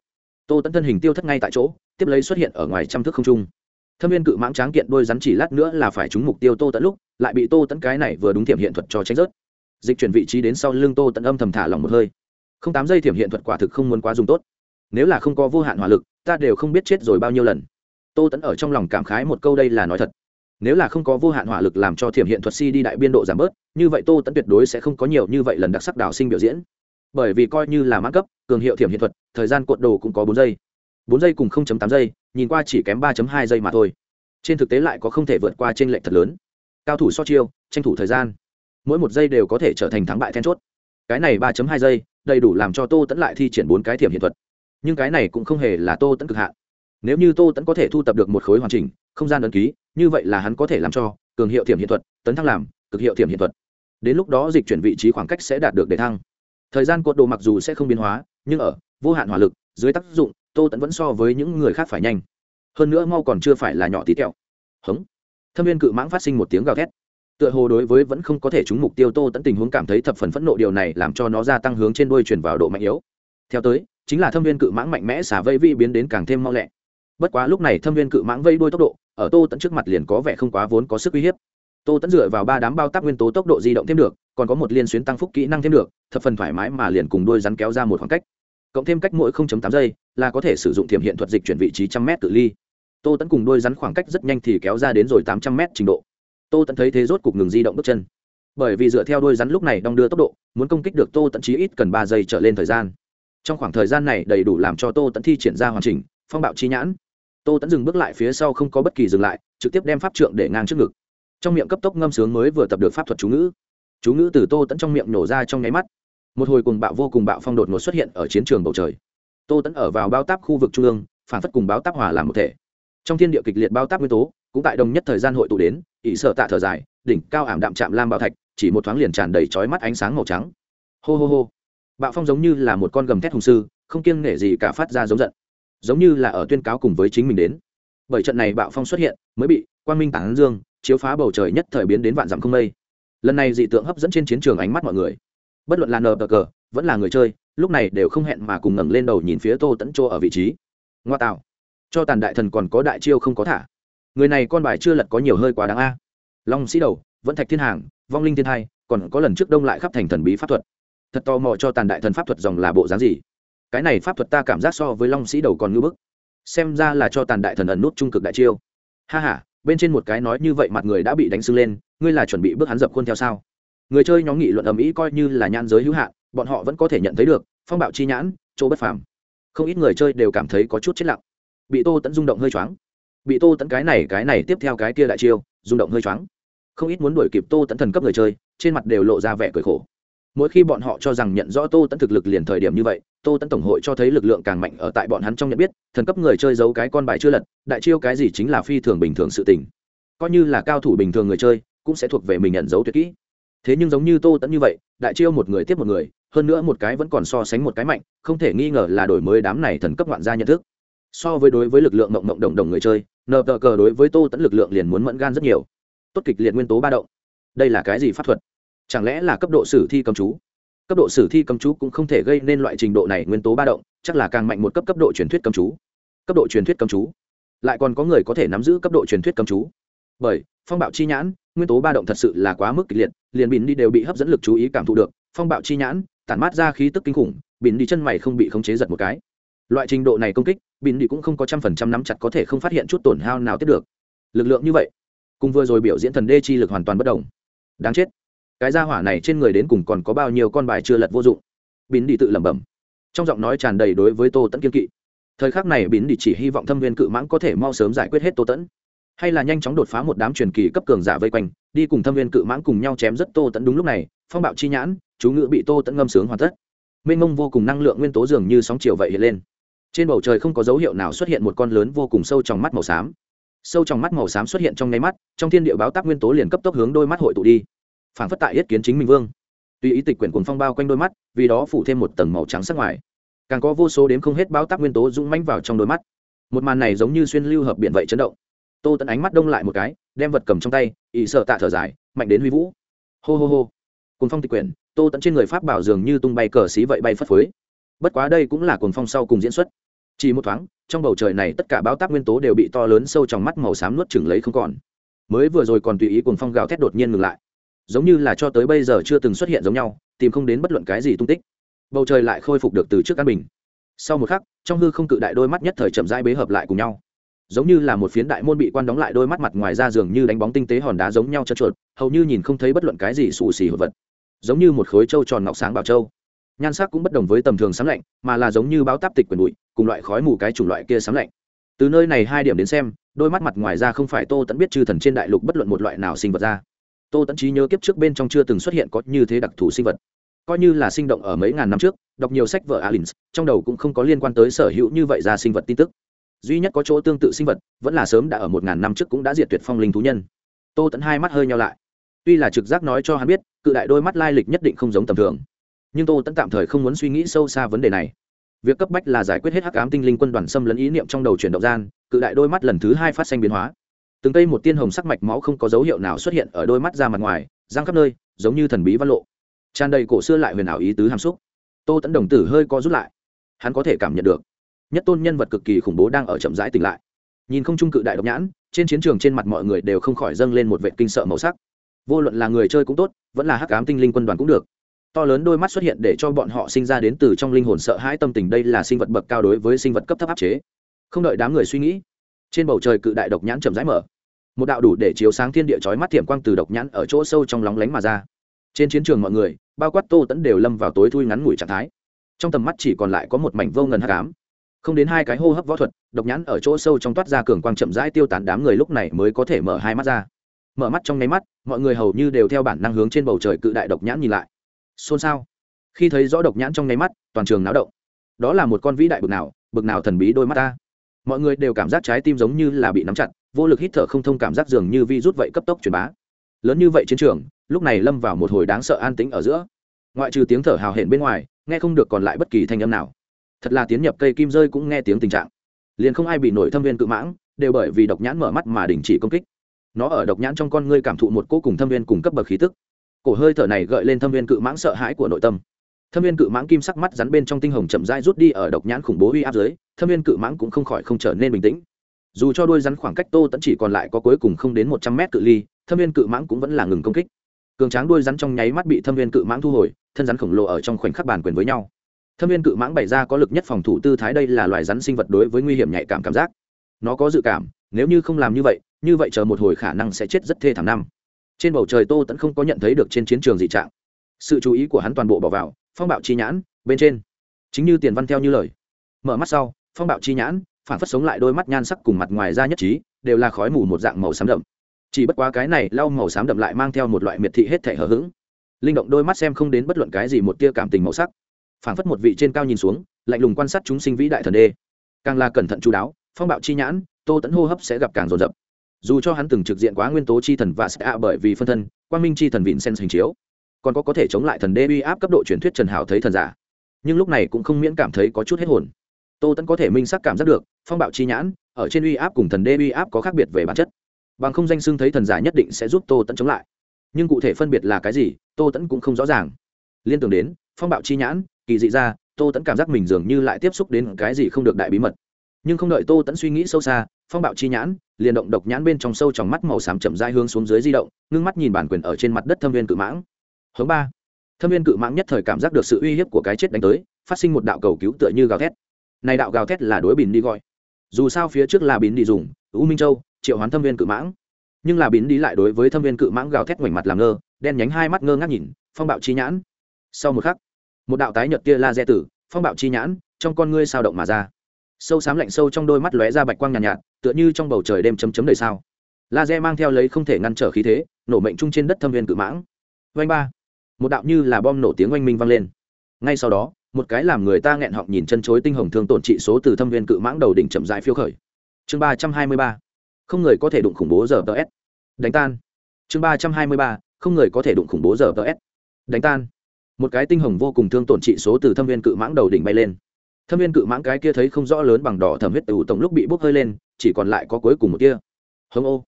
Tô tẫn thân hình tiêu thất ngay tại chỗ, tiếp lấy xuất hiện ở ngoài trăm thước không trung. Thâm viên cự mãng tráng kiện đôi rắn chỉ lát nữa là phải trúng mục tiêu tô tẫn lúc, lại bị tô tẫn cái này vừa đúng thiểm hiện thuật cho tránh rớt. Dịch chuyển vị trí đến sau lưng tô tẫn âm thầm thả lòng một hơi. Không tám giây thiểm hiện thuật quả thực không muốn quá dùng tốt nếu là không có vô hạn hỏa lực, ta đều không biết chết rồi bao nhiêu lần. Tô tẫn ở trong lòng cảm khái một câu đây là nói thật. Nếu là không có vô hạn hỏa lực làm cho thiểm hiện thuật si đi đại biên độ giảm bớt, như vậy tô tẫn tuyệt đối sẽ không có nhiều như vậy lần đặc sắc đào sinh biểu diễn. Bởi vì coi như là mã cấp, cường hiệu thiểm hiện thuật, thời gian cuộn đồ cũng có bốn giây. Bốn giây cùng tám giây, nhìn qua chỉ kém ba hai giây mà thôi. Trên thực tế lại có không thể vượt qua trên lệch thật lớn. Cao thủ so chiêu, tranh thủ thời gian. Mỗi một giây đều có thể trở thành thắng bại then chốt. Cái này ba hai giây, đầy đủ làm cho tô tẫn lại thi triển bốn cái thiểm hiện thuật nhưng cái này cũng không hề là tô tẫn cực hạn. Nếu như tô tẫn có thể thu tập được một khối hoàn chỉnh, không gian ấn ký, như vậy là hắn có thể làm cho cường hiệu thiểm hiện thuật, tấn thăng làm cực hiệu thiểm hiện thuật. Đến lúc đó dịch chuyển vị trí khoảng cách sẽ đạt được để thăng. Thời gian cột đồ mặc dù sẽ không biến hóa, nhưng ở vô hạn hỏa lực, dưới tác dụng, tô tẫn vẫn so với những người khác phải nhanh. Hơn nữa mau còn chưa phải là nhỏ tí tẹo. Hống. Thâm viên cự mãng phát sinh một tiếng gào thét. Tựa hồ đối với vẫn không có thể trúng mục tiêu tô tẫn tình huống cảm thấy thập phần phẫn nộ, điều này làm cho nó gia tăng hướng trên đuôi chuyển vào độ mạnh yếu. Theo tới chính là thâm viên cự mãng mạnh mẽ xả vây vi biến đến càng thêm mau lẹ. Bất quá lúc này thâm viên cự mãng vây đuôi tốc độ, ở tô tẫn trước mặt liền có vẻ không quá vốn có sức uy hiếp. Tô tẫn dựa vào ba đám bao tác nguyên tố tốc độ di động thêm được, còn có một liên xuyến tăng phúc kỹ năng thêm được, thập phần thoải mái mà liền cùng đuôi rắn kéo ra một khoảng cách. Cộng thêm cách mỗi 0.8 giây, là có thể sử dụng thiểm hiện thuật dịch chuyển vị trí trăm mét tự ly. Tô tẫn cùng đôi rắn khoảng cách rất nhanh thì kéo ra đến rồi tám trăm mét trình độ. Tô tẫn thấy thế rốt cục ngừng di động bước chân. Bởi vì dựa theo đôi rắn lúc này đong đưa tốc độ, muốn công kích được tô tẫn chí ít cần ba giây trở lên thời gian trong khoảng thời gian này đầy đủ làm cho tô tẫn thi triển ra hoàn chỉnh, phong bạo chi nhãn. Tô tẫn dừng bước lại phía sau không có bất kỳ dừng lại, trực tiếp đem pháp trượng để ngang trước ngực. Trong miệng cấp tốc ngâm sướng mới vừa tập được pháp thuật chú ngữ. Chú ngữ từ tô tẫn trong miệng nổ ra trong nháy mắt. Một hồi cùng bạo vô cùng bạo phong đột ngột xuất hiện ở chiến trường bầu trời. Tô tẫn ở vào bao táp khu vực trung ương, phản phất cùng báo táp hòa làm một thể. Trong thiên địa kịch liệt bao táp nguyên tố, cũng tại đồng nhất thời gian hội tụ đến, ỷ sợ tạ thở dài, đỉnh cao ảm đạm chạm lam bảo thạch, chỉ một thoáng liền tràn đầy trói mắt ánh sáng màu trắng. Hô hô hô bạo phong giống như là một con gầm thét hùng sư, không kiêng nể gì cả phát ra giống giận. Giống như là ở tuyên cáo cùng với chính mình đến. Bởi trận này bạo phong xuất hiện, mới bị quang minh tản dương, chiếu phá bầu trời nhất thời biến đến vạn dặm không mây. Lần này dị tượng hấp dẫn trên chiến trường ánh mắt mọi người. Bất luận là nờ cờ, vẫn là người chơi, lúc này đều không hẹn mà cùng ngẩng lên đầu nhìn phía tô tẫn chỗ ở vị trí. Ngoa tạo. Cho tàn đại thần còn có đại chiêu không có thả. Người này con bài chưa lật có nhiều hơi quá đáng a. Long sĩ đầu, vẫn thạch thiên hàng, vong linh thiên hai còn có lần trước đông lại khắp thành thần bí pháp thuật thật tò mò cho tàn đại thần pháp thuật dòng là bộ dáng gì. Cái này pháp thuật ta cảm giác so với long sĩ đầu còn ngưỡng bức. Xem ra là cho tàn đại thần ẩn nút trung cực đại chiêu. Ha ha, bên trên một cái nói như vậy mặt người đã bị đánh sưng lên, ngươi là chuẩn bị bước hắn dập khuôn theo sao? Người chơi nhóm nghị luận ầm ĩ coi như là nhan giới hữu hạn, bọn họ vẫn có thể nhận thấy được, phong bạo chi nhãn, chỗ bất phàm. Không ít người chơi đều cảm thấy có chút chết lặng. Bị tô tẫn rung động hơi choáng. Bị tô tẫn cái này cái này tiếp theo cái kia đại chiêu, rung động hơi choáng. Không ít muốn đuổi kịp tô tẫn thần cấp người chơi, trên mặt đều lộ ra vẻ cười khổ mỗi khi bọn họ cho rằng nhận rõ tô tẫn thực lực liền thời điểm như vậy, tô tẫn tổng hội cho thấy lực lượng càng mạnh ở tại bọn hắn trong nhận biết, thần cấp người chơi giấu cái con bài chưa lật, đại chiêu cái gì chính là phi thường bình thường sự tình. Coi như là cao thủ bình thường người chơi, cũng sẽ thuộc về mình nhận dấu tuyệt kỹ. Thế nhưng giống như tô tẫn như vậy, đại chiêu một người tiếp một người, hơn nữa một cái vẫn còn so sánh một cái mạnh, không thể nghi ngờ là đổi mới đám này thần cấp ngoạn gia nhận thức. So với đối với lực lượng mộng mộng đồng đồng người chơi nờ tờ cờ đối với tô tẫn lực lượng liền muốn mẫn gan rất nhiều. Tốt kịch liệt nguyên tố ba động. Đây là cái gì pháp thuật? Chẳng lẽ là cấp độ sử thi cầm chú? Cấp độ sử thi cầm chú cũng không thể gây nên loại trình độ này nguyên tố ba động, chắc là càng mạnh một cấp cấp độ truyền thuyết cầm chú. Cấp độ truyền thuyết cầm chú? Lại còn có người có thể nắm giữ cấp độ truyền thuyết cầm chú? Bởi, phong bạo chi nhãn, nguyên tố ba động thật sự là quá mức kịch liệt, liền bìn đi đều bị hấp dẫn lực chú ý cảm thụ được. Phong bạo chi nhãn, tản mát ra khí tức kinh khủng bìn đi chân mày không bị khống chế giật một cái. Loại trình độ này công kích bìn đi cũng không có trăm phần trăm nắm chặt có thể không phát hiện chút tổn hao nào tiếp được. Lực lượng như vậy, cùng vừa rồi biểu diễn thần đê chi lực hoàn toàn bất đồng. Đáng chết cái gia hỏa này trên người đến cùng còn có bao nhiêu con bài chưa lật vô dụng. Bín đi tự lẩm bẩm. Trong giọng nói tràn đầy đối với tô tẫn kiên kỵ. Thời khắc này bín đi chỉ hy vọng thâm viên cự mãng có thể mau sớm giải quyết hết tô tẫn hay là nhanh chóng đột phá một đám truyền kỳ cấp cường giả vây quanh, đi cùng thâm viên cự mãng cùng nhau chém rất tô tẫn đúng lúc này, phong bạo chi nhãn, chú ngự bị tô tẫn ngâm sướng hoàn tất. Mênh mông vô cùng năng lượng nguyên tố dường như sóng chiều vậy hiện lên. Trên bầu trời không có dấu hiệu nào xuất hiện một con lớn vô cùng sâu trong mắt màu xám. Sâu trong mắt màu xám xuất hiện trong nháy mắt, trong thiên địa báo tác nguyên tố liền cấp tốc hướng đôi mắt hội tụ đi phản phất tại yết kiến chính minh vương. Tuy ý tịch quyển cuồng phong bao quanh đôi mắt, vì đó phủ thêm một tầng màu trắng sắc ngoài. Càng có vô số đếm không hết báo tác nguyên tố rung manh vào trong đôi mắt. Một màn này giống như xuyên lưu hợp biển vậy chấn động. Tô tẫn ánh mắt đông lại một cái, đem vật cầm trong tay ỵ sợ tạ thở dài, mạnh đến huy vũ. Hô hô hô. Cuồng phong tịch quyển, tô tẫn trên người pháp bảo dường như tung bay cờ xí vậy bay phất phới. Bất quá đây cũng là cuồng phong sau cùng diễn xuất. Chỉ một thoáng, trong bầu trời này tất cả báo tác nguyên tố đều bị to lớn sâu trong mắt màu xám nuốt chừng lấy không còn. Mới vừa rồi còn tùy ý cuồng phong gào thét đột nhiên ngừng lại giống như là cho tới bây giờ chưa từng xuất hiện giống nhau, tìm không đến bất luận cái gì tung tích. Bầu trời lại khôi phục được từ trước an bình. Sau một khắc, trong hư không cự đại đôi mắt nhất thời chậm rãi bế hợp lại cùng nhau. Giống như là một phiến đại môn bị quan đóng lại đôi mắt mặt ngoài ra dường như đánh bóng tinh tế hòn đá giống nhau chân chuột hầu như nhìn không thấy bất luận cái gì xù xì hột vật. Giống như một khối trâu tròn ngọc sáng bảo châu. Nhan sắc cũng bất đồng với tầm thường sám lạnh, mà là giống như báo táp tịch quyền bụi, cùng loại khói mù cái chủng loại kia sám lạnh. Từ nơi này hai điểm đến xem, đôi mắt mặt ngoài ra không phải tô tẫn biết chư thần trên đại lục bất luận một loại nào sinh vật ra tô tẫn trí nhớ kiếp trước bên trong chưa từng xuất hiện có như thế đặc thù sinh vật. Coi như là sinh động ở mấy ngàn năm trước, đọc nhiều sách vợ alins, trong đầu cũng không có liên quan tới sở hữu như vậy ra sinh vật tin tức. Duy nhất có chỗ tương tự sinh vật, vẫn là sớm đã ở một ngàn năm trước cũng đã diệt tuyệt phong linh thú nhân. Tô tẫn hai mắt hơi nhau lại. Tuy là trực giác nói cho hắn biết, cự đại đôi mắt lai lịch nhất định không giống tầm thường. Nhưng tô tẫn tạm thời không muốn suy nghĩ sâu xa vấn đề này. Việc cấp bách là giải quyết hết hắc ám tinh linh quân đoàn xâm lấn ý niệm trong đầu chuyển động gian, cự đại đôi mắt lần thứ hai phát sinh biến hóa từng cây một tiên hồng sắc mạch máu không có dấu hiệu nào xuất hiện ở đôi mắt ra mặt ngoài giang khắp nơi, giống như thần bí văn lộ. Tràn đầy cổ xưa lại huyền ảo ý tứ hàm xúc. Tô tẫn đồng tử hơi co rút lại. Hắn có thể cảm nhận được. Nhất tôn nhân vật cực kỳ khủng bố đang ở chậm rãi tỉnh lại. Nhìn không trung cự đại độc nhãn, trên chiến trường trên mặt mọi người đều không khỏi dâng lên một vệ kinh sợ màu sắc. Vô luận là người chơi cũng tốt, vẫn là hắc ám tinh linh quân đoàn cũng được. To lớn đôi mắt xuất hiện để cho bọn họ sinh ra đến từ trong linh hồn sợ hãi tâm tình đây là sinh vật bậc cao đối với sinh vật cấp thấp áp chế. Không đợi đám người suy nghĩ, trên bầu trời cự đại độc nhãn chậm rãi mở một đạo đủ để chiếu sáng thiên địa chói mắt thiểm quang từ độc nhãn ở chỗ sâu trong lóng lánh mà ra. Trên chiến trường mọi người, bao quát tô tẫn đều lâm vào tối thui ngắn ngủi trạng thái. Trong tầm mắt chỉ còn lại có một mảnh vô ngần hắc ám. Không đến hai cái hô hấp võ thuật, độc nhãn ở chỗ sâu trong toát ra cường quang chậm rãi tiêu tán đám người lúc này mới có thể mở hai mắt ra. Mở mắt trong nháy mắt, mọi người hầu như đều theo bản năng hướng trên bầu trời cự đại độc nhãn nhìn lại. Xôn xao. Khi thấy rõ độc nhãn trong nháy mắt, toàn trường náo động. Đó là một con vĩ đại bực nào bực nào thần bí đôi mắt ta. Mọi người đều cảm giác trái tim giống như là bị nắm chặt vô lực hít thở không thông cảm giác dường như vi rút vậy cấp tốc truyền bá. Lớn như vậy chiến trường, lúc này lâm vào một hồi đáng sợ an tĩnh ở giữa. Ngoại trừ tiếng thở hào hển bên ngoài, nghe không được còn lại bất kỳ thanh âm nào. Thật là tiến nhập cây kim rơi cũng nghe tiếng tình trạng. Liền không ai bị nổi thâm viên cự mãng, đều bởi vì độc nhãn mở mắt mà đình chỉ công kích. Nó ở độc nhãn trong con ngươi cảm thụ một cô cùng thâm viên cùng cấp bậc khí tức. Cổ hơi thở này gợi lên thâm viên cự mãng sợ hãi của nội tâm. Thâm viên cự mãng kim sắc mắt rắn bên trong tinh hồng chậm rãi rút đi ở độc nhãn khủng bố uy áp dưới, thâm viên cự mãng cũng không khỏi không trở nên bình tĩnh dù cho đôi rắn khoảng cách tô tẫn chỉ còn lại có cuối cùng không đến một trăm mét cự ly, thâm viên cự mãng cũng vẫn là ngừng công kích. Cường tráng đuôi rắn trong nháy mắt bị thâm viên cự mãng thu hồi, thân rắn khổng lồ ở trong khoảnh khắc bàn quyền với nhau. Thâm viên cự mãng bày ra có lực nhất phòng thủ tư thái đây là loài rắn sinh vật đối với nguy hiểm nhạy cảm cảm giác. Nó có dự cảm, nếu như không làm như vậy như vậy chờ một hồi khả năng sẽ chết rất thê thảm năm. Trên bầu trời tô tẫn không có nhận thấy được trên chiến trường dị trạng. Sự chú ý của hắn toàn bộ bỏ vào, phong bạo chi nhãn, bên trên. Chính như tiền văn theo như lời. Mở mắt sau, phong bạo chi nhãn phản phất sống lại đôi mắt nhan sắc cùng mặt ngoài ra nhất trí, đều là khói mù một dạng màu xám đậm. Chỉ bất quá cái này lau màu xám đậm lại mang theo một loại miệt thị hết thể hờ hững. Linh động đôi mắt xem không đến bất luận cái gì một tia cảm tình màu sắc. Phản phất một vị trên cao nhìn xuống, lạnh lùng quan sát chúng sinh vĩ đại thần đê. Càng là cẩn thận chú đáo, phong bạo chi nhãn, tô tẫn hô hấp sẽ gặp càng rồn rập dù cho hắn từng trực diện quá nguyên tố chi thần và sẽ bởi vì phân thân, quang minh chi thần vịn sen hình chiếu, còn có có thể chống lại thần đê uy áp cấp độ truyền thuyết trần hảo thấy thần giả. Nhưng lúc này cũng không miễn cảm thấy có chút hết hồn tô tẫn có thể minh sắc cảm giác được, phong bạo chi nhãn, ở trên uy áp cùng thần đê uy áp có khác biệt về bản chất. Bằng không danh xưng thấy thần giả nhất định sẽ giúp tô tẫn chống lại. Nhưng cụ thể phân biệt là cái gì, tô tẫn cũng không rõ ràng. Liên tưởng đến, phong bạo chi nhãn, kỳ dị ra, tô tẫn cảm giác mình dường như lại tiếp xúc đến cái gì không được đại bí mật. Nhưng không đợi tô tẫn suy nghĩ sâu xa, phong bạo chi nhãn, liền động độc nhãn bên trong sâu trong mắt màu xám chậm dai hướng xuống dưới di động, ngưng mắt nhìn bản quyền ở trên mặt đất thâm viên cự mãng. Hướng ba. Thâm viên cự mãng nhất thời cảm giác được sự uy hiếp của cái chết đánh tới, phát sinh một đạo cầu cứu tựa như gào thét này đạo gào thét là đối bìn đi gọi. Dù sao phía trước là bìn đi dùng u minh châu triệu hoán thâm viên cự mãng. Nhưng là bìn đi lại đối với thâm viên cự mãng gào thét ngoảnh mặt làm ngơ đen nhánh hai mắt ngơ ngác nhìn phong bạo chi nhãn. Sau một khắc một đạo tái nhật tia la tử phong bạo chi nhãn trong con ngươi sao động mà ra. Sâu xám lạnh sâu trong đôi mắt lóe ra bạch quang nhàn nhạt, nhạt tựa như trong bầu trời đêm chấm chấm đầy sao. Laser mang theo lấy không thể ngăn trở khí thế nổ mệnh chung trên đất thâm viên cự mãng. Vanh ba. Một đạo như là bom nổ tiếng oanh minh vang lên. Ngay sau đó một cái làm người ta nghẹn họng nhìn chân chối tinh hồng thương tổn trị số từ thâm viên cự mãng đầu đỉnh chậm dại phiêu khởi. Chương ba trăm hai mươi ba. Không người có thể đụng khủng bố giờ ts đánh tan. Chương ba trăm hai mươi ba. Không người có thể đụng khủng bố giờ ts đánh tan. Một cái tinh hồng vô cùng thương tổn trị số từ thâm viên cự mãng đầu đỉnh bay lên. Thâm viên cự mãng cái kia thấy không rõ lớn bằng đỏ thẩm huyết ủ tổng lúc bị bốc hơi lên, chỉ còn lại có cuối cùng một kia hông ô.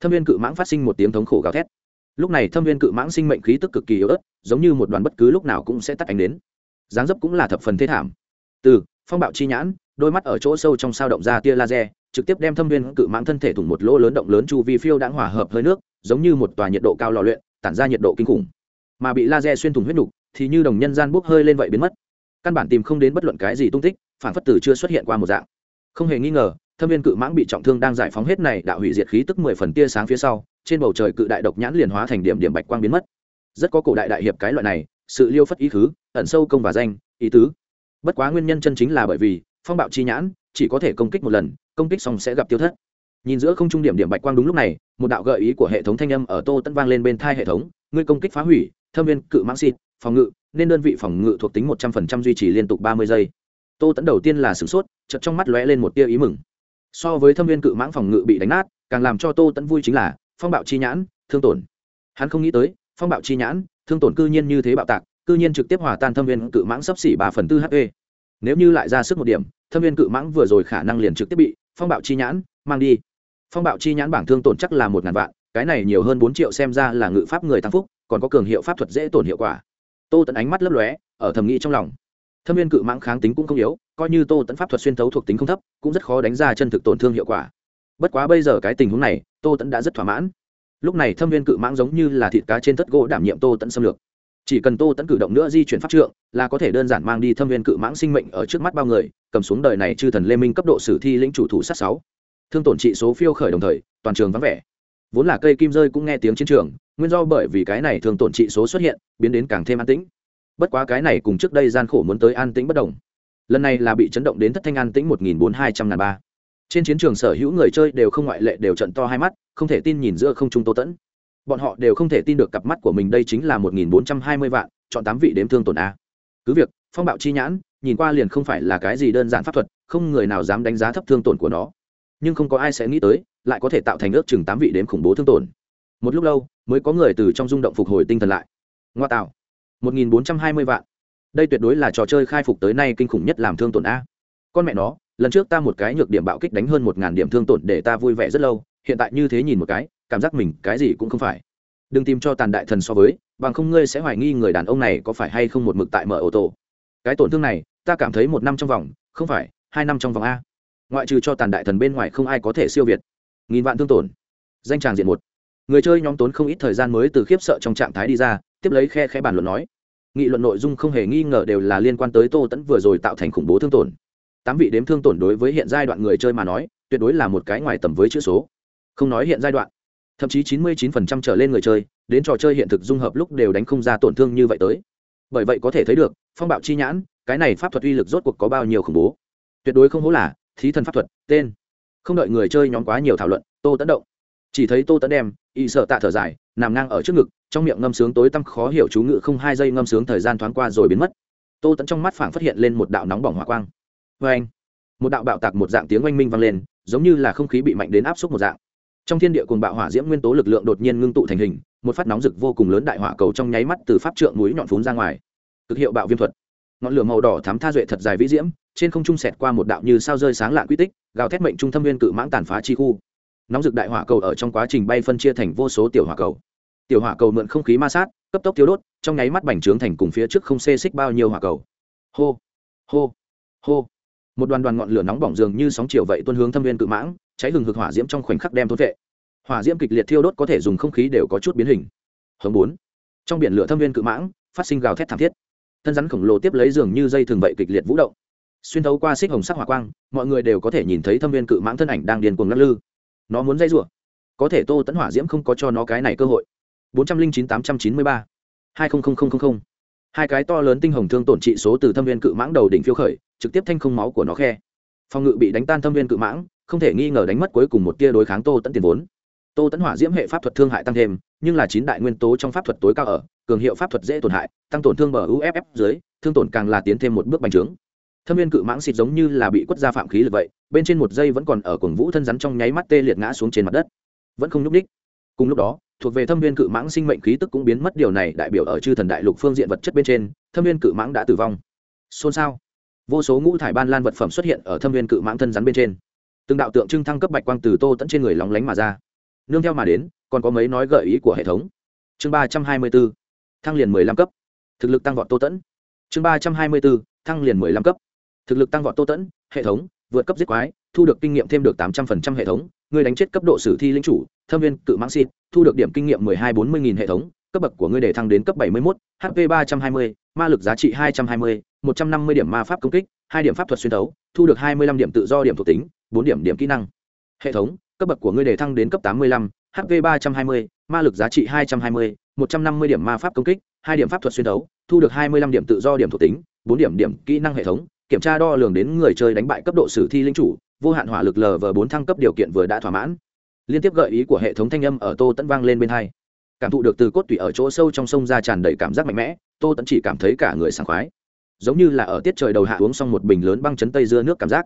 Thâm viên cự mãng phát sinh một tiếng thống khổ gào thét. Lúc này thâm viên cự mãng sinh mệnh khí tức cực kỳ yếu ớt, giống như một đoàn bất cứ lúc nào cũng sẽ tắt ánh đến dáng dấp cũng là thập phần thế thảm. Từ, phong bạo chi nhãn, đôi mắt ở chỗ sâu trong sao động ra tia laser, trực tiếp đem thâm viên cự mãng thân thể thủng một lỗ lớn động lớn chu vi phiêu đã hòa hợp hơi nước, giống như một tòa nhiệt độ cao lò luyện, tản ra nhiệt độ kinh khủng. Mà bị laser xuyên thủng huyết nục, thì như đồng nhân gian bốc hơi lên vậy biến mất. Căn bản tìm không đến bất luận cái gì tung tích, phản phất tử chưa xuất hiện qua một dạng. Không hề nghi ngờ, thâm viên cự mãng bị trọng thương đang giải phóng hết này đạo hủy diệt khí tức mười phần tia sáng phía sau, trên bầu trời cự đại độc nhãn liền hóa thành điểm điểm bạch quang biến mất. Rất có cổ đại đại hiệp cái loại này sự liêu phất ý khứ, ẩn sâu công và danh, ý tứ. Bất quá nguyên nhân chân chính là bởi vì, phong bạo chi nhãn, chỉ có thể công kích một lần, công kích xong sẽ gặp tiêu thất. Nhìn giữa không trung điểm điểm bạch quang đúng lúc này, một đạo gợi ý của hệ thống thanh âm ở tô tân vang lên bên thai hệ thống, ngươi công kích phá hủy, thâm viên cự mãng xịt, phòng ngự, nên đơn vị phòng ngự thuộc tính một trăm phần trăm duy trì liên tục ba mươi giây. Tô tẫn đầu tiên là sửng sốt chật trong mắt lóe lên một tia ý mừng. So với thâm viên cự mãng phòng ngự bị đánh nát, càng làm cho tô tẫn vui chính là, phong bạo chi nhãn, thương tổn. Hắn không nghĩ tới, phong bạo chi nhãn thương tổn cư nhiên như thế bạo tạc, cư nhiên trực tiếp hòa tan thâm viên cự mãng sấp xỉ ba phần tư hp nếu như lại ra sức một điểm, thâm viên cự mãng vừa rồi khả năng liền trực tiếp bị phong bạo chi nhãn mang đi. Phong bạo chi nhãn bảng thương tổn chắc là một ngàn vạn, cái này nhiều hơn bốn triệu xem ra là ngự pháp người tăng phúc, còn có cường hiệu pháp thuật dễ tổn hiệu quả. Tô tẫn ánh mắt lấp lóe, ở thầm nghĩ trong lòng. Thâm viên cự mãng kháng tính cũng không yếu, coi như tô tẫn pháp thuật xuyên thấu thuộc tính không thấp, cũng rất khó đánh ra chân thực tổn thương hiệu quả. Bất quá bây giờ cái tình huống này, tô tẫn đã rất thỏa mãn lúc này thâm viên cự mãng giống như là thịt cá trên tất gỗ đảm nhiệm tô tẫn xâm lược. Chỉ cần tô tẫn cử động nữa di chuyển pháp trượng, là có thể đơn giản mang đi thâm viên cự mãng sinh mệnh ở trước mắt bao người, cầm xuống đời này chư thần lê minh cấp độ sử thi lĩnh chủ thủ sát sáu. Thương tổn trị số phiêu khởi đồng thời, toàn trường vắng vẻ. Vốn là cây kim rơi cũng nghe tiếng chiến trường, nguyên do bởi vì cái này thương tổn trị số xuất hiện, biến đến càng thêm an tĩnh. Bất quá cái này cùng trước đây gian khổ muốn tới an tĩnh bất đồng. Lần này là bị chấn động đến thất thanh an tĩnh một nghìn bốn hai trăm ngàn ba trên chiến trường sở hữu người chơi đều không ngoại lệ, đều trận to hai mắt, không thể tin nhìn giữa không trung tô tẫn. Bọn họ đều không thể tin được cặp mắt của mình đây chính là một nghìn bốn trăm hai mươi vạn, chọn tám vị đếm thương tổn a. Cứ việc, phong bạo chi nhãn, nhìn qua liền không phải là cái gì đơn giản pháp thuật, không người nào dám đánh giá thấp thương tổn của nó. Nhưng không có ai sẽ nghĩ tới, lại có thể tạo thành ước chừng tám vị đếm khủng bố thương tổn. Một lúc lâu, mới có người từ trong rung động phục hồi tinh thần lại. Ngoa tạo. Một nghìn bốn trăm hai mươi vạn. Đây tuyệt đối là trò chơi khai phục tới nay kinh khủng nhất làm thương tổn a. Con mẹ nó lần trước ta một cái nhược điểm bạo kích đánh hơn một ngàn điểm thương tổn để ta vui vẻ rất lâu, hiện tại như thế nhìn một cái, cảm giác mình cái gì cũng không phải. Đừng tìm cho tàn đại thần so với, bằng không ngươi sẽ hoài nghi người đàn ông này có phải hay không một mực tại mở ô tô. Cái tổn thương này, ta cảm thấy một năm trong vòng, không phải, hai năm trong vòng a. Ngoại trừ cho tàn đại thần bên ngoài không ai có thể siêu việt. Nghìn vạn thương tổn. Danh tràng diện một. Người chơi nhóm tốn không ít thời gian mới từ khiếp sợ trong trạng thái đi ra, tiếp lấy khe khe bàn luận nói. Nghị luận nội dung không hề nghi ngờ đều là liên quan tới tô tẫn vừa rồi tạo thành khủng bố thương tổn tám vị đếm thương tổn đối với hiện giai đoạn người chơi mà nói, tuyệt đối là một cái ngoài tầm với chữ số. Không nói hiện giai đoạn, thậm chí chín mươi 99% trở lên người chơi, đến trò chơi hiện thực dung hợp lúc đều đánh không ra tổn thương như vậy tới. Bởi vậy có thể thấy được, phong bạo chi nhãn, cái này pháp thuật uy lực rốt cuộc có bao nhiêu khủng bố. Tuyệt đối không hố là thí thần pháp thuật, tên. Không đợi người chơi nhóm quá nhiều thảo luận, tô tấn động. Chỉ thấy tô tấn đem, y sợ tạ thở dài, nằm ngang ở trước ngực, trong miệng ngâm sướng tối tăm khó hiểu chú ngự không hai giây ngâm sướng thời gian thoáng qua rồi biến mất. Tô tấn trong mắt phảng phát hiện lên một đạo nóng bỏng hỏa quang vê anh. Một đạo bạo tạc một dạng tiếng oanh minh vang lên, giống như là không khí bị mạnh đến áp suất một dạng. Trong thiên địa cuồng bạo hỏa diễm nguyên tố lực lượng đột nhiên ngưng tụ thành hình, một phát nóng rực vô cùng lớn đại hỏa cầu trong nháy mắt từ pháp trượng núi nhọn phún ra ngoài. Cực hiệu bạo viêm thuật. Ngọn lửa màu đỏ thám tha duệ thật dài vĩ diễm, trên không trung xẹt qua một đạo như sao rơi sáng lạ quy tích, gào thét mệnh trung thâm nguyên cự mãng tàn phá chi khu. Nóng rực đại hỏa cầu ở trong quá trình bay phân chia thành vô số tiểu hỏa cầu. Tiểu hỏa cầu mượn không khí ma sát, cấp tốc thiếu đốt, trong nháy mắt bành trướng thành cùng phía trước không xê xích bao nhiêu hỏa cầu. Hô hô hô một đoàn đoàn ngọn lửa nóng bỏng dường như sóng chiều vậy tuôn hướng thâm viên cự mãng, cháy hừng hực hỏa diễm trong khoảnh khắc đem thôn vệ hỏa diễm kịch liệt thiêu đốt có thể dùng không khí đều có chút biến hình. Hướng bốn. Trong biển lửa thâm viên cự mãng, phát sinh gào thét thảm thiết. Thân rắn khổng lồ tiếp lấy dường như dây thường vậy kịch liệt vũ động. Xuyên thấu qua xích hồng sắc hỏa quang, mọi người đều có thể nhìn thấy thâm viên cự mãng thân ảnh đang điên cuồng lắc lư. Nó muốn dây rủa. Có thể tô tẫn hỏa diễm không có cho nó cái này cơ hội. Bốn trăm linh chín tám trăm chín mươi ba. Hai hai cái to lớn tinh hồng thương tổn trị số từ thâm viên cự mãng đầu đỉnh phiêu khởi trực tiếp thanh không máu của nó khe. Phòng ngự bị đánh tan thâm viên cự mãng, không thể nghi ngờ đánh mất cuối cùng một tia đối kháng tô tẫn tiền vốn. Tô tẫn hỏa diễm hệ pháp thuật thương hại tăng thêm, nhưng là chín đại nguyên tố trong pháp thuật tối cao ở, cường hiệu pháp thuật dễ tổn hại, tăng tổn thương bờ uff dưới, thương tổn càng là tiến thêm một bước bành trướng. Thâm viên cự mãng xịt giống như là bị quất ra phạm khí lực vậy, bên trên một dây vẫn còn ở cuồng vũ thân rắn trong nháy mắt tê liệt ngã xuống trên mặt đất. Vẫn không nhúc ních cùng lúc đó, thuộc về thâm viên cự mãng sinh mệnh khí tức cũng biến mất, điều này đại biểu ở chư thần đại lục phương diện vật chất bên trên, thâm viên cự mãng đã tử vong. Xôn xao vô số ngũ thải ban lan vật phẩm xuất hiện ở thâm viên cự mãng thân rắn bên trên. Từng đạo tượng trưng thăng cấp bạch quang từ tô tẫn trên người lóng lánh mà ra. Nương theo mà đến, còn có mấy nói gợi ý của hệ thống. Chương ba trăm hai mươi b ố thăng liền mười lăm cấp. Thực lực tăng vọt tô tẫn. Chương ba trăm hai mươi b ố thăng liền mười lăm cấp. Thực lực tăng vọt tô tẫn, hệ thống, vượt cấp giết quái, thu được kinh nghiệm thêm được tám trăm phần trăm hệ thống. Người đánh chết cấp độ sử thi lính chủ, thâm viên cự mãng xịt, thu được điểm kinh nghiệm mười hai bốn mươi nghìn hệ thống cấp bậc của ngươi để thăng đến cấp 71, HP 320, ma lực giá trị 220, 150 điểm ma pháp công kích, 2 điểm pháp thuật xuyên thấu, thu được 25 điểm tự do điểm thuộc tính, 4 điểm điểm kỹ năng. Hệ thống, cấp bậc của ngươi để thăng đến cấp 85, HP 320, ma lực giá trị 220, 150 điểm ma pháp công kích, 2 điểm pháp thuật xuyên thấu, thu được 25 điểm tự do điểm thuộc tính, 4 điểm điểm kỹ năng hệ thống, kiểm tra đo lường đến người chơi đánh bại cấp độ sử thi linh chủ, vô hạn hỏa lực lv 4 thăng cấp điều kiện vừa đã thỏa mãn. Liên tiếp gợi ý của hệ thống thanh âm ở Tô Tấn vang lên bên hai cảm thụ được từ cốt tủy ở chỗ sâu trong sông ra tràn đầy cảm giác mạnh mẽ, tô tẫn chỉ cảm thấy cả người sảng khoái. Giống như là ở tiết trời đầu hạ uống xong một bình lớn băng chấn tây dưa nước cảm giác.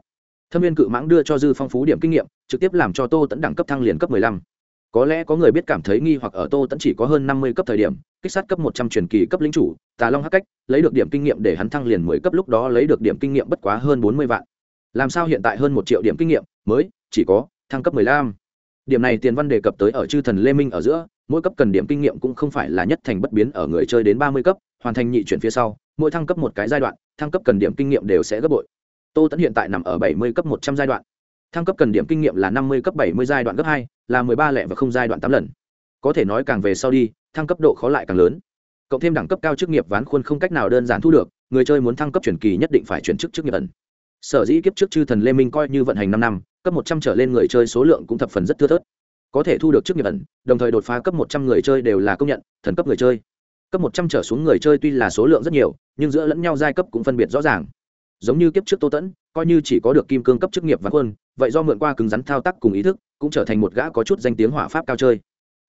Thâm viên cự mãng đưa cho dư phong phú điểm kinh nghiệm, trực tiếp làm cho tô tẫn đẳng cấp thăng liền cấp mười lăm. Có lẽ có người biết cảm thấy nghi hoặc ở tô tẫn chỉ có hơn năm mươi cấp thời điểm, kích sát cấp một trăm truyền kỳ cấp lính chủ, tà long hắc cách, lấy được điểm kinh nghiệm để hắn thăng liền mười cấp lúc đó lấy được điểm kinh nghiệm bất quá hơn bốn mươi vạn. Làm sao hiện tại hơn một triệu điểm kinh nghiệm, mới chỉ có thăng cấp mười lăm điểm này tiền văn đề cập tới ở chư thần lê minh ở giữa, mỗi cấp cần điểm kinh nghiệm cũng không phải là nhất thành bất biến ở người chơi đến ba mươi cấp, hoàn thành nhị chuyển phía sau, mỗi thăng cấp một cái giai đoạn, thăng cấp cần điểm kinh nghiệm đều sẽ gấp bội. Tô tẫn hiện tại nằm ở bảy mươi cấp một trăm giai đoạn. Thăng cấp cần điểm kinh nghiệm là năm mươi cấp bảy mươi giai đoạn gấp hai, là mười ba lẻ và không giai đoạn tám lần. Có thể nói càng về sau đi, thăng cấp độ khó lại càng lớn. Cộng thêm đẳng cấp cao chức nghiệp ván khuôn không cách nào đơn giản thu được, người chơi muốn thăng cấp chuyển kỳ nhất định phải chuyển chức chức nghiệp ẩn. Sở dĩ kiếp trước chư thần lê minh coi như vận hành năm năm cấp một trăm trở lên người chơi số lượng cũng thập phần rất thưa thớt. Có thể thu được chức nghiệp ẩn, đồng thời đột phá cấp một trăm người chơi đều là công nhận, thần cấp người chơi. Cấp một trăm trở xuống người chơi tuy là số lượng rất nhiều, nhưng giữa lẫn nhau giai cấp cũng phân biệt rõ ràng. Giống như kiếp trước tô tẫn, coi như chỉ có được kim cương cấp chức nghiệp và quân, vậy do mượn qua cứng rắn thao tác cùng ý thức, cũng trở thành một gã có chút danh tiếng hỏa pháp cao chơi.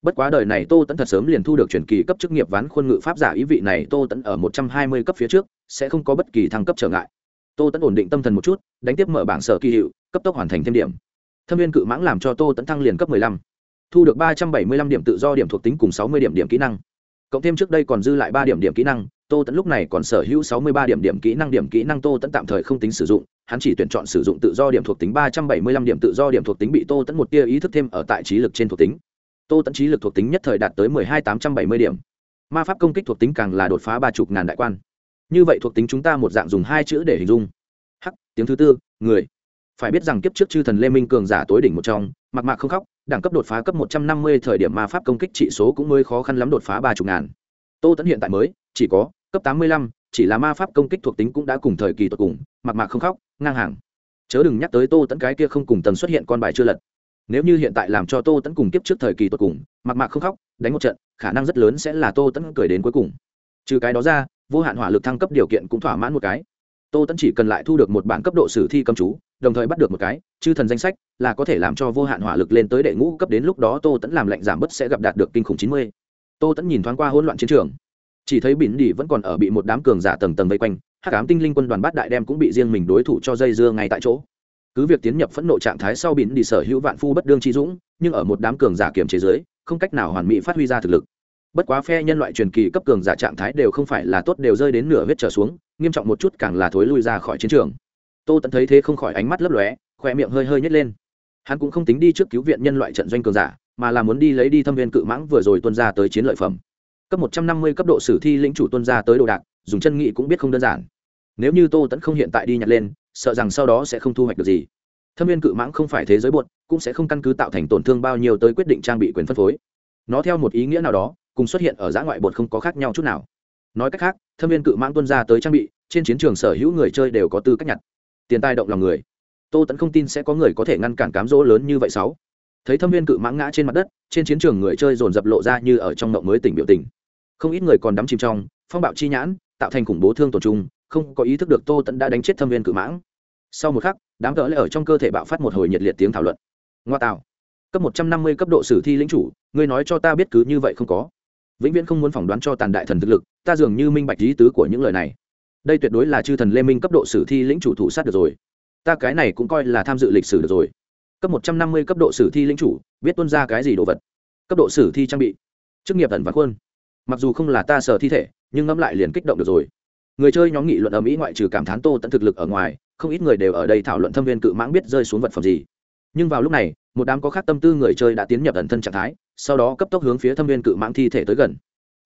Bất quá đời này tô tẫn thật sớm liền thu được truyền kỳ cấp chức nghiệp ván khuôn ngự pháp giả ý vị này tô tẫn ở một trăm hai mươi cấp phía trước, sẽ không có bất kỳ thăng cấp trở ngại. Tô tẫn ổn định tâm thần một chút, đánh tiếp mở bảng sở kỳ hiệu cấp tốc hoàn thành thêm điểm. Thâm viên cự mãng làm cho tô tẫn thăng liền cấp mười lăm thu được ba trăm bảy mươi lăm điểm tự do điểm thuộc tính cùng sáu mươi điểm điểm kỹ năng. Cộng thêm trước đây còn dư lại ba điểm điểm kỹ năng tô tẫn lúc này còn sở hữu sáu mươi ba điểm điểm kỹ năng điểm kỹ năng tô tẫn tạm thời không tính sử dụng hắn chỉ tuyển chọn sử dụng tự do điểm thuộc tính ba trăm bảy mươi lăm điểm tự do điểm thuộc tính bị tô tẫn một tia ý thức thêm ở tại trí lực trên thuộc tính. Tô tẫn trí lực thuộc tính nhất thời đạt tới mười hai tám trăm bảy mươi điểm. Ma pháp công kích thuộc tính càng là đột phá ba chục ngàn đại quan. Như vậy thuộc tính chúng ta một dạng dùng hai chữ để hình dung. H, tiếng thứ tư người phải biết rằng kiếp trước chư thần lê minh cường giả tối đỉnh một trong, mặc mạc không khóc, đẳng cấp đột phá cấp một trăm năm mươi thời điểm ma pháp công kích trị số cũng mới khó khăn lắm đột phá ba chục ngàn. Tô tẫn hiện tại mới, chỉ có cấp tám mươi lăm, chỉ là ma pháp công kích thuộc tính cũng đã cùng thời kỳ tột cùng, mặc mạc không khóc, ngang hàng. Chớ đừng nhắc tới tô tẫn cái kia không cùng tần xuất hiện con bài chưa lật. Nếu như hiện tại làm cho tô tẫn cùng kiếp trước thời kỳ tột cùng, mặc mạc không khóc, đánh một trận, khả năng rất lớn sẽ là tô tẫn cười đến cuối cùng. Trừ cái đó ra, vô hạn hỏa lực thăng cấp điều kiện cũng thỏa mãn một cái. Tô tẫn chỉ cần lại thu được một bản cấp độ sử thi cầm chú đồng thời bắt được một cái, chư thần danh sách là có thể làm cho vô hạn hỏa lực lên tới đệ ngũ cấp đến lúc đó tô tẫn làm lệnh giảm bớt sẽ gặp đạt được kinh khủng chín mươi. Tô tẫn nhìn thoáng qua hỗn loạn chiến trường. Chỉ thấy bỉn đi vẫn còn ở bị một đám cường giả tầng tầng vây quanh, hắc ám tinh linh quân đoàn bát đại đem cũng bị riêng mình đối thủ cho dây dưa ngay tại chỗ. Cứ việc tiến nhập phẫn nộ trạng thái sau bỉn đi sở hữu vạn phu bất đương chi dũng, nhưng ở một đám cường giả kiểm chế giới không cách nào hoàn mỹ phát huy ra thực lực. Bất quá phe nhân loại truyền kỳ cấp cường giả trạng thái đều không phải là tốt đều rơi đến nửa huyết trở xuống, nghiêm trọng một chút càng là thối lui ra khỏi chiến trường tô tẫn thấy thế không khỏi ánh mắt lấp lóe khoe miệng hơi hơi nhét lên. Hắn cũng không tính đi trước cứu viện nhân loại trận doanh cường giả mà là muốn đi lấy đi thâm viên cự mãng vừa rồi tuân ra tới chiến lợi phẩm. Cấp một trăm năm mươi cấp độ sử thi lĩnh chủ tuân ra tới đồ đạc dùng chân nghị cũng biết không đơn giản. Nếu như tô tẫn không hiện tại đi nhặt lên sợ rằng sau đó sẽ không thu hoạch được gì. Thâm viên cự mãng không phải thế giới buồn, cũng sẽ không căn cứ tạo thành tổn thương bao nhiêu tới quyết định trang bị quyền phân phối. Nó theo một ý nghĩa nào đó cùng xuất hiện ở giã ngoại bột không có khác nhau chút nào. Nói cách khác thâm viên cự mãng tuân ra tới trang bị trên chiến trường sở hữu người chơi đều có tư cách nhặt tiền tài động lòng người. Tô tẫn không tin sẽ có người có thể ngăn cản cám dỗ lớn như vậy sáu. Thấy thâm viên cự mãng ngã trên mặt đất, trên chiến trường người chơi dồn dập lộ ra như ở trong mộng mới tỉnh biểu tình. Không ít người còn đắm chìm trong phong bạo chi nhãn, tạo thành khủng bố thương tổn trung không có ý thức được tô tẫn đã đánh chết thâm viên cự mãng. Sau một khắc, đám cỡ lại ở trong cơ thể bạo phát một hồi nhiệt liệt tiếng thảo luận. Ngoa tạo. Cấp một trăm năm mươi cấp độ sử thi lĩnh chủ, ngươi nói cho ta biết cứ như vậy không có. Vĩnh viễn không muốn phỏng đoán cho tàn đại thần thực lực, ta dường như minh bạch lý tứ của những lời này đây tuyệt đối là chư thần lê minh cấp độ sử thi lĩnh chủ thủ sát được rồi. Ta cái này cũng coi là tham dự lịch sử được rồi. Cấp một trăm năm mươi cấp độ sử thi lĩnh chủ, biết tuân ra cái gì đồ vật. Cấp độ sử thi trang bị. Chức nghiệp ẩn và khuôn. Mặc dù không là ta sở thi thể, nhưng ngẫm lại liền kích động được rồi. Người chơi nhóm nghị luận ở mỹ ngoại trừ cảm thán tô tận thực lực ở ngoài, không ít người đều ở đây thảo luận thâm viên cự mãng biết rơi xuống vật phẩm gì. Nhưng vào lúc này, một đám có khác tâm tư người chơi đã tiến nhập ẩn thân trạng thái, sau đó cấp tốc hướng phía thâm viên cự mãng thi thể tới gần.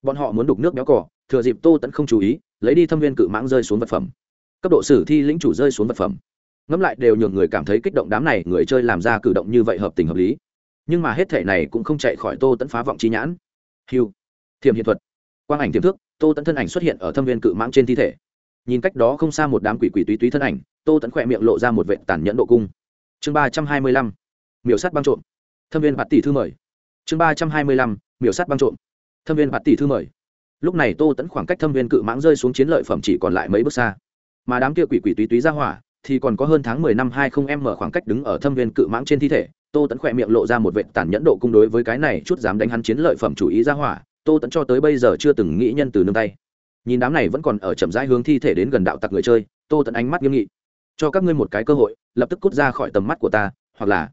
Bọn họ muốn đục nước béo cỏ thừa dịp tô tẫn không chú ý lấy đi thâm viên cự mãng rơi xuống vật phẩm. Cấp độ sử thi lĩnh chủ rơi xuống vật phẩm. Ngẫm lại đều nhường người cảm thấy kích động đám này người chơi làm ra cử động như vậy hợp tình hợp lý. Nhưng mà hết thể này cũng không chạy khỏi tô tẫn phá vọng chi nhãn. Hiu thiềm hiện thuật. Quang ảnh tiềm thức, tô tẫn thân ảnh xuất hiện ở thâm viên cự mãng trên thi thể. Nhìn cách đó không xa một đám quỷ quỷ túy túy thân ảnh, tô tẫn khỏe miệng lộ ra một vệ tàn nhẫn độ cung. Chương ba trăm hai mươi lăm. Miểu sát băng trộm. Thâm viên bạt tỷ thư mời. Chương ba trăm hai mươi lăm. Miểu sát băng trộm. Thâm viên bạt tỷ thư mời lúc này tô tẫn khoảng cách thâm viên cự mãng rơi xuống chiến lợi phẩm chỉ còn lại mấy bước xa. Mà đám kia quỷ quỷ túy túy ra hỏa, thì còn có hơn tháng mười năm hai không em mở khoảng cách đứng ở thâm viên cự mãng trên thi thể. Tô tẫn khỏe miệng lộ ra một vệ tàn nhẫn độ cung đối với cái này chút dám đánh hắn chiến lợi phẩm chủ ý ra hỏa, tô tẫn cho tới bây giờ chưa từng nghĩ nhân từ nương tay. Nhìn đám này vẫn còn ở chậm rãi hướng thi thể đến gần đạo tặc người chơi, tô tẫn ánh mắt nghiêm nghị. Cho các ngươi một cái cơ hội, lập tức cút ra khỏi tầm mắt của ta, hoặc là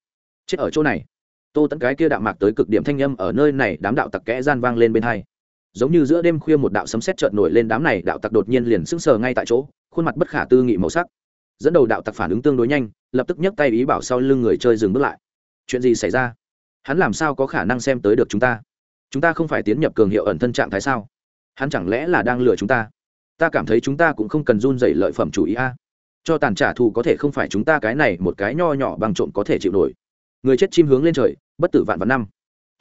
chết ở chỗ này. Tô tẫn cái kia đạo mạc tới cực điểm thanh â m ở nơi này đám đạo tặc kẽ gian vang lên bên hai giống như giữa đêm khuya một đạo sấm sét trợn nổi lên đám này, đạo tặc đột nhiên liền sững sờ ngay tại chỗ, khuôn mặt bất khả tư nghị màu sắc. Dẫn đầu đạo tặc phản ứng tương đối nhanh, lập tức nhấc tay ý bảo sau lưng người chơi dừng bước lại. Chuyện gì xảy ra? Hắn làm sao có khả năng xem tới được chúng ta? Chúng ta không phải tiến nhập cường hiệu ẩn thân trạng thái sao? Hắn chẳng lẽ là đang lừa chúng ta? Ta cảm thấy chúng ta cũng không cần run dậy lợi phẩm chủ ý a. Cho tàn trả thù có thể không phải chúng ta cái này, một cái nho nhỏ bằng trộm có thể chịu nổi. Người chết chim hướng lên trời, bất tử vạn vạn năm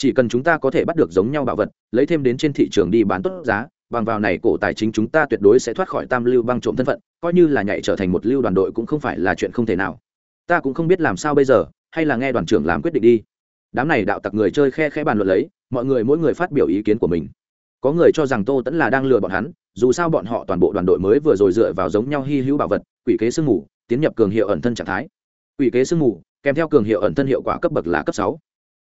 chỉ cần chúng ta có thể bắt được giống nhau bảo vật, lấy thêm đến trên thị trường đi bán tốt giá, bằng vào này cổ tài chính chúng ta tuyệt đối sẽ thoát khỏi tam lưu băng trộm thân phận, coi như là nhảy trở thành một lưu đoàn đội cũng không phải là chuyện không thể nào. Ta cũng không biết làm sao bây giờ, hay là nghe đoàn trưởng làm quyết định đi. Đám này đạo tặc người chơi khe khẽ bàn luận lấy, mọi người mỗi người phát biểu ý kiến của mình. Có người cho rằng tô tẫn là đang lừa bọn hắn, dù sao bọn họ toàn bộ đoàn đội mới vừa rồi dựa vào giống nhau hy hữu bảo vật, quỷ kế sương mù, tiến nhập cường hiệu ẩn thân trạng thái. Quỷ kế sương mù, kèm theo cường hiệu ẩn thân hiệu quả cấp bậc là cấp sáu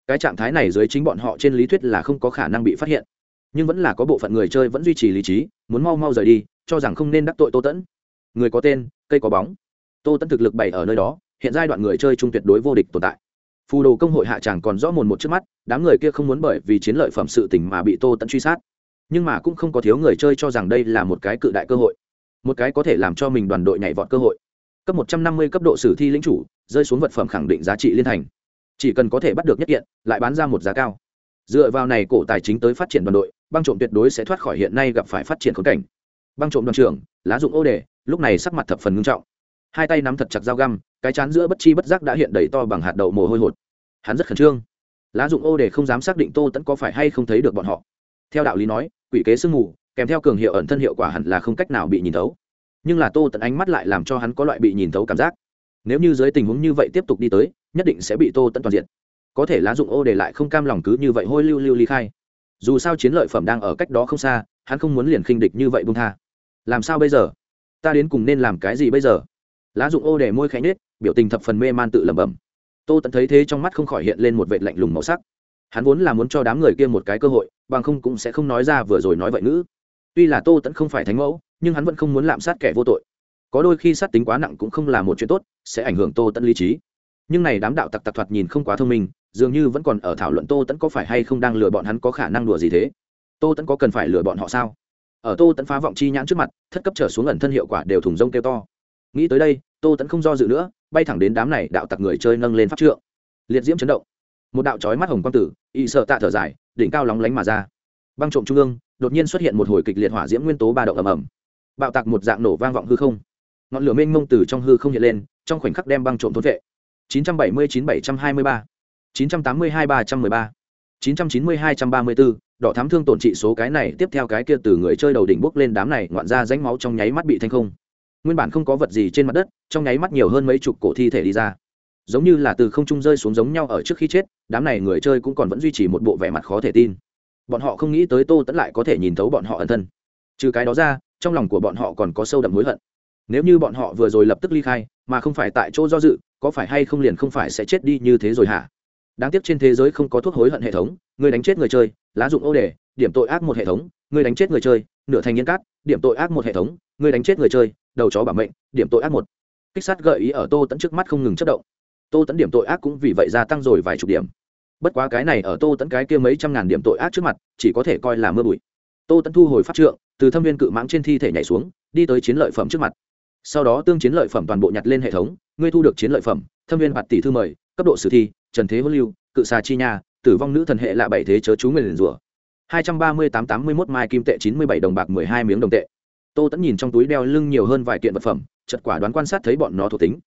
cái trạng thái này dưới chính bọn họ trên lý thuyết là không có khả năng bị phát hiện. Nhưng vẫn là có bộ phận người chơi vẫn duy trì lý trí, muốn mau mau rời đi, cho rằng không nên đắc tội tô tẫn. Người có tên, cây có bóng. Tô tẫn thực lực bày ở nơi đó, hiện giai đoạn người chơi chung tuyệt đối vô địch tồn tại. Phù đồ công hội hạ tràng còn rõ mồn một trước mắt, đám người kia không muốn bởi vì chiến lợi phẩm sự tình mà bị tô tẫn truy sát. Nhưng mà cũng không có thiếu người chơi cho rằng đây là một cái cự đại cơ hội. Một cái có thể làm cho mình đoàn đội nhảy vọt cơ hội. Cấp một trăm năm mươi cấp độ sử thi lĩnh chủ, rơi xuống vật phẩm khẳng định giá trị liên thành chỉ cần có thể bắt được nhất kiện, lại bán ra một giá cao. Dựa vào này cổ tài chính tới phát triển đoàn đội, băng trộm tuyệt đối sẽ thoát khỏi hiện nay gặp phải phát triển khốn cảnh. Băng trộm đoàn trưởng, lá dụng ô đề, lúc này sắc mặt thập phần ngưng trọng. Hai tay nắm thật chặt dao găm, cái chán giữa bất chi bất giác đã hiện đầy to bằng hạt đậu mồ hôi hột. Hắn rất khẩn trương. Lá dụng ô để không dám xác định tô tẫn có phải hay không thấy được bọn họ. Theo đạo lý nói, quỷ kế sương mù, kèm theo cường hiệu ẩn thân hiệu quả hẳn là không cách nào bị nhìn thấu. Nhưng là tô tẫn ánh mắt lại làm cho hắn có loại bị nhìn thấu cảm giác. Nếu như dưới tình huống như vậy tiếp tục đi tới nhất định sẽ bị tô tẫn toàn diện có thể lá dụng ô để lại không cam lòng cứ như vậy hôi lưu lưu ly khai. Dù sao chiến lợi phẩm đang ở cách đó không xa, hắn không muốn liền khinh địch như vậy bung tha. Làm sao bây giờ? Ta đến cùng nên làm cái gì bây giờ? Lá dụng ô để môi khẽ nết biểu tình thập phần mê man tự lẩm bẩm. Tô tẫn thấy thế trong mắt không khỏi hiện lên một vệ lạnh lùng màu sắc. Hắn vốn là muốn cho đám người kia một cái cơ hội, bằng không cũng sẽ không nói ra vừa rồi nói vậy ngữ. Tuy là tô tẫn không phải thánh mẫu, nhưng hắn vẫn không muốn lạm sát kẻ vô tội. Có đôi khi sát tính quá nặng cũng không là một chuyện tốt, sẽ ảnh hưởng tô tẫn lý trí nhưng này đám đạo tặc tặc thoạt nhìn không quá thông minh, dường như vẫn còn ở thảo luận tô tẫn có phải hay không đang lừa bọn hắn có khả năng đùa gì thế? Tô tẫn có cần phải lừa bọn họ sao? Ở tô tẫn phá vọng chi nhãn trước mặt, thất cấp trở xuống ẩn thân hiệu quả đều thùng rông kêu to. Nghĩ tới đây, tô tẫn không do dự nữa, bay thẳng đến đám này đạo tặc người chơi nâng lên pháp trượng. Liệt diễm chấn động. Một đạo trói mắt hồng quang tử, y sợ tạ thở dài, đỉnh cao lóng lánh mà ra. Băng trộm trung ương, đột nhiên xuất hiện một hồi kịch liệt hỏa diễm nguyên tố ba động ầm ầm. Bạo tạc một dạng nổ vang vọng hư không. Ngọn lửa mênh mông từ trong hư không hiện lên, trong khoảnh khắc đem băng trộm thôn vệ. 979-723, 982-313, 990-234, đỏ thám thương tổn trị số cái này tiếp theo cái kia từ người chơi đầu đỉnh bốc lên đám này ngoạn ra rãnh máu trong nháy mắt bị thanh không. Nguyên bản không có vật gì trên mặt đất trong nháy mắt nhiều hơn mấy chục cổ thi thể đi ra. Giống như là từ không trung rơi xuống giống nhau ở trước khi chết đám này người chơi cũng còn vẫn duy trì một bộ vẻ mặt khó thể tin. Bọn họ không nghĩ tới tô tẫn lại có thể nhìn thấu bọn họ ẩn thân. Trừ cái đó ra trong lòng của bọn họ còn có sâu đậm hối hận nếu như bọn họ vừa rồi lập tức ly khai, mà không phải tại chỗ do dự, có phải hay không liền không phải sẽ chết đi như thế rồi hả? Đáng tiếc trên thế giới không có thuốc hối hận hệ thống, người đánh chết người chơi, lá dụng ô đề, điểm tội ác một hệ thống, người đánh chết người chơi, nửa thành nhân cát, điểm tội ác một hệ thống, người đánh chết người chơi, đầu chó bảo mệnh, điểm tội ác một. Kích sát gợi ý ở tô tẫn trước mắt không ngừng chất động. Tô tẫn điểm tội ác cũng vì vậy gia tăng rồi vài chục điểm. Bất quá cái này ở tô tẫn cái kia mấy trăm ngàn điểm tội ác trước mặt, chỉ có thể coi là mưa bụi. Tô tẫn thu hồi pháp trượng, từ thâm viên cự mãng trên thi thể nhảy xuống, đi tới chiến lợi phẩm trước mặt sau đó tương chiến lợi phẩm toàn bộ nhặt lên hệ thống, ngươi thu được chiến lợi phẩm, thâm viên bạt tỷ thư mời, cấp độ sử thi, trần thế hôn lưu, cự xà chi nha, tử vong nữ thần hệ lạ bảy thế chớ chú người liền rủa. Hai trăm ba mươi tám tám mươi mốt mai kim tệ, chín mươi bảy đồng bạc, mười hai miếng đồng tệ. Tô tẫn nhìn trong túi đeo lưng nhiều hơn vài kiện vật phẩm chật quả đoán quan sát thấy bọn nó thuộc tính.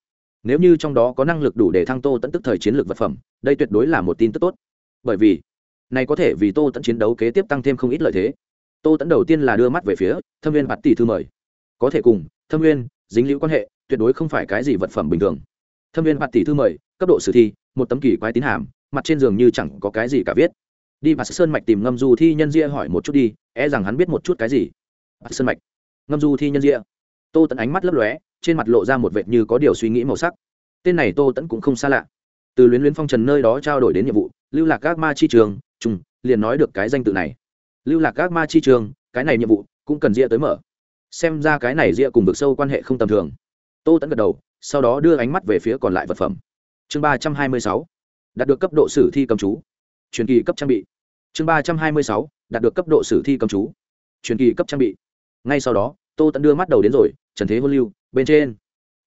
Nếu như trong đó có năng lực đủ để thăng tô tẫn tức thời chiến lược vật phẩm, đây tuyệt đối là một tin tức tốt. Bởi vì, này có thể vì tô tẫn chiến đấu kế tiếp tăng thêm không ít lợi thế. Tô tẫn đầu tiên là đưa mắt về phía thâm viên bạt tỷ thư mời. Có thể cùng, thâm viên dính liễu quan hệ, tuyệt đối không phải cái gì vật phẩm bình thường. Thâm viên hoạt tỷ thư mời, cấp độ sử thi, một tấm kỳ quái tín hàm, mặt trên giường như chẳng có cái gì cả viết. Đi và sơn mạch tìm ngâm du thi nhân ria hỏi một chút đi e rằng hắn biết một chút cái gì. Sơn mạch. Ngâm du thi nhân ria tô tẫn ánh mắt lấp lóe, trên mặt lộ ra một vệt như có điều suy nghĩ màu sắc. Tên này tô tẫn cũng không xa lạ. Từ luyến luyến phong trần nơi đó trao đổi đến nhiệm vụ, lưu lạc các ma chi trường, trùng, liền nói được cái danh tự này. Lưu lạc các ma chi trường, cái này nhiệm vụ cũng cần ria tới mở xem ra cái này ria cùng vực sâu quan hệ không tầm thường. Tô tẫn gật đầu, sau đó đưa ánh mắt về phía còn lại vật phẩm. Chương ba trăm hai mươi sáu, đạt được cấp độ sử thi cầm chú. Truyền kỳ cấp trang bị. Chương ba trăm hai mươi sáu, đạt được cấp độ sử thi cầm chú. Truyền kỳ cấp trang bị. Ngay sau đó, tô tẫn đưa mắt đầu đến rồi, trần thế hôn lưu, bên trên.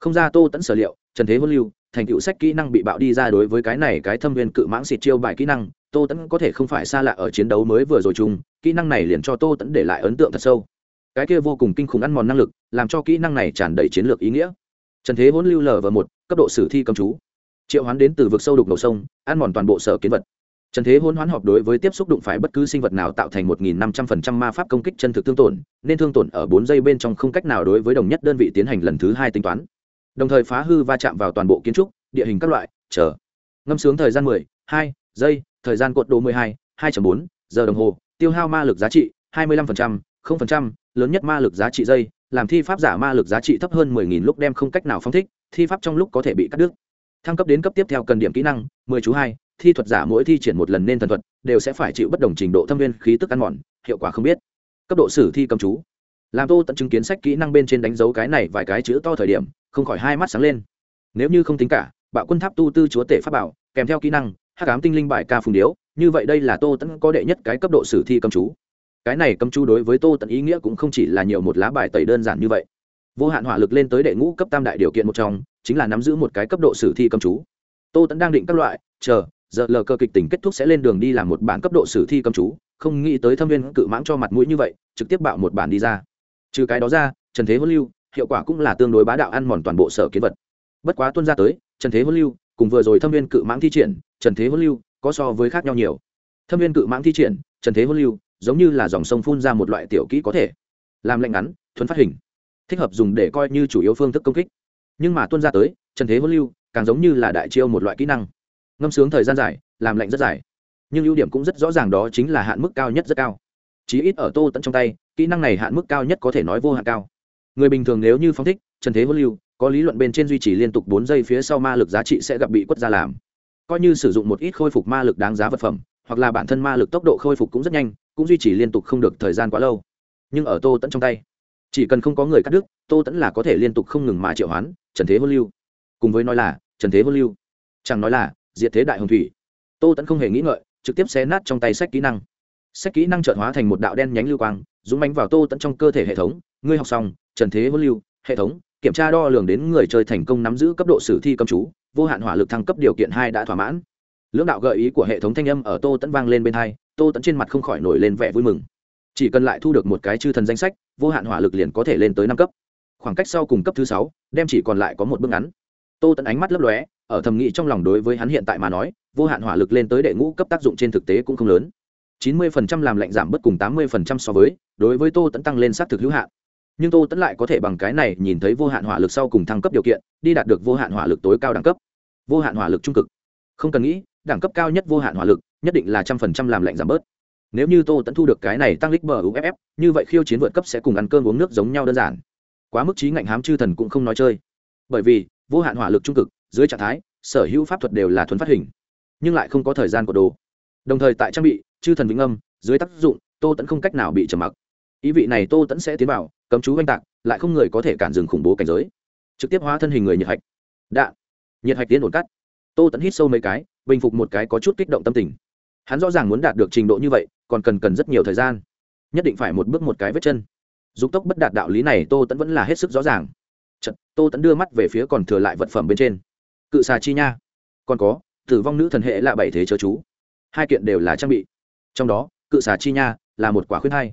Không ra tô tẫn sở liệu, trần thế hôn lưu, thành tựu sách kỹ năng bị bạo đi ra đối với cái này cái thâm viên cự mãng xịt chiêu bài kỹ năng, tô tẫn có thể không phải xa lạ ở chiến đấu mới vừa rồi chung, kỹ năng này liền cho tô tẫn để lại ấn tượng thật sâu cái kia vô cùng kinh khủng ăn mòn năng lực, làm cho kỹ năng này tràn đầy chiến lược ý nghĩa. Trần thế hỗn lưu lờ vào một, cấp độ sử thi cầm chú. Triệu hoán đến từ vực sâu đục đầu sông, ăn mòn toàn bộ sở kiến vật. Trần thế hỗn hoán họp đối với tiếp xúc đụng phải bất cứ sinh vật nào tạo thành một nghìn năm trăm phần trăm ma pháp công kích chân thực thương tổn, nên thương tổn ở bốn giây bên trong không cách nào đối với đồng nhất đơn vị tiến hành lần thứ hai tính toán. Đồng thời phá hư va chạm vào toàn bộ kiến trúc, địa hình các loại, chờ. Ngâm sướng thời gian mười, hai giây, thời gian cột độ mười hai hai bốn, giờ đồng hồ, tiêu hao ma lực giá trị hai mươi lăm phần trăm không phần trăm, lớn nhất ma lực giá trị dây, làm thi pháp giả ma lực giá trị thấp hơn mười nghìn lúc đem không cách nào phóng thích, thi pháp trong lúc có thể bị cắt đứt. Thăng cấp đến cấp tiếp theo cần điểm kỹ năng, mười chú hai, thi thuật giả mỗi thi triển một lần nên thần thuật, đều sẽ phải chịu bất đồng trình độ thâm viên khí tức ăn mòn, hiệu quả không biết. Cấp độ sử thi cầm chú. Làm tô tận chứng kiến sách kỹ năng bên trên đánh dấu cái này vài cái chữ to thời điểm, không khỏi hai mắt sáng lên. Nếu như không tính cả, bạo quân tháp tu tư chúa tể pháp bảo, kèm theo kỹ năng, hắc ám tinh linh bài ca phùng điếu, như vậy đây là tô tẫn có đệ nhất cái cấp độ sử thi cầm chú cái này cầm chú đối với tô tận ý nghĩa cũng không chỉ là nhiều một lá bài tẩy đơn giản như vậy. Vô hạn hỏa lực lên tới đệ ngũ cấp tam đại điều kiện một trong, chính là nắm giữ một cái cấp độ sử thi cầm chú. Tô tẫn đang định các loại, chờ, giờ lờ cơ kịch tình kết thúc sẽ lên đường đi làm một bản cấp độ sử thi cầm chú, không nghĩ tới thâm viên cự mãng cho mặt mũi như vậy, trực tiếp bạo một bản đi ra. Trừ cái đó ra, trần thế hôn lưu, hiệu quả cũng là tương đối bá đạo ăn mòn toàn bộ sở kiến vật. Bất quá tuân ra tới, trần thế hôn lưu, cùng vừa rồi thâm viên cự mãng thi triển, trần thế hôn lưu có so với khác nhau nhiều. Thâm viên cự mãng thi triển, trần thế hôn lưu giống như là dòng sông phun ra một loại tiểu kỹ có thể làm lạnh ngắn thuấn phát hình, thích hợp dùng để coi như chủ yếu phương thức công kích. Nhưng mà tuân ra tới, trần thế hôn lưu càng giống như là đại chiêu một loại kỹ năng. Ngâm sướng thời gian dài, làm lạnh rất dài. Nhưng ưu điểm cũng rất rõ ràng đó chính là hạn mức cao nhất rất cao. Chí ít ở tô tận trong tay, kỹ năng này hạn mức cao nhất có thể nói vô hạn cao. Người bình thường nếu như phóng thích, trần thế hôn lưu, có lý luận bên trên duy trì liên tục bốn giây phía sau ma lực giá trị sẽ gặp bị quất ra làm. Coi như sử dụng một ít khôi phục ma lực đáng giá vật phẩm, hoặc là bản thân ma lực tốc độ khôi phục cũng rất nhanh cũng duy trì liên tục không được thời gian quá lâu. Nhưng ở tô tẫn trong tay, chỉ cần không có người cắt đứt, tô tẫn là có thể liên tục không ngừng mà triệu hoán, trần thế hôn lưu. Cùng với nói là, trần thế hôn lưu, chẳng nói là, diệt thế đại hồng thủy. Tô tẫn không hề nghĩ ngợi, trực tiếp xé nát trong tay sách kỹ năng. Sách kỹ năng trợn hóa thành một đạo đen nhánh lưu quang, dũng mánh vào tô tẫn trong cơ thể hệ thống. Ngươi học xong, trần thế hôn lưu, hệ thống, kiểm tra đo lường đến người chơi thành công nắm giữ cấp độ sử thi cầm chú, vô hạn hỏa lực thăng cấp điều kiện hai đã thỏa mãn. Lưỡng đạo gợi ý của hệ thống thanh âm ở tô tẫn vang lên bên hai tô tẫn trên mặt không khỏi nổi lên vẻ vui mừng. Chỉ cần lại thu được một cái chư thần danh sách, vô hạn hỏa lực liền có thể lên tới năm cấp. Khoảng cách sau cùng cấp thứ sáu, đem chỉ còn lại có một bước ngắn. Tô tẫn ánh mắt lấp lóe, ở thầm nghĩ trong lòng đối với hắn hiện tại mà nói, vô hạn hỏa lực lên tới đệ ngũ cấp tác dụng trên thực tế cũng không lớn. Chín mươi phần trăm làm lạnh giảm bất cùng tám mươi phần trăm so với, đối với tô tẫn tăng lên xác thực hữu hạn. Nhưng tô tẫn lại có thể bằng cái này nhìn thấy vô hạn hỏa lực sau cùng thăng cấp điều kiện, đi đạt được vô hạn hỏa lực tối cao đẳng cấp. Vô hạn hỏa lực trung cực. Không cần nghĩ, đẳng cấp cao nhất vô hạn hỏa lực nhất định là trăm phần trăm làm lạnh giảm bớt. Nếu như tô tẫn thu được cái này tăng lích bờ uff như vậy khiêu chiến vượt cấp sẽ cùng ăn cơm uống nước giống nhau đơn giản. Quá mức trí ngạnh hám chư thần cũng không nói chơi. Bởi vì, vô hạn hỏa lực trung cực, dưới trạng thái, sở hữu pháp thuật đều là thuần phát hình, nhưng lại không có thời gian của đồ. Đồng thời tại trang bị, chư thần vĩnh âm, dưới tác dụng, tô tẫn không cách nào bị trầm mặc. Ý vị này tô tẫn sẽ tiến vào, cấm chú oanh tạc, lại không người có thể cản dừng khủng bố cảnh giới. Trực tiếp hóa thân hình người nhiệt hạch. Đạn. Nhiệt hạch tiến ổn cắt. Tô tẫn hít sâu mấy cái, bình phục một cái có chút kích động tâm tình hắn rõ ràng muốn đạt được trình độ như vậy còn cần cần rất nhiều thời gian. Nhất định phải một bước một cái vết chân. Dục tốc bất đạt đạo lý này tô tẫn vẫn là hết sức rõ ràng. Chật, tô tẫn đưa mắt về phía còn thừa lại vật phẩm bên trên. Cự xà chi nha. Còn có tử vong nữ thần hệ là bảy thế chớ chú. Hai kiện đều là trang bị. Trong đó cự xà chi nha là một quả khuyên hai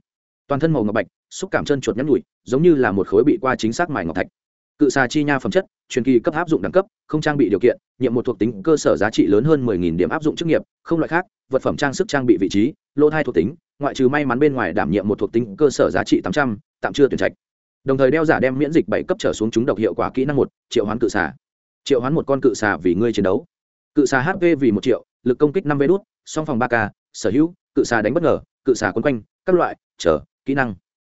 toàn thân màu ngọc bạch xúc cảm chân chuột nhắn nhụi giống như là một khối bị qua chính xác mài ngọc thạch cự xà chi nha phẩm chất truyền kỳ cấp áp dụng đẳng cấp không trang bị điều kiện nhiệm một thuộc tính cơ sở giá trị lớn hơn 10.000 điểm áp dụng chức nghiệp không loại khác vật phẩm trang sức trang bị vị trí lô thai thuộc tính ngoại trừ may mắn bên ngoài đảm nhiệm một thuộc tính cơ sở giá trị 800, tạm chưa tuyển trạch. Đồng thời đeo giả đem miễn dịch bảy cấp trở xuống chúng độc hiệu quả kỹ năng một triệu hoán cự xà triệu hoán một con cự xà vì ngươi chiến đấu. Cự xà hp vì một triệu lực công kích năm v đốt song phòng ba k sở hữu cự xà đánh bất ngờ cự xà quấn quanh các loại chờ kỹ năng.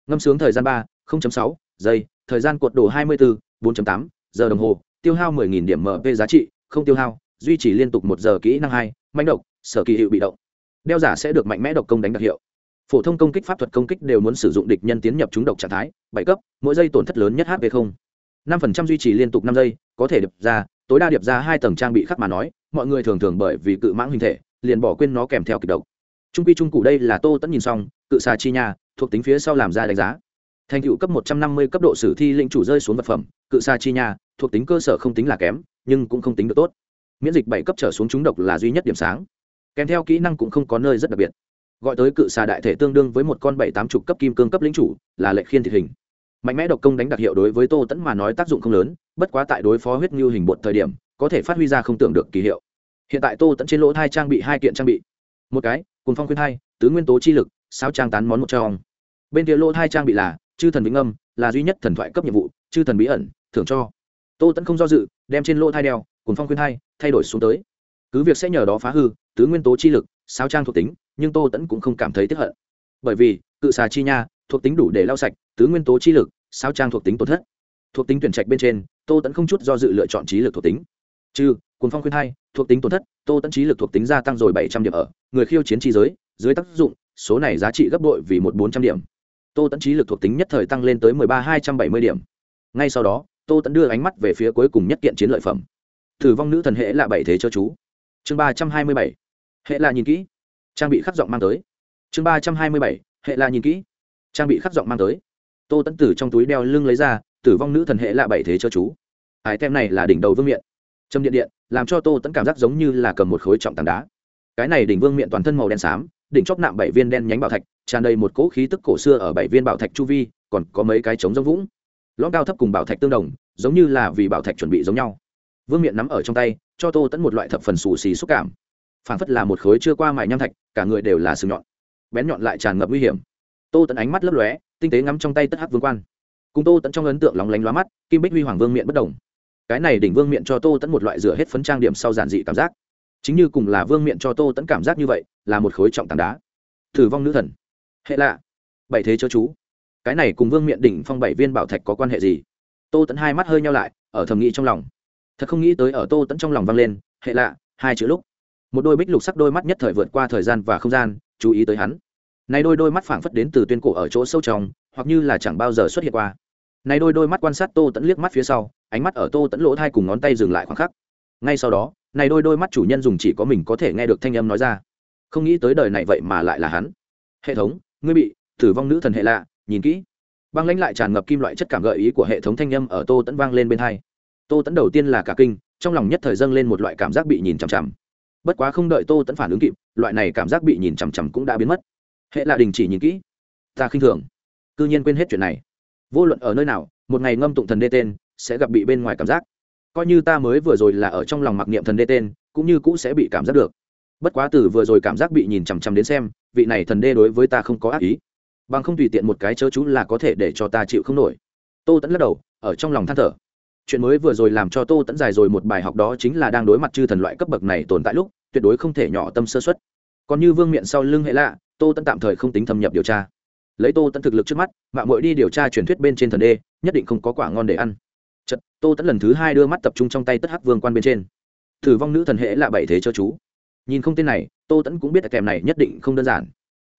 Ngâm sướng thời gian ba sáu giây thời gian cuộn đổ hai mươi bốn bốn tám, giờ đồng hồ, tiêu hao 10.000 điểm mp giá trị, không tiêu hao, duy trì liên tục một giờ kỹ năng hai, manh độc, sở kỳ hiệu bị động. Đeo giả sẽ được mạnh mẽ độc công đánh đặc hiệu. Phổ thông công kích pháp thuật công kích đều muốn sử dụng địch nhân tiến nhập chúng độc trạng thái, bảy cấp, mỗi giây tổn thất lớn nhất hp không. năm phần trăm duy trì liên tục năm giây, có thể điệp ra, tối đa điệp ra hai tầng trang bị khác mà nói, mọi người thường thường bởi vì cự mãng hình thể, liền bỏ quên nó kèm theo kịch độc. Trung quy trung cụ đây là tô tẫn nhìn xong, cự xà chi nha, thuộc tính phía sau làm ra đánh giá thành tựu cấp một trăm năm mươi cấp độ sử thi lĩnh chủ rơi xuống vật phẩm, cự Sa chi nha, thuộc tính cơ sở không tính là kém, nhưng cũng không tính được tốt. Miễn dịch bảy cấp trở xuống trúng độc là duy nhất điểm sáng. Kèm theo kỹ năng cũng không có nơi rất đặc biệt. Gọi tới cự xà đại thể tương đương với một con bảy tám chục cấp kim cương cấp linh chủ, là lệ khiên thịt hình. Mạnh mẽ độc công đánh đặc hiệu đối với tô tẫn mà nói tác dụng không lớn, bất quá tại đối phó huyết như hình bột thời điểm, có thể phát huy ra không tưởng được kỳ hiệu. Hiện tại tô tẫn trên lỗ thai trang bị hai kiện trang bị. Một cái cùng phong khuyên hai tứ nguyên tố chi lực sao trang tán món một trong. Bên kia lỗ thai trang bị là chư thần vĩnh âm là duy nhất thần thoại cấp nhiệm vụ, chư thần bí ẩn, thưởng cho. Tô tẫn không do dự, đem trên lỗ thai đeo cùng phong khuyên hai, thay đổi xuống tới. Cứ việc sẽ nhờ đó phá hư, tứ nguyên tố chi lực, sao trang thuộc tính, nhưng tô tẫn cũng không cảm thấy tiếp hận. Bởi vì, cự xà chi nha, thuộc tính đủ để lau sạch, tứ nguyên tố chi lực, sao trang thuộc tính tổn thất. Thuộc tính tuyển trạch bên trên, tô tẫn không chút do dự lựa chọn trí lực thuộc tính. Trừ cuốn phong khuyên hai, thuộc tính tổn thất, tô tẫn trí lực thuộc tính gia tăng rồi bảy trăm điểm ở, người khiêu chiến chi giới, dưới tác dụng, số này giá trị gấp đội vì một bốn trăm điểm tô tẫn trí lực thuộc tính nhất thời tăng lên tới mười ba hai trăm bảy mươi điểm. Ngay sau đó, tô tẫn đưa ánh mắt về phía cuối cùng nhất kiện chiến lợi phẩm. Thử vong nữ thần hệ là bảy thế cho chú. Chương ba trăm hai mươi bảy. Hệ là nhìn kỹ. Trang bị khắc giọng mang tới. Chương ba trăm hai mươi bảy. Hệ là nhìn kỹ. Trang bị khắc giọng mang tới. Tô tẫn tử trong túi đeo lưng lấy ra tử vong nữ thần hệ là bảy thế cho chú. Hải tem này là đỉnh đầu vương miện. Châm điện điện, làm cho tô tẫn cảm giác giống như là cầm một khối trọng tảng đá. Cái này đỉnh vương miện toàn thân màu đen xám, đỉnh chóp nạm bảy viên đen nhánh bảo thạch tràn đầy một cỗ khí tức cổ xưa ở bảy viên bảo thạch chu vi, còn có mấy cái trống giống vũng. Lõm cao thấp cùng bảo thạch tương đồng, giống như là vì bảo thạch chuẩn bị giống nhau. Vương miện nắm ở trong tay, cho tô tẫn một loại thập phần xù xì xúc cảm. Phảng phất là một khối chưa qua mài nham thạch, cả người đều là sừng nhọn. Bén nhọn lại tràn ngập nguy hiểm. Tô tẫn ánh mắt lấp lóe, tinh tế ngắm trong tay tất hắc vương quan. Cùng tô tẫn trong ấn tượng lóng lánh lóa mắt, kim bích huy hoàng vương miệng bất đồng. Cái này đỉnh vương Miện cho tô tẫn một loại rửa hết phấn trang điểm sau giản dị cảm giác. Chính như cùng là vương Miện cho tô tẫn cảm giác như vậy, là một khối trọng tảng đá. Thử vong nữ thần hệ lạ. Bảy thế chớ chú. Cái này cùng vương miện đỉnh phong bảy viên bảo thạch có quan hệ gì? Tô tẫn hai mắt hơi nhau lại, ở thầm nghĩ trong lòng. Thật không nghĩ tới ở tô tẫn trong lòng vang lên, hệ lạ, hai chữ lúc. Một đôi bích lục sắc đôi mắt nhất thời vượt qua thời gian và không gian, chú ý tới hắn. Nay đôi đôi mắt phảng phất đến từ tuyên cổ ở chỗ sâu trong, hoặc như là chẳng bao giờ xuất hiện qua. Nay đôi đôi mắt quan sát tô tẫn liếc mắt phía sau, ánh mắt ở tô tẫn lỗ thai cùng ngón tay dừng lại khoảng khắc. Ngay sau đó, này đôi đôi mắt chủ nhân dùng chỉ có mình có thể nghe được thanh âm nói ra. Không nghĩ tới đời này vậy mà lại là hắn. Hệ thống ngươi bị tử vong nữ thần hệ lạ, nhìn kỹ. Băng lãnh lại tràn ngập kim loại chất cảm gợi ý của hệ thống thanh âm ở tô tẫn vang lên bên hai. Tô tẫn đầu tiên là cả kinh, trong lòng nhất thời dâng lên một loại cảm giác bị nhìn chằm chằm. Bất quá không đợi tô tẫn phản ứng kịp, loại này cảm giác bị nhìn chằm chằm cũng đã biến mất. Hệ lạ đình chỉ nhìn kỹ. Ta khinh thường. Cư nhiên quên hết chuyện này. Vô luận ở nơi nào, một ngày ngâm tụng thần đê tên sẽ gặp bị bên ngoài cảm giác. Coi như ta mới vừa rồi là ở trong lòng mặc niệm thần đê tên, cũng như cũ sẽ bị cảm giác được. Bất quá từ vừa rồi cảm giác bị nhìn chằm chằm đến xem vị này thần đê đối với ta không có ác ý. Bằng không tùy tiện một cái chớ chú là có thể để cho ta chịu không nổi. Tô tẫn lắc đầu, ở trong lòng than thở. Chuyện mới vừa rồi làm cho tô tẫn dài rồi một bài học đó chính là đang đối mặt chư thần loại cấp bậc này tồn tại lúc, tuyệt đối không thể nhỏ tâm sơ xuất còn như vương miện sau lưng hệ lạ, tô tẫn tạm thời không tính thâm nhập điều tra. Lấy tô tẫn thực lực trước mắt, mạng mội đi điều tra truyền thuyết bên trên thần đê, nhất định không có quả ngon để ăn. Chật tô tẫn lần thứ hai đưa mắt tập trung trong tay tất hắc vương quan bên trên. Thử vong nữ thần hệ là bảy thế cho chú nhìn không tên này, tô tẫn cũng biết kèm này nhất định không đơn giản.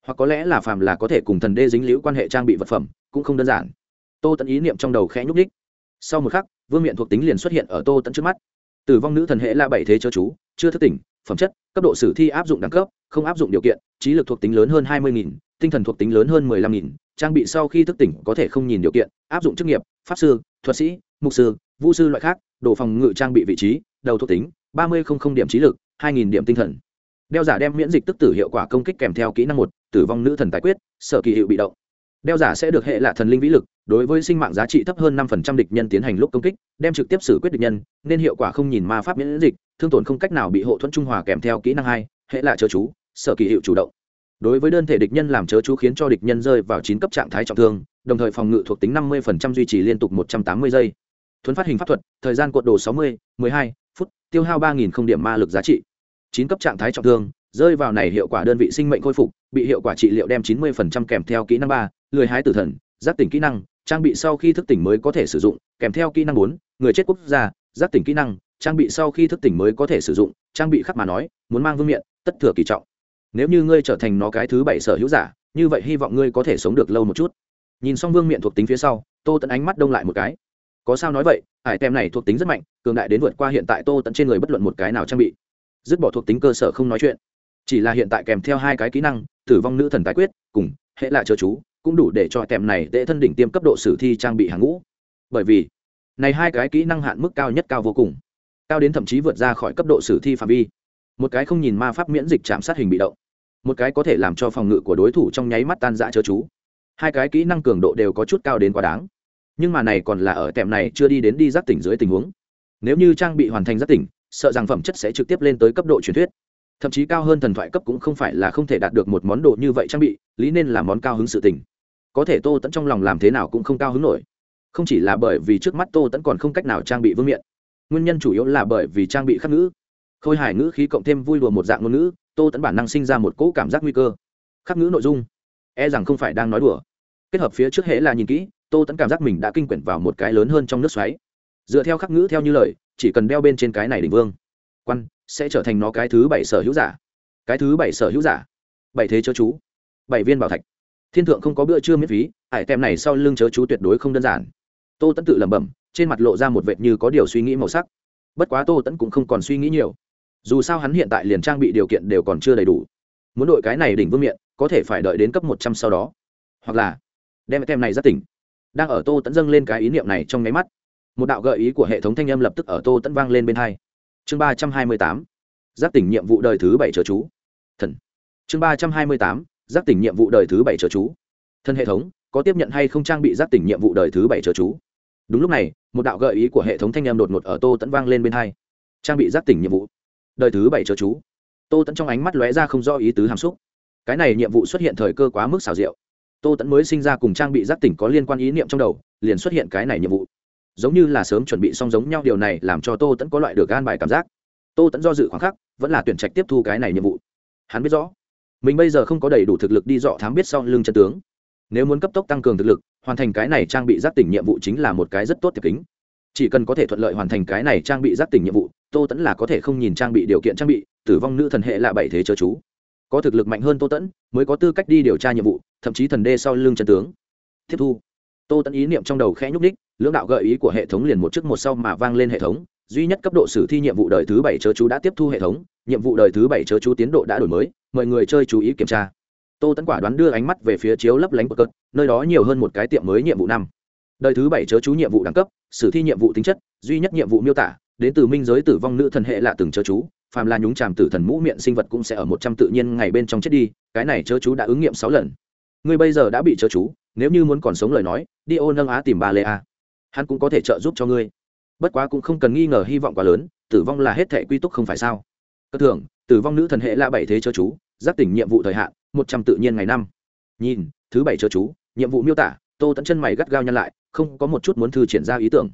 Hoặc có lẽ là phàm là có thể cùng thần đê dính liễu quan hệ trang bị vật phẩm, cũng không đơn giản. Tô tẫn ý niệm trong đầu khẽ nhúc ních sau một khắc, vương miện thuộc tính liền xuất hiện ở tô tẫn trước mắt. Tử vong nữ thần hệ là bảy thế chớ chú, chưa thức tỉnh, phẩm chất, cấp độ sử thi áp dụng đẳng cấp, không áp dụng điều kiện, trí lực thuộc tính lớn hơn hai mươi tinh thần thuộc tính lớn hơn mười lăm trang bị sau khi thức tỉnh có thể không nhìn điều kiện, áp dụng chức nghiệp, pháp sư, thuật sĩ, mục sư, vũ sư loại khác, đồ phòng ngự trang bị vị trí, đầu thuộc tính ba mươi điểm trí lực hai điểm tinh thần. Đeo giả đem miễn dịch tức tử hiệu quả công kích kèm theo kỹ năng một, tử vong nữ thần tài quyết, sở kỳ hiệu bị động. Đeo giả sẽ được hệ lạ thần linh vĩ lực, đối với sinh mạng giá trị thấp hơn năm phần trăm địch nhân tiến hành lúc công kích, đem trực tiếp xử quyết địch nhân, nên hiệu quả không nhìn ma pháp miễn dịch, thương tổn không cách nào bị hộ thuẫn trung hòa kèm theo kỹ năng hai, hệ lạ chớ chú, sở kỳ hiệu chủ động. Đối với đơn thể địch nhân làm chớ chú khiến cho địch nhân rơi vào chín cấp trạng thái trọng thương, đồng thời phòng ngự thuộc tính năm mươi duy trì liên tục một trăm tám mươi giây. Thuấn phát hình pháp thuật, thời gian cuộn đồ sáu mươi hai phút, tiêu hao ba không điểm ma lực giá trị chín cấp trạng thái trọng thương, rơi vào này hiệu quả đơn vị sinh mệnh khôi phục, bị hiệu quả trị liệu đem chín mươi kèm theo kỹ năng ba, lười hái tử thần, giác tỉnh kỹ năng, trang bị sau khi thức tỉnh mới có thể sử dụng, kèm theo kỹ năng bốn, người chết quốc gia, giác tỉnh kỹ năng, trang bị sau khi thức tỉnh mới có thể sử dụng, trang bị khắc mà nói, muốn mang vương miện, tất thừa kỳ trọng. Nếu như ngươi trở thành nó cái thứ bảy sở hữu giả, như vậy hy vọng ngươi có thể sống được lâu một chút. Nhìn xong vương miện thuộc tính phía sau, tô tẫn ánh mắt đông lại một cái. Có sao nói vậy, hải tem này thuộc tính rất mạnh, cường đại đến vượt qua hiện tại tô tẫn trên người bất luận một cái nào trang bị dứt bỏ thuộc tính cơ sở không nói chuyện. Chỉ là hiện tại kèm theo hai cái kỹ năng, tử vong nữ thần tái quyết, cùng hệ lại chớ chú, cũng đủ để cho tèm này tệ thân đỉnh tiêm cấp độ sử thi trang bị hàng ngũ. Bởi vì, này hai cái kỹ năng hạn mức cao nhất cao vô cùng. Cao đến thậm chí vượt ra khỏi cấp độ sử thi phạm vi. Một cái không nhìn ma pháp miễn dịch chạm sát hình bị động. Một cái có thể làm cho phòng ngự của đối thủ trong nháy mắt tan dã chớ chú. Hai cái kỹ năng cường độ đều có chút cao đến quá đáng. Nhưng mà này còn là ở tèm này chưa đi đến đi giác tỉnh dưới tình huống. Nếu như trang bị hoàn thành giác tỉnh sợ rằng phẩm chất sẽ trực tiếp lên tới cấp độ truyền thuyết. Thậm chí cao hơn thần thoại cấp cũng không phải là không thể đạt được một món đồ như vậy trang bị, lý nên là món cao hứng sự tình. Có thể tô tẫn trong lòng làm thế nào cũng không cao hứng nổi. Không chỉ là bởi vì trước mắt tô tẫn còn không cách nào trang bị vương miện. Nguyên nhân chủ yếu là bởi vì trang bị khắc ngữ. Khôi hài ngữ khí cộng thêm vui đùa một dạng ngôn ngữ, tô tẫn bản năng sinh ra một cỗ cảm giác nguy cơ. Khắc ngữ nội dung. E rằng không phải đang nói đùa. Kết hợp phía trước hễ là nhìn kỹ, tô tẫn cảm giác mình đã kinh quyển vào một cái lớn hơn trong nước xoáy. Dựa theo khắc ngữ theo như lời chỉ cần đeo bên trên cái này đỉnh vương, quan sẽ trở thành nó cái thứ bảy sở hữu giả. Cái thứ bảy sở hữu giả. Bảy thế chớ chú. Bảy viên bảo thạch. Thiên thượng không có bữa trưa miễn phí, ải tem này sau lưng chớ chú tuyệt đối không đơn giản. Tô tẫn tự lẩm bẩm, trên mặt lộ ra một vệt như có điều suy nghĩ màu sắc. Bất quá tô tẫn cũng không còn suy nghĩ nhiều. Dù sao hắn hiện tại liền trang bị điều kiện đều còn chưa đầy đủ. Muốn đội cái này đỉnh vương miện, có thể phải đợi đến cấp một trăm sau đó. Hoặc là đem tem này ra tỉnh. Đang ở tô tẫn dâng lên cái ý niệm này trong nháy mắt một đạo gợi ý của hệ thống thanh âm lập tức ở tô tẫn vang lên bên hai. Chương ba trăm hai mươi tám, giác tỉnh nhiệm vụ đời thứ bảy chờ chú. Thần. Chương ba trăm hai mươi tám, giác tỉnh nhiệm vụ đời thứ bảy chờ chú. Thân hệ thống, có tiếp nhận hay không trang bị giác tỉnh nhiệm vụ đời thứ bảy chờ chú? Đúng lúc này, một đạo gợi ý của hệ thống thanh âm đột ngột ở tô tẫn vang lên bên hai. Trang bị giác tỉnh nhiệm vụ đời thứ bảy chờ chú. Tô tẫn trong ánh mắt lóe ra không do ý tứ hàm xúc. Cái này nhiệm vụ xuất hiện thời cơ quá mức xảo diệu. Tô tẫn mới sinh ra cùng trang bị giác tỉnh có liên quan ý niệm trong đầu, liền xuất hiện cái này nhiệm vụ giống như là sớm chuẩn bị xong giống nhau điều này làm cho tô tẫn có loại được gan bài cảm giác. Tô tẫn do dự khoảng khắc, vẫn là tuyển trạch tiếp thu cái này nhiệm vụ. Hắn biết rõ, mình bây giờ không có đầy đủ thực lực đi dọ thám biết sau lưng chân tướng. Nếu muốn cấp tốc tăng cường thực lực, hoàn thành cái này trang bị giác tỉnh nhiệm vụ chính là một cái rất tốt tiệp kính. Chỉ cần có thể thuận lợi hoàn thành cái này trang bị giác tỉnh nhiệm vụ, tô tẫn là có thể không nhìn trang bị điều kiện trang bị, tử vong nữ thần hệ là bảy thế chớ chú. Có thực lực mạnh hơn tô tẫn, mới có tư cách đi điều tra nhiệm vụ, thậm chí thần đê sau lưng chân tướng. Tiếp thu tô tẫn ý niệm trong đầu khẽ nhúc ních lưỡng đạo gợi ý của hệ thống liền một trước một sau mà vang lên hệ thống. Duy nhất cấp độ sử thi nhiệm vụ đời thứ bảy chớ chú đã tiếp thu hệ thống, nhiệm vụ đời thứ bảy chớ chú tiến độ đã đổi mới, mời người chơi chú ý kiểm tra. Tô tẫn quả đoán đưa ánh mắt về phía chiếu lấp lánh bậc cợt nơi đó nhiều hơn một cái tiệm mới nhiệm vụ năm. Đời thứ bảy chớ chú nhiệm vụ đẳng cấp, sử thi nhiệm vụ tính chất, duy nhất nhiệm vụ miêu tả, đến từ minh giới tử vong nữ thần hệ lạ từng chớ chú, phàm là nhúng tràm tử thần mũ miệng sinh vật cũng sẽ ở một trăm tự nhiên ngày bên trong chết đi, cái này chớ chú đã ứng nghiệm sáu lần. Ngươi bây giờ đã bị chớ chú nếu như muốn còn sống lời nói, đi ô nâng á tìm ba lê a. Hắn cũng có thể trợ giúp cho ngươi. Bất quá cũng không cần nghi ngờ hy vọng quá lớn, tử vong là hết thệ quy túc không phải sao? Cơ thường, tử vong nữ thần hệ là bảy thế chớ chú, giác tỉnh nhiệm vụ thời hạn, một trăm tự nhiên ngày năm. Nhìn, thứ bảy chớ chú, nhiệm vụ miêu tả, tô tẫn chân mày gắt gao nhăn lại, không có một chút muốn thư triển ra ý tưởng.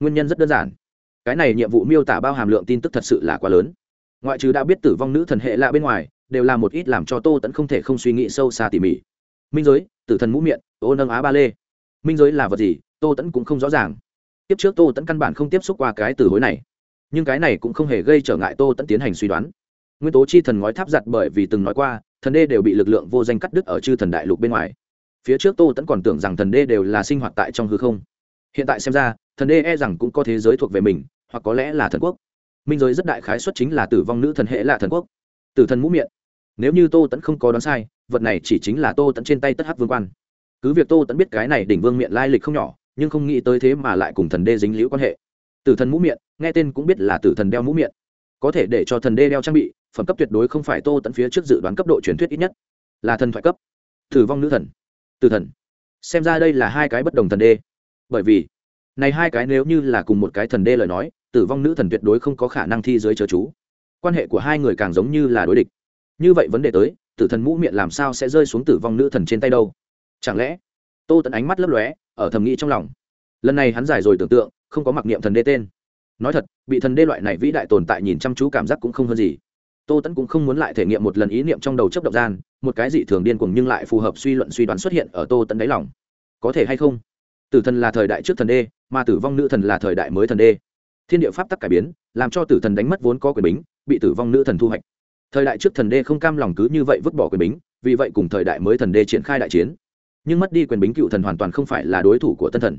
Nguyên nhân rất đơn giản. Cái này nhiệm vụ miêu tả bao hàm lượng tin tức thật sự là quá lớn. Ngoại trừ đã biết tử vong nữ thần hệ lạ bên ngoài, đều là một ít làm cho tô tẫn không thể không suy nghĩ sâu xa tỉ mỉ minh giới, tử thần mũ miệng ô nâng á ba lê. Minh giới là vật gì, tô tẫn cũng không rõ ràng. Tiếp trước tô tẫn căn bản không tiếp xúc qua cái từ hối này. Nhưng cái này cũng không hề gây trở ngại tô tẫn tiến hành suy đoán. Nguyên tố chi thần ngói tháp giặt bởi vì từng nói qua, thần đê đều bị lực lượng vô danh cắt đứt ở chư thần đại lục bên ngoài. Phía trước tô tẫn còn tưởng rằng thần đê đều là sinh hoạt tại trong hư không. Hiện tại xem ra, thần đê e rằng cũng có thế giới thuộc về mình, hoặc có lẽ là thần quốc. Minh giới rất đại khái xuất chính là tử vong nữ thần hệ là thần quốc. Tử thần mũ miệng nếu như tô tẫn không có đoán sai vật này chỉ chính là tô tẫn trên tay tất hắc vương quan. Cứ việc tô tẫn biết cái này đỉnh vương miệng lai lịch không nhỏ, nhưng không nghĩ tới thế mà lại cùng thần đê dính liễu quan hệ. Tử thần mũ miệng, nghe tên cũng biết là tử thần đeo mũ miệng. Có thể để cho thần đê đeo trang bị, phẩm cấp tuyệt đối không phải tô tẫn phía trước dự đoán cấp độ truyền thuyết ít nhất. Là thần thoại cấp. Tử vong nữ thần. Tử thần. Xem ra đây là hai cái bất đồng thần đê. Bởi vì, này hai cái nếu như là cùng một cái thần đê lời nói, tử vong nữ thần tuyệt đối không có khả năng thi dưới chớ chú. Quan hệ của hai người càng giống như là đối địch. Như vậy vấn đề tới tử thần mũ miệng làm sao sẽ rơi xuống tử vong nữ thần trên tay đâu? Chẳng lẽ? Tô tẫn ánh mắt lấp lóe, ở thầm nghĩ trong lòng. Lần này hắn giải rồi tưởng tượng, không có mặc niệm thần đê tên. Nói thật, bị thần đê loại này vĩ đại tồn tại nhìn chăm chú cảm giác cũng không hơn gì. Tô tẫn cũng không muốn lại thể nghiệm một lần ý niệm trong đầu chấp động gian, một cái dị thường điên cuồng nhưng lại phù hợp suy luận suy đoán xuất hiện ở tô tẫn đáy lòng. Có thể hay không? Tử thần là thời đại trước thần đê, mà tử vong nữ thần là thời đại mới thần đê. Thiên địa pháp tắc cải biến, làm cho tử thần đánh mất vốn có quyền bính, bị tử vong nữ thần thu hoạch thời đại trước thần đê không cam lòng cứ như vậy vứt bỏ quyền bính, vì vậy cùng thời đại mới thần đê triển khai đại chiến. Nhưng mất đi quyền bính cựu thần hoàn toàn không phải là đối thủ của tân thần.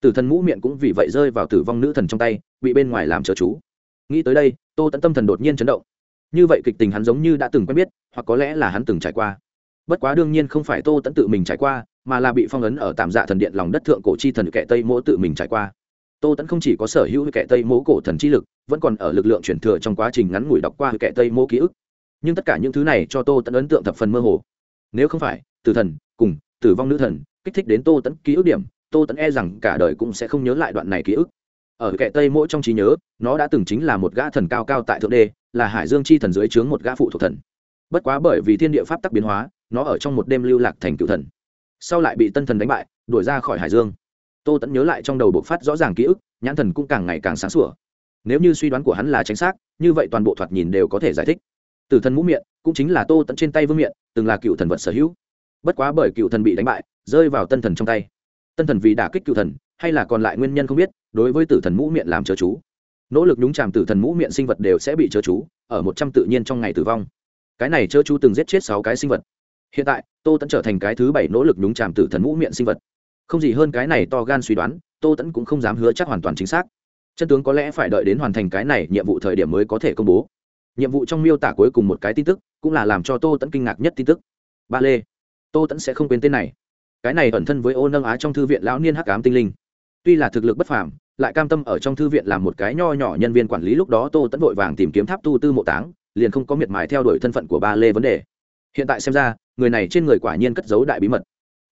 Tử thần mũ miệng cũng vì vậy rơi vào tử vong nữ thần trong tay, bị bên ngoài làm chớ chú. Nghĩ tới đây, tô tẫn tâm thần đột nhiên chấn động. Như vậy kịch tình hắn giống như đã từng quen biết, hoặc có lẽ là hắn từng trải qua. Bất quá đương nhiên không phải tô tẫn tự mình trải qua, mà là bị phong ấn ở tạm dạ thần điện lòng đất thượng cổ chi thần kẻ tây mỗ tự mình trải qua. Tô tẫn không chỉ có sở hữu kẻ tây mỗ cổ thần chi lực, vẫn còn ở lực lượng chuyển thừa trong quá trình ngắn ngủi đọc qua kẻ tây mỗ ký ức nhưng tất cả những thứ này cho tô tẫn ấn tượng thập phần mơ hồ. Nếu không phải, tử thần cùng tử vong nữ thần kích thích đến tô tẫn ký ức điểm, tô tẫn e rằng cả đời cũng sẽ không nhớ lại đoạn này ký ức. Ở kệ tây mỗi trong trí nhớ, nó đã từng chính là một gã thần cao cao tại thượng đê là hải dương chi thần dưới trướng một gã phụ thuộc thần. Bất quá bởi vì thiên địa pháp tắc biến hóa, nó ở trong một đêm lưu lạc thành cựu thần. Sau lại bị tân thần đánh bại, đuổi ra khỏi hải dương. Tô tẫn nhớ lại trong đầu bộc phát rõ ràng ký ức, nhãn thần cũng càng ngày càng sáng sủa. Nếu như suy đoán của hắn là chính xác, như vậy toàn bộ thoạt nhìn đều có thể giải thích tử thần mũ miệng, cũng chính là tô tận trên tay vương miệng, từng là cựu thần vật sở hữu. Bất quá bởi cựu thần bị đánh bại, rơi vào tân thần trong tay. Tân thần vì đả kích cựu thần, hay là còn lại nguyên nhân không biết, đối với tử thần mũ miệng làm chớ chú. Nỗ lực nhúng chàm tử thần mũ miệng sinh vật đều sẽ bị chớ chú, ở một trăm tự nhiên trong ngày tử vong. Cái này chớ chú từng giết chết sáu cái sinh vật. Hiện tại, tô tẫn trở thành cái thứ bảy nỗ lực nhúng chàm tử thần mũ miệng sinh vật. Không gì hơn cái này to gan suy đoán, tô tẫn cũng không dám hứa chắc hoàn toàn chính xác. Chân tướng có lẽ phải đợi đến hoàn thành cái này nhiệm vụ thời điểm mới có thể công bố nhiệm vụ trong miêu tả cuối cùng một cái tin tức, cũng là làm cho tô tẫn kinh ngạc nhất tin tức. Ba lê. Tô tẫn sẽ không quên tên này. Cái này ẩn thân với ô nâng á trong thư viện lão niên hắc ám tinh linh. Tuy là thực lực bất phàm, lại cam tâm ở trong thư viện làm một cái nho nhỏ nhân viên quản lý lúc đó tô tẫn vội vàng tìm kiếm tháp tu tư mộ táng, liền không có miệt mài theo đuổi thân phận của ba lê vấn đề. Hiện tại xem ra, người này trên người quả nhiên cất giấu đại bí mật.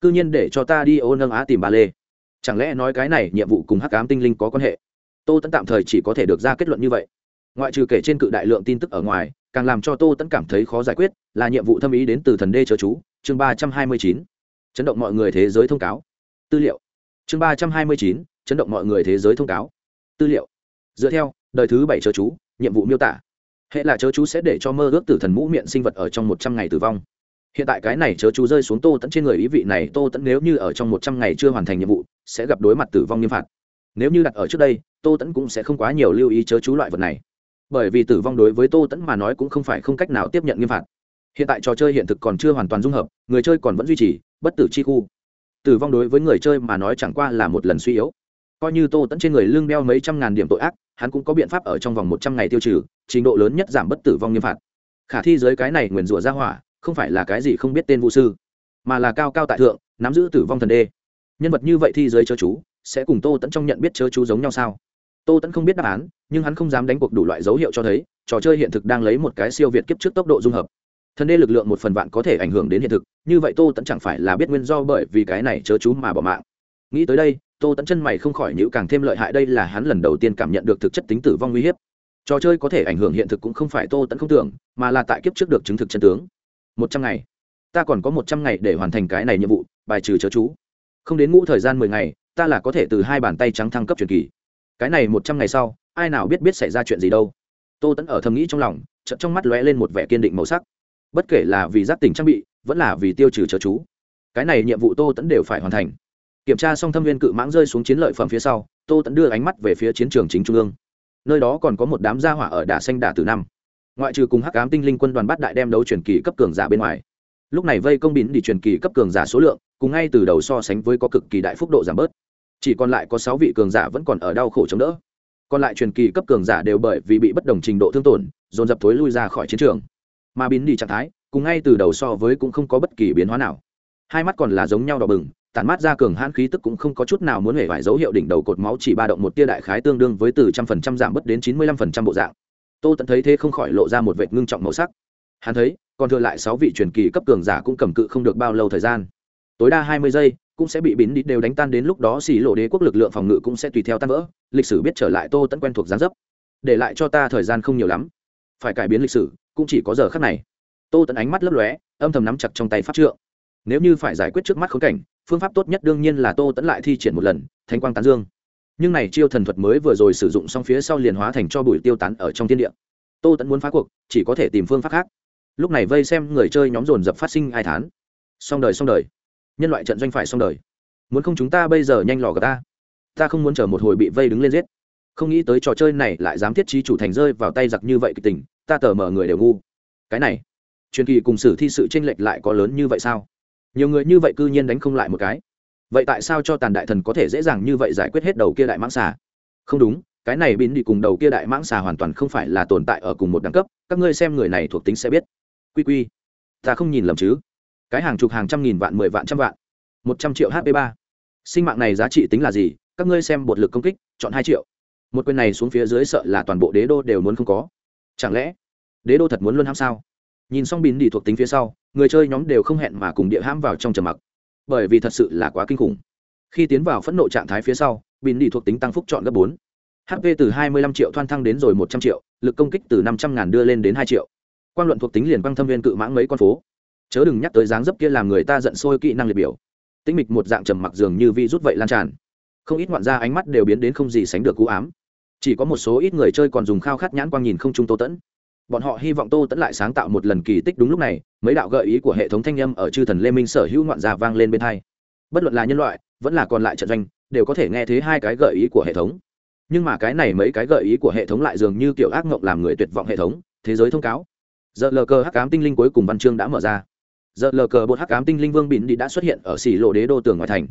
C nhiên để cho ta đi ô nâng á tìm ba lê. Chẳng lẽ nói cái này nhiệm vụ cùng hắc ám tinh linh có quan hệ? Tô tẫn tạm thời chỉ có thể được ra kết luận như vậy ngoại trừ kể trên cự đại lượng tin tức ở ngoài, càng làm cho tô tẫn cảm thấy khó giải quyết, là nhiệm vụ thâm ý đến từ thần đê chớ chú, chương ba trăm hai mươi chín. Chấn động mọi người thế giới thông cáo. Tư liệu. Chương ba trăm hai mươi chín, chấn động mọi người thế giới thông cáo. Tư liệu. Dựa theo, đời thứ bảy chớ chú, nhiệm vụ miêu tả. Hệ là chớ chú sẽ để cho mơ ước tử thần mũ miệng sinh vật ở trong một trăm ngày tử vong. Hiện tại cái này chớ chú rơi xuống tô tẫn trên người ý vị này, tô tẫn nếu như ở trong một trăm ngày chưa hoàn thành nhiệm vụ, sẽ gặp đối mặt tử vong nghiêm phạt. Nếu như đặt ở trước đây, tô tẫn cũng sẽ không quá nhiều lưu ý chớ chú loại vật này bởi vì tử vong đối với tô tẫn mà nói cũng không phải không cách nào tiếp nhận nghiêm phạt. Hiện tại trò chơi hiện thực còn chưa hoàn toàn dung hợp, người chơi còn vẫn duy trì, bất tử chi khu. Tử vong đối với người chơi mà nói chẳng qua là một lần suy yếu. Coi như tô tẫn trên người lương đeo mấy trăm ngàn điểm tội ác, hắn cũng có biện pháp ở trong vòng một trăm ngày tiêu trừ, trình độ lớn nhất giảm bất tử vong nghiêm phạt. Khả thi giới cái này nguyền rủa ra hỏa, không phải là cái gì không biết tên vũ sư, mà là cao cao tại thượng, nắm giữ tử vong thần đê. Nhân vật như vậy thi giới chớ chú, sẽ cùng tô tẫn trong nhận biết chớ chú giống nhau sao? Tô tẫn không biết đáp án, nhưng hắn không dám đánh cuộc đủ loại dấu hiệu cho thấy, trò chơi hiện thực đang lấy một cái siêu việt kiếp trước tốc độ dung hợp. Thần đê lực lượng một phần vạn có thể ảnh hưởng đến hiện thực, như vậy tô tẫn chẳng phải là biết nguyên do bởi vì cái này chớ chú mà bỏ mạng. Nghĩ tới đây, tô tẫn chân mày không khỏi nhữ càng thêm lợi hại, đây là hắn lần đầu tiên cảm nhận được thực chất tính tử vong uy hiếp. Trò chơi có thể ảnh hưởng hiện thực cũng không phải tô tẫn không tưởng, mà là tại kiếp trước được chứng thực chân tướng. Một trăm ngày. Ta còn có một trăm ngày để hoàn thành cái này nhiệm vụ, bài trừ chớ chú. Không đến ngũ thời gian mười ngày, ta là có thể từ hai bàn tay trắng thăng cấp truyền kỳ cái này một trăm ngày sau, ai nào biết biết xảy ra chuyện gì đâu. Tô tẫn ở thầm nghĩ trong lòng, chợt trong mắt lóe lên một vẻ kiên định màu sắc. Bất kể là vì giác tỉnh trang bị, vẫn là vì tiêu trừ chớ chú, cái này nhiệm vụ tô tẫn đều phải hoàn thành. Kiểm tra xong thâm viên cự mãng rơi xuống chiến lợi phẩm phía sau, tô tẫn đưa ánh mắt về phía chiến trường chính trung ương. Nơi đó còn có một đám gia hỏa ở đả xanh đả từ năm. Ngoại trừ cùng hắc ám tinh linh quân đoàn bắt đại đem đấu truyền kỳ cấp cường giả bên ngoài. Lúc này vây công bín đi truyền kỳ cấp cường giả số lượng, cùng ngay từ đầu so sánh với có cực kỳ đại phúc độ giảm bớt chỉ còn lại có sáu vị cường giả vẫn còn ở đau khổ chống đỡ. Còn lại truyền kỳ cấp cường giả đều bởi vì bị bất đồng trình độ thương tổn, dồn dập thối lui ra khỏi chiến trường. Mà biến đi trạng thái, cùng ngay từ đầu so với cũng không có bất kỳ biến hóa nào. Hai mắt còn là giống nhau đỏ bừng, tản mát ra cường hãn khí tức cũng không có chút nào muốn hề vải dấu hiệu đỉnh đầu cột máu chỉ ba động một tia đại khái tương đương với từ trăm phần trăm giảm bớt đến chín mươi lăm phần trăm bộ dạng. Tô tận thấy thế không khỏi lộ ra một vệt ngưng trọng màu sắc. Hắn thấy, còn thừa lại sáu vị truyền kỳ cấp cường giả cũng cầm cự không được bao lâu thời gian. Tối đa hai mươi giây cũng sẽ bị biến đi đều đánh tan đến lúc đó xỉ lộ đế quốc lực lượng phòng ngự cũng sẽ tùy theo tan vỡ, lịch sử biết trở lại tô tẫn quen thuộc gián dấp. Để lại cho ta thời gian không nhiều lắm. Phải cải biến lịch sử, cũng chỉ có giờ khắc này. Tô tẫn ánh mắt lấp lóe, âm thầm nắm chặt trong tay pháp trượng. Nếu như phải giải quyết trước mắt khống cảnh, phương pháp tốt nhất đương nhiên là tô tẫn lại thi triển một lần thanh quang tán dương. Nhưng này chiêu thần thuật mới vừa rồi sử dụng xong phía sau liền hóa thành cho bụi tiêu tán ở trong thiên địa. Tô tẫn muốn phá cuộc, chỉ có thể tìm phương pháp khác. Lúc này vây xem người chơi nhóm dồn dập phát sinh ai thán. Xong đời xong đời nhân loại trận doanh phải xong đời. Muốn không chúng ta bây giờ nhanh lò gà ta. Ta không muốn chờ một hồi bị vây đứng lên giết. Không nghĩ tới trò chơi này lại dám thiết trí chủ thành rơi vào tay giặc như vậy kịch tình, ta tờ mở người đều ngu. Cái này, truyền kỳ cùng sử thi sự tranh lệch lại có lớn như vậy sao? Nhiều người như vậy cư nhiên đánh không lại một cái. Vậy tại sao cho tàn đại thần có thể dễ dàng như vậy giải quyết hết đầu kia đại mãng xà? Không đúng, cái này biến đi cùng đầu kia đại mãng xà hoàn toàn không phải là tồn tại ở cùng một đẳng cấp, các ngươi xem người này thuộc tính sẽ biết. Quy quy, ta không nhìn lầm chứ? Cái hàng chục hàng trăm nghìn vạn, mười vạn, trăm vạn, một trăm triệu hp ba. Sinh mạng này giá trị tính là gì? Các ngươi xem bột lực công kích, chọn hai triệu. Một quyền này xuống phía dưới sợ là toàn bộ đế đô đều muốn không có. Chẳng lẽ đế đô thật muốn luôn ham sao? Nhìn xong bìn đi thuộc tính phía sau, người chơi nhóm đều không hẹn mà cùng địa ham vào trong trầm mặc. Bởi vì thật sự là quá kinh khủng. Khi tiến vào phẫn nộ trạng thái phía sau bìn đi thuộc tính tăng phúc chọn gấp bốn. Hp từ hai mươi lăm triệu thoan thăng đến rồi một trăm triệu, lực công kích từ năm trăm ngàn đưa lên đến hai triệu. Quan luận thuộc tính liền băng thâm viên cự mãng mấy con phố chớ đừng nhắc tới dáng dấp kia làm người ta giận sôi kỹ năng liệt biểu. Tĩnh mịch một dạng trầm mặc dường như vi rút vậy lan tràn. Không ít ngoạn gia ánh mắt đều biến đến không gì sánh được cú ám. Chỉ có một số ít người chơi còn dùng khao khát nhãn quang nhìn không trung tô tẫn. Bọn họ hy vọng tô tẫn lại sáng tạo một lần kỳ tích đúng lúc này, mấy đạo gợi ý của hệ thống thanh â m ở chư thần lê minh sở hữu ngoạn gia vang lên bên thay bất luận là nhân loại, vẫn là còn lại trận doanh, đều có thể nghe thấy hai cái gợi ý của hệ thống. Nhưng mà cái này mấy cái gợi ý của hệ thống lại dường như kiểu ác mộng làm người tuyệt vọng hệ thống, thế giới thông cáo. Giờ lờ cờ hắc cám tinh linh cuối cùng văn chương đã mở ra giờ lờ cờ bột hắc ám tinh linh vương bỉn đi đã xuất hiện ở xỉ lộ đế đô tường ngoại thành.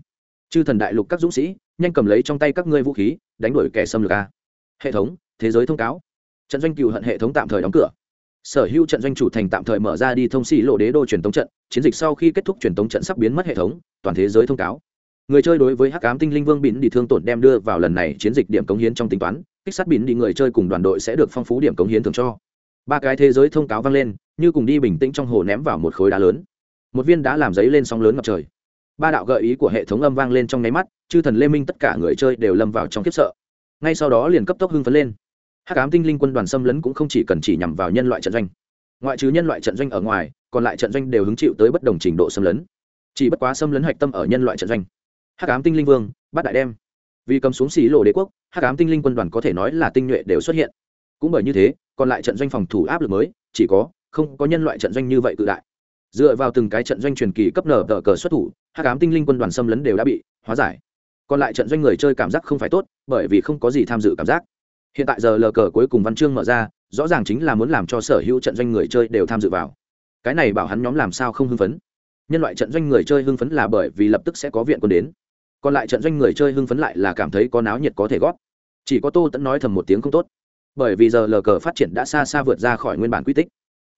Chư thần đại lục các dũng sĩ, nhanh cầm lấy trong tay các ngươi vũ khí, đánh đuổi kẻ xâm lược a. Hệ thống, thế giới thông cáo. Trận doanh cựu hận hệ thống tạm thời đóng cửa. Sở hữu trận doanh chủ thành tạm thời mở ra đi thông xỉ lộ đế đô truyền thống trận, chiến dịch sau khi kết thúc truyền thống trận sắp biến mất hệ thống, toàn thế giới thông cáo. Người chơi đối với hắc ám tinh linh vương bỉn đi thương tổn đem đưa vào lần này chiến dịch điểm cống hiến trong tính toán, kích sát bỉn đi người chơi cùng đoàn đội sẽ được phong phú điểm cống hiến thường cho. Ba cái thế giới thông cáo vang lên, như cùng đi bình tĩnh trong hồ ném vào một khối đá lớn một viên đã làm giấy lên sóng lớn ngập trời. Ba đạo gợi ý của hệ thống âm vang lên trong nháy mắt, chư thần lê minh tất cả người chơi đều lâm vào trong kiếp sợ. Ngay sau đó liền cấp tốc hưng phấn lên. Hắc ám tinh linh quân đoàn xâm lấn cũng không chỉ cần chỉ nhằm vào nhân loại trận doanh. Ngoại trừ nhân loại trận doanh ở ngoài, còn lại trận doanh đều hứng chịu tới bất đồng trình độ xâm lấn. Chỉ bất quá xâm lấn hạch tâm ở nhân loại trận doanh. Hắc ám tinh linh vương, bắt đại đem. Vì cầm xuống xí lộ đế quốc, hắc ám tinh linh quân đoàn có thể nói là tinh nhuệ đều xuất hiện. Cũng bởi như thế, còn lại trận doanh phòng thủ áp lực mới, chỉ có, không có nhân loại trận doanh như vậy tự đại dựa vào từng cái trận doanh truyền kỳ cấp nở tờ cờ xuất thủ, hắc ám tinh linh quân đoàn xâm lấn đều đã bị hóa giải. Còn lại trận doanh người chơi cảm giác không phải tốt, bởi vì không có gì tham dự cảm giác. Hiện tại giờ lờ cờ cuối cùng văn chương mở ra, rõ ràng chính là muốn làm cho sở hữu trận doanh người chơi đều tham dự vào. Cái này bảo hắn nhóm làm sao không hưng phấn? Nhân loại trận doanh người chơi hưng phấn là bởi vì lập tức sẽ có viện quân đến. Còn lại trận doanh người chơi hưng phấn lại là cảm thấy có náo nhiệt có thể gót chỉ có tô tẫn nói thầm một tiếng không tốt. Bởi vì giờ lờ cờ phát triển đã xa xa vượt ra khỏi nguyên bản quy tích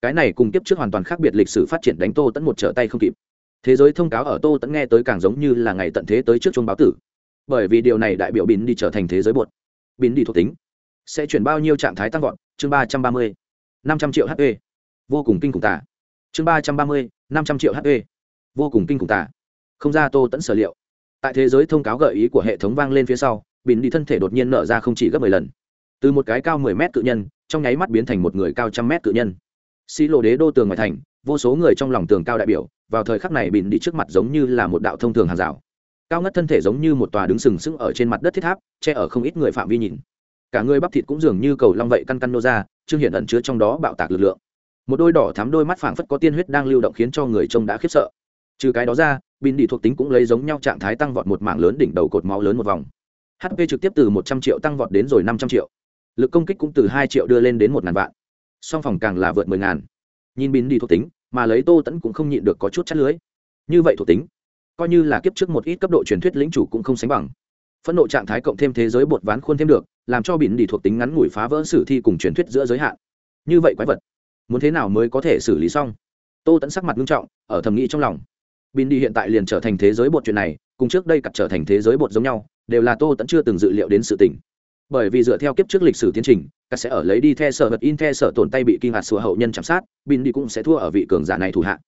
cái này cùng tiếp trước hoàn toàn khác biệt lịch sử phát triển đánh tô tẫn một trở tay không kịp. Thế giới thông cáo ở tô tẫn nghe tới càng giống như là ngày tận thế tới trước chuông báo tử. Bởi vì điều này đại biểu bín đi trở thành thế giới bột. Bín đi thuộc tính. Sẽ chuyển bao nhiêu trạng thái tăng vọt? Chương ba trăm ba mươi. Năm trăm triệu hp vô cùng kinh khủng tả chương ba trăm ba mươi, năm trăm triệu hp vô cùng kinh khủng tả không ra tô tẫn sở liệu. Tại thế giới thông cáo gợi ý của hệ thống vang lên phía sau, bín đi thân thể đột nhiên nở ra không chỉ gấp mười lần. Từ một cái cao mười mét cự nhân, trong nháy mắt biến thành một người cao trăm mét cự nhân xi lộ đế đô tường ngoài thành, vô số người trong lòng tường cao đại biểu, vào thời khắc này bịn đi trước mặt giống như là một đạo thông thường hàng rào. Cao ngất thân thể giống như một tòa đứng sừng sững ở trên mặt đất thiết tháp, che ở không ít người phạm vi nhìn. Cả người bắp thịt cũng dường như cầu long vậy căn căn nô ra chương hiện ẩn chứa trong đó bạo tạc lực lượng. Một đôi đỏ thắm đôi mắt phảng phất có tiên huyết đang lưu động khiến cho người trông đã khiếp sợ. Trừ cái đó ra bin đi thuộc tính cũng lấy giống nhau trạng thái tăng vọt một mảng lớn đỉnh đầu cột máu lớn một vòng. Hp trực tiếp từ một trăm triệu tăng vọt đến rồi năm trăm triệu. Lực công kích cũng từ hai triệu đưa lên đến một ngàn vạn song phòng càng là vượt mười ngàn. Nhìn bin đi thuộc tính, mà lấy tô tẫn cũng không nhịn được có chút chắt lưới. Như vậy thuộc tính, coi như là kiếp trước một ít cấp độ truyền thuyết lĩnh chủ cũng không sánh bằng. Phẫn nộ trạng thái cộng thêm thế giới bột ván khuôn thêm được, làm cho bỉn đi thuộc tính ngắn ngủi phá vỡ sử thi cùng truyền thuyết giữa giới hạn. Như vậy quái vật, muốn thế nào mới có thể xử lý xong? Tô tẫn sắc mặt nghiêm trọng, ở thầm nghĩ trong lòng. Bỉn đi hiện tại liền trở thành thế giới bột chuyện này, cùng trước đây cặp trở thành thế giới bột giống nhau, đều là tô tẫn chưa từng dự liệu đến sự tình bởi vì dựa theo kiếp trước lịch sử tiến trình các sẽ ở lấy đi the sở vật in the sở tổn tay bị kinh hạt sửa hậu nhân chạm sát, bin đi cũng sẽ thua ở vị cường giả này thủ hạ.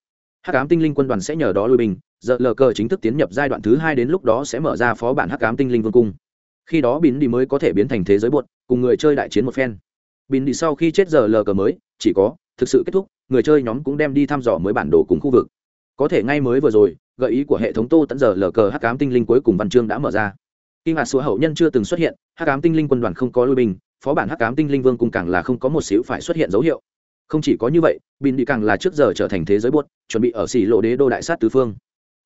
Hắc ám tinh linh quân đoàn sẽ nhờ đó lui binh, giờ lờ cờ chính thức tiến nhập giai đoạn thứ hai đến lúc đó sẽ mở ra phó bản hắc ám tinh linh vương cung. Khi đó bin đi mới có thể biến thành thế giới buột, cùng người chơi đại chiến một phen. Bin đi sau khi chết giờ lờ cờ mới, chỉ có, thực sự kết thúc, người chơi nhóm cũng đem đi thăm dò mới bản đồ cùng khu vực. Có thể ngay mới vừa rồi, gợi ý của hệ thống tô tận giờ lờ cờ hắc ám tinh linh cuối cùng văn chương đã mở ra kinh hạt sủa hậu nhân chưa từng xuất hiện, hắc ám tinh linh quân đoàn không có lui binh, phó bản hắc ám tinh linh vương cung càng là không có một xíu phải xuất hiện dấu hiệu. Không chỉ có như vậy bin đi càng là trước giờ trở thành thế giới buốt, chuẩn bị ở xỉ lộ đế đô đại sát tứ phương.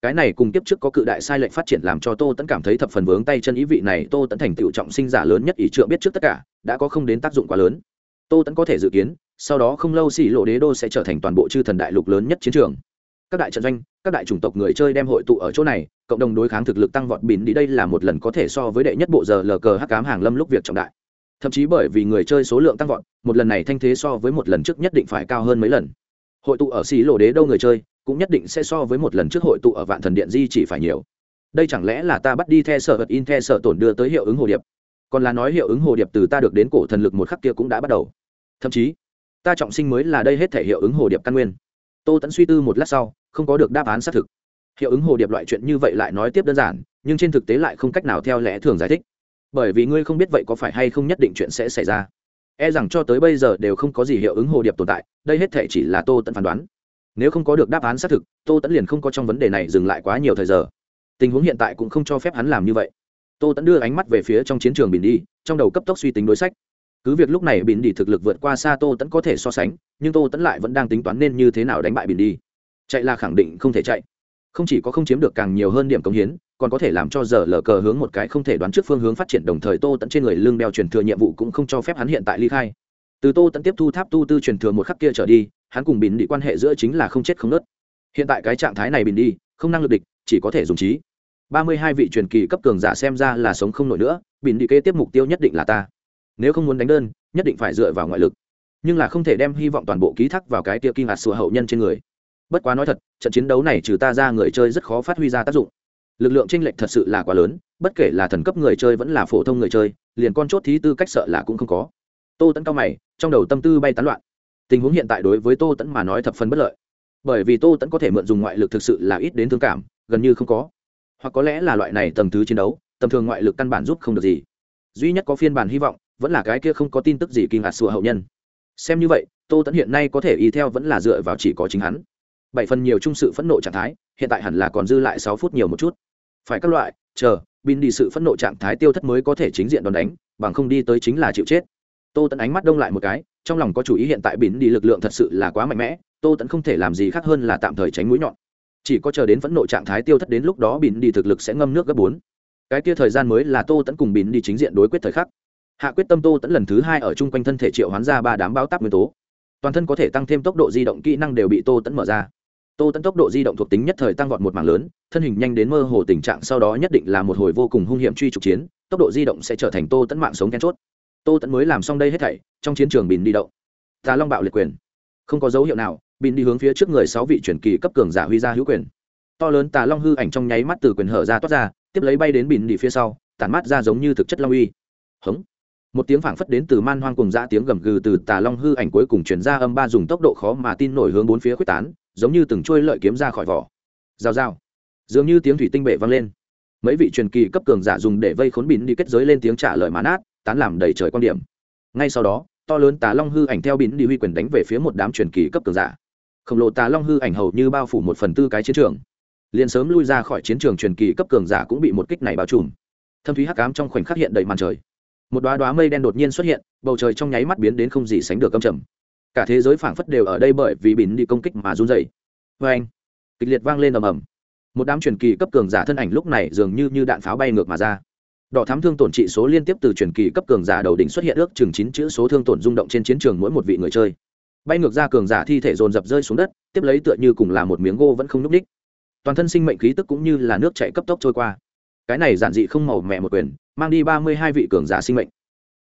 Cái này cùng tiếp trước có cự đại sai lệnh phát triển làm cho tô tẫn cảm thấy thập phần vướng tay chân ý vị này, tô tẫn thành tựu trọng sinh giả lớn nhất ý trượng biết trước tất cả, đã có không đến tác dụng quá lớn. Tô tẫn có thể dự kiến, sau đó không lâu xỉ lộ đế đô sẽ trở thành toàn bộ chư thần đại lục lớn nhất chiến trường các đại trận doanh, các đại chủng tộc người chơi đem hội tụ ở chỗ này, cộng đồng đối kháng thực lực tăng vọt bỉn đi đây là một lần có thể so với đệ nhất bộ giờ lờ cờ hắc cám hàng lâm lúc việc trọng đại. Thậm chí bởi vì người chơi số lượng tăng vọt, một lần này thanh thế so với một lần trước nhất định phải cao hơn mấy lần. Hội tụ ở xí lộ đế đâu người chơi, cũng nhất định sẽ so với một lần trước hội tụ ở vạn thần điện di chỉ phải nhiều. Đây chẳng lẽ là ta bắt đi the sở vật in the sở tổn đưa tới hiệu ứng hồ điệp? Còn là nói hiệu ứng hồ điệp từ ta được đến cổ thần lực một khắc kia cũng đã bắt đầu. Thậm chí, ta trọng sinh mới là đây hết thể hiệu ứng hồ điệp căn nguyên. Tô tẫn suy tư một lát sau không có được đáp án xác thực. Hiệu ứng hồ điệp loại chuyện như vậy lại nói tiếp đơn giản, nhưng trên thực tế lại không cách nào theo lẽ thường giải thích. Bởi vì ngươi không biết vậy có phải hay không nhất định chuyện sẽ xảy ra. E rằng cho tới bây giờ đều không có gì hiệu ứng hồ điệp tồn tại, đây hết thể chỉ là tô tẫn phán đoán. Nếu không có được đáp án xác thực, tô tẫn liền không có trong vấn đề này dừng lại quá nhiều thời giờ. Tình huống hiện tại cũng không cho phép hắn làm như vậy. Tô tẫn đưa ánh mắt về phía trong chiến trường bình đi, trong đầu cấp tốc suy tính đối sách. Cứ việc lúc này bình đi thực lực vượt qua xa tô tẫn có thể so sánh, nhưng tô tẫn lại vẫn đang tính toán nên như thế nào đánh bại bình đi chạy là khẳng định không thể chạy. Không chỉ có không chiếm được càng nhiều hơn điểm công hiến, còn có thể làm cho giờ lờ cờ hướng một cái không thể đoán trước phương hướng phát triển đồng thời tô tẫn trên người lương đeo truyền thừa nhiệm vụ cũng không cho phép hắn hiện tại ly khai. Từ tô tẫn tiếp thu tháp tu tư truyền thừa một khắc kia trở đi, hắn cùng bình đi quan hệ giữa chính là không chết không nớt hiện tại cái trạng thái này bình đi không năng lực địch, chỉ có thể dùng trí. Ba mươi hai vị truyền kỳ cấp cường giả xem ra là sống không nổi nữa, bình đi kế tiếp mục tiêu nhất định là ta. Nếu không muốn đánh đơn, nhất định phải dựa vào ngoại lực. Nhưng là không thể đem hy vọng toàn bộ ký thác vào cái tia kinh hạt sùa hậu nhân trên người bất quá nói thật, trận chiến đấu này trừ ta ra người chơi rất khó phát huy ra tác dụng. Lực lượng tranh lệch thật sự là quá lớn, bất kể là thần cấp người chơi vẫn là phổ thông người chơi, liền con chốt thí tư cách sợ là cũng không có. Tô tẫn cao mày, trong đầu tâm tư bay tán loạn. Tình huống hiện tại đối với tô tẫn mà nói thập phần bất lợi. Bởi vì tô tẫn có thể mượn dùng ngoại lực thực sự là ít đến thương cảm, gần như không có. Hoặc có lẽ là loại này tầm thứ chiến đấu, tầm thường ngoại lực căn bản giúp không được gì. Duy nhất có phiên bản hy vọng, vẫn là cái kia không có tin tức gì kinh ngạc sùa hậu nhân. Xem như vậy, tô tẫn hiện nay có thể y theo vẫn là dựa vào chỉ có chính hắn bảy phần nhiều trung sự phẫn nộ trạng thái, hiện tại hẳn là còn dư lại sáu phút nhiều một chút. Phải các loại, chờ, bin đi sự phẫn nộ trạng thái tiêu thất mới có thể chính diện đòn đánh, bằng không đi tới chính là chịu chết. Tô tẫn ánh mắt đông lại một cái, trong lòng có chủ ý hiện tại bin đi lực lượng thật sự là quá mạnh mẽ, tô tẫn không thể làm gì khác hơn là tạm thời tránh mũi nhọn. Chỉ có chờ đến phẫn nộ trạng thái tiêu thất đến lúc đó bin đi thực lực sẽ ngâm nước gấp bốn. Cái kia thời gian mới là tô tẫn cùng bin đi chính diện đối quyết thời khắc. Hạ quyết tâm tô tẫn lần thứ hai ở chung quanh thân thể triệu hoán ra ba đám báo táp nguyên tố. Toàn thân có thể tăng thêm tốc độ di động kỹ năng đều bị tô tẫn mở ra tô tẫn tốc độ di động thuộc tính nhất thời tăng vọt một mảng lớn, thân hình nhanh đến mơ hồ tình trạng sau đó nhất định là một hồi vô cùng hung hiểm truy trục chiến, tốc độ di động sẽ trở thành tô tẫn mạng sống then chốt. Tô tẫn mới làm xong đây hết thảy, trong chiến trường bìn đi động. Tà long bạo liệt quyền. Không có dấu hiệu nào bìn đi hướng phía trước người sáu vị truyền kỳ cấp cường giả huy ra hữu quyền. To lớn tà long hư ảnh trong nháy mắt từ quyền hở ra toát ra, tiếp lấy bay đến bìn đi phía sau, tản mát ra giống như thực chất long uy. Hống. Một tiếng phảng phất đến từ man hoang cùng dã tiếng gầm gừ từ tà long hư ảnh cuối cùng chuyển ra âm ba dùng tốc độ khó mà tin nổi hướng bốn phía quyết tán giống như từng trôi lợi kiếm ra khỏi vỏ. Rào rào. Dường như tiếng thủy tinh bệ vang lên. Mấy vị truyền kỳ cấp cường giả dùng để vây khốn bỉn đi kết giới lên tiếng trả lời mán át tán làm đầy trời quan điểm. Ngay sau đó, to lớn tà long hư ảnh theo bỉn đi huy quyền đánh về phía một đám truyền kỳ cấp cường giả. Khổng lồ tà long hư ảnh hầu như bao phủ một phần tư cái chiến trường. Liền sớm lui ra khỏi chiến trường truyền kỳ cấp cường giả cũng bị một kích này bao trùm. Thâm thúy hắc ám trong khoảnh khắc hiện đầy màn trời. Một đoá đoá mây đen đột nhiên xuất hiện, bầu trời trong nháy mắt biến đến không gì sánh được âm trầm cả thế giới phảng phất đều ở đây bởi vì bỉn đi công kích mà run dày vê anh, kịch liệt vang lên ầm ầm. Một đám truyền kỳ cấp cường giả thân ảnh lúc này dường như như đạn pháo bay ngược mà ra. Đỏ thám thương tổn trị số liên tiếp từ truyền kỳ cấp cường giả đầu đỉnh xuất hiện ước chừng chín chữ số thương tổn rung động trên chiến trường mỗi một vị người chơi. Bay ngược ra cường giả thi thể dồn dập rơi xuống đất, tiếp lấy tựa như cùng là một miếng gô vẫn không n ú c ních toàn thân sinh mệnh khí tức cũng như là nước chạy cấp tốc trôi qua. Cái này giản dị không màu mẹ một quyền, mang đi ba mươi hai vị cường giả sinh mệnh.